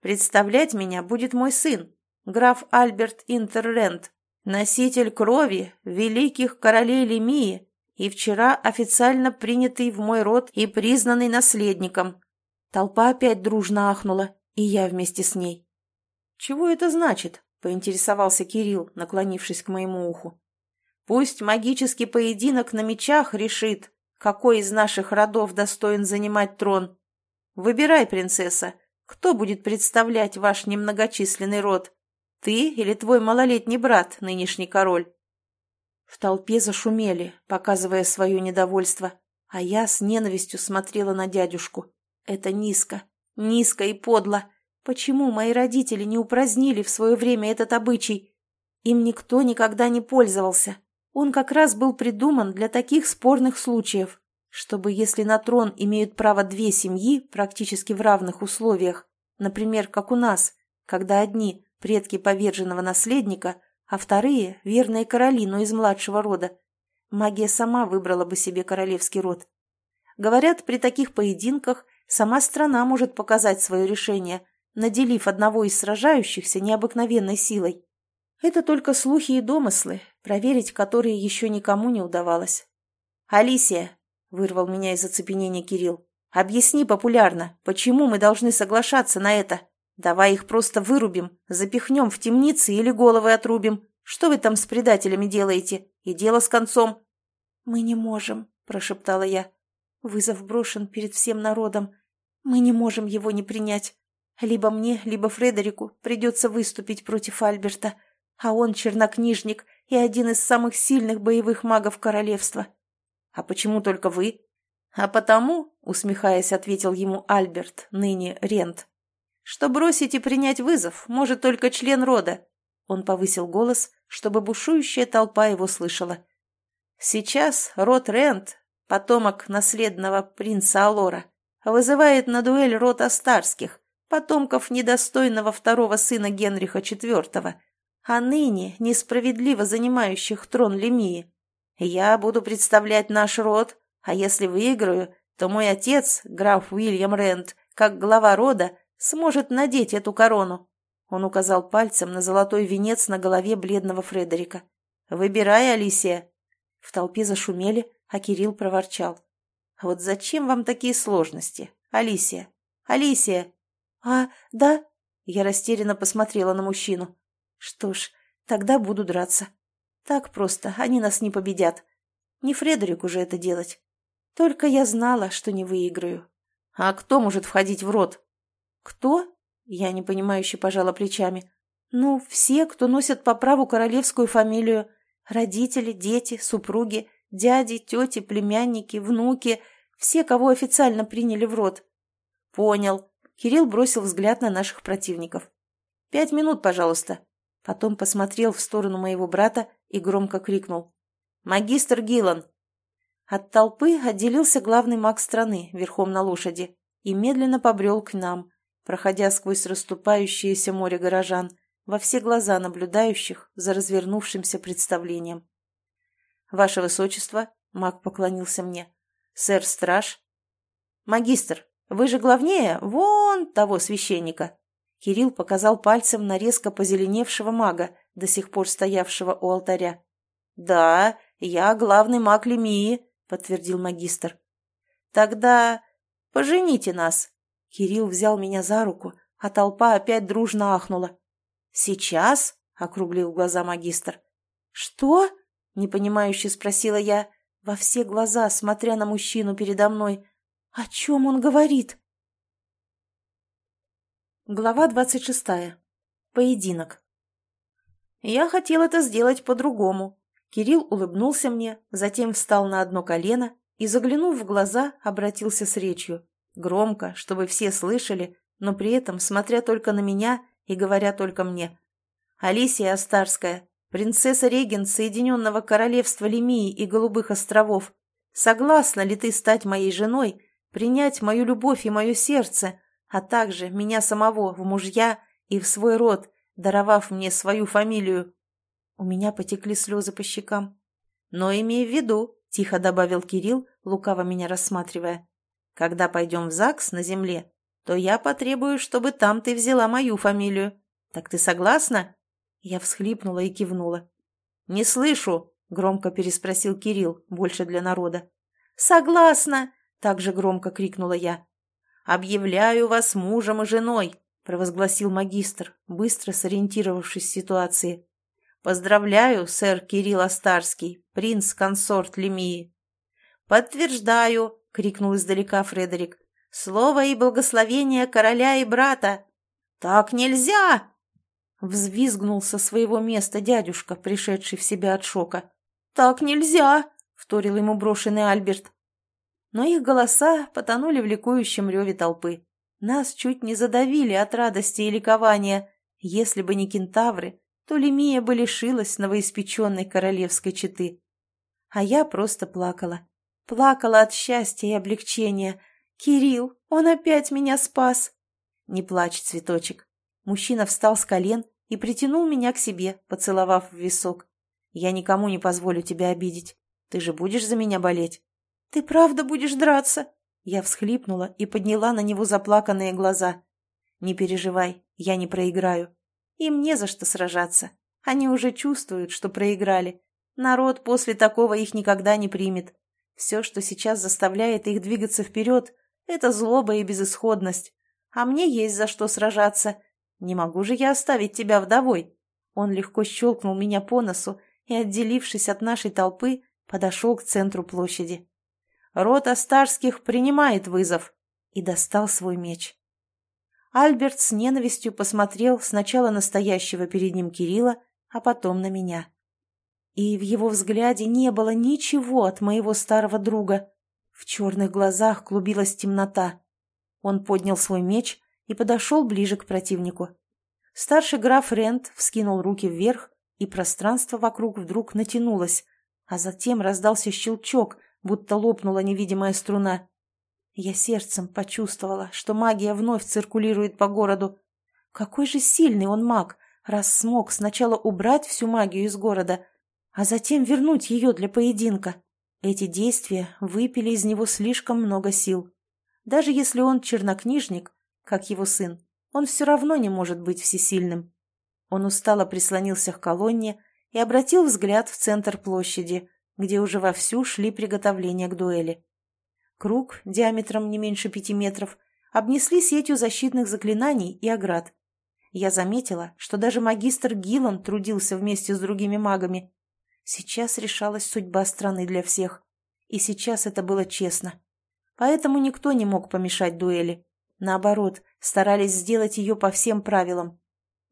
Представлять меня будет мой сын, граф Альберт Интеррент, носитель крови великих королей Лемии и вчера официально принятый в мой род и признанный наследником. Толпа опять дружно ахнула, и я вместе с ней. «Чего это значит?» — поинтересовался Кирилл, наклонившись к моему уху. «Пусть магический поединок на мечах решит, какой из наших родов достоин занимать трон. Выбирай, принцесса, кто будет представлять ваш немногочисленный род, ты или твой малолетний брат, нынешний король?» В толпе зашумели, показывая свое недовольство, а я с ненавистью смотрела на дядюшку. Это низко, низко и подло. Почему мои родители не упразднили в свое время этот обычай? Им никто никогда не пользовался. Он как раз был придуман для таких спорных случаев, чтобы если на трон имеют право две семьи практически в равных условиях, например, как у нас, когда одни – предки поверженного наследника, а вторые – верные короли, но из младшего рода, магия сама выбрала бы себе королевский род. Говорят, при таких поединках сама страна может показать свое решение – наделив одного из сражающихся необыкновенной силой. Это только слухи и домыслы, проверить которые еще никому не удавалось. «Алисия!» — вырвал меня из оцепенения Кирилл. «Объясни популярно, почему мы должны соглашаться на это? Давай их просто вырубим, запихнем в темницы или головы отрубим. Что вы там с предателями делаете? И дело с концом». «Мы не можем», — прошептала я. «Вызов брошен перед всем народом. Мы не можем его не принять. Либо мне, либо Фредерику придется выступить против Альберта, а он чернокнижник и один из самых сильных боевых магов королевства. А почему только вы? А потому, усмехаясь, ответил ему Альберт, ныне Рент, что бросить и принять вызов может только член рода. Он повысил голос, чтобы бушующая толпа его слышала. Сейчас род Рент, потомок наследного принца Алора, вызывает на дуэль род Астарских, потомков недостойного второго сына Генриха IV, а ныне несправедливо занимающих трон Лемии. Я буду представлять наш род, а если выиграю, то мой отец, граф Уильям Рент, как глава рода, сможет надеть эту корону. Он указал пальцем на золотой венец на голове бледного Фредерика. «Выбирай, Алисия!» В толпе зашумели, а Кирилл проворчал. «Вот зачем вам такие сложности, Алисия? Алисия, «А, да?» Я растерянно посмотрела на мужчину. «Что ж, тогда буду драться. Так просто, они нас не победят. Не Фредерику же это делать. Только я знала, что не выиграю. А кто может входить в рот?» «Кто?» Я непонимающе пожала плечами. «Ну, все, кто носят по праву королевскую фамилию. Родители, дети, супруги, дяди, тети, племянники, внуки. Все, кого официально приняли в рот». «Понял», Кирилл бросил взгляд на наших противников. «Пять минут, пожалуйста». Потом посмотрел в сторону моего брата и громко крикнул. «Магистр Гиллан!» От толпы отделился главный маг страны верхом на лошади и медленно побрел к нам, проходя сквозь расступающееся море горожан, во все глаза наблюдающих за развернувшимся представлением. «Ваше Высочество!» — маг поклонился мне. «Сэр-страж!» «Магистр!» Вы же главнее вон того священника!» Кирилл показал пальцем на резко позеленевшего мага, до сих пор стоявшего у алтаря. «Да, я главный маг Лемии», — подтвердил магистр. «Тогда пожените нас». Кирилл взял меня за руку, а толпа опять дружно ахнула. «Сейчас?» — округлил глаза магистр. «Что?» — непонимающе спросила я, во все глаза, смотря на мужчину передо мной. «О чем он говорит?» Глава двадцать шестая. Поединок. Я хотел это сделать по-другому. Кирилл улыбнулся мне, затем встал на одно колено и, заглянув в глаза, обратился с речью. Громко, чтобы все слышали, но при этом смотря только на меня и говоря только мне. «Алисия Астарская, принцесса-регент Соединенного Королевства Лемии и Голубых островов, согласна ли ты стать моей женой, принять мою любовь и мое сердце, а также меня самого в мужья и в свой род, даровав мне свою фамилию?» У меня потекли слезы по щекам. «Но имей в виду», — тихо добавил Кирилл, лукаво меня рассматривая, «когда пойдем в ЗАГС на земле, то я потребую, чтобы там ты взяла мою фамилию. Так ты согласна?» Я всхлипнула и кивнула. «Не слышу», — громко переспросил Кирилл, больше для народа. «Согласна!» — также громко крикнула я. «Объявляю вас мужем и женой», — провозгласил магистр, быстро сориентировавшись в ситуации. «Поздравляю, сэр Кирилл Астарский, принц-консорт Лемии». «Подтверждаю», — крикнул издалека Фредерик. «Слово и благословение короля и брата». «Так нельзя!» Взвизгнул со своего места дядюшка, пришедший в себя от шока. «Так нельзя!» — вторил ему брошенный Альберт. Но их голоса потонули в ликующем реве толпы. Нас чуть не задавили от радости и ликования. Если бы не кентавры, то Лемия бы лишилась новоиспеченной королевской четы. А я просто плакала. Плакала от счастья и облегчения. «Кирилл, он опять меня спас!» «Не плачь, цветочек. Мужчина встал с колен и притянул меня к себе, поцеловав в висок. «Я никому не позволю тебя обидеть. Ты же будешь за меня болеть?» «Ты правда будешь драться?» Я всхлипнула и подняла на него заплаканные глаза. «Не переживай, я не проиграю. Им не за что сражаться. Они уже чувствуют, что проиграли. Народ после такого их никогда не примет. Все, что сейчас заставляет их двигаться вперед, это злоба и безысходность. А мне есть за что сражаться, не могу же я оставить тебя вдовой. Он легко щелкнул меня по носу и, отделившись от нашей толпы, подошел к центру площади. Рот Астарских принимает вызов и достал свой меч. Альберт с ненавистью посмотрел сначала настоящего перед ним Кирилла, а потом на меня. И в его взгляде не было ничего от моего старого друга. В черных глазах клубилась темнота. Он поднял свой меч и подошел ближе к противнику. Старший граф Рент вскинул руки вверх, и пространство вокруг вдруг натянулось, а затем раздался щелчок, будто лопнула невидимая струна. Я сердцем почувствовала, что магия вновь циркулирует по городу. Какой же сильный он маг, раз смог сначала убрать всю магию из города, а затем вернуть ее для поединка. Эти действия выпили из него слишком много сил. Даже если он чернокнижник, как его сын, он все равно не может быть всесильным. Он устало прислонился к колонне и обратил взгляд в центр площади, где уже вовсю шли приготовления к дуэли. Круг, диаметром не меньше пяти метров, обнесли сетью защитных заклинаний и оград. Я заметила, что даже магистр Гиллан трудился вместе с другими магами. Сейчас решалась судьба страны для всех. И сейчас это было честно. Поэтому никто не мог помешать дуэли. Наоборот, старались сделать ее по всем правилам.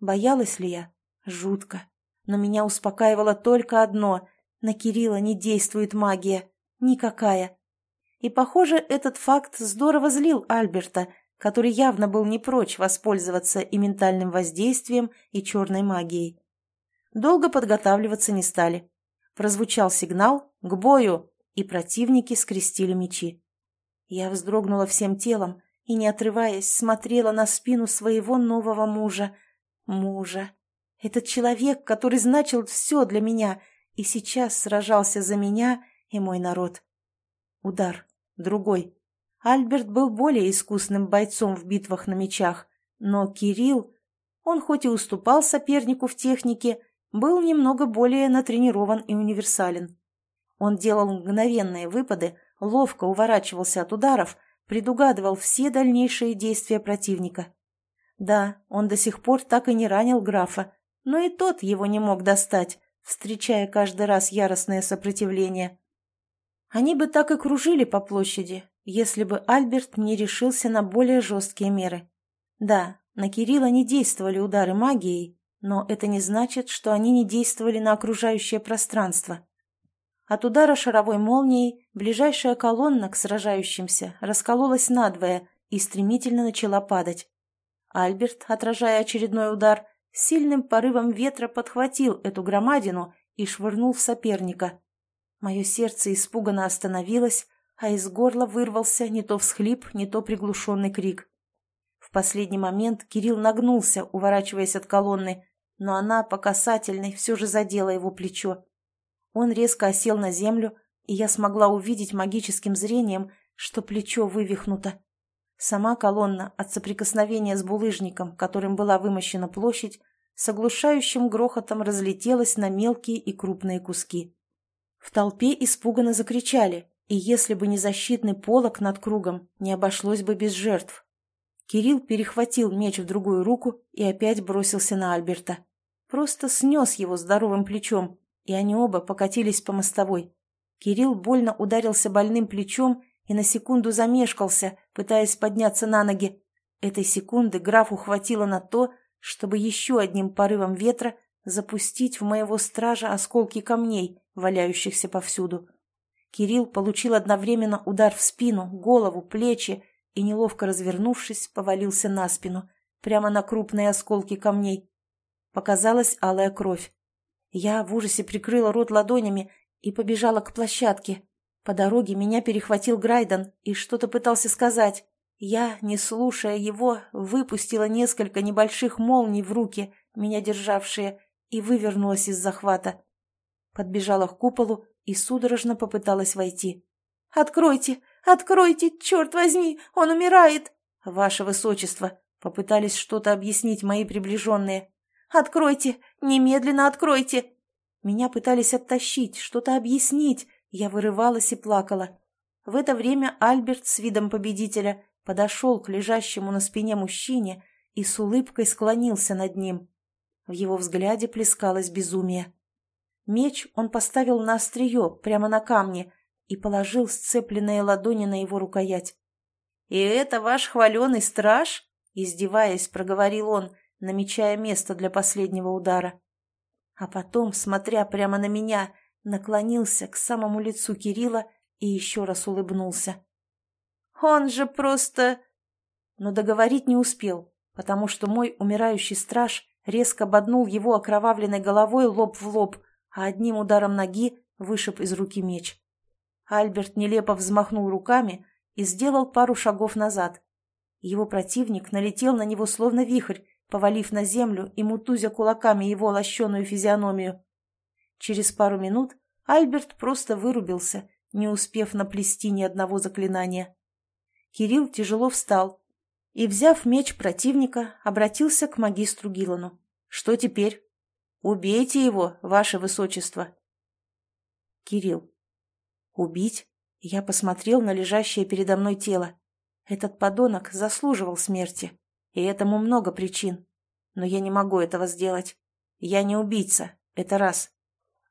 Боялась ли я? Жутко. Но меня успокаивало только одно — на Кирилла не действует магия. Никакая. И, похоже, этот факт здорово злил Альберта, который явно был не прочь воспользоваться и ментальным воздействием, и черной магией. Долго подготавливаться не стали. Прозвучал сигнал «К бою!» и противники скрестили мечи. Я вздрогнула всем телом, и, не отрываясь, смотрела на спину своего нового мужа. Мужа. Этот человек, который значил все для меня и сейчас сражался за меня и мой народ. Удар. Другой. Альберт был более искусным бойцом в битвах на мечах, но Кирилл, он хоть и уступал сопернику в технике, был немного более натренирован и универсален. Он делал мгновенные выпады, ловко уворачивался от ударов, предугадывал все дальнейшие действия противника. Да, он до сих пор так и не ранил графа, но и тот его не мог достать, встречая каждый раз яростное сопротивление. Они бы так и кружили по площади, если бы Альберт не решился на более жесткие меры. Да, на Кирилла не действовали удары магией, но это не значит, что они не действовали на окружающее пространство. От удара шаровой молнией ближайшая колонна к сражающимся раскололась надвое и стремительно начала падать. Альберт, отражая очередной удар, сильным порывом ветра подхватил эту громадину и швырнул в соперника. Мое сердце испуганно остановилось, а из горла вырвался не то всхлип, не то приглушенный крик. В последний момент Кирилл нагнулся, уворачиваясь от колонны, но она по касательной все же задела его плечо. Он резко осел на землю, и я смогла увидеть магическим зрением, что плечо вывихнуто. Сама колонна от соприкосновения с булыжником, которым была вымощена площадь, с оглушающим грохотом разлетелась на мелкие и крупные куски. В толпе испуганно закричали, и если бы не защитный полог над кругом, не обошлось бы без жертв. Кирилл перехватил меч в другую руку и опять бросился на Альберта. Просто снес его здоровым плечом, и они оба покатились по мостовой. Кирилл больно ударился больным плечом и на секунду замешкался, пытаясь подняться на ноги. Этой секунды графу хватило на то, чтобы еще одним порывом ветра запустить в моего стража осколки камней, валяющихся повсюду. Кирилл получил одновременно удар в спину, голову, плечи и, неловко развернувшись, повалился на спину, прямо на крупные осколки камней. Показалась алая кровь. Я в ужасе прикрыла рот ладонями и побежала к площадке. По дороге меня перехватил Грайден и что-то пытался сказать. Я, не слушая его, выпустила несколько небольших молний в руки, меня державшие, и вывернулась из захвата. Подбежала к куполу и судорожно попыталась войти. «Откройте! Откройте! Черт возьми! Он умирает!» «Ваше высочество!» — попытались что-то объяснить мои приближенные. «Откройте! Немедленно откройте!» Меня пытались оттащить, что-то объяснить. Я вырывалась и плакала. В это время Альберт с видом победителя подошел к лежащему на спине мужчине и с улыбкой склонился над ним. В его взгляде плескалось безумие. Меч он поставил на острие, прямо на камне, и положил сцепленные ладони на его рукоять. «И это ваш хваленый страж?» — издеваясь, проговорил он, намечая место для последнего удара. А потом, смотря прямо на меня, наклонился к самому лицу Кирилла и еще раз улыбнулся. «Он же просто...» Но договорить не успел, потому что мой умирающий страж резко боднул его окровавленной головой лоб в лоб, а одним ударом ноги вышиб из руки меч. Альберт нелепо взмахнул руками и сделал пару шагов назад. Его противник налетел на него словно вихрь, повалив на землю и мутузя кулаками его лощеную физиономию. Через пару минут Альберт просто вырубился, не успев наплести ни одного заклинания. Кирилл тяжело встал и, взяв меч противника, обратился к магистру Гилану. «Что теперь?» «Убейте его, ваше высочество!» Кирилл. «Убить?» Я посмотрел на лежащее передо мной тело. Этот подонок заслуживал смерти. И этому много причин. Но я не могу этого сделать. Я не убийца, это раз.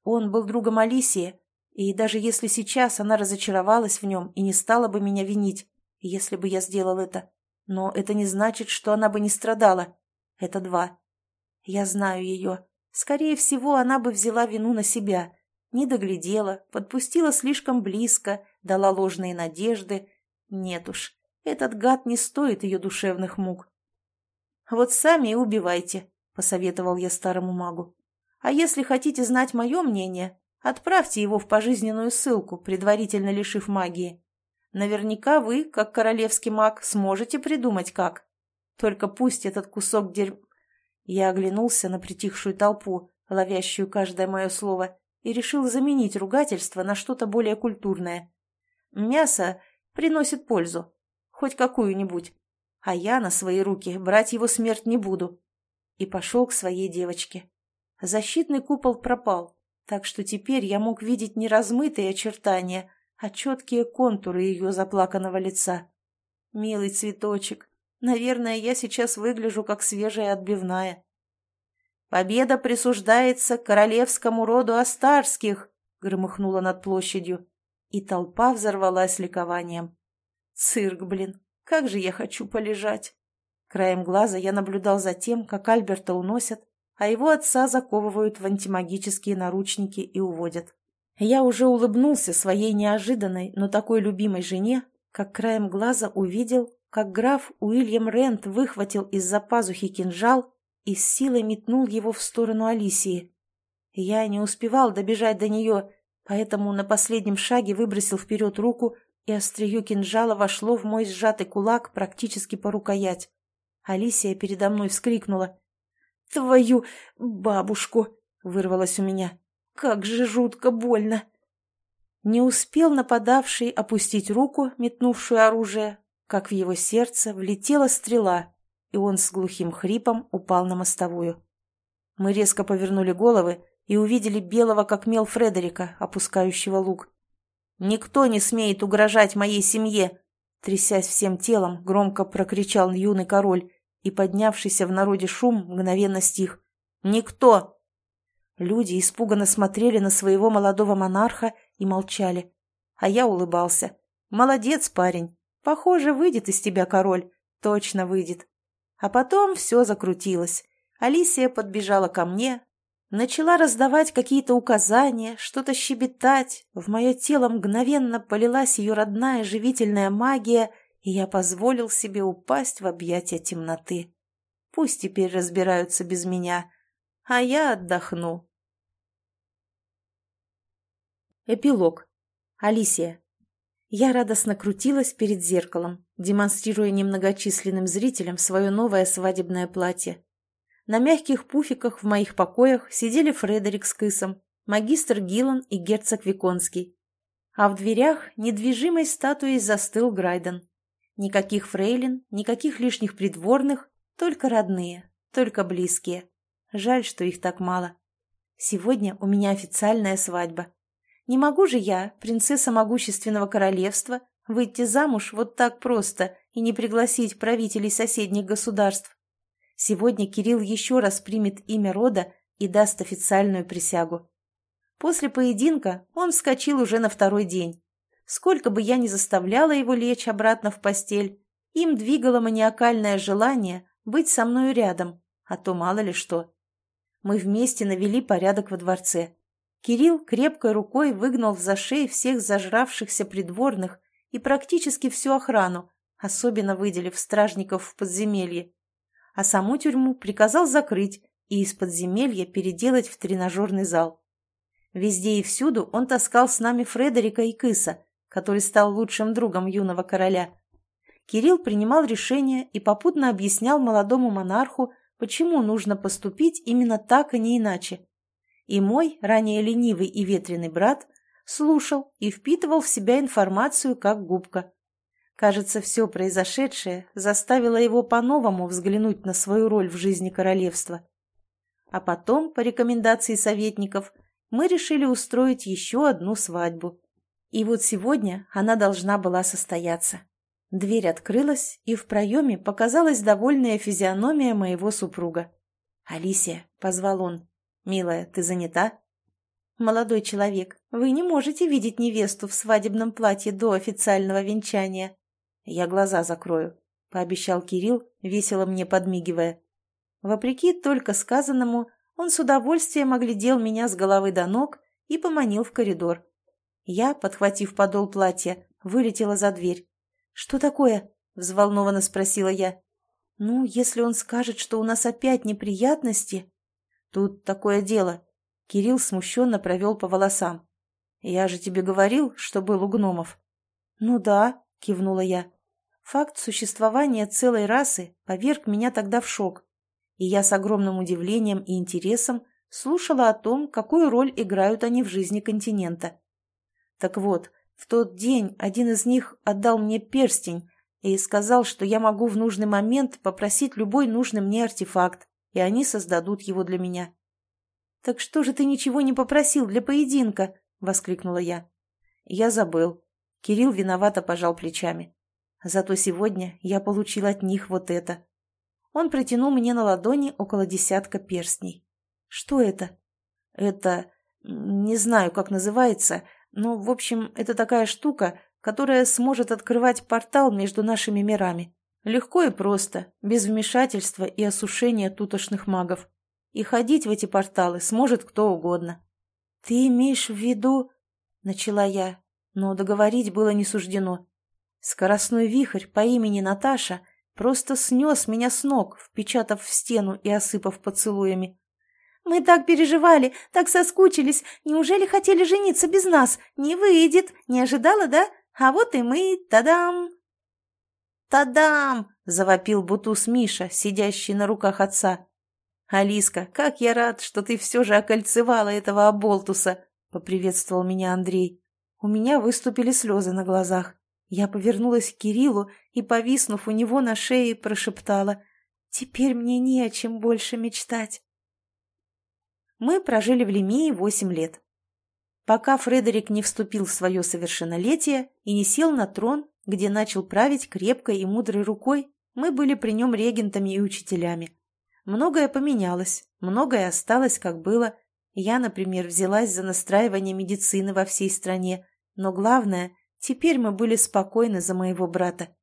Он был другом Алисии, и даже если сейчас она разочаровалась в нем и не стала бы меня винить, если бы я сделал это, но это не значит, что она бы не страдала. Это два. Я знаю ее. Скорее всего, она бы взяла вину на себя. Не доглядела, подпустила слишком близко, дала ложные надежды. Нет уж, этот гад не стоит ее душевных мук. «Вот сами и убивайте», — посоветовал я старому магу. «А если хотите знать мое мнение, отправьте его в пожизненную ссылку, предварительно лишив магии. Наверняка вы, как королевский маг, сможете придумать как. Только пусть этот кусок дерь...» Я оглянулся на притихшую толпу, ловящую каждое мое слово, и решил заменить ругательство на что-то более культурное. Мясо приносит пользу, хоть какую-нибудь а я на свои руки брать его смерть не буду. И пошел к своей девочке. Защитный купол пропал, так что теперь я мог видеть не размытые очертания, а четкие контуры ее заплаканного лица. Милый цветочек, наверное, я сейчас выгляжу как свежая отбивная. «Победа присуждается королевскому роду Астарских!» — громыхнула над площадью, и толпа взорвалась ликованием. «Цирк, блин! Как же я хочу полежать!» Краем глаза я наблюдал за тем, как Альберта уносят, а его отца заковывают в антимагические наручники и уводят. Я уже улыбнулся своей неожиданной, но такой любимой жене, как краем глаза увидел, как граф Уильям Рент выхватил из-за пазухи кинжал и с силой метнул его в сторону Алисии. Я не успевал добежать до нее, поэтому на последнем шаге выбросил вперед руку, и острие кинжала вошло в мой сжатый кулак практически по рукоять. Алисия передо мной вскрикнула. «Твою бабушку!» — вырвалось у меня. «Как же жутко больно!» Не успел нападавший опустить руку, метнувшую оружие, как в его сердце влетела стрела, и он с глухим хрипом упал на мостовую. Мы резко повернули головы и увидели белого как мел Фредерика, опускающего лук. «Никто не смеет угрожать моей семье!» Трясясь всем телом, громко прокричал юный король, и поднявшийся в народе шум мгновенно стих. «Никто!» Люди испуганно смотрели на своего молодого монарха и молчали. А я улыбался. «Молодец, парень! Похоже, выйдет из тебя король. Точно выйдет!» А потом все закрутилось. Алисия подбежала ко мне, начала раздавать какие-то указания, что-то щебетать. В мое тело мгновенно полилась ее родная живительная магия, и я позволил себе упасть в объятия темноты. Пусть теперь разбираются без меня, а я отдохну. Эпилог. Алисия. Я радостно крутилась перед зеркалом, демонстрируя немногочисленным зрителям свое новое свадебное платье. На мягких пуфиках в моих покоях сидели Фредерик с Кысом, магистр Гиллан и герцог Виконский. А в дверях недвижимой статуей застыл Грайден. Никаких фрейлин, никаких лишних придворных, только родные, только близкие. Жаль, что их так мало. Сегодня у меня официальная свадьба. Не могу же я, принцесса могущественного королевства, выйти замуж вот так просто и не пригласить правителей соседних государств. Сегодня Кирилл еще раз примет имя рода и даст официальную присягу. После поединка он вскочил уже на второй день. Сколько бы я ни заставляла его лечь обратно в постель, им двигало маниакальное желание быть со мною рядом, а то мало ли что. Мы вместе навели порядок во дворце. Кирилл крепкой рукой выгнал за шеи всех зажравшихся придворных и практически всю охрану, особенно выделив стражников в подземелье. А саму тюрьму приказал закрыть и из подземелья переделать в тренажерный зал. Везде и всюду он таскал с нами Фредерика и Кыса, который стал лучшим другом юного короля. Кирилл принимал решения и попутно объяснял молодому монарху, почему нужно поступить именно так, а не иначе. И мой, ранее ленивый и ветреный брат, слушал и впитывал в себя информацию, как губка. Кажется, все произошедшее заставило его по-новому взглянуть на свою роль в жизни королевства. А потом, по рекомендации советников, мы решили устроить еще одну свадьбу. И вот сегодня она должна была состояться. Дверь открылась, и в проеме показалась довольная физиономия моего супруга. «Алисия», — позвал он, «Милая, ты занята?» «Молодой человек, вы не можете видеть невесту в свадебном платье до официального венчания». «Я глаза закрою», — пообещал Кирилл, весело мне подмигивая. Вопреки только сказанному, он с удовольствием оглядел меня с головы до ног и поманил в коридор. Я, подхватив подол платья, вылетела за дверь. «Что такое?» — взволнованно спросила я. «Ну, если он скажет, что у нас опять неприятности...» «Тут такое дело». Кирилл смущенно провел по волосам. «Я же тебе говорил, что был у гномов». «Ну да», — кивнула я. Факт существования целой расы поверг меня тогда в шок, и я с огромным удивлением и интересом слушала о том, какую роль играют они в жизни континента. Так вот, в тот день один из них отдал мне перстень и сказал, что я могу в нужный момент попросить любой нужный мне артефакт, и они создадут его для меня. «Так что же ты ничего не попросил для поединка?» — воскликнула я. «Я забыл». Кирилл виновато пожал плечами. Зато сегодня я получил от них вот это. Он протянул мне на ладони около десятка перстней. Что это? Это... не знаю, как называется, но, в общем, это такая штука, которая сможет открывать портал между нашими мирами. Легко и просто, без вмешательства и осушения тутошных магов. И ходить в эти порталы сможет кто угодно. «Ты имеешь в виду...» — начала я, но договорить было не суждено. Скоростной вихрь по имени Наташа просто снес меня с ног, впечатав в стену и осыпав поцелуями. «Мы так переживали, так соскучились. Неужели хотели жениться без нас? Не выйдет. Не ожидала, да? А вот и мы. Тадам!» «Тадам!» — завопил Бутус Миша, сидящий на руках отца. «Алиска, как я рад, что ты все же окольцевала этого оболтуса!» — поприветствовал меня Андрей. У меня выступили слезы на глазах. Я повернулась к Кириллу и, повиснув у него на шее, прошептала «Теперь мне не о чем больше мечтать». Мы прожили в Лемии восемь лет. Пока Фредерик не вступил в свое совершеннолетие и не сел на трон, где начал править крепкой и мудрой рукой, мы были при нем регентами и учителями. Многое поменялось, многое осталось, как было. Я, например, взялась за настраивание медицины во всей стране, но главное, Теперь мы были спокойны за моего брата.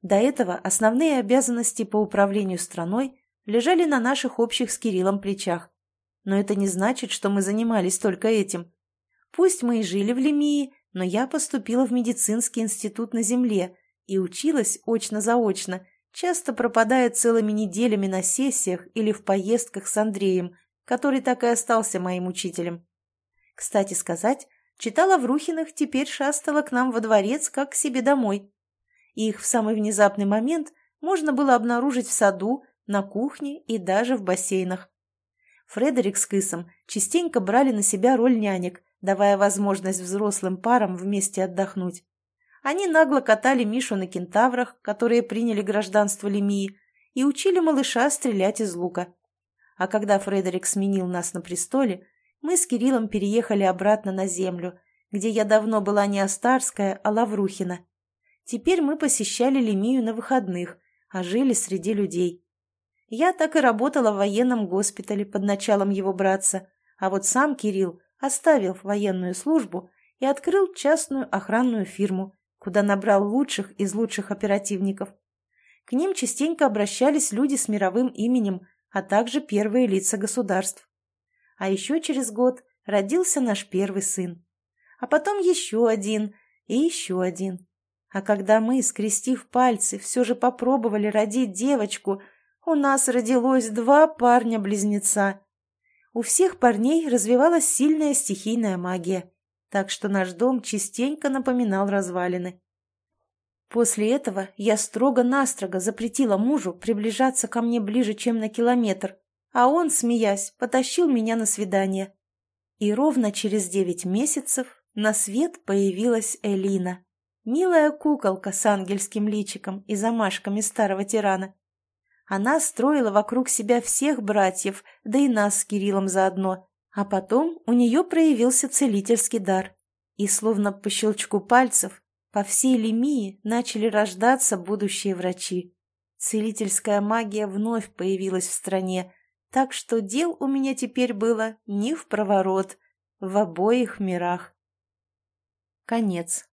До этого основные обязанности по управлению страной лежали на наших общих с Кириллом плечах. Но это не значит, что мы занимались только этим. Пусть мы и жили в Лемии, но я поступила в медицинский институт на земле и училась очно-заочно, часто пропадая целыми неделями на сессиях или в поездках с Андреем, который так и остался моим учителем. Кстати сказать, Читала в Рухинах, теперь шастала к нам во дворец, как к себе домой. Их в самый внезапный момент можно было обнаружить в саду, на кухне и даже в бассейнах. Фредерик с Кысом частенько брали на себя роль нянек, давая возможность взрослым парам вместе отдохнуть. Они нагло катали Мишу на кентаврах, которые приняли гражданство Лемии, и учили малыша стрелять из лука. А когда Фредерик сменил нас на престоле, мы с Кириллом переехали обратно на землю, где я давно была не Остарская, а Лаврухина. Теперь мы посещали Лемию на выходных, а жили среди людей. Я так и работала в военном госпитале под началом его братца, а вот сам Кирилл оставил военную службу и открыл частную охранную фирму, куда набрал лучших из лучших оперативников. К ним частенько обращались люди с мировым именем, а также первые лица государств. А еще через год родился наш первый сын. А потом еще один и еще один. А когда мы, скрестив пальцы, все же попробовали родить девочку, у нас родилось два парня-близнеца. У всех парней развивалась сильная стихийная магия, так что наш дом частенько напоминал развалины. После этого я строго-настрого запретила мужу приближаться ко мне ближе, чем на километр, а он, смеясь, потащил меня на свидание. И ровно через девять месяцев на свет появилась Элина, милая куколка с ангельским личиком и замашками старого тирана. Она строила вокруг себя всех братьев, да и нас с Кириллом заодно, а потом у нее проявился целительский дар. И словно по щелчку пальцев по всей Лемии начали рождаться будущие врачи. Целительская магия вновь появилась в стране, так что дел у меня теперь было не в проворот, в обоих мирах. Конец.